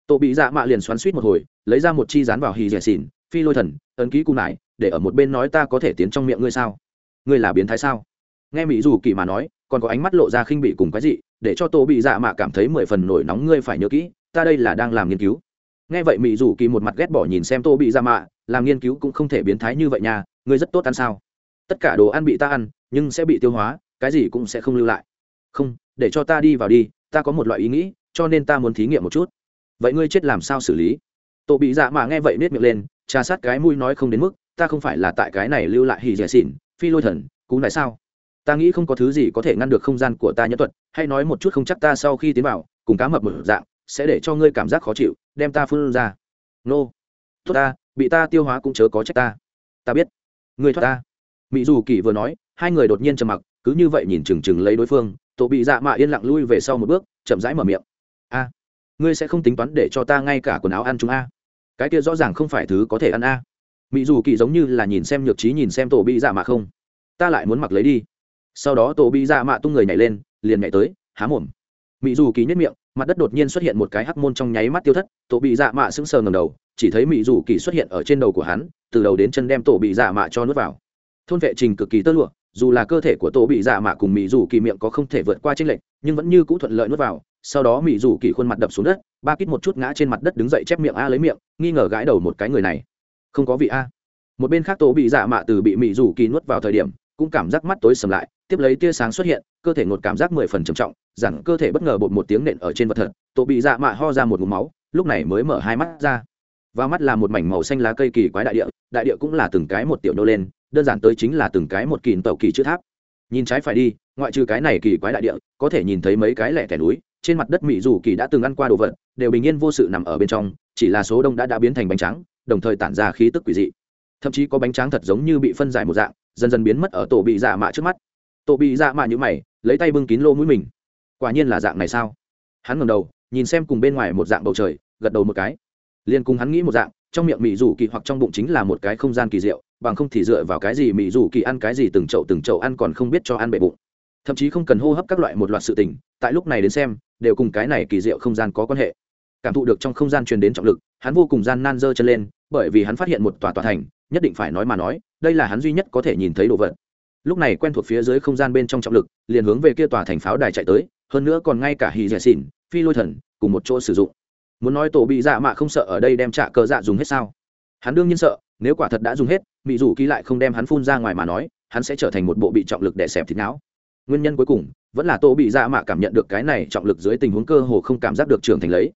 Tổ bị dạ mạ liền xoắn suýt một hồi, lấy ra một chi dán vào hì dẻ xỉn, phi lôi thần, ấn ký cung lại, để ở một bên nói ta có thể tiến trong miệng ngươi sao? Ngươi là biến thái sao? Nghe mỹ dù kỳ mà nói còn có ánh mắt lộ ra khinh bị cùng cái gì để cho tô bị dạ mạ cảm thấy mười phần nổi nóng, ngươi phải nhớ kỹ, ta đây là đang làm nghiên cứu. Nghe vậy mỹ dù kỳ một mặt ghét bỏ nhìn xem tô bị dạ mạ, làm nghiên cứu cũng không thể biến thái như vậy nha, ngươi rất tốt ăn sao? Tất cả đồ ăn bị ta ăn, nhưng sẽ bị tiêu hóa, cái gì cũng sẽ không lưu lại. Không, để cho ta đi vào đi, ta có một loại ý nghĩ, cho nên ta muốn thí nghiệm một chút. Vậy ngươi chết làm sao xử lý? Tổ bị dạ mà nghe vậy nết miệng lên, trà sát cái mũi nói không đến mức, ta không phải là tại cái này lưu lại hì dẻ xỉn, phi lôi thần, cú lại sao? Ta nghĩ không có thứ gì có thể ngăn được không gian của ta nhẫn thuật hay nói một chút không chắc ta sau khi tiến vào, cùng cá mập một dạng, sẽ để cho ngươi cảm giác khó chịu, đem ta phun ra. Nô. Tốt ta, bị ta tiêu hóa cũng chớ có trách ta. Ta biết. Ngươi thoát ta. Mỹ dù kỳ vừa nói, hai người đột nhiên trầm mặc, cứ như vậy nhìn chừng chừng lấy đối phương, tổ bị dạ mạ yên lặng lui về sau một bước, chậm rãi mở miệng. A, ngươi sẽ không tính toán để cho ta ngay cả quần áo ăn chúng a. Cái kia rõ ràng không phải thứ có thể ăn a. Mỹ dù kỳ giống như là nhìn xem nhược trí nhìn xem tổ bị dạ mạ không. Ta lại muốn mặc lấy đi sau đó tổ bị dạ mạ tung người nhảy lên, liền nhảy tới, há mồm. Mỹ dù kỳ nhất miệng, mặt đất đột nhiên xuất hiện một cái hắc môn trong nháy mắt tiêu thất, tổ bị dạ mạ sững sờ ngầm đầu, chỉ thấy mỹ dù kỳ xuất hiện ở trên đầu của hắn, từ đầu đến chân đem tổ bị dạ mạ cho nuốt vào. Thôn vệ trình cực kỳ tơ lụa, dù là cơ thể của tổ bị dạ mạ cùng mỹ dù kỳ miệng có không thể vượt qua tranh lệch, nhưng vẫn như cũ thuận lợi nuốt vào. Sau đó mỹ dù kỳ khuôn mặt đập xuống đất, ba kít một chút ngã trên mặt đất đứng dậy chép miệng a lấy miệng, nghi ngờ gãi đầu một cái người này. Không có vị a. Một bên khác tổ bị dạ mạ từ bị mỹ dù kỳ nuốt vào thời điểm cũng cảm giác mắt tối sầm lại, tiếp lấy tia sáng xuất hiện, cơ thể ngột cảm giác mười phần trầm trọng rằng cơ thể bất ngờ bột một tiếng nện ở trên vật thật, tổ bị dạ mạ ho ra một ngụm máu, lúc này mới mở hai mắt ra. Và mắt là một mảnh màu xanh lá cây kỳ quái đại địa đại địa cũng là từng cái một tiểu nô lên, đơn giản tới chính là từng cái một kìm tàu kỳ chữ tháp. Nhìn trái phải đi, ngoại trừ cái này kỳ quái đại địa, có thể nhìn thấy mấy cái lẻ tẻ núi, trên mặt đất mỹ dù kỳ đã từng ăn qua đồ vật, đều bình yên vô sự nằm ở bên trong, chỉ là số đông đã đã biến thành bánh trắng, đồng thời tản ra khí tức quỷ dị thậm chí có bánh tráng thật giống như bị phân giải một dạng, dần dần biến mất ở tổ bị dạ mạ trước mắt. Tổ bị dạ mạ như mày, lấy tay bưng kín lô mũi mình. Quả nhiên là dạng này sao? Hắn ngầm đầu, nhìn xem cùng bên ngoài một dạng bầu trời, gật đầu một cái. Liền cùng hắn nghĩ một dạng, trong miệng mỹ rủ kỳ hoặc trong bụng chính là một cái không gian kỳ diệu, bằng không thì dựa vào cái gì mỹ rủ kỳ ăn cái gì từng chậu từng chậu ăn còn không biết cho ăn bệ bụng. Thậm chí không cần hô hấp các loại một loạt sự tình, tại lúc này đến xem, đều cùng cái này kỳ diệu không gian có quan hệ. Cảm thụ được trong không gian truyền đến trọng lực, hắn vô cùng gian nan dơ chân lên, bởi vì hắn phát hiện một tòa tòa thành nhất định phải nói mà nói, đây là hắn duy nhất có thể nhìn thấy đồ vật. Lúc này quen thuộc phía dưới không gian bên trong trọng lực, liền hướng về kia tòa thành pháo đài chạy tới, hơn nữa còn ngay cả hì dẻ dạ xỉn, phi lôi thần cùng một chỗ sử dụng. Muốn nói tổ bị dạ mạ không sợ ở đây đem trả cờ dạ dùng hết sao? Hắn đương nhiên sợ, nếu quả thật đã dùng hết mỹ dù ký lại không đem hắn phun ra ngoài mà nói, hắn sẽ trở thành một bộ bị trọng lực đè xẹp thịt não. Nguyên nhân cuối cùng, vẫn là tổ bị dạ mạ cảm nhận được cái này trọng lực dưới tình huống cơ hồ không cảm giác được trưởng thành lấy.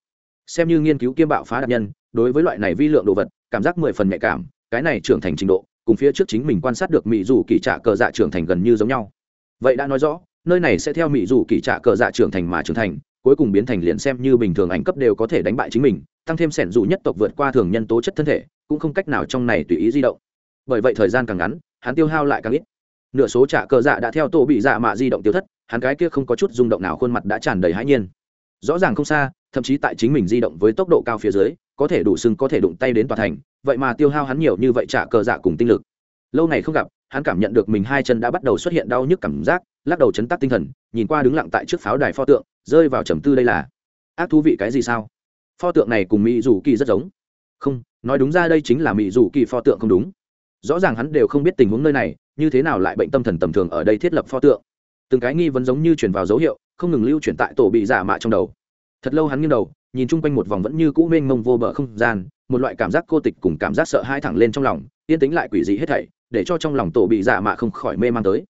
Xem như nghiên cứu kiêm bạo phá đặc nhân, đối với loại này vi lượng đồ vật, cảm giác mười phần nhạy cảm cái này trưởng thành trình độ, cùng phía trước chính mình quan sát được mỹ dù kỳ trạ cờ dạ trưởng thành gần như giống nhau. Vậy đã nói rõ, nơi này sẽ theo mỹ dù kỳ trạ cờ dạ trưởng thành mà trưởng thành, cuối cùng biến thành liền xem như bình thường ảnh cấp đều có thể đánh bại chính mình, tăng thêm sẻn dù nhất tộc vượt qua thường nhân tố chất thân thể, cũng không cách nào trong này tùy ý di động. Bởi vậy thời gian càng ngắn, hắn tiêu hao lại càng ít. Nửa số trả cờ dạ đã theo tổ bị dạ mạ di động tiêu thất, hắn cái kia không có chút rung động nào khuôn mặt đã tràn đầy hãi nhiên. Rõ ràng không xa, thậm chí tại chính mình di động với tốc độ cao phía dưới có thể đủ sưng có thể đụng tay đến tòa thành, vậy mà tiêu hao hắn nhiều như vậy trả cờ dạ cùng tinh lực. Lâu ngày không gặp, hắn cảm nhận được mình hai chân đã bắt đầu xuất hiện đau nhức cảm giác, lắc đầu chấn tác tinh thần, nhìn qua đứng lặng tại trước pháo đài pho tượng, rơi vào trầm tư đây là, ác thú vị cái gì sao? Pho tượng này cùng mỹ dù kỳ rất giống. Không, nói đúng ra đây chính là mỹ dù kỳ pho tượng không đúng. Rõ ràng hắn đều không biết tình huống nơi này, như thế nào lại bệnh tâm thần tầm thường ở đây thiết lập pho tượng. Từng cái nghi vấn giống như chuyển vào dấu hiệu, không ngừng lưu chuyển tại tổ bị giả mạ trong đầu. Thật lâu hắn nghiêng đầu nhìn chung quanh một vòng vẫn như cũ mênh mông vô bờ không gian, một loại cảm giác cô tịch cùng cảm giác sợ hai thẳng lên trong lòng, yên tĩnh lại quỷ dị hết thảy, để cho trong lòng tổ bị dạ mạ không khỏi mê man tới.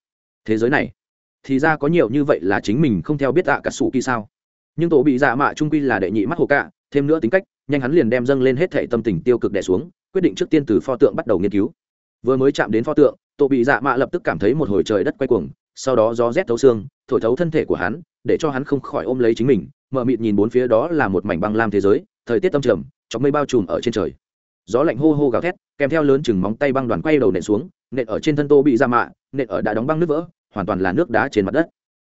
Thế giới này, thì ra có nhiều như vậy là chính mình không theo biết ạ cả sủ kỳ sao? Nhưng tổ bị dạ mạ trung quy là đệ nhị mắt hồ cạ, thêm nữa tính cách, nhanh hắn liền đem dâng lên hết thảy tâm tình tiêu cực đè xuống, quyết định trước tiên từ pho tượng bắt đầu nghiên cứu. Vừa mới chạm đến pho tượng, tổ bị dạ mạ lập tức cảm thấy một hồi trời đất quay cuồng, sau đó gió rét thấu xương, thổi thấu thân thể của hắn, để cho hắn không khỏi ôm lấy chính mình mở mịt nhìn bốn phía đó là một mảnh băng lam thế giới, thời tiết tâm trầm chóng mây bao trùm ở trên trời. Gió lạnh hô hô gào thét, kèm theo lớn chừng móng tay băng đoàn quay đầu nện xuống, nện ở trên thân tô bị ra mạ, nện ở đã đóng băng nước vỡ, hoàn toàn là nước đá trên mặt đất.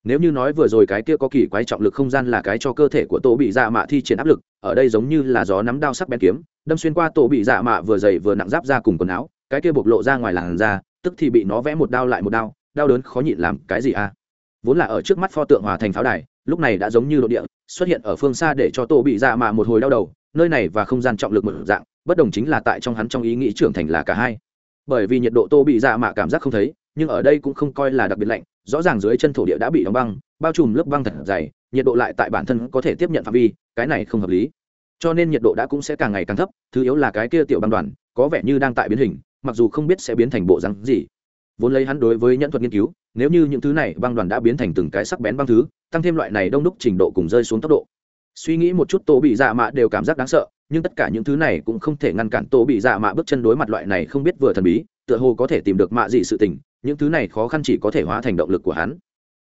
Nếu như nói vừa rồi cái kia có kỳ quái trọng lực không gian là cái cho cơ thể của tổ bị dạ mạ thi triển áp lực, ở đây giống như là gió nắm đao sắc bén kiếm, đâm xuyên qua tổ bị dạ mạ vừa dày vừa nặng giáp ra cùng quần áo, cái kia bộc lộ ra ngoài làn da, tức thì bị nó vẽ một đao lại một đao, đau đớn khó nhịn làm cái gì à? Vốn là ở trước mắt pho tượng hòa thành pháo đài lúc này đã giống như độ địa, xuất hiện ở phương xa để cho tổ bị dạ mạ một hồi đau đầu, nơi này và không gian trọng lực một dạng, bất đồng chính là tại trong hắn trong ý nghĩ trưởng thành là cả hai. Bởi vì nhiệt độ tô bị dạ mạ cảm giác không thấy, nhưng ở đây cũng không coi là đặc biệt lạnh, rõ ràng dưới chân thổ địa đã bị đóng băng, bao trùm lớp băng thật dày, nhiệt độ lại tại bản thân có thể tiếp nhận phạm vi, cái này không hợp lý. Cho nên nhiệt độ đã cũng sẽ càng ngày càng thấp, thứ yếu là cái kia tiểu băng đoàn, có vẻ như đang tại biến hình, mặc dù không biết sẽ biến thành bộ rắn gì. Vốn lấy hắn đối với nhẫn thuật nghiên cứu nếu như những thứ này băng đoàn đã biến thành từng cái sắc bén băng thứ, tăng thêm loại này đông đúc trình độ cùng rơi xuống tốc độ. Suy nghĩ một chút tổ bị dạ mạ đều cảm giác đáng sợ, nhưng tất cả những thứ này cũng không thể ngăn cản tổ bị dạ mạ bước chân đối mặt loại này không biết vừa thần bí, tựa hồ có thể tìm được mạ gì sự tình, những thứ này khó khăn chỉ có thể hóa thành động lực của hắn.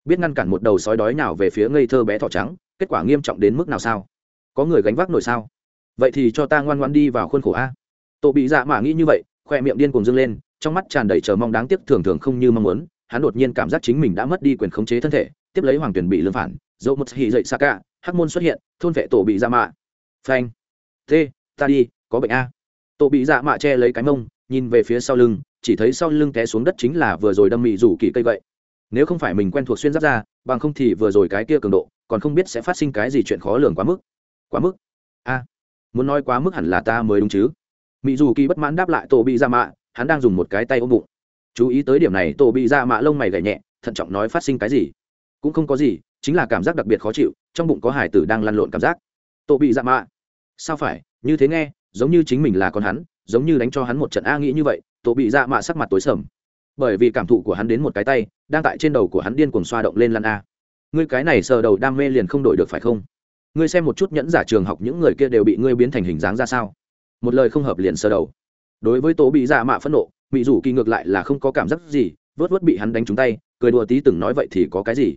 Biết ngăn cản một đầu sói đói nào về phía ngây thơ bé thỏ trắng, kết quả nghiêm trọng đến mức nào sao? Có người gánh vác nổi sao? Vậy thì cho ta ngoan ngoan đi vào khuôn khổ a. Tổ bị dạ mạ nghĩ như vậy, khoe miệng điên cùng dâng lên, trong mắt tràn đầy chờ mong đáng tiếc thường thường không như mong muốn hắn đột nhiên cảm giác chính mình đã mất đi quyền khống chế thân thể, tiếp lấy hoàng tuyển bị lương phản, dẫu một hỉ dậy xa cả hắc môn xuất hiện, thôn vệ tổ bị dạ mạ. Phanh. T, ta đi, có bệnh a. Tổ bị dạ mạ che lấy cái mông, nhìn về phía sau lưng, chỉ thấy sau lưng té xuống đất chính là vừa rồi đâm mị rủ kỳ cây vậy nếu không phải mình quen thuộc xuyên giáp ra, bằng không thì vừa rồi cái kia cường độ, còn không biết sẽ phát sinh cái gì chuyện khó lường quá mức. Quá mức. A. Muốn nói quá mức hẳn là ta mới đúng chứ. Mỹ dù kỳ bất mãn đáp lại tổ bị dạ mạ, hắn đang dùng một cái tay ôm bụng chú ý tới điểm này tổ bị ra mạ lông mày gảy nhẹ, thận trọng nói phát sinh cái gì? Cũng không có gì, chính là cảm giác đặc biệt khó chịu, trong bụng có hải tử đang lăn lộn cảm giác. Tổ bị dạ mạ, sao phải? Như thế nghe, giống như chính mình là con hắn, giống như đánh cho hắn một trận a nghĩ như vậy tổ bị dạ mạ sắc mặt tối sầm. Bởi vì cảm thụ của hắn đến một cái tay, đang tại trên đầu của hắn điên cuồng xoa động lên lăn a. Ngươi cái này sờ đầu đam mê liền không đổi được phải không? Ngươi xem một chút nhẫn giả trường học những người kia đều bị ngươi biến thành hình dáng ra sao? Một lời không hợp liền sờ đầu. Đối với tổ bị dạ mạ phẫn nộ bị rủ kỳ ngược lại là không có cảm giác gì, vớt vớt bị hắn đánh trúng tay, cười đùa tí từng nói vậy thì có cái gì?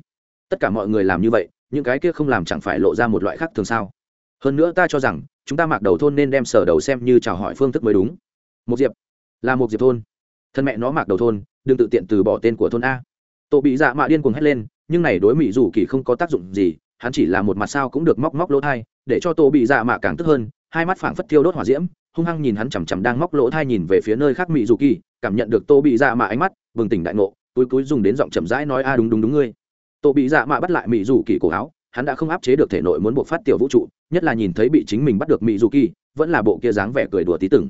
Tất cả mọi người làm như vậy, những cái kia không làm chẳng phải lộ ra một loại khác thường sao? Hơn nữa ta cho rằng, chúng ta mặc đầu thôn nên đem sở đầu xem như chào hỏi phương thức mới đúng. Một diệp. Là một diệp thôn. Thân mẹ nó mặc đầu thôn, đừng tự tiện từ bỏ tên của thôn a. Tổ bị dạ mạ điên cuồng hét lên, nhưng này đối mỹ dù kỳ không có tác dụng gì, hắn chỉ là một mặt sao cũng được móc móc lỗ thai, để cho tổ bị dạ mạ càng tức hơn, hai mắt phảng phất thiêu đốt hỏa diễm hung hăng nhìn hắn chằm chằm đang móc lỗ thai nhìn về phía nơi khác mỹ dù kỳ, cảm nhận được tô bị dạ mạ ánh mắt, bừng tỉnh đại ngộ, túi túi dùng đến giọng chậm rãi nói, a, đúng đúng đúng ngươi. Tô bị dạ mạ bắt lại mỹ dù kỳ cổ áo, hắn đã không áp chế được thể nội muốn buộc phát tiểu vũ trụ, nhất là nhìn thấy bị chính mình bắt được mỹ dù kỳ, vẫn là bộ kia dáng vẻ cười đùa tí từng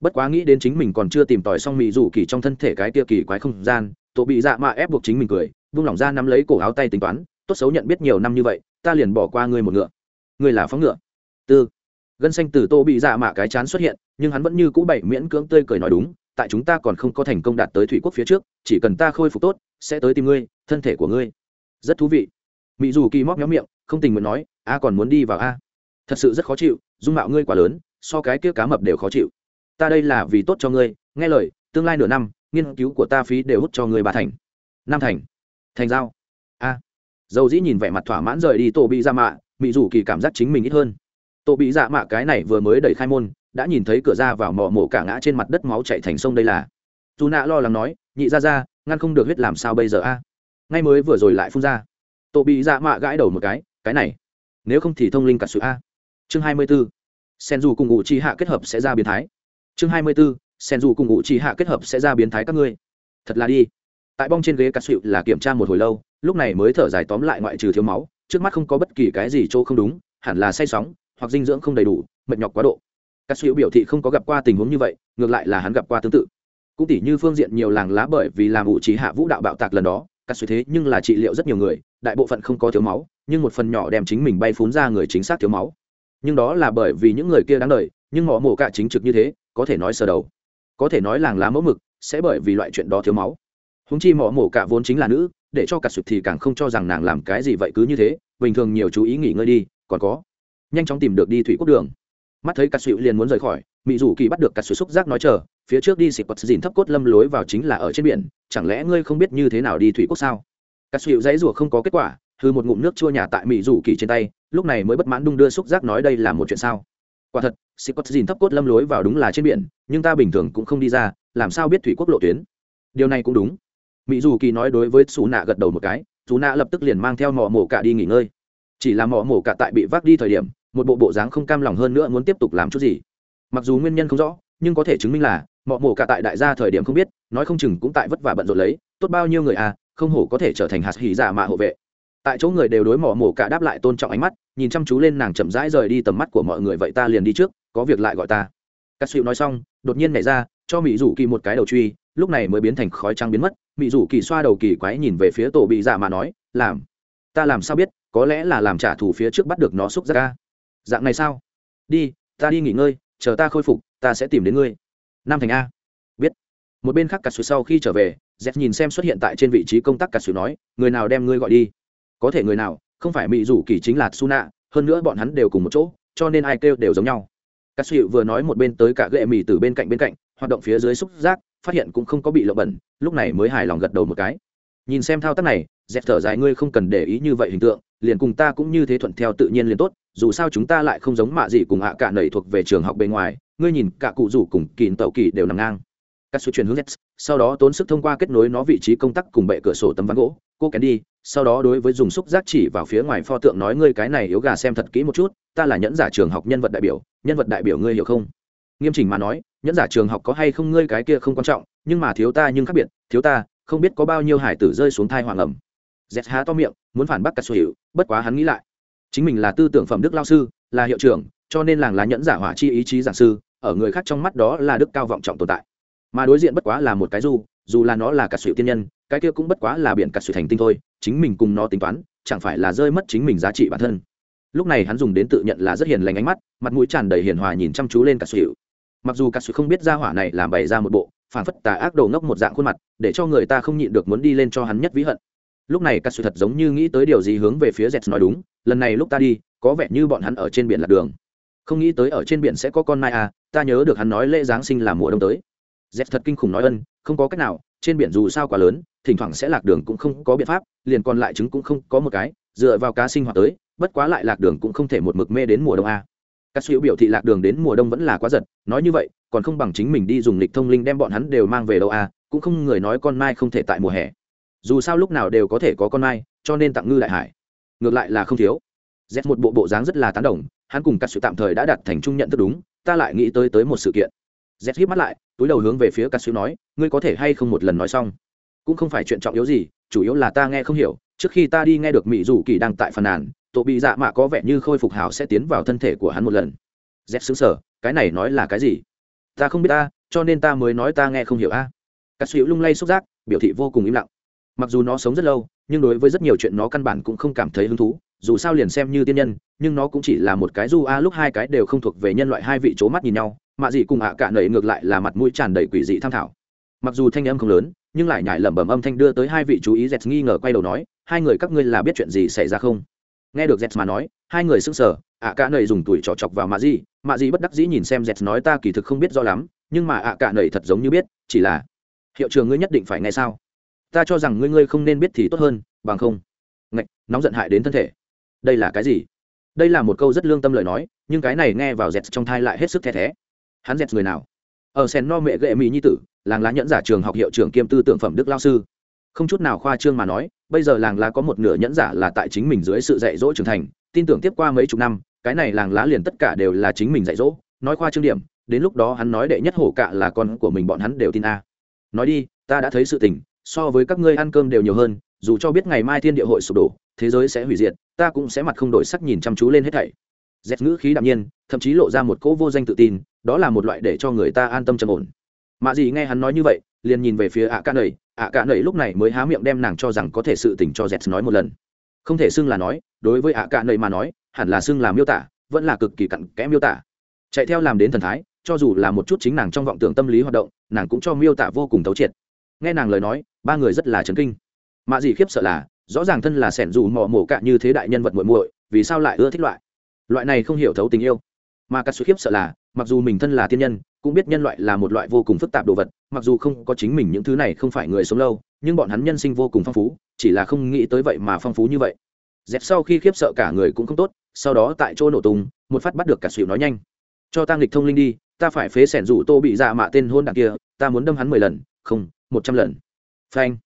bất quá nghĩ đến chính mình còn chưa tìm tòi xong mỹ dù kỳ trong thân thể cái kia kỳ quái không gian tổ bị dạ mạ ép buộc chính mình cười, vung lỏng ra nắm lấy cổ áo tay tính toán, tốt xấu nhận biết nhiều năm như vậy, ta liền bỏ qua ngươi một ngựa. Ngươi là phóng ngựa? Tư gân xanh từ tô bị dạ mạ cái chán xuất hiện, nhưng hắn vẫn như cũ bảy miễn cưỡng tươi cười nói đúng, tại chúng ta còn không có thành công đạt tới thủy quốc phía trước, chỉ cần ta khôi phục tốt, sẽ tới tìm ngươi, thân thể của ngươi. Rất thú vị. Mỹ dù kỳ móc nhóm miệng, không tình nguyện nói, a còn muốn đi vào a. Thật sự rất khó chịu, dung mạo ngươi quá lớn, so cái kia cá mập đều khó chịu. Ta đây là vì tốt cho ngươi, nghe lời, tương lai nửa năm, nghiên cứu của ta phí đều hút cho ngươi bà thành. Năm thành. Thành giao. A. Dầu dĩ nhìn vẻ mặt thỏa mãn rời đi tổ bị dạ mạ mỹ dù kỳ cảm giác chính mình ít hơn tổ bị dạ mạ cái này vừa mới đẩy khai môn, đã nhìn thấy cửa ra vào mò mổ cả ngã trên mặt đất máu chạy thành sông đây là. Dù nạ lo lắng nói, nhị ra ra, ngăn không được huyết làm sao bây giờ a? Ngay mới vừa rồi lại phun ra. Tổ bị dạ mạ gãi đầu một cái cái này, nếu không thì thông linh cả sự a. Chương hai mươi b ố sen dù cùng ngụ chi hạ kết hợp sẽ ra biến thái. Chương hai mươi b ố sen dù cùng ngụ chi hạ kết hợp sẽ ra biến thái các ngươi. Thật là đi. Tại bong trên ghế cà sụi là kiểm tra một hồi lâu, lúc này mới thở dài tóm lại ngoại trừ thiếu máu, trước mắt không có bất kỳ cái gì chỗ không đúng, hẳn là say sóng hoặc dinh dưỡng không đầy đủ, mệt nhọc quá độ. Cà sụi biểu thị không có gặp qua tình huống như vậy, ngược lại là hắn gặp qua tương tự. Cũng tỉ như phương diện nhiều làng lá bởi vì làm ủ trí hạ vũ đạo bạo tạc lần đó, các suy thế nhưng là trị liệu rất nhiều người, đại bộ phận không có thiếu máu, nhưng một phần nhỏ đem chính mình bay phún ra người chính xác thiếu máu. Nhưng đó là bởi vì những người kia đáng đời, nhưng họ mổ cả chính trực như thế, có thể nói sơ đầu. Có thể nói làng lá mẫu mực sẽ bởi vì loại chuyện đó thiếu máu. Húng chi mỏ mổ cả vốn chính là nữ, để cho cả sụt thì càng không cho rằng nàng làm cái gì vậy cứ như thế, bình thường nhiều chú ý nghỉ ngơi đi, còn có nhanh chóng tìm được đi thủy quốc đường. Mắt thấy cắt sụi liền muốn rời khỏi mỹ dù kỳ bắt được cắt sụi xúc giác nói chờ, phía trước đi xịt quật dìn thấp cốt lâm lối vào chính là ở trên biển, chẳng lẽ ngươi không biết như thế nào đi thủy quốc sao? Cắt sụi dãy rủa không có kết quả, hư một ngụm nước chua nhà tại mỹ dù kỳ trên tay, lúc này mới bất mãn đung đưa xúc giác nói đây là một chuyện sao? Quả thật, xịt quật dìn thấp cốt lâm lối vào đúng là trên biển, nhưng ta bình thường cũng không đi ra, làm sao biết thủy quốc lộ tuyến? Điều này cũng đúng. Mỹ dù kỳ nói đối với xù nạ gật đầu một cái xù nạ lập tức liền mang theo mỏ mổ cả đi nghỉ ngơi. Chỉ là mỏ mổ cả tại bị vác đi thời điểm một bộ bộ dáng không cam lòng hơn nữa muốn tiếp tục làm chút gì. Mặc dù nguyên nhân không rõ, nhưng có thể chứng minh là, mọ mổ cả tại đại gia thời điểm không biết, nói không chừng cũng tại vất vả bận rộn lấy, tốt bao nhiêu người à không hổ có thể trở thành hạt hỉ giả mạ hộ vệ. Tại chỗ người đều đối mỏ mổ cả đáp lại tôn trọng ánh mắt, nhìn chăm chú lên nàng chậm rãi rời đi tầm mắt của mọi người vậy ta liền đi trước, có việc lại gọi ta. Cắt xịu nói xong, đột nhiên nảy ra, cho mỹ rủ kỳ một cái đầu truy, lúc này mới biến thành khói trắng biến mất. Mỹ rủ kỳ xoa đầu kỳ quái nhìn về phía tổ bị giả mà nói, làm, ta làm sao biết, có lẽ là làm trả thù phía trước bắt được nó xúc ra ca dạng này sao? Đi, ta đi nghỉ ngơi, chờ ta khôi phục, ta sẽ tìm đến ngươi. Nam thành a. Biết. Một bên khác cà sùi sau khi trở về z nhìn xem xuất hiện tại trên vị trí công tác cà sùi nói, người nào đem ngươi gọi đi? Có thể người nào, không phải mỹ rủ kỳ chính là su nạ hơn nữa bọn hắn đều cùng một chỗ, cho nên ai kêu đều giống nhau. Cà sùi vừa nói một bên tới cả gậy mì từ bên cạnh bên cạnh, hoạt động phía dưới xúc giác, phát hiện cũng không có bị lộ bẩn, lúc này mới hài lòng gật đầu một cái. Nhìn xem thao tác này dẹp thở dài, ngươi không cần để ý như vậy hình tượng liền cùng ta cũng như thế thuận theo tự nhiên liền tốt, dù sao chúng ta lại không giống mạ gì cùng hạ cả nầy thuộc về trường học bên ngoài, ngươi nhìn cả cụ rủ cùng kỳ tàu kỳ đều nằm ngang. Các sự chuyển hướng z sau đó tốn sức thông qua kết nối nó vị trí công tắc cùng bệ cửa sổ tấm ván gỗ, cô kén đi, sau đó đối với dùng xúc giác chỉ vào phía ngoài pho tượng nói ngươi cái này yếu gà xem thật kỹ một chút, ta là nhẫn giả trường học nhân vật đại biểu, nhân vật đại biểu ngươi hiểu không? Nghiêm chỉnh mà nói, nhẫn giả trường học có hay không ngươi cái kia không quan trọng, nhưng mà thiếu ta nhưng khác biệt, thiếu ta, không biết có bao nhiêu hải tử rơi xuống thai hoàng ẩm z há to miệng muốn phản bác cà sủ hiệu bất quá hắn nghĩ lại. Chính mình là tư tưởng phẩm đức lao sư là hiệu trưởng cho nên làng lá nhẫn giả hỏa chi ý chí giảng sư ở người khác trong mắt đó là đức cao vọng trọng tồn tại. Mà đối diện bất quá là một cái du dù là nó là cà sủ tiên nhân cái kia cũng bất quá là biển cà sủ thành tinh thôi chính mình cùng nó tính toán chẳng phải là rơi mất chính mình giá trị bản thân. Lúc này hắn dùng đến tự nhận là rất hiền lành ánh mắt mặt mũi tràn đầy hiền hòa nhìn chăm chú lên cà Hữu, mặc dù cà sủ không biết ra hỏa này làm bày ra một bộ phản phất tà ác đầu ngốc một dạng khuôn mặt để cho người ta không nhịn được muốn đi lên cho hắn nhất vĩ hận lúc này cà sự thật giống như nghĩ tới điều gì hướng về phía z nói đúng, lần này lúc ta đi, có vẻ như bọn hắn ở trên biển lạc đường. Không nghĩ tới ở trên biển sẽ có con mai à ta nhớ được hắn nói lễ giáng sinh là mùa đông tới. Z thật kinh khủng nói ân, không có cách nào, trên biển dù sao quá lớn, thỉnh thoảng sẽ lạc đường cũng không có biện pháp, liền còn lại trứng cũng không có một cái, dựa vào cá sinh hoạt tới, bất quá lại lạc đường cũng không thể một mực mê đến mùa đông à. a các siêu biểu thị lạc đường đến mùa đông vẫn là quá giật, nói như vậy, còn không bằng chính mình đi dùng lịch thông linh đem bọn hắn đều mang về đâu a cũng không người nói con mai không thể tại mùa hè dù sao lúc nào đều có thể có con mai, cho nên tặng ngư đại hải. Ngược lại là không thiếu. Z một bộ bộ dáng rất là tán đồng, hắn cùng cắt sự tạm thời đã đặt thành trung nhận thức đúng, ta lại nghĩ tới tới một sự kiện. Z hít mắt lại, túi đầu hướng về phía cắt sự nói, ngươi có thể hay không một lần nói xong? Cũng không phải chuyện trọng yếu gì, chủ yếu là ta nghe không hiểu, trước khi ta đi nghe được mỹ dù kỳ đang tại phần nàn, tổ bị dạ mạ có vẻ như khôi phục hảo sẽ tiến vào thân thể của hắn một lần. Z xứng sở cái này nói là cái gì? Ta không biết ta, cho nên ta mới nói ta nghe không hiểu a. À. cắt sự lung lay xúc giác, biểu thị vô cùng im lặng mặc dù nó sống rất lâu, nhưng đối với rất nhiều chuyện nó căn bản cũng không cảm thấy hứng thú. Dù sao liền xem như tiên nhân, nhưng nó cũng chỉ là một cái du a lúc hai cái đều không thuộc về nhân loại hai vị c mắt nhìn nhau mạ dị cùng ạ à cả nẩy ngược lại là mặt mũi tràn đầy quỷ dị tham thảo. Mặc dù thanh âm không lớn, nhưng lại nhải lẩm bẩm âm thanh đưa tới hai vị chú ý z nghi ngờ quay đầu nói, hai người các ngươi là biết chuyện gì xảy ra không? Nghe được z mà nói, hai người sững sờ, ạ à cả nẩy dùng tuổi trọ chọc vào mạ dị mạ dị bất đắc dĩ nhìn xem z nói, ta kỳ thực không biết rõ lắm, nhưng mà ạ cả nẩy thật giống như biết, chỉ là, hiệu trường ngươi nhất định phải nghe sao? Ta cho rằng ngươi ngươi không nên biết thì tốt hơn, bằng không. Ngạch, nóng giận hại đến thân thể. Đây là cái gì? Đây là một câu rất lương tâm lời nói, nhưng cái này nghe vào dẹt trong thai lại hết sức the thé. Hắn dẹt người nào? Ở sen no mẹ gệ mỹ nhi tử, làng lá nhẫn giả trường học hiệu trưởng kiêm tư tưởng phẩm đức lao sư. Không chút nào khoa trương mà nói, bây giờ làng lá có một nửa nhẫn giả là tại chính mình dưới sự dạy dỗ trưởng thành. Tin tưởng tiếp qua mấy chục năm, cái này làng lá liền tất cả đều là chính mình dạy dỗ. Nói khoa trương điểm, đến lúc đó hắn nói đệ nhất hổ cạ là con của mình, bọn hắn đều tin a. Nói đi, ta đã thấy sự tình so với các ngươi ăn cơm đều nhiều hơn, dù cho biết ngày mai thiên địa hội sụp đổ, thế giới sẽ hủy diệt, ta cũng sẽ mặt không đổi sắc nhìn chăm chú lên hết thảy. Dẹt ngữ khí đạm nhiên, thậm chí lộ ra một cỗ vô danh tự tin, đó là một loại để cho người ta an tâm trầm ổn. Mạ gì nghe hắn nói như vậy, liền nhìn về phía ạ Cả nầy. Ạ Cả nầy lúc này mới há miệng đem nàng cho rằng có thể sự tình cho dẹt nói một lần. Không thể xưng là nói, đối với ạ Cả nầy mà nói, hẳn là xưng là miêu tả, vẫn là cực kỳ cặn kẽ miêu tả. Chạy theo làm đến thần thái, cho dù là một chút chính nàng trong vọng tưởng tâm lý hoạt động, nàng cũng cho miêu tả vô cùng thấu triệt nghe nàng lời nói, ba người rất là chấn kinh. Mạ dị khiếp sợ là, rõ ràng thân là sẻn dù mò mổ cạn như thế đại nhân vật muội muội, vì sao lại ưa thích loại? Loại này không hiểu thấu tình yêu. Mà cắt sự khiếp sợ là, mặc dù mình thân là tiên nhân, cũng biết nhân loại là một loại vô cùng phức tạp đồ vật, mặc dù không có chính mình những thứ này không phải người sống lâu, nhưng bọn hắn nhân sinh vô cùng phong phú, chỉ là không nghĩ tới vậy mà phong phú như vậy. Dẹp sau khi khiếp sợ cả người cũng không tốt, sau đó tại chỗ nổ tung, một phát bắt được cả xịu nói nhanh. Cho tăng lịch thông linh đi, ta phải phế sẻn rủ tô bị dạ mạ tên hôn đặng kia, ta muốn đâm hắn mười lần, không một trăm lần. Phanh.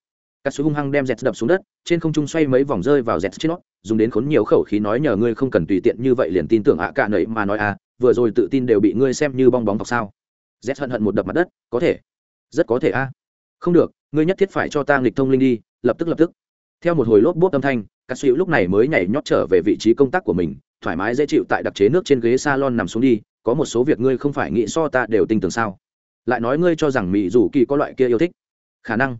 Cắt số hung hăng đem dẹt đập xuống đất, trên không trung xoay mấy vòng rơi vào dẹt trên nó, dùng đến khốn nhiều khẩu khí nói nhờ ngươi không cần tùy tiện như vậy liền tin tưởng ạ cả nậy mà nói à vừa rồi tự tin đều bị ngươi xem như bong bóng thọc sao. Dẹt hận hận một đập mặt đất, có thể. Rất có thể a không được, ngươi nhất thiết phải cho ta nghịch thông linh đi, lập tức lập tức. Theo một hồi lốp bốp âm thanh cắt sĩ lúc này mới nhảy nhót trở về vị trí công tác của mình, thoải mái dễ chịu tại đặc chế nước trên ghế salon nằm xuống đi, có một số việc ngươi không phải nghĩ so ta đều tin tưởng sao. Lại nói ngươi cho rằng mỹ dù kỳ có loại kia yêu thích khả năng.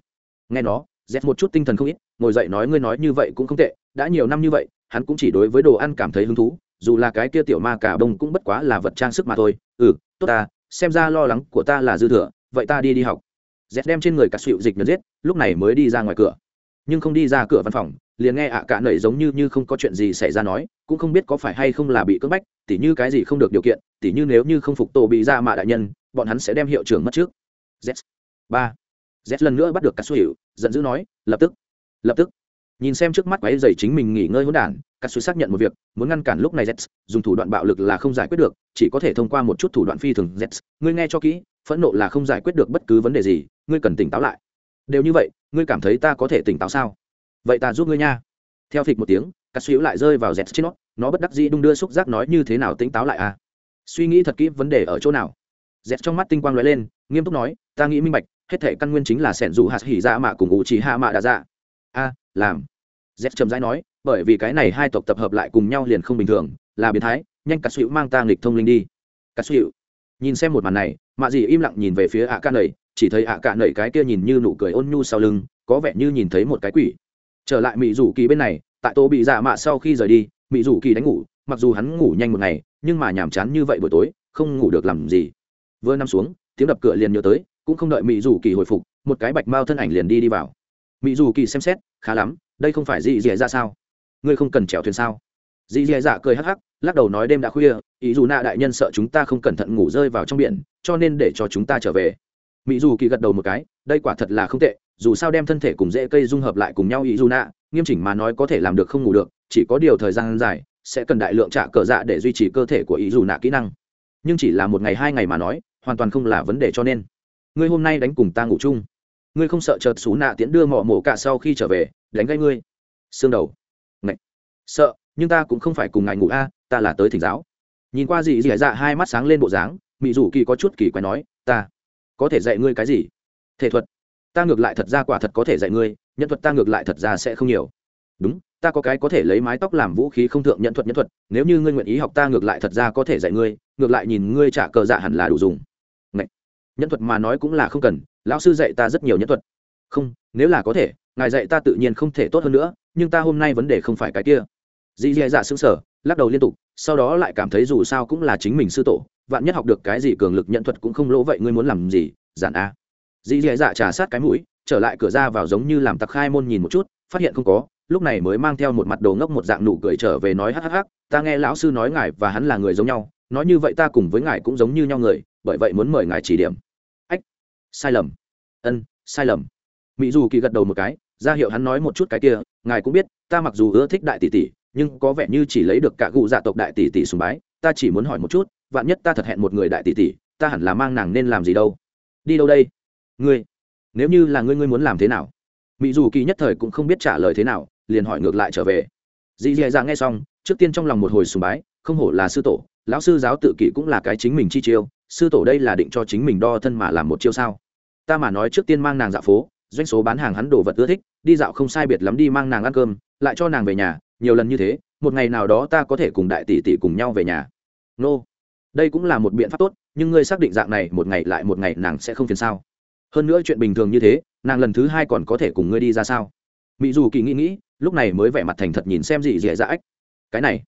Nghe nó dẹp một chút tinh thần không ít, ngồi dậy nói ngươi nói như vậy cũng không tệ, đã nhiều năm như vậy, hắn cũng chỉ đối với đồ ăn cảm thấy hứng thú, dù là cái kia tiểu ma cả đông cũng bất quá là vật trang sức mà thôi. Ừ tốt ta, xem ra lo lắng của ta là dư thừa, vậy ta đi đi học. Dẹp đem trên người cả sụu dịch nhật giết, lúc này mới đi ra ngoài cửa. Nhưng không đi ra cửa văn phòng, liền nghe ạ cả nẩy giống như như không có chuyện gì xảy ra nói, cũng không biết có phải hay không là bị cưỡng bách, tỉ như cái gì không được điều kiện, tỉ như nếu như không phục tổ bị ra mạ đại nhân, bọn hắn sẽ đem hiệu trưởng mất trước. Z. Ba z lần nữa bắt được cả số hiệu giận dữ nói, lập tức lập tức. Nhìn xem trước mắt quái dày chính mình nghỉ ngơi hỗn đản cả số xác nhận một việc, muốn ngăn cản lúc này z, dùng thủ đoạn bạo lực là không giải quyết được, chỉ có thể thông qua một chút thủ đoạn phi thường z. Ngươi nghe cho kỹ, phẫn nộ là không giải quyết được bất cứ vấn đề gì, ngươi cần tỉnh táo lại. Đều như vậy, ngươi cảm thấy ta có thể tỉnh táo sao? Vậy ta giúp ngươi nha. Theo phịch một tiếng cắt xíu lại rơi vào z trên nó nó bất đắc dĩ đung đưa xúc giác nói như thế nào tỉnh táo lại à? Suy nghĩ thật kỹ vấn đề ở chỗ nào? Z trong mắt tinh quang lóe lên, nghiêm túc nói, ta nghĩ minh bạch hết thể căn nguyên chính là sẻn dù hạt hỉ dạ mạ cùng ngụ chỉ hạ mạ đã dạ. A làm. Z chậm rãi nói bởi vì cái này hai tộc tập hợp lại cùng nhau liền không bình thường là biến thái nhanh cà sụu mang ta nghịch thông linh đi. Cà sụu nhìn xem một màn này mạ dì im lặng nhìn về phía ạ ca nầy, chỉ thấy ạ ca nầy cái kia nhìn như nụ cười ôn nhu sau lưng có vẻ như nhìn thấy một cái quỷ. Trở lại mỹ rủ kỳ bên này tại tô bị dạ mạ sau khi rời đi mỹ rủ kỳ đánh ngủ mặc dù hắn ngủ nhanh một ngày nhưng mà nhàm chán như vậy buổi tối không ngủ được làm gì. Vừa nằm xuống tiếng đập cửa liền nhớ tới cũng không đợi mỹ dù kỳ hồi phục, một cái bạch mao thân ảnh liền đi đi vào. Mỹ dù kỳ xem xét, khá lắm, đây không phải dị dẻ ra dạ sao? Ngươi không cần chèo thuyền sao? Dị dẻ dạ cười hắc hắc, lắc đầu nói đêm đã khuya, ý dù nạ đại nhân sợ chúng ta không cẩn thận ngủ rơi vào trong biển, cho nên để cho chúng ta trở về. Mỹ dù kỳ gật đầu một cái, đây quả thật là không tệ, dù sao đem thân thể cùng dễ cây dung hợp lại cùng nhau ý dù nạ, nghiêm chỉnh mà nói có thể làm được không ngủ được, chỉ có điều thời gian dài, sẽ cần đại lượng trả cờ dạ để duy trì cơ thể của ý dù nạ kỹ năng. Nhưng chỉ là một ngày hai ngày mà nói, hoàn toàn không là vấn đề cho nên ngươi hôm nay đánh cùng ta ngủ chung. Ngươi không sợ chợt xú nạ tiễn đưa mỏ mổ cả sau khi trở về, đánh gây ngươi. Xương đầu. Ngậy. sợ, nhưng ta cũng không phải cùng ngài ngủ a, ta là tới thỉnh giáo. Nhìn qua dì dị dạ hai mắt sáng lên bộ dáng, mị rủ kỳ có chút kỳ quái nói, ta có thể dạy ngươi cái gì? Thể thuật. Ta ngược lại thật ra quả thật có thể dạy ngươi, nhân thuật ta ngược lại thật ra sẽ không nhiều. Đúng, ta có cái có thể lấy mái tóc làm vũ khí không thượng nhận thuật nhân thuật, nếu như ngươi nguyện ý học ta ngược lại thật ra có thể dạy ngươi, ngược lại nhìn ngươi trả cờ dạ hẳn là đủ dùng nhân thuật mà nói cũng là không cần, lão sư dạy ta rất nhiều nhân thuật. Không, nếu là có thể, ngài dạy ta tự nhiên không thể tốt hơn nữa, nhưng ta hôm nay vấn đề không phải cái kia. Dì dì dạ xứng sở lắc đầu liên tục, sau đó lại cảm thấy dù sao cũng là chính mình sư tổ, vạn nhất học được cái gì cường lực nhận thuật cũng không lỗ vậy ngươi muốn làm gì, giản a. Dì dì dạ trà sát cái mũi, trở lại cửa ra vào giống như làm tặc khai môn nhìn một chút, phát hiện không có, lúc này mới mang theo một mặt đồ ngốc một dạng nụ cười trở về nói hắc hắc hắc, ta nghe lão sư nói ngài và hắn là người giống nhau, nói như vậy ta cùng với ngài cũng giống như nhau người bởi vậy muốn mời ngài chỉ điểm. Ách, sai lầm. Ân, sai lầm. Mỹ dù kỳ gật đầu một cái, ra hiệu hắn nói một chút cái kia, ngài cũng biết, ta mặc dù ưa thích đại tỷ tỷ, nhưng có vẻ như chỉ lấy được cả cụ dạ tộc đại tỷ tỷ sùng bái, ta chỉ muốn hỏi một chút, vạn nhất ta thật hẹn một người đại tỷ tỷ, ta hẳn là mang nàng nên làm gì đâu? Đi đâu đây? Ngươi, nếu như là ngươi ngươi muốn làm thế nào? Mỹ dù kỳ nhất thời cũng không biết trả lời thế nào, liền hỏi ngược lại trở về. Dì dì dạ nghe xong, trước tiên trong lòng một hồi sùng bái, không hổ là sư tổ, lão sư giáo tự kỷ cũng là cái chính mình chi chiêu sư tổ đây là định cho chính mình đo thân mà làm một chiêu sao? Ta mà nói trước tiên mang nàng dạo phố, doanh số bán hàng hắn đồ vật ưa thích, đi dạo không sai biệt lắm đi mang nàng ăn cơm, lại cho nàng về nhà, nhiều lần như thế, một ngày nào đó ta có thể cùng đại tỷ tỷ cùng nhau về nhà. Nô, đây cũng là một biện pháp tốt, nhưng ngươi xác định dạng này, một ngày lại một ngày nàng sẽ không phiền sao? Hơn nữa chuyện bình thường như thế, nàng lần thứ hai còn có thể cùng ngươi đi ra sao? Mỹ dù kỳ nghĩ nghĩ, lúc này mới vẻ mặt thành thật nhìn xem gì dễ dãi ách. Cái này,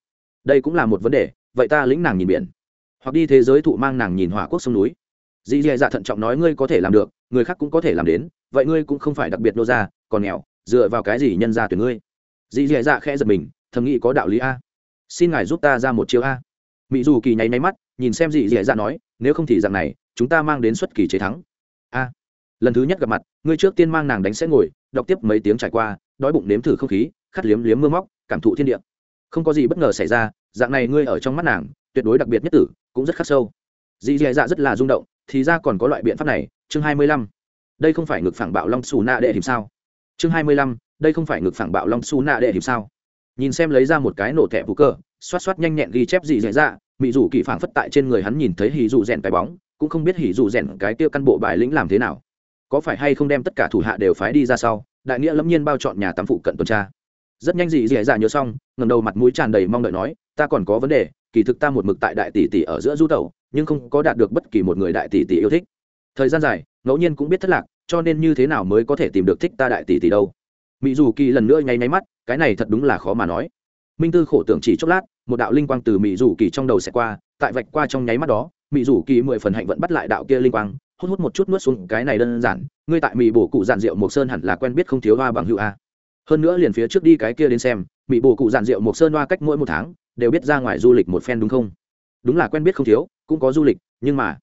đây cũng là một vấn đề, vậy ta lĩnh nàng nhìn biển hoặc đi thế giới thụ mang nàng nhìn hỏa quốc sông núi. Dì dì dạ thận trọng nói ngươi có thể làm được, người khác cũng có thể làm đến, vậy ngươi cũng không phải đặc biệt nô ra còn nghèo, dựa vào cái gì nhân ra tuyển ngươi? Dì dì dạ khẽ giật mình, thầm nghĩ có đạo lý a. Xin ngài giúp ta ra một chiêu a. Mỹ dù kỳ nháy máy mắt, nhìn xem dì dì dạ nói, nếu không thì dạng này, chúng ta mang đến xuất kỳ chế thắng. A. Lần thứ nhất gặp mặt, ngươi trước tiên mang nàng đánh sẽ ngồi, đọc tiếp mấy tiếng trải qua, đói bụng nếm thử không khí, khát liếm liếm mưa móc, cảm thụ thiên địa. Không có gì bất ngờ xảy ra, dạng này ngươi ở trong mắt nàng, tuyệt đối đặc biệt nhất tử cũng rất khắc sâu. Dì dì dạ, dạ rất là rung động, thì ra còn có loại biện pháp này, chương hai mươi lăm. Đây không phải ngực phẳng bạo long xù nạ đệ hiểm sao? Chương hai mươi lăm, đây không phải ngực phẳng bạo long xù nạ đệ hiểm sao? Nhìn xem lấy ra một cái nổ thẻ vũ cơ, xoát xoát nhanh nhẹn ghi chép dì dì dạ, dạ mỹ dù kỳ phảng phất tại trên người hắn nhìn thấy hỉ dù rèn cái bóng, cũng không biết hỉ dù rèn cái tiêu căn bộ bài lĩnh làm thế nào. Có phải hay không đem tất cả thủ hạ đều phái đi ra sau? Đại nghĩa lâm nhiên bao chọn nhà tắm phụ cận tuần tra rất nhanh dì dì dạ nhớ xong ngầm đầu mặt mũi tràn đầy mong đợi nói, ta còn có vấn đề, kỳ thực ta một mực tại đại tỷ tỷ ở giữa du tẩu, nhưng không có đạt được bất kỳ một người đại tỷ tỷ yêu thích. Thời gian dài, ngẫu nhiên cũng biết thất lạc, cho nên như thế nào mới có thể tìm được thích ta đại tỷ tỷ đâu. Mỹ dù kỳ lần nữa nháy nháy mắt, cái này thật đúng là khó mà nói. Minh tư khổ tưởng chỉ chốc lát, một đạo linh quang từ mỹ dù kỳ trong đầu sẽ qua, tại vạch qua trong nháy mắt đó mỹ dù kỳ mười phần hạnh vẫn bắt lại đạo kia linh quang, hút hút một chút nuốt xuống cái này đơn giản, ngươi tại mỹ bổ cụ giản rượu mộc sơn hẳn là quen biết không thiếu hoa bằng hữu a hơn nữa liền phía trước đi cái kia đến xem mỹ bồ cụ giàn rượu một sơn hoa cách mỗi một tháng đều biết ra ngoài du lịch một phen đúng không? Đúng là quen biết không thiếu, cũng có du lịch, nhưng mà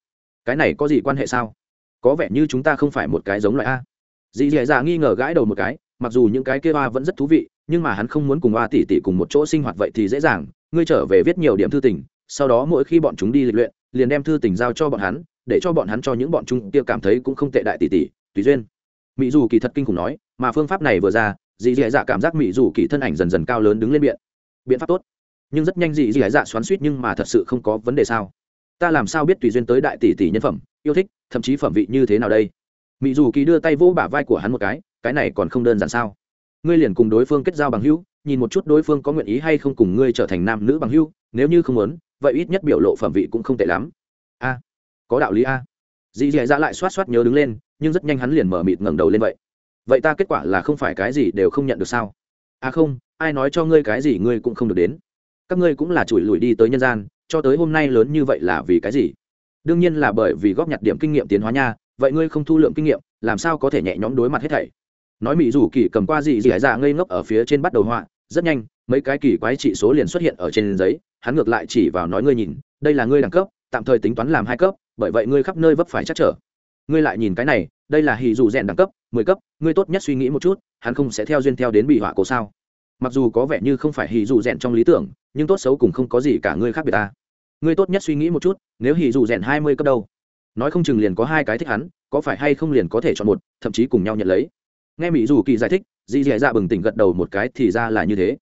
cái này có gì quan hệ sao? Có vẻ như chúng ta không phải một cái giống loại a. Dì dì dạ nghi ngờ gãi đầu một cái, mặc dù những cái kia hoa vẫn rất thú vị, nhưng mà hắn không muốn cùng hoa tỷ tỷ cùng một chỗ sinh hoạt vậy thì dễ dàng, ngươi trở về viết nhiều điểm thư tình, sau đó mỗi khi bọn chúng đi lịch luyện, liền đem thư tình giao cho bọn hắn, để cho bọn hắn cho những bọn chúng kia cảm thấy cũng không tệ đại tỷ tỷ, tùy duyên. Mỹ dù kỳ thật kinh khủng nói, mà phương pháp này vừa ra dì dì dạ cảm giác mỹ dù kỳ thân ảnh dần dần cao lớn đứng lên biện. Biện pháp tốt. Nhưng rất nhanh dì dì dạ xoắn suýt nhưng mà thật sự không có vấn đề sao? Ta làm sao biết tùy duyên tới đại tỷ tỷ nhân phẩm, yêu thích, thậm chí phẩm vị như thế nào đây? Mỹ dù kỳ đưa tay vỗ bả vai của hắn một cái cái này còn không đơn giản sao? Ngươi liền cùng đối phương kết giao bằng hữu, nhìn một chút đối phương có nguyện ý hay không cùng ngươi trở thành nam nữ bằng hữu, nếu như không muốn, vậy ít nhất biểu lộ phẩm vị cũng không tệ lắm. A, có đạo lý a. Dì dì dạ lại xoát xoát nhớ đứng lên, nhưng rất nhanh hắn liền mở mịt ngẩng đầu lên vậy vậy ta kết quả là không phải cái gì đều không nhận được sao? À không, ai nói cho ngươi cái gì ngươi cũng không được đến. Các ngươi cũng là chùi lùi đi tới nhân gian, cho tới hôm nay lớn như vậy là vì cái gì? Đương nhiên là bởi vì góp nhặt điểm kinh nghiệm tiến hóa nha, vậy ngươi không thu lượng kinh nghiệm, làm sao có thể nhẹ nhõm đối mặt hết thảy? Nói mỹ rủ kỳ cầm qua gì gì hải dạ ngây ngốc ở phía trên bắt đầu họa, rất nhanh, mấy cái kỳ quái trị số liền xuất hiện ở trên giấy, hắn ngược lại chỉ vào nói ngươi nhìn, đây là ngươi đẳng cấp, tạm thời tính toán làm hai cấp, bởi vậy ngươi khắp nơi vấp phải chắc trở. Ngươi lại nhìn cái này đây là hỉ dù rèn đẳng cấp, mười cấp, ngươi tốt nhất suy nghĩ một chút, hắn không sẽ theo duyên theo đến bị họa cổ sao? Mặc dù có vẻ như không phải hỉ dù rèn trong lý tưởng, nhưng tốt xấu cùng không có gì cả ngươi khác biệt ta. Ngươi tốt nhất suy nghĩ một chút, nếu hỉ dù rèn hai mươi cấp đâu? Nói không chừng liền có hai cái thích hắn, có phải hay không liền có thể chọn một, thậm chí cùng nhau nhận lấy. Nghe mỹ dù kỳ giải thích, dì dì dạ bừng tỉnh gật đầu một cái thì ra là như thế.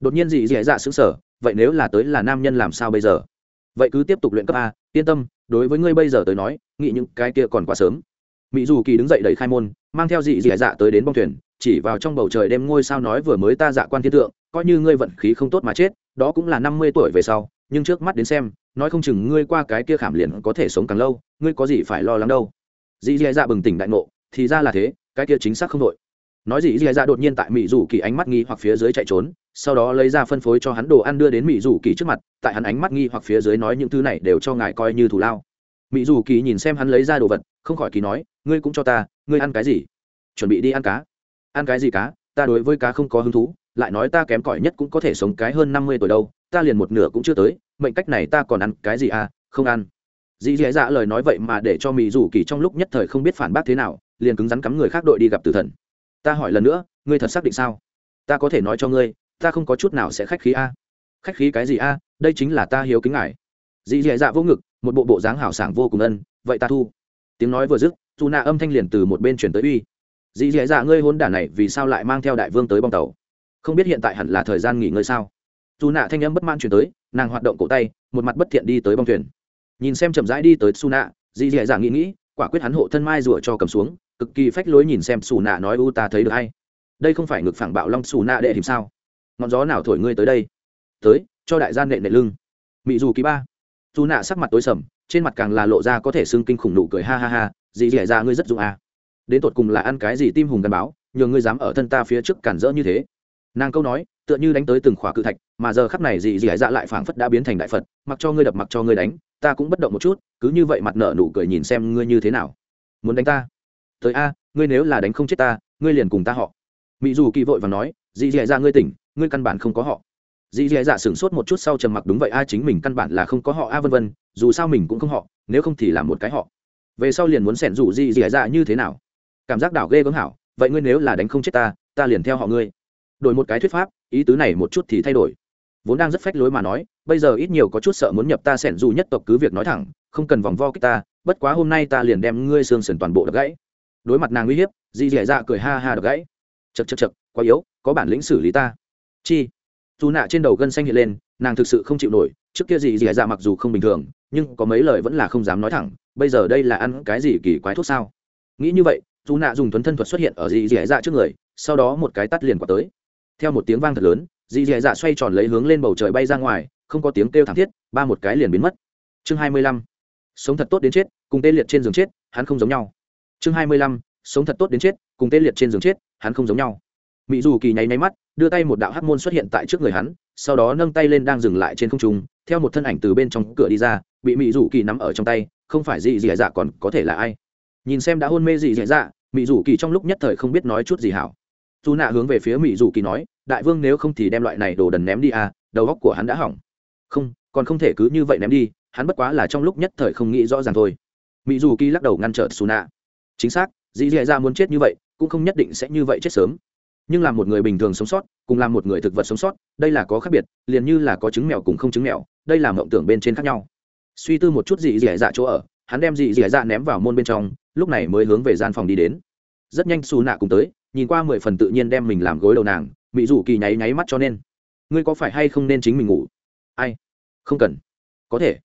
Đột nhiên dì dì dạ xứng sở vậy nếu là tới là nam nhân làm sao bây giờ? Vậy cứ tiếp tục luyện cấp a, yên tâm, đối với ngươi bây giờ tới nói, nghĩ những cái kia còn quá sớm mỹ dù kỳ đứng dậy đẩy khai môn, mang theo dị dị dạ tới đến bong thuyền, chỉ vào trong bầu trời đêm ngôi sao nói vừa mới ta dạ quan thiên tượng, coi như ngươi vận khí không tốt mà chết, đó cũng là năm mươi tuổi về sau, nhưng trước mắt đến xem, nói không chừng ngươi qua cái kia khảm liền có thể sống càng lâu, ngươi có gì phải lo lắng đâu. Dị dị dạ bừng tỉnh đại ngộ, thì ra là thế, cái kia chính xác không đội nói dị dị dạ đột nhiên tại mỹ Dù kỳ ánh mắt nghi hoặc phía dưới chạy trốn, sau đó lấy ra phân phối cho hắn đồ ăn đưa đến mỹ Dù kỳ trước mặt, tại hắn ánh mắt nghi hoặc phía dưới nói những thứ này đều cho ngài coi như thù lao mỹ Dù kỳ nhìn xem hắn lấy ra đồ vật, không khỏi kỳ nói, ngươi cũng cho ta, ngươi ăn cái gì? Chuẩn bị đi ăn cá. Ăn cái gì cá? Ta đối với cá không có hứng thú, lại nói ta kém cỏi nhất cũng có thể sống cái hơn năm mươi tuổi đâu, ta liền một nửa cũng chưa tới, mệnh cách này ta còn ăn cái gì à? Không ăn. Dì dì dạ lời nói vậy mà để cho mỹ Dù kỳ trong lúc nhất thời không biết phản bác thế nào, liền cứng rắn cắm người khác đội đi gặp tử thần. Ta hỏi lần nữa, ngươi thật xác định sao? Ta có thể nói cho ngươi, ta không có chút nào sẽ khách khí a. Khách khí cái gì a? Đây chính là ta hiếu kính ngài dì dì dạ vô ngực, một bộ bộ dáng hảo sảng vô cùng ân, vậy ta thu. Tiếng nói vừa dứt dù nạ âm thanh liền từ một bên chuyển tới uy. Dì dì dạ ngươi hôn đả này vì sao lại mang theo đại vương tới bong tàu? Không biết hiện tại hẳn là thời gian nghỉ ngơi sao? Dù nạ thanh âm bất mãn chuyển tới, nàng hoạt động cổ tay, một mặt bất thiện đi tới bong thuyền. Nhìn xem chậm rãi đi tới su nạ dì dì dạ nghĩ nghĩ, quả quyết hắn hộ thân mai rủa cho cầm xuống, cực kỳ phách lối nhìn xem xù nạ nói, u ta thấy được hay. Đây không phải ngực phẳng bạo long xù nạ đệ tìm sao? Ngọn gió nào thổi ngươi tới đây? Tới, cho đại gian nệ nệ lưng. Mị dù ký ba dù nạ sắc mặt tối sầm, trên mặt càng là lộ ra có thể xưng kinh khủng nụ cười, ha ha ha, dì dì ra ngươi rất dũng à. đến tột cùng là ăn cái gì tim hùng gắn báo, nhờ ngươi dám ở thân ta phía trước cản rỡ như thế. Nàng câu nói, tựa như đánh tới từng khỏa cự thạch, mà giờ khắp này dì dì dạ lại phảng phất đã biến thành đại phật, mặc cho ngươi đập mặc cho ngươi đánh, ta cũng bất động một chút, cứ như vậy mặt nở nụ cười nhìn xem ngươi như thế nào. Muốn đánh ta? Tới a, ngươi nếu là đánh không chết ta, ngươi liền cùng ta họ. Mỹ dù kỳ vội và nói, dì dẻ ra dạ ngươi tỉnh, ngươi căn bản không có họ dì dì dạ sửng sốt một chút sau trầm mặc, đúng vậy a chính mình căn bản là không có họ a vân vân, dù sao mình cũng không họ, nếu không thì là một cái họ. Về sau liền muốn xẻn rủ dì dì dạ như thế nào? Cảm giác đảo ghê gớm hảo, vậy ngươi nếu là đánh không chết ta ta liền theo họ ngươi. Đổi một cái thuyết pháp, ý tứ này một chút thì thay đổi. Vốn đang rất phách lối mà nói, bây giờ ít nhiều có chút sợ muốn nhập ta sẻn dù nhất tộc cứ việc nói thẳng, không cần vòng vo kích ta, bất quá hôm nay ta liền đem ngươi xương sườn toàn bộ đập gãy. Đối mặt nàng uy hiếp dì dì dạ cười ha ha đập gãy. Chật chật chật quá yếu, có bản lĩnh xử lý ta. Chi? Dù nạ trên đầu gân xanh hiện lên, nàng thực sự không chịu nổi, trước kia gì dì dạ mặc dù không bình thường, nhưng có mấy lời vẫn là không dám nói thẳng, bây giờ đây là ăn cái gì kỳ quái thuốc sao? Nghĩ như vậy, dù nạ dùng tuấn thân thuật xuất hiện ở dì dì dạ trước người, sau đó một cái tắt liền quả tới. Theo một tiếng vang thật lớn dì dì dạ xoay tròn lấy hướng lên bầu trời bay ra ngoài, không có tiếng kêu thảm thiết, ba một cái liền biến mất. Chương hai mươi lăm, sống thật tốt đến chết, cùng tê liệt trên giường chết, hắn không giống nhau. Chương hai mươi lăm, sống thật tốt đến chết, cùng tê liệt trên giường chết, hắn không giống nhau mỹ dù kỳ nháy nháy mắt, đưa tay một đạo hắc môn xuất hiện tại trước người hắn, sau đó nâng tay lên đang dừng lại trên không trung, theo một thân ảnh từ bên trong cửa đi ra, bị mỹ dù kỳ nắm ở trong tay, không phải dị dị dạ còn có thể là ai. Nhìn xem đã hôn mê dị dị dạ mỹ dù kỳ trong lúc nhất thời không biết nói chút gì hảo. Dù nạ hướng về phía mỹ dù kỳ nói, đại vương nếu không thì đem loại này đồ đần ném đi à đầu góc của hắn đã hỏng. Không, còn không thể cứ như vậy ném đi, hắn bất quá là trong lúc nhất thời không nghĩ rõ ràng thôi. Mỹ dù kỳ lắc đầu ngăn trở xù nạ. Chính xác, dì dì dạ muốn chết như vậy, cũng không nhất định sẽ như vậy chết sớm nhưng là một người bình thường sống sót, cùng là một người thực vật sống sót, đây là có khác biệt, liền như là có trứng mèo cùng không trứng mèo, đây là mộng tưởng bên trên khác nhau. Suy tư một chút gì dì dạ chỗ ở, hắn đem dị dì dạ ném vào môn bên trong, lúc này mới hướng về gian phòng đi đến. Rất nhanh xù nạ cùng tới, nhìn qua mười phần tự nhiên đem mình làm gối đầu nàng mỹ dù kỳ nháy nháy mắt cho nên, ngươi có phải hay không nên chính mình ngủ? Ai? Không cần. Có thể.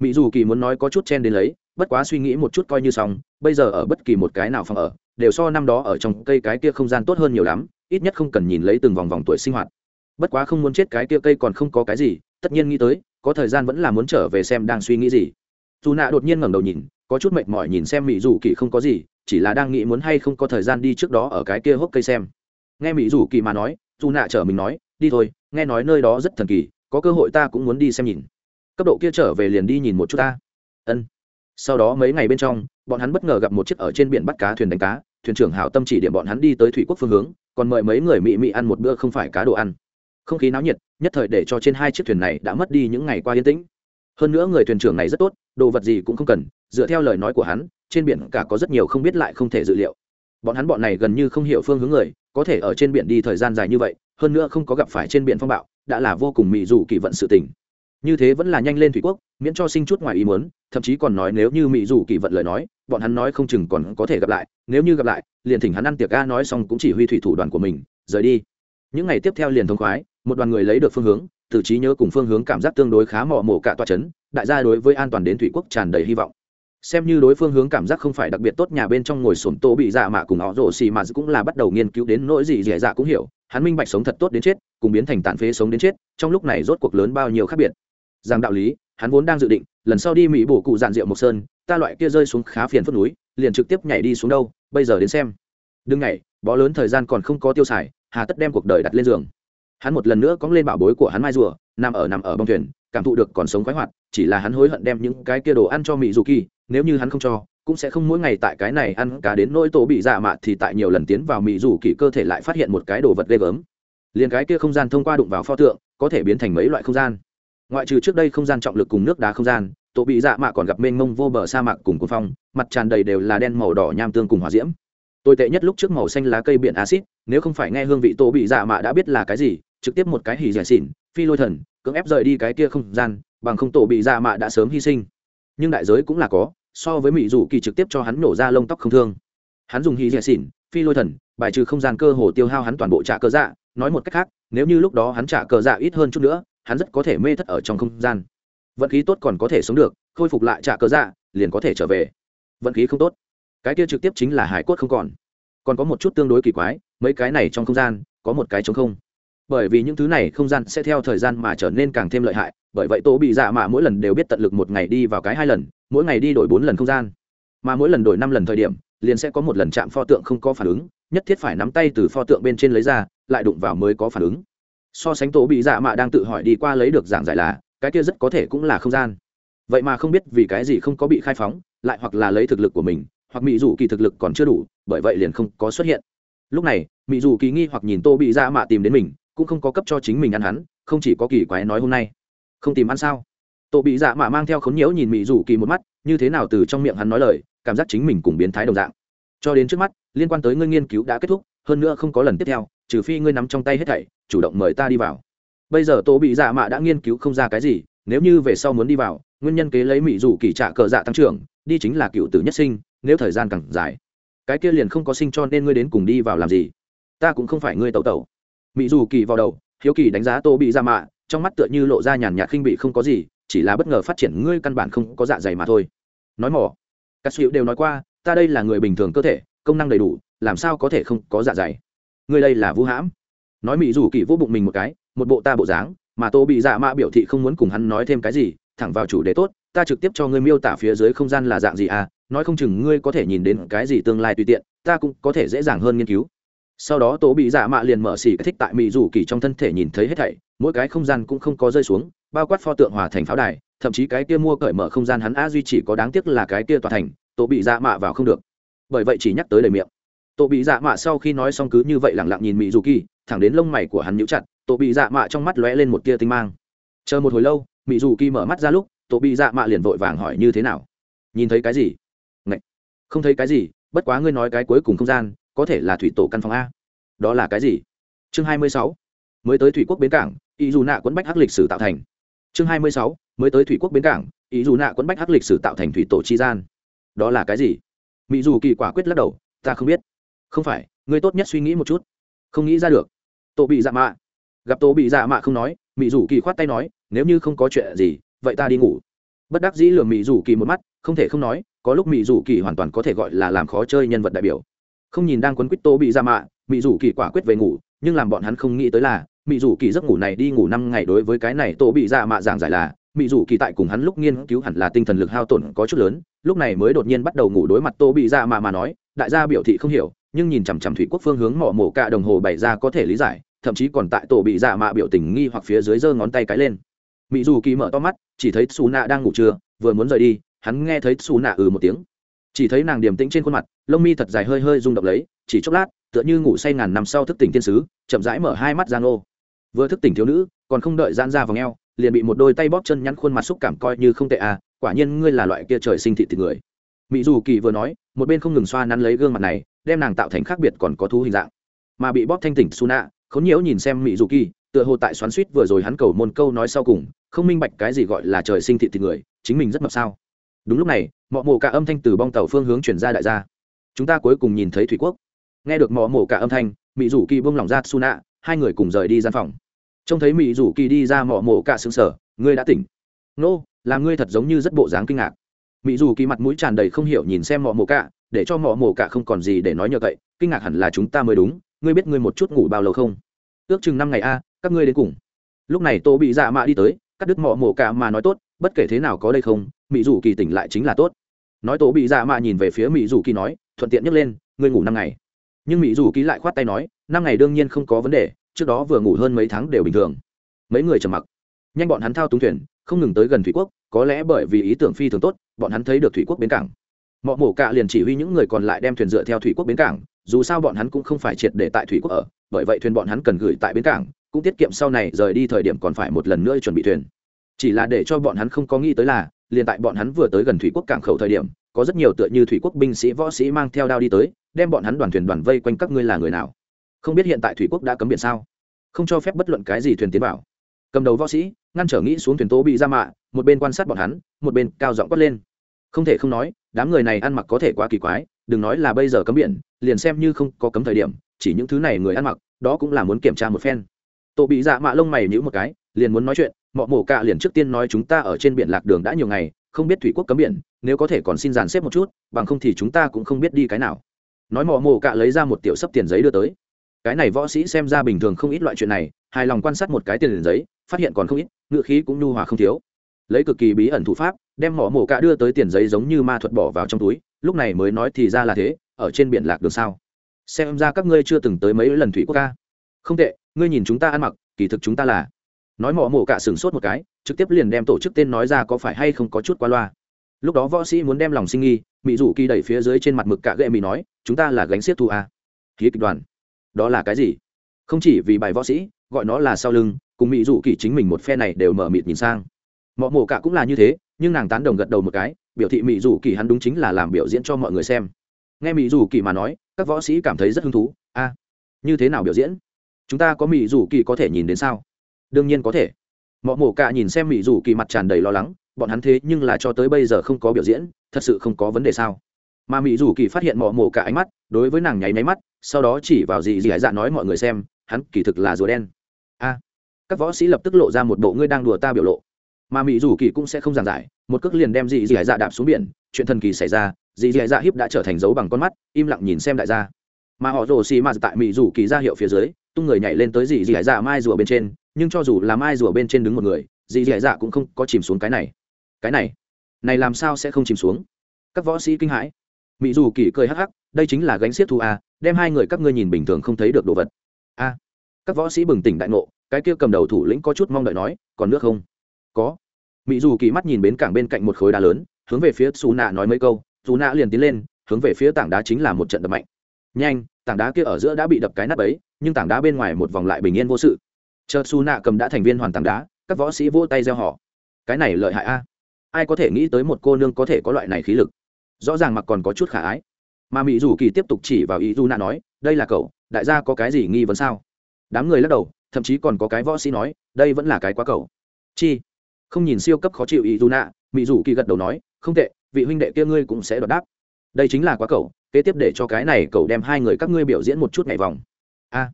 Mỹ dù kỳ muốn nói có chút chen đến lấy, bất quá suy nghĩ một chút coi như xong, bây giờ ở bất kỳ một cái nào phòng ở, đều so năm đó ở trong cây cái kia không gian tốt hơn nhiều lắm ít nhất không cần nhìn lấy từng vòng vòng tuổi sinh hoạt. Bất quá không muốn chết cái kia cây còn không có cái gì, tất nhiên nghĩ tới, có thời gian vẫn là muốn trở về xem đang suy nghĩ gì. Dù nạ đột nhiên ngẩng đầu nhìn, có chút mệt mỏi nhìn xem mỹ dù kỳ không có gì, chỉ là đang nghĩ muốn hay không có thời gian đi trước đó ở cái kia hốc cây xem. Nghe mỹ dù kỳ mà nói, dù nạ chở mình nói, đi thôi, nghe nói nơi đó rất thần kỳ, có cơ hội ta cũng muốn đi xem nhìn. Cấp độ kia trở về liền đi nhìn một chút ta. Ân. Sau đó mấy ngày bên trong, bọn hắn bất ngờ gặp một chiếc ở trên biển bắt cá thuyền đánh cá thuyền trưởng hảo tâm chỉ điểm bọn hắn đi tới thủy quốc phương hướng, còn mời mấy người mị mị ăn một bữa không phải cá đồ ăn. Không khí náo nhiệt, nhất thời để cho trên hai chiếc thuyền này đã mất đi những ngày qua yên tĩnh. Hơn nữa người thuyền trưởng này rất tốt, đồ vật gì cũng không cần, dựa theo lời nói của hắn, trên biển cả có rất nhiều không biết lại không thể dự liệu. Bọn hắn bọn này gần như không hiểu phương hướng người, có thể ở trên biển đi thời gian dài như vậy, hơn nữa không có gặp phải trên biển phong bạo, đã là vô cùng mị dù kỳ vận sự tình như thế vẫn là nhanh lên thủy quốc, miễn cho sinh chút ngoài ý muốn, thậm chí còn nói nếu như mỹ dù kỳ vận lời nói, bọn hắn nói không chừng còn có thể gặp lại, nếu như gặp lại, liền thỉnh hắn ăn tiệc ga nói xong cũng chỉ huy thủy thủ đoàn của mình, rời đi. Những ngày tiếp theo liền thông khoái, một đoàn người lấy được phương hướng, từ trí nhớ cùng phương hướng cảm giác tương đối khá mò mổ cả toa chấn, đại gia đối với an toàn đến thủy quốc tràn đầy hy vọng. Xem như đối phương hướng cảm giác không phải đặc biệt tốt, nhà bên trong ngồi sổm tô bị dạ mạ cùng họ rổ xì mà cũng là bắt đầu nghiên cứu đến nỗi gì dẻ dạ cũng hiểu, hắn minh bạch sống thật tốt đến chết, cùng biến thành tàn phế sống đến chết, trong lúc này rốt cuộc lớn bao nhiêu khác biệt rằng đạo lý, hắn vốn đang dự định, lần sau đi mỹ bổ cụ dạn rượu mộc sơn, ta loại kia rơi xuống khá phiền phức núi, liền trực tiếp nhảy đi xuống đâu, bây giờ đến xem. Đừng nhảy, bó lớn thời gian còn không có tiêu xài, hà tất đem cuộc đời đặt lên giường. Hắn một lần nữa cóng lên bảo bối của hắn mai rùa, nằm ở nằm ở bông thuyền, cảm thụ được còn sống khoái hoạt, chỉ là hắn hối hận đem những cái kia đồ ăn cho mỹ dù kỳ, nếu như hắn không cho, cũng sẽ không mỗi ngày tại cái này ăn cá đến nỗi tổ bị dạ mạ thì tại nhiều lần tiến vào mỹ dù kỳ cơ thể lại phát hiện một cái đồ vật ghê gớm. Liền cái kia không gian thông qua đụng vào pho tượng, có thể biến thành mấy loại không gian ngoại trừ trước đây không gian trọng lực cùng nước đá không gian tổ bị dạ mạ còn gặp mênh mông vô bờ sa mạc cùng cồn phong, mặt tràn đầy đều là đen màu đỏ nham tương cùng hỏa diễm. Tồi tệ nhất lúc trước màu xanh lá cây biển acid nếu không phải nghe hương vị tổ bị dạ mạ đã biết là cái gì, trực tiếp một cái hỉ giải xỉn, phi lôi thần, cưỡng ép rời đi cái kia không gian, bằng không tổ bị dạ mạ đã sớm hy sinh. Nhưng đại giới cũng là có, so với mỹ dù kỳ trực tiếp cho hắn nổ ra lông tóc không thương. Hắn dùng hỉ giải xỉn, phi lôi thần, bài trừ không gian cơ hồ tiêu hao hắn toàn bộ trả cơ dạ nói một cách khác, nếu như lúc đó hắn trả cờ dạ ít hơn chút nữa hắn rất có thể mê thất ở trong không gian. Vận khí tốt còn có thể sống được, khôi phục lại trả cơ dạ liền có thể trở về. Vận khí không tốt. Cái kia trực tiếp chính là hải cốt không còn. Còn có một chút tương đối kỳ quái, mấy cái này trong không gian, có một cái trống không. Bởi vì những thứ này không gian sẽ theo thời gian mà trở nên càng thêm lợi hại, bởi vậy tổ bị dạ mà mỗi lần đều biết tận lực một ngày đi vào cái hai lần, mỗi ngày đi đổi bốn lần không gian. Mà mỗi lần đổi năm lần thời điểm, liền sẽ có một lần chạm pho tượng không có phản ứng, nhất thiết phải nắm tay từ pho tượng bên trên lấy ra, lại đụng vào mới có phản ứng so sánh tổ bị dạ mạ đang tự hỏi đi qua lấy được giảng giải là, cái kia rất có thể cũng là không gian. Vậy mà không biết vì cái gì không có bị khai phóng, lại hoặc là lấy thực lực của mình, hoặc mỹ dù kỳ thực lực còn chưa đủ, bởi vậy liền không có xuất hiện. Lúc này mỹ dù kỳ nghi hoặc nhìn tô bị dạ mạ tìm đến mình, cũng không có cấp cho chính mình ăn hắn, không chỉ có kỳ quái nói hôm nay. Không tìm ăn sao? Tô bị dạ mạ mang theo khốn nhiễu nhìn mỹ dù kỳ một mắt, như thế nào từ trong miệng hắn nói lời, cảm giác chính mình cùng biến thái đồng dạng. Cho đến trước mắt, liên quan tới ngươi nghiên cứu đã kết thúc, hơn nữa không có lần tiếp theo trừ phi ngươi nắm trong tay hết thảy, chủ động mời ta đi vào. Bây giờ tô bị dạ mạ đã nghiên cứu không ra cái gì, nếu như về sau muốn đi vào, nguyên nhân kế lấy mỹ dù kỳ trả cờ dạ tăng trưởng, đi chính là cựu tử nhất sinh, nếu thời gian càng dài. Cái kia liền không có sinh cho nên ngươi đến cùng đi vào làm gì? Ta cũng không phải ngươi tẩu tẩu. Mỹ dù kỳ vào đầu, hiếu kỳ đánh giá tô bị dạ mạ, trong mắt tựa như lộ ra nhàn nhạt khinh bị không có gì, chỉ là bất ngờ phát triển ngươi căn bản không có dạ dày mà thôi. Nói mỏ. Các sĩ đều nói qua, ta đây là người bình thường cơ thể, công năng đầy đủ, làm sao có thể không có dạ dày? Ngươi đây là vũ hãm. Nói mỹ dù kỳ vô bụng mình một cái, một bộ ta bộ dáng, mà tô bị dạ mạ biểu thị không muốn cùng hắn nói thêm cái gì, thẳng vào chủ đề tốt, ta trực tiếp cho ngươi miêu tả phía dưới không gian là dạng gì à nói không chừng ngươi có thể nhìn đến cái gì tương lai tùy tiện, ta cũng có thể dễ dàng hơn nghiên cứu. Sau đó tố bị dạ mạ liền mở xỉ thích tại mỹ rủ kỳ trong thân thể nhìn thấy hết thảy, mỗi cái không gian cũng không có rơi xuống, bao quát pho tượng hòa thành pháo đài, thậm chí cái kia mua cởi mở không gian hắn a duy chỉ có đáng tiếc là cái kia tòa thành tố bị dạ mạ vào không được. Bởi vậy chỉ nhắc tới lời miệng tổ bị dạ mạ sau khi nói xong cứ như vậy lẳng lặng nhìn mỹ dù kỳ, thẳng đến lông mày của hắn nhũ chặt, tổ bị dạ mạ trong mắt lóe lên một tia tinh mang. Chờ một hồi lâu mỹ dù kỳ mở mắt ra lúc, tổ bị dạ mạ liền vội vàng hỏi như thế nào? Nhìn thấy cái gì? Ngậy! không thấy cái gì, bất quá ngươi nói cái cuối cùng không gian, có thể là thủy tổ căn phòng a. Đó là cái gì? Chương hai mươi sáu. Mới tới thủy quốc bến cảng, ý dù nạ quấn bách hắc lịch sử tạo thành. Chương hai mươi sáu. Mới tới thủy quốc bến cảng, ý dù nạ quấn bách hắc lịch sử tạo thành thủy tổ chi gian. Đó là cái gì? Mỹ dù kỳ quả quyết lắc đầu, ta không biết không phải, ngươi tốt nhất suy nghĩ một chút. Không nghĩ ra được. Tổ bị dạ mạ. Gặp tổ bị dạ mạ không nói mỹ rủ kỳ khoát tay nói, nếu như không có chuyện gì, vậy ta đi ngủ. Bất đắc dĩ lường mỹ rủ kỳ một mắt, không thể không nói, có lúc mỹ rủ kỳ hoàn toàn có thể gọi là làm khó chơi nhân vật đại biểu. Không nhìn đang quấn quýt tô bị ra mạ mỹ rủ kỳ quả quyết về ngủ, nhưng làm bọn hắn không nghĩ tới là mỹ rủ kỳ giấc ngủ này đi ngủ năm ngày đối với cái này tô bị ra mạ giảng giải là mỹ rủ kỳ tại cùng hắn lúc nghiên cứu hẳn là tinh thần lực hao tổn có chút lớn, lúc này mới đột nhiên bắt đầu ngủ đối mặt tô bị ra mạ mà nói đại gia biểu thị không hiểu, nhưng nhìn chằm chằm thủy quốc phương hướng mỏ mổ cả đồng hồ bày ra có thể lý giải, thậm chí còn tại tổ bị dạ mạ biểu tình nghi hoặc phía dưới giơ ngón tay cái lên. Mỹ dù kỳ mở to mắt, chỉ thấy xù nạ đang ngủ trưa, vừa muốn rời đi, hắn nghe thấy xù nạ ừ một tiếng. Chỉ thấy nàng điềm tĩnh trên khuôn mặt, lông mi thật dài hơi hơi rung động lấy, chỉ chốc lát, tựa như ngủ say ngàn năm sau thức tỉnh thiên sứ, chậm rãi mở hai mắt ra ngô. Vừa thức tỉnh thiếu nữ, còn không đợi gian ra vào ngheo liền bị một đôi tay bóp chân nhắn khuôn mặt xúc cảm coi như không tệ à quả nhiên ngươi là loại kia trời sinh thị thịt người mỹ dù kỳ vừa nói, một bên không ngừng xoa nắn lấy gương mặt này, đem nàng tạo thành khác biệt còn có thú hình dạng. Mà bị bóp thanh tỉnh su nạ khốn nhiễu nhìn xem mỹ dù kỳ, tựa hồ tại xoắn suýt vừa rồi hắn cầu môn câu nói sau cùng, không minh bạch cái gì gọi là trời sinh thị thịt người, chính mình rất mập sao. Đúng lúc này, mọ mổ cả âm thanh từ bong tàu phương hướng chuyển ra đại gia. Chúng ta cuối cùng nhìn thấy thủy quốc. Nghe được mọ mổ cả âm thanh mỹ rủ kỳ bông lỏng ra su nạ hai người cùng rời đi gian phòng. Trông thấy mỹ rủ kỳ đi ra mọ mổ cả xứng sở ngươi đã tỉnh. Nô làm ngươi thật giống như rất bộ dáng kinh ngạc mỹ dù kỳ mặt mũi tràn đầy không hiểu nhìn xem mọ mổ cả, để cho mọ mổ cả không còn gì để nói nhờ cậy, kinh ngạc hẳn là chúng ta mới đúng, ngươi biết ngươi một chút ngủ bao lâu không? Ước chừng năm ngày a, các ngươi đến cùng. Lúc này tô bị dạ mạ đi tới, cắt đứt mọ mổ cả mà nói tốt, bất kể thế nào có đây không, mỹ dù kỳ tỉnh lại chính là tốt. Nói tô bị dạ mạ nhìn về phía mỹ dù kỳ nói, thuận tiện nhấc lên, ngươi ngủ năm ngày. Nhưng mỹ dù kỳ lại khoát tay nói, năm ngày đương nhiên không có vấn đề, trước đó vừa ngủ hơn mấy tháng đều bình thường. Mấy người trầm mặc. Nhanh bọn hắn thao túng thuyền không ngừng tới gần thủy quốc, có lẽ bởi vì ý tưởng phi thường tốt, bọn hắn thấy được thủy quốc bến cảng. Mọ mổ cạ liền chỉ huy những người còn lại đem thuyền dựa theo thủy quốc bến cảng, dù sao bọn hắn cũng không phải triệt để tại thủy quốc ở, bởi vậy thuyền bọn hắn cần gửi tại bến cảng, cũng tiết kiệm sau này rời đi thời điểm còn phải một lần nữa chuẩn bị thuyền. Chỉ là để cho bọn hắn không có nghĩ tới là, liền tại bọn hắn vừa tới gần thủy quốc cảng khẩu thời điểm, có rất nhiều tựa như thủy quốc binh sĩ, võ sĩ mang theo đao đi tới, đem bọn hắn đoàn thuyền đoàn vây quanh các ngươi là người nào. Không biết hiện tại thủy quốc đã cấm biển sao? Không cho phép bất luận cái gì thuyền tiến vào. Cầm đầu võ sĩ ngăn trở nghĩ xuống thuyền tố bị ra mạ, một bên quan sát bọn hắn, một bên cao giọng quát lên. Không thể không nói, đám người này ăn mặc có thể quá kỳ quái, đừng nói là bây giờ cấm biển, liền xem như không có cấm thời điểm, chỉ những thứ này người ăn mặc, đó cũng là muốn kiểm tra một phen. Tổ bị dạ mạ lông mày nhữ một cái, liền muốn nói chuyện, mọ mổ cạ liền trước tiên nói chúng ta ở trên biển lạc đường đã nhiều ngày, không biết thủy quốc cấm biển, nếu có thể còn xin dàn xếp một chút, bằng không thì chúng ta cũng không biết đi cái nào. Nói mọ mổ cạ lấy ra một tiểu sấp tiền giấy đưa tới. Cái này võ sĩ xem ra bình thường không ít loại chuyện này, hài lòng quan sát một cái tiền giấy phát hiện còn không ít, ngựa khí cũng nhu hòa không thiếu. Lấy cực kỳ bí ẩn thủ pháp, đem mỏ mổ cạ đưa tới tiền giấy giống như ma thuật bỏ vào trong túi, lúc này mới nói thì ra là thế, ở trên biển lạc đường sao? Xem ra các ngươi chưa từng tới mấy lần thủy quốc ca. Không tệ, ngươi nhìn chúng ta ăn mặc, kỳ thực chúng ta là. Nói mỏ mổ cạ sửng sốt một cái, trực tiếp liền đem tổ chức tên nói ra có phải hay không có chút qua loa. Lúc đó võ sĩ muốn đem lòng sinh nghi mỹ rủ kỳ đẩy phía dưới trên mặt mực cạ gậy mỹ nói, chúng ta là gánh xiết thu a. Khí kịch đoàn. Đó là cái gì? Không chỉ vì bài võ sĩ, gọi nó là sau lưng cùng mỹ dù kỳ chính mình một phe này đều mở mịt nhìn sang. Mọi mổ cả cũng là như thế, nhưng nàng tán đồng gật đầu một cái, biểu thị mỹ dù kỳ hắn đúng chính là làm biểu diễn cho mọi người xem. Nghe mỹ dù kỳ mà nói, các võ sĩ cảm thấy rất hứng thú, a, như thế nào biểu diễn? Chúng ta có mỹ dù kỳ có thể nhìn đến sao? Đương nhiên có thể. Mọi mổ cả nhìn xem mỹ dù kỳ mặt tràn đầy lo lắng, bọn hắn thế nhưng là cho tới bây giờ không có biểu diễn, thật sự không có vấn đề sao? Mà mỹ dù kỳ phát hiện mọi mổ cả ánh mắt, đối với nàng nháy máy mắt, sau đó chỉ vào gì gì hải dạ nói mọi người xem, hắn kỳ thực là rùa đen các võ sĩ lập tức lộ ra một bộ ngươi đang đùa ta biểu lộ. Mà mỹ dù kỳ cũng sẽ không giảng giải, một cước liền đem dị dị dạ đạp xuống biển, chuyện thần kỳ xảy ra, dị dị dạ hiếp đã trở thành dấu bằng con mắt, im lặng nhìn xem đại gia. Mà họ rồ xì mà dạ tại mỹ dù kỳ ra hiệu phía dưới, tung người nhảy lên tới dị dị dạ mai rùa bên trên, nhưng cho dù là mai rùa bên trên đứng một người, dị dị dạ cũng không có chìm xuống cái này. Cái này này làm sao sẽ không chìm xuống? Các võ sĩ kinh hãi. Mỹ dù kỳ cười hắc hắc, đây chính là gánh xiết thu a à, đem hai người các ngươi nhìn bình thường không thấy được đồ vật. A, các võ sĩ bừng tỉnh đại ngộ cái kia cầm đầu thủ lĩnh có chút mong đợi nói, còn nước không? Có. Mỹ dù kỳ mắt nhìn bến cảng bên cạnh một khối đá lớn, hướng về phía xù nạ nói mấy câu xù nạ liền tiến lên, hướng về phía tảng đá chính là một trận đập mạnh. Nhanh, tảng đá kia ở giữa đã bị đập cái nắp ấy nhưng tảng đá bên ngoài một vòng lại bình yên vô sự. Chờ xù nạ cầm đã thành viên hoàn tảng đá, các võ sĩ vỗ tay gieo họ. Cái này lợi hại a. Ai có thể nghĩ tới một cô nương có thể có loại này khí lực? Rõ ràng mặc còn có chút khả ái. Mà mỹ dù kỳ tiếp tục chỉ vào ý dù nạ nói, đây là cậu, đại gia có cái gì nghi vấn sao? Đám người lắc đầu thậm chí còn có cái võ sĩ nói, đây vẫn là cái quá cầu. Chi? Không nhìn siêu cấp khó chịu ý dù nạ mỹ dù kỳ gật đầu nói, không tệ, vị huynh đệ kia ngươi cũng sẽ đọt đáp. Đây chính là quá cầu, kế tiếp để cho cái này cậu đem hai người các ngươi biểu diễn một chút nhảy vòng. A.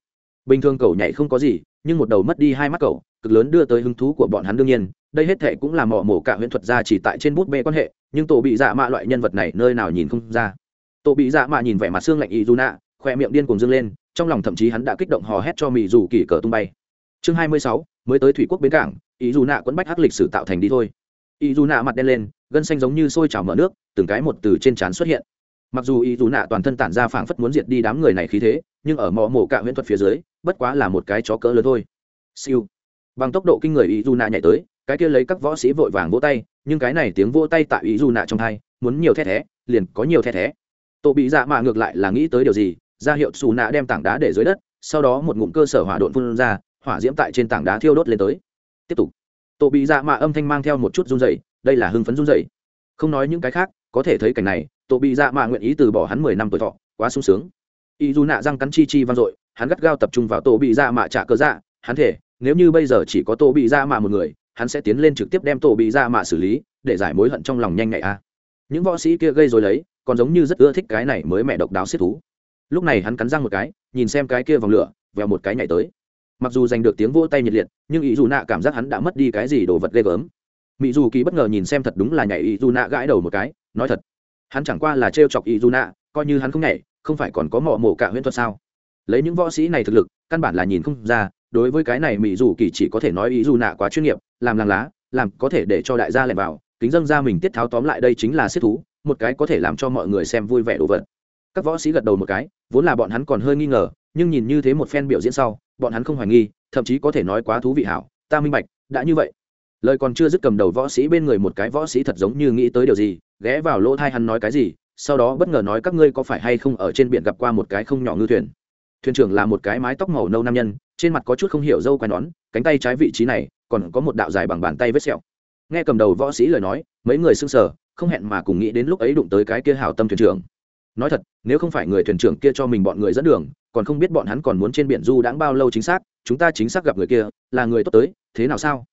Bình thường cậu nhảy không có gì, nhưng một đầu mất đi hai mắt cậu cực lớn đưa tới hứng thú của bọn hắn đương nhiên, đây hết thệ cũng là mỏ mổ cả huyễn thuật ra chỉ tại trên bút bê quan hệ, nhưng tổ bị dạ mạ loại nhân vật này nơi nào nhìn không ra. Tổ bị dạ mạ nhìn vẻ mặt xương lạnh ý dù nạ khoe miệng điên cùng dâng lên trong lòng thậm chí hắn đã kích động hò hét cho mỹ dù kỳ cờ tung bay. Chương hai mươi sáu, mới tới thủy quốc bến cảng, ý dù nạ quẫn bách hắc lịch sử tạo thành đi thôi. Ý dù nạ mặt đen lên, gân xanh giống như sôi trào mở nước, từng cái một từ trên trán xuất hiện. Mặc dù ý dù nạ toàn thân tản ra phảng phất muốn diệt đi đám người này khí thế, nhưng ở mỏ mổ cả huyễn thuật phía dưới, bất quá là một cái chó cỡ lớn thôi. Siêu. Bằng tốc độ kinh người ý dù nạ nhảy tới, cái kia lấy các võ sĩ vội vàng vỗ tay, nhưng cái này tiếng vỗ tay tại ý dù nạ trong thai muốn nhiều the thé, liền có nhiều the thé. Tổ bị dạ mạ ngược lại là nghĩ tới điều gì ra hiệu xù nạ đem tảng đá để dưới đất, sau đó một ngụm cơ sở hỏa độn phun ra, hỏa diễm tại trên tảng đá thiêu đốt lên tới. Tiếp tục. Tổ bị dạ mạ âm thanh mang theo một chút run dày đây là hưng phấn run dày không nói những cái khác, có thể thấy cảnh này tổ bị dạ mạ nguyện ý từ bỏ hắn mười năm tuổi thọ, quá sung sướng. Y dù nạ răng cắn chi chi vang dội, hắn gắt gao tập trung vào tổ bị dạ mạ trả cơ dạ hắn thể nếu như bây giờ chỉ có tổ bị dạ mạ một người, hắn sẽ tiến lên trực tiếp đem tổ bị dạ mạ xử lý, để giải mối hận trong lòng nhanh ngày a. Những võ sĩ kia gây rồi lấy, còn giống như rất ưa thích cái này mới mẹ độc đáo xiết thú lúc này hắn cắn răng một cái, nhìn xem cái kia vòng lửa, vèo một cái nhảy tới. Mặc dù giành được tiếng vỗ tay nhiệt liệt, nhưng ý dù nạ cảm giác hắn đã mất đi cái gì đồ vật ghê gớm. Mỹ dù kỳ bất ngờ nhìn xem thật đúng là nhảy ý dù nạ gãi đầu một cái, nói thật, hắn chẳng qua là trêu chọc ý dù nạ, coi như hắn không nhảy, không phải còn có mỏ mổ cả huyễn thuật sao? Lấy những võ sĩ này thực lực, căn bản là nhìn không ra, đối với cái này mỹ dù kỳ chỉ có thể nói ý dù nạ quá chuyên nghiệp, làm làng lá, làm có thể để cho đại gia lẻn vào, kính dâng ra mình tiết tháo tóm lại đây chính là siết thú, một cái có thể làm cho mọi người xem vui vẻ đồ vật. Các võ sĩ gật đầu một cái vốn là bọn hắn còn hơi nghi ngờ, nhưng nhìn như thế một phen biểu diễn sau, bọn hắn không hoài nghi, thậm chí có thể nói quá thú vị hảo, ta minh bạch, đã như vậy. Lời còn chưa dứt cầm đầu võ sĩ bên người một cái võ sĩ thật giống như nghĩ tới điều gì, ghé vào lỗ thai hắn nói cái gì, sau đó bất ngờ nói các ngươi có phải hay không ở trên biển gặp qua một cái không nhỏ ngư thuyền. Thuyền trưởng là một cái mái tóc màu nâu nam nhân, trên mặt có chút không hiểu dâu quai nón, cánh tay trái vị trí này, còn có một đạo dài bằng bàn tay vết sẹo. Nghe cầm đầu võ sĩ lời nói, mấy người sưng sờ, không hẹn mà cùng nghĩ đến lúc ấy đụng tới cái kia hảo tâm thuyền trưởng nói thật, nếu không phải người thuyền trưởng kia cho mình bọn người dẫn đường, còn không biết bọn hắn còn muốn trên biển du đãng bao lâu chính xác, chúng ta chính xác gặp người kia, là người tốt tới, thế nào sao?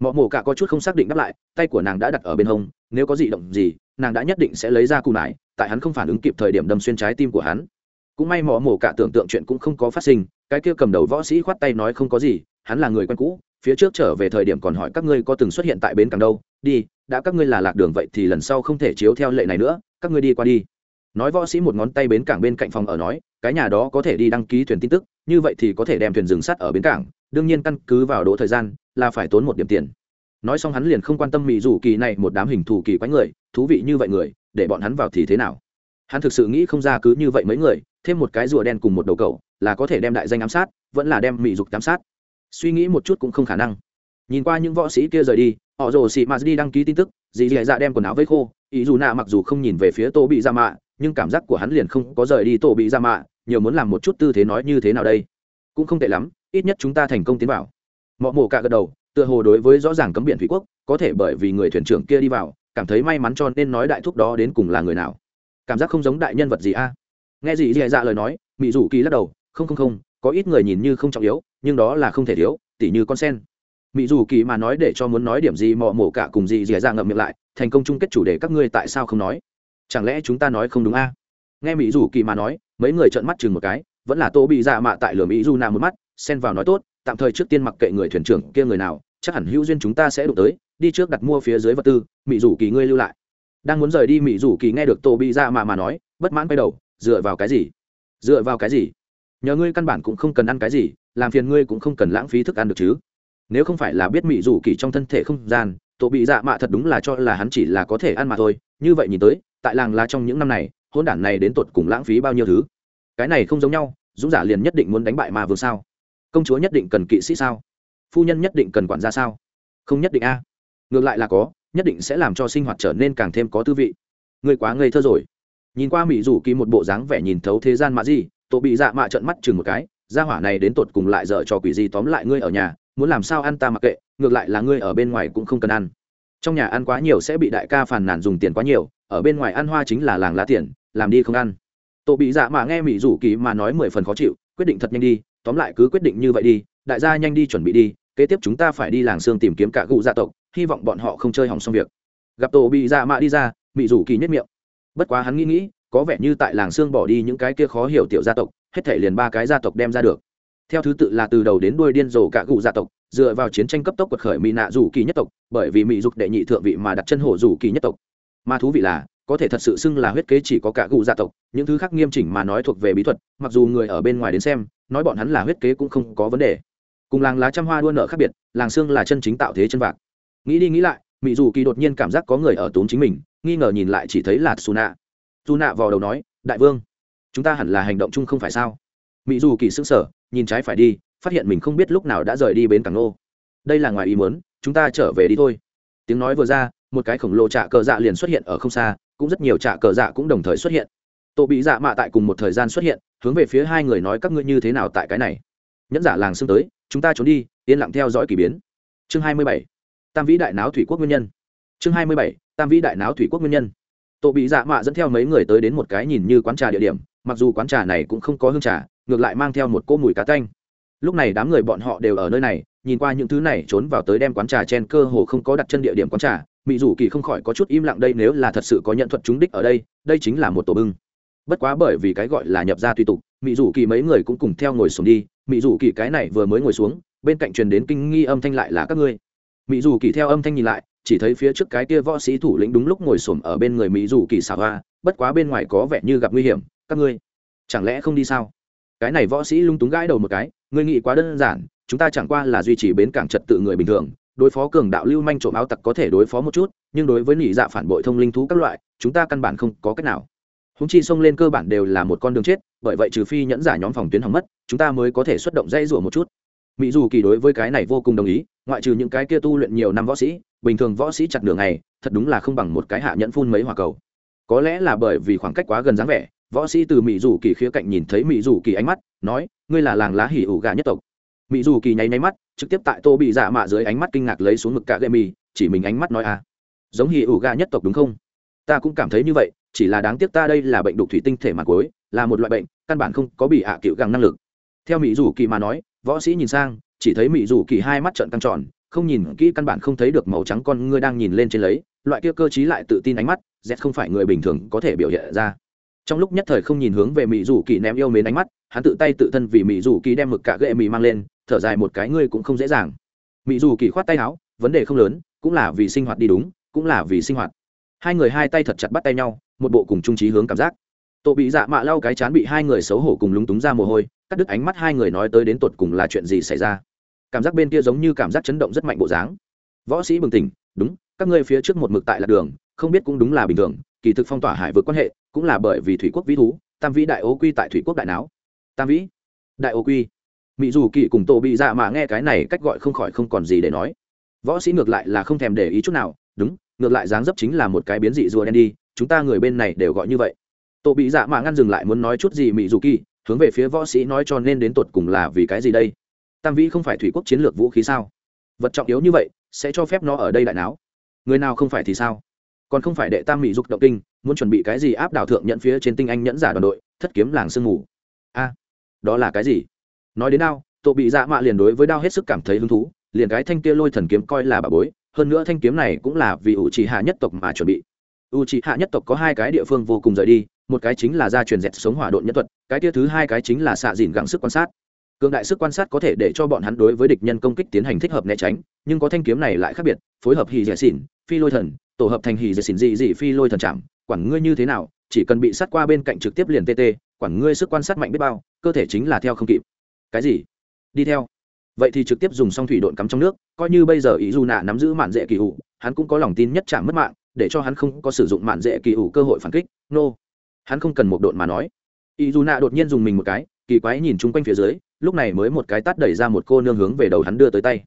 Mọ mổ cả có chút không xác định đáp lại, tay của nàng đã đặt ở bên hông, nếu có gì động gì, nàng đã nhất định sẽ lấy ra cù nải, tại hắn không phản ứng kịp thời điểm đâm xuyên trái tim của hắn. Cũng may mọ mổ cả tưởng tượng chuyện cũng không có phát sinh, cái kia cầm đầu võ sĩ khoát tay nói không có gì, hắn là người quen cũ, phía trước trở về thời điểm còn hỏi các ngươi có từng xuất hiện tại bến càng đâu, đi, đã các ngươi là lạc đường vậy thì lần sau không thể chiếu theo lệ này nữa, các ngươi đi qua đi nói võ sĩ một ngón tay bến cảng bên cạnh phòng ở nói, cái nhà đó có thể đi đăng ký thuyền tin tức, như vậy thì có thể đem thuyền dừng sắt ở bến cảng, đương nhiên căn cứ vào đỗ thời gian, là phải tốn một điểm tiền. Nói xong hắn liền không quan tâm mỹ rủ kỳ này một đám hình thù kỳ quái người, thú vị như vậy người, để bọn hắn vào thì thế nào? Hắn thực sự nghĩ không ra cứ như vậy mấy người, thêm một cái rùa đen cùng một đầu cầu là có thể đem đại danh ám sát, vẫn là đem mỹ dục giám sát. Suy nghĩ một chút cũng không khả năng. Nhìn qua những võ sĩ kia rời đi, họ rồ xị mạt đi đăng ký tin tức, dì dì dạ đem quần áo với khô, ý dù nạ mặc dù không nhìn về phía tô bị ra mạ nhưng cảm giác của hắn liền không có rời đi tổ bị ra mạ, nhiều muốn làm một chút tư thế nói như thế nào đây? Cũng không tệ lắm, ít nhất chúng ta thành công tiến vào. Mọi mổ cả gật đầu, tựa hồ đối với rõ ràng cấm biển thủy quốc, có thể bởi vì người thuyền trưởng kia đi vào, cảm thấy may mắn cho nên nói đại thúc đó đến cùng là người nào. Cảm giác không giống đại nhân vật gì a? Nghe gì dì dạ lời nói mỹ rủ kỳ lắc đầu, không không không, có ít người nhìn như không trọng yếu, nhưng đó là không thể thiếu, tỉ như con sen. Mỹ dù kỳ mà nói để cho muốn nói điểm gì mò mổ cả cùng gì dì dạ ngậm miệng lại, thành công chung kết chủ đề các ngươi tại sao không nói? Chẳng lẽ chúng ta nói không đúng a? Nghe mỹ dù kỳ mà nói, mấy người trợn mắt chừng một cái, vẫn là tô bị dạ mạ tại lửa mỹ du nạ một mắt, xen vào nói tốt, tạm thời trước tiên mặc kệ người thuyền trưởng kia người nào, chắc hẳn hữu duyên chúng ta sẽ đụng tới, đi trước đặt mua phía dưới vật tư, mỹ dù kỳ ngươi lưu lại. Đang muốn rời đi, mỹ dù kỳ nghe được tô bị dạ mạ mà nói, bất mãn quay đầu, dựa vào cái gì? Dựa vào cái gì? Nhờ ngươi căn bản cũng không cần ăn cái gì, làm phiền ngươi cũng không cần lãng phí thức ăn được chứ. Nếu không phải là biết mỹ dù kỳ trong thân thể không gian tổ bị dạ mạ thật đúng là cho là hắn chỉ là có thể ăn mà thôi, như vậy nhìn tới tại làng lá trong những năm này hôn đản này đến tột cùng lãng phí bao nhiêu thứ? Cái này không giống nhau, dũng giả liền nhất định muốn đánh bại ma vương sao? Công chúa nhất định cần kỵ sĩ sao? Phu nhân nhất định cần quản gia sao? Không nhất định a. Ngược lại là có, nhất định sẽ làm cho sinh hoạt trở nên càng thêm có tư vị. Người quá ngây thơ rồi. Nhìn qua mỹ rủ kỳ một bộ dáng vẻ nhìn thấu thế gian mạ gì, tổ bị dạ mạ trận mắt chừng một cái, gia hỏa này đến tột cùng lại dở cho quỷ gì tóm lại ngươi ở nhà, muốn làm sao ăn ta mặc kệ, ngược lại là ngươi ở bên ngoài cũng không cần ăn. Trong nhà ăn quá nhiều sẽ bị đại ca phàn nàn dùng tiền quá nhiều ở bên ngoài ăn hoa chính là làng lá tiền, làm đi không ăn. Tổ bị dạ mạ nghe mỹ rủ kỳ mà nói mười phần khó chịu, quyết định thật nhanh đi, tóm lại cứ quyết định như vậy đi, đại gia nhanh đi chuẩn bị đi, kế tiếp chúng ta phải đi làng xương tìm kiếm cả cụ gia tộc, hy vọng bọn họ không chơi hỏng xong việc. Gặp tổ bị dạ mạ đi ra mỹ rủ kỳ nhất miệng. Bất quá hắn nghĩ nghĩ, có vẻ như tại làng xương bỏ đi những cái kia khó hiểu tiểu gia tộc, hết thể liền ba cái gia tộc đem ra được. Theo thứ tự là từ đầu đến đuôi điên rồ cả cụ gia tộc, dựa vào chiến tranh cấp tốc quật khởi mỹ nạ rủ kỳ nhất tộc, bởi vì mỹ dục đệ nhị thượng vị mà đặt chân hổ rủ kỳ nhất tộc mà thú vị là, có thể thật sự xưng là huyết kế chỉ có cả cụ gia tộc, những thứ khác nghiêm chỉnh mà nói thuộc về bí thuật, mặc dù người ở bên ngoài đến xem, nói bọn hắn là huyết kế cũng không có vấn đề. Cùng làng lá trăm hoa đua nợ khác biệt, làng xương là chân chính tạo thế chân vạc. Nghĩ đi nghĩ lại mỹ dù kỳ đột nhiên cảm giác có người ở tốn chính mình, nghi ngờ nhìn lại chỉ thấy là xù nạ dù nạ vào đầu nói, đại vương, chúng ta hẳn là hành động chung không phải sao? Mỹ dù kỳ sững sờ, nhìn trái phải đi, phát hiện mình không biết lúc nào đã rời đi bến cảng nô. Đây là ngoài ý muốn, chúng ta trở về đi thôi. Tiếng nói vừa ra một cái khổng lồ trạ cờ dạ liền xuất hiện ở không xa, cũng rất nhiều trạ cờ dạ cũng đồng thời xuất hiện. Tổ bị dạ mạ tại cùng một thời gian xuất hiện, hướng về phía hai người nói các ngươi như thế nào tại cái này. Nhẫn giả làng xương tới, chúng ta trốn đi, yên lặng theo dõi k ỳ biến. Chương hai mươi bảy, tam vĩ đại náo thủy quốc nguyên nhân. Chương hai mươi bảy, tam vĩ đại náo thủy quốc nguyên nhân. Tổ bị dạ mạ dẫn theo mấy người tới đến một cái nhìn như quán trà địa điểm, mặc dù quán trà này cũng không có hương trà, ngược lại mang theo một cỗ mùi cá tanh. Lúc này đám người bọn họ đều ở nơi này, nhìn qua những thứ này trốn vào tới đem quán trà chen cơ hồ không có đặt chân địa điểm quán trà mỹ dù kỳ không khỏi có chút im lặng đây nếu là thật sự có nhận thuật chúng đích ở đây đây chính là một tổ bưng. Bất quá bởi vì cái gọi là nhập ra tùy tục mỹ dù kỳ mấy người cũng cùng theo ngồi xuống đi. Mỹ dù kỳ cái này vừa mới ngồi xuống, bên cạnh truyền đến kinh nghi âm thanh lại là các ngươi. Mỹ dù kỳ theo âm thanh nhìn lại, chỉ thấy phía trước cái kia võ sĩ thủ lĩnh đúng lúc ngồi xổm ở bên người mỹ dù kỳ xả hoa, bất quá bên ngoài có vẻ như gặp nguy hiểm, các ngươi, chẳng lẽ không đi sao? Cái này võ sĩ lung túng gãi đầu một cái, ngươi nghĩ quá đơn giản, chúng ta chẳng qua là duy trì bến cảng trật tự người bình thường đối phó cường đạo lưu manh trộm áo tặc có thể đối phó một chút, nhưng đối với nỉ dạ phản bội thông linh thú các loại, chúng ta căn bản không có cách nào. Húng chi xông lên cơ bản đều là một con đường chết, bởi vậy trừ phi nhẫn giả nhóm phòng tuyến hỏng mất, chúng ta mới có thể xuất động dây rủa một chút. Mỹ dù kỳ đối với cái này vô cùng đồng ý, ngoại trừ những cái kia tu luyện nhiều năm võ sĩ, bình thường võ sĩ chặt đường này thật đúng là không bằng một cái hạ nhẫn phun mấy hỏa cầu. Có lẽ là bởi vì khoảng cách quá gần dáng vẻ, võ sĩ từ mỹ dù kỳ khía cạnh nhìn thấy mỹ dù kỳ ánh mắt, nói, ngươi là làng lá hỉ ủ gà nhất tộc mỹ dù kỳ nháy nháy mắt, trực tiếp tại tô bị dạ mạ dưới ánh mắt kinh ngạc lấy xuống mực cả gậy mì chỉ mình ánh mắt nói à giống hì ủ gà nhất tộc đúng không? Ta cũng cảm thấy như vậy, chỉ là đáng tiếc ta đây là bệnh đục thủy tinh thể mặt cuối, là một loại bệnh, căn bản không có bị hạ à cựu găng năng lực. Theo mỹ dù kỳ mà nói, võ sĩ nhìn sang, chỉ thấy mỹ dù kỳ hai mắt trợn căng tròn, không nhìn kỹ căn bản không thấy được màu trắng con ngươi đang nhìn lên trên lấy, loại kia cơ t lại tự tin ánh mắt z không phải người bình thường có thể biểu hiện ra. Trong lúc nhất thời không nhìn hướng về mỹ dù kỳ ném yêu mến ánh mắt, hắn tự tay tự thân vì mỹ dù kỳ đem mực cả gậy mì mang lên thở dài một cái ngươi cũng không dễ dàng. Mỹ dù kỳ khoát tay áo, vấn đề không lớn, cũng là vì sinh hoạt đi đúng, cũng là vì sinh hoạt. Hai người hai tay thật chặt bắt tay nhau, một bộ cùng trung trí hướng cảm giác. Tổ bị dạ mạ lau cái chán bị hai người xấu hổ cùng lúng túng ra mồ hôi, cắt đứt ánh mắt hai người nói tới đến tột cùng là chuyện gì xảy ra. Cảm giác bên kia giống như cảm giác chấn động rất mạnh bộ dáng. Võ sĩ bừng tỉnh, đúng, các ngươi phía trước một mực tại lạc đường, không biết cũng đúng là bình thường, kỳ thực phong tỏa hải vượt quan hệ, cũng là bởi vì thủy quốc vĩ thú, tam vĩ đại ô quy tại thủy quốc đại não tam vĩ đại ô quy mỹ dù kỳ cùng tổ bị dạ mà nghe cái này cách gọi không khỏi không còn gì để nói. Võ sĩ ngược lại là không thèm để ý chút nào, đúng, ngược lại dáng dấp chính là một cái biến dị rùa đen đi, chúng ta người bên này đều gọi như vậy. Tổ bị dạ mà ngăn dừng lại muốn nói chút gì mỹ dù kỳ hướng về phía võ sĩ nói cho nên đến tột cùng là vì cái gì đây? Tam vĩ không phải thủy quốc chiến lược vũ khí sao? Vật trọng yếu như vậy, sẽ cho phép nó ở đây đại não người nào không phải thì sao? Còn không phải đệ tam mỹ dục động kinh, muốn chuẩn bị cái gì áp đảo thượng nhận phía trên tinh anh nhẫn giả đoàn đội, thất kiếm làng sương mù. A, đó là cái gì? Nói đến đao tổ bị dạ mạ liền đối với đao hết sức cảm thấy hứng thú, liền cái thanh kia lôi thần kiếm coi là bà bối, hơn nữa thanh kiếm này cũng là vì ủ trì hạ nhất tộc mà chuẩn bị. U trì hạ nhất tộc có hai cái địa phương vô cùng rời đi, một cái chính là gia truyền dẹt sống hỏa độn nhân thuật, cái kia thứ hai cái chính là xạ dìn gắng sức quan sát. Cường đại sức quan sát có thể để cho bọn hắn đối với địch nhân công kích tiến hành thích hợp né tránh, nhưng có thanh kiếm này lại khác biệt, phối hợp hì dẻ xỉn, phi lôi thần, tổ hợp thành hì dẻ xỉn dị dị phi lôi thần chạm, quản ngươi như thế nào, chỉ cần bị sát qua bên cạnh trực tiếp liền tt quản ngươi sức quan sát mạnh biết bao, cơ thể chính là theo không kịp cái gì? Đi theo. Vậy thì trực tiếp dùng song thủy độn cắm trong nước, coi như bây giờ ý dù nạ nắm giữ mạn dễ kỳ ủ hắn cũng có lòng tin nhất chạm mất mạng, để cho hắn không có sử dụng mạn dễ kỳ ủ cơ hội phản kích. Nô、no. hắn không cần một độn mà nói. Ý dù nạ đột nhiên dùng mình một cái, kỳ quái nhìn chung quanh phía dưới, lúc này mới một cái tát đẩy ra một cô nương hướng về đầu hắn đưa tới tay.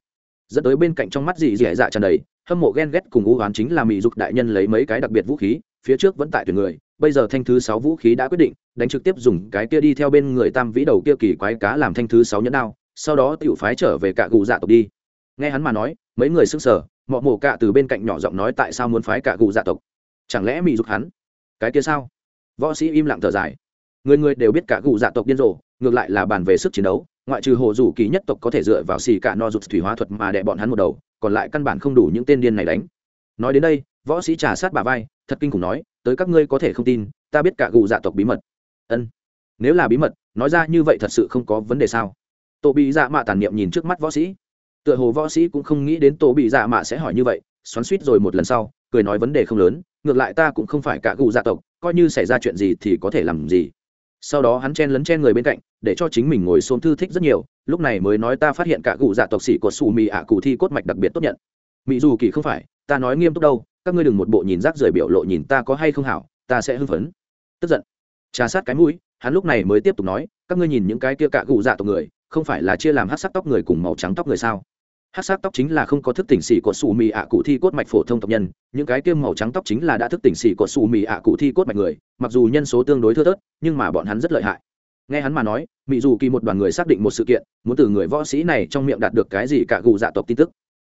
Dẫn tới bên cạnh trong mắt dị dẻ dạ tràn đầy, hâm mộ ghen ghét cùng u hoán chính là mỹ dục đại nhân lấy mấy cái đặc biệt vũ khí phía trước vẫn tại tuyển người bây giờ thanh thứ sáu vũ khí đã quyết định đánh trực tiếp dùng cái kia đi theo bên người tam vĩ đầu kia kỳ quái cá làm thanh thứ sáu nhẫn đao sau đó tiểu phái trở về cả gù dạ tộc đi. Nghe hắn mà nói mấy người sức sở, mọ mổ cạ từ bên cạnh nhỏ giọng nói tại sao muốn phái cả gù dạ tộc? Chẳng lẽ mỹ giục hắn? Cái kia sao? Võ sĩ im lặng thở dài. Người người đều biết cả gù dạ tộc điên rồ ngược lại là bàn về sức chiến đấu ngoại trừ hồ rủ kỳ nhất tộc có thể dựa vào xì cả no rụt thủy hóa thuật mà đè bọn hắn một đầu còn lại căn bản không đủ những tên điên này đánh. Nói đến đây võ sĩ trà sát bà vai, thật kinh khủng nói, tới các ngươi có thể không tin, ta biết cả gù dạ tộc bí mật. Ân. Nếu là bí mật, nói ra như vậy thật sự không có vấn đề sao? Tổ bị dạ mạ tàn niệm nhìn trước mắt võ sĩ. Tựa hồ võ sĩ cũng không nghĩ đến tổ bị dạ mạ sẽ hỏi như vậy, xoắn suýt rồi một lần sau, cười nói vấn đề không lớn, ngược lại ta cũng không phải cả gù dạ tộc, coi như xảy ra chuyện gì thì có thể làm gì. Sau đó hắn chen lấn chen người bên cạnh, để cho chính mình ngồi xôn thư thích rất nhiều, lúc này mới nói ta phát hiện cả cụ dạ tộc sĩ của xù mì ạ cụ thi cốt mạch đặc biệt tốt nhận. Mỹ dù kỳ không phải, ta nói nghiêm túc đâu các ngươi đừng một bộ nhìn rác rưởi biểu lộ nhìn ta có hay không hảo, ta sẽ hưng phấn. Tức giận. Trà sát cái mũi, hắn lúc này mới tiếp tục nói, các ngươi nhìn những cái kia cả cụ dạ tộc người, không phải là chia làm hát sắc tóc người cùng màu trắng tóc người sao? Hát sắc tóc chính là không có thức tỉnh xỉ của xù mì ạ cụ thi cốt mạch phổ thông tộc nhân, những cái kia màu trắng tóc chính là đã thức tỉnh xỉ của xù mì ạ cụ thi cốt mạch người, mặc dù nhân số tương đối thưa thớt, nhưng mà bọn hắn rất lợi hại. Nghe hắn mà nói mỹ dù kỳ một đoàn người xác định một sự kiện, muốn từ người võ sĩ này trong miệng đạt được cái gì cả gù dạ tộc tin tức.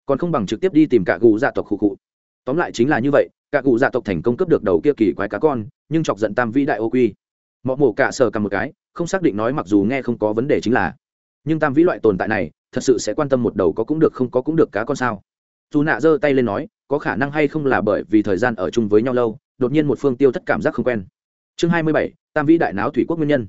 Còn không bằng trực tiếp đi tìm cả gù dạ tộc khu cụ tóm lại chính là như vậy, cả cụ gia tộc thành công cấp được đầu kia kỳ quái cá con, nhưng chọc giận tam vĩ đại ô quy. Mọ mổ cả sờ cầm một cái, không xác định nói mặc dù nghe không có vấn đề chính là, nhưng tam vĩ loại tồn tại này, thật sự sẽ quan tâm một đầu có cũng được không có cũng được cá con sao? Dù nạ giơ tay lên nói, có khả năng hay không là bởi vì thời gian ở chung với nhau lâu, đột nhiên một phương tiêu thất cảm giác không quen. Chương hai mươi bảy, tam vĩ đại náo thủy quốc nguyên nhân.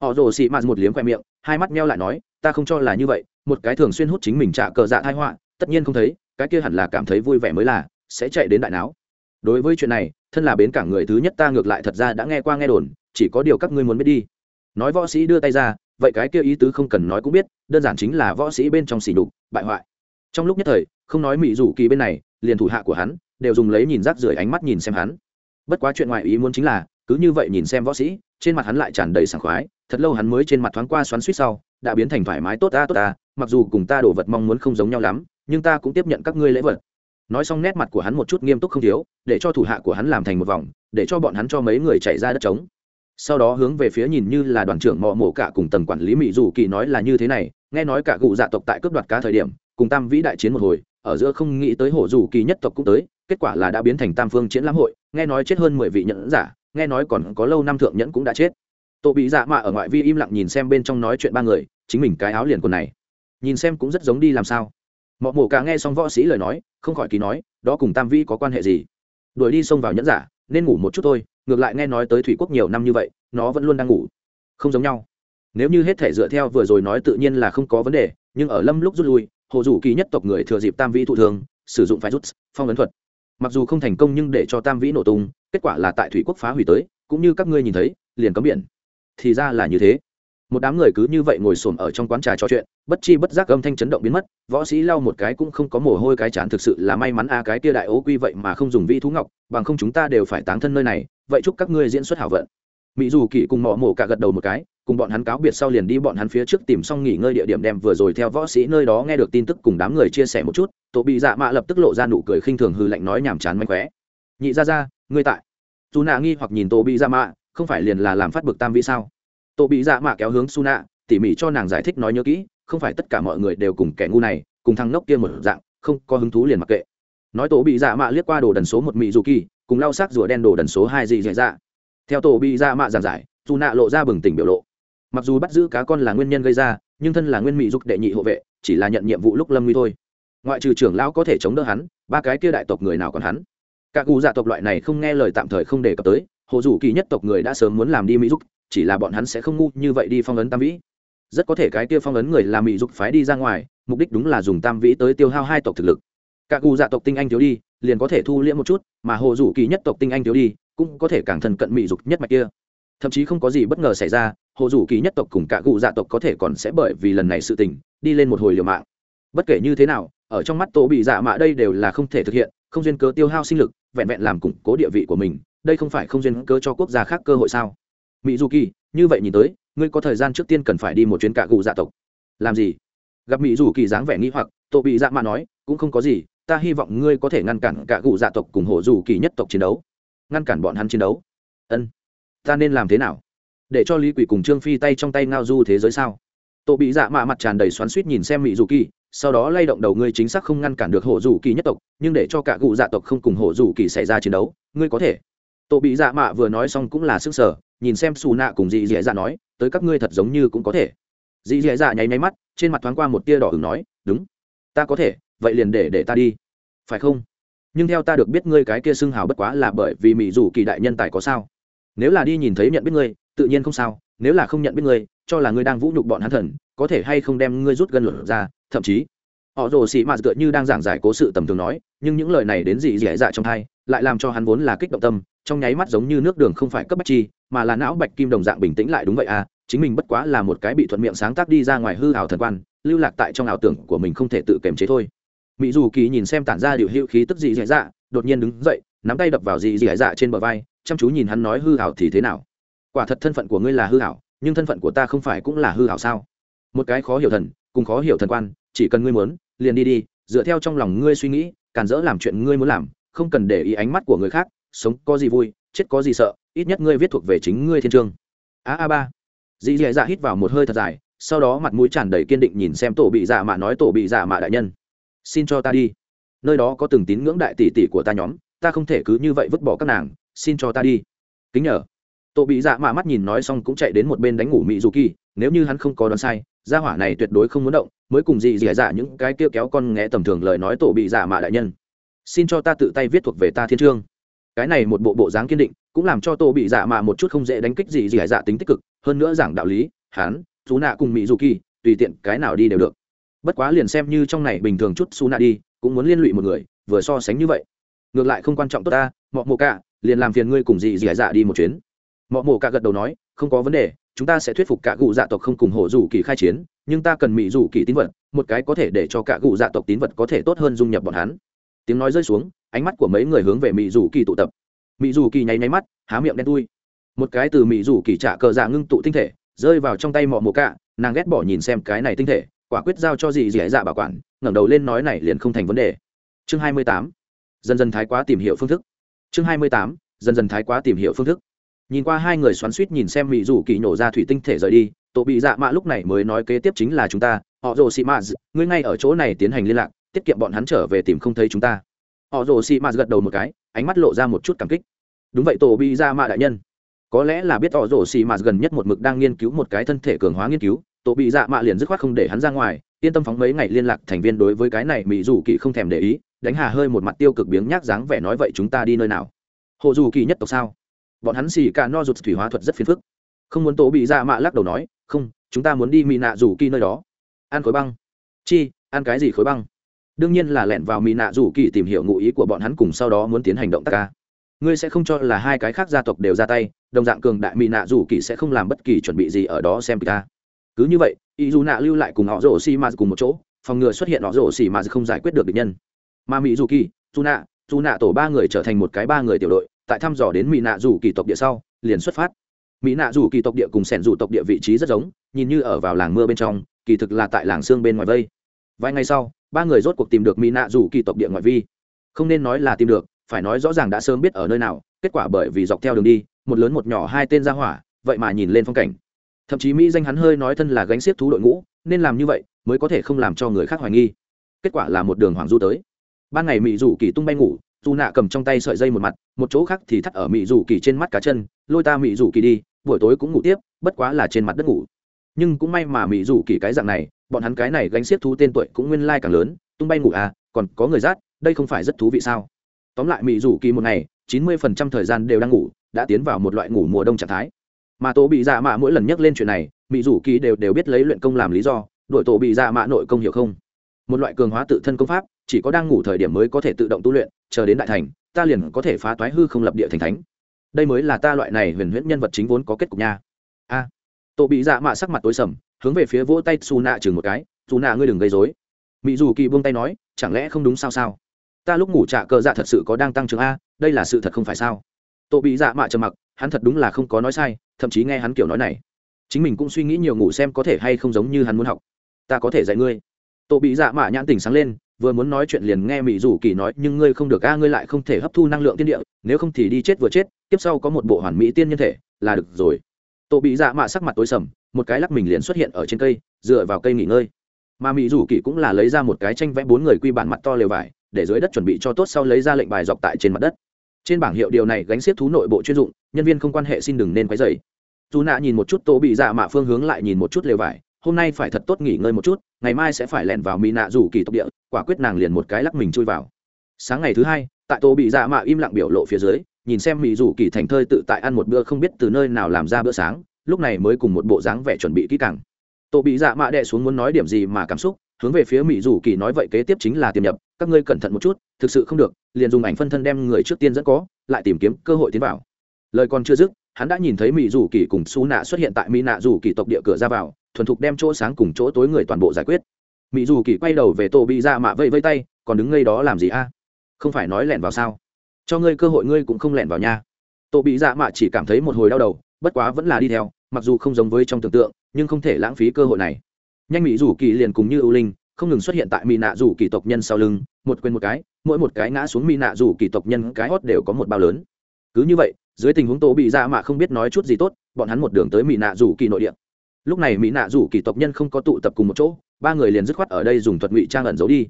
Họ rồ xị mạt một liếm khoe miệng, hai mắt meo lại nói, ta không cho là như vậy, một cái thường xuyên hút chính mình trả cờ dạ thai họa, tất nhiên không thấy, cái kia hẳn là cảm thấy vui vẻ mới là sẽ chạy đến đại não đối với chuyện này, thân là bến cảng người thứ nhất ta ngược lại thật ra đã nghe qua nghe đồn, chỉ có điều các ngươi muốn biết đi. Nói võ sĩ đưa tay ra, vậy cái kia ý tứ không cần nói cũng biết, đơn giản chính là võ sĩ bên trong xỉ đục bại hoại. Trong lúc nhất thời, không nói mỹ rủ kỳ bên này, liền thủ hạ của hắn, đều dùng lấy nhìn rác rưởi ánh mắt nhìn xem hắn. Bất quá chuyện ngoài ý muốn chính là, cứ như vậy nhìn xem võ sĩ, trên mặt hắn lại tràn đầy sảng khoái, thật lâu hắn mới trên mặt thoáng qua xoắn suýt sau, đã biến thành thoải mái tốt ta tốt ta, mặc dù cùng ta đổ vật mong muốn không giống nhau lắm, nhưng ta cũng tiếp nhận các ngươi lễ vật nói xong nét mặt của hắn một chút nghiêm túc không thiếu, để cho thủ hạ của hắn làm thành một vòng, để cho bọn hắn cho mấy người chạy ra đất trống. Sau đó hướng về phía nhìn như là đoàn trưởng mò mổ cả cùng tầng quản lý mỹ dù kỳ nói là như thế này, nghe nói cả cụ dạ tộc tại cướp đoạt cá thời điểm, cùng tam vĩ đại chiến một hồi, ở giữa không nghĩ tới hổ dù kỳ nhất tộc cũng tới, kết quả là đã biến thành tam phương chiến lãm hội, nghe nói chết hơn mười vị nhẫn giả, nghe nói còn có lâu năm thượng nhẫn cũng đã chết. Tổ bị dạ mạ ở ngoại vi im lặng nhìn xem bên trong nói chuyện ba người, chính mình cái áo liền quần này. Nhìn xem cũng rất giống đi làm sao mọ mổ cả nghe xong võ sĩ lời nói, không khỏi kỳ nói, đó cùng tam vĩ có quan hệ gì? Đuổi đi xông vào nhẫn giả, nên ngủ một chút thôi, ngược lại nghe nói tới thủy quốc nhiều năm như vậy, nó vẫn luôn đang ngủ. Không giống nhau. Nếu như hết thể dựa theo vừa rồi nói tự nhiên là không có vấn đề, nhưng ở lâm lúc rút lui, hồ dù kỳ nhất tộc người thừa dịp tam vĩ thụ thường sử dụng phái rút, phong ấn thuật. Mặc dù không thành công nhưng để cho tam vĩ nổ tung, kết quả là tại thủy quốc phá hủy tới, cũng như các ngươi nhìn thấy, liền cấm biển. Thì ra là như thế một đám người cứ như vậy ngồi xổm ở trong quán trà trò chuyện, bất chi bất giác âm thanh chấn động biến mất, võ sĩ lau một cái cũng không có mồ hôi cái chán thực sự là may mắn a, cái tia đại ố quy vậy mà không dùng vi thú ngọc, bằng không chúng ta đều phải táng thân nơi này, vậy chúc các ngươi diễn xuất hảo vận. Mỹ dù kỳ cùng mỏ mổ cả gật đầu một cái, cùng bọn hắn cáo biệt sau liền đi bọn hắn phía trước tìm xong nghỉ ngơi địa điểm đem vừa rồi theo võ sĩ nơi đó nghe được tin tức cùng đám người chia sẻ một chút, tổ bị dạ mạ lập tức lộ ra nụ cười khinh thường hư lạnh nói nhàm chán manh khóe. Nhị ra ra ngươi tại? Dù nạ nghi hoặc nhìn tổ bị dạ mạ, không phải liền là làm phát bực tam vĩ sao? Tổ bị dạ mạ kéo hướng su nạ tỉ mỉ cho nàng giải thích nói nhớ kỹ, không phải tất cả mọi người đều cùng kẻ ngu này, cùng thằng nốc kia một dạng, không có hứng thú liền mặc kệ. Nói tổ bị dạ mạ liếc qua đồ đần số một mỹ dù kỳ, cùng lau sắc rùa đen đồ đần số hai dị dạ dạ. Theo tổ bị dạ mạ giảng giải dù nạ lộ ra bừng tỉnh biểu lộ. Mặc dù bắt giữ cá con là nguyên nhân gây ra, nhưng thân là nguyên mỹ dục đệ nhị hộ vệ, chỉ là nhận nhiệm vụ lúc lâm nguy thôi. Ngoại trừ trưởng lão có thể chống đỡ hắn, ba cái kia đại tộc người nào còn hắn? Các cụ dạ tộc loại này không nghe lời tạm thời không đề cập tới, hồ dù kỳ nhất tộc người đã sớm muốn làm đi mỹ dục chỉ là bọn hắn sẽ không ngu như vậy đi phong ấn tam vĩ. Rất có thể cái kia phong ấn người làm mỹ dục phái đi ra ngoài, mục đích đúng là dùng tam vĩ tới tiêu hao hai tộc thực lực. Các cụ dạ tộc tinh anh thiếu đi, liền có thể thu liễm một chút, mà hồ dù kỳ nhất tộc tinh anh thiếu đi, cũng có thể càng thần cận mỹ dục nhất mạch kia. Thậm chí không có gì bất ngờ xảy ra, hồ dù kỳ nhất tộc cùng cả cụ dạ tộc có thể còn sẽ bởi vì lần này sự tình, đi lên một hồi liều mạng. Bất kể như thế nào, ở trong mắt tổ bị dạ mạ đây đều là không thể thực hiện, không duyên cớ tiêu hao sinh lực, vẹn vẹn làm củng cố địa vị của mình, đây không phải không duyên cớ cho quốc gia khác cơ hội sao? Mỹ du kỳ như vậy nhìn tới, ngươi có thời gian trước tiên cần phải đi một chuyến cả cụ dạ tộc. Làm gì? Gặp mỹ dù kỳ dáng vẻ nghĩ hoặc tổ bị dạ mạ nói, cũng không có gì, ta hy vọng ngươi có thể ngăn cản cả cụ dạ tộc cùng hộ dù kỳ nhất tộc chiến đấu. Ngăn cản bọn hắn chiến đấu. Ân. Ta nên làm thế nào? Để cho lý quỷ cùng trương phi tay trong tay ngao du thế giới sao? Tổ bị dạ mạ mặt tràn đầy xoắn suýt nhìn xem mỹ dù kỳ sau đó lay động đầu ngươi chính xác không ngăn cản được hổ dù kỳ nhất tộc, nhưng để cho cả cụ dạ tộc không cùng hổ dù kỳ xảy ra chiến đấu, ngươi có thể tổ bị dạ mạ vừa nói xong cũng là sức sở, nhìn xem xù nạ cùng Dị dì dạ nói, tới các ngươi thật giống như cũng có thể. Dị dì dạ nháy nháy mắt, trên mặt thoáng qua một tia đỏ ửng nói, đúng, ta có thể, vậy liền để để ta đi. Phải không? Nhưng theo ta được biết ngươi cái kia xưng hào bất quá là bởi vì mỹ dù kỳ đại nhân tài có sao? Nếu là đi nhìn thấy nhận biết ngươi, tự nhiên không sao, nếu là không nhận biết ngươi, cho là ngươi đang vũ nhục bọn hắn thần, có thể hay không đem ngươi rút gân luận ra, thậm chí họ rồ sĩ mạt tựa như đang giảng giải cố sự tầm thường nói, nhưng những lời này đến dị dẻ dạ trong thai, lại làm cho hắn vốn là kích động tâm trong nháy mắt giống như nước đường không phải cấp bách chi, mà là não bạch kim đồng dạng bình tĩnh lại đúng vậy à chính mình bất quá là một cái bị thuận miệng sáng tác đi ra ngoài hư hào thần quan, lưu lạc tại trong ảo tưởng của mình không thể tự kiềm chế thôi. Mỹ dù kỳ nhìn xem tản ra điệu hữu khí tức dị dị dạ đột nhiên đứng dậy, nắm tay đập vào dị dị dạ trên bờ vai, chăm chú nhìn hắn nói hư hảo thì thế nào. Quả thật thân phận của ngươi là hư hảo nhưng thân phận của ta không phải cũng là hư hảo sao? Một cái khó hiểu thần, cùng khó hiểu thần quan, chỉ cần ngươi muốn, liền đi đi, dựa theo trong lòng ngươi suy nghĩ, càn dỡ làm chuyện ngươi muốn làm, không cần để ý ánh mắt của người khác sống có gì vui, chết có gì sợ, ít nhất ngươi viết thuộc về chính ngươi thiên trương a a ba. Dì dì dạ hít vào một hơi thật dài, sau đó mặt mũi tràn đầy kiên định nhìn xem tổ bị dạ mạ nói, tổ bị dạ mạ đại nhân, xin cho ta đi. Nơi đó có từng tín ngưỡng đại tỷ tỷ của ta nhóm, ta không thể cứ như vậy vứt bỏ các nàng, xin cho ta đi. Kính nhờ. Tổ bị dạ mạ mắt nhìn nói xong cũng chạy đến một bên đánh ngủ mỹ dù kỳ nếu như hắn không có đoán sai, gia hỏa này tuyệt đối không muốn động, mới cùng dị dì dạ những cái kia kéo con nghe tầm thường lời nói tổ bị dạ mạ đại nhân, xin cho ta tự tay viết thuộc về ta thiên trương cái này một bộ bộ dáng kiên định, cũng làm cho tô bị dạ mà một chút không dễ đánh kích gì gì hải dạ tính tích cực, hơn nữa giảng đạo lý, hắn chú nạ cùng mỹ dù kỳ tùy tiện cái nào đi đều được. Bất quá liền xem như trong này bình thường chút su nạ đi, cũng muốn liên lụy một người, vừa so sánh như vậy. Ngược lại không quan trọng tốt ta, mọ mồ cả liền làm phiền ngươi cùng dì dì dạ đi một chuyến. Mọ mồ cả gật đầu nói, không có vấn đề, chúng ta sẽ thuyết phục cả cụ dạ tộc không cùng hổ dù kỳ khai chiến, nhưng ta cần mỹ dù kỳ tín vật, một cái có thể để cho cả cụ dạ tộc tín vật có thể tốt hơn dung nhập bọn hắn. Tiếng nói rơi xuống ánh mắt của mấy người hướng về mỹ Dù kỳ tụ tập. Mỹ Dù kỳ nháy nháy mắt, há miệng đen tui một cái từ mỹ Dù kỳ trả cờ dạ ngưng tụ tinh thể, rơi vào trong tay mọ mồ cạ, nàng ghét bỏ nhìn xem cái này tinh thể, quả quyết giao cho dì dì dạ bảo quản, ngẩng đầu lên nói này liền không thành vấn đề. Chương hai mươi tám. Dần dần thái quá tìm hiểu phương thức. Chương hai mươi tám. Dần dần thái quá tìm hiểu phương thức. Nhìn qua hai người xoắn suýt nhìn xem mỹ Dù kỳ nổ ra thủy tinh thể rời đi, tổ bị dạ mạ lúc này mới nói kế tiếp chính là chúng ta, họ rồ xị mạ ngươi ngay ở chỗ này tiến hành liên lạc, tiết kiệm bọn hắn trở về tìm không thấy chúng ta họ rồ xị mạt gật đầu một cái, ánh mắt lộ ra một chút cảm kích. Đúng vậy, tổ bị ra mạ đại nhân. Có lẽ là biết họ rồ xị mạt gần nhất một mực đang nghiên cứu một cái thân thể cường hóa nghiên cứu, tổ bị dạ mạ liền dứt khoát không để hắn ra ngoài, yên tâm phóng mấy ngày liên lạc thành viên đối với cái này mỹ dù kỳ không thèm để ý, đánh hà hơi một mặt tiêu cực biếng nhác dáng vẻ nói vậy chúng ta đi nơi nào? Hộ dù kỳ nhất tộc sao? Bọn hắn xì cả no rụt thủy hóa thuật rất phiền phức. Không muốn tổ bị dạ mạ lắc đầu nói, không, chúng ta muốn đi mỹ nạ rủ kỳ nơi đó. Ăn khối băng. Chi, ăn cái gì khối băng? Đương nhiên là lẹn vào mỹ nạ rủ kỳ tìm hiểu ngụ ý của bọn hắn cùng sau đó muốn tiến hành động tác ca. Ngươi sẽ không cho là hai cái khác gia tộc đều ra tay, đồng dạng cường đại mỹ nạ rủ kỳ sẽ không làm bất kỳ chuẩn bị gì ở đó xem ca. Cứ như vậy ý dù nạ lưu lại cùng họ rổ xi m cùng một chỗ, phòng ngừa xuất hiện họ rổ xi m không giải quyết được địch nhân. Mà mỹ dù kỳ dù nạ dù nạ tổ ba người trở thành một cái ba người tiểu đội, tại thăm dò đến mỹ nạ rủ kỳ tộc địa sau, liền xuất phát. Mỹ nạ rủ kỳ tộc địa cùng sẻn rủ tộc địa vị trí rất giống, nhìn như ở vào làng mưa bên trong, kỳ thực là tại làng xương bên ngoài vây. Vài ngày sau ba người rốt cuộc tìm được mỹ nạ dù kỳ tộc địa ngoại vi. Không nên nói là tìm được, phải nói rõ ràng đã sớm biết ở nơi nào, kết quả bởi vì dọc theo đường đi, một lớn một nhỏ hai tên ra hỏa, vậy mà nhìn lên phong cảnh. Thậm chí mỹ danh hắn hơi nói thân là gánh xiết thú đội ngũ, nên làm như vậy mới có thể không làm cho người khác hoài nghi. Kết quả là một đường hoàng du tới. Ban ngày mỹ rủ kỳ tung bay ngủ, dù nạ cầm trong tay sợi dây một mặt, một chỗ khác thì thắt ở mỹ rủ kỳ trên mắt cá chân, lôi ta mỹ rủ kỳ đi, buổi tối cũng ngủ tiếp, bất quá là trên mặt đất ngủ. Nhưng cũng may mà mỹ rủ kỳ cái dạng này bọn hắn cái này gánh xiết thú tên tuổi cũng nguyên lai càng lớn, tung bay ngủ à còn có người rát, đây không phải rất thú vị sao? Tóm lại mỹ rủ kỳ một ngày, chín mươi phần trăm thời gian đều đang ngủ, đã tiến vào một loại ngủ mùa đông trạng thái. Mà tổ bị dạ mạ mỗi lần nhắc lên chuyện này mỹ rủ kỳ đều đều biết lấy luyện công làm lý do đội tổ bị dạ mạ nội công hiểu không? Một loại cường hóa tự thân công pháp, chỉ có đang ngủ thời điểm mới có thể tự động tu luyện, chờ đến đại thành, ta liền có thể phá toái hư không lập địa thành thánh. Đây mới là ta loại này huyền huyễn nhân vật chính vốn có kết cục nha. A. Tổ bị dạ mạ sắc mặt tối sầm hướng về phía vỗ tay xù nạ chừng một cái dù nạ ngươi đừng gây dối mỹ dù kỳ buông tay nói, chẳng lẽ không đúng sao sao? Ta lúc ngủ trạ cờ dạ thật sự có đang tăng trưởng a, đây là sự thật không phải sao? Tổ bị dạ mạ trầm mặc, hắn thật đúng là không có nói sai, thậm chí nghe hắn kiểu nói này. Chính mình cũng suy nghĩ nhiều ngủ xem có thể hay không giống như hắn muốn học. Ta có thể dạy ngươi. Tổ bị dạ mạ nhãn tỉnh sáng lên, vừa muốn nói chuyện liền nghe mỹ dù kỳ nói, nhưng ngươi không được a, ngươi lại không thể hấp thu năng lượng tiên địa, nếu không thì đi chết vừa chết, tiếp sau có một bộ hoàn mỹ tiên nhân thể, là được rồi. Tổ bị dạ mạ sắc mặt tối sầm một cái lắc mình liền xuất hiện ở trên cây, dựa vào cây nghỉ ngơi. Mà mỹ rủ kỳ cũng là lấy ra một cái tranh vẽ bốn người quy bản mặt to lều vải, để dưới đất chuẩn bị cho tốt sau lấy ra lệnh bài dọc tại trên mặt đất. Trên bảng hiệu điều này gánh xiết thú nội bộ chuyên dụng, nhân viên không quan hệ xin đừng nên quấy dày dù nạ nhìn một chút tô bị dạ mạ phương hướng lại nhìn một chút lều vải, hôm nay phải thật tốt nghỉ ngơi một chút, ngày mai sẽ phải lẻn vào mỹ nạ rủ kỳ tộc địa, quả quyết nàng liền một cái lắc mình chui vào. Sáng ngày thứ hai, tại tô bị dạ mạ im lặng biểu lộ phía dưới, nhìn xem mỹ rủ kỳ thành thơi tự tại ăn một bữa không biết từ nơi nào làm ra bữa sáng lúc này mới cùng một bộ dáng vẻ chuẩn bị kỹ càng. Tô bị dạ mạ đệ xuống muốn nói điểm gì mà cảm xúc, hướng về phía mỹ Dù kỳ nói vậy kế tiếp chính là tiềm nhập, các ngươi cẩn thận một chút, thực sự không được, liền dùng ảnh phân thân đem người trước tiên dẫn có, lại tìm kiếm cơ hội tiến vào. Lời còn chưa dứt, hắn đã nhìn thấy mỹ Dù kỳ cùng xú nạ xuất hiện tại mỹ nạ Dù kỳ tộc địa cửa ra vào, thuần thục đem chỗ sáng cùng chỗ tối người toàn bộ giải quyết. Mỹ Dù kỳ quay đầu về tổ bị Dạ mạ vây vây tay, còn đứng ngay đó làm gì a? Không phải nói lẻn vào sao? Cho ngươi cơ hội ngươi cũng không lẻn vào nha. Tổ bị dạ mạ chỉ cảm thấy một hồi đau đầu bất quá vẫn là đi theo, mặc dù không giống với trong tưởng tượng, nhưng không thể lãng phí cơ hội này. Nhanh mỹ rủ kỳ liền cùng như ưu linh, không ngừng xuất hiện tại mỹ nạ rủ kỳ tộc nhân sau lưng, một quên một cái, mỗi một cái ngã xuống mỹ nạ rủ kỳ tộc nhân, cái hót đều có một bao lớn. Cứ như vậy, dưới tình huống tổ bị dạ ra mà không biết nói chút gì tốt, bọn hắn một đường tới mỹ nạ rủ kỳ nội địa. Lúc này mỹ nạ rủ kỳ tộc nhân không có tụ tập cùng một chỗ, ba người liền dứt khoát ở đây dùng thuật ngụy trang ẩn giấu đi.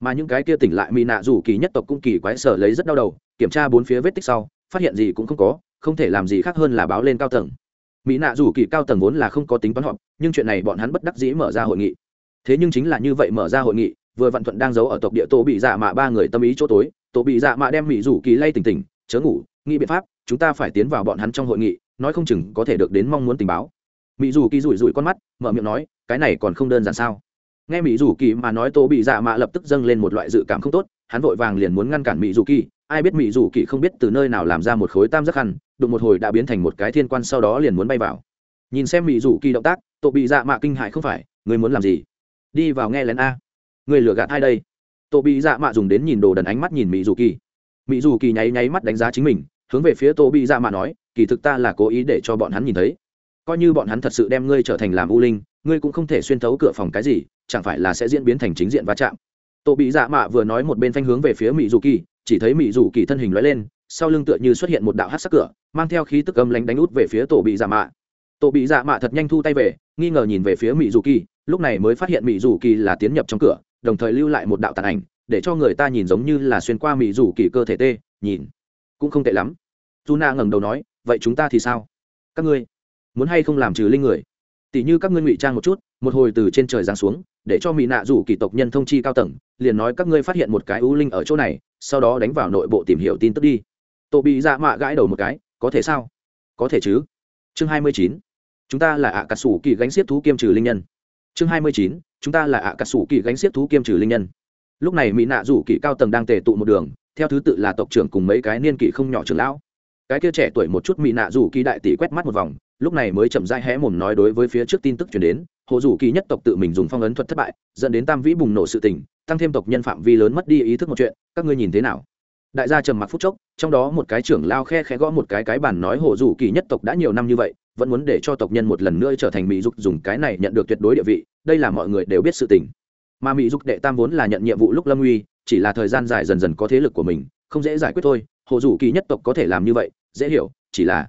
Mà những cái kia tỉnh lại mỹ nạ rủ kỳ nhất tộc cũng kỳ quái sở lấy rất đau đầu, kiểm tra bốn phía vết tích sau, phát hiện gì cũng không có không thể làm gì khác hơn là báo lên cao tầng. Mỹ nạ rủ kỳ cao tầng vốn là không có tính toán họp, nhưng chuyện này bọn hắn bất đắc dĩ mở ra hội nghị. Thế nhưng chính là như vậy mở ra hội nghị, vừa vạn thuận đang giấu ở tộc địa tổ bị dạ mạ ba người tâm ý chỗ tối tổ bị dạ mạ đem mỹ rủ kỳ lay tỉnh tỉnh, chớ ngủ, nghĩ biện pháp, chúng ta phải tiến vào bọn hắn trong hội nghị, nói không chừng có thể được đến mong muốn tình báo. Mỹ dù kỳ rủi rủi con mắt, mở miệng nói, cái này còn không đơn giản sao? Nghe mỹ dù kỳ mà nói, tô bị dạ mạ lập tức dâng lên một loại dự cảm không tốt, hắn vội vàng liền muốn ngăn cản mỹ dù kỳ. Ai biết mỹ dù kỳ không biết từ nơi nào làm ra một khối tam giác khăn đụng một hồi đã biến thành một cái thiên quan sau đó liền muốn bay vào. Nhìn xem mỹ dù kỳ động tác tổ bị dạ mạ kinh hại không phải người muốn làm gì? Đi vào nghe lén a. Người lừa gạt ai đây? Tổ bị dạ mạ dùng đến nhìn đồ đần ánh mắt nhìn mỹ dù kỳ. Mỹ dù kỳ nháy nháy mắt đánh giá chính mình, hướng về phía tổ bị dạ mạ nói, kỳ thực ta là cố ý để cho bọn hắn nhìn thấy. Coi như bọn hắn thật sự đem ngươi trở thành làm u linh, ngươi cũng không thể xuyên thấu cửa phòng cái gì, chẳng phải là sẽ diễn biến thành chính diện va chạm? Tổ bị dạ mạ vừa nói một bên phanh hướng về phía mỹ dù kỳ, chỉ thấy mỹ dù kỳ thân hình lóe lên sau lưng tựa như xuất hiện một đạo hát sắc cửa, mang theo khí tức âm lánh đánh út về phía tổ bị giả mạ. Tổ bị giả mạ thật nhanh thu tay về, nghi ngờ nhìn về phía mỹ dù kỳ, lúc này mới phát hiện mỹ dù kỳ là tiến nhập trong cửa, đồng thời lưu lại một đạo tàn ảnh, để cho người ta nhìn giống như là xuyên qua mỹ dù kỳ cơ thể tê, nhìn, cũng không tệ lắm. Dù na ngẩng đầu nói, vậy chúng ta thì sao? Các ngươi muốn hay không làm trừ linh người? Tỷ như các ngươi ngụy trang một chút, một hồi từ trên trời giáng xuống, để cho mỹ nạ rủ kỳ tộc nhân thông chi cao tầng, liền nói các ngươi phát hiện một cái ưu linh ở chỗ này, sau đó đánh vào nội bộ tìm hiểu tin tức đi tổ bị dạ mạ gãi đầu một cái, có thể sao? Có thể chứ. Chương hai mươi chín, chúng ta là ạ cà sủ kỳ gánh xiết thú kiêm trừ linh nhân. Chương hai mươi chín, chúng ta là ạ cà sủ kỳ gánh xiết thú kiêm trừ linh nhân. Lúc này mỹ nạ rủ kỳ cao tầng đang tề tụ một đường, theo thứ tự là tộc trưởng cùng mấy cái niên kỷ không nhỏ trưởng lão. Cái kia trẻ tuổi một chút mỹ nạ rủ kỳ đại tỷ quét mắt một vòng, lúc này mới chậm rãi hé mồm nói đối với phía trước tin tức chuyển đến, hồ rủ kỳ nhất tộc tự mình dùng phong ấn thuật thất bại, dẫn đến tam vĩ bùng nổ sự tình, tăng thêm tộc nhân phạm vi lớn mất đi ý thức một chuyện, các ngươi nhìn thế nào? Đại gia trầm mặc phút chốc trong đó một cái trưởng lao khe khẽ gõ một cái cái bản nói hồ rủ kỳ nhất tộc đã nhiều năm như vậy, vẫn muốn để cho tộc nhân một lần nữa trở thành mỹ dục dùng cái này nhận được tuyệt đối địa vị, đây là mọi người đều biết sự tình. Mà mỹ dục đệ tam vốn là nhận nhiệm vụ lúc lâm uy, chỉ là thời gian dài dần dần có thế lực của mình, không dễ giải quyết thôi, hồ rủ kỳ nhất tộc có thể làm như vậy, dễ hiểu, chỉ là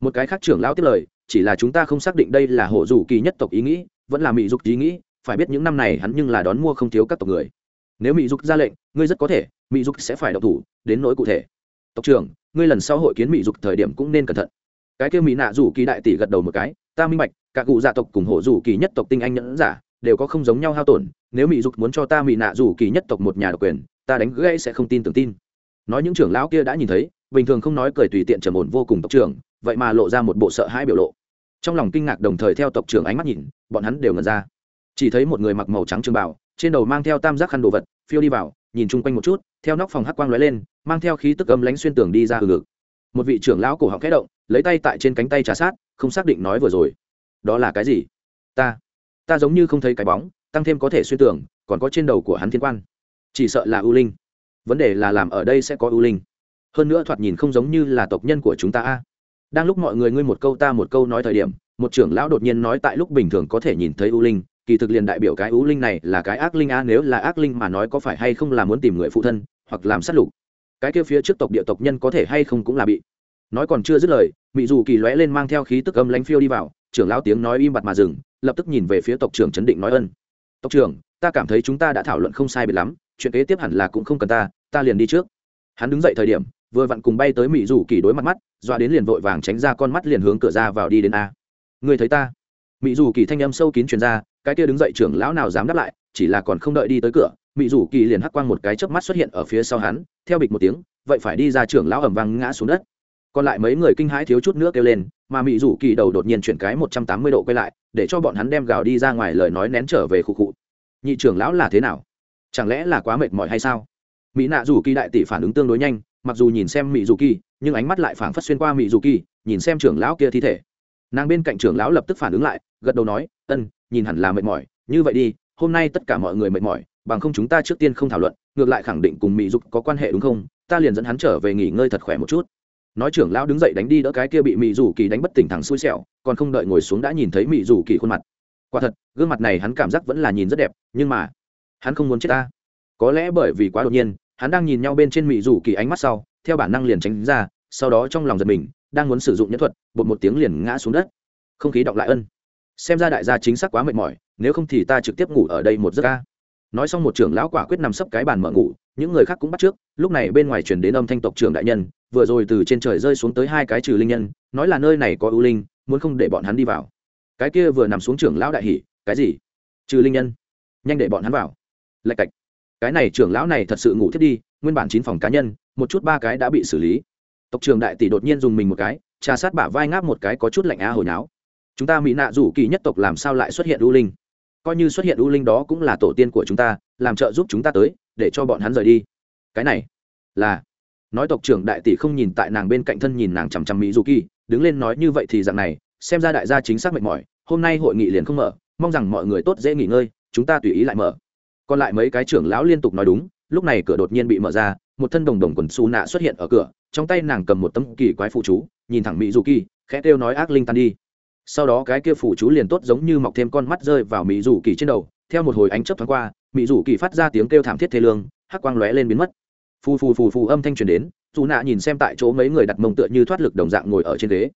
một cái khác trưởng lão tiếp lời, chỉ là chúng ta không xác định đây là hồ rủ kỳ nhất tộc ý nghĩ, vẫn là mỹ dục ý nghĩ, phải biết những năm này hắn nhưng là đón mua không thiếu các tộc người. Nếu mỹ dục ra lệnh, ngươi rất có thể, mỹ dục sẽ phải độc thủ, đến nỗi cụ thể tộc trưởng, ngươi lần sau hội kiến mỹ dục thời điểm cũng nên cẩn thận. Cái kêu mỹ nạ rủ kỳ đại tỷ gật đầu một cái, ta minh bạch, cả cụ gia tộc cùng hộ rủ kỳ nhất tộc tinh anh nhẫn giả, đều có không giống nhau hao tổn, nếu mỹ dục muốn cho ta mỹ nạ rủ kỳ nhất tộc một nhà độc quyền, ta đánh gãy sẽ không tin tưởng tin. Nói những trưởng lão kia đã nhìn thấy, bình thường không nói cười tùy tiện trầm ổn vô cùng tộc trưởng, vậy mà lộ ra một bộ sợ hãi biểu lộ. Trong lòng kinh ngạc đồng thời theo tộc trưởng ánh mắt nhìn, bọn hắn đều ngẩn ra. Chỉ thấy một người mặc màu trắng trường bảo trên đầu mang theo tam giác khăn đồ vật, phiêu đi vào nhìn chung quanh một chút, theo nóc phòng hắc quang lóe lên, mang theo khí tức âm lánh xuyên tường đi ra hư ngực. Một vị trưởng lão cổ họng khẽ động, lấy tay tại trên cánh tay trà sát, không xác định nói vừa rồi. Đó là cái gì? Ta ta giống như không thấy cái bóng, tăng thêm có thể xuyên tường, còn có trên đầu của hắn thiên quan. Chỉ sợ là ưu linh. Vấn đề là làm ở đây sẽ có ưu linh. Hơn nữa thoạt nhìn không giống như là tộc nhân của chúng ta a. Đang lúc mọi người ngươi một câu ta một câu nói thời điểm, một trưởng lão đột nhiên nói tại lúc bình thường có thể nhìn thấy ưu linh kỳ thực liền đại biểu cái ưu linh này là cái ác linh a nếu là ác linh mà nói có phải hay không là muốn tìm người phụ thân, hoặc làm sát lục. Cái kia phía trước tộc địa tộc nhân có thể hay không cũng là bị. Nói còn chưa dứt lời mỹ dù kỳ lóe lên mang theo khí tức âm lánh phiêu đi vào, trưởng lão tiếng nói im bặt mà dừng, lập tức nhìn về phía tộc trưởng chấn định nói ân. Tộc trưởng, ta cảm thấy chúng ta đã thảo luận không sai biệt lắm, chuyện kế tiếp hẳn là cũng không cần ta ta liền đi trước. Hắn đứng dậy thời điểm, vừa vặn cùng bay tới mỹ dù kỳ đối mặt mắt, doa đến liền vội vàng tránh ra con mắt liền hướng cửa ra vào đi đến a. Người thấy ta? Mỹ dù kỳ thanh âm sâu kín truyền ra cái kia đứng dậy trưởng lão nào dám đáp lại, chỉ là còn không đợi đi tới cửa mỹ dù kỳ liền hắc quang một cái chớp mắt xuất hiện ở phía sau hắn, theo bịch một tiếng, vậy phải đi ra trưởng lão ẩm vang ngã xuống đất. Còn lại mấy người kinh hãi thiếu chút nữa kêu lên, mà mỹ dù kỳ đầu đột nhiên chuyển cái một trăm tám mươi độ quay lại, để cho bọn hắn đem gào đi ra ngoài lời nói nén trở về khu cụ nhị trưởng lão là thế nào? Chẳng lẽ là quá mệt mỏi hay sao? Mỹ nạ dù kỳ đại tỷ phản ứng tương đối nhanh, mặc dù nhìn xem mỹ dù kỳ, nhưng ánh mắt lại phảng phất xuyên qua mỹ dù kỳ, nhìn xem trưởng lão kia thi thể. Nàng bên cạnh trưởng lão lập tức phản ứng lại, gật đầu nói, ân nhìn hẳn là mệt mỏi, như vậy đi, hôm nay tất cả mọi người mệt mỏi, bằng không chúng ta trước tiên không thảo luận, ngược lại khẳng định cùng mỹ dục có quan hệ đúng không? Ta liền dẫn hắn trở về nghỉ ngơi thật khỏe một chút. Nói trưởng lão đứng dậy đánh đi đỡ cái kia bị mỹ dù kỳ đánh bất tỉnh thẳng xui xẻo, còn không đợi ngồi xuống đã nhìn thấy mỹ dù kỳ khuôn mặt. Quả thật, gương mặt này hắn cảm giác vẫn là nhìn rất đẹp, nhưng mà, hắn không muốn chết ta. Có lẽ bởi vì quá đột nhiên, hắn đang nhìn nhau bên trên mỹ dù kỳ ánh mắt sau, theo bản năng liền tránh ra, sau đó trong lòng giật mình, đang muốn sử dụng nhẫn thuật, bột một tiếng liền ngã xuống đất. Không khí đọng lại ân xem ra đại gia chính xác quá mệt mỏi, nếu không thì ta trực tiếp ngủ ở đây một giấc ca. Nói xong một trưởng lão quả quyết nằm sấp cái bàn mở ngủ, những người khác cũng bắt trước, lúc này bên ngoài chuyển đến âm thanh tộc trưởng đại nhân, vừa rồi từ trên trời rơi xuống tới hai cái trừ linh nhân, nói là nơi này có ưu linh, muốn không để bọn hắn đi vào. Cái kia vừa nằm xuống trưởng lão đại hỉ, cái gì? Trừ linh nhân. Nhanh để bọn hắn vào. Lạch cạch. Cái này trưởng lão này thật sự ngủ thiết đi, nguyên bản chín phòng cá nhân, một chút ba cái đã bị xử lý. Tộc trưởng đại tỷ đột nhiên dùng mình một cái, trà sát bả vai ngáp một cái có chút lạnh á hồi náo chúng ta mỹ nạ rủ kỳ nhất tộc làm sao lại xuất hiện u linh? Coi như xuất hiện u linh đó cũng là tổ tiên của chúng ta, làm trợ giúp chúng ta tới, để cho bọn hắn rời đi. Cái này là, nói tộc trưởng đại tỷ không nhìn tại nàng bên cạnh thân nhìn nàng chằm chằm mỹ dù kỳ, đứng lên nói như vậy thì dạng này, xem ra đại gia chính xác mệt mỏi, hôm nay hội nghị liền không mở, mong rằng mọi người tốt dễ nghỉ ngơi, chúng ta tùy ý lại mở. Còn lại mấy cái trưởng lão liên tục nói đúng, lúc này cửa đột nhiên bị mở ra, một thân đồng đồng quần xù nạ xuất hiện ở cửa, trong tay nàng cầm một tấm kỳ quái phụ chú, nhìn thẳng mỹ dù kỳ, khẽ kêu nói ác linh tan đi sau đó cái kia phủ chú liền tốt giống như mọc thêm con mắt rơi vào mỹ dù kỳ trên đầu, theo một hồi ánh chớp thoáng qua, mỹ dù kỳ phát ra tiếng kêu thảm thiết thê lương, hắc quang lóe lên biến mất. Phù phù phù phù âm thanh truyền đến dù nạ nhìn xem tại chỗ mấy người đặt mông tựa như thoát lực đồng dạng ngồi ở trên ghế.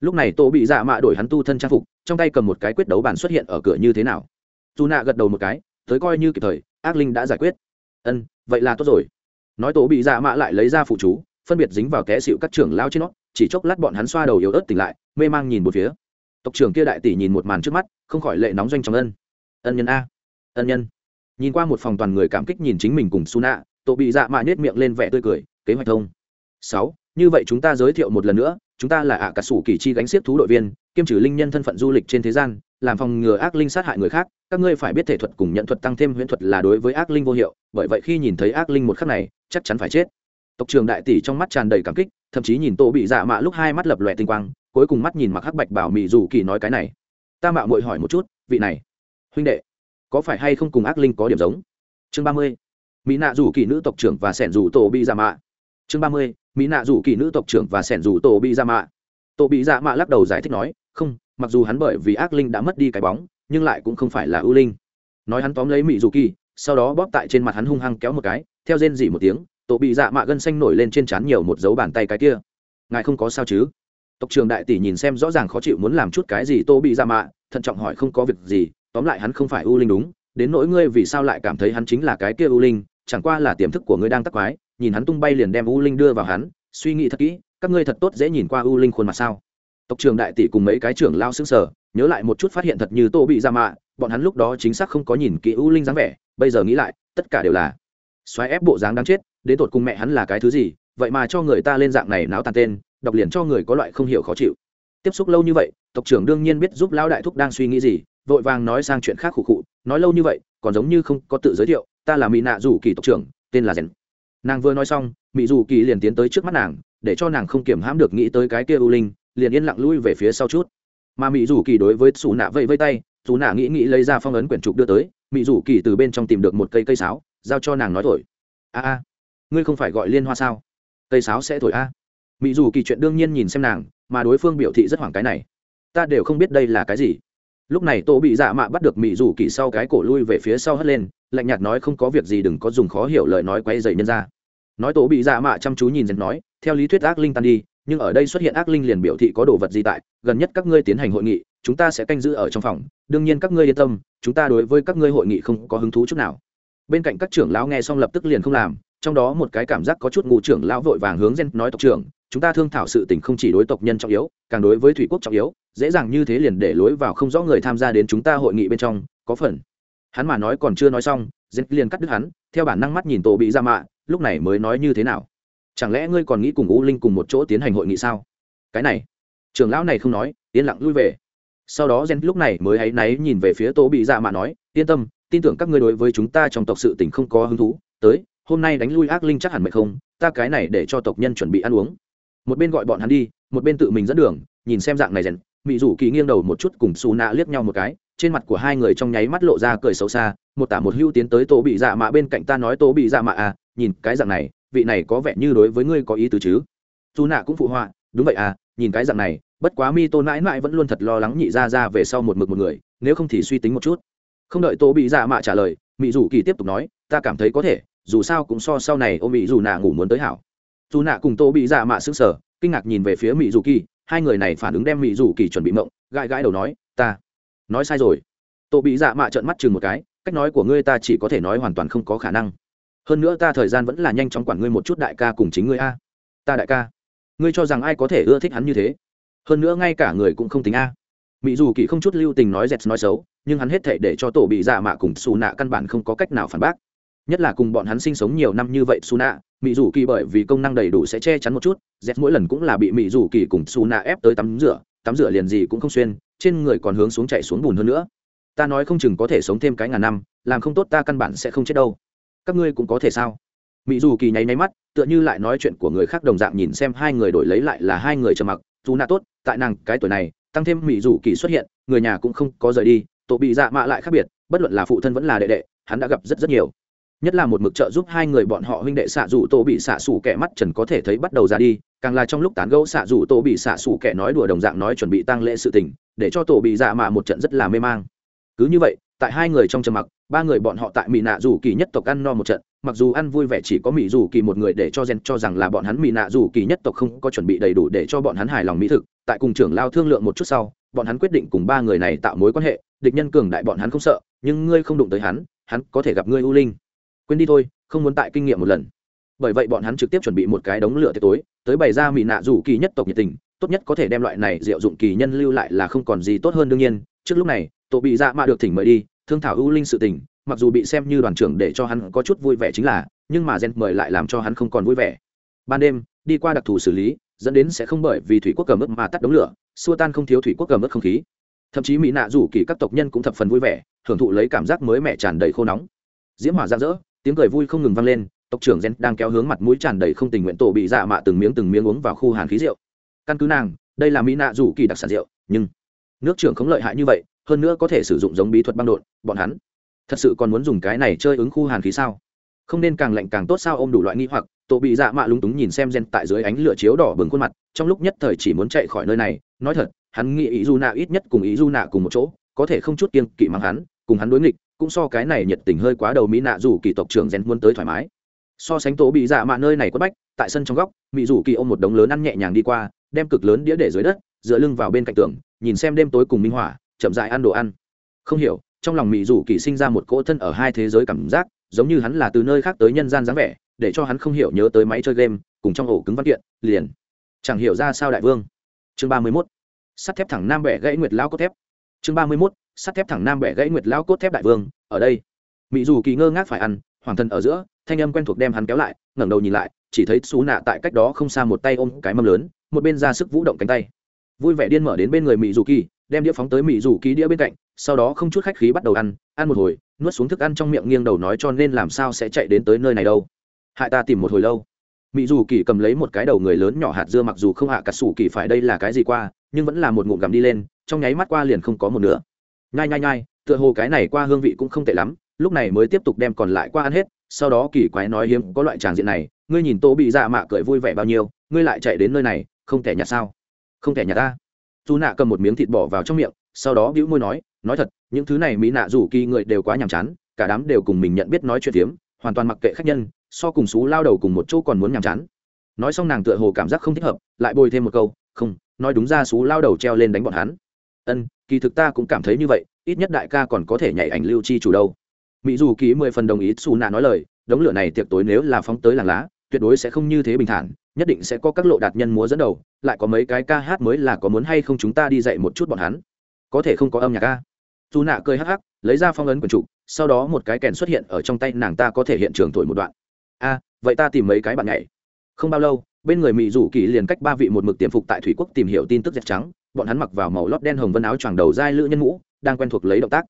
Lúc này tô bị dạ mạ đổi hắn tu thân trang phục, trong tay cầm một cái quyết đấu bàn xuất hiện ở cửa như thế nào. Dù nạ gật đầu một cái, tới coi như kịp thời, ác linh đã giải quyết. Ân, vậy là tốt rồi. Nói tổ bị dạ mạ lại lấy ra phụ chú, phân biệt dính vào té xịu các trưởng lao trên nó, chỉ chốc lát bọn hắn xoa đầu yếu ớt tỉnh lại, mê mang nhìn một phía tộc trưởng kia đại tỷ nhìn một màn trước mắt, không khỏi lệ nóng doanh trong ân. Ân nhân a. Ân nhân. Nhìn qua một phòng toàn người cảm kích nhìn chính mình cùng su nạ tổ bị dạ mạ nết miệng lên vẻ tươi cười, kế hoạch thông. Sáu, như vậy chúng ta giới thiệu một lần nữa, chúng ta là ạ cả sủ kỳ chi gánh xiếc thú đội viên, kiêm trừ linh nhân thân phận du lịch trên thế gian, làm phòng ngừa ác linh sát hại người khác, các ngươi phải biết thể thuật cùng nhận thuật tăng thêm huyễn thuật là đối với ác linh vô hiệu, bởi vậy khi nhìn thấy ác linh một khắc này, chắc chắn phải chết. Tộc trường đại tỷ trong mắt tràn đầy cảm kích, thậm chí nhìn tô bị dạ mạ lúc hai mắt lập lòe tinh quang cuối cùng mắt nhìn mặc hắc bạch bảo mị dù kỳ nói cái này. Ta mạo muội hỏi một chút, vị này, huynh đệ, có phải hay không cùng ác linh có điểm giống? Chương ba mươi, mỹ nạ rủ kỳ nữ tộc trưởng và sẻn rủ tổ bị dạ mạ. Chương ba mươi, mỹ nạ rủ kỳ nữ tộc trưởng và sẻn rủ tổ bị dạ mạ. Tổ bị dạ mạ lắc đầu giải thích nói, không, mặc dù hắn bởi vì ác linh đã mất đi cái bóng, nhưng lại cũng không phải là ưu linh. Nói hắn tóm lấy mỹ dù kỳ, sau đó bóp tại trên mặt hắn hung hăng kéo một cái, theo rên dỉ một tiếng, tổ bị dạ mạ gân xanh nổi lên trên trán nhiều một dấu bàn tay cái kia. Ngài không có sao chứ? Tộc trường đại tỷ nhìn xem rõ ràng khó chịu muốn làm chút cái gì tô bị ra mạ, thận trọng hỏi không có việc gì, tóm lại hắn không phải ưu linh đúng, đến nỗi ngươi vì sao lại cảm thấy hắn chính là cái kia ưu linh, chẳng qua là tiềm thức của ngươi đang tắc quái, nhìn hắn tung bay liền đem ưu linh đưa vào hắn, suy nghĩ thật kỹ, các ngươi thật tốt dễ nhìn qua ưu linh khuôn mặt sao? Tộc trường đại tỷ cùng mấy cái trưởng lao xứng sở nhớ lại một chút phát hiện thật như tô bị ra mạ, bọn hắn lúc đó chính xác không có nhìn kỹ ưu linh dáng vẻ, bây giờ nghĩ lại, tất cả đều là xoáy ép bộ dáng đáng chết, đến tột cùng mẹ hắn là cái thứ gì, vậy mà cho người ta lên dạng này náo tàn tên đọc liền cho người có loại không hiểu khó chịu. Tiếp xúc lâu như vậy, tộc trưởng đương nhiên biết giúp lão đại thúc đang suy nghĩ gì, vội vàng nói sang chuyện khác khụ khụ, nói lâu như vậy, còn giống như không có tự giới thiệu, ta là mỹ nạ rủ kỳ tộc trưởng, tên là rèn nàng vừa nói xong mỹ rủ kỳ liền tiến tới trước mắt nàng, để cho nàng không kiểm hãm được nghĩ tới cái kia u linh, liền yên lặng lui về phía sau chút. Mà mỹ rủ kỳ đối với xù nạ vẫy vây tay xù nạ nghĩ nghĩ lấy ra phong ấn quyển trục đưa tới mỹ rủ kỳ từ bên trong tìm được một cây cây sáo, giao cho nàng nói thổi. A a, ngươi không phải gọi liên hoa sao? Cây sáo sẽ thổi a mỹ rủ kỳ chuyện đương nhiên nhìn xem nàng, mà đối phương biểu thị rất hoảng cái này. Ta đều không biết đây là cái gì. Lúc này tô bị dạ mạ bắt được mỹ rủ kỳ sau cái cổ lui về phía sau hất lên, lạnh nhạt nói không có việc gì đừng có dùng khó hiểu lời nói quay dày nhân ra. Nói tổ bị dạ mạ chăm chú nhìn dần nói, theo lý thuyết ác linh tan đi, nhưng ở đây xuất hiện ác linh liền biểu thị có đồ vật gì tại, gần nhất các ngươi tiến hành hội nghị, chúng ta sẽ canh giữ ở trong phòng, đương nhiên các ngươi yên tâm, chúng ta đối với các ngươi hội nghị không có hứng thú chút nào. Bên cạnh các trưởng lão nghe xong lập tức liền không làm, trong đó một cái cảm giác có chút ngụ trưởng lão vội vàng hướng gen nói tộc trưởng chúng ta thương thảo sự tình không chỉ đối tộc nhân trọng yếu, càng đối với thủy quốc trọng yếu, dễ dàng như thế liền để lối vào không rõ người tham gia đến chúng ta hội nghị bên trong, có phần. Hắn mà nói còn chưa nói xong gen liền cắt đứt hắn, theo bản năng mắt nhìn tổ bị ra mạ, lúc này mới nói như thế nào? Chẳng lẽ ngươi còn nghĩ cùng u linh cùng một chỗ tiến hành hội nghị sao? Cái này, trưởng lão này không nói, yên lặng lui về. Sau đó gen lúc này mới áy náy nhìn về phía tô bị dạ mạ nói, yên tâm, tin tưởng các ngươi đối với chúng ta trong tộc sự tình không có hứng thú, tới, hôm nay đánh lui ác linh chắc hẳn mệt không, ta cái này để cho tộc nhân chuẩn bị ăn uống một bên gọi bọn hắn đi, một bên tự mình dẫn đường, nhìn xem dạng này rèn. Mỹ rủ kỳ nghiêng đầu một chút cùng xù nạ liếc nhau một cái, trên mặt của hai người trong nháy mắt lộ ra cười xấu xa, một tả một hưu tiến tới tố bị dạ mạ bên cạnh ta nói tố bị dạ mạ à nhìn cái dạng này, vị này có vẻ như đối với ngươi có ý tứ chứ? Dù nạ cũng phụ họa, đúng vậy à nhìn cái dạng này, bất quá mi tô mãi mãi vẫn luôn thật lo lắng nhị ra ra về sau một mực một người, nếu không thì suy tính một chút. Không đợi tô bị dạ mạ trả lời mỹ dù kỳ tiếp tục nói, ta cảm thấy có thể, dù sao cũng so sau này ô mỹ dù nạ ngủ muốn tới hảo dù nạ cùng tô bị dạ mạ xứng sở, kinh ngạc nhìn về phía mỹ dù kỳ hai người này phản ứng đem mỹ dù kỳ chuẩn bị mộng, gãi gãi đầu nói, ta, nói sai rồi. Tô bị dạ mạ trợn mắt chừng một cái, cách nói của ngươi ta chỉ có thể nói hoàn toàn không có khả năng. Hơn nữa ta thời gian vẫn là nhanh chóng quản ngươi một chút đại ca cùng chính ngươi a. Ta đại ca? Ngươi cho rằng ai có thể ưa thích hắn như thế? Hơn nữa ngay cả người cũng không tính a. Mỹ dù kỳ không chút lưu tình nói dẹt nói xấu, nhưng hắn hết thể để cho tổ bị dạ mạ cùng xù nạ căn bản không có cách nào phản bác nhất là cùng bọn hắn sinh sống nhiều năm như vậy xù nạ mỹ dù kỳ bởi vì công năng đầy đủ sẽ che chắn một chút, z mỗi lần cũng là bị mỹ dù kỳ cùng xù nạ ép tới tắm rửa tắm rửa liền gì cũng không xuyên, trên người còn hướng xuống chạy xuống bùn hơn nữa. Ta nói không chừng có thể sống thêm cái ngàn năm, làm không tốt ta căn bản sẽ không chết đâu. Các ngươi cũng có thể sao? Mỹ dù kỳ nháy nháy mắt, tựa như lại nói chuyện của người khác đồng dạng nhìn xem hai người đổi lấy lại là hai người trầm mặc. Dù nạ tốt, tại nàng cái tuổi này, tăng thêm mỹ dù kỳ xuất hiện, người nhà cũng không có rời đi, tổ bị dạ mạ lại khác biệt, bất luận là phụ thân vẫn là đệ đệ, hắn đã gặp rất rất nhiều nhất là một mực trợ giúp hai người bọn họ huynh đệ xạ dù tổ bị xạ xù kẻ mắt trần có thể thấy bắt đầu ra đi, càng là trong lúc tán gẫu xạ dù tổ bị xạ xù kẻ nói đùa đồng dạng nói chuẩn bị tăng lễ sự tình, để cho tổ bị dạ mạ một trận rất là mê mang. Cứ như vậy, tại hai người trong trầm mặc, ba người bọn họ tại mỹ nạ dù kỳ nhất tộc ăn no một trận, mặc dù ăn vui vẻ chỉ có mỹ dù kỳ một người để cho gen cho rằng là bọn hắn mỹ nạ dù kỳ nhất tộc không có chuẩn bị đầy đủ để cho bọn hắn hài lòng mỹ thực, tại cùng trưởng lao thương lượng một chút sau, bọn hắn quyết định cùng ba người này tạo mối quan hệ, địch nhân cường đại bọn hắn không sợ, nhưng ngươi không đụng tới hắn hắn có thể gặp ngươi u linh quên đi thôi, không muốn tại kinh nghiệm một lần. Bởi vậy bọn hắn trực tiếp chuẩn bị một cái đống lửa tối, tới bày ra mỹ nạ rủ kỳ nhất tộc nhiệt tình, tốt nhất có thể đem loại này diệu dụng kỳ nhân lưu lại là không còn gì tốt hơn đương nhiên. Trước lúc này, tổ bị dạ mạ được thỉnh mời đi, thương thảo ưu linh sự tình, mặc dù bị xem như đoàn trưởng để cho hắn có chút vui vẻ chính là, nhưng mà gen mời lại làm cho hắn không còn vui vẻ. Ban đêm, đi qua đặc thù xử lý, dẫn đến sẽ không bởi vì thủy quốc cầm mức mà tắt đống lửa, xua tan không thiếu thủy quốc cầm mức không khí. Thậm chí mỹ nạ rủ kỳ các tộc nhân cũng thập phần vui vẻ, hưởng thụ lấy cảm giác mới mẻ tràn đầy khô nóng. Diễm hỏa rạng rỡ tiếng cười vui không ngừng vang lên, tộc trưởng gen đang kéo hướng mặt mũi tràn đầy không tình nguyện tổ bị dạ mạ từng miếng từng miếng uống vào khu hàn khí rượu. Căn cứ nàng, đây là mỹ nạ rủ kỳ đặc sản rượu, nhưng nước trưởng không lợi hại như vậy, hơn nữa có thể sử dụng giống bí thuật băng đột bọn hắn thật sự còn muốn dùng cái này chơi ứng khu hàn khí sao? Không nên càng lạnh càng tốt sao ôm đủ loại nghi hoặc, tổ bị dạ mạ lúng túng nhìn xem gen tại dưới ánh lửa chiếu đỏ bừng khuôn mặt, trong lúc nhất thời chỉ muốn chạy khỏi nơi này, nói thật, hắn nghĩ ý du nạ ít nhất cùng ý du nạ cùng một chỗ, có thể không chút kiên kỵ mắng hắn, cùng hắn đối nghịch cũng so cái này nhiệt tình hơi quá đầu mỹ nạ dù kỳ tộc trưởng rèn muốn tới thoải mái. So sánh tổ bị dạ mạ nơi này quất bách, tại sân trong góc, mỹ dù kỳ ôm một đống lớn ăn nhẹ nhàng đi qua, đem cực lớn đĩa để dưới đất, dựa lưng vào bên cạnh tường, nhìn xem đêm tối cùng minh hỏa chậm dại ăn đồ ăn. Không hiểu, trong lòng mỹ dù kỳ sinh ra một cỗ thân ở hai thế giới cảm giác, giống như hắn là từ nơi khác tới nhân gian dáng vẻ, để cho hắn không hiểu nhớ tới máy chơi game, cùng trong ổ cứng văn kiện, liền. Chẳng hiểu ra sao đại vương. Chương ba mươi mốt. Sắt thép thẳng nam bẻ gãy nguyệt lão có thép. Chương ba mươi mốt sắt thép thẳng nam bẻ gãy nguyệt lao cốt thép đại vương, ở đây. Mỹ dù kỳ ngơ ngác phải ăn, hoàng thân ở giữa, thanh âm quen thuộc đem hắn kéo lại, ngẩng đầu nhìn lại, chỉ thấy xú nạ tại cách đó không xa một tay ôm cái mâm lớn, một bên ra sức vũ động cánh tay. Vui vẻ điên mở đến bên người mỹ dù kỳ, đem đĩa phóng tới mỹ dù kỳ đĩa bên cạnh, sau đó không chút khách khí bắt đầu ăn ăn một hồi, nuốt xuống thức ăn trong miệng nghiêng đầu nói cho nên làm sao sẽ chạy đến tới nơi này đâu. Hại ta tìm một hồi lâu. Mỹ dù kỳ cầm lấy một cái đầu người lớn nhỏ hạt dưa mặc dù không hạ cả sủ kỳ phải đây là cái gì qua, nhưng vẫn là một ngụm gặm đi lên, trong nháy mắt qua liền không có một nữa nhai nhai nhai, tựa hồ cái này qua hương vị cũng không tệ lắm, lúc này mới tiếp tục đem còn lại qua ăn hết, sau đó kỳ quái nói hiếm có loại tràng diện này, ngươi nhìn tô bị dạ mạ cười vui vẻ bao nhiêu, ngươi lại chạy đến nơi này, không thể nhặt sao? Không thể nhặt ta. Dù nạ cầm một miếng thịt bỏ vào trong miệng, sau đó bĩu môi nói nói thật, những thứ này mỹ nạ rủ kỳ người đều quá nhàm chán, cả đám đều cùng mình nhận biết nói chuyện tiếm hoàn toàn mặc kệ khách nhân, so cùng xú lao đầu cùng một chỗ còn muốn nhàm chán. Nói xong nàng tựa hồ cảm giác không thích hợp, lại bồi thêm một câu, không, nói đúng ra xú lao đầu treo lên đánh bọn hắn. Ân kỳ thực ta cũng cảm thấy như vậy, ít nhất đại ca còn có thể nhảy ảnh lưu chi chủ đâu. Mỹ dù ký mười phần đồng ý xù nạ nói lời, đống lửa này tiệc tối nếu là phóng tới làng lá, tuyệt đối sẽ không như thế bình thản, nhất định sẽ có các lộ đạt nhân múa dẫn đầu, lại có mấy cái ca hát mới là có muốn hay không chúng ta đi dạy một chút bọn hắn. Có thể không có âm nhạc ca dù nạ cười hắc hắc, lấy ra phong ấn quần trụ, sau đó một cái kèn xuất hiện ở trong tay nàng ta có thể hiện trường thổi một đoạn. A, vậy ta tìm mấy cái bạn nhảy. Không bao lâu, bên người mỹ rủ kỳ liền cách ba vị một mực tiềm phục tại thủy quốc tìm hiểu tin tức dẹp trắng bọn hắn mặc vào màu lót đen hồng vân áo choàng đầu dai lữ nhân mũ đang quen thuộc lấy động tác.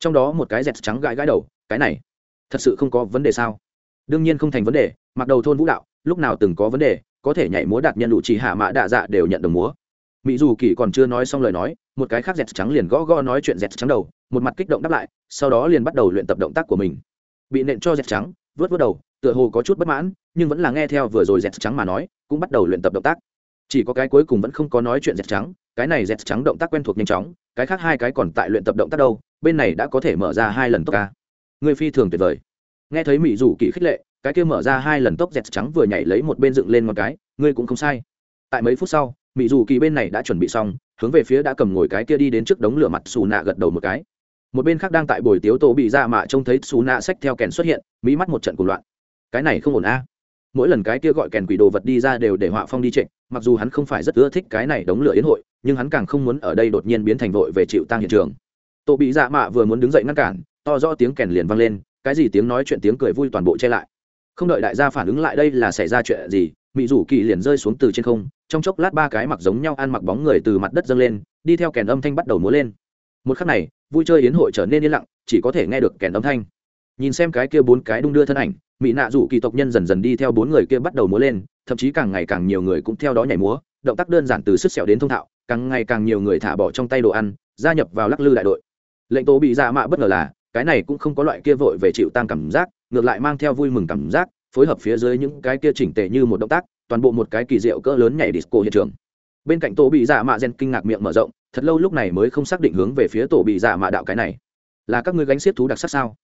Trong đó một cái dẹt trắng gãi gãi đầu, cái này, thật sự không có vấn đề sao? Đương nhiên không thành vấn đề, mặc đầu thôn vũ đạo, lúc nào từng có vấn đề, có thể nhảy múa đạt nhân đủ chỉ hạ mã đạ dạ đều nhận đồng múa. Mỹ dù kỳ còn chưa nói xong lời nói, một cái khác dẹt trắng liền gõ gõ nói chuyện dẹt trắng đầu, một mặt kích động đáp lại, sau đó liền bắt đầu luyện tập động tác của mình. Bị nện cho dẹt trắng, vớt vớt đầu, tựa hồ có chút bất mãn, nhưng vẫn là nghe theo vừa rồi dẹt trắng mà nói, cũng bắt đầu luyện tập động tác chỉ có cái cuối cùng vẫn không có nói chuyện dẹt trắng, cái này dẹt trắng động tác quen thuộc nhanh chóng, cái khác hai cái còn tại luyện tập động tác đâu, bên này đã có thể mở ra hai lần tốc ca. Người phi thường tuyệt vời. Nghe thấy mỹ dù kỳ khích lệ, cái kia mở ra hai lần tốc dẹt trắng vừa nhảy lấy một bên dựng lên một cái, ngươi cũng không sai. Tại mấy phút sau mỹ dù kỳ bên này đã chuẩn bị xong, hướng về phía đã cầm ngồi cái kia đi đến trước đống lửa mặt xù nạ gật đầu một cái. Một bên khác đang tại bồi tiếu tổ bị ra mạ trông thấy xù nạ xách theo kèn xuất hiện mỹ mắt một trận cuộc loạn. Cái này không ổn a. Mỗi lần cái kia gọi kèn quỷ đồ vật đi ra đều để họa phong đi trịnh mặc dù hắn không phải rất ưa thích cái này đống lửa yến hội, nhưng hắn càng không muốn ở đây đột nhiên biến thành vội về chịu tăng hiện trường. Tổ bị dạ mạ vừa muốn đứng dậy ngăn cản, to rõ tiếng kèn liền vang lên, cái gì tiếng nói chuyện tiếng cười vui toàn bộ che lại. Không đợi đại gia phản ứng lại đây là xảy ra chuyện gì mỹ rủ kỳ liền rơi xuống từ trên không, trong chốc lát ba cái mặc giống nhau ăn mặc bóng người từ mặt đất dâng lên, đi theo kèn âm thanh bắt đầu múa lên. Một khắc này, vui chơi yến hội trở nên yên lặng, chỉ có thể nghe được kèn âm thanh. Nhìn xem cái kia bốn cái đung đưa thân ảnh mỹ nạ rủ kỳ tộc nhân dần dần đi theo bốn người kia bắt đầu múa lên, thậm chí càng ngày càng nhiều người cũng theo đó nhảy múa, động tác đơn giản từ sức sẹo đến thông thạo, càng ngày càng nhiều người thả bỏ trong tay đồ ăn, gia nhập vào lắc lư đại đội. Lệnh tố bị dạ mạ bất ngờ là, cái này cũng không có loại kia vội về chịu tăng cảm giác, ngược lại mang theo vui mừng cảm giác, phối hợp phía dưới những cái kia chỉnh tề như một động tác, toàn bộ một cái kỳ diệu cỡ lớn nhảy disco hiện trường. Bên cạnh tổ bị dạ mạ gen kinh ngạc miệng mở rộng, thật lâu lúc này mới không xác định hướng về phía tổ bị dạ mạ đạo cái này. Là các ngươi gánh xiết thú đặc sắc sao?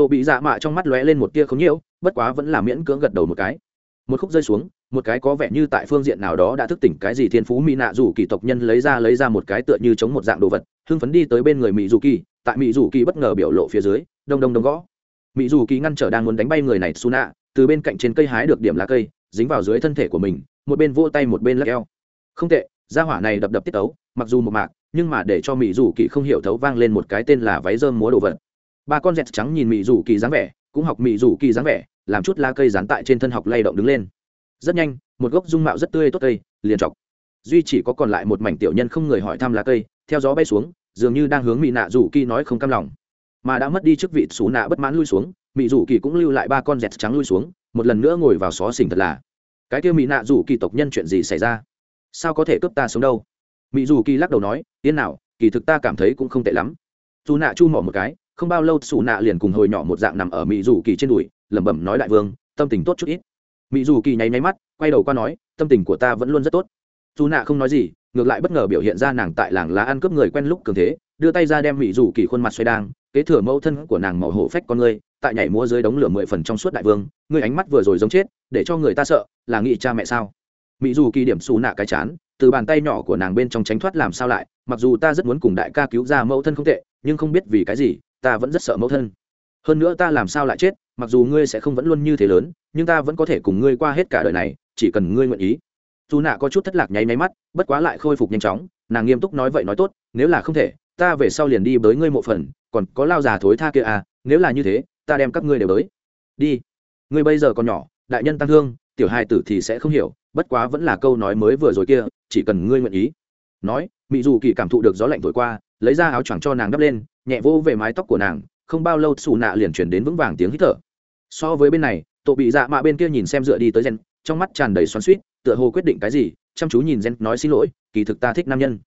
Tổ bị dạ mạ trong mắt lóe lên một tia không nhiễu bất quá vẫn là miễn cưỡng gật đầu một cái. Một khúc rơi xuống một cái có vẻ như tại phương diện nào đó đã thức tỉnh cái gì thiên phú mỹ nạ dù kỳ tộc nhân lấy ra lấy ra một cái tựa như chống một dạng đồ vật hưng phấn đi tới bên người mỹ dù kỳ tại mỹ dù kỳ bất ngờ biểu lộ phía dưới đông đông đông gõ. Mỹ dù kỳ ngăn trở đang muốn đánh bay người này su nạ từ bên cạnh trên cây hái được điểm lá cây dính vào dưới thân thể của mình một bên vỗ tay một bên lắc eo. Không tệ gia hỏa này đập đập tiết ấu, mặc dù một mạc nhưng mà để cho mỹ dù kỳ không hiểu thấu vang lên một cái tên là váy rơm múa đồ vật ba con dẹt trắng nhìn mỹ rủ kỳ dáng vẻ, cũng học mỹ rủ kỳ dáng vẻ, làm chút lá cây dán tại trên thân học lay động đứng lên. Rất nhanh, một gốc dung mạo rất tươi tốt cây, liền chọc duy chỉ có còn lại một mảnh tiểu nhân không người hỏi thăm lá cây, theo gió bay xuống, dường như đang hướng mỹ nạ rủ kỳ nói không cam lòng. Mà đã mất đi chức vị, xú nạ bất mãn lui xuống mỹ rủ kỳ cũng lưu lại ba con dẹt trắng lui xuống, một lần nữa ngồi vào xó xỉnh thật là. Cái kia mỹ nạ rủ kỳ tộc nhân chuyện gì xảy ra? Sao có thể cướp ta sống đâu? Mỹ rủ kỳ lắc đầu nói, yên nào, kỳ thực ta cảm thấy cũng không tệ lắm. Dù nạ chu mỏ một cái không bao lâu xù nạ liền cùng hồi nhỏ một dạng nằm ở mỹ Dù kỳ trên đùi, lẩm bẩm nói đại vương, tâm tình tốt chút ít. Mỹ dù kỳ nháy nháy mắt, quay đầu qua nói, tâm tình của ta vẫn luôn rất tốt. Dù nạ không nói gì, ngược lại bất ngờ biểu hiện ra nàng tại làng lá ăn cướp người quen lúc cường thế, đưa tay ra đem mỹ dù kỳ khuôn mặt xoay đang, kế thừa mẫu thân của nàng màu hổ phách con ngươi, tại nhảy múa dưới đống lửa mười phần trong suốt đại vương, ngươi ánh mắt vừa rồi giống chết, để cho người ta sợ, là nghĩ cha mẹ sao? Mỹ dù kỳ điểm xù nạ cái chán, từ bàn tay nhỏ của nàng bên trong tránh thoát làm sao lại, mặc dù ta rất muốn cùng đại ca cứu ra mẫu thân không tệ, nhưng không biết vì cái gì ta vẫn rất sợ mẫu thân. Hơn nữa ta làm sao lại chết, mặc dù ngươi sẽ không vẫn luôn như thế lớn, nhưng ta vẫn có thể cùng ngươi qua hết cả đời này, chỉ cần ngươi nguyện ý. Dù nạ có chút thất lạc nháy máy mắt, bất quá lại khôi phục nhanh chóng, nàng nghiêm túc nói vậy nói tốt, nếu là không thể, ta về sau liền đi với ngươi mộ phần, còn có lao già thối tha kia à nếu là như thế, ta đem các ngươi đều tới đi. Ngươi bây giờ còn nhỏ, đại nhân tăng thương, tiểu hai tử thì sẽ không hiểu, bất quá vẫn là câu nói mới vừa rồi kia, chỉ cần ngươi nguyện ý nói mỹ dù kỳ cảm thụ được gió lạnh thổi qua, lấy ra áo choàng cho nàng đắp lên, nhẹ vỗ về mái tóc của nàng, không bao lâu xù nạ liền chuyển đến vững vàng tiếng hít thở. So với bên này, tổ bị dạ mạ bên kia nhìn xem dựa đi tới gen, trong mắt tràn đầy xoắn suýt tựa hồ quyết định cái gì, chăm chú nhìn gen nói xin lỗi, kỳ thực ta thích nam nhân.